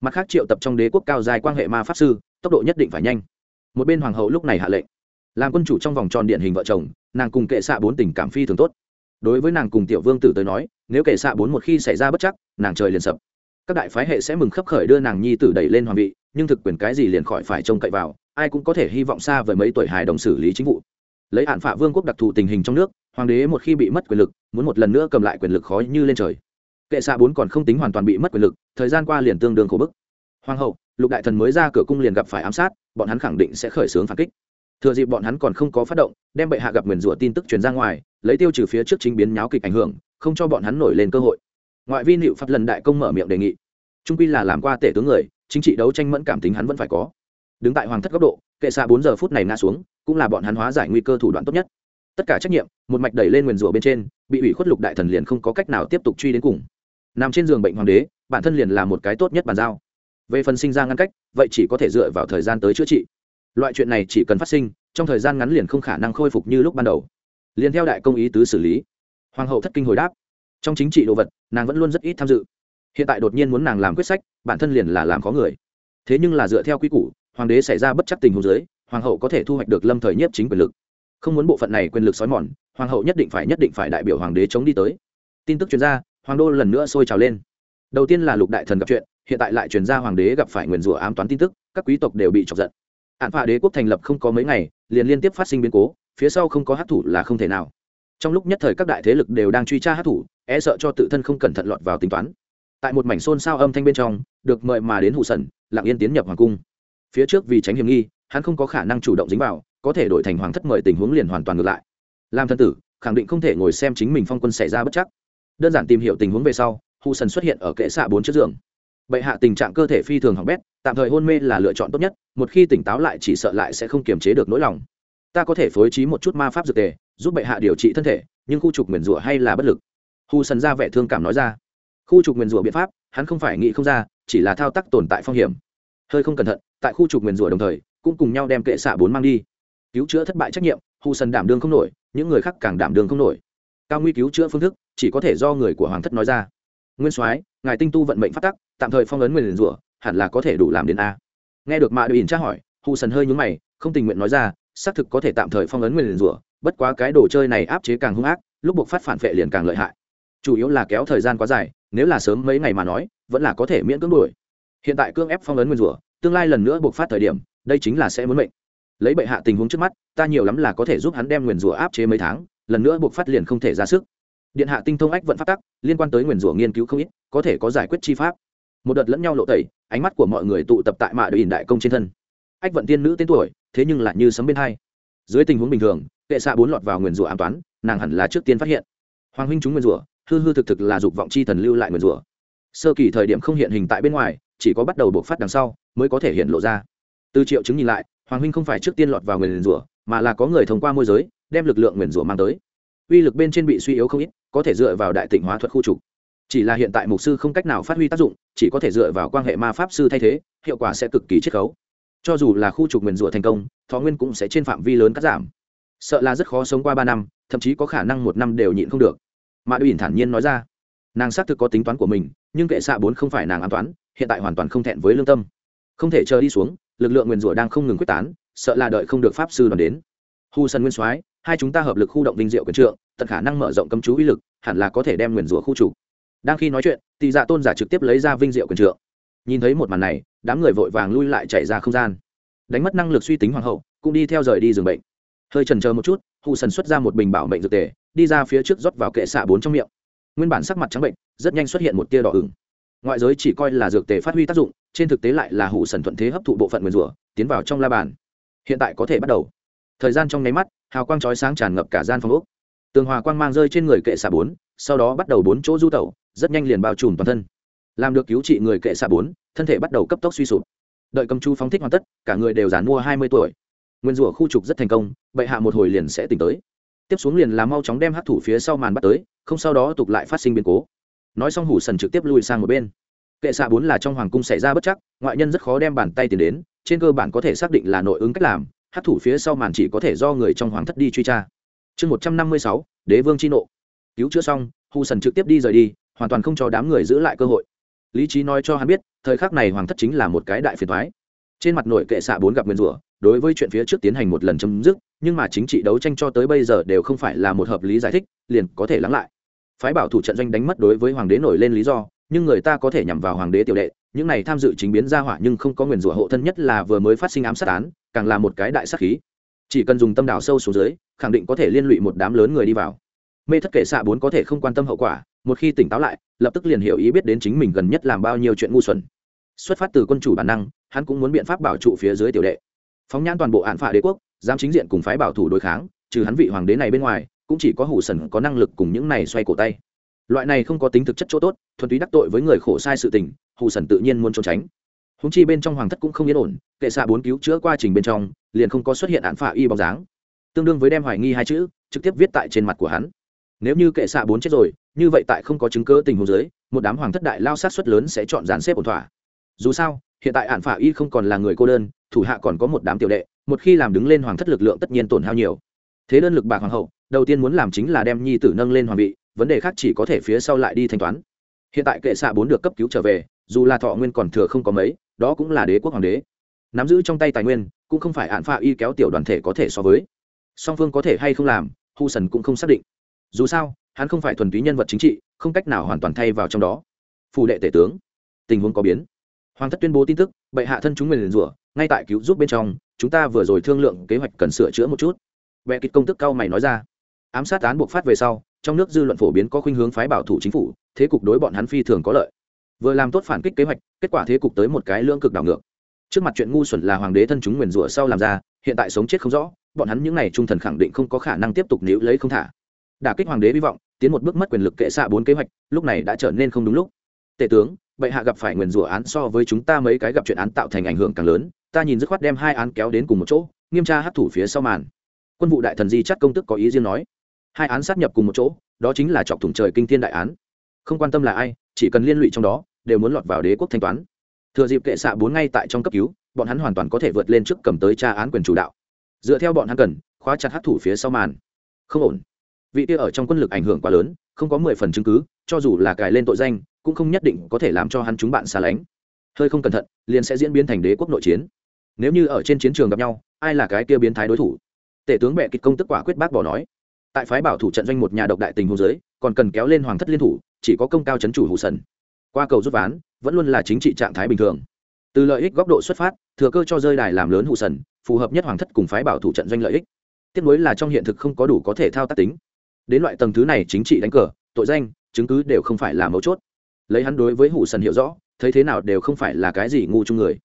Mặt khác triệu tập trong đế quốc cao dài quan hệ ma pháp sư, tốc độ nhất định phải nhanh. Một bên hoàng hậu lúc này hạ lệnh. Làm quân chủ trong vòng tròn điện hình vợ chồng, nàng cùng kệ xạ bốn tình cảm phi thường tốt. Đối với nàng cùng tiểu vương tử tới nói, nếu kệ xạ bốn một khi xảy ra bất chắc, nàng trời liền sập. Các đại phái hệ sẽ mừng khấp khởi đưa nàng nhi tử đẩy lên hoàng vị nhưng thực quyền cái gì liền khỏi phải trông cậy vào, ai cũng có thể hy vọng xa với mấy tuổi hài đồng xử lý chính vụ. Lấy hạn phạ vương quốc đặc thù tình hình trong nước, hoàng đế một khi bị mất quyền lực, muốn một lần nữa cầm lại quyền lực khó như lên trời. Kệ xạ bốn còn không tính hoàn toàn bị mất quyền lực, thời gian qua liền tương đương khổ bức. Hoàng hậu, lục đại thần mới ra cửa cung liền gặp phải ám sát, bọn hắn khẳng định sẽ khởi xướng phản kích. Thừa dịp bọn hắn còn không có phát động, đem bệ hạ gặp nguyền rủa tin tức truyền ra ngoài, lấy tiêu trừ phía trước chính biến nháo kịch ảnh hưởng, không cho bọn hắn nổi lên cơ hội. Ngoại vi nịu pháp lần đại công mở miệng đề nghị. Trung quy là làm qua tể tướng người chính trị đấu tranh mẫn cảm tính hắn vẫn phải có. Đứng tại hoàng thất góc độ, kệ xạ bốn giờ phút này ngã xuống, cũng là bọn hắn hóa giải nguy cơ thủ đoạn tốt nhất. Tất cả trách nhiệm, một mạch đẩy lên nguyền rủa bên trên, bị ủy khuất lục đại thần liền không có cách nào tiếp tục truy đến cùng. Nằm trên giường bệnh hoàng đế, bản thân liền là một cái tốt nhất bàn giao. Về phần sinh ra ngăn cách, vậy chỉ có thể dựa vào thời gian tới chữa trị. Loại chuyện này chỉ cần phát sinh, trong thời gian ngắn liền không khả năng khôi phục như lúc ban đầu. Liền theo đại công ý tứ xử lý. Hoàng hậu thất kinh hồi đáp. Trong chính trị đồ vật, nàng vẫn luôn rất ít tham dự hiện tại đột nhiên muốn nàng làm quyết sách, bản thân liền là làm khó người. Thế nhưng là dựa theo quy củ, hoàng đế xảy ra bất chắc tình huống dưới, hoàng hậu có thể thu hoạch được lâm thời nhất chính quyền lực. Không muốn bộ phận này quyền lực xói mòn, hoàng hậu nhất định phải nhất định phải đại biểu hoàng đế chống đi tới. Tin tức chuyên gia hoàng đô lần nữa sôi trào lên. Đầu tiên là lục đại thần gặp chuyện, hiện tại lại truyền ra hoàng đế gặp phải nguyền rủa ám toán tin tức, các quý tộc đều bị chọc giận. Hạn phạ đế quốc thành lập không có mấy ngày, liền liên tiếp phát sinh biến cố, phía sau không có hát thủ là không thể nào. Trong lúc nhất thời các đại thế lực đều đang truy tra hát thủ e sợ cho tự thân không cẩn thận lọt vào tính toán tại một mảnh xôn xao âm thanh bên trong, được mời mà đến hụ sần, lặng yên tiến nhập hoàng cung. Phía trước vì tránh hiểm nghi, hắn không có khả năng chủ động dính vào, có thể đổi thành hoàng thất mời tình huống liền hoàn toàn ngược lại. Làm thân tử, khẳng định không thể ngồi xem chính mình phong quân xảy ra bất chắc. Đơn giản tìm hiểu tình huống về sau, hụ sần xuất hiện ở kệ xạ bốn chiếc giường. Bệ hạ tình trạng cơ thể phi thường hỏng bét, tạm thời hôn mê là lựa chọn tốt nhất, một khi tỉnh táo lại chỉ sợ lại sẽ không kiềm chế được nỗi lòng. Ta có thể phối trí một chút ma pháp dược tề, giúp bệ hạ điều trị thân thể, nhưng khu trục nguyền rủa hay là bất lực. Hù sần ra vẻ thương cảm nói ra khu trục nguyền rủa biện pháp, hắn không phải nghĩ không ra, chỉ là thao tác tồn tại phong hiểm. Hơi không cẩn thận, tại khu trục nguyền rủa đồng thời, cũng cùng nhau đem kệ xạ bốn mang đi. Cứu chữa thất bại trách nhiệm hù sần đảm đương không nổi, những người khác càng đảm đương không nổi. Cao nguy cứu chữa phương thức, chỉ có thể do người của hoàng thất nói ra. Nguyên soái, ngài tinh tu vận mệnh phát tắc, tạm thời phong ấn nguyền rủa, hẳn là có thể đủ làm đến a. Nghe được mạ đội tra hỏi hù sần hơi nhúng mày, không tình nguyện nói ra, xác thực có thể tạm thời phong ấn nguyền rủa, bất quá cái đồ chơi này áp chế càng hung ác, lúc buộc phát phản vệ liền càng lợi hại. Chủ yếu là kéo thời gian quá dài nếu là sớm mấy ngày mà nói, vẫn là có thể miễn cưỡng đuổi. Hiện tại cương ép phong ấn nguyên rủa, tương lai lần nữa buộc phát thời điểm, đây chính là sẽ muốn mệnh. Lấy bệ hạ tình huống trước mắt, ta nhiều lắm là có thể giúp hắn đem nguyền rủa áp chế mấy tháng, lần nữa buộc phát liền không thể ra sức. Điện hạ tinh thông ách vận phát tắc, liên quan tới nguyền rủa nghiên cứu không ít, có thể có giải quyết chi pháp. Một đợt lẫn nhau lộ tẩy, ánh mắt của mọi người tụ tập tại mạ đội đại công trên thân. Ách vận tiên nữ tên tuổi, thế nhưng lại như sấm bên hai. Dưới tình huống bình thường, kệ xạ bốn lọt vào nguyền rủa an toán, nàng hẳn là trước tiên phát hiện. Hoàng huynh chúng nguyền rủa hư hư thực thực là dục vọng chi thần lưu lại nguyền rủa sơ kỳ thời điểm không hiện hình tại bên ngoài, chỉ có bắt đầu bộc phát đằng sau mới có thể hiện lộ ra. Từ triệu chứng nhìn lại, hoàng huynh không phải trước tiên lọt vào nguyền rủa mà là có người thông qua môi giới, đem lực lượng nguyền rủa mang tới. Uy lực bên trên bị suy yếu không ít, có thể dựa vào đại tịnh hóa thuật khu trục. Chỉ là hiện tại mục sư không cách nào phát huy tác dụng, chỉ có thể dựa vào quan hệ ma pháp sư thay thế, hiệu quả sẽ cực kỳ chiết khấu. Cho dù là khu trục nguyền rủa thành công, thọ nguyên cũng sẽ trên phạm vi lớn cắt giảm. Sợ là rất khó sống qua ba năm, thậm chí có khả năng một năm đều nhịn không được mạ ủy thản nhiên nói ra, nàng xác thực có tính toán của mình, nhưng kệ xạ bốn không phải nàng an toán, hiện tại hoàn toàn không thẹn với lương tâm. Không thể chờ đi xuống, lực lượng nguyền rủa đang không ngừng quyết tán, sợ là đợi không được pháp sư đoàn đến. Hu sân nguyên soái, hai chúng ta hợp lực khu động vinh diệu quyền trượng, tận khả năng mở rộng cấm chú uy lực, hẳn là có thể đem nguyền rủa khu trục. Đang khi nói chuyện tị dạ tôn giả trực tiếp lấy ra vinh diệu quyền trượng. Nhìn thấy một màn này, đám người vội vàng lui lại chạy ra không gian. Đánh mất năng lực suy tính hoàng hậu, cũng đi theo rời đi giường bệnh. Hơi trần chờ một chút hù sần xuất ra một bình bảo mệnh dược tề đi ra phía trước rót vào kệ xạ bốn trong miệng. Nguyên bản sắc mặt trắng bệnh, rất nhanh xuất hiện một tia đỏ ửng. Ngoại giới chỉ coi là dược tề phát huy tác dụng, trên thực tế lại là hủ sần thuận thế hấp thụ bộ phận nguyên rủa, tiến vào trong la bàn. Hiện tại có thể bắt đầu. Thời gian trong nháy mắt, hào quang chói sáng tràn ngập cả gian phòng úc tường hòa quang mang rơi trên người kệ xạ bốn, sau đó bắt đầu bốn chỗ du tẩu, rất nhanh liền bao trùm toàn thân. Làm được cứu trị người kệ xạ bốn, thân thể bắt đầu cấp tốc suy sụp. Đợi cầm chu phóng thích hoàn tất, cả người đều giàn mua hai mươi tuổi. Nguyên rủa khu trục rất thành công, bệ hạ một hồi liền sẽ tỉnh tới tiếp xuống liền là mau chóng đem hát thủ phía sau màn bắt tới, không sau đó tục lại phát sinh biến cố. Nói xong hủ sần trực tiếp lùi sang một bên. Kệ xạ bốn là trong hoàng cung xảy ra bất chắc, ngoại nhân rất khó đem bàn tay tiền đến, trên cơ bản có thể xác định là nội ứng cách làm, hát thủ phía sau màn chỉ có thể do người trong hoàng thất đi truy tra. Chương một trăm năm mươi sáu, đế vương chi nộ. Cứu chữa xong hù sần trực tiếp đi rời đi, hoàn toàn không cho đám người giữ lại cơ hội. Lý trí nói cho hắn biết, thời khắc này hoàng thất chính là một cái đại phiền thoái. Trên mặt nội kệ xạ bốn gặp nguyên rủa đối với chuyện phía trước tiến hành một lần chấm dứt, nhưng mà chính trị đấu tranh cho tới bây giờ đều không phải là một hợp lý giải thích, liền có thể lắng lại. Phái bảo thủ trận doanh đánh mất đối với hoàng đế nổi lên lý do, nhưng người ta có thể nhằm vào hoàng đế tiểu đệ, những này tham dự chính biến ra hỏa nhưng không có nguyền rủa hộ thân nhất là vừa mới phát sinh ám sát án, càng là một cái đại sát khí. Chỉ cần dùng tâm đào sâu xuống dưới, khẳng định có thể liên lụy một đám lớn người đi vào. Mê thất kệ xạ bốn có thể không quan tâm hậu quả, một khi tỉnh táo lại, lập tức liền hiểu ý biết đến chính mình gần nhất làm bao nhiêu chuyện ngu xuẩn. Xuất phát từ quân chủ bản năng, hắn cũng muốn biện pháp bảo trụ phía dưới tiểu đệ phóng nhãn toàn bộ hạn phạ đế quốc, dám chính diện cùng phái bảo thủ đối kháng, trừ hắn vị hoàng đế này bên ngoài, cũng chỉ có hủ sần có năng lực cùng những này xoay cổ tay. Loại này không có tính thực chất chỗ tốt, thuần túy đắc tội với người khổ sai sự tình, hủ sần tự nhiên muốn trốn tránh. Húng chi bên trong hoàng thất cũng không yên ổn, kệ xạ bốn cứu chữa quá trình bên trong, liền không có xuất hiện án phạ y bóng dáng. Tương đương với đem hoài nghi hai chữ, trực tiếp viết tại trên mặt của hắn. Nếu như kệ xạ bốn chết rồi, như vậy tại không có chứng cơ tình huống dưới, một đám hoàng thất đại lao sát xuất lớn sẽ chọn dàn xếp ổn thỏa. Dù sao, hiện tại ạn phả y không còn là người cô đơn thủ hạ còn có một đám tiểu đệ, một khi làm đứng lên hoàng thất lực lượng tất nhiên tổn hao nhiều. Thế đơn lực bạc hoàng hậu, đầu tiên muốn làm chính là đem nhi tử nâng lên hoàng vị, vấn đề khác chỉ có thể phía sau lại đi thanh toán. Hiện tại kệ xạ bốn được cấp cứu trở về, dù là thọ nguyên còn thừa không có mấy, đó cũng là đế quốc hoàng đế. Nắm giữ trong tay tài nguyên, cũng không phải ạn phạ y kéo tiểu đoàn thể có thể so với. Song phương có thể hay không làm, hu sần cũng không xác định. Dù sao, hắn không phải thuần túy nhân vật chính trị, không cách nào hoàn toàn thay vào trong đó. Phù đệ tể tướng, tình huống có biến. Hoàng thất tuyên bố tin tức, bệ hạ thân chúng nguyền rủa ngay tại cứu giúp bên trong, chúng ta vừa rồi thương lượng kế hoạch cần sửa chữa một chút. Vẽ kịch công tức cao mày nói ra. Ám sát án buộc phát về sau, trong nước dư luận phổ biến có khuynh hướng phái bảo thủ chính phủ, thế cục đối bọn hắn phi thường có lợi. Vừa làm tốt phản kích kế hoạch, kết quả thế cục tới một cái lưỡng cực đảo ngược. Trước mặt chuyện ngu xuẩn là hoàng đế thân chúng nguyền rủa sau làm ra, hiện tại sống chết không rõ, bọn hắn những n à y trung thần khẳng định không có khả năng tiếp tục níu lấy không thả. Đả kích hoàng đế hy vọng, tiến một bước mất quyền lực kệ xạ bốn kế hoạch, lúc này đã trở nên không đúng lúc. Tể tướng, bệ hạ gặp phải nguyền rủa án so với chúng ta mấy cái gặp chuyện án tạo thành ảnh hưởng càng lớn ta nhìn dứt khoát đem hai án kéo đến cùng một chỗ, nghiêm tra hát thủ phía sau màn. Quân vụ đại thần di chắc công tức có ý riêng nói, hai án sát nhập cùng một chỗ, đó chính là chọc thủng trời kinh thiên đại án. Không quan tâm là ai, chỉ cần liên lụy trong đó, đều muốn lọt vào đế quốc thanh toán. Thừa dịp kệ xạ bốn ngay tại trong cấp cứu, bọn hắn hoàn toàn có thể vượt lên trước cầm tới tra án quyền chủ đạo. Dựa theo bọn hắn cần, khóa chặt hát thủ phía sau màn. Không ổn. Vị kia ở trong quân lực ảnh hưởng quá lớn, không có mười phần chứng cứ, cho dù là cài lên tội danh, cũng không nhất định có thể làm cho hắn chúng bạn xa lánh. Hơi không cẩn thận, liền sẽ diễn biến thành đế quốc nội chiến nếu như ở trên chiến trường gặp nhau, ai là cái kia biến thái đối thủ? Tể tướng bệ kịch công tức quả quyết bác bỏ nói. Tại phái bảo thủ trận doanh một nhà độc đại tình hồ giới còn cần kéo lên hoàng thất liên thủ, chỉ có công cao chấn chủ hủ sần. Qua cầu rút ván, vẫn luôn là chính trị trạng thái bình thường. Từ lợi ích góc độ xuất phát, thừa cơ cho rơi đài làm lớn hủ sần, phù hợp nhất hoàng thất cùng phái bảo thủ trận doanh lợi ích. Tiếp nối là trong hiện thực không có đủ có thể thao tác tính. Đến loại tầng thứ này chính trị đánh cờ, tội danh, chứng cứ đều không phải là mấu chốt. Lấy hắn đối với hủ sần hiểu rõ, thấy thế nào đều không phải là cái gì ngu chung người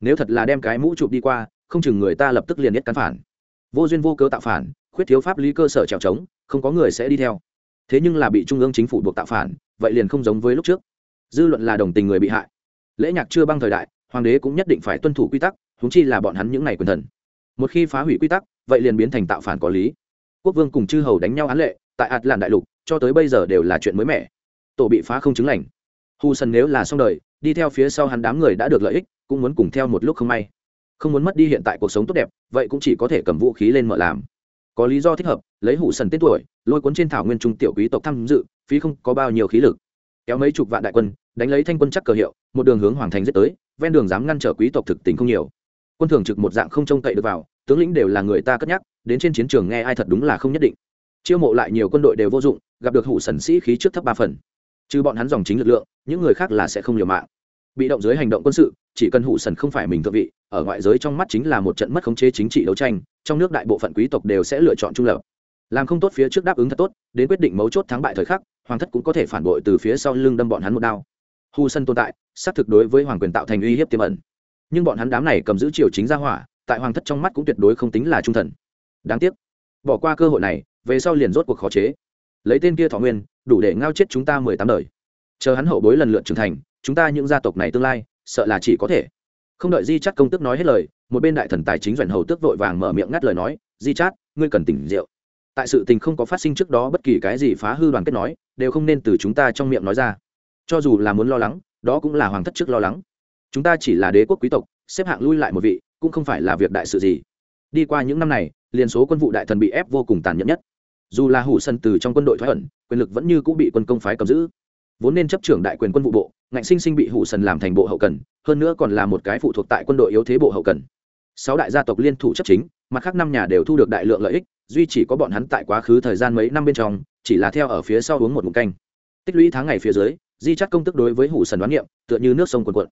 nếu thật là đem cái mũ chụp đi qua, không chừng người ta lập tức liền nhất cắn phản. Vô duyên vô cớ tạo phản, khuyết thiếu pháp lý cơ sở trèo trống, không có người sẽ đi theo. Thế nhưng là bị trung ương chính phủ buộc tạo phản, vậy liền không giống với lúc trước. Dư luận là đồng tình người bị hại. Lễ nhạc chưa băng thời đại, hoàng đế cũng nhất định phải tuân thủ quy tắc húng chi là bọn hắn những ngày quyền thần. Một khi phá hủy quy tắc, vậy liền biến thành tạo phản có lý. Quốc vương cùng chư hầu đánh nhau án lệ, tại ạt làn đại lục, cho tới bây giờ đều là chuyện mới mẻ. Tổ bị phá không chứng lành. Hù sần nếu là xong đời, đi theo phía sau hắn đám người đã được lợi ích cũng muốn cùng theo một lúc không may. Không muốn mất đi hiện tại cuộc sống tốt đẹp, vậy cũng chỉ có thể cầm vũ khí lên mở làm. Có lý do thích hợp, lấy hủ sần tên tuổi, lôi cuốn trên thảo nguyên trung tiểu quý tộc tham dự, phí không có bao nhiêu khí lực. Kéo mấy chục vạn đại quân, đánh lấy thanh quân chắc cờ hiệu, một đường hướng hoàng thành giết tới, ven đường dám ngăn trở quý tộc thực tình không nhiều. Quân thường trực một dạng không trông cậy được vào, tướng lĩnh đều là người ta cất nhắc, đến trên chiến trường nghe ai thật đúng là không nhất định. Chiêu mộ lại nhiều quân đội đều vô dụng, gặp được hủ sần sĩ khí trước thấp ba phần. Trừ bọn hắn dòng chính lực lượng, những người khác là sẽ không liều mạng bị động dưới hành động quân sự, chỉ cần hụ sần không phải mình thượng vị, ở ngoại giới trong mắt chính là một trận mất khống chế chính trị đấu tranh, trong nước đại bộ phận quý tộc đều sẽ lựa chọn trung lập. Làm không tốt phía trước đáp ứng thật tốt, đến quyết định mấu chốt thắng bại thời khắc, hoàng thất cũng có thể phản bội từ phía sau lưng đâm bọn hắn một đao. Hù sân tồn tại, xác thực đối với hoàng quyền tạo thành uy hiếp tiềm ẩn. Nhưng bọn hắn đám này cầm giữ triều chính ra hỏa, tại hoàng thất trong mắt cũng tuyệt đối không tính là trung thần. Đáng tiếc, bỏ qua cơ hội này, về sau liền rốt cuộc khó chế. Lấy tên kia thọ nguyên, đủ để ngao chết chúng ta mười tám đời. Chờ hắn hậu bối lần lượt trưởng thành chúng ta những gia tộc này tương lai, sợ là chỉ có thể. Không đợi di chát công tức nói hết lời, một bên đại thần tài chính doanh hầu tước vội vàng mở miệng ngắt lời nói, di chát, ngươi cần tỉnh rượu. Tại sự tình không có phát sinh trước đó bất kỳ cái gì phá hư đoàn kết nói, đều không nên từ chúng ta trong miệng nói ra. Cho dù là muốn lo lắng, đó cũng là hoàng thất trước lo lắng. Chúng ta chỉ là đế quốc quý tộc, xếp hạng lui lại một vị, cũng không phải là việc đại sự gì. Đi qua những năm này, liền số quân vụ đại thần bị ép vô cùng tàn nhẫn nhất. Dù là hủ sân từ trong quân đội thoái ẩn, quyền lực vẫn như cũng bị quân công phái cầm giữ. Vốn nên chấp trưởng đại quyền quân vụ bộ ngạnh sinh sinh bị hủ sần làm thành bộ hậu cần, hơn nữa còn là một cái phụ thuộc tại quân đội yếu thế bộ hậu cần. Sáu đại gia tộc liên thủ chấp chính, mặt khác năm nhà đều thu được đại lượng lợi ích, duy chỉ có bọn hắn tại quá khứ thời gian mấy năm bên trong, chỉ là theo ở phía sau uống một mục canh. Tích lũy tháng ngày phía dưới, di chắc công tức đối với hủ sần đoán niệm, tựa như nước sông quần quận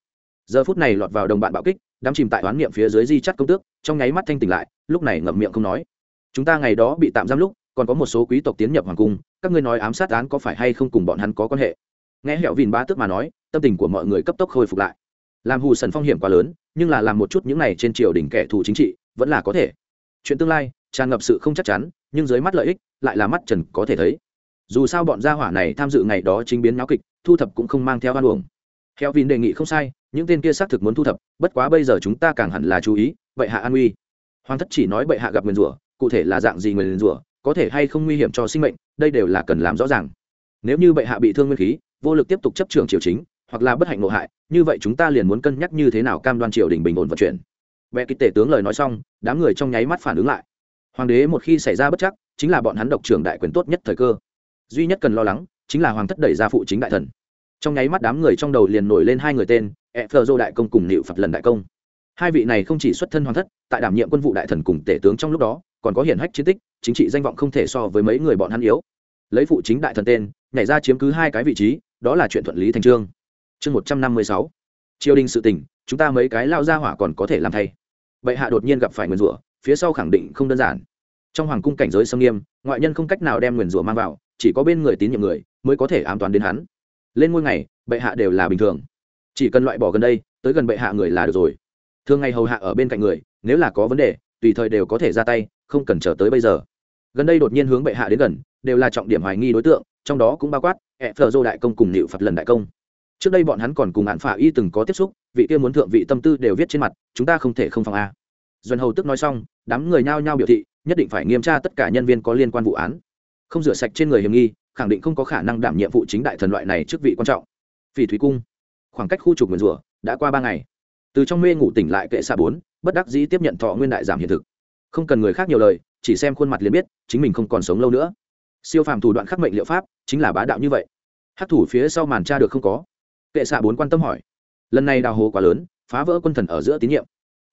giờ phút này lọt vào đồng bạn bạo kích đắm chìm tại đoán niệm phía dưới di chắc công tước, trong nháy mắt thanh tỉnh lại, lúc này ngậm miệng không nói. Chúng ta ngày đó bị tạm giam lúc, còn có một số quý tộc tiến nhập hoàng cung, các ngươi nói ám sát án có phải hay không cùng bọn hắn có quan hệ? Nghe hẹo vìn ba tức mà nói, tâm tình của mọi người cấp tốc khôi phục lại. Làm hù sần phong hiểm quá lớn, nhưng là làm một chút những này trên triều đình kẻ thù chính trị, vẫn là có thể. Chuyện tương lai, tràn ngập sự không chắc chắn, nhưng dưới mắt lợi ích, lại là mắt trần có thể thấy. Dù sao bọn gia hỏa này tham dự ngày đó chính biến náo kịch, thu thập cũng không mang theo hoan uổng. Hẹo vìn đề nghị không sai, những tên kia xác thực muốn thu thập, bất quá bây giờ chúng ta càng hẳn là chú ý, bệ hạ an uy. Hoàng thất chỉ nói bệ hạ gặp nguyền rủa, cụ thể là dạng gì nguyền rủa, có thể hay không nguy hiểm cho sinh mệnh, đây đều là cần làm rõ ràng. Nếu như bệ hạ bị thương nguyên khí vô lực tiếp tục chấp trường triều chính, hoặc là bất hạnh ngộ hại, như vậy chúng ta liền muốn cân nhắc như thế nào cam đoan triều đình bình ổn vận chuyển. Vẽ kịch tể tướng lời nói xong, đám người trong nháy mắt phản ứng lại. Hoàng đế một khi xảy ra bất chắc, chính là bọn hắn độc trưởng đại quyền tốt nhất thời cơ. Duy nhất cần lo lắng, chính là hoàng thất đẩy ra phụ chính đại thần. Trong nháy mắt đám người trong đầu liền nổi lên hai người tên e phờ dô đại công cùng nịu phật lần đại công. Hai vị này không chỉ xuất thân hoàng thất, tại đảm nhiệm quân vụ đại thần cùng tể tướng trong lúc đó, còn có hiển hách chiến tích, chính trị danh vọng không thể so với mấy người bọn hắn yếu. Lấy phụ chính đại thần tên, nhảy ra chiếm cứ hai cái vị trí đó là chuyện thuận lý thành trương. Chương một trăm năm mươi sáu. Triều đình sự tình, chúng ta mấy cái lao ra hỏa còn có thể làm thay. Bệ hạ đột nhiên gặp phải nguyền rủa, phía sau khẳng định không đơn giản. Trong hoàng cung cảnh giới sâm nghiêm, ngoại nhân không cách nào đem nguyền rủa mang vào, chỉ có bên người tín nhiệm người mới có thể an toàn đến hắn. Lên ngôi ngày, bệ hạ đều là bình thường. Chỉ cần loại bỏ gần đây, tới gần bệ hạ người là được rồi. Thường ngày hầu hạ ở bên cạnh người, nếu là có vấn đề, tùy thời đều có thể ra tay, không cần chờ tới bây giờ. Gần đây đột nhiên hướng bệ hạ đến gần, đều là trọng điểm hoài nghi đối tượng, trong đó cũng bao quát ẹ phờ dô đại công cùng nịu phật lần đại công. Trước đây bọn hắn còn cùng hạn phả y từng có tiếp xúc, vị kia muốn thượng vị tâm tư đều viết trên mặt, chúng ta không thể không phòng a. Doanh hầu tức nói xong, đám người nhao nhao biểu thị, nhất định phải nghiêm tra tất cả nhân viên có liên quan vụ án. Không rửa sạch trên người hiểm nghi, khẳng định không có khả năng đảm nhiệm vụ chính đại thần loại này trước vị quan trọng. Vì thúy cung, khoảng cách khu trục nguyền rủa đã qua ba ngày. Từ trong mê ngủ tỉnh lại kệ xa bốn, bất đắc dĩ tiếp nhận thọ nguyên đại giảm hiện thực. Không cần người khác nhiều lời, chỉ xem khuôn mặt liền biết, chính mình không còn sống lâu nữa siêu phàm thủ đoạn khắc mệnh liệu pháp chính là bá đạo như vậy. Hát thủ phía sau màn tra được không có. Kệ xạ bốn quan tâm hỏi. Lần này đào hố quá lớn, phá vỡ quân thần ở giữa tín nhiệm.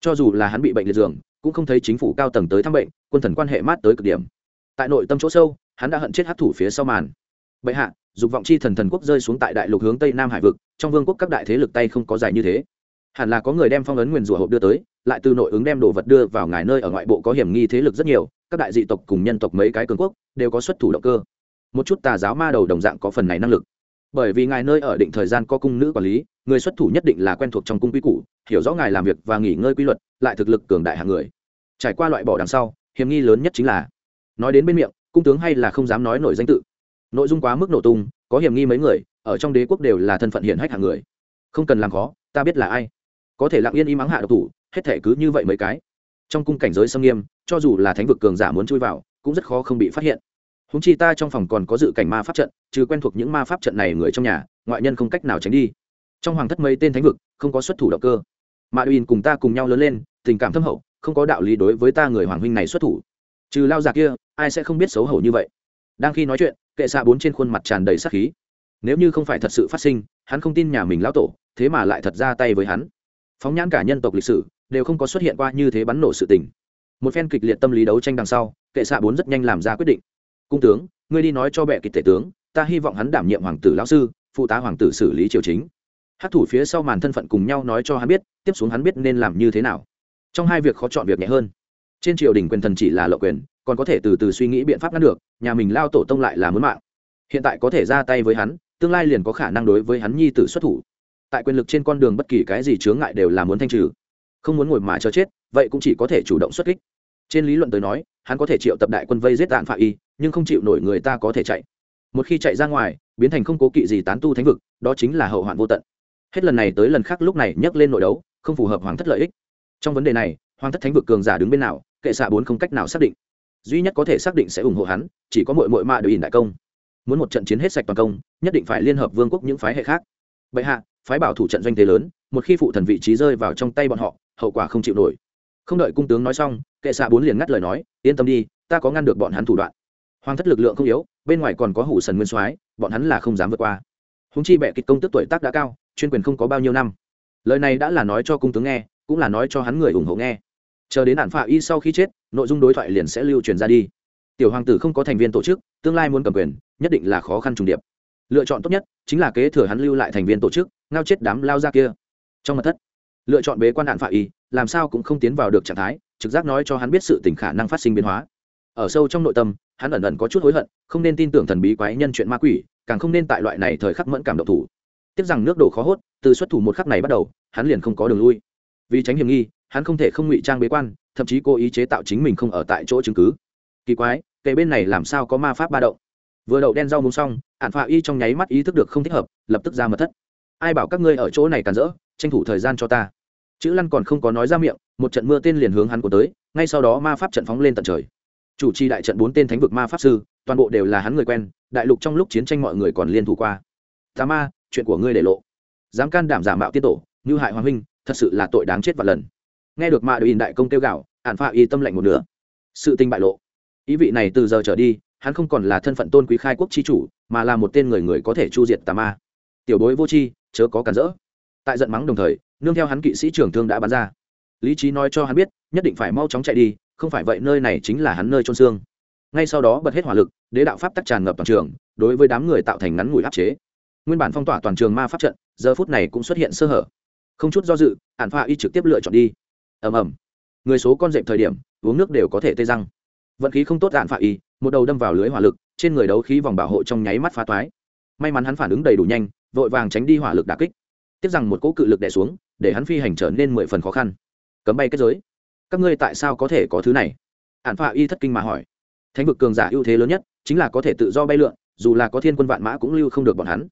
Cho dù là hắn bị bệnh liệt giường, cũng không thấy chính phủ cao tầng tới thăm bệnh, quân thần quan hệ mát tới cực điểm. Tại nội tâm chỗ sâu, hắn đã hận chết hát thủ phía sau màn. Bệ hạ, dục vọng chi thần thần quốc rơi xuống tại đại lục hướng tây nam hải vực, trong vương quốc các đại thế lực tay không có dài như thế. Hẳn là có người đem phong ấn nguyền rủa hộp đưa tới, lại từ nội ứng đem đồ vật đưa vào ngài nơi ở ngoại bộ có hiểm nghi thế lực rất nhiều các đại dị tộc cùng nhân tộc mấy cái cường quốc đều có xuất thủ động cơ. Một chút tà giáo ma đầu đồng dạng có phần này năng lực. Bởi vì ngài nơi ở định thời gian có cung nữ quản lý, người xuất thủ nhất định là quen thuộc trong cung quy củ, hiểu rõ ngài làm việc và nghỉ ngơi quy luật, lại thực lực cường đại hàng người. Trải qua loại bỏ đằng sau, hiểm nghi lớn nhất chính là, nói đến bên miệng, cung tướng hay là không dám nói nổi danh tự. Nội dung quá mức nổ tung, có hiểm nghi mấy người, ở trong đế quốc đều là thân phận hiển hách hạng người. Không cần làm khó, ta biết là ai. Có thể lặng yên im ắng hạ độc thủ, hết thể cứ như vậy mấy cái trong cung cảnh giới xâm nghiêm, cho dù là thánh vực cường giả muốn chui vào, cũng rất khó không bị phát hiện. Húng chi ta trong phòng còn có dự cảnh ma pháp trận, trừ quen thuộc những ma pháp trận này người trong nhà, ngoại nhân không cách nào tránh đi. Trong hoàng thất mấy tên thánh vực, không có xuất thủ động cơ. Mà uyên cùng ta cùng nhau lớn lên, tình cảm thâm hậu, không có đạo lý đối với ta người hoàng huynh này xuất thủ. Trừ lao già kia, ai sẽ không biết xấu hổ như vậy? Đang khi nói chuyện, kệ xạ bốn trên khuôn mặt tràn đầy sắc khí. Nếu như không phải thật sự phát sinh, hắn không tin nhà mình lão tổ, thế mà lại thật ra tay với hắn. Phóng nhãn cả nhân tộc lịch sử đều không có xuất hiện qua như thế bắn nổ sự tình. Một phen kịch liệt tâm lý đấu tranh đằng sau, kệ xạ bốn rất nhanh làm ra quyết định. Cung tướng, ngươi đi nói cho bệ kịch tể tướng, ta hy vọng hắn đảm nhiệm hoàng tử lão sư, phụ tá hoàng tử xử lý triều chính. Hát thủ phía sau màn thân phận cùng nhau nói cho hắn biết, tiếp xuống hắn biết nên làm như thế nào. Trong hai việc khó chọn việc nhẹ hơn. Trên triều đình quyền thần chỉ là lộ quyền, còn có thể từ từ suy nghĩ biện pháp ngăn được, nhà mình lao tổ tông lại là muốn mạng. Hiện tại có thể ra tay với hắn, tương lai liền có khả năng đối với hắn nhi tử xuất thủ. Tại quyền lực trên con đường bất kỳ cái gì chướng ngại đều là muốn thanh trừ không muốn ngồi mà chờ chết, vậy cũng chỉ có thể chủ động xuất kích. Trên lý luận tới nói, hắn có thể triệu tập đại quân vây giết đạn phạ y, nhưng không chịu nổi người ta có thể chạy. Một khi chạy ra ngoài, biến thành không cố kỵ gì tán tu thánh vực, đó chính là hậu hoạn vô tận. Hết lần này tới lần khác lúc này nhắc lên nội đấu, không phù hợp hoàng thất lợi ích. Trong vấn đề này, hoàng thất thánh vực cường giả đứng bên nào, kệ xạ bốn không cách nào xác định. Duy nhất có thể xác định sẽ ủng hộ hắn, chỉ có mội mội mạ đội ỉn đại công. Muốn một trận chiến hết sạch toàn công, nhất định phải liên hợp vương quốc những phái hệ khác. Bệ hạ, phái bảo thủ trận doanh thế lớn, một khi phụ thần vị trí rơi vào trong tay bọn họ hậu quả không chịu nổi. Không đợi cung tướng nói xong, kệ xạ bốn liền ngắt lời nói, yên tâm đi, ta có ngăn được bọn hắn thủ đoạn. Hoàng thất lực lượng không yếu, bên ngoài còn có hủ sần nguyên soái, bọn hắn là không dám vượt qua. Húng chi bệ kịch công tức tuổi tác đã cao, chuyên quyền không có bao nhiêu năm. Lời này đã là nói cho cung tướng nghe, cũng là nói cho hắn người ủng hộ nghe. Chờ đến nạn phạ y sau khi chết, nội dung đối thoại liền sẽ lưu truyền ra đi. Tiểu hoàng tử không có thành viên tổ chức, tương lai muốn cầm quyền, nhất định là khó khăn trùng điệp. Lựa chọn tốt nhất chính là kế thừa hắn lưu lại thành viên tổ chức, ngao chết đám lao ra kia. Trong mặt thất lựa chọn bế quan đạn phạ y, làm sao cũng không tiến vào được trạng thái, trực giác nói cho hắn biết sự tình khả năng phát sinh biến hóa. Ở sâu trong nội tâm, hắn ẩn ẩn có chút hối hận, không nên tin tưởng thần bí quái nhân chuyện ma quỷ, càng không nên tại loại này thời khắc mẫn cảm độc thủ. Tiếc rằng nước đổ khó hốt, từ xuất thủ một khắc này bắt đầu, hắn liền không có đường lui. Vì tránh hiểm nghi, hắn không thể không ngụy trang bế quan, thậm chí cố ý chế tạo chính mình không ở tại chỗ chứng cứ. Kỳ quái kệ bên này làm sao có ma pháp ba động? Vừa đậu đen rau muống xong ạn phạ y trong nháy mắt ý thức được không thích hợp, lập tức ra mật thất ai bảo các ngươi ở chỗ này càn rỡ, tranh thủ thời gian cho ta. Chữ lăn còn không có nói ra miệng, một trận mưa tên liền hướng hắn của tới, ngay sau đó ma pháp trận phóng lên tận trời. Chủ trì đại trận bốn tên thánh vực ma pháp sư, toàn bộ đều là hắn người quen, đại lục trong lúc chiến tranh mọi người còn liên thủ qua. Tà ma, chuyện của ngươi để lộ. Dám can đảm giả mạo tiết tổ, như hại hoàng huynh, thật sự là tội đáng chết và lần. Nghe được mạ đội in đại công kêu gạo ạn phạ y tâm lạnh một nửa. Sự tình bại lộ. Ý vị này từ giờ trở đi, hắn không còn là thân phận tôn quý khai quốc chi chủ, mà là một tên người người có thể chu diệt tà ma tiểu bối vô tri, chớ có cản rỡ. Tại giận mắng đồng thời, nương theo hắn kỵ sĩ trưởng thương đã bắn ra. Lý trí nói cho hắn biết, nhất định phải mau chóng chạy đi, không phải vậy nơi này chính là hắn nơi trôn xương. Ngay sau đó bật hết hỏa lực, đế đạo pháp tắc tràn ngập toàn trường, đối với đám người tạo thành ngắn ngủi áp chế. Nguyên bản phong tỏa toàn trường ma pháp trận, giờ phút này cũng xuất hiện sơ hở. Không chút do dự ạn pha y trực tiếp lựa chọn đi. Ầm ầm. Người số con dẹp thời điểm, uống nước đều có thể tê răng. Vận khí không tốt ạn pha y, một đầu đâm vào lưới hỏa lực, trên người đấu khí vòng bảo hộ trong nháy mắt phá toái. May mắn hắn phản ứng đầy đủ nhanh vội vàng tránh đi hỏa lực đà kích. Tiếc rằng một cỗ cự lực đè xuống, để hắn phi hành trở nên mười phần khó khăn. Cấm bay kết giới. Các ngươi tại sao có thể có thứ này? Hạn phạ y thất kinh mà hỏi. Thánh vực cường giả ưu thế lớn nhất chính là có thể tự do bay lượn, dù là có thiên quân vạn mã cũng lưu không được bọn hắn.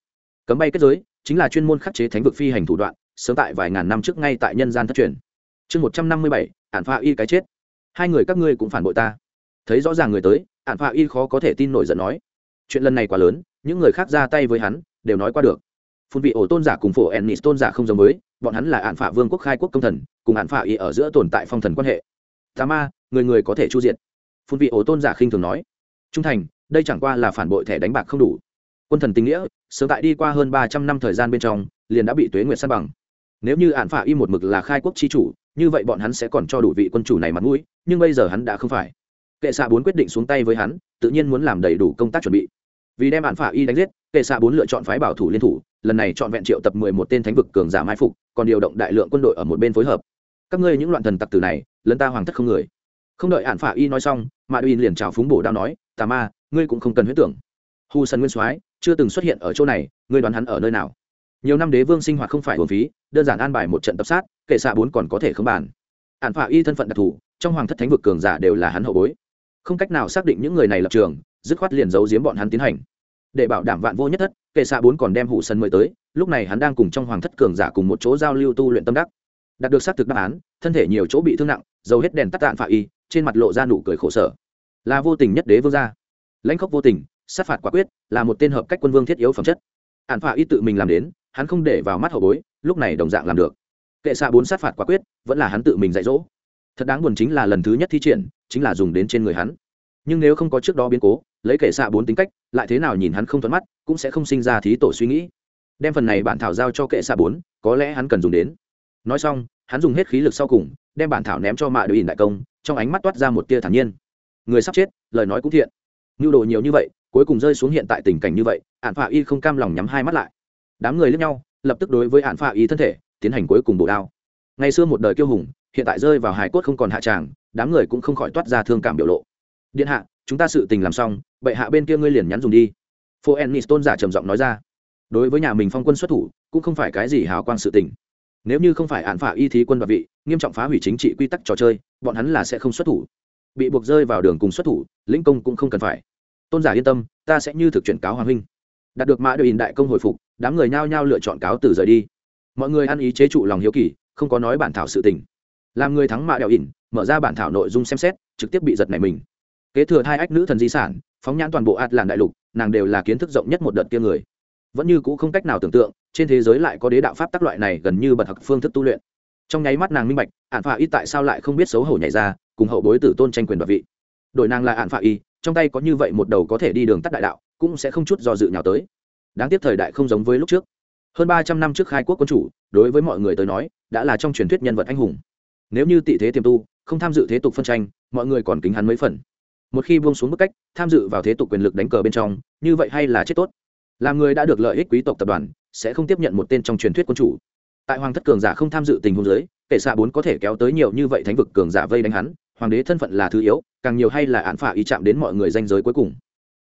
Cấm bay kết giới chính là chuyên môn khắc chế thánh vực phi hành thủ đoạn, sớm tại vài ngàn năm trước ngay tại nhân gian thất truyền. Chương một trăm năm mươi bảy ản pha y cái chết. Hai người các ngươi cũng phản bội ta. Thấy rõ ràng người tới ản pha y khó có thể tin nổi giận nói. Chuyện lần này quá lớn, những người khác ra tay với hắn, đều nói qua được phun vị ổ tôn giả cùng phổ ennis tôn giả không giống với, bọn hắn là ạn phả vương quốc khai quốc công thần, cùng ạn phả y ở giữa tồn tại phong thần quan hệ. Tà ma, người người có thể chu diện phun vị ổ tôn giả khinh thường nói. Trung thành, đây chẳng qua là phản bội thẻ đánh bạc không đủ. Quân thần tình nghĩa, sớm tại đi qua hơn ba trăm năm thời gian bên trong, liền đã bị tuế nguyệt sát bằng. Nếu như ạn phả y một mực là khai quốc chi chủ, như vậy bọn hắn sẽ còn cho đủ vị quân chủ này mặt mũi, nhưng bây giờ hắn đã không phải. Kệ xạ bốn quyết định xuống tay với hắn, tự nhiên muốn làm đầy đủ công tác chuẩn bị. Vì đem ạn phả y đánh giết, kệ xạ bốn lựa chọn phái bảo thủ liên thủ lần này chọn vẹn triệu tập mười một tên thánh vực cường giả mai phục, còn điều động đại lượng quân đội ở một bên phối hợp. Các ngươi những loạn thần tặc tử này lấn ta hoàng thất không người. Không đợi ạn phả y nói xong mạ uy liền chào phúng bổ đao nói, tà ma, ngươi cũng không cần huyết tưởng. Hu sân nguyên soái chưa từng xuất hiện ở chỗ này, ngươi đoán hắn ở nơi nào? Nhiều năm đế vương sinh hoạt không phải hồn phí, đơn giản an bài một trận tập sát, kệ xạ bốn còn có thể không bàn. Ạn phả y thân phận đặc thù, trong hoàng thất thánh vực cường giả đều là hắn hậu bối. Không cách nào xác định những người này lập trường, dứt khoát liền giấu giếm bọn hắn tiến hành để bảo đảm vạn vô nhất thất, kệ xạ bốn còn đem hủ sân mời tới, lúc này hắn đang cùng trong hoàng thất cường giả cùng một chỗ giao lưu tu luyện tâm đắc. Đạt được xác thực đáp án, thân thể nhiều chỗ bị thương nặng, dầu hết đèn tắt tạn phạ y, trên mặt lộ ra nụ cười khổ sở. Là vô tình nhất đế vương gia. Lãnh khốc vô tình, sát phạt quả quyết, là một tên hợp cách quân vương thiết yếu phẩm chất. Hạn phạ y tự mình làm đến, hắn không để vào mắt hậu bối, lúc này đồng dạng làm được. Kệ xạ bốn sát phạt quả quyết, vẫn là hắn tự mình dạy dỗ. Thật đáng buồn chính là lần thứ nhất thi triển, chính là dùng đến trên người hắn. Nhưng nếu không có trước đó biến cố lấy kệ xạ bốn tính cách, lại thế nào nhìn hắn không thuận mắt, cũng sẽ không sinh ra thí tổ suy nghĩ. Đem phần này bản thảo giao cho kệ xạ bốn, có lẽ hắn cần dùng đến. Nói xong, hắn dùng hết khí lực sau cùng, đem bản thảo ném cho mạ đội ỉn đại công, trong ánh mắt toát ra một tia thản nhiên. Người sắp chết, lời nói cũng thiện. Nhu đồ nhiều như vậy, cuối cùng rơi xuống hiện tại tình cảnh như vậy ạn phạ y không cam lòng nhắm hai mắt lại. Đám người lướt nhau, lập tức đối với ạn phạ y thân thể, tiến hành cuối cùng bổ đao. Ngày xưa một đời kiêu hùng, hiện tại rơi vào hải cốt không còn hạ tràng, đám người cũng không khỏi toát ra thương cảm biểu lộ. Điện hạ, chúng ta sự tình làm xong bệ hạ bên kia ngươi liền nhắn dùng đi. Phố ennis tôn giả trầm giọng nói ra. Đối với nhà mình phong quân xuất thủ, cũng không phải cái gì hào quang sự tình. Nếu như không phải án phả y thí quân và vị, nghiêm trọng phá hủy chính trị quy tắc trò chơi, bọn hắn là sẽ không xuất thủ. Bị buộc rơi vào đường cùng xuất thủ, lĩnh công cũng không cần phải. Tôn giả yên tâm, ta sẽ như thực chuyển cáo hoàng huynh. Đạt được mã đội in đại công hồi phục, đám người nhao nhao lựa chọn cáo từ rời đi. Mọi người ăn ý chế trụ lòng hiếu kỳ, không có nói bản thảo sự tình. Làm người thắng mạ đèo ỉn mở ra bản thảo nội dung xem xét, trực tiếp bị giật này mình kế thừa hai ách nữ thần di sản, phóng nhãn toàn bộ ạt làn đại lục, nàng đều là kiến thức rộng nhất một đợt kia người. Vẫn như cũ không cách nào tưởng tượng, trên thế giới lại có đế đạo pháp tác loại này gần như bật học phương thức tu luyện. Trong nháy mắt nàng minh bạch ạn phạ y tại sao lại không biết xấu hổ nhảy ra, cùng hậu bối tử tôn tranh quyền đoạt vị. Đội nàng là ạn phạ y, trong tay có như vậy một đầu có thể đi đường tắt đại đạo, cũng sẽ không chút do dự nhào tới. Đáng tiếc thời đại không giống với lúc trước. Hơn ba trăm năm trước khai quốc quân chủ, đối với mọi người tới nói, đã là trong truyền thuyết nhân vật anh hùng. Nếu như tị thế tiềm tu, không tham dự thế tục phân tranh, mọi người còn kính hắn mấy phần một khi buông xuống bức cách, tham dự vào thế tục quyền lực đánh cờ bên trong, như vậy hay là chết tốt. Làm người đã được lợi ích quý tộc tập đoàn, sẽ không tiếp nhận một tên trong truyền thuyết quân chủ. Tại hoàng thất cường giả không tham dự tình huống giới kệ xạ bốn có thể kéo tới nhiều như vậy thánh vực cường giả vây đánh hắn, hoàng đế thân phận là thứ yếu, càng nhiều hay là án phả y chạm đến mọi người danh giới cuối cùng.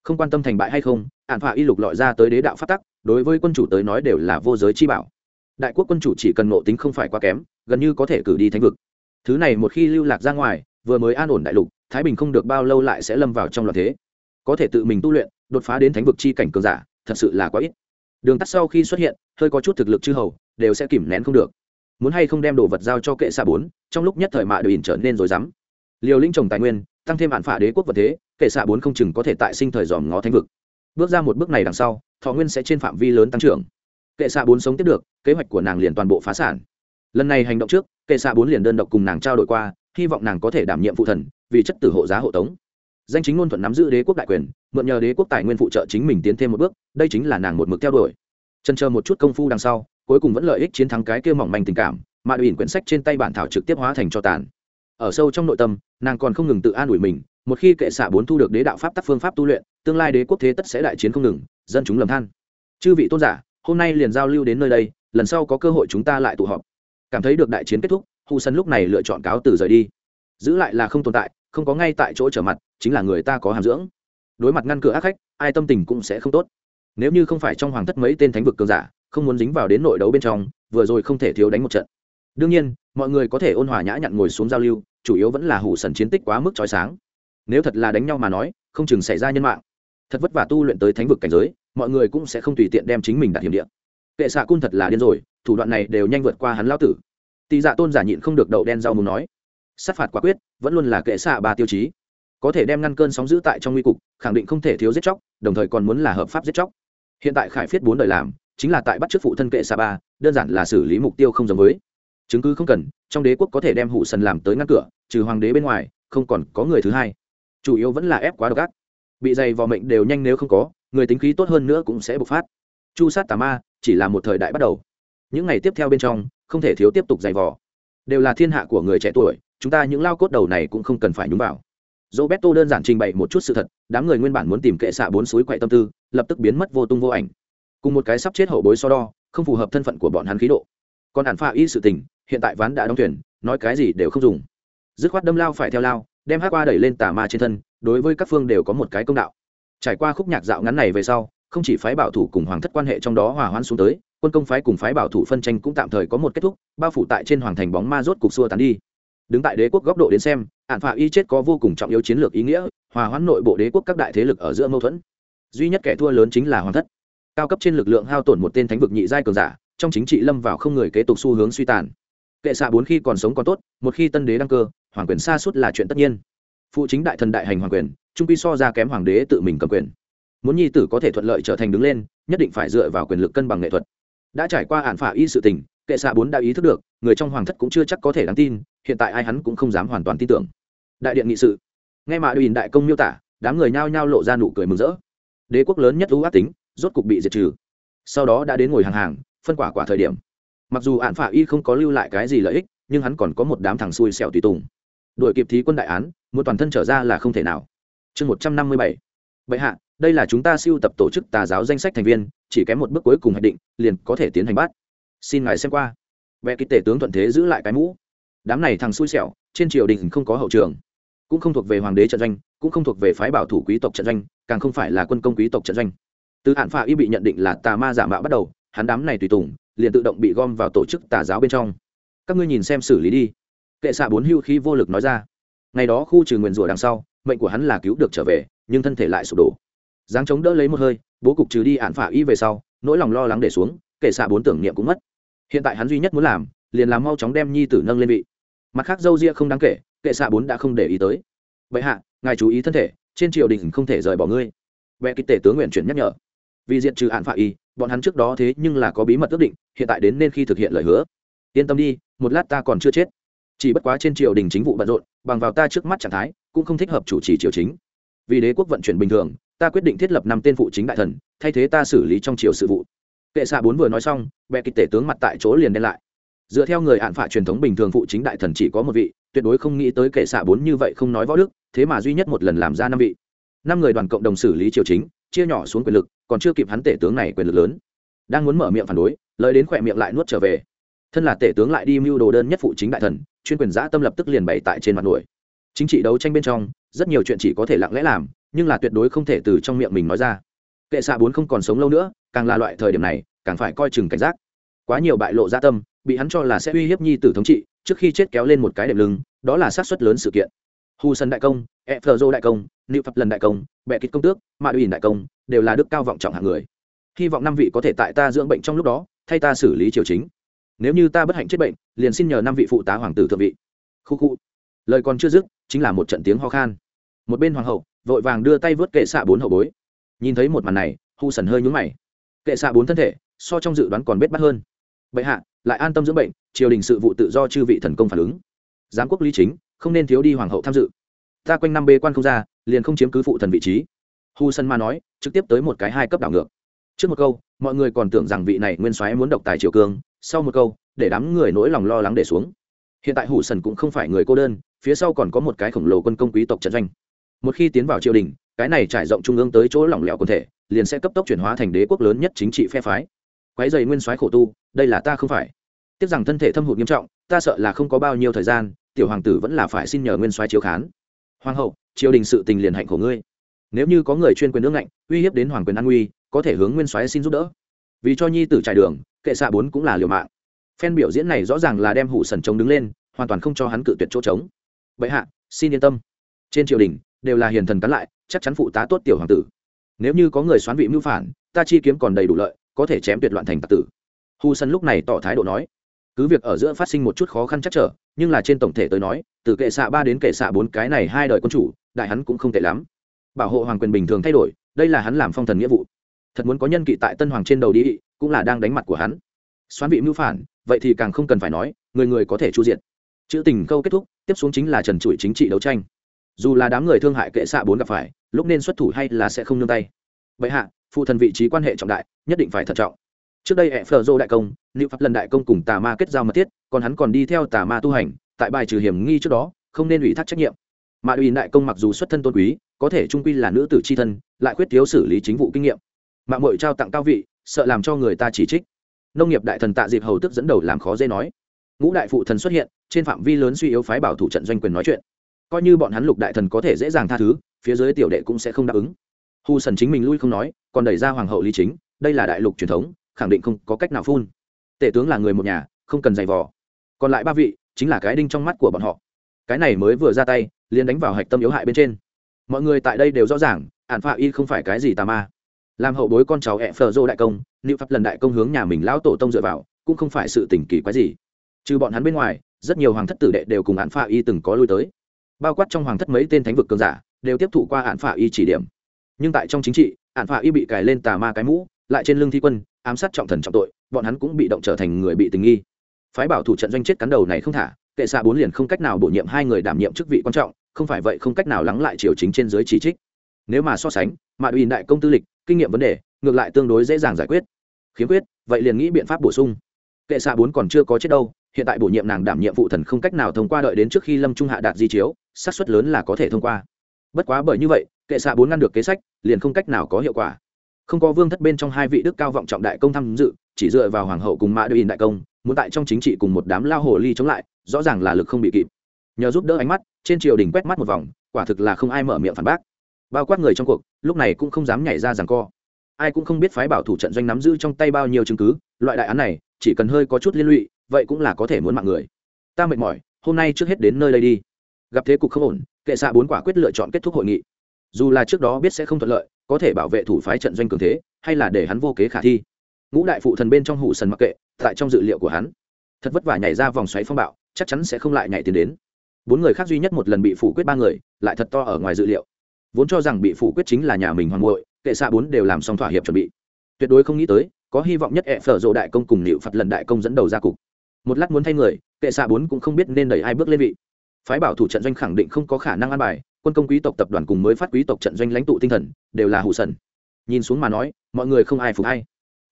Không quan tâm thành bại hay không, án phả y lục lọi ra tới đế đạo phát tắc, đối với quân chủ tới nói đều là vô giới chi bảo. Đại quốc quân chủ chỉ cần nộ tính không phải quá kém, gần như có thể cử đi thánh vực. Thứ này một khi lưu lạc ra ngoài vừa mới an ổn đại lục, thái bình không được bao lâu lại sẽ lâm vào trong loạn thế. Có thể tự mình tu luyện, đột phá đến thánh vực chi cảnh cường giả, thật sự là quá ít. Đường tắt sau khi xuất hiện, hơi có chút thực lực chư hầu, đều sẽ kìm nén không được. Muốn hay không đem đồ vật giao cho kệ xa bốn, trong lúc nhất thời mạ đều ỉn trở nên rồi dám liều linh trồng tài nguyên, tăng thêm hạn phả đế quốc vật thế, kệ xạ bốn không chừng có thể tại sinh thời dòm ngó thánh vực. Bước ra một bước này đằng sau, thọ nguyên sẽ trên phạm vi lớn tăng trưởng. Kệ xạ bốn sống tiếp được, kế hoạch của nàng liền toàn bộ phá sản. Lần này hành động trước, kệ xạ bốn liền đơn độc cùng nàng trao đổi qua hy vọng nàng có thể đảm nhiệm phụ thần, vì chất tử hộ giá hộ tống. Danh chính ngôn thuận nắm giữ đế quốc đại quyền, mượn nhờ đế quốc tài nguyên phụ trợ chính mình tiến thêm một bước, đây chính là nàng một mực theo đuổi. Chân chờ một chút công phu đằng sau, cuối cùng vẫn lợi ích chiến thắng cái kia mỏng manh tình cảm, mà ủy quyển sách trên tay bản thảo trực tiếp hóa thành cho tàn. Ở sâu trong nội tâm, nàng còn không ngừng tự an ủi mình, một khi kệ xạ bốn thu được đế đạo pháp tắc phương pháp tu luyện, tương lai đế quốc thế tất sẽ đại chiến không ngừng, dân chúng lầm than. Chư vị tôn giả, hôm nay liền giao lưu đến nơi đây, lần sau có cơ hội chúng ta lại tụ họp. Cảm thấy được đại chiến kết thúc hù sân lúc này lựa chọn cáo từ rời đi. Giữ lại là không tồn tại, không có ngay tại chỗ trở mặt, chính là người ta có hàm dưỡng. Đối mặt ngăn cửa ác khách, ai tâm tình cũng sẽ không tốt. Nếu như không phải trong hoàng thất mấy tên thánh vực cường giả, không muốn dính vào đến nội đấu bên trong, vừa rồi không thể thiếu đánh một trận. Đương nhiên, mọi người có thể ôn hòa nhã nhặn ngồi xuống giao lưu, chủ yếu vẫn là hủ sần chiến tích quá mức trói sáng. Nếu thật là đánh nhau mà nói, không chừng xảy ra nhân mạng. Thật vất vả tu luyện tới thánh vực cảnh giới, mọi người cũng sẽ không tùy tiện đem chính mình đặt hiểm địa. kệ xạ cun thật là điên rồi, thủ đoạn này đều nhanh vượt qua hắn lao tử tị dạ tôn giả nhịn không được đậu đen rau muốn nói. Sát phạt quả quyết, vẫn luôn là kệ xạ ba tiêu chí. Có thể đem ngăn cơn sóng giữ tại trong nguy cục, khẳng định không thể thiếu giết chóc, đồng thời còn muốn là hợp pháp giết chóc. Hiện tại khải phiết bốn đời làm, chính là tại bắt chức phụ thân kệ xạ ba, đơn giản là xử lý mục tiêu không giống với. Chứng cứ không cần, trong đế quốc có thể đem hụ sần làm tới ngăn cửa, trừ hoàng đế bên ngoài, không còn có người thứ hai. Chủ yếu vẫn là ép quá độc ác. Bị dày vào mệnh đều nhanh nếu không có, người tính khí tốt hơn nữa cũng sẽ bộc phát. Chu sát tà ma, chỉ là một thời đại bắt đầu. Những ngày tiếp theo bên trong không thể thiếu tiếp tục dày vò. Đều là thiên hạ của người trẻ tuổi, chúng ta những lao cốt đầu này cũng không cần phải nhúng vào. Roberto đơn giản trình bày một chút sự thật, đám người nguyên bản muốn tìm kệ xạ bốn suối quậy tâm tư, lập tức biến mất vô tung vô ảnh. Cùng một cái sắp chết hậu bối so đo, không phù hợp thân phận của bọn hắn khí độ. Còn hạn pha y sự tình, hiện tại ván đã đóng thuyền, nói cái gì đều không dùng. Dứt khoát đâm lao phải theo lao, đem hát qua đẩy lên tà ma trên thân, đối với các phương đều có một cái công đạo. Trải qua khúc nhạc dạo ngắn này về sau, không chỉ phái bảo thủ cùng hoàng thất quan hệ trong đó hòa hoãn xuống tới quân công phái cùng phái bảo thủ phân tranh cũng tạm thời có một kết thúc, bao phủ tại trên hoàng thành bóng ma rốt cục xua tán đi. Đứng tại đế quốc góc độ đến xem ạn phạ y chết có vô cùng trọng yếu chiến lược ý nghĩa, hòa hoãn nội bộ đế quốc các đại thế lực ở giữa mâu thuẫn. Duy nhất kẻ thua lớn chính là hoàng thất. Cao cấp trên lực lượng hao tổn một tên thánh vực nhị giai cường giả, trong chính trị lâm vào không người kế tục xu hướng suy tàn. Kệ xạ bốn khi còn sống còn tốt, một khi tân đế đăng cơ, hoàng quyền xa suốt là chuyện tất nhiên. Phụ chính đại thần đại hành hoàng quyền, trung pi so ra kém hoàng đế tự mình cầm quyền. Muốn nhi tử có thể thuận lợi trở thành đứng lên, nhất định phải dựa vào quyền lực cân bằng nghệ thuật đã trải qua hạn phả y sự tình, kệ xạ bốn đã ý thức được, người trong hoàng thất cũng chưa chắc có thể đáng tin, hiện tại ai hắn cũng không dám hoàn toàn tin tưởng. Đại điện nghị sự. Nghe mà đùi đại công miêu tả, đám người nhao nhao lộ ra nụ cười mừng rỡ. Đế quốc lớn nhất ưu ác tính, rốt cục bị diệt trừ. Sau đó đã đến ngồi hàng hàng, phân quả quả thời điểm. Mặc dù hạn phả y không có lưu lại cái gì lợi ích, nhưng hắn còn có một đám thằng xui xẻo tùy tùng. Đội kịp thí quân đại án một toàn thân trở ra là không thể nào. Chương một trăm năm mươi bảy. Bệ hạ đây là chúng ta siêu tập tổ chức tà giáo danh sách thành viên, chỉ kém một bước cuối cùng hạch định, liền có thể tiến hành bắt. Xin ngài xem qua. Vẽ ký tể tướng thuận thế giữ lại cái mũ. Đám này thằng xui xẻo, trên triều đình không có hậu trường. Cũng không thuộc về hoàng đế trận doanh, cũng không thuộc về phái bảo thủ quý tộc trận doanh, càng không phải là quân công quý tộc trận doanh. Từ hạn phạ y bị nhận định là tà ma giả mạo bắt đầu, hắn đám này tùy tùng, liền tự động bị gom vào tổ chức tà giáo bên trong. Các ngươi nhìn xem xử lý đi. Kệ xạ bốn hưu khi vô lực nói ra. Ngày đó khu trừ nguyền rủa đằng sau, mệnh của hắn là cứu được trở về, nhưng thân thể lại sụp đổ dáng chống đỡ lấy một hơi, bố cục trừ đi hạn phả y về sau, nỗi lòng lo lắng để xuống kệ xạ bốn tưởng niệm cũng mất. Hiện tại hắn duy nhất muốn làm, liền làm mau chóng đem nhi tử nâng lên vị. Mặt khác dâu ria không đáng kể, kệ xạ bốn đã không để ý tới. Vậy hạ, ngài chú ý thân thể, trên triều đình không thể rời bỏ ngươi. Vẽ kịch tể tướng nguyện chuyển nhắc nhở. Vì diện trừ hạn phạ y, bọn hắn trước đó thế nhưng là có bí mật ước định, hiện tại đến nên khi thực hiện lời hứa. Yên tâm đi, một lát ta còn chưa chết. Chỉ bất quá trên triều đình chính vụ bận rộn, bằng vào ta trước mắt trạng thái, cũng không thích hợp chủ trì triều chính. Vì đế quốc vận chuyển bình thường ta quyết định thiết lập năm tên phụ chính đại thần, thay thế ta xử lý trong triều sự vụ. Kệ xạ bốn vừa nói xong, bệ kịch tể tướng mặt tại chỗ liền đen lại. Dựa theo người hạn phạ truyền thống bình thường phụ chính đại thần chỉ có một vị, tuyệt đối không nghĩ tới kệ xạ bốn như vậy không nói võ đức, thế mà duy nhất một lần làm ra năm vị. Năm người đoàn cộng đồng xử lý triều chính, chia nhỏ xuống quyền lực, còn chưa kịp hắn tể tướng này quyền lực lớn. Đang muốn mở miệng phản đối, lời đến khỏe miệng lại nuốt trở về. Thân là tể tướng lại đi mưu đồ đơn nhất phụ chính đại thần, chuyên quyền giã tâm lập tức liền bày tại trên mặt nổi chính trị đấu tranh bên trong, rất nhiều chuyện chỉ có thể lặng lẽ làm nhưng là tuyệt đối không thể từ trong miệng mình nói ra. Kệ xạ bốn không còn sống lâu nữa, càng là loại thời điểm này, càng phải coi chừng cảnh giác. Quá nhiều bại lộ gia tâm, bị hắn cho là sẽ uy hiếp nhi tử thống trị, trước khi chết kéo lên một cái đệm lưng, đó là sát xuất lớn sự kiện. Hu sân đại công e phờ dô đại công nữ phật lần đại công, bệ kích công tước mạ ủy đại công, đều là đức cao vọng trọng hạng người. Hy vọng năm vị có thể tại ta dưỡng bệnh trong lúc đó, thay ta xử lý triều chính. Nếu như ta bất hạnh chết bệnh, liền xin nhờ năm vị phụ tá hoàng tử thượng vị. Khu khu. Lời còn chưa dứt, chính là một trận tiếng ho khan. Một bên hoàng hậu vội vàng đưa tay vớt kệ xạ bốn hậu bối. Nhìn thấy một màn này, hu sần hơi nhúng mày. Kệ xạ bốn thân thể, so trong dự đoán còn bết bắt hơn. Bệ hạ, lại an tâm dưỡng bệnh, triều đình sự vụ tự do chư vị thần công phản ứng. Giám quốc lý chính, không nên thiếu đi hoàng hậu tham dự. Ta quanh năm bê quan không ra, liền không chiếm cứ phụ thần vị trí. Hu sân ma nói, trực tiếp tới một cái hai cấp đảo ngược. Trước một câu, mọi người còn tưởng rằng vị này nguyên soái muốn độc tài triều cương, sau một câu, để đám người nỗi lòng lo lắng để xuống. Hiện tại hủ sần cũng không phải người cô đơn, phía sau còn có một cái khổng lồ quân công quý tộc trận doanh một khi tiến vào triều đình, cái này trải rộng trung ương tới chỗ lỏng lẻo quần thể, liền sẽ cấp tốc chuyển hóa thành đế quốc lớn nhất chính trị phe phái. Quái dày nguyên soái khổ tu, đây là ta không phải. Tiếc rằng thân thể thâm hụt nghiêm trọng, ta sợ là không có bao nhiêu thời gian, tiểu hoàng tử vẫn là phải xin nhờ nguyên soái chiếu khán. Hoàng hậu, triều đình sự tình liền hạnh của ngươi. Nếu như có người chuyên quyền nước ngạnh, uy hiếp đến hoàng quyền an nguy, có thể hướng nguyên soái xin giúp đỡ. Vì cho nhi tử trải đường, kệ xạ bốn cũng là liều mạng. Phen biểu diễn này rõ ràng là đem hủ sần chống đứng lên, hoàn toàn không cho hắn cự tuyệt chỗ trống. Bệ hạ, xin yên tâm. Trên triều đình đều là hiền thần cắn lại, chắc chắn phụ tá tốt tiểu hoàng tử. Nếu như có người xoán vị mưu phản, ta chi kiếm còn đầy đủ lợi, có thể chém tuyệt loạn thành tạc tử. Hu sân lúc này tỏ thái độ nói. Cứ việc ở giữa phát sinh một chút khó khăn chắc trở, nhưng là trên tổng thể tới nói, từ kệ xạ ba đến kệ xạ bốn cái này hai đời quân chủ, đại hắn cũng không tệ lắm. Bảo hộ hoàng quyền bình thường thay đổi, đây là hắn làm phong thần nghĩa vụ. Thật muốn có nhân kỵ tại tân hoàng trên đầu đi, cũng là đang đánh mặt của hắn. Xoán vị mưu phản, vậy thì càng không cần phải nói, người người có thể chu diện chữ tình câu kết thúc, tiếp xuống chính là trần trụi chính trị đấu tranh dù là đám người thương hại kệ xạ bốn gặp phải, lúc nên xuất thủ hay là sẽ không nương tay. Vậy hạ, phụ thần vị trí quan hệ trọng đại, nhất định phải thận trọng. Trước đây ẹ phờ dô đại công liệu pháp lần đại công cùng tà ma kết giao mật thiết, còn hắn còn đi theo tà ma tu hành, tại bài trừ hiểm nghi trước đó, không nên ủy thác trách nhiệm. Mà ủy đại công mặc dù xuất thân tôn quý, có thể trung quy là nữ tử c h i thân, lại khuyết thiếu xử lý chính vụ kinh nghiệm. Mạng mội trao tặng cao vị, sợ làm cho người ta chỉ trích. Nông nghiệp đại thần tạ dịp hầu tức dẫn đầu làm khó dễ nói. Ngũ đại phụ thần xuất hiện, trên phạm vi lớn suy yếu phái bảo thủ trận doanh quyền nói chuyện coi như bọn hắn lục đại thần có thể dễ dàng tha thứ, phía dưới tiểu đệ cũng sẽ không đáp ứng. Hu sần chính mình lui không nói, còn đẩy ra hoàng hậu lý chính, đây là đại lục truyền thống, khẳng định không có cách nào phun. Tể tướng là người một nhà, không cần giày vò. Còn lại ba vị, chính là cái đinh trong mắt của bọn họ. Cái này mới vừa ra tay, liền đánh vào hạch tâm yếu hại bên trên. Mọi người tại đây đều rõ ràng ạn phạ y không phải cái gì tà ma. Làm hậu bối con cháu hẹ phờ dô đại công nữ pháp lần đại công hướng nhà mình lão tổ tông dựa vào, cũng không phải sự tình kỳ quái gì. Trừ bọn hắn bên ngoài, rất nhiều hoàng thất tử đệ đều cùng hạn phạ y từng có lui tới bao quát trong hoàng thất mấy tên thánh vực cường giả, đều tiếp thụ qua hạn phả y chỉ điểm. Nhưng tại trong chính trị hạn phả y bị cài lên tà ma cái mũ, lại trên lưng thi quân, ám sát trọng thần trọng tội, bọn hắn cũng bị động trở thành người bị tình nghi. Phái bảo thủ trận doanh chết cắn đầu này không thả, kệ xạ bốn liền không cách nào bổ nhiệm hai người đảm nhiệm chức vị quan trọng, không phải vậy không cách nào lắng lại triều chính trên dưới chỉ trích. Nếu mà so sánh mạ ủy đại công tư lịch, kinh nghiệm vấn đề, ngược lại tương đối dễ dàng giải quyết. Khiếm khuyết, vậy liền nghĩ biện pháp bổ sung. Kệ xạ bốn còn chưa có chết đâu, hiện tại bổ nhiệm nàng đảm nhiệm phụ thần không cách nào thông qua đợi đến trước khi lâm trung hạ đạt di chiếu xác suất lớn là có thể thông qua. Bất quá bởi như vậy, kệ xạ bốn ngăn được kế sách, liền không cách nào có hiệu quả. Không có vương thất bên trong hai vị đức cao vọng trọng đại công tham dự, chỉ dựa vào hoàng hậu cùng mã đội đại công, muốn tại trong chính trị cùng một đám lao hồ ly chống lại, rõ ràng là lực không bị kịp. Nhờ giúp đỡ ánh mắt, trên triều đình quét mắt một vòng, quả thực là không ai mở miệng phản bác. Bao quát người trong cuộc, lúc này cũng không dám nhảy ra rằng co. Ai cũng không biết phái bảo thủ trận doanh nắm giữ trong tay bao nhiêu chứng cứ, loại đại án này, chỉ cần hơi có chút liên lụy, vậy cũng là có thể muốn mạng người. Ta mệt mỏi, hôm nay trước hết đến nơi đây đi gặp thế cục không ổn, kệ xạ bốn quả quyết lựa chọn kết thúc hội nghị. Dù là trước đó biết sẽ không thuận lợi, có thể bảo vệ thủ phái trận doanh cường thế, hay là để hắn vô kế khả thi. Ngũ đại phụ thần bên trong hủ sần mặc kệ, tại trong dự liệu của hắn, thật vất vả nhảy ra vòng xoáy phong bạo, chắc chắn sẽ không lại nhảy tiến đến. Bốn người khác duy nhất một lần bị phủ quyết ba người, lại thật to ở ngoài dự liệu. Vốn cho rằng bị phủ quyết chính là nhà mình hoàng muội, kệ xạ bốn đều làm xong thỏa hiệp chuẩn bị. Tuyệt đối không nghĩ tới, có hy vọng nhất ẹ phở rộ đại công cùng nịu phật lần đại công dẫn đầu ra cục. Một lát muốn thay người, kệ xạ bốn cũng không biết nên đẩy ai bước lên vị phái bảo thủ trận doanh khẳng định không có khả năng an bài, quân công quý tộc tập đoàn cùng mới phát quý tộc trận doanh lãnh tụ tinh thần, đều là hủ sần. Nhìn xuống mà nói, mọi người không ai phục hay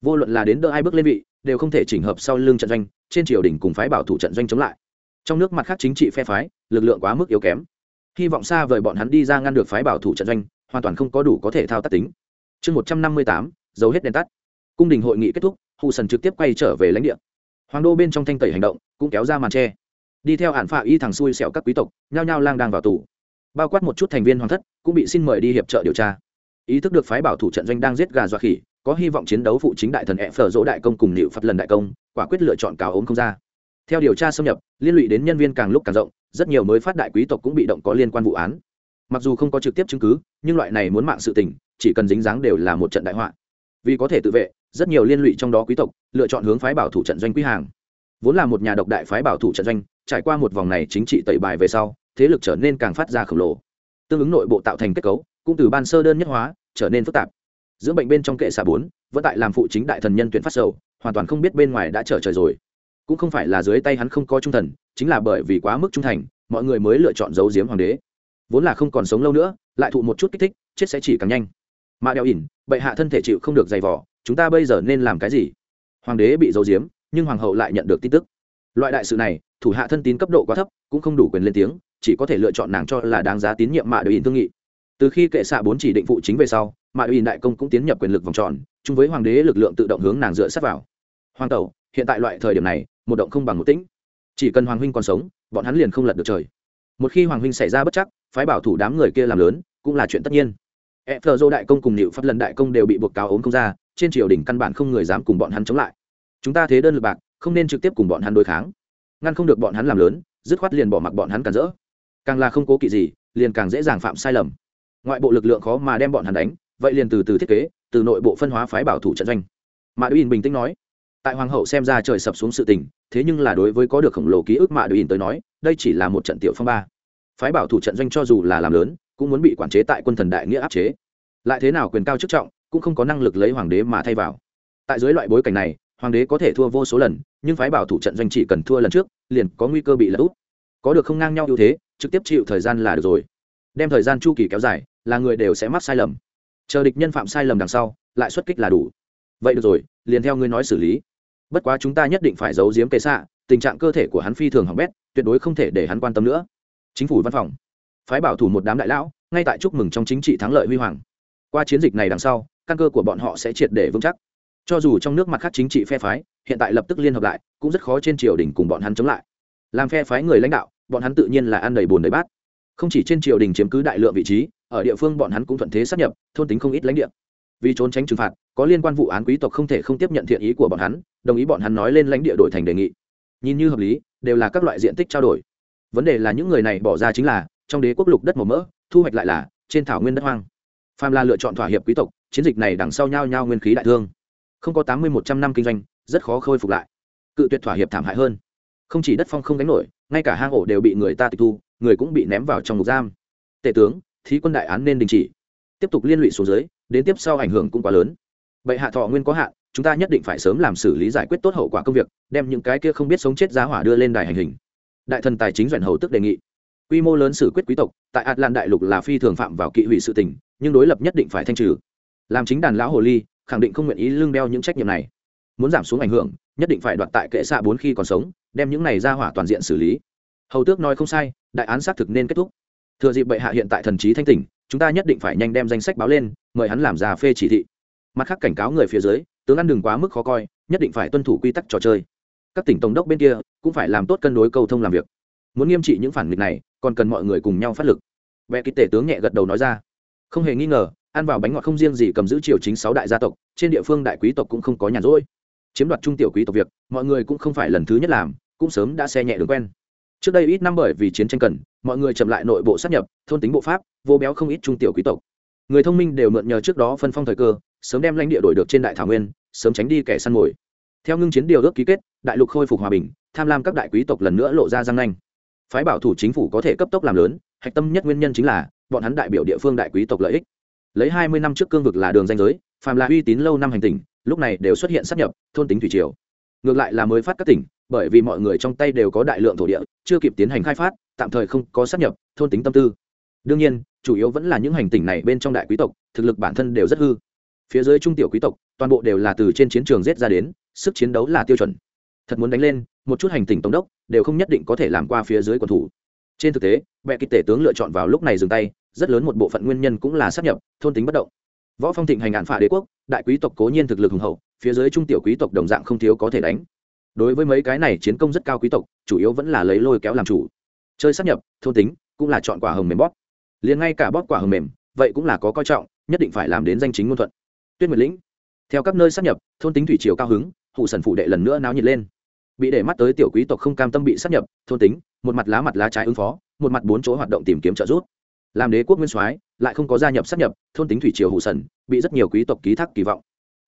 vô luận là đến đỡ ai bước lên vị, đều không thể chỉnh hợp sau lưng trận doanh, trên triều đình cùng phái bảo thủ trận doanh chống lại. Trong nước mặt khác chính trị phe phái, lực lượng quá mức yếu kém. Hy vọng xa vời bọn hắn đi ra ngăn được phái bảo thủ trận doanh, hoàn toàn không có đủ có thể thao tác tính. Chương một trăm năm mươi tám, dấu hết đèn tắt. Cung đình hội nghị kết thúc, hù sần trực tiếp quay trở về lãnh địa. Hoàng đô bên trong thanh tẩy hành động cũng kéo ra màn tre đi theo hạn phạ y thằng xui xẹo các quý tộc, nhao nhao lang đang vào tù. Bao quát một chút thành viên hoàng thất, cũng bị xin mời đi hiệp trợ điều tra. Ý thức được phái bảo thủ trận doanh đang giết gà dọa khỉ, có hy vọng chiến đấu phụ chính đại thần ẹ phở dỗ đại công cùng nịu phật lần đại công, quả quyết lựa chọn cáo ốm không ra. Theo điều tra xâm nhập, liên lụy đến nhân viên càng lúc càng rộng, rất nhiều mới phát đại quý tộc cũng bị động có liên quan vụ án. Mặc dù không có trực tiếp chứng cứ, nhưng loại này muốn mạng sự tình, chỉ cần dính dáng đều là một trận đại họa. Vì có thể tự vệ, rất nhiều liên lụy trong đó quý tộc, lựa chọn hướng phái bảo thủ trận doanh quý hàng vốn là một nhà độc đại phái bảo thủ trận doanh, trải qua một vòng này chính trị tẩy bài về sau, thế lực trở nên càng phát ra khổng lồ. Tương ứng nội bộ tạo thành kết cấu, cũng từ ban sơ đơn nhất hóa, trở nên phức tạp. Dưỡng bệnh bên trong kệ xà bốn, vẫn tại làm phụ chính đại thần nhân tuyển phát sầu, hoàn toàn không biết bên ngoài đã trở trời rồi. Cũng không phải là dưới tay hắn không có trung thần, chính là bởi vì quá mức trung thành, mọi người mới lựa chọn giấu giếm hoàng đế. Vốn là không còn sống lâu nữa, lại thụ một chút kích thích, chết sẽ chỉ càng nhanh. Mà đeo ỉn, bệ hạ thân thể chịu không được dày vỏ chúng ta bây giờ nên làm cái gì? Hoàng đế bị giấu giếm nhưng hoàng hậu lại nhận được tin tức. Loại đại sự này, thủ hạ thân tín cấp độ quá thấp, cũng không đủ quyền lên tiếng, chỉ có thể lựa chọn nàng cho là đáng giá tín nhiệm mạ đội ỉn thương nghị. Từ khi kệ xạ bốn chỉ định phụ chính về sau, mạ đội ỉn đại công cũng tiến nhập quyền lực vòng tròn, chung với hoàng đế lực lượng tự động hướng nàng dựa sát vào. Hoàng tẩu, hiện tại loại thời điểm này, một động không bằng một tĩnh. Chỉ cần hoàng huynh còn sống, bọn hắn liền không lật được trời. Một khi hoàng huynh xảy ra bất chắc, phái bảo thủ đám người kia làm lớn, cũng là chuyện tất nhiên. E phờ dô đại công cùng nịu pháp lần đại công đều bị buộc cáo ốm không ra, trên triều đình căn bản không người dám cùng bọn hắn chống lại chúng ta thế đơn lực bạc, không nên trực tiếp cùng bọn hắn đối kháng. Ngăn không được bọn hắn làm lớn, dứt khoát liền bỏ mặc bọn hắn cản rỡ. Càng là không cố kỵ gì, liền càng dễ dàng phạm sai lầm. Ngoại bộ lực lượng khó mà đem bọn hắn đánh, vậy liền từ từ thiết kế, từ nội bộ phân hóa phái bảo thủ trận doanh. Mạ đuyin bình tĩnh nói, tại hoàng hậu xem ra trời sập xuống sự tình, thế nhưng là đối với có được khổng lồ ký ức mạ đuyin tới nói, đây chỉ là một trận tiểu phong ba. Phái bảo thủ trận doanh cho dù là làm lớn, cũng muốn bị quản chế tại quân thần đại nghĩa áp chế. Lại thế nào quyền cao chức trọng, cũng không có năng lực lấy hoàng đế mà thay vào. Tại dưới loại bối cảnh này hoàng đế có thể thua vô số lần, nhưng phái bảo thủ trận doanh chỉ cần thua lần trước, liền có nguy cơ bị lật úp. Có được không ngang nhau ưu thế, trực tiếp chịu thời gian là được rồi. Đem thời gian chu kỳ kéo dài, là người đều sẽ mắc sai lầm. Chờ địch nhân phạm sai lầm đằng sau, lại xuất kích là đủ. Vậy được rồi, liền theo ngươi nói xử lý. Bất quá chúng ta nhất định phải giấu giếm kệ xạ, tình trạng cơ thể của hắn phi thường hỏng bét, tuyệt đối không thể để hắn quan tâm nữa. Chính phủ văn phòng. Phái bảo thủ một đám đại lão, ngay tại chúc mừng trong chính trị thắng lợi huy hoàng. Qua chiến dịch này đằng sau, căn cơ của bọn họ sẽ triệt để vững chắc cho dù trong nước mặt khác chính trị phe phái, hiện tại lập tức liên hợp lại, cũng rất khó trên triều đình cùng bọn hắn chống lại. Làm phe phái người lãnh đạo, bọn hắn tự nhiên là ăn đầy bùn đầy bát. Không chỉ trên triều đình chiếm cứ đại lượng vị trí, ở địa phương bọn hắn cũng thuận thế sắp nhập, thôn tính không ít lãnh địa. Vì trốn tránh trừng phạt, có liên quan vụ án quý tộc không thể không tiếp nhận thiện ý của bọn hắn, đồng ý bọn hắn nói lên lãnh địa đổi thành đề nghị. Nhìn như hợp lý, đều là các loại diện tích trao đổi. Vấn đề là những người này bỏ ra chính là, trong đế quốc lục đất màu mỡ, thu hoạch lại là, trên thảo nguyên đất hoang. Phàm là lựa chọn thỏa hiệp quý tộc, chiến dịch này đằng sau nhau nhau nguyên khí đại thương không có tám mươi một trăm năm kinh doanh, rất khó khôi phục lại. Cự tuyệt thỏa hiệp thảm hại hơn. Không chỉ đất phong không đánh nổi, ngay cả hang ổ đều bị người ta tịch thu, người cũng bị ném vào trong ngục giam. Tể tướng, thí quân đại án nên đình chỉ. Tiếp tục liên lụy xuống dưới, đến tiếp sau ảnh hưởng cũng quá lớn. Bệ hạ thọ nguyên có hạn, chúng ta nhất định phải sớm làm xử lý giải quyết tốt hậu quả công việc, đem những cái kia không biết sống chết giá hỏa đưa lên đài hành hình. Đại thần tài chính doãn hầu tức đề nghị. Quy mô lớn xử quyết quý tộc, tại atlan đại lục là phi thường phạm vào kỵ hủy sự tình, nhưng đối lập nhất định phải thanh trừ. Làm chính đàn lão hồ ly khẳng định không nguyện ý lương đeo những trách nhiệm này. Muốn giảm xuống ảnh hưởng, nhất định phải đoạt tại kệ xạ bốn khi còn sống, đem những này ra hỏa toàn diện xử lý. Hầu tước nói không sai, đại án xác thực nên kết thúc. Thừa dịp bệ hạ hiện tại thần trí thanh tỉnh, chúng ta nhất định phải nhanh đem danh sách báo lên, mời hắn làm ra phê chỉ thị. Mặt khác cảnh cáo người phía dưới, tướng ăn đừng quá mức khó coi, nhất định phải tuân thủ quy tắc trò chơi. Các tỉnh tổng đốc bên kia cũng phải làm tốt cân đối cầu thông làm việc. Muốn nghiêm trị những phản nghịch này, còn cần mọi người cùng nhau phát lực. Vẽ ký tể tướng nhẹ gật đầu nói ra. Không hề nghi ngờ ăn vào bánh ngọt không riêng gì cầm giữ triều chính sáu đại gia tộc, trên địa phương đại quý tộc cũng không có nhàn rỗi. Chiếm đoạt trung tiểu quý tộc việc, mọi người cũng không phải lần thứ nhất làm, cũng sớm đã xe nhẹ đường quen. Trước đây ít năm bởi vì chiến tranh cần, mọi người chậm lại nội bộ sát nhập, thôn tính bộ pháp, vô béo không ít trung tiểu quý tộc. Người thông minh đều mượn nhờ trước đó phân phong thời cơ, sớm đem lãnh địa đổi được trên đại thảo nguyên, sớm tránh đi kẻ săn mồi. Theo ngưng chiến điều ước ký kết, đại lục khôi phục hòa bình, tham lam các đại quý tộc lần nữa lộ ra răng nanh. Phái bảo thủ chính phủ có thể cấp tốc làm lớn, hạch tâm nhất nguyên nhân chính là, bọn hắn đại biểu địa phương đại quý tộc lợi ích lấy hai mươi năm trước cương vực là đường danh giới, phàm là uy tín lâu năm hành tỉnh, lúc này đều xuất hiện sắp nhập, thôn tính thủy triều. Ngược lại là mới phát các tỉnh, bởi vì mọi người trong tay đều có đại lượng thổ địa, chưa kịp tiến hành khai phát, tạm thời không có sắp nhập, thôn tính tâm tư. Đương nhiên, chủ yếu vẫn là những hành tỉnh này bên trong đại quý tộc, thực lực bản thân đều rất hư. Phía dưới trung tiểu quý tộc, toàn bộ đều là từ trên chiến trường giết ra đến, sức chiến đấu là tiêu chuẩn. Thật muốn đánh lên, một chút hành tỉnh tổng đốc, đều không nhất định có thể làm qua phía dưới quần thủ. Trên thực tế, bệ kịch tể tướng lựa chọn vào lúc này dừng tay rất lớn một bộ phận nguyên nhân cũng là sắp nhập, thôn tính bất động. Võ phong thịnh hành ngạn phả đế quốc, đại quý tộc cố nhiên thực lực hùng hậu, phía dưới trung tiểu quý tộc đồng dạng không thiếu có thể đánh. Đối với mấy cái này chiến công rất cao quý tộc, chủ yếu vẫn là lấy lôi kéo làm chủ. Chơi sắp nhập, thôn tính, cũng là chọn quả hồng mềm bóp. Liền ngay cả bóp quả hồng mềm, vậy cũng là có coi trọng, nhất định phải làm đến danh chính ngôn thuận. Tuyết nguyệt lĩnh, theo các nơi sắp nhập, thôn tính thủy triều cao hứng, hụ sần phụ đệ lần nữa náo nhiệt lên. Bị để mắt tới tiểu quý tộc không cam tâm bị sắp nhập, thôn tính, một mặt lá mặt lá trái ứng phó, một mặt bốn chỗ hoạt động tìm kiếm trợ giúp làm đế quốc nguyên soái, lại không có gia nhập sắp nhập, thôn tính thủy triều hụ sần, bị rất nhiều quý tộc ký thác kỳ vọng.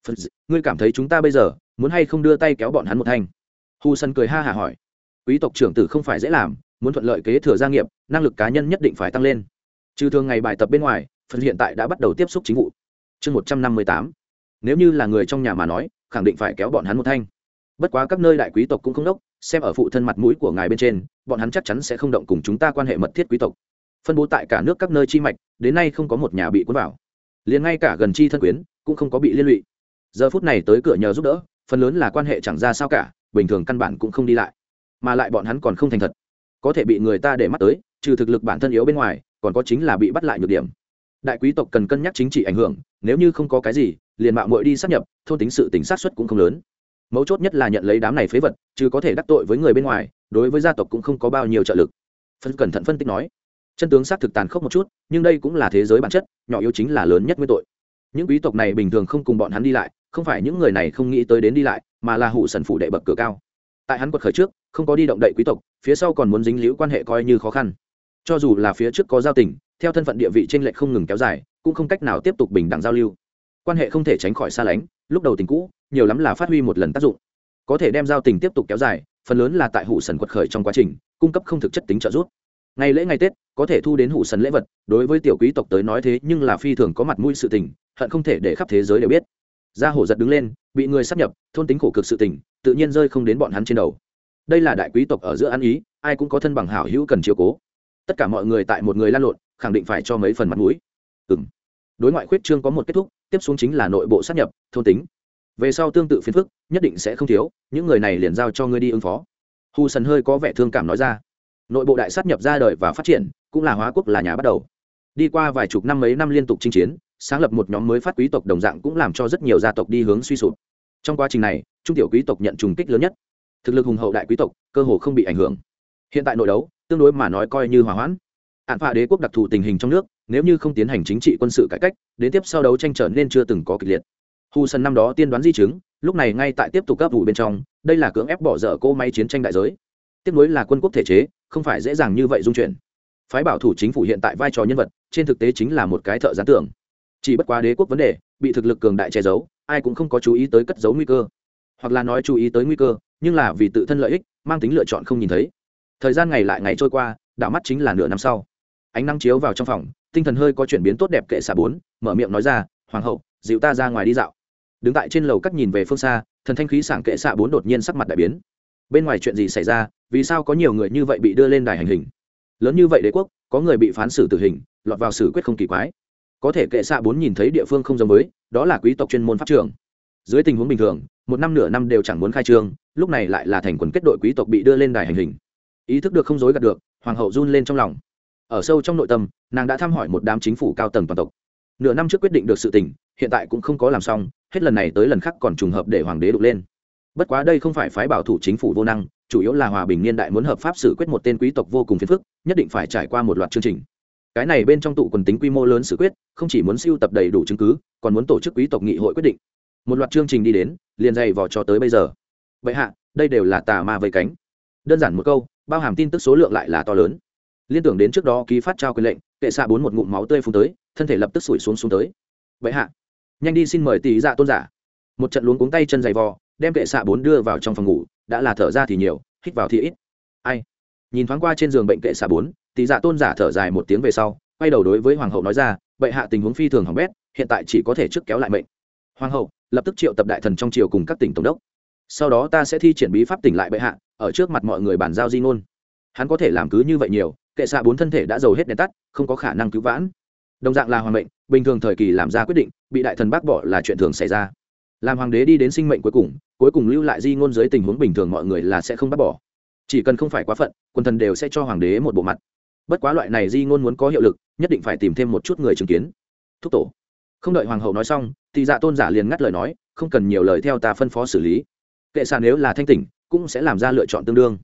Phật ngươi cảm thấy chúng ta bây giờ muốn hay không đưa tay kéo bọn hắn một thanh? Hù sân cười ha hả hỏi. Quý tộc trưởng tử không phải dễ làm, muốn thuận lợi kế thừa gia nghiệp, năng lực cá nhân nhất định phải tăng lên. Trừ thường ngày bài tập bên ngoài phần hiện tại đã bắt đầu tiếp xúc chính vụ. Chương một trăm năm mươi tám. Nếu như là người trong nhà mà nói, khẳng định phải kéo bọn hắn một thanh. Bất quá các nơi đại quý tộc cũng không đốc, xem ở phụ thân mặt mũi của ngài bên trên, bọn hắn chắc chắn sẽ không động cùng chúng ta quan hệ mật thiết quý tộc phân bố tại cả nước các nơi chi mạch, đến nay không có một nhà bị cuốn vào. Liền ngay cả gần chi thân quyến cũng không có bị liên lụy. Giờ phút này tới cửa nhờ giúp đỡ, phần lớn là quan hệ chẳng ra sao cả, bình thường căn bản cũng không đi lại. Mà lại bọn hắn còn không thành thật. Có thể bị người ta để mắt tới, trừ thực lực bản thân yếu bên ngoài, còn có chính là bị bắt lại nhược điểm. Đại quý tộc cần cân nhắc chính trị ảnh hưởng, nếu như không có cái gì, liền mạo muội đi sát nhập, thôn tính sự tính sát xuất cũng không lớn. Mấu chốt nhất là nhận lấy đám này phế vật, chứ có thể đắc tội với người bên ngoài, đối với gia tộc cũng không có bao nhiêu trợ lực. Phân cẩn thận phân tích nói chân tướng xác thực tàn khốc một chút, nhưng đây cũng là thế giới bản chất, nhỏ yếu chính là lớn nhất nguyên tội. Những quý tộc này bình thường không cùng bọn hắn đi lại, không phải những người này không nghĩ tới đến đi lại, mà là hụ sần phủ đệ bậc cửa cao. Tại hắn quật khởi trước, không có đi động đậy quý tộc, phía sau còn muốn dính liễu quan hệ coi như khó khăn. Cho dù là phía trước có giao tình, theo thân phận địa vị t r ê n lệch không ngừng kéo dài, cũng không cách nào tiếp tục bình đẳng giao lưu. Quan hệ không thể tránh khỏi xa lánh, lúc đầu tình cũ, nhiều lắm là phát huy một lần tác dụng. Có thể đem giao tình tiếp tục kéo dài, phần lớn là tại hụ sần quật khởi trong quá trình, cung cấp không thực chất tính trợ giúp ngày lễ ngày tết, có thể thu đến hủ sần lễ vật, đối với tiểu quý tộc tới nói thế nhưng là phi thường có mặt mũi sự tình, hận không thể để khắp thế giới đều biết. Gia hổ giật đứng lên, bị người sắp nhập, thôn tính khổ cực sự tình, tự nhiên rơi không đến bọn hắn trên đầu. Đây là đại quý tộc ở giữa ăn ý, ai cũng có thân bằng hảo hữu cần chiếu cố. Tất cả mọi người tại một người lan lộn, khẳng định phải cho mấy phần mặt mũi. Ừng đối ngoại khuyết trương có một kết thúc, tiếp xuống chính là nội bộ sắp nhập, thôn tính. Về sau tương tự phiền phức, nhất định sẽ không thiếu, những người này liền giao cho ngươi đi ứng phó. Hù sần hơi có vẻ thương cảm nói ra nội bộ đại sát nhập ra đời và phát triển, cũng là hóa quốc là nhà bắt đầu. Đi qua vài chục năm mấy năm liên tục chinh chiến, sáng lập một nhóm mới phát quý tộc đồng dạng cũng làm cho rất nhiều gia tộc đi hướng suy sụp. Trong quá trình này, trung tiểu quý tộc nhận trùng kích lớn nhất. Thực lực hùng hậu đại quý tộc, cơ hồ không bị ảnh hưởng. Hiện tại nội đấu, tương đối mà nói coi như hòa hoãn. Hạn phạ đế quốc đặc thù tình hình trong nước, nếu như không tiến hành chính trị quân sự cải cách, đến tiếp sau đấu tranh trở nên chưa từng có kịch liệt. Hù sân năm đó tiên đoán di chứng, lúc này ngay tại tiếp tục cấp vụ bên trong, đây là cưỡng ép bỏ dở cỗ máy chiến tranh đại giới. Tiếp nối là quân quốc thể chế không phải dễ dàng như vậy dung chuyển. Phái bảo thủ chính phủ hiện tại vai trò nhân vật, trên thực tế chính là một cái thợ gián tưởng chỉ bất quá đế quốc vấn đề, bị thực lực cường đại che giấu, ai cũng không có chú ý tới cất giấu nguy cơ. Hoặc là nói chú ý tới nguy cơ, nhưng là vì tự thân lợi ích, mang tính lựa chọn không nhìn thấy. Thời gian ngày lại ngày trôi qua đạo mắt chính là nửa năm sau. Ánh nắng chiếu vào trong phòng, tinh thần hơi có chuyển biến tốt đẹp kệ xà bốn, mở miệng nói ra, hoàng hậu, dịu ta ra ngoài đi dạo. Đứng tại trên lầu cắt nhìn về phương xa, thần thanh khí sảng kệ xạ bốn đột nhiên sắc mặt đại biến bên ngoài chuyện gì xảy ra, vì sao có nhiều người như vậy bị đưa lên đài hành hình? Lớn như vậy đế quốc, có người bị phán xử tử hình, lọt vào xử quyết không kỳ quái. Có thể kệ xạ bốn nhìn thấy địa phương không giống với, đó là quý tộc chuyên môn pháp trường. Dưới tình huống bình thường, một năm nửa năm đều chẳng muốn khai trương, lúc này lại là thành quần kết đội quý tộc bị đưa lên đài hành hình. Ý thức được không dối gạt được, hoàng hậu run lên trong lòng. Ở sâu trong nội tâm, nàng đã thăm hỏi một đám chính phủ cao tầng toàn tộc. Nửa năm trước quyết định được sự tình, hiện tại cũng không có làm xong, hết lần này tới lần khác còn trùng hợp để hoàng đế đục lên bất quá đây không phải phái bảo thủ chính phủ vô năng, chủ yếu là hòa bình niên đại muốn hợp pháp xử quyết một tên quý tộc vô cùng phiền phức, nhất định phải trải qua một loạt chương trình. Cái này bên trong tụ quần tính quy mô lớn xử quyết, không chỉ muốn siêu tập đầy đủ chứng cứ, còn muốn tổ chức quý tộc nghị hội quyết định. Một loạt chương trình đi đến, liền dày vò cho tới bây giờ. Vậy hạ, đây đều là tà ma vây cánh. Đơn giản một câu, bao hàm tin tức số lượng lại là to lớn. Liên tưởng đến trước đó ký phát trao quyền lệnh, kệ xạ bốn một ngụm máu tươi phun tới, thân thể lập tức sủi xuống xuống tới. Vậy hạ, nhanh đi xin mời tỷ dạ tôn giả. Một trận luống cuống tay chân dày vò đem kệ xạ bốn đưa vào trong phòng ngủ, đã là thở ra thì nhiều, hít vào thì ít. Ai? Nhìn thoáng qua trên giường bệnh kệ xạ bốn tỷ dạ tôn giả thở dài một tiếng về sau, quay đầu đối với hoàng hậu nói ra, bệ hạ tình huống phi thường hỏng bét, hiện tại chỉ có thể trước kéo lại mệnh. Hoàng hậu, lập tức triệu tập đại thần trong triều cùng các tỉnh tổng đốc. Sau đó ta sẽ thi triển bí pháp tỉnh lại bệ hạ, ở trước mặt mọi người bàn giao di ngôn. Hắn có thể làm cứ như vậy nhiều, kệ xạ bốn thân thể đã giàu hết đèn tắt, không có khả năng cứu vãn. Đồng dạng là hoàng mệnh, bình thường thời kỳ làm ra quyết định, bị đại thần bác bỏ là chuyện thường xảy ra làm hoàng đế đi đến sinh mệnh cuối cùng cuối cùng lưu lại di ngôn dưới tình huống bình thường mọi người là sẽ không bác bỏ. Chỉ cần không phải quá phận, quân thần đều sẽ cho hoàng đế một bộ mặt. Bất quá loại này di ngôn muốn có hiệu lực, nhất định phải tìm thêm một chút người chứng kiến. Thúc tổ. Không đợi hoàng hậu nói xong thì dạ tôn giả liền ngắt lời nói, không cần nhiều lời theo ta phân phó xử lý. Kệ xạ nếu là thanh tỉnh, cũng sẽ làm ra lựa chọn tương đương.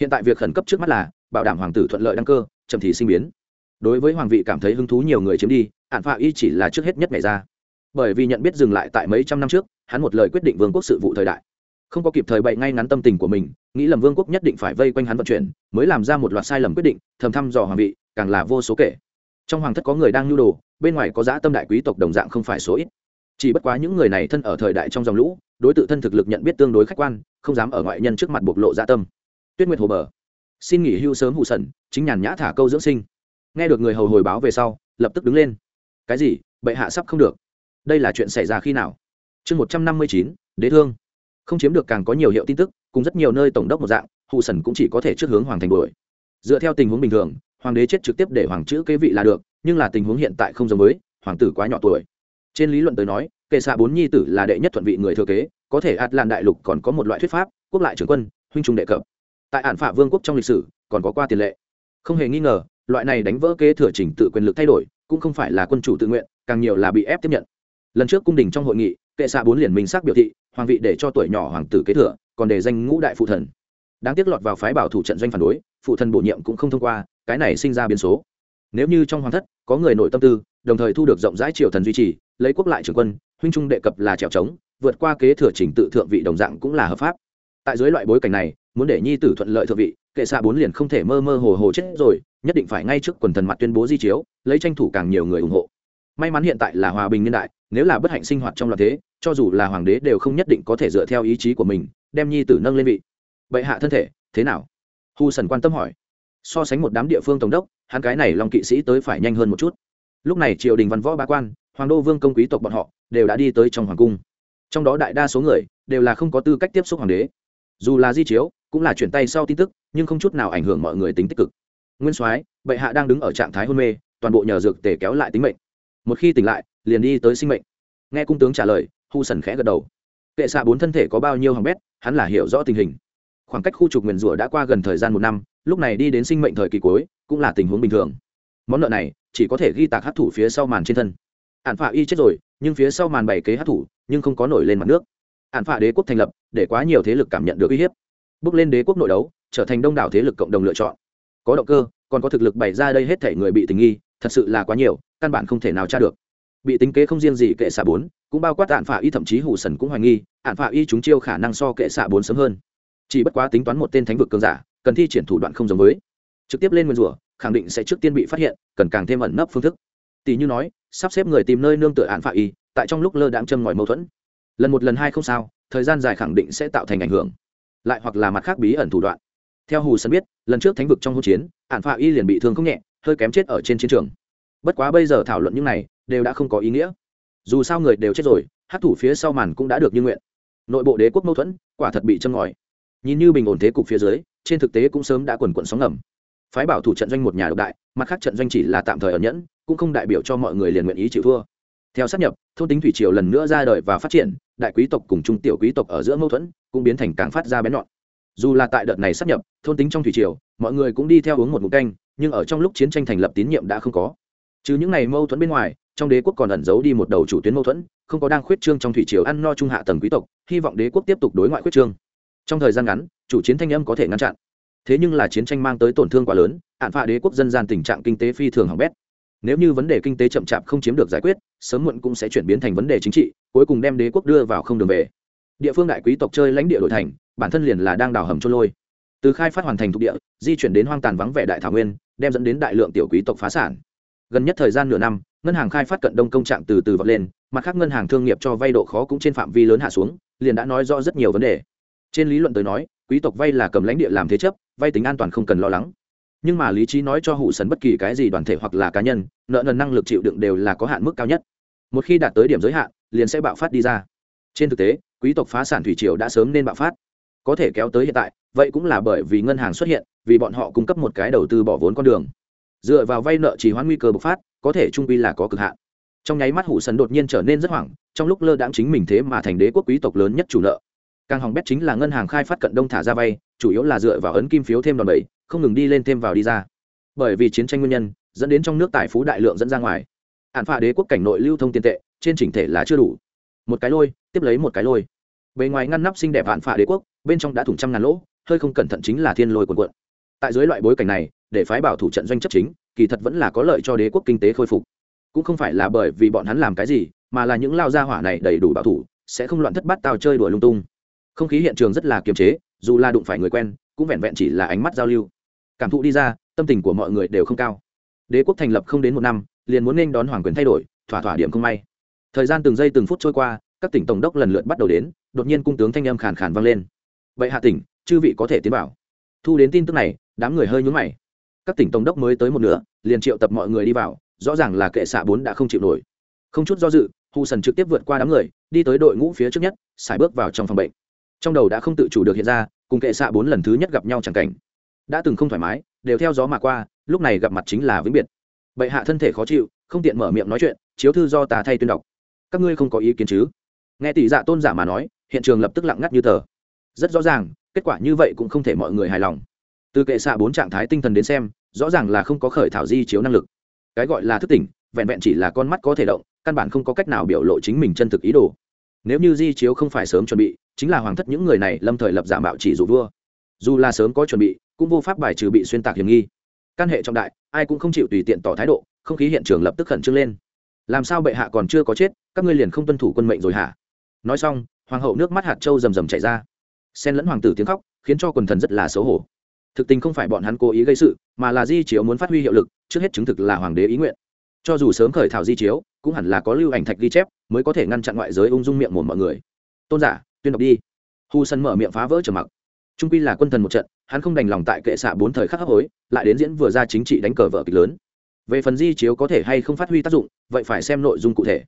Hiện tại việc khẩn cấp trước mắt là, bảo đảm hoàng tử thuận lợi đăng cơ, chậm thì sinh biến. Đối với hoàng vị cảm thấy hứng thú nhiều người chiếm đi ạn phạ y chỉ là trước hết nhất ngày ra bởi vì nhận biết dừng lại tại mấy trăm năm trước, hắn một lời quyết định vương quốc sự vụ thời đại. Không có kịp thời bậy ngay ngắn tâm tình của mình, nghĩ lầm vương quốc nhất định phải vây quanh hắn vận chuyển, mới làm ra một loạt sai lầm quyết định, thầm thăm dò hoàng vị, càng là vô số kể. Trong hoàng thất có người đang nhu đồ, bên ngoài có giã tâm đại quý tộc đồng dạng không phải số ít. Chỉ bất quá những người này thân ở thời đại trong dòng lũ, đối tự thân thực lực nhận biết tương đối khách quan, không dám ở ngoại nhân trước mặt bộc lộ dã tâm. Tuyết nguyệt hồ bờ. Xin nghỉ hưu sớm hụ sẩn chính nhàn nhã thả câu dưỡng sinh. Nghe được người hầu hồi báo về sau, lập tức đứng lên. Cái gì? Bệ hạ sắp không được đây là chuyện xảy ra khi nào? Chương một trăm năm mươi chín, đế thương. Không chiếm được càng có nhiều hiệu tin tức, cùng rất nhiều nơi tổng đốc một dạng hụ sẩn cũng chỉ có thể trước hướng hoàng thành đuổi. Dựa theo tình huống bình thường, hoàng đế chết trực tiếp để hoàng chữ kế vị là được, nhưng là tình huống hiện tại không giống với, hoàng tử quá nhỏ tuổi. Trên lý luận tới nói, kệ xạ bốn nhi tử là đệ nhất thuận vị người thừa kế, có thể ạt lan đại lục còn có một loại thuyết pháp, quốc lại trưởng quân, huynh trung đệ cập. Tại ản phạ vương quốc trong lịch sử, còn có qua tiền lệ. Không hề nghi ngờ, loại này đánh vỡ kế thừa trình tự quyền lực thay đổi, cũng không phải là quân chủ tự nguyện, càng nhiều là bị ép tiếp nhận lần trước cung đình trong hội nghị, kệ xạ bốn liền minh xác biểu thị, hoàng vị để cho tuổi nhỏ hoàng tử kế thừa, còn để danh ngũ đại phụ thần. Đáng tiếc lọt vào phái bảo thủ trận doanh phản đối, phụ thần bổ nhiệm cũng không thông qua, cái này sinh ra biến số. Nếu như trong hoàng thất, có người nội tâm tư, đồng thời thu được rộng rãi triều thần duy trì, lấy quốc lại trưởng quân, huynh trung đệ cập là trèo trống, vượt qua kế thừa trình tự thượng vị đồng dạng cũng là hợp pháp. Tại dưới loại bối cảnh này, muốn để nhi tử thuận lợi thượng vị, kệ xạ bốn liền không thể mơ mơ hồ hồ chết rồi, nhất định phải ngay trước quần thần mặt tuyên bố di chiếu, lấy tranh thủ càng nhiều người ủng hộ. May mắn hiện tại là hòa bình niên đại nếu là bất hạnh sinh hoạt trong loạn thế, cho dù là hoàng đế đều không nhất định có thể dựa theo ý chí của mình, đem nhi tử nâng lên vị. Bệ hạ thân thể, thế nào? Hu sần quan tâm hỏi. So sánh một đám địa phương tổng đốc, hắn cái này lòng kỵ sĩ tới phải nhanh hơn một chút. Lúc này triều đình văn võ ba quan, hoàng đô vương công quý tộc bọn họ, đều đã đi tới trong hoàng cung. Trong đó đại đa số người, đều là không có tư cách tiếp xúc hoàng đế. Dù là di chiếu, cũng là chuyển tay sau tin tức, nhưng không chút nào ảnh hưởng mọi người tính tích cực. Nguyên soái, bệ hạ đang đứng ở trạng thái hôn mê, toàn bộ nhờ dược tề kéo lại tính mệnh. Một khi tỉnh lại liền đi tới sinh mệnh. Nghe cung tướng trả lời, hu sần khẽ gật đầu. Kệ xạ bốn thân thể có bao nhiêu hằng bét, hắn là hiểu rõ tình hình. Khoảng cách khu trục nguyền rủa đã qua gần thời gian một năm, lúc này đi đến sinh mệnh thời kỳ cuối, cũng là tình huống bình thường. Món nợ này, chỉ có thể ghi tạc hát thủ phía sau màn trên thân. Ạn phạ y chết rồi, nhưng phía sau màn bày kế hát thủ, nhưng không có nổi lên mặt nước. Ạn phạ đế quốc thành lập, để quá nhiều thế lực cảm nhận được uy hiếp. Bước lên đế quốc nội đấu, trở thành đông đảo thế lực cộng đồng lựa chọn. Có động cơ, còn có thực lực bày ra đây hết thể người bị tình nghi, thật sự là quá nhiều, căn bản không thể nào tra được bị tính kế không riêng gì kệ xạ bốn, cũng bao quát ạn phả y, thậm chí hủ sần cũng hoài nghi ạn phả y chúng chiêu khả năng so kệ xạ bốn sớm hơn. Chỉ bất quá tính toán một tên thánh vực cường giả, cần thi triển thủ đoạn không giống với. Trực tiếp lên nguyên rủa, khẳng định sẽ trước tiên bị phát hiện, cần càng thêm ẩn nấp phương thức. Tỷ như nói, sắp xếp người tìm nơi nương tựa án phả y, tại trong lúc lơ đãng châm ngòi mâu thuẫn. Lần một lần hai không sao, thời gian dài khẳng định sẽ tạo thành ảnh hưởng. Lại hoặc là mặt khác bí ẩn thủ đoạn. Theo hù sân biết, lần trước thánh vực trong hỗn chiến ạn phạ y liền bị thương không nhẹ, hơi kém chết ở trên chiến trường. Bất quá bây giờ thảo luận những này đều đã không có ý nghĩa. Dù sao người đều chết rồi hát thủ phía sau màn cũng đã được như nguyện. Nội bộ đế quốc mâu thuẫn, quả thật bị châm ngòi. Nhìn như bình ổn thế cục phía dưới, trên thực tế cũng sớm đã quần quận sóng ngầm. Phái bảo thủ trận doanh một nhà độc đại, mặt khác trận doanh chỉ là tạm thời ở nhẫn, cũng không đại biểu cho mọi người liền nguyện ý chịu thua. Theo sắp nhập, thôn tính thủy triều lần nữa ra đời và phát triển, đại quý tộc cùng trung tiểu quý tộc ở giữa mâu thuẫn cũng biến thành càng phát ra bén nhọn. Dù là tại đợt này sắp nhập, thôn tính trong thủy triều, mọi người cũng đi theo uống một mục canh, nhưng ở trong lúc chiến tranh thành lập tín nhiệm đã không có. Chứ những ngày mâu thuẫn bên ngoài trong đế quốc còn ẩn giấu đi một đầu chủ tuyến mâu thuẫn, không có đang khuyết trương trong thủy triều ăn no trung hạ tầng quý tộc, hy vọng đế quốc tiếp tục đối ngoại khuyết trương. Trong thời gian ngắn, chủ chiến thanh âm có thể ngăn chặn. Thế nhưng là chiến tranh mang tới tổn thương quá lớn, hạn phạ đế quốc dân gian tình trạng kinh tế phi thường hỏng bét. Nếu như vấn đề kinh tế chậm chạp không chiếm được giải quyết, sớm muộn cũng sẽ chuyển biến thành vấn đề chính trị, cuối cùng đem đế quốc đưa vào không đường về. Địa phương đại quý tộc chơi lãnh địa đổi thành, bản thân liền là đang đào hầm trôn lôi. Từ khai phát hoàn thành thuộc địa, di chuyển đến hoang tàn vắng vẻ đại thảo nguyên, đem dẫn đến đại lượng tiểu quý tộc phá sản. Gần nhất thời gian nửa năm ngân hàng khai phát cận đông công trạng từ từ vọt lên, mặt khác ngân hàng thương nghiệp cho vay độ khó cũng trên phạm vi lớn hạ xuống, liền đã nói rõ rất nhiều vấn đề. Trên lý luận tới nói, quý tộc vay là cầm lãnh địa làm thế chấp, vay tính an toàn không cần lo lắng. Nhưng mà lý trí nói cho hụ sần bất kỳ cái gì đoàn thể hoặc là cá nhân, nợ nần năng lực chịu đựng đều là có hạn mức cao nhất. Một khi đạt tới điểm giới hạn, liền sẽ bạo phát đi ra. Trên thực tế, quý tộc phá sản thủy triều đã sớm nên bạo phát. Có thể kéo tới hiện tại, vậy cũng là bởi vì ngân hàng xuất hiện, vì bọn họ cung cấp một cái đầu tư bỏ vốn con đường. Dựa vào vay nợ chỉ hoãn nguy cơ bộc phát có thể trung quy là có cực hạn. Trong nháy mắt hủ sần đột nhiên trở nên rất hoảng, trong lúc lơ đãng chính mình thế mà thành đế quốc quý tộc lớn nhất chủ nợ. Càng hỏng bét chính là ngân hàng khai phát cận đông thả ra vay, chủ yếu là dựa vào ấn kim phiếu thêm đòn bẩy, không ngừng đi lên thêm vào đi ra. Bởi vì chiến tranh nguyên nhân, dẫn đến trong nước tài phú đại lượng dẫn ra ngoài. Hạn phạ đế quốc cảnh nội lưu thông tiền tệ, trên chỉnh thể là chưa đủ. Một cái lôi, tiếp lấy một cái lôi. Bề ngoài ngăn nắp xinh đẹp hạn phạ đế quốc, bên trong đã thủng trăm ngàn lỗ, hơi không cẩn thận chính là thiên lôi quần quận tại dưới loại bối cảnh này, để phái bảo thủ trận doanh chấp chính kỳ thật vẫn là có lợi cho đế quốc kinh tế khôi phục. Cũng không phải là bởi vì bọn hắn làm cái gì, mà là những lao gia hỏa này đầy đủ bảo thủ, sẽ không loạn thất bát tao chơi đùa lung tung. Không khí hiện trường rất là kiềm chế, dù là đụng phải người quen, cũng vẹn vẹn chỉ là ánh mắt giao lưu. Cảm thụ đi ra, tâm tình của mọi người đều không cao. Đế quốc thành lập không đến một năm, liền muốn nên đón hoàng quyền thay đổi, thỏa thỏa điểm không may. Thời gian từng giây từng phút trôi qua, các tỉnh tổng đốc lần lượt bắt đầu đến, đột nhiên cung tướng thanh âm khàn khàn vang lên. Vậy hạ tỉnh, chư vị có thể tiến bảo thu đến tin tức này, đám người hơi nhúng mày các tỉnh tổng đốc mới tới một nửa, liền triệu tập mọi người đi vào, rõ ràng là kệ xạ bốn đã không chịu nổi. Không chút do dự hù sần trực tiếp vượt qua đám người, đi tới đội ngũ phía trước nhất, xài bước vào trong phòng bệnh. Trong đầu đã không tự chủ được hiện ra, cùng kệ xạ bốn lần thứ nhất gặp nhau chẳng cảnh. Đã từng không thoải mái, đều theo gió mà qua, lúc này gặp mặt chính là vĩnh biệt. Bệ hạ thân thể khó chịu, không tiện mở miệng nói chuyện, chiếu thư do ta thay tuyên đọc. Các ngươi không có ý kiến chứ? Nghe tỷ dạ tôn giả mà nói, hiện trường lập tức lặng ngắt như tờ. Rất rõ ràng, kết quả như vậy cũng không thể mọi người hài lòng từ kệ xạ bốn trạng thái tinh thần đến xem, rõ ràng là không có khởi thảo di chiếu năng lực. Cái gọi là thức tỉnh, vẹn vẹn chỉ là con mắt có thể động, căn bản không có cách nào biểu lộ chính mình chân thực ý đồ. Nếu như di chiếu không phải sớm chuẩn bị, chính là hoàng thất những người này lâm thời lập giả mạo chỉ dụ vua. Dù là sớm có chuẩn bị, cũng vô pháp bài trừ bị xuyên tạc hiểm nghi. Căn hệ trọng đại, ai cũng không chịu tùy tiện tỏ thái độ, không khí hiện trường lập tức khẩn trương lên. Làm sao bệ hạ còn chưa có chết, các ngươi liền không tuân thủ quân mệnh rồi hả? Nói xong, hoàng hậu nước mắt hạt trâu rầm rầm chảy ra. Xen lẫn hoàng tử tiếng khóc, khiến cho quần thần rất là xấu hổ thực tình không phải bọn hắn cố ý gây sự, mà là di chiếu muốn phát huy hiệu lực, trước hết chứng thực là hoàng đế ý nguyện. Cho dù sớm khởi thảo di chiếu, cũng hẳn là có lưu ảnh thạch ghi chép, mới có thể ngăn chặn ngoại giới ung dung miệng mồm mọi người. Tôn giả, tuyên đọc đi. Hu sân mở miệng phá vỡ trầm mặc. Trung quy là quân thần một trận, hắn không đành lòng tại kệ xạ bốn thời khắc hấp hối, lại đến diễn vừa ra chính trị đánh cờ vợ kịch lớn. Về phần di chiếu có thể hay không phát huy tác dụng, vậy phải xem nội dung cụ thể.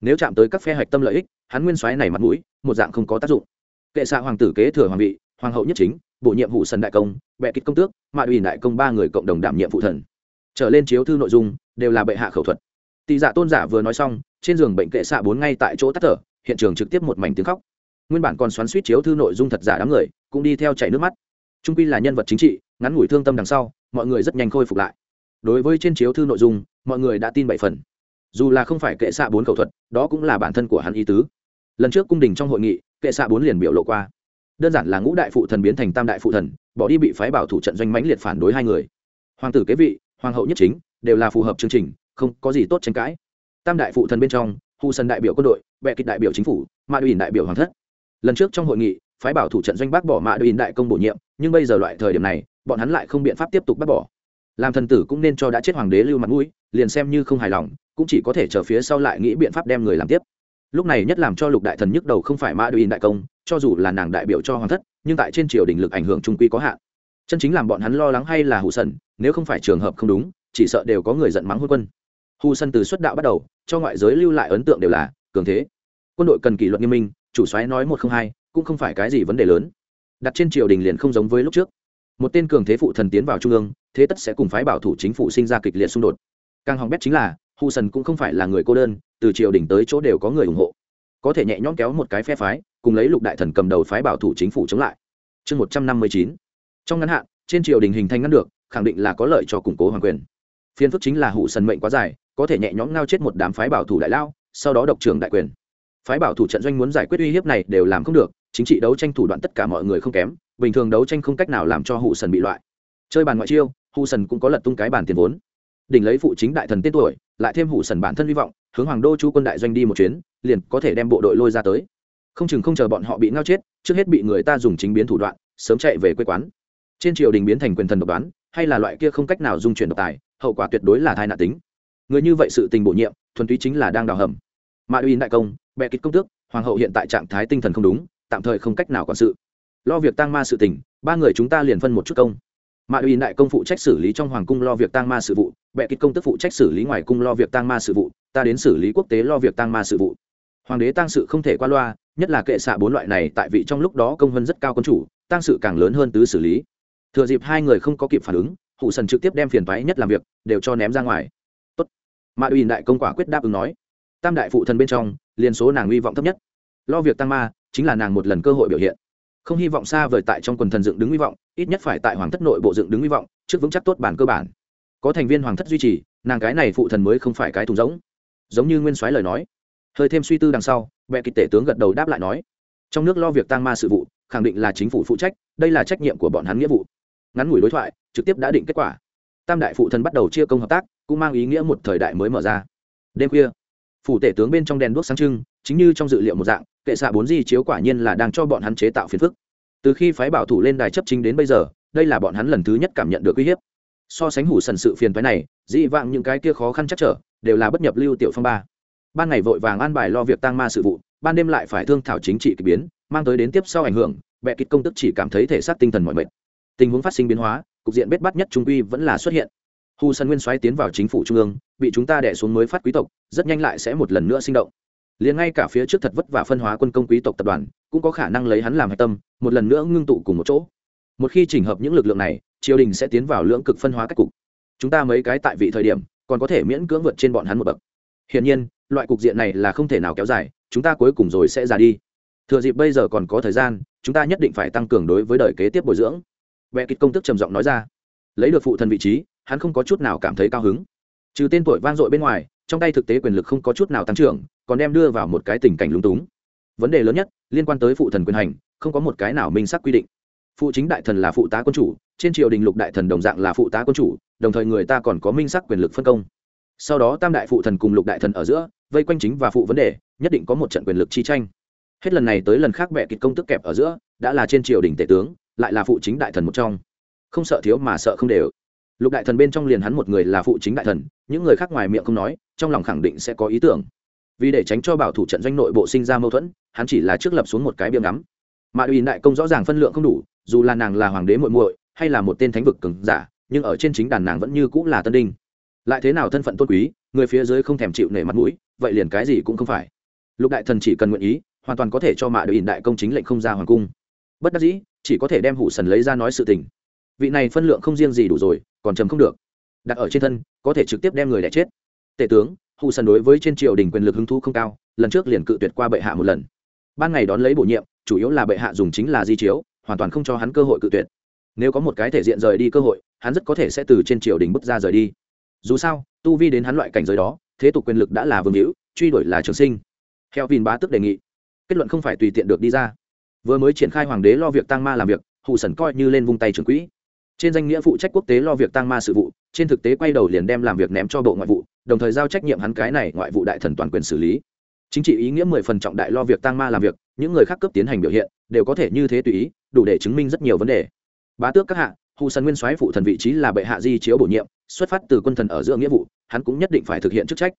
Nếu chạm tới các phe hạch tâm lợi ích, hắn nguyên soái này mặt mũi, một dạng không có tác dụng. Kệ xạ hoàng tử kế thừa hoàng vị, hoàng hậu nhất chính bổ nhiệm vụ sần đại công, bệ kịch công tước, mạ ủy đại công ba người cộng đồng đảm nhiệm phụ thần. Trở lên chiếu thư nội dung đều là bệ hạ khẩu thuật. Tỷ giả dạ tôn giả vừa nói xong, trên giường bệnh kệ xạ bốn ngay tại chỗ tắt thở, hiện trường trực tiếp một mảnh tiếng khóc. Nguyên bản còn xoắn suýt chiếu thư nội dung thật giả đám người, cũng đi theo chảy nước mắt. Trung quy là nhân vật chính trị, ngắn ngủi thương tâm đằng sau, mọi người rất nhanh khôi phục lại. Đối với trên chiếu thư nội dung, mọi người đã tin bảy phần. Dù là không phải kệ xạ bốn khẩu thuật, đó cũng là bản thân của hắn ý tứ. Lần trước cung đình trong hội nghị, kệ xạ bốn liền biểu lộ qua đơn giản là ngũ đại phụ thần biến thành tam đại phụ thần, bỏ đi bị phái bảo thủ trận doanh mãnh liệt phản đối hai người. Hoàng tử kế vị, hoàng hậu nhất chính, đều là phù hợp chương trình, không có gì tốt tranh cãi. Tam đại phụ thần bên trong hù sân đại biểu quân đội, bệ kịch đại biểu chính phủ mạ đùi đại biểu hoàng thất. Lần trước trong hội nghị, phái bảo thủ trận doanh bác bỏ mạ đùi đại công bổ nhiệm, nhưng bây giờ loại thời điểm này, bọn hắn lại không biện pháp tiếp tục bác bỏ. Làm thần tử cũng nên cho đã chết hoàng đế lưu mặt mũi, liền xem như không hài lòng, cũng chỉ có thể chờ phía sau lại nghĩ biện pháp đem người làm tiếp. Lúc này nhất làm cho lục đại thần nhức đầu không phải mã đùi đại công cho dù là nàng đại biểu cho hoàng thất, nhưng tại trên triều đình lực ảnh hưởng trung quy có hạn. Chân chính làm bọn hắn lo lắng hay là hù sần, nếu không phải trường hợp không đúng, chỉ sợ đều có người giận mắng hôn quân. Hù sân từ xuất đạo bắt đầu, cho ngoại giới lưu lại ấn tượng đều là cường thế. Quân đội cần kỷ luật nghiêm minh, chủ soái nói một không hai, cũng không phải cái gì vấn đề lớn. Đặt trên triều đình liền không giống với lúc trước. Một tên cường thế phụ thần tiến vào trung ương, thế tất sẽ cùng phái bảo thủ chính phủ sinh ra kịch liệt xung đột. Càng hỏng bét chính là, hù sần cũng không phải là người cô đơn, từ triều đình tới chỗ đều có người ủng hộ. Có thể nhẹ nhõm kéo một cái phe phái cùng lấy lục đại thần cầm đầu phái bảo thủ chính phủ chống lại. Chương một trăm năm mươi chín. Trong ngắn hạn, trên triều đình hình thành ngăn được, khẳng định là có lợi cho củng cố hoàng quyền. Phiên phức chính là hủ sần mệnh quá dài, có thể nhẹ nhõm ngao chết một đám phái bảo thủ đại lao, sau đó độc trưởng đại quyền. Phái bảo thủ trận doanh muốn giải quyết uy hiếp này đều làm không được, chính trị đấu tranh thủ đoạn tất cả mọi người không kém, bình thường đấu tranh không cách nào làm cho hụ sần bị loại. Chơi bàn ngoại chiêu hụ sần cũng có lật tung cái bàn tiền vốn. Đỉnh lấy phụ chính đại thần tên tuổi, lại thêm hụ sần bản thân hy vọng, hướng hoàng đô chú quân đại doanh đi một chuyến, liền có thể đem bộ đội lôi ra tới không chừng không chờ bọn họ bị ngao chết, trước hết bị người ta dùng chính biến thủ đoạn, sớm chạy về quê quán. Trên triều đình biến thành quyền thần độc đoán, hay là loại kia không cách nào dung chuyển độc tài, hậu quả tuyệt đối là thai nạn tính. Người như vậy sự tình bổ nhiệm, thuần túy chính là đang đào hầm. Mạ uy đại công, bệ kịch công tước, hoàng hậu hiện tại trạng thái tinh thần không đúng, tạm thời không cách nào quản sự. Lo việc tang ma sự tình, ba người chúng ta liền phân một chút công. Mạ uy đại công phụ trách xử lý trong hoàng cung lo việc tang ma sự vụ, bệ kịch công tức phụ trách xử lý ngoài cung lo việc tang ma sự vụ, ta đến xử lý quốc tế lo việc tang ma sự vụ. Hoàng đế tang sự không thể qua loa nhất là kệ xạ bốn loại này tại vị trong lúc đó công vân rất cao quân chủ tăng sự càng lớn hơn tứ xử lý. Thừa dịp hai người không có kịp phản ứng hụ sần trực tiếp đem phiền thoái nhất làm việc, đều cho ném ra ngoài. Tốt. Mạ uy đại công quả quyết đáp ứng nói. Tam đại phụ thần bên trong, liền số nàng hy vọng thấp nhất. Lo việc tăng ma, chính là nàng một lần cơ hội biểu hiện. Không hy vọng xa vời tại trong quần thần dựng đứng hy vọng, ít nhất phải tại hoàng thất nội bộ dựng đứng hy vọng, trước vững chắc tốt bản cơ bản. Có thành viên hoàng thất duy trì, nàng cái này phụ thần mới không phải cái thùng giống giống như nguyên soái lời nói hơi thêm suy tư đằng sau, bệ kịch tể tướng gật đầu đáp lại nói, trong nước lo việc tăng ma sự vụ, khẳng định là chính phủ phụ trách, đây là trách nhiệm của bọn hắn nghĩa vụ. Ngắn ngủi đối thoại, trực tiếp đã định kết quả. Tam đại phụ thần bắt đầu chia công hợp tác, cũng mang ý nghĩa một thời đại mới mở ra. Đêm khuya, phủ tể tướng bên trong đèn đuốc sáng trưng, chính như trong dự liệu một dạng, kệ xạ bốn di chiếu quả nhiên là đang cho bọn hắn chế tạo phiền phức. Từ khi phái bảo thủ lên đài chấp chính đến bây giờ, đây là bọn hắn lần thứ nhất cảm nhận được uy hiếp. So sánh hủ sần sự phiền phái này dị vạng những cái kia khó khăn chắc trở, đều là bất nhập lưu tiểu phong ba ban ngày vội vàng an bài lo việc tăng ma sự vụ, ban đêm lại phải thương thảo chính trị k ỳ biến, mang tới đến tiếp sau ảnh hưởng, bệ kịch công tức chỉ cảm thấy thể xác tinh thần mọi mệt. Tình huống phát sinh biến hóa, cục diện bết bắt nhất trung quy vẫn là xuất hiện. Hu sân nguyên xoáy tiến vào chính phủ trung ương, bị chúng ta đẻ xuống mới phát quý tộc, rất nhanh lại sẽ một lần nữa sinh động. Liền ngay cả phía trước thật vất vả phân hóa quân công quý tộc tập đoàn, cũng có khả năng lấy hắn làm hạch tâm, một lần nữa ngưng tụ cùng một chỗ. Một khi chỉnh hợp những lực lượng này, triều đình sẽ tiến vào lưỡng cực phân hóa các cục. Chúng ta mấy cái tại vị thời điểm, còn có thể miễn cưỡng vượt trên bọn hắn một bậc. Hiển nhiên loại cục diện này là không thể nào kéo dài, chúng ta cuối cùng rồi sẽ ra đi. Thừa dịp bây giờ còn có thời gian, chúng ta nhất định phải tăng cường đối với đời kế tiếp bồi dưỡng. Vẽ kịch công tức trầm giọng nói ra. Lấy được phụ thần vị trí, hắn không có chút nào cảm thấy cao hứng. Trừ tên tuổi vang dội bên ngoài, trong tay thực tế quyền lực không có chút nào tăng trưởng, còn đem đưa vào một cái tình cảnh lúng túng. Vấn đề lớn nhất, liên quan tới phụ thần quyền hành, không có một cái nào minh xác quy định. Phụ chính đại thần là phụ tá quân chủ, trên triều đình lục đại thần đồng dạng là phụ tá quân chủ, đồng thời người ta còn có minh xác quyền lực phân công. Sau đó tam đại phụ thần cùng lục đại thần ở giữa vây quanh chính và phụ vấn đề, nhất định có một trận quyền lực chi tranh. Hết lần này tới lần khác bẹ kịch công tức kẹp ở giữa, đã là trên triều đình tể tướng, lại là phụ chính đại thần một trong. Không sợ thiếu mà sợ không đều. Lục đại thần bên trong liền hắn một người là phụ chính đại thần, những người khác ngoài miệng không nói, trong lòng khẳng định sẽ có ý tưởng. Vì để tránh cho bảo thủ trận doanh nội bộ sinh ra mâu thuẫn, hắn chỉ là trước lập xuống một cái biếm ngắm. Mà uy đại công rõ ràng phân lượng không đủ, dù là nàng là hoàng đế muội muội, hay là một tên thánh vực cường giả, nhưng ở trên chính đàn nàng vẫn như cũng là tân đinh. Lại thế nào thân phận tôn quý người phía dưới không thèm chịu nể mặt mũi, vậy liền cái gì cũng không phải. Lục đại thần chỉ cần nguyện ý, hoàn toàn có thể cho mạ đội ỉn đại công chính lệnh không ra hoàng cung. Bất đắc dĩ, chỉ có thể đem hủ sần lấy ra nói sự tình. Vị này phân lượng không riêng gì đủ rồi, còn trầm không được. Đặt ở trên thân, có thể trực tiếp đem người đẻ chết. Tể tướng, hủ sần đối với trên triều đình quyền lực hứng thu không cao, lần trước liền cự tuyệt qua bệ hạ một lần. Ban ngày đón lấy bổ nhiệm, chủ yếu là bệ hạ dùng chính là di chiếu, hoàn toàn không cho hắn cơ hội cự tuyệt. Nếu có một cái thể diện rời đi cơ hội, hắn rất có thể sẽ từ trên triều đình bước ra rời đi dù sao, tu vi đến hắn loại cảnh giới đó, thế tục quyền lực đã là vương hữu, truy đuổi là trường sinh. Theo vin bá tức đề nghị. Kết luận không phải tùy tiện được đi ra. Vừa mới triển khai hoàng đế lo việc tăng ma làm việc hụ sẩn coi như lên vung tay trưởng quỹ. Trên danh nghĩa phụ trách quốc tế lo việc tăng ma sự vụ, trên thực tế quay đầu liền đem làm việc ném cho bộ ngoại vụ, đồng thời giao trách nhiệm hắn cái này ngoại vụ đại thần toàn quyền xử lý. Chính trị ý nghĩa mười phần trọng đại lo việc tăng ma làm việc, những người khác cấp tiến hành biểu hiện, đều có thể như thế tùy ý, đủ để chứng minh rất nhiều vấn đề. Bá tước các hạ hụ sần nguyên soái phụ thần vị trí là bệ hạ di chiếu bổ nhiệm xuất phát từ quân thần ở giữa nghĩa vụ, hắn cũng nhất định phải thực hiện chức trách.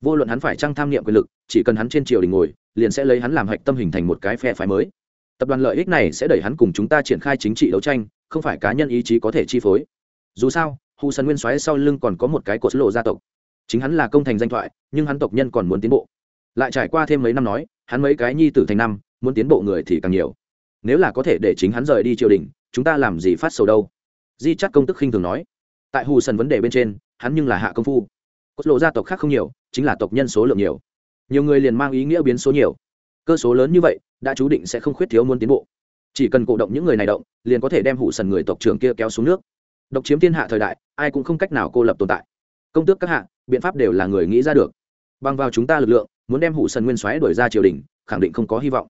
Vô luận hắn phải trăng tham nghiệm quyền lực, chỉ cần hắn trên triều đình ngồi, liền sẽ lấy hắn làm hạch tâm hình thành một cái phe phái mới. Tập đoàn lợi ích này sẽ đẩy hắn cùng chúng ta triển khai chính trị đấu tranh, không phải cá nhân ý chí có thể chi phối. Dù sao hù sần nguyên soái sau lưng còn có một cái cột lộ gia tộc. Chính hắn là công thành danh thoại, nhưng hắn tộc nhân còn muốn tiến bộ. Lại trải qua thêm mấy năm nói, hắn mấy cái nhi tử thành năm, muốn tiến bộ người thì càng nhiều. Nếu là có thể để chính hắn rời đi triều đình, chúng ta làm gì phát sầu đâu? Di chắc công tức khinh thường nói tại hù sần vấn đề bên trên, hắn nhưng là hạ công phu. Cốt lộ gia tộc khác không nhiều, chính là tộc nhân số lượng nhiều. Nhiều người liền mang ý nghĩa biến số nhiều. Cơ số lớn như vậy, đã chú định sẽ không khuyết thiếu muốn tiến bộ. Chỉ cần cổ động những người này động, liền có thể đem hủ sần người tộc trưởng kia kéo xuống nước. Độc chiếm thiên hạ thời đại, ai cũng không cách nào cô lập tồn tại. Công tước các hạ, biện pháp đều là người nghĩ ra được. Bằng vào chúng ta lực lượng, muốn đem hủ sần nguyên xoáy đổi ra triều đình, khẳng định không có hy vọng.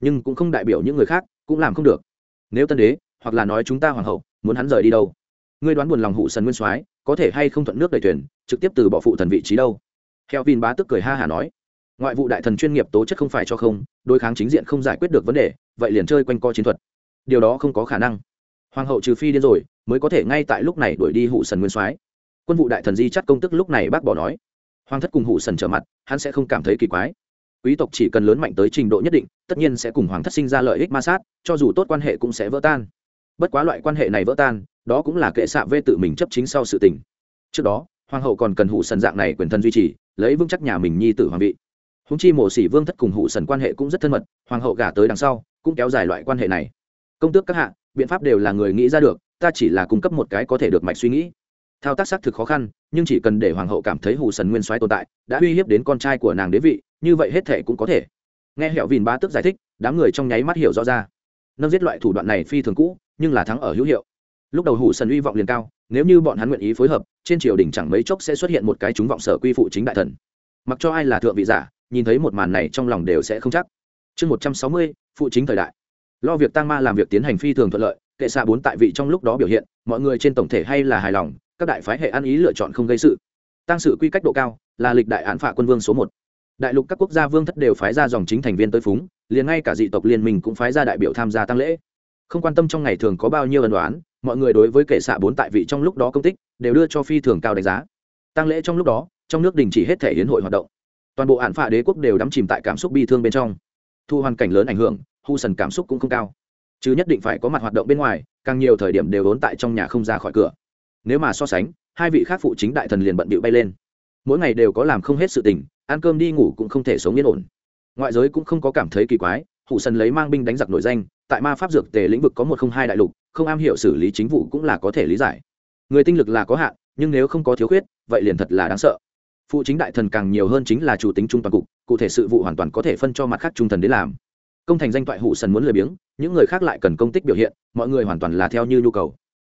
Nhưng cũng không đại biểu những người khác, cũng làm không được. Nếu tân đế, hoặc là nói chúng ta hoàng hậu, muốn hắn rời đi đâu? Ngươi đoán buồn lòng hụ sần nguyên soái, có thể hay không thuận nước đầy thuyền, trực tiếp từ bỏ phụ thần vị trí đâu? Theo vin bá tức cười ha hả nói. Ngoại vụ đại thần chuyên nghiệp tố chất không phải cho không, đối kháng chính diện không giải quyết được vấn đề, vậy liền chơi quanh co chiến thuật. Điều đó không có khả năng. Hoàng hậu trừ phi điên rồi, mới có thể ngay tại lúc này đuổi đi hụ sần nguyên soái. Quân vụ đại thần di chắt công tức lúc này bác bỏ nói. Hoàng thất cùng hụ sần trở mặt, hắn sẽ không cảm thấy kỳ quái. Quý tộc chỉ cần lớn mạnh tới trình độ nhất định, tất nhiên sẽ cùng hoàng thất sinh ra lợi ích ma sát, cho dù tốt quan hệ cũng sẽ vỡ tan. Bất quá loại quan hệ này vỡ tan đó cũng là kệ xạ vê tự mình chấp chính sau sự tình. Trước đó, hoàng hậu còn cần hụ sần dạng này quyền thân duy trì, lấy vững chắc nhà mình nhi tử hoàng vị. Húng chi mổ xỉ vương thất cùng hụ sần quan hệ cũng rất thân mật, hoàng hậu gả tới đằng sau, cũng kéo dài loại quan hệ này. Công tước các hạ, biện pháp đều là người nghĩ ra được, ta chỉ là cung cấp một cái có thể được mạch suy nghĩ. Thao tác xác thực khó khăn, nhưng chỉ cần để hoàng hậu cảm thấy hù sần nguyên soái tồn tại, đã uy hiếp đến con trai của nàng đế vị, như vậy hết thể cũng có thể. Nghe hẹo vìn ba tức giải thích, đám người trong nháy mắt hiểu rõ ra. Nâng giết loại thủ đoạn này phi thường cũ, nhưng là thắng ở hữu hiệu lúc đầu hủ sần uy vọng liền cao, nếu như bọn hắn nguyện ý phối hợp, trên triều đình chẳng mấy chốc sẽ xuất hiện một cái chúng vọng sở quy phụ chính đại thần. Mặc cho ai là thượng vị giả, nhìn thấy một màn này trong lòng đều sẽ không chắc. Chương một trăm sáu mươi, phụ chính thời đại. Lo việc tăng ma làm việc tiến hành phi thường thuận lợi, kệ xạ bốn tại vị trong lúc đó biểu hiện, mọi người trên tổng thể hay là hài lòng, các đại phái hệ ăn ý lựa chọn không gây sự. Tăng sự quy cách độ cao, là lịch đại án phạ quân vương số một. Đại lục các quốc gia vương thất đều phái ra dòng chính thành viên tới phúng, liền ngay cả dị tộc liên minh cũng phái ra đại biểu tham gia tăng lễ không quan tâm trong ngày thường có bao nhiêu ân đoán mọi người đối với kệ xạ bốn tại vị trong lúc đó công tích, đều đưa cho phi thường cao đánh giá. Tăng lễ trong lúc đó, trong nước đình chỉ hết thể hiến hội hoạt động. Toàn bộ hạn phạ đế quốc đều đắm chìm tại cảm xúc bi thương bên trong. Thu hoàn cảnh lớn ảnh hưởng, hu sần cảm xúc cũng không cao. Chứ nhất định phải có mặt hoạt động bên ngoài, càng nhiều thời điểm đều vốn tại trong nhà không ra khỏi cửa. Nếu mà so sánh, hai vị khác phụ chính đại thần liền bận bịu bay lên. Mỗi ngày đều có làm không hết sự tình, ăn cơm đi ngủ cũng không thể sống yên ổn. Ngoại giới cũng không có cảm thấy kỳ quái hụ sần lấy mang binh đánh giặc nổi danh tại ma pháp dược tề lĩnh vực có một không hai đại lục, không am hiểu xử lý chính vụ cũng là có thể lý giải. Người tinh lực là có hạn, nhưng nếu không có thiếu khuyết, vậy liền thật là đáng sợ. Phụ chính đại thần càng nhiều hơn chính là chủ tính trung toàn cục, cụ thể sự vụ hoàn toàn có thể phân cho mặt khác trung thần đến làm. Công thành danh toại hụ sần muốn lười biếng, những người khác lại cần công tích biểu hiện, mọi người hoàn toàn là theo như nhu cầu.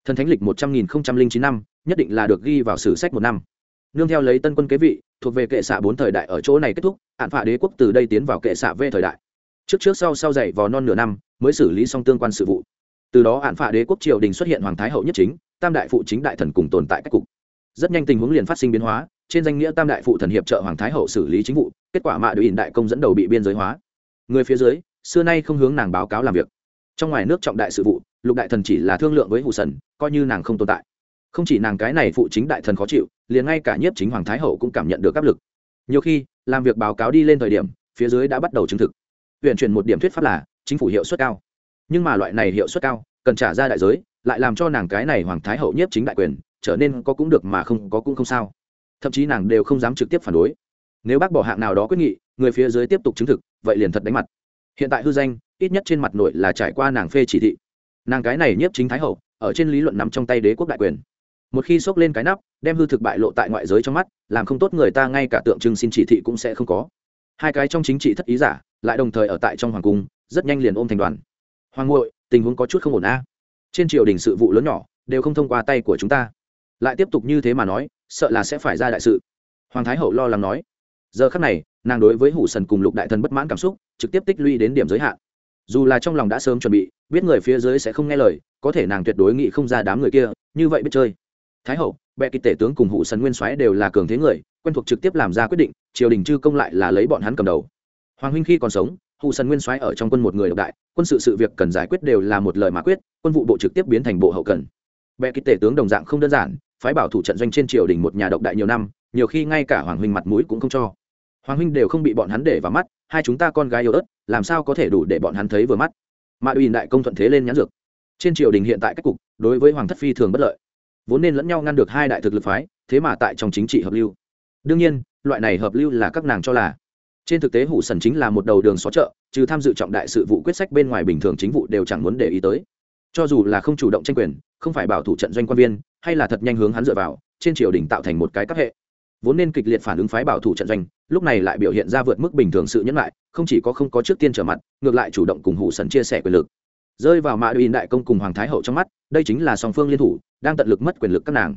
Thần thánh lịch một trăm nghìn chín năm, nhất định là được ghi vào sử sách một năm. Nương theo lấy tân quân kế vị, thuộc về kệ xạ bốn thời đại ở chỗ này kết thúc hạn phạ đế quốc từ đây tiến vào kệ xạ v thời đại trước trước sau sau dạy vào non nửa năm, mới xử lý xong tương quan sự vụ. Từ đó hạn phạ đế quốc triều đình xuất hiện hoàng thái hậu nhất chính, tam đại phụ chính đại thần cùng tồn tại các cục. Rất nhanh tình huống liền phát sinh biến hóa, trên danh nghĩa tam đại phụ thần hiệp trợ hoàng thái hậu xử lý chính vụ, kết quả mạ đội ỉn đại công dẫn đầu bị biên giới hóa. Người phía dưới, xưa nay không hướng nàng báo cáo làm việc. Trong ngoài nước trọng đại sự vụ, lục đại thần chỉ là thương lượng với hụ sần, coi như nàng không tồn tại. Không chỉ nàng cái này phụ chính đại thần khó chịu, liền ngay cả nhiếp chính hoàng thái hậu cũng cảm nhận được áp lực. Nhiều khi, làm việc báo cáo đi lên thời điểm, phía dưới đã bắt đầu chứng thực huyện chuyển một điểm thuyết pháp là, chính phủ hiệu suất cao. Nhưng mà loại này hiệu suất cao, cần trả ra đại giới, lại làm cho nàng cái này hoàng thái hậu nhiếp chính đại quyền, trở nên có cũng được mà không có cũng không sao. Thậm chí nàng đều không dám trực tiếp phản đối. Nếu bác bỏ hạng nào đó quyết nghị, người phía dưới tiếp tục chứng thực, vậy liền thật đánh mặt. Hiện tại hư danh, ít nhất trên mặt nội là trải qua nàng phê chỉ thị. Nàng cái này nhiếp chính thái hậu, ở trên lý luận nắm trong tay đế quốc đại quyền. Một khi xốc lên cái nắp, đem hư thực bại lộ tại ngoại giới trong mắt, làm không tốt người ta ngay cả tượng trưng xin chỉ thị cũng sẽ không có. Hai cái trong chính trị thất ý giả lại đồng thời ở tại trong hoàng cung, rất nhanh liền ôm thành đoàn. Hoàng ngội tình huống có chút không ổn a. Trên triều đình sự vụ lớn nhỏ, đều không thông qua tay của chúng ta. Lại tiếp tục như thế mà nói, sợ là sẽ phải ra đại sự. Hoàng thái hậu lo lắng nói. Giờ khắc này, nàng đối với hủ sần cùng lục đại thần bất mãn cảm xúc, trực tiếp tích lũy đến điểm giới hạn. Dù là trong lòng đã sớm chuẩn bị, biết người phía dưới sẽ không nghe lời, có thể nàng tuyệt đối nghĩ không ra đám người kia, như vậy biết chơi. Thái hậu, bệ kỳ tể tướng cùng hủ sần nguyên soái đều là cường thế người, quen thuộc trực tiếp làm ra quyết định, triều đình chư công lại là lấy bọn hắn cầm đầu hoàng huynh khi còn sống, Hù sần nguyên soái ở trong quân một người độc đại, quân sự sự việc cần giải quyết đều là một lời mà quyết, quân vụ bộ trực tiếp biến thành bộ hậu cần. Bệ kịch tể tướng đồng dạng không đơn giản, phái bảo thủ trận doanh trên triều đình một nhà độc đại nhiều năm, nhiều khi ngay cả hoàng huynh mặt mũi cũng không cho. Hoàng huynh đều không bị bọn hắn để vào mắt, hai chúng ta con gái yêu ớt, làm sao có thể đủ để bọn hắn thấy vừa mắt? Mạ uy đại công thuận thế lên nhãn dược. Trên triều đình hiện tại cách cục, đối với hoàng thất phi thường bất lợi. Vốn nên lẫn nhau ngăn được hai đại thực lực phái, thế mà tại trong chính trị hợp lưu. Đương nhiên, loại này hợp lưu là các nàng cho là trên thực tế hủ sần chính là một đầu đường xó chợ, trừ tham dự trọng đại sự vụ quyết sách bên ngoài bình thường chính vụ đều chẳng muốn để ý tới. Cho dù là không chủ động tranh quyền, không phải bảo thủ trận doanh quan viên, hay là thật nhanh hướng hắn dựa vào, trên triều đình tạo thành một cái các hệ. Vốn nên kịch liệt phản ứng phái bảo thủ trận doanh, lúc này lại biểu hiện ra vượt mức bình thường sự nhẫn lại, không chỉ có không có trước tiên trở mặt, ngược lại chủ động cùng hủ sần chia sẻ quyền lực. Rơi vào mạ đùi đại công cùng hoàng thái hậu trong mắt, đây chính là song phương liên thủ, đang tận lực mất quyền lực các nàng.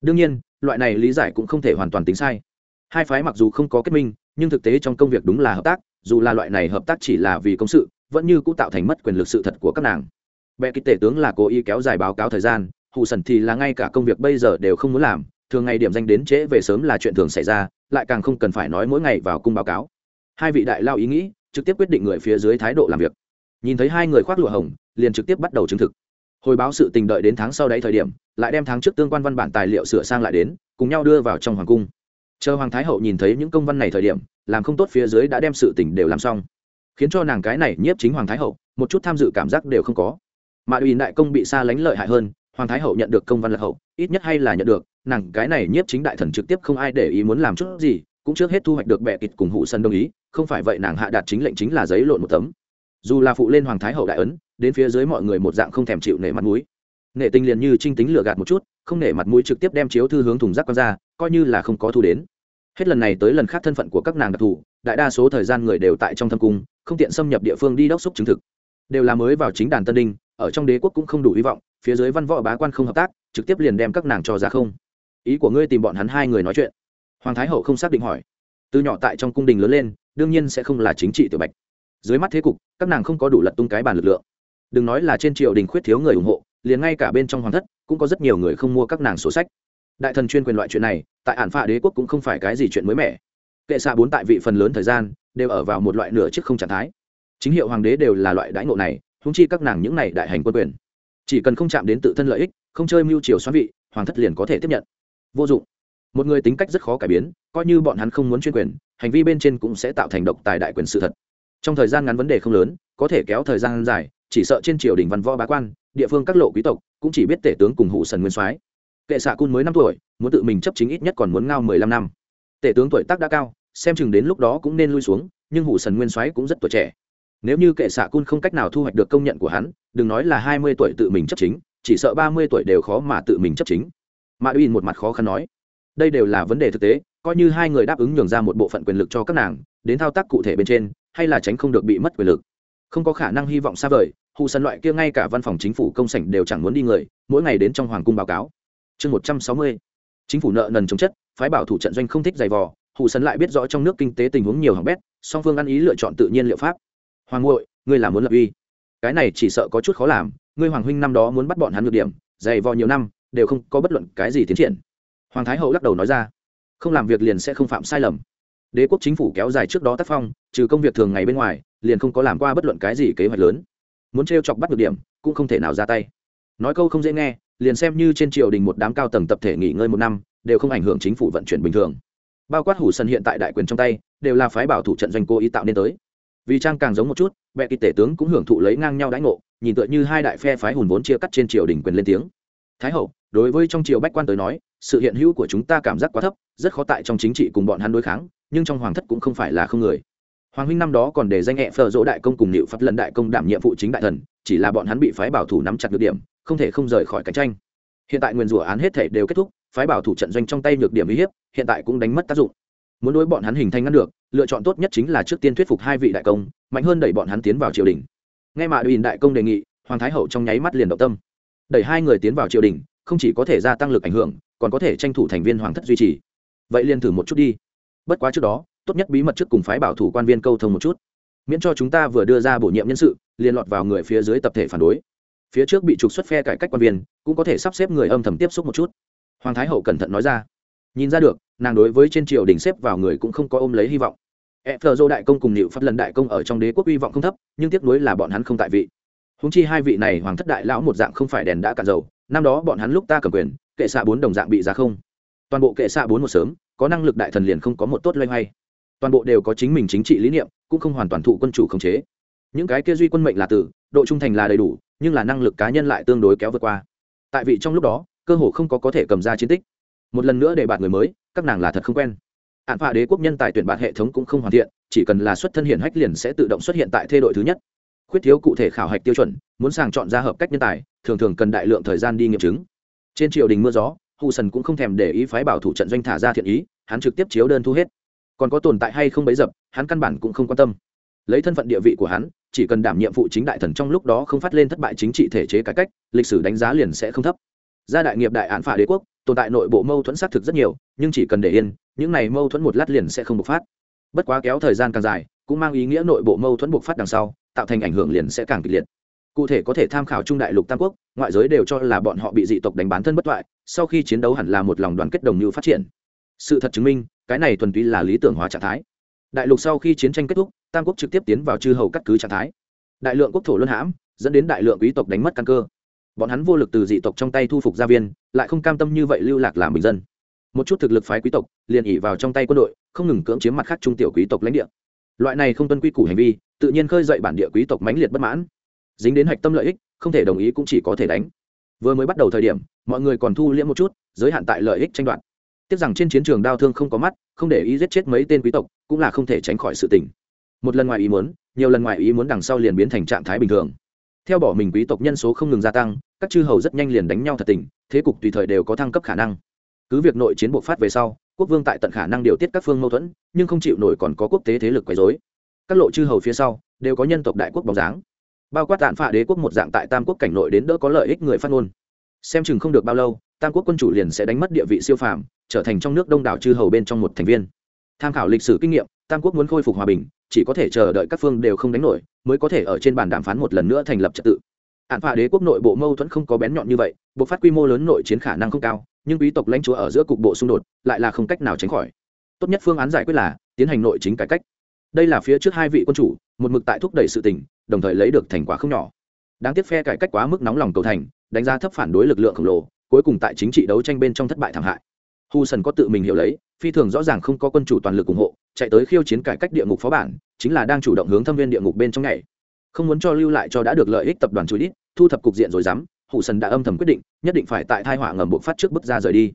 Đương nhiên, loại này lý giải cũng không thể hoàn toàn tính sai. Hai phái mặc dù không có kết minh nhưng thực tế trong công việc đúng là hợp tác, dù là loại này hợp tác chỉ là vì công sự, vẫn như cũng tạo thành mất quyền lực sự thật của các nàng. Bệ kích tể tướng là cố ý kéo dài báo cáo thời gian hụ sần thì là ngay cả công việc bây giờ đều không muốn làm, thường ngày điểm danh đến trễ về sớm là chuyện thường xảy ra, lại càng không cần phải nói mỗi ngày vào cung báo cáo. Hai vị đại lao ý nghĩ, trực tiếp quyết định người phía dưới thái độ làm việc. Nhìn thấy hai người khoác lụa hồng, liền trực tiếp bắt đầu chứng thực. Hồi báo sự tình đợi đến tháng sau đấy thời điểm, lại đem tháng trước tương quan văn bản tài liệu sửa sang lại đến, cùng nhau đưa vào trong hoàng cung chờ hoàng thái hậu nhìn thấy những công văn này thời điểm, làm không tốt phía dưới đã đem sự tình đều làm xong. Khiến cho nàng cái này nhiếp chính hoàng thái hậu, một chút tham dự cảm giác đều không có. Mà ủy đại công bị xa lánh lợi hại hơn, hoàng thái hậu nhận được công văn lạc hậu, ít nhất hay là nhận được, nàng cái này nhiếp chính đại thần trực tiếp không ai để ý muốn làm chút gì, cũng trước hết thu hoạch được bệ kịch cùng hụ sân đồng ý, không phải vậy nàng hạ đạt chính lệnh chính là giấy lộn một tấm. Dù là phụ lên hoàng thái hậu đại ấn, đến phía dưới mọi người một dạng không thèm chịu nể mặt mũi. Nể tình liền như trinh tính lừa gạt một chút, không nể mặt mũi trực tiếp đem chiếu thư hướng thùng rác con ra coi như là không có thu đến. Hết lần này tới lần khác thân phận của các nàng đặc thù, đại đa số thời gian người đều tại trong thâm cung, không tiện xâm nhập địa phương đi đốc xúc chứng thực. Đều là mới vào chính đàn tân đinh, ở trong đế quốc cũng không đủ hy vọng, phía dưới văn võ bá quan không hợp tác, trực tiếp liền đem các nàng cho ra không. Ý của ngươi tìm bọn hắn hai người nói chuyện. Hoàng thái hậu không xác định hỏi. Từ nhỏ tại trong cung đình lớn lên, đương nhiên sẽ không là chính trị tiểu bạch. Dưới mắt thế cục, các nàng không có đủ lật tung cái bàn lực lượng. Đừng nói là trên triều đình khuyết thiếu người ủng hộ, liền ngay cả bên trong hoàng thất, cũng có rất nhiều người không mua các nàng sổ sách đại thần chuyên quyền loại chuyện này, tại ản phạ đế quốc cũng không phải cái gì chuyện mới mẻ. Kệ xạ bốn tại vị phần lớn thời gian đều ở vào một loại nửa chức không trạng thái. Chính hiệu hoàng đế đều là loại đãi ngộ này húng chi các nàng những này đại hành quân quyền. Chỉ cần không chạm đến tự thân lợi ích, không chơi mưu triều xoắn vị, hoàng thất liền có thể tiếp nhận. Vô dụng. Một người tính cách rất khó cải biến, coi như bọn hắn không muốn chuyên quyền, hành vi bên trên cũng sẽ tạo thành độc tài đại quyền sự thật. Trong thời gian ngắn vấn đề không lớn, có thể kéo thời gian dài, chỉ sợ trên triều đình văn võ bá quan, địa phương các lộ quý tộc, cũng chỉ biết tể tướng cùng hụ sần nguyên soái kệ xạ cun mới năm tuổi, muốn tự mình chấp chính ít nhất còn muốn ngao mười lăm năm. Tể tướng tuổi tác đã cao, xem chừng đến lúc đó cũng nên lui xuống, nhưng Hủ sần nguyên soái cũng rất tuổi trẻ. Nếu như kệ xạ cun không cách nào thu hoạch được công nhận của hắn, đừng nói là hai mươi tuổi tự mình chấp chính, chỉ sợ ba mươi tuổi đều khó mà tự mình chấp chính. Mạ uy một mặt khó khăn nói, đây đều là vấn đề thực tế, coi như hai người đáp ứng nhường ra một bộ phận quyền lực cho các nàng, đến thao tác cụ thể bên trên, hay là tránh không được bị mất quyền lực. Không có khả năng hy vọng xa vời hụ sân loại kia ngay cả văn phòng chính phủ công sảnh đều chẳng muốn đi người, mỗi ngày đến trong hoàng cung báo cáo chương một trăm sáu mươi. Chính phủ nợ nần chống chất, phái bảo thủ trận doanh không thích giày vò hụ sân lại biết rõ trong nước kinh tế tình huống nhiều hỏng bét, song phương ăn ý lựa chọn tự nhiên liệu pháp. Hoàng ngội ngươi là muốn lập uy. Cái này chỉ sợ có chút khó làm, ngươi hoàng huynh năm đó muốn bắt bọn hắn được điểm dày vò nhiều năm, đều không có bất luận cái gì tiến triển. Hoàng thái hậu lắc đầu nói ra, không làm việc liền sẽ không phạm sai lầm. Đế quốc chính phủ kéo dài trước đó tác phong, trừ công việc thường ngày bên ngoài, liền không có làm qua bất luận cái gì kế hoạch lớn. Muốn t chọc bắt được điểm, cũng không thể nào ra tay. Nói câu không dễ nghe liền xem như trên triều đình một đám cao tầng tập thể nghỉ ngơi một năm, đều không ảnh hưởng chính phủ vận chuyển bình thường. Bao quát hủ sân hiện tại đại quyền trong tay, đều là phái bảo thủ trận doanh cố ý tạo nên tới. Vì trang càng giống một chút vẽ kỳ tể tướng cũng hưởng thụ lấy ngang nhau đãi ngộ, nhìn tựa như hai đại phe phái hùn vốn chia cắt trên triều đình quyền lên tiếng. Thái hậu, đối với trong triều bách quan tới nói, sự hiện hữu của chúng ta cảm giác quá thấp, rất khó tại trong chính trị cùng bọn hắn đối kháng, nhưng trong hoàng thất cũng không phải là không người. Hoàng huynh năm đó còn để danh hẹ phở dỗ đại công cùng liệu pháp lần đại công đảm nhiệm vụ chính đại thần, chỉ là bọn hắn bị phái bảo thủ nắm chặt được điểm không thể không rời khỏi cạnh tranh. Hiện tại nguyên rủa án hết thể đều kết thúc, phái bảo thủ trận doanh trong tay nhược điểm uy hiếp, hiện tại cũng đánh mất tác dụng. Muốn đối bọn hắn hình thành ngăn được, lựa chọn tốt nhất chính là trước tiên thuyết phục hai vị đại công, mạnh hơn đẩy bọn hắn tiến vào triều đình. Ngay mà đùi đại công đề nghị, hoàng thái hậu trong nháy mắt liền động tâm. Đẩy hai người tiến vào triều đình, không chỉ có thể gia tăng lực ảnh hưởng, còn có thể tranh thủ thành viên hoàng thất duy trì. Vậy liền thử một chút đi. Bất quá trước đó, tốt nhất bí mật trước cùng phái bảo thủ quan viên câu thông một chút. Miễn cho chúng ta vừa đưa ra bổ nhiệm nhân sự, liền lọt vào người phía dưới tập thể phản đối phía trước bị trục xuất phe cải cách quan viên, cũng có thể sắp xếp người âm thầm tiếp xúc một chút. Hoàng thái hậu cẩn thận nói ra. Nhìn ra được, nàng đối với trên triều đình xếp vào người cũng không có ôm lấy hy vọng. E phờ dô đại công cùng nịu phát lần đại công ở trong đế quốc hy vọng không thấp, nhưng tiếc nuối là bọn hắn không tại vị. Húng chi hai vị này hoàng thất đại lão một dạng không phải đèn đã cạn dầu, năm đó bọn hắn lúc ta cầm quyền, kệ xạ bốn đồng dạng bị giá không. Toàn bộ kệ xạ bốn một sớm, có năng lực đại thần liền không có một tốt loay hoay. Toàn bộ đều có chính mình chính trị lý niệm, cũng không hoàn toàn thụ quân chủ khống chế. Những cái kia duy quân mệnh là tử, độ trung thành là đầy đủ nhưng là năng lực cá nhân lại tương đối kéo vượt qua. Tại vị trong lúc đó, cơ hồ không có có thể cầm ra chiến tích. Một lần nữa để bạn người mới, các nàng là thật không quen. Hạn phạ đế quốc nhân tài tuyển bạn hệ thống cũng không hoàn thiện, chỉ cần là xuất thân hiển hách liền sẽ tự động xuất hiện tại thê đội thứ nhất. Khuyết thiếu cụ thể khảo hạch tiêu chuẩn, muốn sàng chọn ra hợp cách nhân tài, thường thường cần đại lượng thời gian đi nghiệm chứng. Trên triều đình mưa gió hù sần cũng không thèm để ý phái bảo thủ trận doanh thả ra thiện ý, hắn trực tiếp chiếu đơn thu hết. Còn có tồn tại hay không bấy dập, hắn căn bản cũng không quan tâm. Lấy thân phận địa vị của hắn chỉ cần đảm nhiệm phụ chính đại thần trong lúc đó không phát lên thất bại chính trị thể chế cải cách, lịch sử đánh giá liền sẽ không thấp. Gia đại nghiệp đại án phả đế quốc, tồn tại nội bộ mâu thuẫn xác thực rất nhiều, nhưng chỉ cần để yên, những này mâu thuẫn một lát liền sẽ không bộc phát. Bất quá kéo thời gian càng dài, cũng mang ý nghĩa nội bộ mâu thuẫn bộc phát đằng sau, tạo thành ảnh hưởng liền sẽ càng kịch liệt. Cụ thể có thể tham khảo trung đại lục tam quốc, ngoại giới đều cho là bọn họ bị dị tộc đánh bán thân bất toại, sau khi chiến đấu hẳn là một lòng đoàn kết đồng như phát triển. Sự thật chứng minh, cái này thuần túy là lý tưởng hóa trạng thái đại lục sau khi chiến tranh kết thúc, tam quốc trực tiếp tiến vào chư hầu cắt cứ trạng thái. Đại lượng quốc thổ luân hãm, dẫn đến đại lượng quý tộc đánh mất căn cơ. Bọn hắn vô lực từ dị tộc trong tay thu phục gia viên, lại không cam tâm như vậy lưu lạc làm bình dân. Một chút thực lực phái quý tộc liền ỉ vào trong tay quân đội, không ngừng cưỡng chiếm mặt khác trung tiểu quý tộc lãnh địa. Loại này không tuân quy củ hành vi, tự nhiên khơi dậy bản địa quý tộc mãnh liệt bất mãn. Dính đến hạch tâm lợi ích, không thể đồng ý cũng chỉ có thể đánh. Vừa mới bắt đầu thời điểm, mọi người còn thu liễm một chút, giới hạn tại lợi ích tranh đoạt tiếc rằng trên chiến trường đao thương không có mắt, không để ý giết chết mấy tên quý tộc, cũng là không thể tránh khỏi sự tình. Một lần ngoài ý muốn, nhiều lần ngoài ý muốn đằng sau liền biến thành trạng thái bình thường. Theo bỏ mình quý tộc nhân số không ngừng gia tăng, các chư hầu rất nhanh liền đánh nhau thật tình, thế cục tùy thời đều có thăng cấp khả năng. Cứ việc nội chiến bộc phát về sau, quốc vương tại tận khả năng điều tiết các phương mâu thuẫn, nhưng không chịu nổi còn có quốc tế thế lực quấy dối các lộ chư hầu phía sau, đều có nhân tộc đại quốc bóng dáng. Bao quát tạn phạ đế quốc một dạng tại tam quốc cảnh nội đến đỡ có lợi ích người phát ngôn. Xem chừng không được bao lâu tam quốc quân chủ liền sẽ đánh mất địa vị siêu phàm, trở thành trong nước đông đảo chư hầu bên trong một thành viên. Tham khảo lịch sử kinh nghiệm, tam quốc muốn khôi phục hòa bình, chỉ có thể chờ đợi các phương đều không đánh nổi, mới có thể ở trên bàn đàm phán một lần nữa thành lập trật tự. Hạn phạ đế quốc nội bộ mâu thuẫn không có bén nhọn như vậy buộc phát quy mô lớn nội chiến khả năng không cao, nhưng quý tộc lãnh chúa ở giữa cục bộ xung đột, lại là không cách nào tránh khỏi. Tốt nhất phương án giải quyết là, tiến hành nội chính cải cách. Đây là phía trước hai vị quân chủ, một mực tại thúc đẩy sự tình, đồng thời lấy được thành quả không nhỏ. Đáng tiếc phe cải cách quá mức nóng lòng cầu thành, đánh giá thấp phản đối lực lượng khổng lồ cuối cùng tại chính trị đấu tranh bên trong thất bại thảm hại. Hu sần có tự mình hiểu lấy, phi thường rõ ràng không có quân chủ toàn lực ủng hộ, chạy tới khiêu chiến cải cách địa ngục phó bản, chính là đang chủ động hướng thâm viên địa ngục bên trong này không muốn cho lưu lại cho đã được lợi ích tập đoàn chú ít thu thập cục diện rồi dám hụ sần đã âm thầm quyết định, nhất định phải tại thai họa ngầm buộc phát trước bước ra rời đi.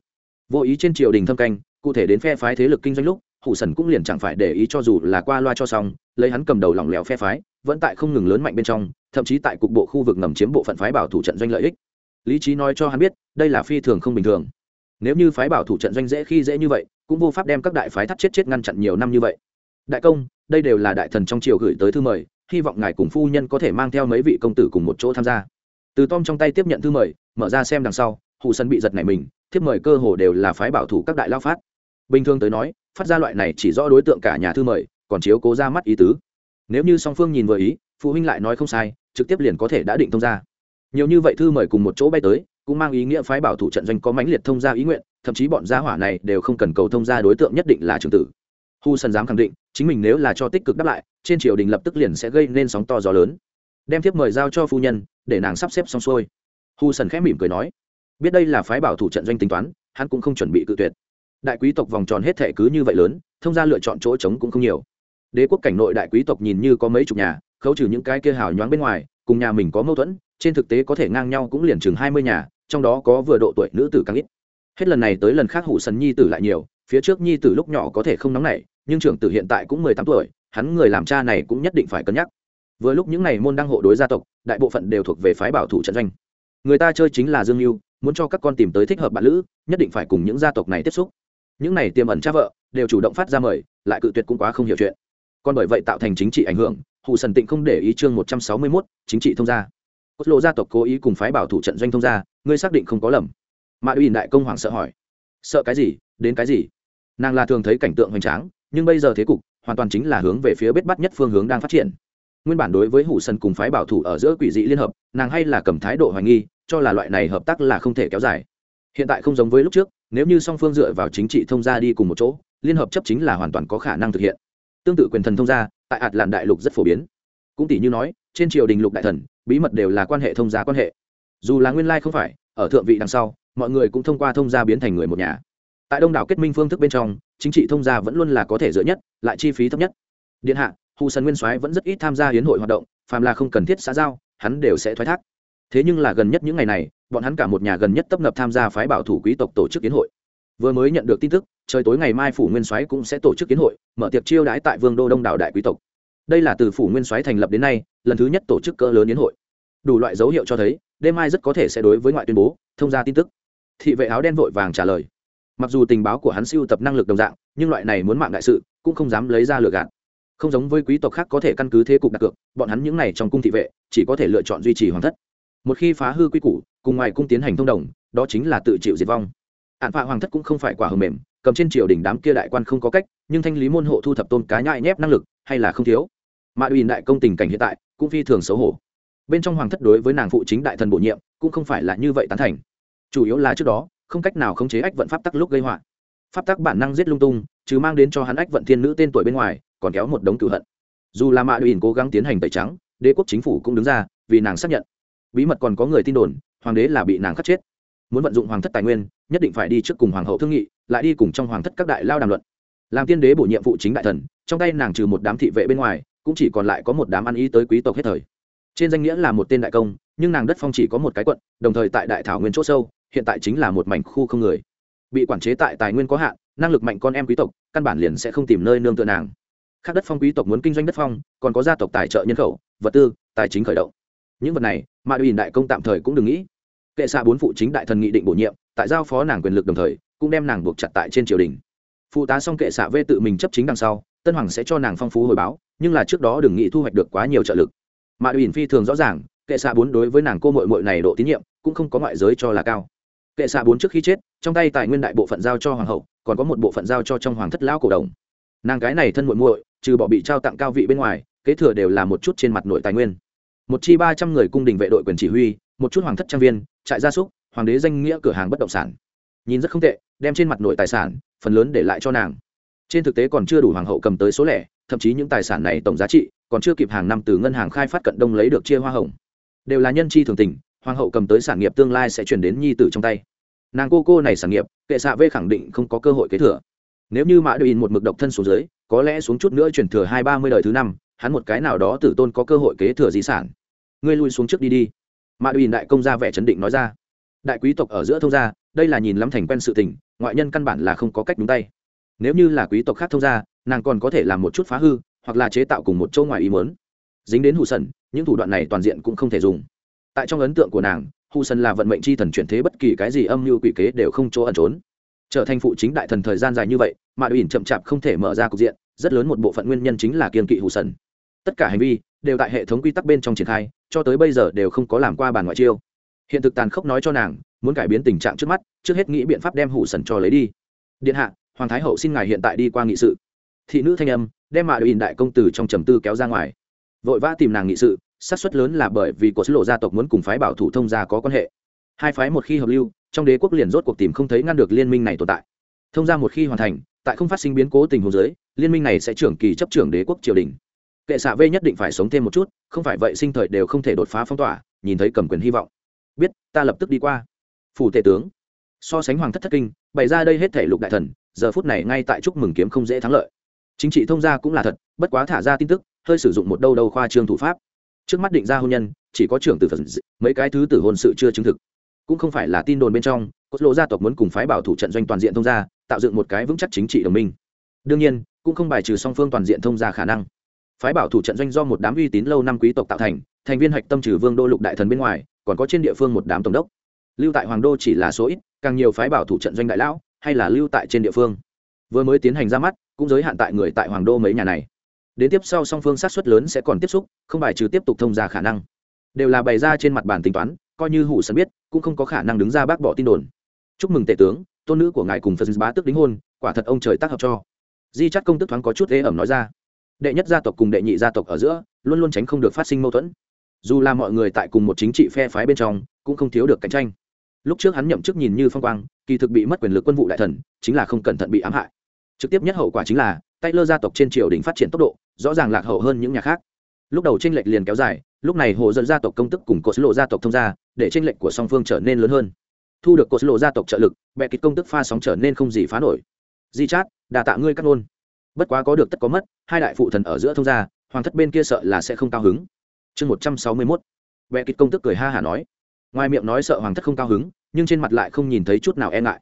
Vô ý trên triều đình thâm canh, cụ thể đến phe phái thế lực kinh doanh lúc hụ sần cũng liền chẳng phải để ý cho dù là qua loa cho xong, lấy hắn cầm đầu lỏng lẻo phe phái, vẫn tại không ngừng lớn mạnh bên trong, thậm chí tại cục bộ khu vực ngầm chiếm bộ phận phái bảo thủ trận doanh lợi ích lý trí nói cho hắn biết, đây là phi thường không bình thường. Nếu như phái bảo thủ trận doanh dễ khi dễ như vậy, cũng vô pháp đem các đại phái thắt chết chết ngăn chặn nhiều năm như vậy. Đại công, đây đều là đại thần trong triều gửi tới thư mời, hy vọng ngài cùng phu nhân có thể mang theo mấy vị công tử cùng một chỗ tham gia. Từ tom trong tay tiếp nhận thư mời, mở ra xem đằng sau hụ sân bị giật này mình, thiếp mời cơ hồ đều là phái bảo thủ các đại lao phát. Bình thường tới nói, phát ra loại này chỉ rõ đối tượng cả nhà thư mời, còn chiếu cố ra mắt ý tứ. Nếu như song phương nhìn vừa ý, phụ huynh lại nói không sai, trực tiếp liền có thể đã định thông ra nhiều như vậy thư mời cùng một chỗ bay tới, cũng mang ý nghĩa phái bảo thủ trận doanh có mãnh liệt thông gia ý nguyện, thậm chí bọn gia hỏa này đều không cần cầu thông gia đối tượng nhất định là trường tử. Hu sân dám khẳng định, chính mình nếu là cho tích cực đáp lại, trên triều đình lập tức liền sẽ gây nên sóng to gió lớn. Đem thiếp mời giao cho phu nhân, để nàng sắp xếp xong xuôi. Hu sần khẽ mỉm cười nói, biết đây là phái bảo thủ trận doanh tính toán, hắn cũng không chuẩn bị cự tuyệt. Đại quý tộc vòng tròn hết thể cứ như vậy lớn, thông gia lựa chọn chỗ trống cũng không nhiều. Đế quốc cảnh nội đại quý tộc nhìn như có mấy chục nhà, khấu trừ những cái kia hào nhoáng bên ngoài, cùng nhà mình có mâu thuẫn trên thực tế có thể ngang nhau cũng liền chừng hai mươi nhà, trong đó có vừa độ tuổi nữ tử càng ít. Hết lần này tới lần khác hủ sần nhi tử lại nhiều, phía trước nhi tử lúc nhỏ có thể không nóng nảy, nhưng trưởng tử hiện tại cũng mười tám tuổi, hắn người làm cha này cũng nhất định phải cân nhắc. Vừa lúc những n à y môn đăng hộ đối gia tộc, đại bộ phận đều thuộc về phái bảo thủ trận doanh. Người ta chơi chính là dương mưu muốn cho các con tìm tới thích hợp bạn lữ, nhất định phải cùng những gia tộc này tiếp xúc. Những này tiềm ẩn cha vợ, đều chủ động phát ra mời, lại cự tuyệt cũng quá không hiểu chuyện. Còn bởi vậy tạo thành chính trị ảnh hưởng hù sần tịnh không để ý chương một trăm sáu mươi mốt, chính trị thông gia cốt lộ gia tộc cố ý cùng phái bảo thủ trận doanh thông gia, ngươi xác định không có lầm. Mạ uy đại công hoàng sợ hỏi. Sợ cái gì? Đến cái gì? Nàng là thường thấy cảnh tượng hoành tráng, nhưng bây giờ thế cục, hoàn toàn chính là hướng về phía bết bắt nhất phương hướng đang phát triển. Nguyên bản đối với hủ sân cùng phái bảo thủ ở giữa quỷ dị liên hợp, nàng hay là cầm thái độ hoài nghi, cho là loại này hợp tác là không thể kéo dài. Hiện tại không giống với lúc trước, nếu như song phương dựa vào chính trị thông gia đi cùng một chỗ, liên hợp chấp chính là hoàn toàn có khả năng thực hiện. Tương tự quyền thần thông gia, tại ạt làn đại lục rất phổ biến. Cũng tỷ như nói, trên triều đình lục đại thần bí mật đều là quan hệ thông gia quan hệ. Dù là nguyên lai không phải, ở thượng vị đằng sau, mọi người cũng thông qua thông gia biến thành người một nhà. Tại đông đảo kết minh phương thức bên trong, chính trị thông gia vẫn luôn là có thể dựa nhất, lại chi phí thấp nhất. Điện hạ, hù sân nguyên soái vẫn rất ít tham gia hiến hội hoạt động, phàm là không cần thiết xã giao, hắn đều sẽ thoái thác. Thế nhưng là gần nhất những ngày này, bọn hắn cả một nhà gần nhất tấp nập tham gia phái bảo thủ quý tộc tổ chức kiến hội. Vừa mới nhận được tin tức, trời tối ngày mai phủ nguyên soái cũng sẽ tổ chức kiến hội, mở tiệc chiêu đãi tại vương đô đông đảo đại quý tộc đây là từ phủ nguyên soái thành lập đến nay, lần thứ nhất tổ chức cỡ lớn yến hội. Đủ loại dấu hiệu cho thấy, đêm mai rất có thể sẽ đối với ngoại tuyên bố, thông ra tin tức. Thị vệ áo đen vội vàng trả lời. Mặc dù tình báo của hắn siêu tập năng lực đồng dạng, nhưng loại này muốn mạng đại sự, cũng không dám lấy ra lừa gạt. Không giống với quý tộc khác có thể căn cứ thế cục đặt cược, bọn hắn những này trong cung thị vệ, chỉ có thể lựa chọn duy trì hoàng thất. Một khi phá hư quy củ, cùng ngoài cung tiến hành thông đồng, đó chính là tự chịu diệt vong. Ạn phạ hoàng thất cũng không phải quả hầm mềm, cầm trên triều đình đám kia đại quan không có cách, nhưng thanh lý môn hộ thu thập tôn cá nhại nhép năng lực, hay là không thiếu mà uy đại công tình cảnh hiện tại cũng phi thường xấu hổ. Bên trong hoàng thất đối với nàng phụ chính đại thần bổ nhiệm cũng không phải là như vậy tán thành. Chủ yếu là trước đó, không cách nào khống chế ách vận pháp tắc lúc gây họa. Pháp tắc bản năng giết lung tung chứ mang đến cho hắn ách vận thiên nữ tên tuổi bên ngoài, còn kéo một đống cựu hận. Dù là mạ ủy cố gắng tiến hành tẩy trắng, đế quốc chính phủ cũng đứng ra vì nàng xác nhận. Bí mật còn có người tin đồn, hoàng đế là bị nàng khắc chết. Muốn vận dụng hoàng thất tài nguyên, nhất định phải đi trước cùng hoàng hậu thương nghị, lại đi cùng trong hoàng thất các đại lao đàm luận. Làm tiên đế bổ nhiệm vụ chính đại thần, trong tay nàng trừ một đám thị vệ bên ngoài cũng chỉ còn lại có một đám ăn ý tới quý tộc hết thời. Trên danh nghĩa là một tên đại công, nhưng nàng đất phong chỉ có một cái quận, đồng thời tại đại thảo nguyên chỗ sâu, hiện tại chính là một mảnh khu không người. Bị quản chế tại tài nguyên có hạn, năng lực mạnh con em quý tộc, căn bản liền sẽ không tìm nơi nương tựa nàng. Khác đất phong quý tộc muốn kinh doanh đất phong, còn có gia tộc tài trợ nhân khẩu, vật tư, tài chính khởi động. Những vật này, mà ủy đại công tạm thời cũng đừng nghĩ. Kệ xạ bốn phụ chính đại thần nghị định bổ nhiệm, tại giao phó nàng quyền lực đồng thời, cũng đem nàng buộc chặt tại trên triều đình. Phụ tá xong kệ xạ vê tự mình chấp chính đằng sau tân hoàng sẽ cho nàng phong phú hồi báo, nhưng là trước đó đừng nghĩ thu hoạch được quá nhiều trợ lực. Mà ủy phi thường rõ ràng, kệ xạ bốn đối với nàng cô mội mội này độ tín nhiệm, cũng không có ngoại giới cho là cao. Kệ xạ bốn trước khi chết, trong tay tài nguyên đại bộ phận giao cho hoàng hậu, còn có một bộ phận giao cho trong hoàng thất lão cổ đồng. Nàng cái này thân muội muội, trừ bỏ bị trao tặng cao vị bên ngoài, kế thừa đều là một chút trên mặt nội tài nguyên. Một chi ba trăm người cung đình vệ đội quyền chỉ huy, một chút hoàng thất trang viên, trại gia súc, hoàng đế danh nghĩa cửa hàng bất động sản. Nhìn rất không tệ, đem trên mặt nội tài sản, phần lớn để lại cho nàng trên thực tế còn chưa đủ hoàng hậu cầm tới số lẻ, thậm chí những tài sản này tổng giá trị còn chưa kịp hàng năm từ ngân hàng khai phát cận đông lấy được chia hoa hồng. Đều là nhân chi thường tình, hoàng hậu cầm tới sản nghiệp tương lai sẽ chuyển đến nhi tử trong tay. Nàng cô cô này sản nghiệp, kệ xạ vê khẳng định không có cơ hội kế thừa. Nếu như mã đội in một mực độc thân xuống dưới, có lẽ xuống chút nữa chuyển thừa hai ba mươi đời thứ năm, hắn một cái nào đó tử tôn có cơ hội kế thừa di sản. Ngươi lui xuống trước đi đi. Mã đội in đại công gia vẻ chấn định nói ra. Đại quý tộc ở giữa thông gia, đây là nhìn lắm thành quen sự tình, ngoại nhân căn bản là không có cách đúng tay nếu như là quý tộc khác thông gia, nàng còn có thể làm một chút phá hư, hoặc là chế tạo cùng một chỗ ngoài ý mớn dính đến hù sần, những thủ đoạn này toàn diện cũng không thể dùng. Tại trong ấn tượng của nàng, hù sần là vận mệnh c h i thần chuyển thế bất kỳ cái gì âm mưu quỷ kế đều không chỗ ẩn trốn. Trở thành phụ chính đại thần thời gian dài như vậy, mà ủy chậm chạp không thể mở ra cục diện, rất lớn một bộ phận nguyên nhân chính là kiên kỵ hù sần. Tất cả hành vi đều tại hệ thống quy tắc bên trong triển khai, cho tới bây giờ đều không có làm qua bàn ngoại chiêu. Hiện thực tàn khốc nói cho nàng, muốn cải biến tình trạng trước mắt, trước hết nghĩ biện pháp đem Hủ sần cho lấy đi. Điện hạ hoàng thái hậu xin ngài hiện tại đi qua nghị sự. Thị nữ thanh âm, đem mạ đội đại công tử trong trầm tư kéo ra ngoài. Vội vã tìm nàng nghị sự, xác suất lớn là bởi vì có sứ lộ gia tộc muốn cùng phái bảo thủ thông gia có quan hệ. Hai phái một khi hợp lưu, trong đế quốc liền rốt cuộc tìm không thấy ngăn được liên minh này tồn tại. Thông gia một khi hoàn thành, tại không phát sinh biến cố tình huống giới liên minh này sẽ trưởng kỳ chấp trưởng đế quốc triều đình. Kệ xạ v nhất định phải sống thêm một chút, không phải vậy sinh thời đều không thể đột phá phong tỏa, nhìn thấy cầm quyền hy vọng. Biết, ta lập tức đi qua. Phủ tể tướng. So sánh hoàng thất thất kinh, bày ra đây hết thể lục đại thần giờ phút này ngay tại chúc mừng kiếm không dễ thắng lợi. Chính trị thông gia cũng là thật, bất quá thả ra tin tức, hơi sử dụng một đâu đâu khoa trương thủ pháp. Trước mắt định ra hôn nhân, chỉ có trưởng tử phật mấy cái thứ tử hôn sự chưa chứng thực. Cũng không phải là tin đồn bên trong cốt lộ gia tộc muốn cùng phái bảo thủ trận doanh toàn diện thông gia, tạo dựng một cái vững chắc chính trị đồng minh. Đương nhiên, cũng không bài trừ song phương toàn diện thông gia khả năng. Phái bảo thủ trận doanh do một đám uy tín lâu năm quý tộc tạo thành thành viên hạch tâm trừ vương đô lục đại thần bên ngoài, còn có trên địa phương một đám tổng đốc. Lưu tại hoàng đô chỉ là số ít, càng nhiều phái bảo thủ trận doanh đại lão hay là lưu tại trên địa phương. Vừa mới tiến hành ra mắt, cũng giới hạn tại người tại hoàng đô mấy nhà này. Đến tiếp sau song phương sát xuất lớn sẽ còn tiếp xúc, không bài trừ tiếp tục thông ra khả năng. Đều là bày ra trên mặt bàn tính toán, coi như hủ sân biết, cũng không có khả năng đứng ra bác bỏ tin đồn. Chúc mừng tể tướng, tôn nữ của ngài cùng phật bá tức đính hôn, quả thật ông trời tác hợp cho. Di chắc công tức thoáng có chút ế ẩm nói ra. Đệ nhất gia tộc cùng đệ nhị gia tộc ở giữa, luôn luôn tránh không được phát sinh mâu thuẫn. Dù là mọi người tại cùng một chính trị phe phái bên trong, cũng không thiếu được cạnh tranh lúc trước hắn nhậm chức nhìn như phong quang, kỳ thực bị mất quyền lực quân vụ đại thần, chính là không cẩn thận bị ám hại. Trực tiếp nhất hậu quả chính là tay lơ gia tộc trên triều đình phát triển tốc độ, rõ ràng lạc hậu hơn những nhà khác. Lúc đầu tranh lệch liền kéo dài, lúc này hồ dân gia tộc công tức cùng cột lộ gia tộc thông gia, để tranh lệch của song phương trở nên lớn hơn. Thu được cột lộ gia tộc trợ lực, bệ kịch công tức pha sóng trở nên không gì phá nổi. Di chát, đà tạ ngươi cắt ngôn. Bất quá có được tất có mất, hai đại phụ thần ở giữa thông gia, hoàng thất bên kia sợ là sẽ không cao hứng. Chương một trăm sáu mươi mốt. Bệ kịch công tức cười ha hả nói ngoài miệng nói sợ hoàng thất không cao hứng, nhưng trên mặt lại không nhìn thấy chút nào e ngại.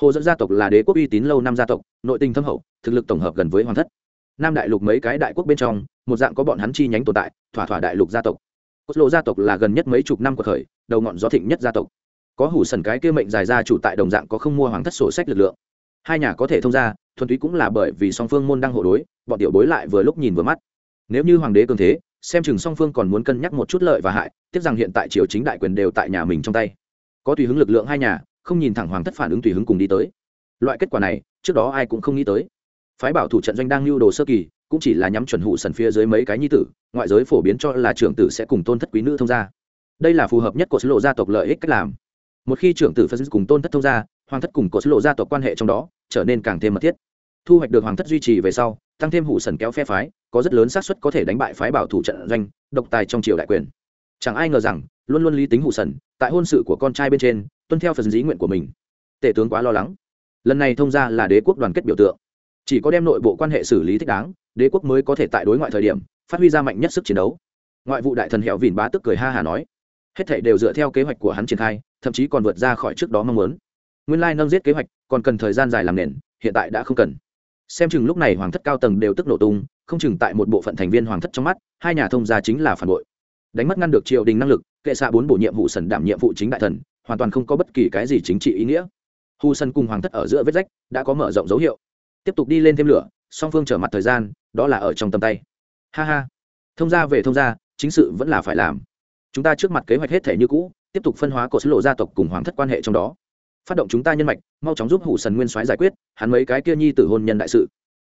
Hồ dẫn gia tộc là đế quốc uy tín lâu năm gia tộc, nội tình thâm hậu, thực lực tổng hợp gần với hoàng thất. Nam đại lục mấy cái đại quốc bên trong, một dạng có bọn hắn chi nhánh tồn tại, thỏa thỏa đại lục gia tộc. Cốt lộ gia tộc là gần nhất mấy chục năm của khởi đầu ngọn gió thịnh nhất gia tộc. Có hủ sần cái kia mệnh dài ra chủ tại đồng dạng có không mua hoàng thất sổ sách lực lượng. Hai nhà có thể thông ra thuần túy cũng là bởi vì song phương môn đang hộ đối, bọn tiểu bối lại vừa lúc nhìn vừa mắt. Nếu như hoàng đế cường thế xem chừng song phương còn muốn cân nhắc một chút lợi và hại, tiếc rằng hiện tại triều chính đại quyền đều tại nhà mình trong tay. Có tùy hứng lực lượng hai nhà, không nhìn thẳng hoàng thất phản ứng tùy hứng cùng đi tới. Loại kết quả này, trước đó ai cũng không nghĩ tới. Phái bảo thủ trận doanh đang lưu đồ sơ kỳ, cũng chỉ là nhắm chuẩn hụ sần phía dưới mấy cái nhi tử, ngoại giới phổ biến cho là trưởng tử sẽ cùng tôn thất quý nữ thông gia. Đây là phù hợp nhất của số lộ gia tộc lợi ích cách làm. Một khi trưởng tử phân cùng tôn thất thông gia, hoàng thất cùng của số lộ gia tộc quan hệ trong đó, trở nên càng thêm mật thiết. Thu hoạch được hoàng thất duy trì về sau tăng thêm hủ sần kéo phe phái, có rất lớn xác suất có thể đánh bại phái bảo thủ trận doanh, độc tài trong triều đại quyền. Chẳng ai ngờ rằng, luôn luôn lý tính hủ sần, tại hôn sự của con trai bên trên, tuân theo phần dĩ nguyện của mình. Tể tướng quá lo lắng. Lần này thông ra là đế quốc đoàn kết biểu tượng. Chỉ có đem nội bộ quan hệ xử lý thích đáng, đế quốc mới có thể tại đối ngoại thời điểm, phát huy ra mạnh nhất sức chiến đấu. Ngoại vụ đại thần hẹo vìn bá tức cười ha hà nói. Hết thảy đều dựa theo kế hoạch của hắn triển khai, thậm chí còn vượt ra khỏi trước đó mong muốn. Nguyên lai nâng giết kế hoạch, còn cần thời gian dài làm nền, hiện tại đã không cần xem chừng lúc này hoàng thất cao tầng đều tức nổ tung, không chừng tại một bộ phận thành viên hoàng thất trong mắt, hai nhà thông gia chính là phản bội. Đánh mất ngăn được triều đình năng lực, kệ xạ bốn bổ nhiệm vụ sần đảm nhiệm vụ chính đại thần, hoàn toàn không có bất kỳ cái gì chính trị ý nghĩa. Hù sân cùng hoàng thất ở giữa vết rách, đã có mở rộng dấu hiệu. Tiếp tục đi lên thêm lửa, song phương trở mặt thời gian, đó là ở trong tầm tay. Ha ha. Thông gia về thông gia, chính sự vẫn là phải làm. Chúng ta trước mặt kế hoạch hết thể như cũ, tiếp tục phân hóa cột lộ gia tộc cùng hoàng thất quan hệ trong đó phát động chúng ta nhân mạch, mau chóng giúp hủ sần nguyên soái giải quyết, hắn mấy cái kia nhi tử hôn nhân đại sự.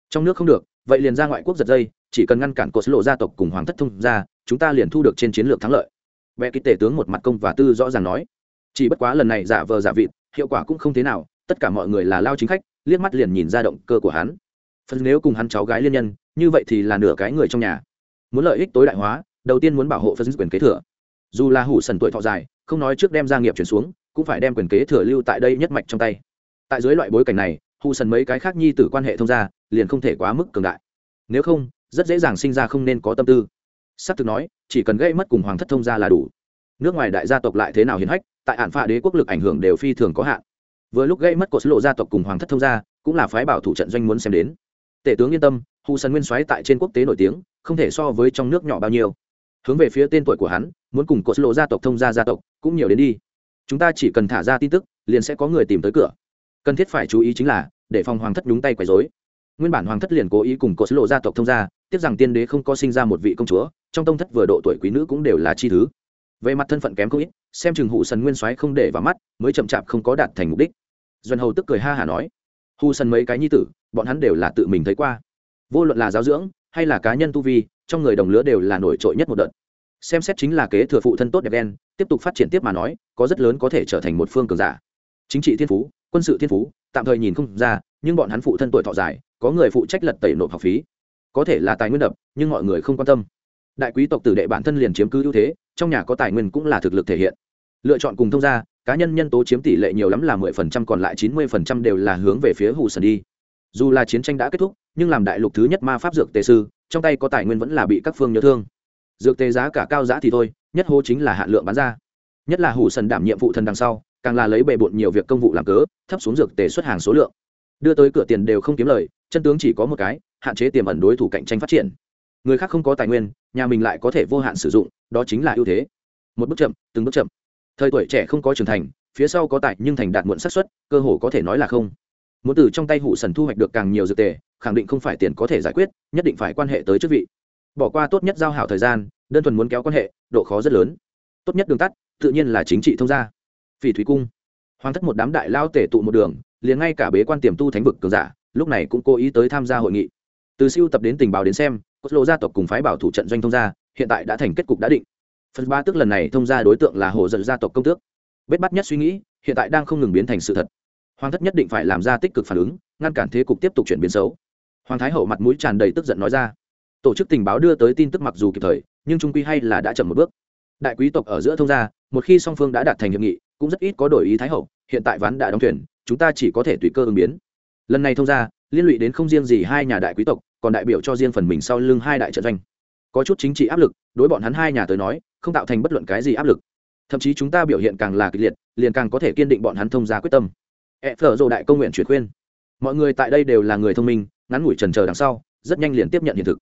Trong nước không được, vậy liền ra ngoại quốc giật dây, chỉ cần ngăn cản cột lộ gia tộc cùng hoàng thất thông ra chúng ta liền thu được trên chiến lược thắng lợi. Vẽ ký tể tướng một mặt công và tư rõ ràng nói. Chỉ bất quá lần này giả vờ giả vịt, hiệu quả cũng không thế nào, tất cả mọi người là lao chính khách, liếc mắt liền nhìn ra động cơ của hắn. Phần nếu cùng hắn cháu gái liên nhân, như vậy thì là nửa cái người trong nhà. Muốn lợi ích tối đại hóa, đầu tiên muốn bảo hộ phân quyền kế thừa. Dù là hủ sần tuổi thọ dài, không nói trước đem gia nghiệp chuyển xuống cũng phải đem quyền kế thừa lưu tại đây nhất mạch trong tay. Tại dưới loại bối cảnh này hù sần mấy cái khác nhi tử quan hệ thông gia, liền không thể quá mức cường đại. Nếu không, rất dễ dàng sinh ra không nên có tâm tư. S ắ c thực nói, chỉ cần gây mất cùng hoàng thất thông gia là đủ. Nước ngoài đại gia tộc lại thế nào hiến hách, tại hạn phạ đế quốc lực ảnh hưởng đều phi thường có hạn. Vừa lúc gây mất cột lộ gia tộc cùng hoàng thất thông gia, cũng là phái bảo thủ trận doanh muốn xem đến. Tể tướng yên tâm hù sần nguyên soái tại trên quốc tế nổi tiếng, không thể so với trong nước nhỏ bao nhiêu. Hướng về phía tên tuổi của hắn, muốn cùng cột lộ gia tộc thông gia gia tộc, cũng nhiều đến đi chúng ta chỉ cần thả ra tin tức, liền sẽ có người tìm tới cửa. Cần thiết phải chú ý chính là, để phòng hoàng thất nhúng tay quấy dối nguyên bản hoàng thất liền cố ý cùng cột lộ gia tộc thông gia, tiếc rằng tiên đế không có sinh ra một vị công chúa, trong tông thất vừa độ tuổi quý nữ cũng đều là chi thứ. Về mặt thân phận kém không ít, xem chừng hụ sần nguyên soái không để vào mắt, mới chậm chạp không có đạt thành mục đích. Doanh hầu tức cười ha hả nói, hù sần mấy cái nhi tử, bọn hắn đều là tự mình thấy qua. Vô luận là giáo dưỡng, hay là cá nhân tu vi, trong người đồng lứa đều là nổi trội nhất một đợt xem xét chính là kế thừa phụ thân tốt đẹp đen tiếp tục phát triển tiếp mà nói, có rất lớn có thể trở thành một phương cường giả. Chính trị thiên phú, quân sự thiên phú, tạm thời nhìn không ra, nhưng bọn hắn phụ thân tuổi thọ dài, có người phụ trách lật tẩy nộp học phí. Có thể là tài nguyên đập, nhưng mọi người không quan tâm. Đại quý tộc tử đệ bản thân liền chiếm cứ ưu thế, trong nhà có tài nguyên cũng là thực lực thể hiện. Lựa chọn cùng thông gia, cá nhân nhân tố chiếm tỷ lệ nhiều lắm là mười phần trăm, còn lại chín mươi phần trăm đều là hướng về phía hù sần đi. Dù là chiến tranh đã kết thúc, nhưng làm đại lục thứ nhất ma pháp dược tề sư, trong tay có tài nguyên vẫn là bị các phương nhớ thương dược tê giá cả cao giá thì thôi, nhất hô chính là hạn lượng bán ra. Nhất là hủ sần đảm nhiệm vụ thần đằng sau, càng là lấy bề bộn nhiều việc công vụ làm cớ, thấp xuống dược tề xuất hàng số lượng. Đưa tới cửa tiền đều không kiếm lời, chân tướng chỉ có một cái, hạn chế tiềm ẩn đối thủ cạnh tranh phát triển. Người khác không có tài nguyên, nhà mình lại có thể vô hạn sử dụng, đó chính là ưu thế. Một bước chậm, từng bước chậm. Thời tuổi trẻ không có trưởng thành, phía sau có tài nhưng thành đạt muộn xác suất, cơ hồ có thể nói là không. Muốn từ trong tay hụ sần thu hoạch được càng nhiều dược tề, khẳng định không phải tiền có thể giải quyết, nhất định phải quan hệ tới chức vị bỏ qua tốt nhất giao hảo thời gian, đơn thuần muốn kéo quan hệ, độ khó rất lớn. Tốt nhất đường tắt, tự nhiên là chính trị thông gia. Phỉ thúy cung. Hoàng thất một đám đại lao tể tụ một đường, liền ngay cả bế quan tiềm tu thánh vực cường giả, lúc này cũng cố ý tới tham gia hội nghị. Từ siêu tập đến tình báo đến xem cốt lộ gia tộc cùng phái bảo thủ trận doanh thông gia, hiện tại đã thành kết cục đã định. Phần ba tức lần này thông gia đối tượng là hồ dận gia tộc công tước. Bết bắt nhất suy nghĩ, hiện tại đang không ngừng biến thành sự thật. Hoàng thất nhất định phải làm ra tích cực phản ứng, ngăn cản thế cục tiếp tục chuyển biến xấu. Hoàng thái hậu mặt mũi tràn đầy tức giận nói ra tổ chức tình báo đưa tới tin tức mặc dù kịp thời, nhưng trung quy hay là đã chậm một bước. Đại quý tộc ở giữa thông gia, một khi song phương đã đạt thành hiệp nghị, cũng rất ít có đổi ý thái hậu, hiện tại ván đã đóng thuyền, chúng ta chỉ có thể tùy cơ ứng biến. Lần này thông gia, liên lụy đến không riêng gì hai nhà đại quý tộc, còn đại biểu cho riêng phần mình sau lưng hai đại trận doanh. Có chút chính trị áp lực, đối bọn hắn hai nhà tới nói, không tạo thành bất luận cái gì áp lực. Thậm chí chúng ta biểu hiện càng là kịch liệt, liền càng có thể kiên định bọn hắn thông gia quyết tâm. E phở dồ đại công nguyện chuyển khuyên. Mọi người tại đây đều là người thông minh, ngắn ngủi trần chờ đằng sau, rất nhanh liền tiếp nhận hiện thực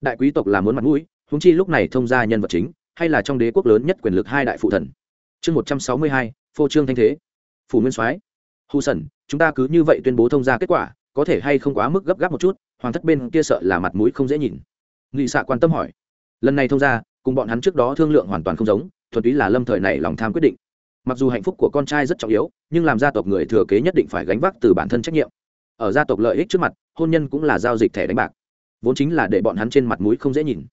đại quý tộc là muốn mặt mũi húng chi lúc này thông ra nhân vật chính, hay là trong đế quốc lớn nhất quyền lực hai đại phụ thần. Chương một trăm sáu mươi hai, phô trương thanh thế. Phủ nguyên soái, hù sần chúng ta cứ như vậy tuyên bố thông ra kết quả, có thể hay không quá mức gấp gáp một chút, hoàng thất bên kia sợ là mặt mũi không dễ nhìn. Nghị xạ quan tâm hỏi. Lần này thông ra cùng bọn hắn trước đó thương lượng hoàn toàn không giống, thuần túy là lâm thời này lòng tham quyết định. Mặc dù hạnh phúc của con trai rất trọng yếu, nhưng làm gia tộc người thừa kế nhất định phải gánh vác từ bản thân trách nhiệm. Ở gia tộc lợi ích trước mặt, hôn nhân cũng là giao dịch thẻ đánh bạc vốn chính là để bọn hắn trên mặt mũi không dễ nhìn.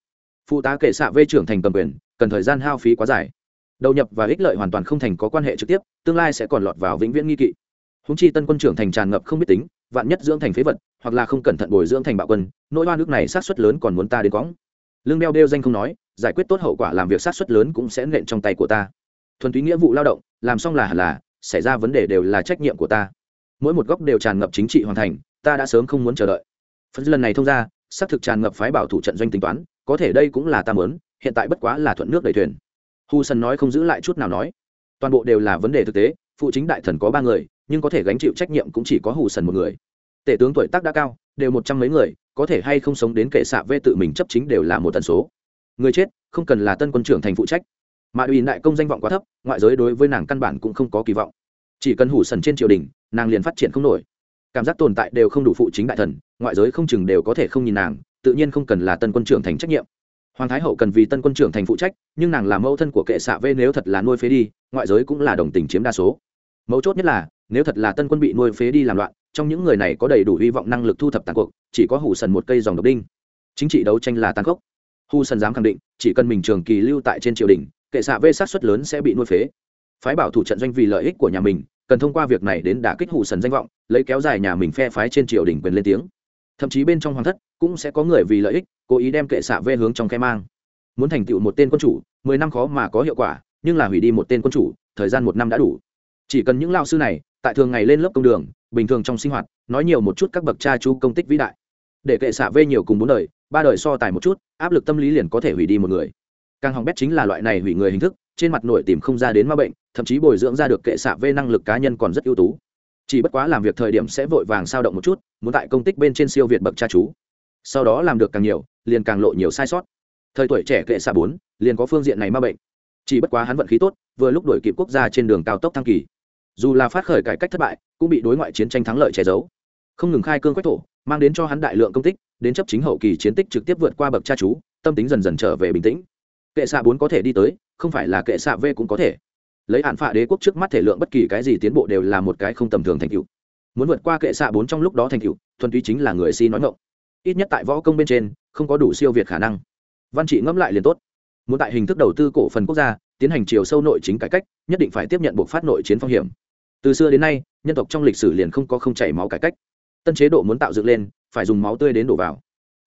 Phụ tá kệ xạ vây trưởng thành cầm quyền, cần thời gian hao phí quá dài. Đầu nhập và ích lợi hoàn toàn không thành có quan hệ trực tiếp, tương lai sẽ còn lọt vào vĩnh viễn nghi kỵ. Húng chi tân quân trưởng thành tràn ngập không biết tính, vạn nhất dưỡng thành phế vật, hoặc là không cẩn thận bồi dưỡng thành bạo quân, nỗi hoa nước này sát xuất lớn còn muốn ta đến cõng lương đeo đeo danh không nói, giải quyết tốt hậu quả làm việc sát xuất lớn cũng sẽ nện trong tay của ta. Thuần túy nghĩa vụ lao động, làm xong là hẳn là, xảy ra vấn đề đều là trách nhiệm của ta. Mỗi một góc đều tràn ngập chính trị hoàn thành, ta đã sớm không muốn chờ đợi. Phần lần này thông ra xác thực tràn ngập phái bảo thủ trận doanh tính toán, có thể đây cũng là ta mớn hiện tại bất quá là thuận nước đầy thuyền. Hu sân nói không giữ lại chút nào nói. Toàn bộ đều là vấn đề thực tế, phụ chính đại thần có ba người, nhưng có thể gánh chịu trách nhiệm cũng chỉ có hù sần một người. Tể tướng tuổi tác đã cao, đều một trăm mấy người, có thể hay không sống đến kệ xạ vê tự mình chấp chính đều là một tần số. Người chết, không cần là tân quân trưởng thành phụ trách. Mà ủy đại công danh vọng quá thấp, ngoại giới đối với nàng căn bản cũng không có kỳ vọng. Chỉ cần hủ sần trên triều đình, nàng liền phát triển không nổi. Cảm giác tồn tại đều không đủ phụ chính đại thần ngoại giới không chừng đều có thể không nhìn nàng tự nhiên không cần là tân quân trưởng thành trách nhiệm. Hoàng thái hậu cần vì tân quân trưởng thành phụ trách nhưng nàng là mẫu thân của kệ xạ v, nếu thật là nuôi phế đi ngoại giới cũng là đồng tình chiếm đa số. Mấu chốt nhất là nếu thật là tân quân bị nuôi phế đi làm loạn trong những người này có đầy đủ hy vọng năng lực thu thập tàn cuộc chỉ có hủ sần một cây dòng độc đinh. Chính trị đấu tranh là tàn khốc. Hù sần dám khẳng định chỉ cần mình trường kỳ lưu tại trên triều đình kệ xạ v sát xuất lớn sẽ bị nuôi phế. Phái bảo thủ trận doanh vì lợi ích của nhà mình cần thông qua việc này đến đả kích hủ sần danh vọng lấy kéo dài nhà mình phe phái trên triều đình quyền lên tiếng thậm chí bên trong hoàng thất cũng sẽ có người vì lợi ích cố ý đem kệ xạ vê hướng trong khe mang. Muốn thành tựu một tên quân chủ, mười năm khó mà có hiệu quả, nhưng là hủy đi một tên quân chủ, thời gian một năm đã đủ. Chỉ cần những lao sư này, tại thường ngày lên lớp công đường, bình thường trong sinh hoạt, nói nhiều một chút các bậc cha chú công tích vĩ đại. Để kệ xạ vê nhiều cùng bốn đời, ba đời so tài một chút, áp lực tâm lý liền có thể hủy đi một người. Càng hỏng bét chính là loại này hủy người hình thức, trên mặt nội tìm không ra đến ma bệnh, thậm chí bồi dưỡng ra được kệ xạ vê năng lực cá nhân còn rất ưu tú chỉ bất quá làm việc thời điểm sẽ vội vàng sao động một chút, muốn tại công tích bên trên siêu việt bậc cha chú. Sau đó làm được càng nhiều, liền càng lộ nhiều sai sót. Thời tuổi trẻ kệ xạ bốn, liền có phương diện này ma bệnh. Chỉ bất quá hắn vận khí tốt, vừa lúc đổi kịp quốc gia trên đường cao tốc thăng kỳ. Dù là phát khởi cải cách thất bại, cũng bị đối ngoại chiến tranh thắng lợi che giấu. Không ngừng khai cương quách thổ, mang đến cho hắn đại lượng công tích, đến chấp chính hậu kỳ chiến tích trực tiếp vượt qua bậc cha chú, tâm tính dần dần trở về bình tĩnh. Kệ xạ bốn có thể đi tới, không phải là kệ xạ v cũng có thể lấy hạn phạ đế quốc trước mắt thể lượng bất kỳ cái gì tiến bộ đều là một cái không tầm thường thành tựu. Muốn vượt qua kệ xạ bốn trong lúc đó thành tựu, thuần túy chính là người si nói ngộng ít nhất tại võ công bên trên, không có đủ siêu việt khả năng. Văn trị ngẫm lại liền tốt. Muốn tại hình thức đầu tư cổ phần quốc gia, tiến hành chiều sâu nội chính cải cách, nhất định phải tiếp nhận buộc phát nội chiến phong hiểm. Từ xưa đến nay, nhân tộc trong lịch sử liền không có không chảy máu cải cách. Tân chế độ muốn tạo dựng lên, phải dùng máu tươi đến đổ vào.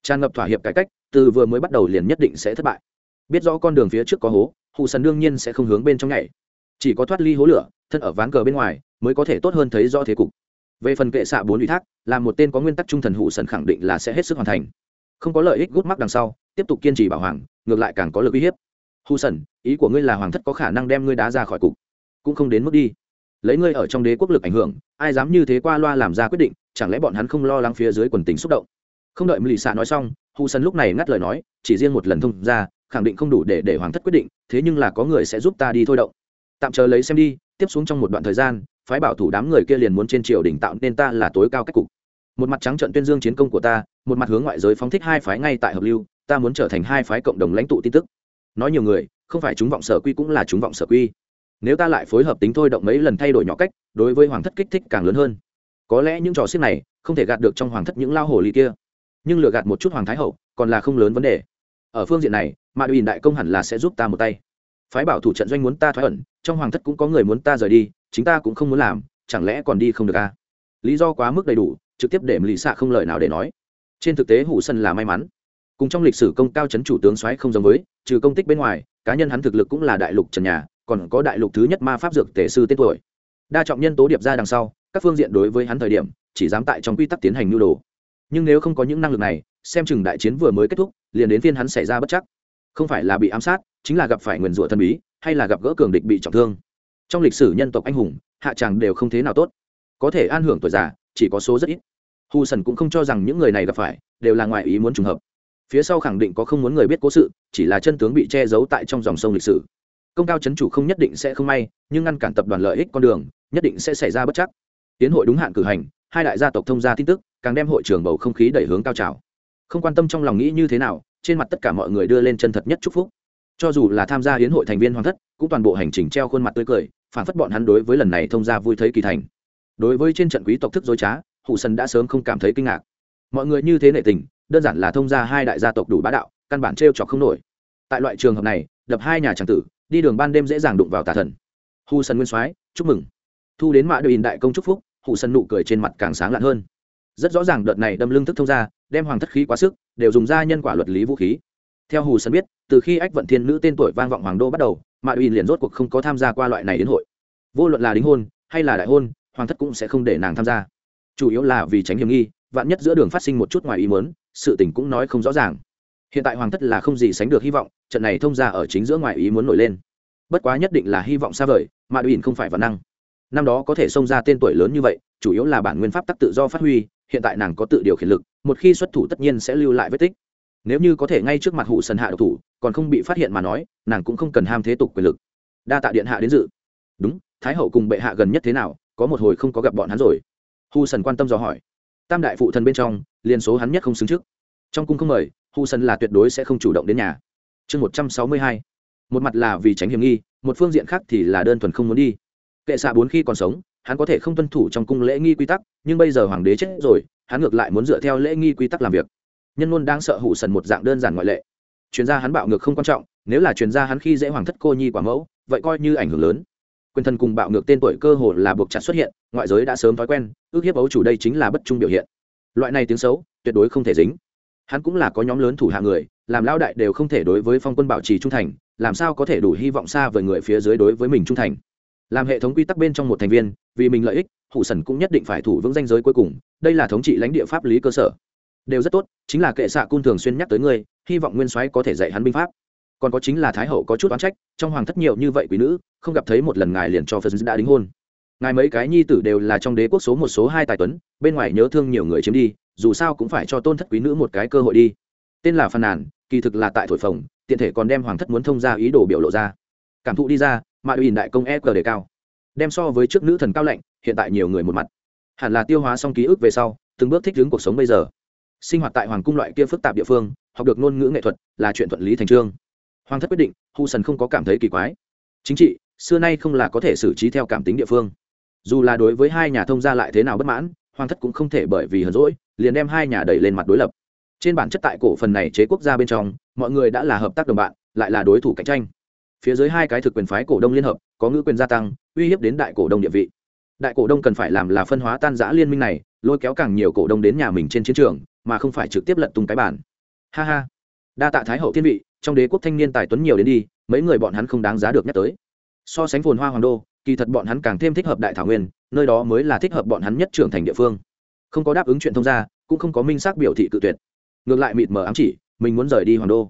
Tràn ngập thỏa hiệp cải cách, từ vừa mới bắt đầu liền nhất định sẽ thất bại. Biết rõ con đường phía trước có hố, hù sần đương nhiên sẽ không hướng bên trong nhảy chỉ có thoát ly hố lửa, thân ở ván cờ bên ngoài, mới có thể tốt hơn thấy rõ thế cục. Về phần kệ xạ bốn ủy thác, là một tên có nguyên tắc trung thần hụ sần khẳng định là sẽ hết sức hoàn thành. Không có lợi ích gút mắc đằng sau, tiếp tục kiên trì bảo hoàng, ngược lại càng có lực uy hiếp. Hụ sần, ý của ngươi là hoàng thất có khả năng đem ngươi đá ra khỏi cục. Cũng không đến mức đi. Lấy ngươi ở trong đế quốc lực ảnh hưởng, ai dám như thế qua loa làm ra quyết định, chẳng lẽ bọn hắn không lo lắng phía dưới quần tính xúc động? Không đợi mỹ xạ nói xong hù sần lúc này ngắt lời nói, chỉ riêng một lần thông ra, khẳng định không đủ để để hoàng thất quyết định, thế nhưng là có người sẽ giúp ta đi thôi động tạm chờ lấy xem đi, tiếp xuống trong một đoạn thời gian, phái bảo thủ đám người kia liền muốn trên triều đình tạo nên ta là tối cao cách cục. Một mặt trắng trận tuyên dương chiến công của ta, một mặt hướng ngoại giới phóng thích hai phái ngay tại hợp lưu, ta muốn trở thành hai phái cộng đồng lãnh tụ tin tức. Nói nhiều người, không phải chúng vọng sở quy cũng là chúng vọng sở quy. Nếu ta lại phối hợp tính thôi động mấy lần thay đổi nhỏ cách, đối với hoàng thất kích thích càng lớn hơn. Có lẽ những trò xiết này không thể gạt được trong hoàng thất những lao hồ ly kia. Nhưng lừa gạt một chút hoàng thái hậu, còn là không lớn vấn đề. Ở phương diện này mà ủy đại công hẳn là sẽ giúp ta một tay phái bảo thủ trận doanh muốn ta thoái ẩn, trong hoàng thất cũng có người muốn ta rời đi, chính ta cũng không muốn làm, chẳng lẽ còn đi không được à? lý do quá mức đầy đủ, trực tiếp để lì xạ không lời nào để nói. Trên thực tế hủ sân là may mắn. Cùng trong lịch sử công cao chấn chủ tướng soái không giống với, trừ công tích bên ngoài, cá nhân hắn thực lực cũng là đại lục trần nhà, còn có đại lục thứ nhất ma pháp dược tể sư tên tuổi. Đa trọng nhân tố điệp ra đằng sau, các phương diện đối với hắn thời điểm, chỉ dám tại trong quy tắc tiến hành nhu đồ. Nhưng nếu không có những năng lực này, xem chừng đại chiến vừa mới kết thúc, liền đến phiên hắn xảy ra bất chắc không phải là bị ám sát, chính là gặp phải nguyền rủa thần bí, hay là gặp gỡ cường địch bị trọng thương. Trong lịch sử nhân tộc anh hùng, hạ tràng đều không thế nào tốt. Có thể an hưởng tuổi già, chỉ có số rất ít. Hu sần cũng không cho rằng những người này gặp phải, đều là ngoại ý muốn trùng hợp. Phía sau khẳng định có không muốn người biết cố sự, chỉ là chân tướng bị che giấu tại trong dòng sông lịch sử. Công cao chấn chủ không nhất định sẽ không may, nhưng ngăn cản tập đoàn lợi ích con đường, nhất định sẽ xảy ra bất chắc. Tiến hội đúng hạn cử hành, hai đại gia tộc thông gia tin tức, càng đem hội trường bầu không khí đẩy hướng cao trào. Không quan tâm trong lòng nghĩ như thế nào trên mặt tất cả mọi người đưa lên chân thật nhất chúc phúc. Cho dù là tham gia hiến hội thành viên hoàng thất, cũng toàn bộ hành trình treo khuôn mặt tươi cười, phản phất bọn hắn đối với lần này thông gia vui thấy kỳ thành. Đối với trên trận quý tộc thức dối trá hụ sân đã sớm không cảm thấy kinh ngạc. Mọi người như thế nệ tình, đơn giản là thông gia hai đại gia tộc đủ bá đạo, căn bản t r e o trọc không nổi. Tại loại trường hợp này, đập hai nhà tràng tử, đi đường ban đêm dễ dàng đụng vào tà thần. Hù sân nguyên soái, chúc mừng. Thu đến mạ đội in đại công chúc phúc hù sân nụ cười trên mặt càng sáng lạn hơn rất rõ ràng đợt này đâm lưng thức thông ra, đem hoàng thất khí quá sức, đều dùng ra nhân quả luật lý vũ khí. Theo hù sân biết, từ khi ách vận thiên nữ tên tuổi vang vọng hoàng đô bắt đầu, mạ uy liền rốt cuộc không có tham gia qua loại này đến hội. Vô luận là đính hôn, hay là đại hôn, hoàng thất cũng sẽ không để nàng tham gia. Chủ yếu là vì tránh hiểm nghi, vạn nhất giữa đường phát sinh một chút ngoài ý mớn sự tình cũng nói không rõ ràng. Hiện tại hoàng thất là không gì sánh được hy vọng, trận này thông ra ở chính giữa ngoài ý muốn nổi lên. Bất quá nhất định là hy vọng xa vời mà đùi không phải văn năng. Năm đó có thể xông ra tên tuổi lớn như vậy, chủ yếu là bản nguyên pháp tắc tự do phát huy hiện tại nàng có tự điều khiển lực, một khi xuất thủ tất nhiên sẽ lưu lại vết tích. Nếu như có thể ngay trước mặt hụ sần hạ độc thủ, còn không bị phát hiện mà nói, nàng cũng không cần ham thế tục quyền lực. Đa tạ điện hạ đến dự. Đúng, thái hậu cùng bệ hạ gần nhất thế nào, có một hồi không có gặp bọn hắn rồi. Hù sần quan tâm dò hỏi. Tam đại phụ thần bên trong liên số hắn nhất không xứng trước. Trong cung không mời hù sần là tuyệt đối sẽ không chủ động đến nhà. Chương một trăm sáu mươi hai. Một mặt là vì tránh hiểm nghi, một phương diện khác thì là đơn thuần không muốn đi. Kệ xạ bốn khi còn sống hắn có thể không tuân thủ trong cung lễ nghi quy tắc, nhưng bây giờ hoàng đế chết rồi, hắn ngược lại muốn dựa theo lễ nghi quy tắc làm việc. Nhân luôn đang sợ hụ sần một dạng đơn giản ngoại lệ. Chuyên gia hắn bạo ngược không quan trọng, nếu là chuyên gia hắn khi dễ hoàng thất cô nhi quả mẫu, vậy coi như ảnh hưởng lớn. Quyền thần cùng bạo ngược tên tuổi cơ hồ là buộc chặt xuất hiện, ngoại giới đã sớm thói quen, ước hiếp ấu chủ đây chính là bất trung biểu hiện. Loại này tiếng xấu, tuyệt đối không thể dính. Hắn cũng là có nhóm lớn thủ hạ người, làm lao đại đều không thể đối với phong quân bảo trì trung thành, làm sao có thể đủ hy vọng xa với người phía dưới đối với mình trung thành làm hệ thống quy tắc bên trong một thành viên, vì mình lợi ích hụ sần cũng nhất định phải thủ vững danh giới cuối cùng, đây là thống trị lãnh địa pháp lý cơ sở. Đều rất tốt, chính là kệ xạ cung thường xuyên nhắc tới ngươi, hy vọng nguyên soái có thể dạy hắn binh pháp. Còn có chính là thái hậu có chút oán trách, trong hoàng thất nhiều như vậy quý nữ, không gặp thấy một lần ngài liền cho phật đã đính hôn. Ngài mấy cái nhi tử đều là trong đế quốc số một số hai tài tuấn, bên ngoài nhớ thương nhiều người chiếm đi, dù sao cũng phải cho tôn thất quý nữ một cái cơ hội đi. Tên là phàn nàn, kỳ thực là tại thổi phồng, tiện thể còn đem hoàng thất muốn thông ra ý đồ biểu lộ ra. Cảm thụ đi ra mạ ủy đại công e cờ đề cao, đem so với trước nữ thần cao lạnh, hiện tại nhiều người một mặt. Hẳn là tiêu hóa xong ký ức về sau, từng bước thích ứng cuộc sống bây giờ. Sinh hoạt tại hoàng cung loại kia phức tạp địa phương, học được ngôn ngữ nghệ thuật là chuyện thuận lý thành trương. Hoàng thất quyết định, hu sần không có cảm thấy kỳ quái. Chính trị, xưa nay không là có thể xử trí theo cảm tính địa phương. Dù là đối với hai nhà thông gia lại thế nào bất mãn, hoàng thất cũng không thể bởi vì hờn rỗi liền đem hai nhà đẩy lên mặt đối lập. Trên bản chất tại cổ phần này chế quốc gia bên trong, mọi người đã là hợp tác đồng bạn, lại là đối thủ cạnh tranh phía dưới hai cái thực quyền phái cổ đông liên hợp, có ngữ quyền gia tăng, uy hiếp đến đại cổ đông địa vị. Đại cổ đông cần phải làm là phân hóa tan giã liên minh này, lôi kéo càng nhiều cổ đông đến nhà mình trên chiến trường, mà không phải trực tiếp lật tung cái bản ha ha. Đa tạ thái hậu thiên vị, trong đế quốc thanh niên tài tuấn nhiều đến đi, mấy người bọn hắn không đáng giá được nhắc tới. So sánh phồn hoa hoàng đô, kỳ thật bọn hắn càng thêm thích hợp đại thảo nguyên, nơi đó mới là thích hợp bọn hắn nhất trưởng thành địa phương. Không có đáp ứng chuyện thông gia, cũng không có minh xác biểu thị cự tuyệt. Ngược lại mịt mờ ám chỉ, mình muốn rời đi hoàng đô.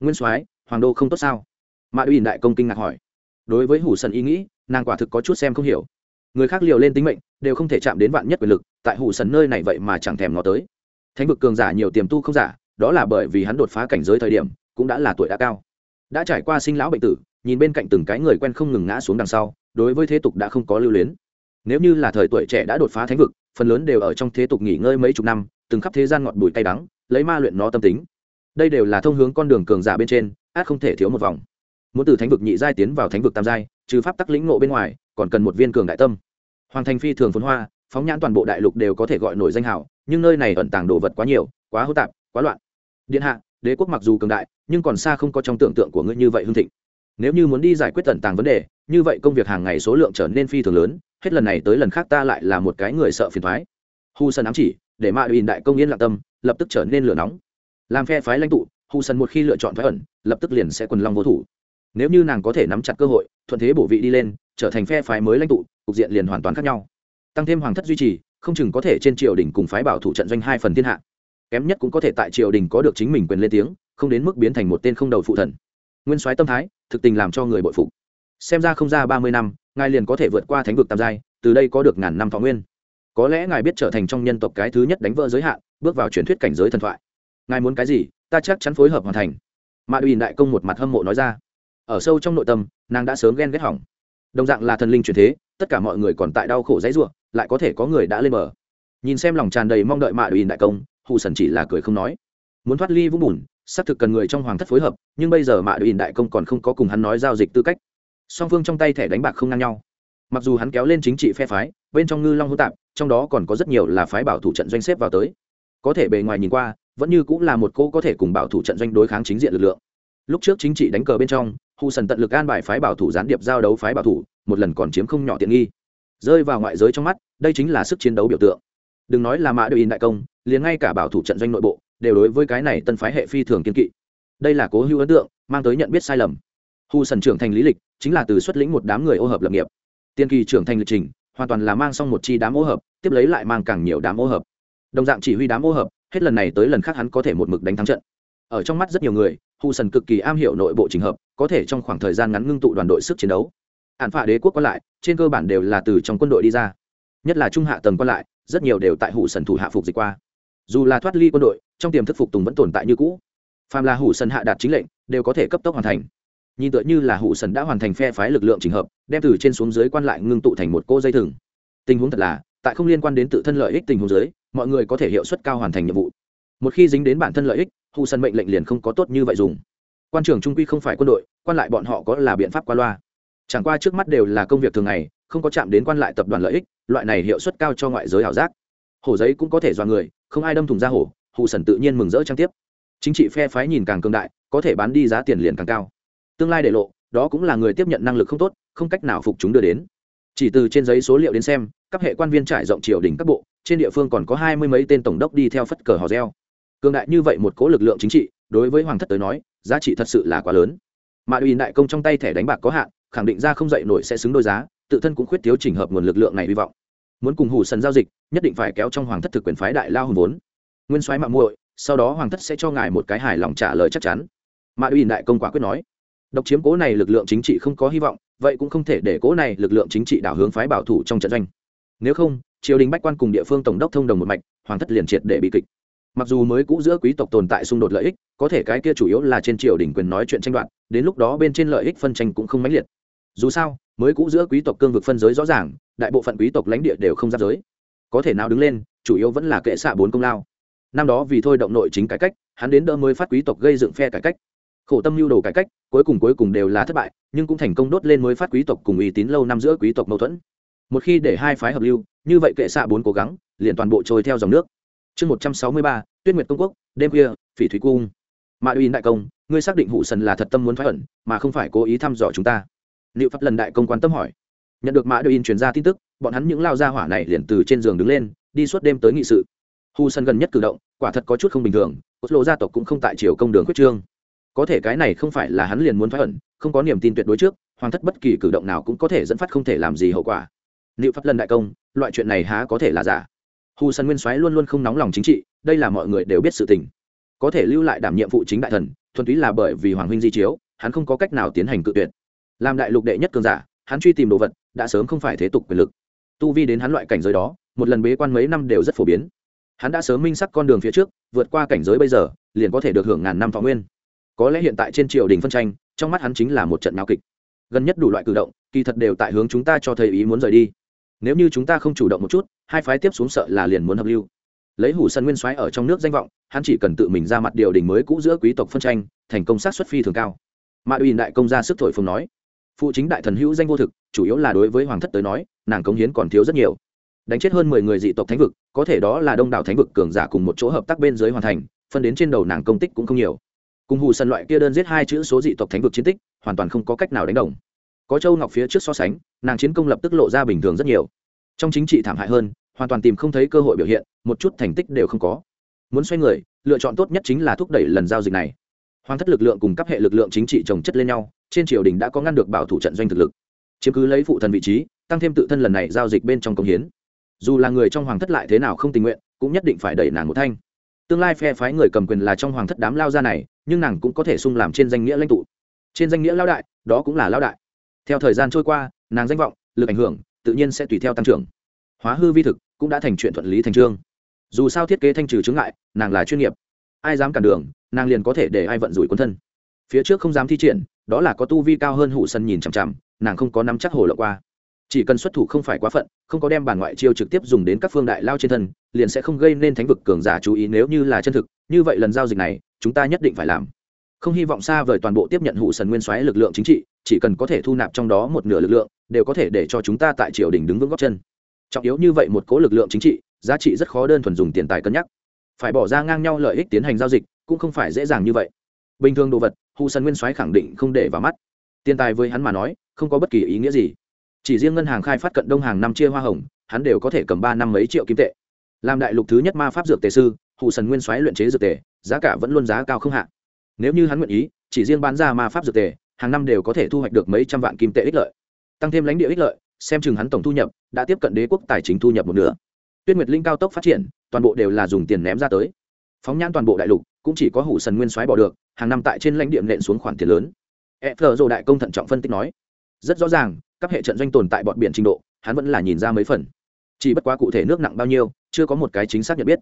Nguyên soái, hoàng đô không tốt sao? Mạ uy đại công kinh ngạc hỏi. Đối với hủ sần ý nghĩ, nàng quả thực có chút xem không hiểu. Người khác liều lên tính mệnh, đều không thể chạm đến vạn nhất quyền lực, tại hủ sần nơi này vậy mà chẳng thèm ngó tới. Thánh vực cường giả nhiều tiềm tu không giả, đó là bởi vì hắn đột phá cảnh giới thời điểm, cũng đã là tuổi đã cao. Đã trải qua sinh lão bệnh tử, nhìn bên cạnh từng cái người quen không ngừng ngã xuống đằng sau, đối với thế tục đã không có lưu luyến. Nếu như là thời tuổi trẻ đã đột phá thánh vực, phần lớn đều ở trong thế tục nghỉ ngơi mấy chục năm, từng khắp thế gian ngọt bụi tay đắng, lấy ma luyện nó tâm tính. Đây đều là thông hướng con đường cường giả bên trên, át không thể thiếu một vòng muốn từ thánh vực nhị giai tiến vào thánh vực tam giai, trừ pháp tắc lĩnh ngộ bên ngoài, còn cần một viên cường đại tâm. Hoàng thành phi thường phồn hoa, phóng nhãn toàn bộ đại lục đều có thể gọi nổi danh hảo nhưng nơi này ẩn tàng đồ vật quá nhiều, quá hỗn tạp, quá loạn. Điện hạ, đế quốc mặc dù cường đại, nhưng còn xa không có trong tưởng tượng của ngươi như vậy hưng thịnh. Nếu như muốn đi giải quyết tận tàng vấn đề, như vậy công việc hàng ngày số lượng trở nên phi thường lớn, hết lần này tới lần khác ta lại là một cái người sợ phiền thoái hu sân ám chỉ, để mạ đùi đại công yên lặng tâm, lập tức trở nên lửa nóng. Làm phe phái lãnh tụ, hu sân một khi lựa chọn thoái ẩn, lập tức liền sẽ quần long vô thủ nếu như nàng có thể nắm chặt cơ hội, thuận thế bổ vị đi lên, trở thành phe phái mới lãnh tụ, cục diện liền hoàn toàn khác nhau. Tăng thêm hoàng thất duy trì, không chừng có thể trên triều đình cùng phái bảo thủ trận doanh hai phần thiên hạ. Kém nhất cũng có thể tại triều đình có được chính mình quyền lên tiếng, không đến mức biến thành một tên không đầu phụ thần. Nguyên soái tâm thái, thực tình làm cho người bội phục. Xem ra không ra ba mươi năm, ngài liền có thể vượt qua thánh vực tam giai, từ đây có được ngàn năm thọ nguyên. Có lẽ ngài biết trở thành trong nhân tộc cái thứ nhất đánh vỡ giới hạn, bước vào truyền thuyết cảnh giới thần thoại. Ngài muốn cái gì, ta chắc chắn phối hợp hoàn thành. Mạ ủy đại công một mặt hâm mộ nói ra ở sâu trong nội tâm, nàng đã sớm ghen ghét hỏng. Đồng dạng là thần linh truyền thế, tất cả mọi người còn tại đau khổ dãy ruộng lại có thể có người đã lên bờ. Nhìn xem lòng tràn đầy mong đợi mạ đùi đại công, hù sần chỉ là cười không nói. Muốn thoát ly vũng bùn, xác thực cần người trong hoàng thất phối hợp, nhưng bây giờ mạ đùi đại công còn không có cùng hắn nói giao dịch tư cách. Song phương trong tay thẻ đánh bạc không ngang nhau. Mặc dù hắn kéo lên chính trị phe phái, bên trong ngư long hữu tạp, trong đó còn có rất nhiều là phái bảo thủ trận doanh xếp vào tới. Có thể bề ngoài nhìn qua, vẫn như cũng là một cô có thể cùng bảo thủ trận doanh đối kháng chính diện lực lượng. Lúc trước chính trị đánh cờ bên trong hù sần tận lực an bài phái bảo thủ gián điệp giao đấu phái bảo thủ, một lần còn chiếm không nhỏ tiện nghi. Rơi vào ngoại giới trong mắt, đây chính là sức chiến đấu biểu tượng. Đừng nói là mã đội in đại công, liền ngay cả bảo thủ trận doanh nội bộ, đều đối với cái này tân phái hệ phi thường kiên kỵ. Đây là cố hữu ấn tượng, mang tới nhận biết sai lầm. Hù sần trưởng thành lý lịch, chính là từ xuất lĩnh một đám người ô hợp lập nghiệp. Tiên kỳ trưởng thành lịch trình, hoàn toàn là mang xong một chi đám ô hợp, tiếp lấy lại mang càng nhiều đám ô hợp. Đồng dạng chỉ huy đám ô hợp, hết lần này tới lần khác hắn có thể một mực đánh thắng trận. Ở trong mắt rất nhiều người hù sần cực kỳ am hiểu nội bộ trình hợp, có thể trong khoảng thời gian ngắn ngưng tụ đoàn đội sức chiến đấu. Hạn phạ đế quốc còn lại, trên cơ bản đều là từ trong quân đội đi ra. Nhất là trung hạ tầng còn lại, rất nhiều đều tại hủ sần thủ hạ phục dịch qua. Dù là thoát ly quân đội, trong tiềm thức phục tùng vẫn tồn tại như cũ. Phàm là hủ sần hạ đạt chính lệnh, đều có thể cấp tốc hoàn thành. Nhìn tựa như là hủ sần đã hoàn thành phe phái lực lượng trình hợp, đem từ trên xuống dưới quan lại ngưng tụ thành một cô dây thừng. Tình huống thật là, tại không liên quan đến tự thân lợi ích tình huống dưới, mọi người có thể hiệu suất cao hoàn thành nhiệm vụ. Một khi dính đến bản thân lợi ích hù sân mệnh lệnh liền không có tốt như vậy dùng. Quan trưởng trung quy không phải quân đội, quan lại bọn họ có là biện pháp qua loa. Chẳng qua trước mắt đều là công việc thường ngày, không có chạm đến quan lại tập đoàn lợi ích, loại này hiệu suất cao cho ngoại giới ảo giác. Hổ giấy cũng có thể dọa người, không ai đâm thùng ra hổ, hù sần tự nhiên mừng rỡ trang tiếp. Chính trị phe phái nhìn càng cường đại, có thể bán đi giá tiền liền càng cao. Tương lai để lộ, đó cũng là người tiếp nhận năng lực không tốt, không cách nào phục chúng đưa đến. Chỉ từ trên giấy số liệu đến xem, các hệ quan viên trải rộng triều đình các bộ, trên địa phương còn có hai mươi mấy tên tổng đốc đi theo phất cờ hò reo cường đại như vậy một cố lực lượng chính trị, đối với hoàng thất tới nói, giá trị thật sự là quá lớn. Mà uy đại công trong tay thẻ đánh bạc có hạn, khẳng định ra không dậy nổi sẽ xứng đôi giá, tự thân cũng khuyết thiếu trình hợp nguồn lực lượng này hy vọng. Muốn cùng hủ sần giao dịch, nhất định phải kéo trong hoàng thất thực quyền phái đại lao hùng vốn. Nguyên soái mạng muội, sau đó hoàng thất sẽ cho ngài một cái hài lòng trả lời chắc chắn. Mà uy đại công quả quyết nói, độc chiếm cố này lực lượng chính trị không có hy vọng, vậy cũng không thể để cố này lực lượng chính trị đảo hướng phái bảo thủ trong trận doanh. Nếu không, triều đình bách quan cùng địa phương tổng đốc thông đồng một mạch, hoàng thất liền triệt để bị kịch mặc dù mới cũ giữa quý tộc tồn tại xung đột lợi ích, có thể cái kia chủ yếu là trên triều đình quyền nói chuyện tranh đoạt, đến lúc đó bên trên lợi ích phân tranh cũng không mãnh liệt. Dù sao, mới cũ giữa quý tộc cương vực phân giới rõ ràng, đại bộ phận quý tộc lãnh địa đều không giáp giới. Có thể nào đứng lên, chủ yếu vẫn là kệ xạ bốn công lao. Năm đó vì thôi động nội chính cải cách, hắn đến đỡ mới phát quý tộc gây dựng phe cải cách. Khổ tâm lưu đồ cải cách, cuối cùng cuối cùng đều là thất bại, nhưng cũng thành công đốt lên mới phát quý tộc cùng uy tín lâu năm giữa quý tộc mâu thuẫn. Một khi để hai phái hợp lưu, như vậy kệ xạ bốn cố gắng, liền toàn bộ trôi theo dòng nước chương một trăm sáu mươi ba, tuyết nguyệt công quốc, đêm khuya, phỉ thúy cung. Mạ uy đại công, ngươi xác định hụ sần là thật tâm muốn phái ẩn, mà không phải cố ý thăm dò chúng ta. Liệu pháp lần đại công quan tâm hỏi. Nhận được mã đội in truyền ra tin tức, bọn hắn những lao ra hỏa này liền từ trên giường đứng lên, đi suốt đêm tới nghị sự. Hù sân gần nhất cử động, quả thật có chút không bình thường lộ gia tộc cũng không tại chiều công đường quyết trương. Có thể cái này không phải là hắn liền muốn thoái ẩn, không có niềm tin tuyệt đối trước hoàng thất bất kỳ cử động nào cũng có thể dẫn phát không thể làm gì hậu quả. Liệu pháp lần đại công, loại chuyện này há có thể là giả? Hu sân nguyên soái luôn luôn không nóng lòng chính trị, đây là mọi người đều biết sự tình. Có thể lưu lại đảm nhiệm phụ chính đại thần, thuần túy là bởi vì hoàng huynh di chiếu, hắn không có cách nào tiến hành cự tuyệt. Làm đại lục đệ nhất cường giả, hắn truy tìm đồ vật, đã sớm không phải thế tục quyền lực. Tu vi đến hắn loại cảnh giới đó, một lần bế quan mấy năm đều rất phổ biến. Hắn đã sớm minh sắc con đường phía trước, vượt qua cảnh giới bây giờ, liền có thể được hưởng ngàn năm thọ nguyên. Có lẽ hiện tại trên triều đình phân tranh, trong mắt hắn chính là một trận náo kịch. Gần nhất đủ loại cử động, kỳ thật đều tại hướng chúng ta cho thấy ý muốn rời đi nếu như chúng ta không chủ động một chút, hai phái tiếp xuống sợ là liền muốn hợp lưu. Lấy hủ sân nguyên soái ở trong nước danh vọng, hắn chỉ cần tự mình ra mặt điều đình mới cũ giữa quý tộc phân tranh, thành công sát xuất phi thường cao. Mạ ủy đại công ra sức thổi phồng nói, phụ chính đại thần hữu danh vô thực, chủ yếu là đối với hoàng thất tới nói, nàng cống hiến còn thiếu rất nhiều. Đánh chết hơn mười người dị tộc thánh vực, có thể đó là đông đảo thánh vực cường giả cùng một chỗ hợp tác bên dưới hoàn thành, phân đến trên đầu nàng công tích cũng không nhiều. Cùng hù sân loại kia đơn giết hai chữ số dị tộc thánh vực chiến tích, hoàn toàn không có cách nào đánh đồng có châu ngọc phía trước so sánh, nàng chiến công lập tức lộ ra bình thường rất nhiều. Trong chính trị thảm hại hơn, hoàn toàn tìm không thấy cơ hội biểu hiện, một chút thành tích đều không có. Muốn xoay người, lựa chọn tốt nhất chính là thúc đẩy lần giao dịch này. Hoàng thất lực lượng cùng cấp hệ lực lượng chính trị trồng chất lên nhau, trên triều đình đã có ngăn được bảo thủ trận doanh thực lực. Chiếm cứ lấy phụ thần vị trí, tăng thêm tự thân lần này giao dịch bên trong công hiến. Dù là người trong hoàng thất lại thế nào không tình nguyện, cũng nhất định phải đẩy nàng một thanh. Tương lai phe phái người cầm quyền là trong hoàng thất đám lao ra này, nhưng nàng cũng có thể sung làm trên danh nghĩa lãnh tụ. Trên danh nghĩa lao đại, đó cũng là lao đại theo thời gian trôi qua, nàng danh vọng, lực ảnh hưởng, tự nhiên sẽ tùy theo tăng trưởng. Hóa hư vi thực cũng đã thành chuyện thuận lý thành trương dù sao thiết kế thanh trừ chứng ngại, nàng là chuyên nghiệp. Ai dám cản đường, nàng liền có thể để ai vận rủi quân thân. Phía trước không dám thi triển, đó là có tu vi cao hơn hụ sân nhìn chằm chằm, nàng không có nắm chắc hồ lộ qua. Chỉ cần xuất thủ không phải quá phận, không có đem bản ngoại chiêu trực tiếp dùng đến các phương đại lao trên thân, liền sẽ không gây nên thánh vực cường giả chú ý nếu như là chân thực. Như vậy lần giao dịch này, chúng ta nhất định phải làm không hy vọng xa vời toàn bộ tiếp nhận hụ sần nguyên soái lực lượng chính trị, chỉ cần có thể thu nạp trong đó một nửa lực lượng, đều có thể để cho chúng ta tại triều đình đứng vững góc chân. Trọng yếu như vậy một cố lực lượng chính trị, giá trị rất khó đơn thuần dùng tiền tài cân nhắc. Phải bỏ ra ngang nhau lợi ích tiến hành giao dịch, cũng không phải dễ dàng như vậy. Bình thường đồ vật, hụ sần nguyên soái khẳng định không để vào mắt. Tiền tài với hắn mà nói, không có bất kỳ ý nghĩa gì. Chỉ riêng ngân hàng khai phát cận đông hàng năm chia hoa hồng, hắn đều có thể cầm ba năm mấy triệu kim tệ. Làm đại lục thứ nhất ma pháp dược tề sư, hụ sần nguyên soái luyện chế dược tề, giá cả vẫn luôn giá cao không hạ nếu như hắn nguyện ý, chỉ riêng bán ra ma pháp dược tề, hàng năm đều có thể thu hoạch được mấy trăm vạn kim tệ ích lợi. Tăng thêm lãnh địa ích lợi, xem chừng hắn tổng thu nhập đã tiếp cận đế quốc tài chính thu nhập một nửa. Tuyết nguyệt linh cao tốc phát triển, toàn bộ đều là dùng tiền ném ra tới. Phóng nhãn toàn bộ đại lục, cũng chỉ có hủ sần nguyên soái bỏ được, hàng năm tại trên lãnh địa nện xuống khoản tiền lớn. E phờ dồ đại công thận trọng phân tích nói, rất rõ ràng, các hệ trận doanh tồn tại bọn biển trình độ, hắn vẫn là nhìn ra mấy phần. Chỉ bất quá cụ thể nước nặng bao nhiêu, chưa có một cái chính xác nhận biết.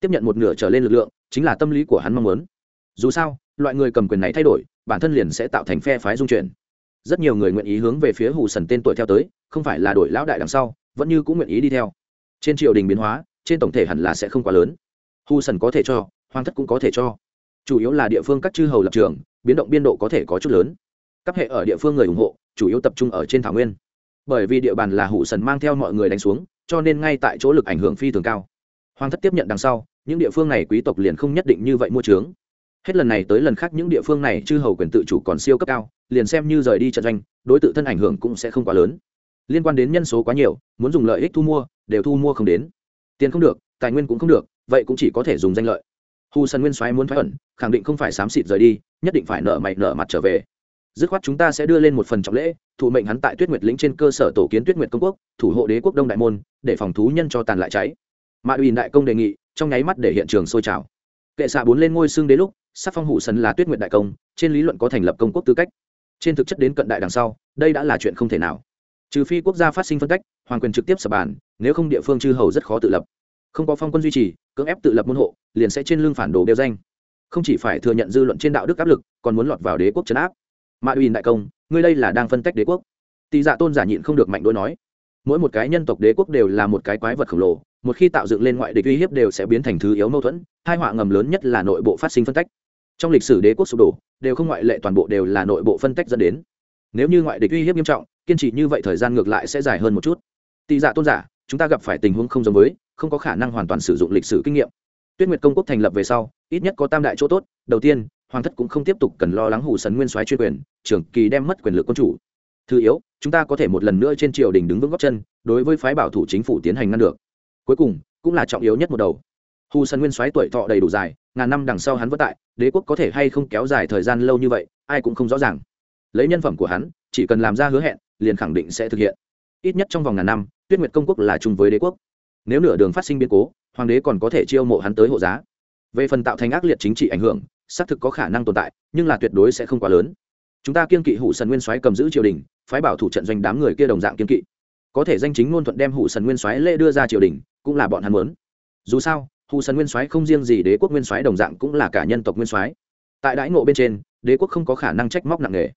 Tiếp nhận một nửa trở lên lực lượng, chính là tâm lý của hắn mong muốn dù sao, loại người cầm quyền này thay đổi, bản thân liền sẽ tạo thành phe phái dung chuyển. Rất nhiều người nguyện ý hướng về phía hù sần tên tuổi theo tới, không phải là đổi lão đại đằng sau, vẫn như cũng nguyện ý đi theo. Trên triều đình biến hóa, trên tổng thể hẳn là sẽ không quá lớn. Hù sần có thể cho, hoàng thất cũng có thể cho. Chủ yếu là địa phương các chư hầu lập trường, biến động biên độ có thể có chút lớn. Các hệ ở địa phương người ủng hộ, chủ yếu tập trung ở trên thảo nguyên. Bởi vì địa bàn là hủ sần mang theo mọi người đánh xuống, cho nên ngay tại chỗ lực ảnh hưởng phi thường cao. Hoàng thất tiếp nhận đằng sau, những địa phương này quý tộc liền không nhất định như vậy mua trướng hết lần này tới lần khác những địa phương này chư hầu quyền tự chủ còn siêu cấp cao, liền xem như rời đi trận doanh, đối tượng thân ảnh hưởng cũng sẽ không quá lớn. Liên quan đến nhân số quá nhiều, muốn dùng lợi ích thu mua, đều thu mua không đến. Tiền không được, tài nguyên cũng không được, vậy cũng chỉ có thể dùng danh lợi. Hù sân nguyên soái muốn thoái ẩn, khẳng định không phải xám xịt rời đi, nhất định phải nợ mày nợ mặt trở về. Dứt khoát chúng ta sẽ đưa lên một phần trọng lễ thủ mệnh hắn tại tuyết nguyệt lĩnh trên cơ sở tổ kiến tuyết nguyệt công quốc, thủ hộ đế quốc đông đại môn, để phòng thú nhân cho tàn lại cháy. Mạ ủy đại công đề nghị, trong nháy mắt để hiện trường sôi trào. Kệ xạ bốn lên ngôi xương đế lúc sắc phong hủ sần là tuyết nguyệt đại công, trên lý luận có thành lập công quốc tư cách. Trên thực chất đến cận đại đằng sau, đây đã là chuyện không thể nào. Trừ phi quốc gia phát sinh phân cách, hoàng quyền trực tiếp sập bàn, nếu không địa phương chư hầu rất khó tự lập. Không có phong quân duy trì, cưỡng ép tự lập môn hộ, liền sẽ trên lưng phản đồ đeo danh. Không chỉ phải thừa nhận dư luận trên đạo đức áp lực, còn muốn lọt vào đế quốc trấn áp. Mạ uy đại công, ngươi đây là đang phân tách đế quốc. Tỳ dạ tôn giả nhịn không được mạnh đôi nói. Mỗi một cái nhân tộc đế quốc đều là một cái quái vật khổng lồ, một khi tạo dựng lên ngoại địch uy hiếp đều sẽ biến thành thứ yếu mâu thuẫn hai họa ngầm lớn nhất là nội bộ phát sinh phân tách trong lịch sử đế quốc sụp đổ, đều không ngoại lệ toàn bộ đều là nội bộ phân tách dẫn đến. Nếu như ngoại địch uy hiếp nghiêm trọng, kiên trì như vậy thời gian ngược lại sẽ dài hơn một chút. Tị giả tôn giả, chúng ta gặp phải tình huống không giống với, không có khả năng hoàn toàn sử dụng lịch sử kinh nghiệm. Tuyết nguyệt công quốc thành lập về sau, ít nhất có tam đại chỗ tốt. Đầu tiên, hoàng thất cũng không tiếp tục cần lo lắng hủ sấn nguyên soái chuyên quyền, trưởng kỳ đem mất quyền lực quân chủ. Thứ yếu, chúng ta có thể một lần nữa trên triều đình đứng vững góc chân, đối với phái bảo thủ chính phủ tiến hành ngăn được. Cuối cùng, cũng là trọng yếu nhất một đầu. Hù sân nguyên soái tuổi thọ đầy đủ dài, ngàn năm đằng sau hắn vất tại đế quốc có thể hay không kéo dài thời gian lâu như vậy, ai cũng không rõ ràng. Lấy nhân phẩm của hắn, chỉ cần làm ra hứa hẹn, liền khẳng định sẽ thực hiện. Ít nhất trong vòng ngàn năm, tuyết nguyệt công quốc là chung với đế quốc. Nếu nửa đường phát sinh biến cố, hoàng đế còn có thể chiêu mộ hắn tới hộ giá. Về phần tạo thành ác liệt chính trị ảnh hưởng, xác thực có khả năng tồn tại, nhưng là tuyệt đối sẽ không quá lớn. Chúng ta kiên kỵ hủ sần nguyên soái cầm giữ triều đình, phái bảo thủ trận doanh đám người kia đồng dạng kiên kỵ. Có thể danh chính ngôn thuận đem hủ sần nguyên soái lễ đưa ra triều đình, cũng là bọn hắn muốn. Dù sao hủ sần nguyên soái không riêng gì đế quốc nguyên soái đồng dạng cũng là cả nhân tộc nguyên soái. Tại đãi ngộ bên trên, đế quốc không có khả năng trách móc nặng nề.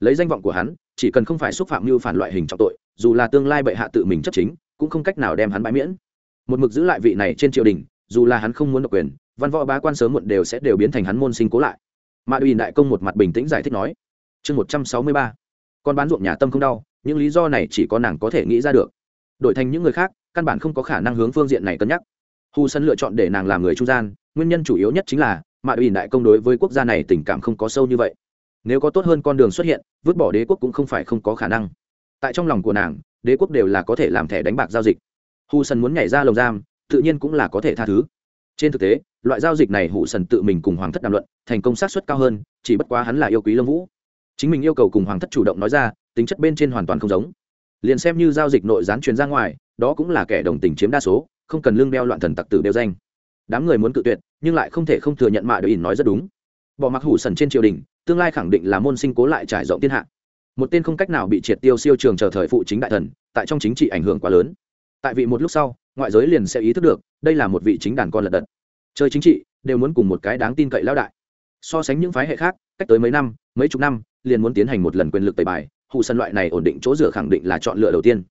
Lấy danh vọng của hắn, chỉ cần không phải xúc phạm như phản loại hình trọng tội, dù là tương lai bệ hạ tự mình chấp chính, cũng không cách nào đem hắn bãi miễn. Một mực giữ lại vị này trên triều đình, dù là hắn không muốn độc quyền, văn võ bá quan sớm muộn đều sẽ đều biến thành hắn môn sinh cố lại. Mà ủy đại công một mặt bình tĩnh giải thích nói, chương một trăm sáu mươi ba, con bán ruộng nhà tâm không đau, những lý do này chỉ có nàng có thể nghĩ ra được. Đổi thành những người khác, căn bản không có khả năng hướng phương diện này cân nhắc hù sân lựa chọn để nàng làm người trung gian, nguyên nhân chủ yếu nhất chính là, mạ ủy đại công đối với quốc gia này tình cảm không có sâu như vậy. Nếu có tốt hơn con đường xuất hiện, vứt bỏ đế quốc cũng không phải không có khả năng. Tại trong lòng của nàng, đế quốc đều là có thể làm thẻ đánh bạc giao dịch. Hù sân muốn nhảy ra lồng giam, tự nhiên cũng là có thể tha thứ. Trên thực tế, loại giao dịch này hủ sần tự mình cùng hoàng thất đàm luận, thành công sát suất cao hơn, chỉ bất quá hắn là yêu quý Lâm vũ. Chính mình yêu cầu cùng hoàng thất chủ động nói ra, tính chất bên trên hoàn toàn không giống. Liền xem như giao dịch nội gián truyền ra ngoài, đó cũng là kẻ đồng tình chiếm đa số không cần lương đeo loạn thần tặc tử đeo danh. Đám người muốn cự tuyệt, nhưng lại không thể không thừa nhận mạ đội ỉn nói rất đúng. Bỏ mặc hủ sần trên triều đình, tương lai khẳng định là môn sinh cố lại trải rộng thiên hạ. Một tên không cách nào bị triệt tiêu siêu trường chờ thời phụ chính đại thần, tại trong chính trị ảnh hưởng quá lớn. Tại vị một lúc sau, ngoại giới liền sẽ ý thức được, đây là một vị chính đàn con lật đật. Chơi chính trị, đều muốn cùng một cái đáng tin cậy lão đại. So sánh những phái hệ khác, cách tới mấy năm, mấy chục năm, liền muốn tiến hành một lần quyền lực tẩy bài. Hụ sân loại này ổn định chỗ dựa khẳng định là chọn lựa đầu tiên.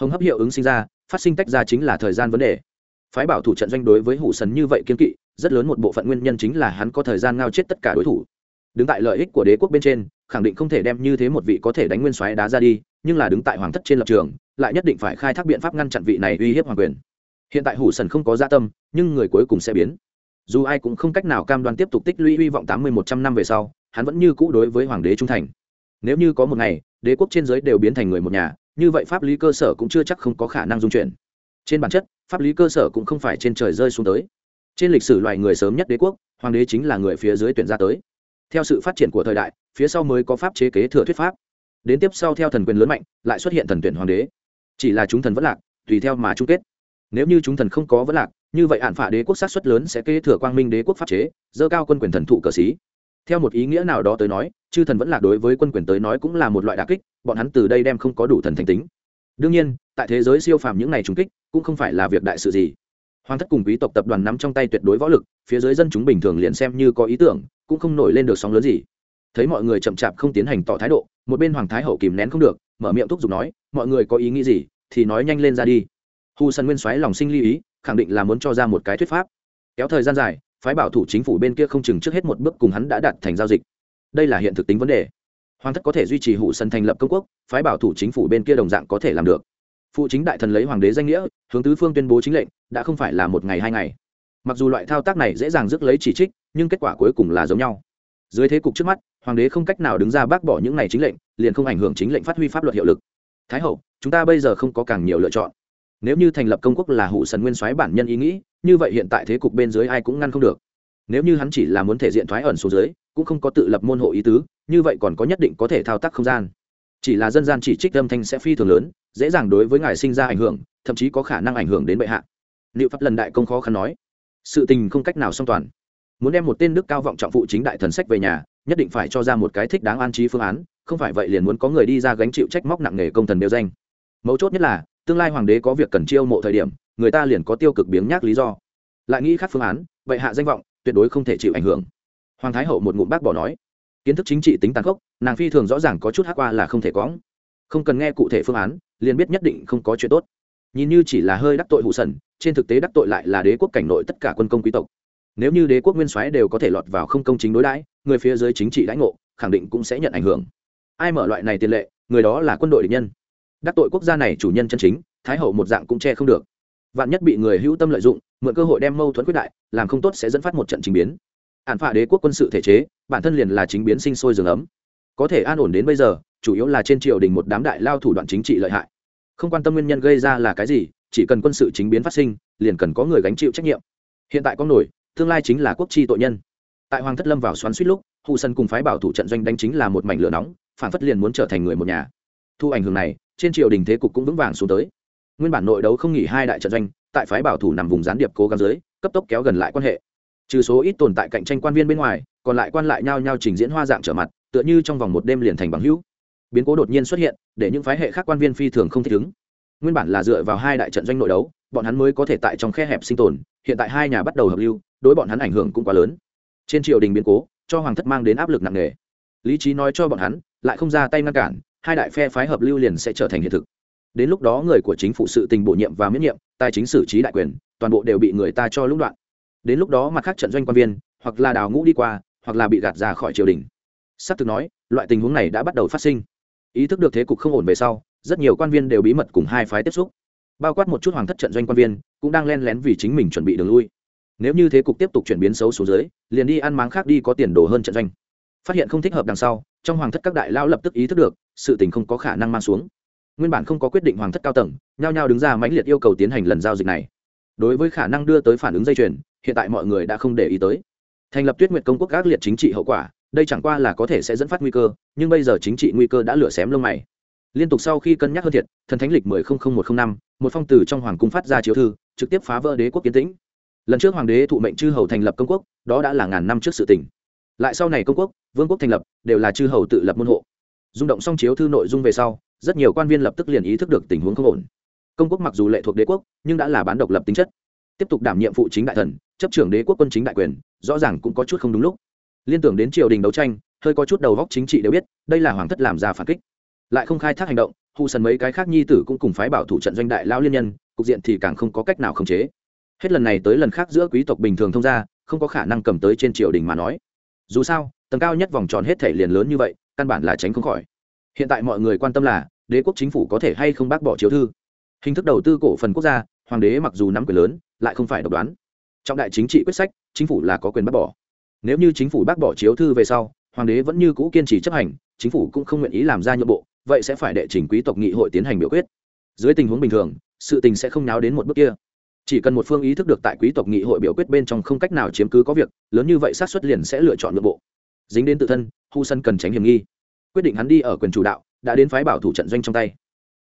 Hồng hấp hiệu ứng sinh ra phát sinh tách ra chính là thời gian vấn đề. Phái bảo thủ trận doanh đối với hủ sần như vậy kiên kỵ, rất lớn một bộ phận nguyên nhân chính là hắn có thời gian ngao chết tất cả đối thủ. Đứng tại lợi ích của đế quốc bên trên, khẳng định không thể đem như thế một vị có thể đánh nguyên soái đá ra đi, nhưng là đứng tại hoàng thất trên lập trường, lại nhất định phải khai thác biện pháp ngăn chặn vị này uy hiếp hoàng quyền. Hiện tại hủ sần không có gia tâm, nhưng người cuối cùng sẽ biến. Dù ai cũng không cách nào cam đoan tiếp tục tích lũy hy vọng tám mươi một trăm năm về sau, hắn vẫn như cũ đối với hoàng đế trung thành. Nếu như có một ngày, đế quốc trên giới đều biến thành người một nhà như vậy pháp lý cơ sở cũng chưa chắc không có khả năng dung chuyển. Trên bản chất, pháp lý cơ sở cũng không phải trên trời rơi xuống tới. Trên lịch sử loài người sớm nhất đế quốc, hoàng đế chính là người phía dưới tuyển ra tới. Theo sự phát triển của thời đại, phía sau mới có pháp chế kế thừa thuyết pháp. Đến tiếp sau theo thần quyền lớn mạnh, lại xuất hiện thần tuyển hoàng đế. Chỉ là chúng thần vẫn lạc, tùy theo mà chung kết. Nếu như chúng thần không có vẫn lạc, như vậy hạn phả đế quốc sát xuất lớn sẽ kế thừa quang minh đế quốc pháp chế, dơ cao quân quyền thần thụ cờ xí theo một ý nghĩa nào đó tới nói, chư thần vẫn là đối với quân quyền tới nói cũng là một loại đà kích, bọn hắn từ đây đem không có đủ thần thành tính. Đương nhiên, tại thế giới siêu phàm những ngày trùng kích, cũng không phải là việc đại sự gì. Hoàng thất cùng quý tộc tập đoàn nắm trong tay tuyệt đối võ lực, phía dưới dân chúng bình thường liền xem như có ý tưởng, cũng không nổi lên được sóng lớn gì. Thấy mọi người chậm chạp không tiến hành tỏ thái độ, một bên hoàng thái hậu kìm nén không được, mở miệng thúc giục nói, mọi người có ý nghĩ gì, thì nói nhanh lên ra đi. Hu sân nguyên xoáy lòng sinh ly ý, khẳng định là muốn cho ra một cái thuyết pháp. Kéo thời gian dài phái bảo thủ chính phủ bên kia không chừng trước hết một bước cùng hắn đã đạt thành giao dịch. Đây là hiện thực tính vấn đề. Hoàng thất có thể duy trì hụ sân thành lập công quốc, phái bảo thủ chính phủ bên kia đồng dạng có thể làm được. Phụ chính đại thần lấy hoàng đế danh nghĩa, hướng tứ phương tuyên bố chính lệnh, đã không phải là một ngày hai ngày. Mặc dù loại thao tác này dễ dàng rước lấy chỉ trích, nhưng kết quả cuối cùng là giống nhau. Dưới thế cục trước mắt, hoàng đế không cách nào đứng ra bác bỏ những này chính lệnh, liền không ảnh hưởng chính lệnh phát huy pháp luật hiệu lực. Thái hậu, chúng ta bây giờ không có càng nhiều lựa chọn. Nếu như thành lập công quốc là hụ sần nguyên soái bản nhân ý nghĩ như vậy hiện tại thế cục bên dưới ai cũng ngăn không được. Nếu như hắn chỉ là muốn thể diện thoái ẩn số dưới, cũng không có tự lập môn hộ ý tứ, như vậy còn có nhất định có thể thao tác không gian. Chỉ là dân gian chỉ trích âm thanh sẽ phi thường lớn, dễ dàng đối với ngài sinh ra ảnh hưởng, thậm chí có khả năng ảnh hưởng đến bệ hạ. Liệu pháp lần đại công khó khăn nói. Sự tình không cách nào song toàn. Muốn đem một tên đức cao vọng trọng phụ chính đại thần sách về nhà, nhất định phải cho ra một cái thích đáng an trí phương án, không phải vậy liền muốn có người đi ra gánh chịu trách móc nặng nề công thần điều danh. Mấu chốt nhất là, tương lai hoàng đế có việc cần chiêu mộ thời điểm người ta liền có tiêu cực biếng nhác lý do. Lại nghĩ khác phương án vậy hạ danh vọng, tuyệt đối không thể chịu ảnh hưởng. Hoàng thái hậu một ngụm bác bỏ nói, kiến thức chính trị tính tàn khốc, nàng phi thường rõ ràng có chút hát qua là không thể có. không cần nghe cụ thể phương án, liền biết nhất định không có chuyện tốt. Nhìn như chỉ là hơi đắc tội hụ sần, trên thực tế đắc tội lại là đế quốc cảnh nội tất cả quân công quý tộc. Nếu như đế quốc nguyên soái đều có thể lọt vào không công chính đối đãi, người phía dưới chính trị đãi ngộ, khẳng định cũng sẽ nhận ảnh hưởng. Ai mở loại này tiền lệ, người đó là quân đội địch nhân. Đắc tội quốc gia này chủ nhân chân chính, thái hậu một dạng cũng che không được vạn nhất bị người hữu tâm lợi dụng, mượn cơ hội đem mâu thuẫn quyết đại, làm không tốt sẽ dẫn phát một trận chính biến. Ạn phạ đế quốc quân sự thể chế, bản thân liền là chính biến sinh sôi rừng ấm. Có thể an ổn đến bây giờ, chủ yếu là trên triều đình một đám đại lao thủ đoạn chính trị lợi hại. Không quan tâm nguyên nhân gây ra là cái gì, chỉ cần quân sự chính biến phát sinh, liền cần có người gánh chịu trách nhiệm. Hiện tại có nổi, tương lai chính là quốc tri tội nhân. Tại hoàng thất lâm vào xoắn suýt lúc hụ sân cùng phái bảo thủ trận doanh đánh chính là một mảnh lửa nóng, phản phất liền muốn trở thành người một nhà. Thu ảnh hưởng này, trên triều đình thế cục cũng vững vàng xuống tới nguyên bản nội đấu không nghỉ hai đại trận doanh, tại phái bảo thủ nằm vùng gián điệp cố gắng dưới, cấp tốc kéo gần lại quan hệ. Trừ số ít tồn tại cạnh tranh quan viên bên ngoài, còn lại quan lại nhau nhau trình diễn hoa dạng trở mặt, tựa như trong vòng một đêm liền thành bằng hữu. Biến cố đột nhiên xuất hiện, để những phái hệ khác quan viên phi thường không thích ứng. Nguyên bản là dựa vào hai đại trận doanh nội đấu, bọn hắn mới có thể tại trong khe hẹp sinh tồn, hiện tại hai nhà bắt đầu hợp lưu, đối bọn hắn ảnh hưởng cũng quá lớn. Trên triều đình biến cố, cho hoàng thất mang đến áp lực nặng nề. Lý trí nói cho bọn hắn, lại không ra tay ngăn cản, hai đại phe phái hợp lưu liền sẽ trở thành hiện thực đến lúc đó người của chính phủ sự tình bổ nhiệm và miễn nhiệm, tài chính xử trí đại quyền, toàn bộ đều bị người ta cho lũng đoạn. Đến lúc đó mặt khác trận doanh quan viên, hoặc là đào ngũ đi qua, hoặc là bị gạt ra khỏi triều đình. S ắ c thực nói, loại tình huống này đã bắt đầu phát sinh. Ý thức được thế cục không ổn về sau, rất nhiều quan viên đều bí mật cùng hai phái tiếp xúc. Bao quát một chút hoàng thất trận doanh quan viên, cũng đang len lén vì chính mình chuẩn bị đường lui. Nếu như thế cục tiếp tục chuyển biến xấu xuống dưới, liền đi ăn máng khác đi có tiền đồ hơn trận doanh. Phát hiện không thích hợp đằng sau, trong hoàng thất các đại lao lập tức ý thức được, sự tình không có khả năng mang xuống nguyên bản không có quyết định hoàng thất cao tầng, nhao nhao đứng ra mãnh liệt yêu cầu tiến hành lần giao dịch này. Đối với khả năng đưa tới phản ứng dây chuyền, hiện tại mọi người đã không để ý tới. Thành lập tuyết nguyệt công quốc ác liệt chính trị hậu quả, đây chẳng qua là có thể sẽ dẫn phát nguy cơ, nhưng bây giờ chính trị nguy cơ đã lửa xém lông mày. Liên tục sau khi cân nhắc hơn thiệt, thần thánh lịch mười một năm, một phong tử trong hoàng cung phát ra chiếu thư, trực tiếp phá vỡ đế quốc kiến tĩnh. Lần trước hoàng đế thụ mệnh chư hầu thành lập công quốc, đó đã là ngàn năm trước sự tỉnh lại sau này công quốc, vương quốc thành lập, đều là chư hầu tự lập môn hộ. Rung động xong chiếu thư nội dung về sau rất nhiều quan viên lập tức liền ý thức được tình huống không ổn. Công quốc mặc dù lệ thuộc đế quốc, nhưng đã là bán độc lập tính chất. Tiếp tục đảm nhiệm phụ chính đại thần, chấp trưởng đế quốc quân chính đại quyền, rõ ràng cũng có chút không đúng lúc. Liên tưởng đến triều đình đấu tranh, hơi có chút đầu góc chính trị đều biết, đây là hoàng thất làm ra phản kích. Lại không khai thác hành động, hù sần mấy cái khác nhi tử cũng cùng phái bảo thủ trận doanh đại lao liên nhân, cục diện thì càng không có cách nào khống chế. Hết lần này tới lần khác giữa quý tộc bình thường thông gia, không có khả năng cầm tới trên triều đình mà nói. Dù sao, tầng cao nhất vòng tròn hết thể liền lớn như vậy, căn bản là tránh không khỏi. Hiện tại mọi người quan tâm là đế quốc chính phủ có thể hay không bác bỏ chiếu thư. Hình thức đầu tư cổ phần quốc gia, hoàng đế mặc dù nắm quyền lớn, lại không phải độc đoán. Trong đại chính trị quyết sách, chính phủ là có quyền bác bỏ. Nếu như chính phủ bác bỏ chiếu thư về sau, hoàng đế vẫn như cũ kiên trì chấp hành, chính phủ cũng không nguyện ý làm ra nhượng bộ, vậy sẽ phải đệ trình quý tộc nghị hội tiến hành biểu quyết. Dưới tình huống bình thường, sự tình sẽ không náo đến một bước kia. Chỉ cần một phương ý thức được tại quý tộc nghị hội biểu quyết bên trong không cách nào chiếm cứ có việc, lớn như vậy sát xuất liền sẽ lựa chọn nội bộ. Dính đến tự thân, hu sân cần tránh hiểm nghi. Quyết định hắn đi ở quyền chủ đạo đã đến phái bảo thủ trận doanh trong tay.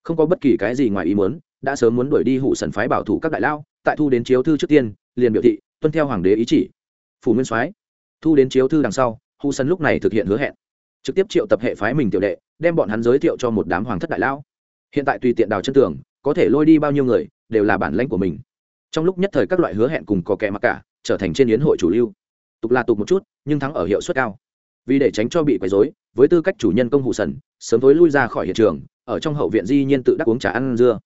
Không có bất kỳ cái gì ngoài ý muốn, đã sớm muốn đuổi đi hụ sần phái bảo thủ các đại lao, tại thu đến chiếu thư trước tiên, liền biểu thị, tuân theo hoàng đế ý chỉ. Phủ nguyên soái, thu đến chiếu thư đằng sau hụ sần lúc này thực hiện hứa hẹn. Trực tiếp triệu tập hệ phái mình tiểu đệ, đem bọn hắn giới thiệu cho một đám hoàng thất đại lao. Hiện tại tùy tiện đào chân tường, có thể lôi đi bao nhiêu người, đều là bản lãnh của mình. Trong lúc nhất thời các loại hứa hẹn cùng có kẻ mặc cả, trở thành trên yến hội chủ lưu. Tục là tục một chút, nhưng thắng ở hiệu suất cao vì để tránh cho bị quấy rối, với tư cách chủ nhân công hụ sần, sớm tối lui ra khỏi hiện trường, ở trong hậu viện di nhiên tự đắc uống trà ăn dưa.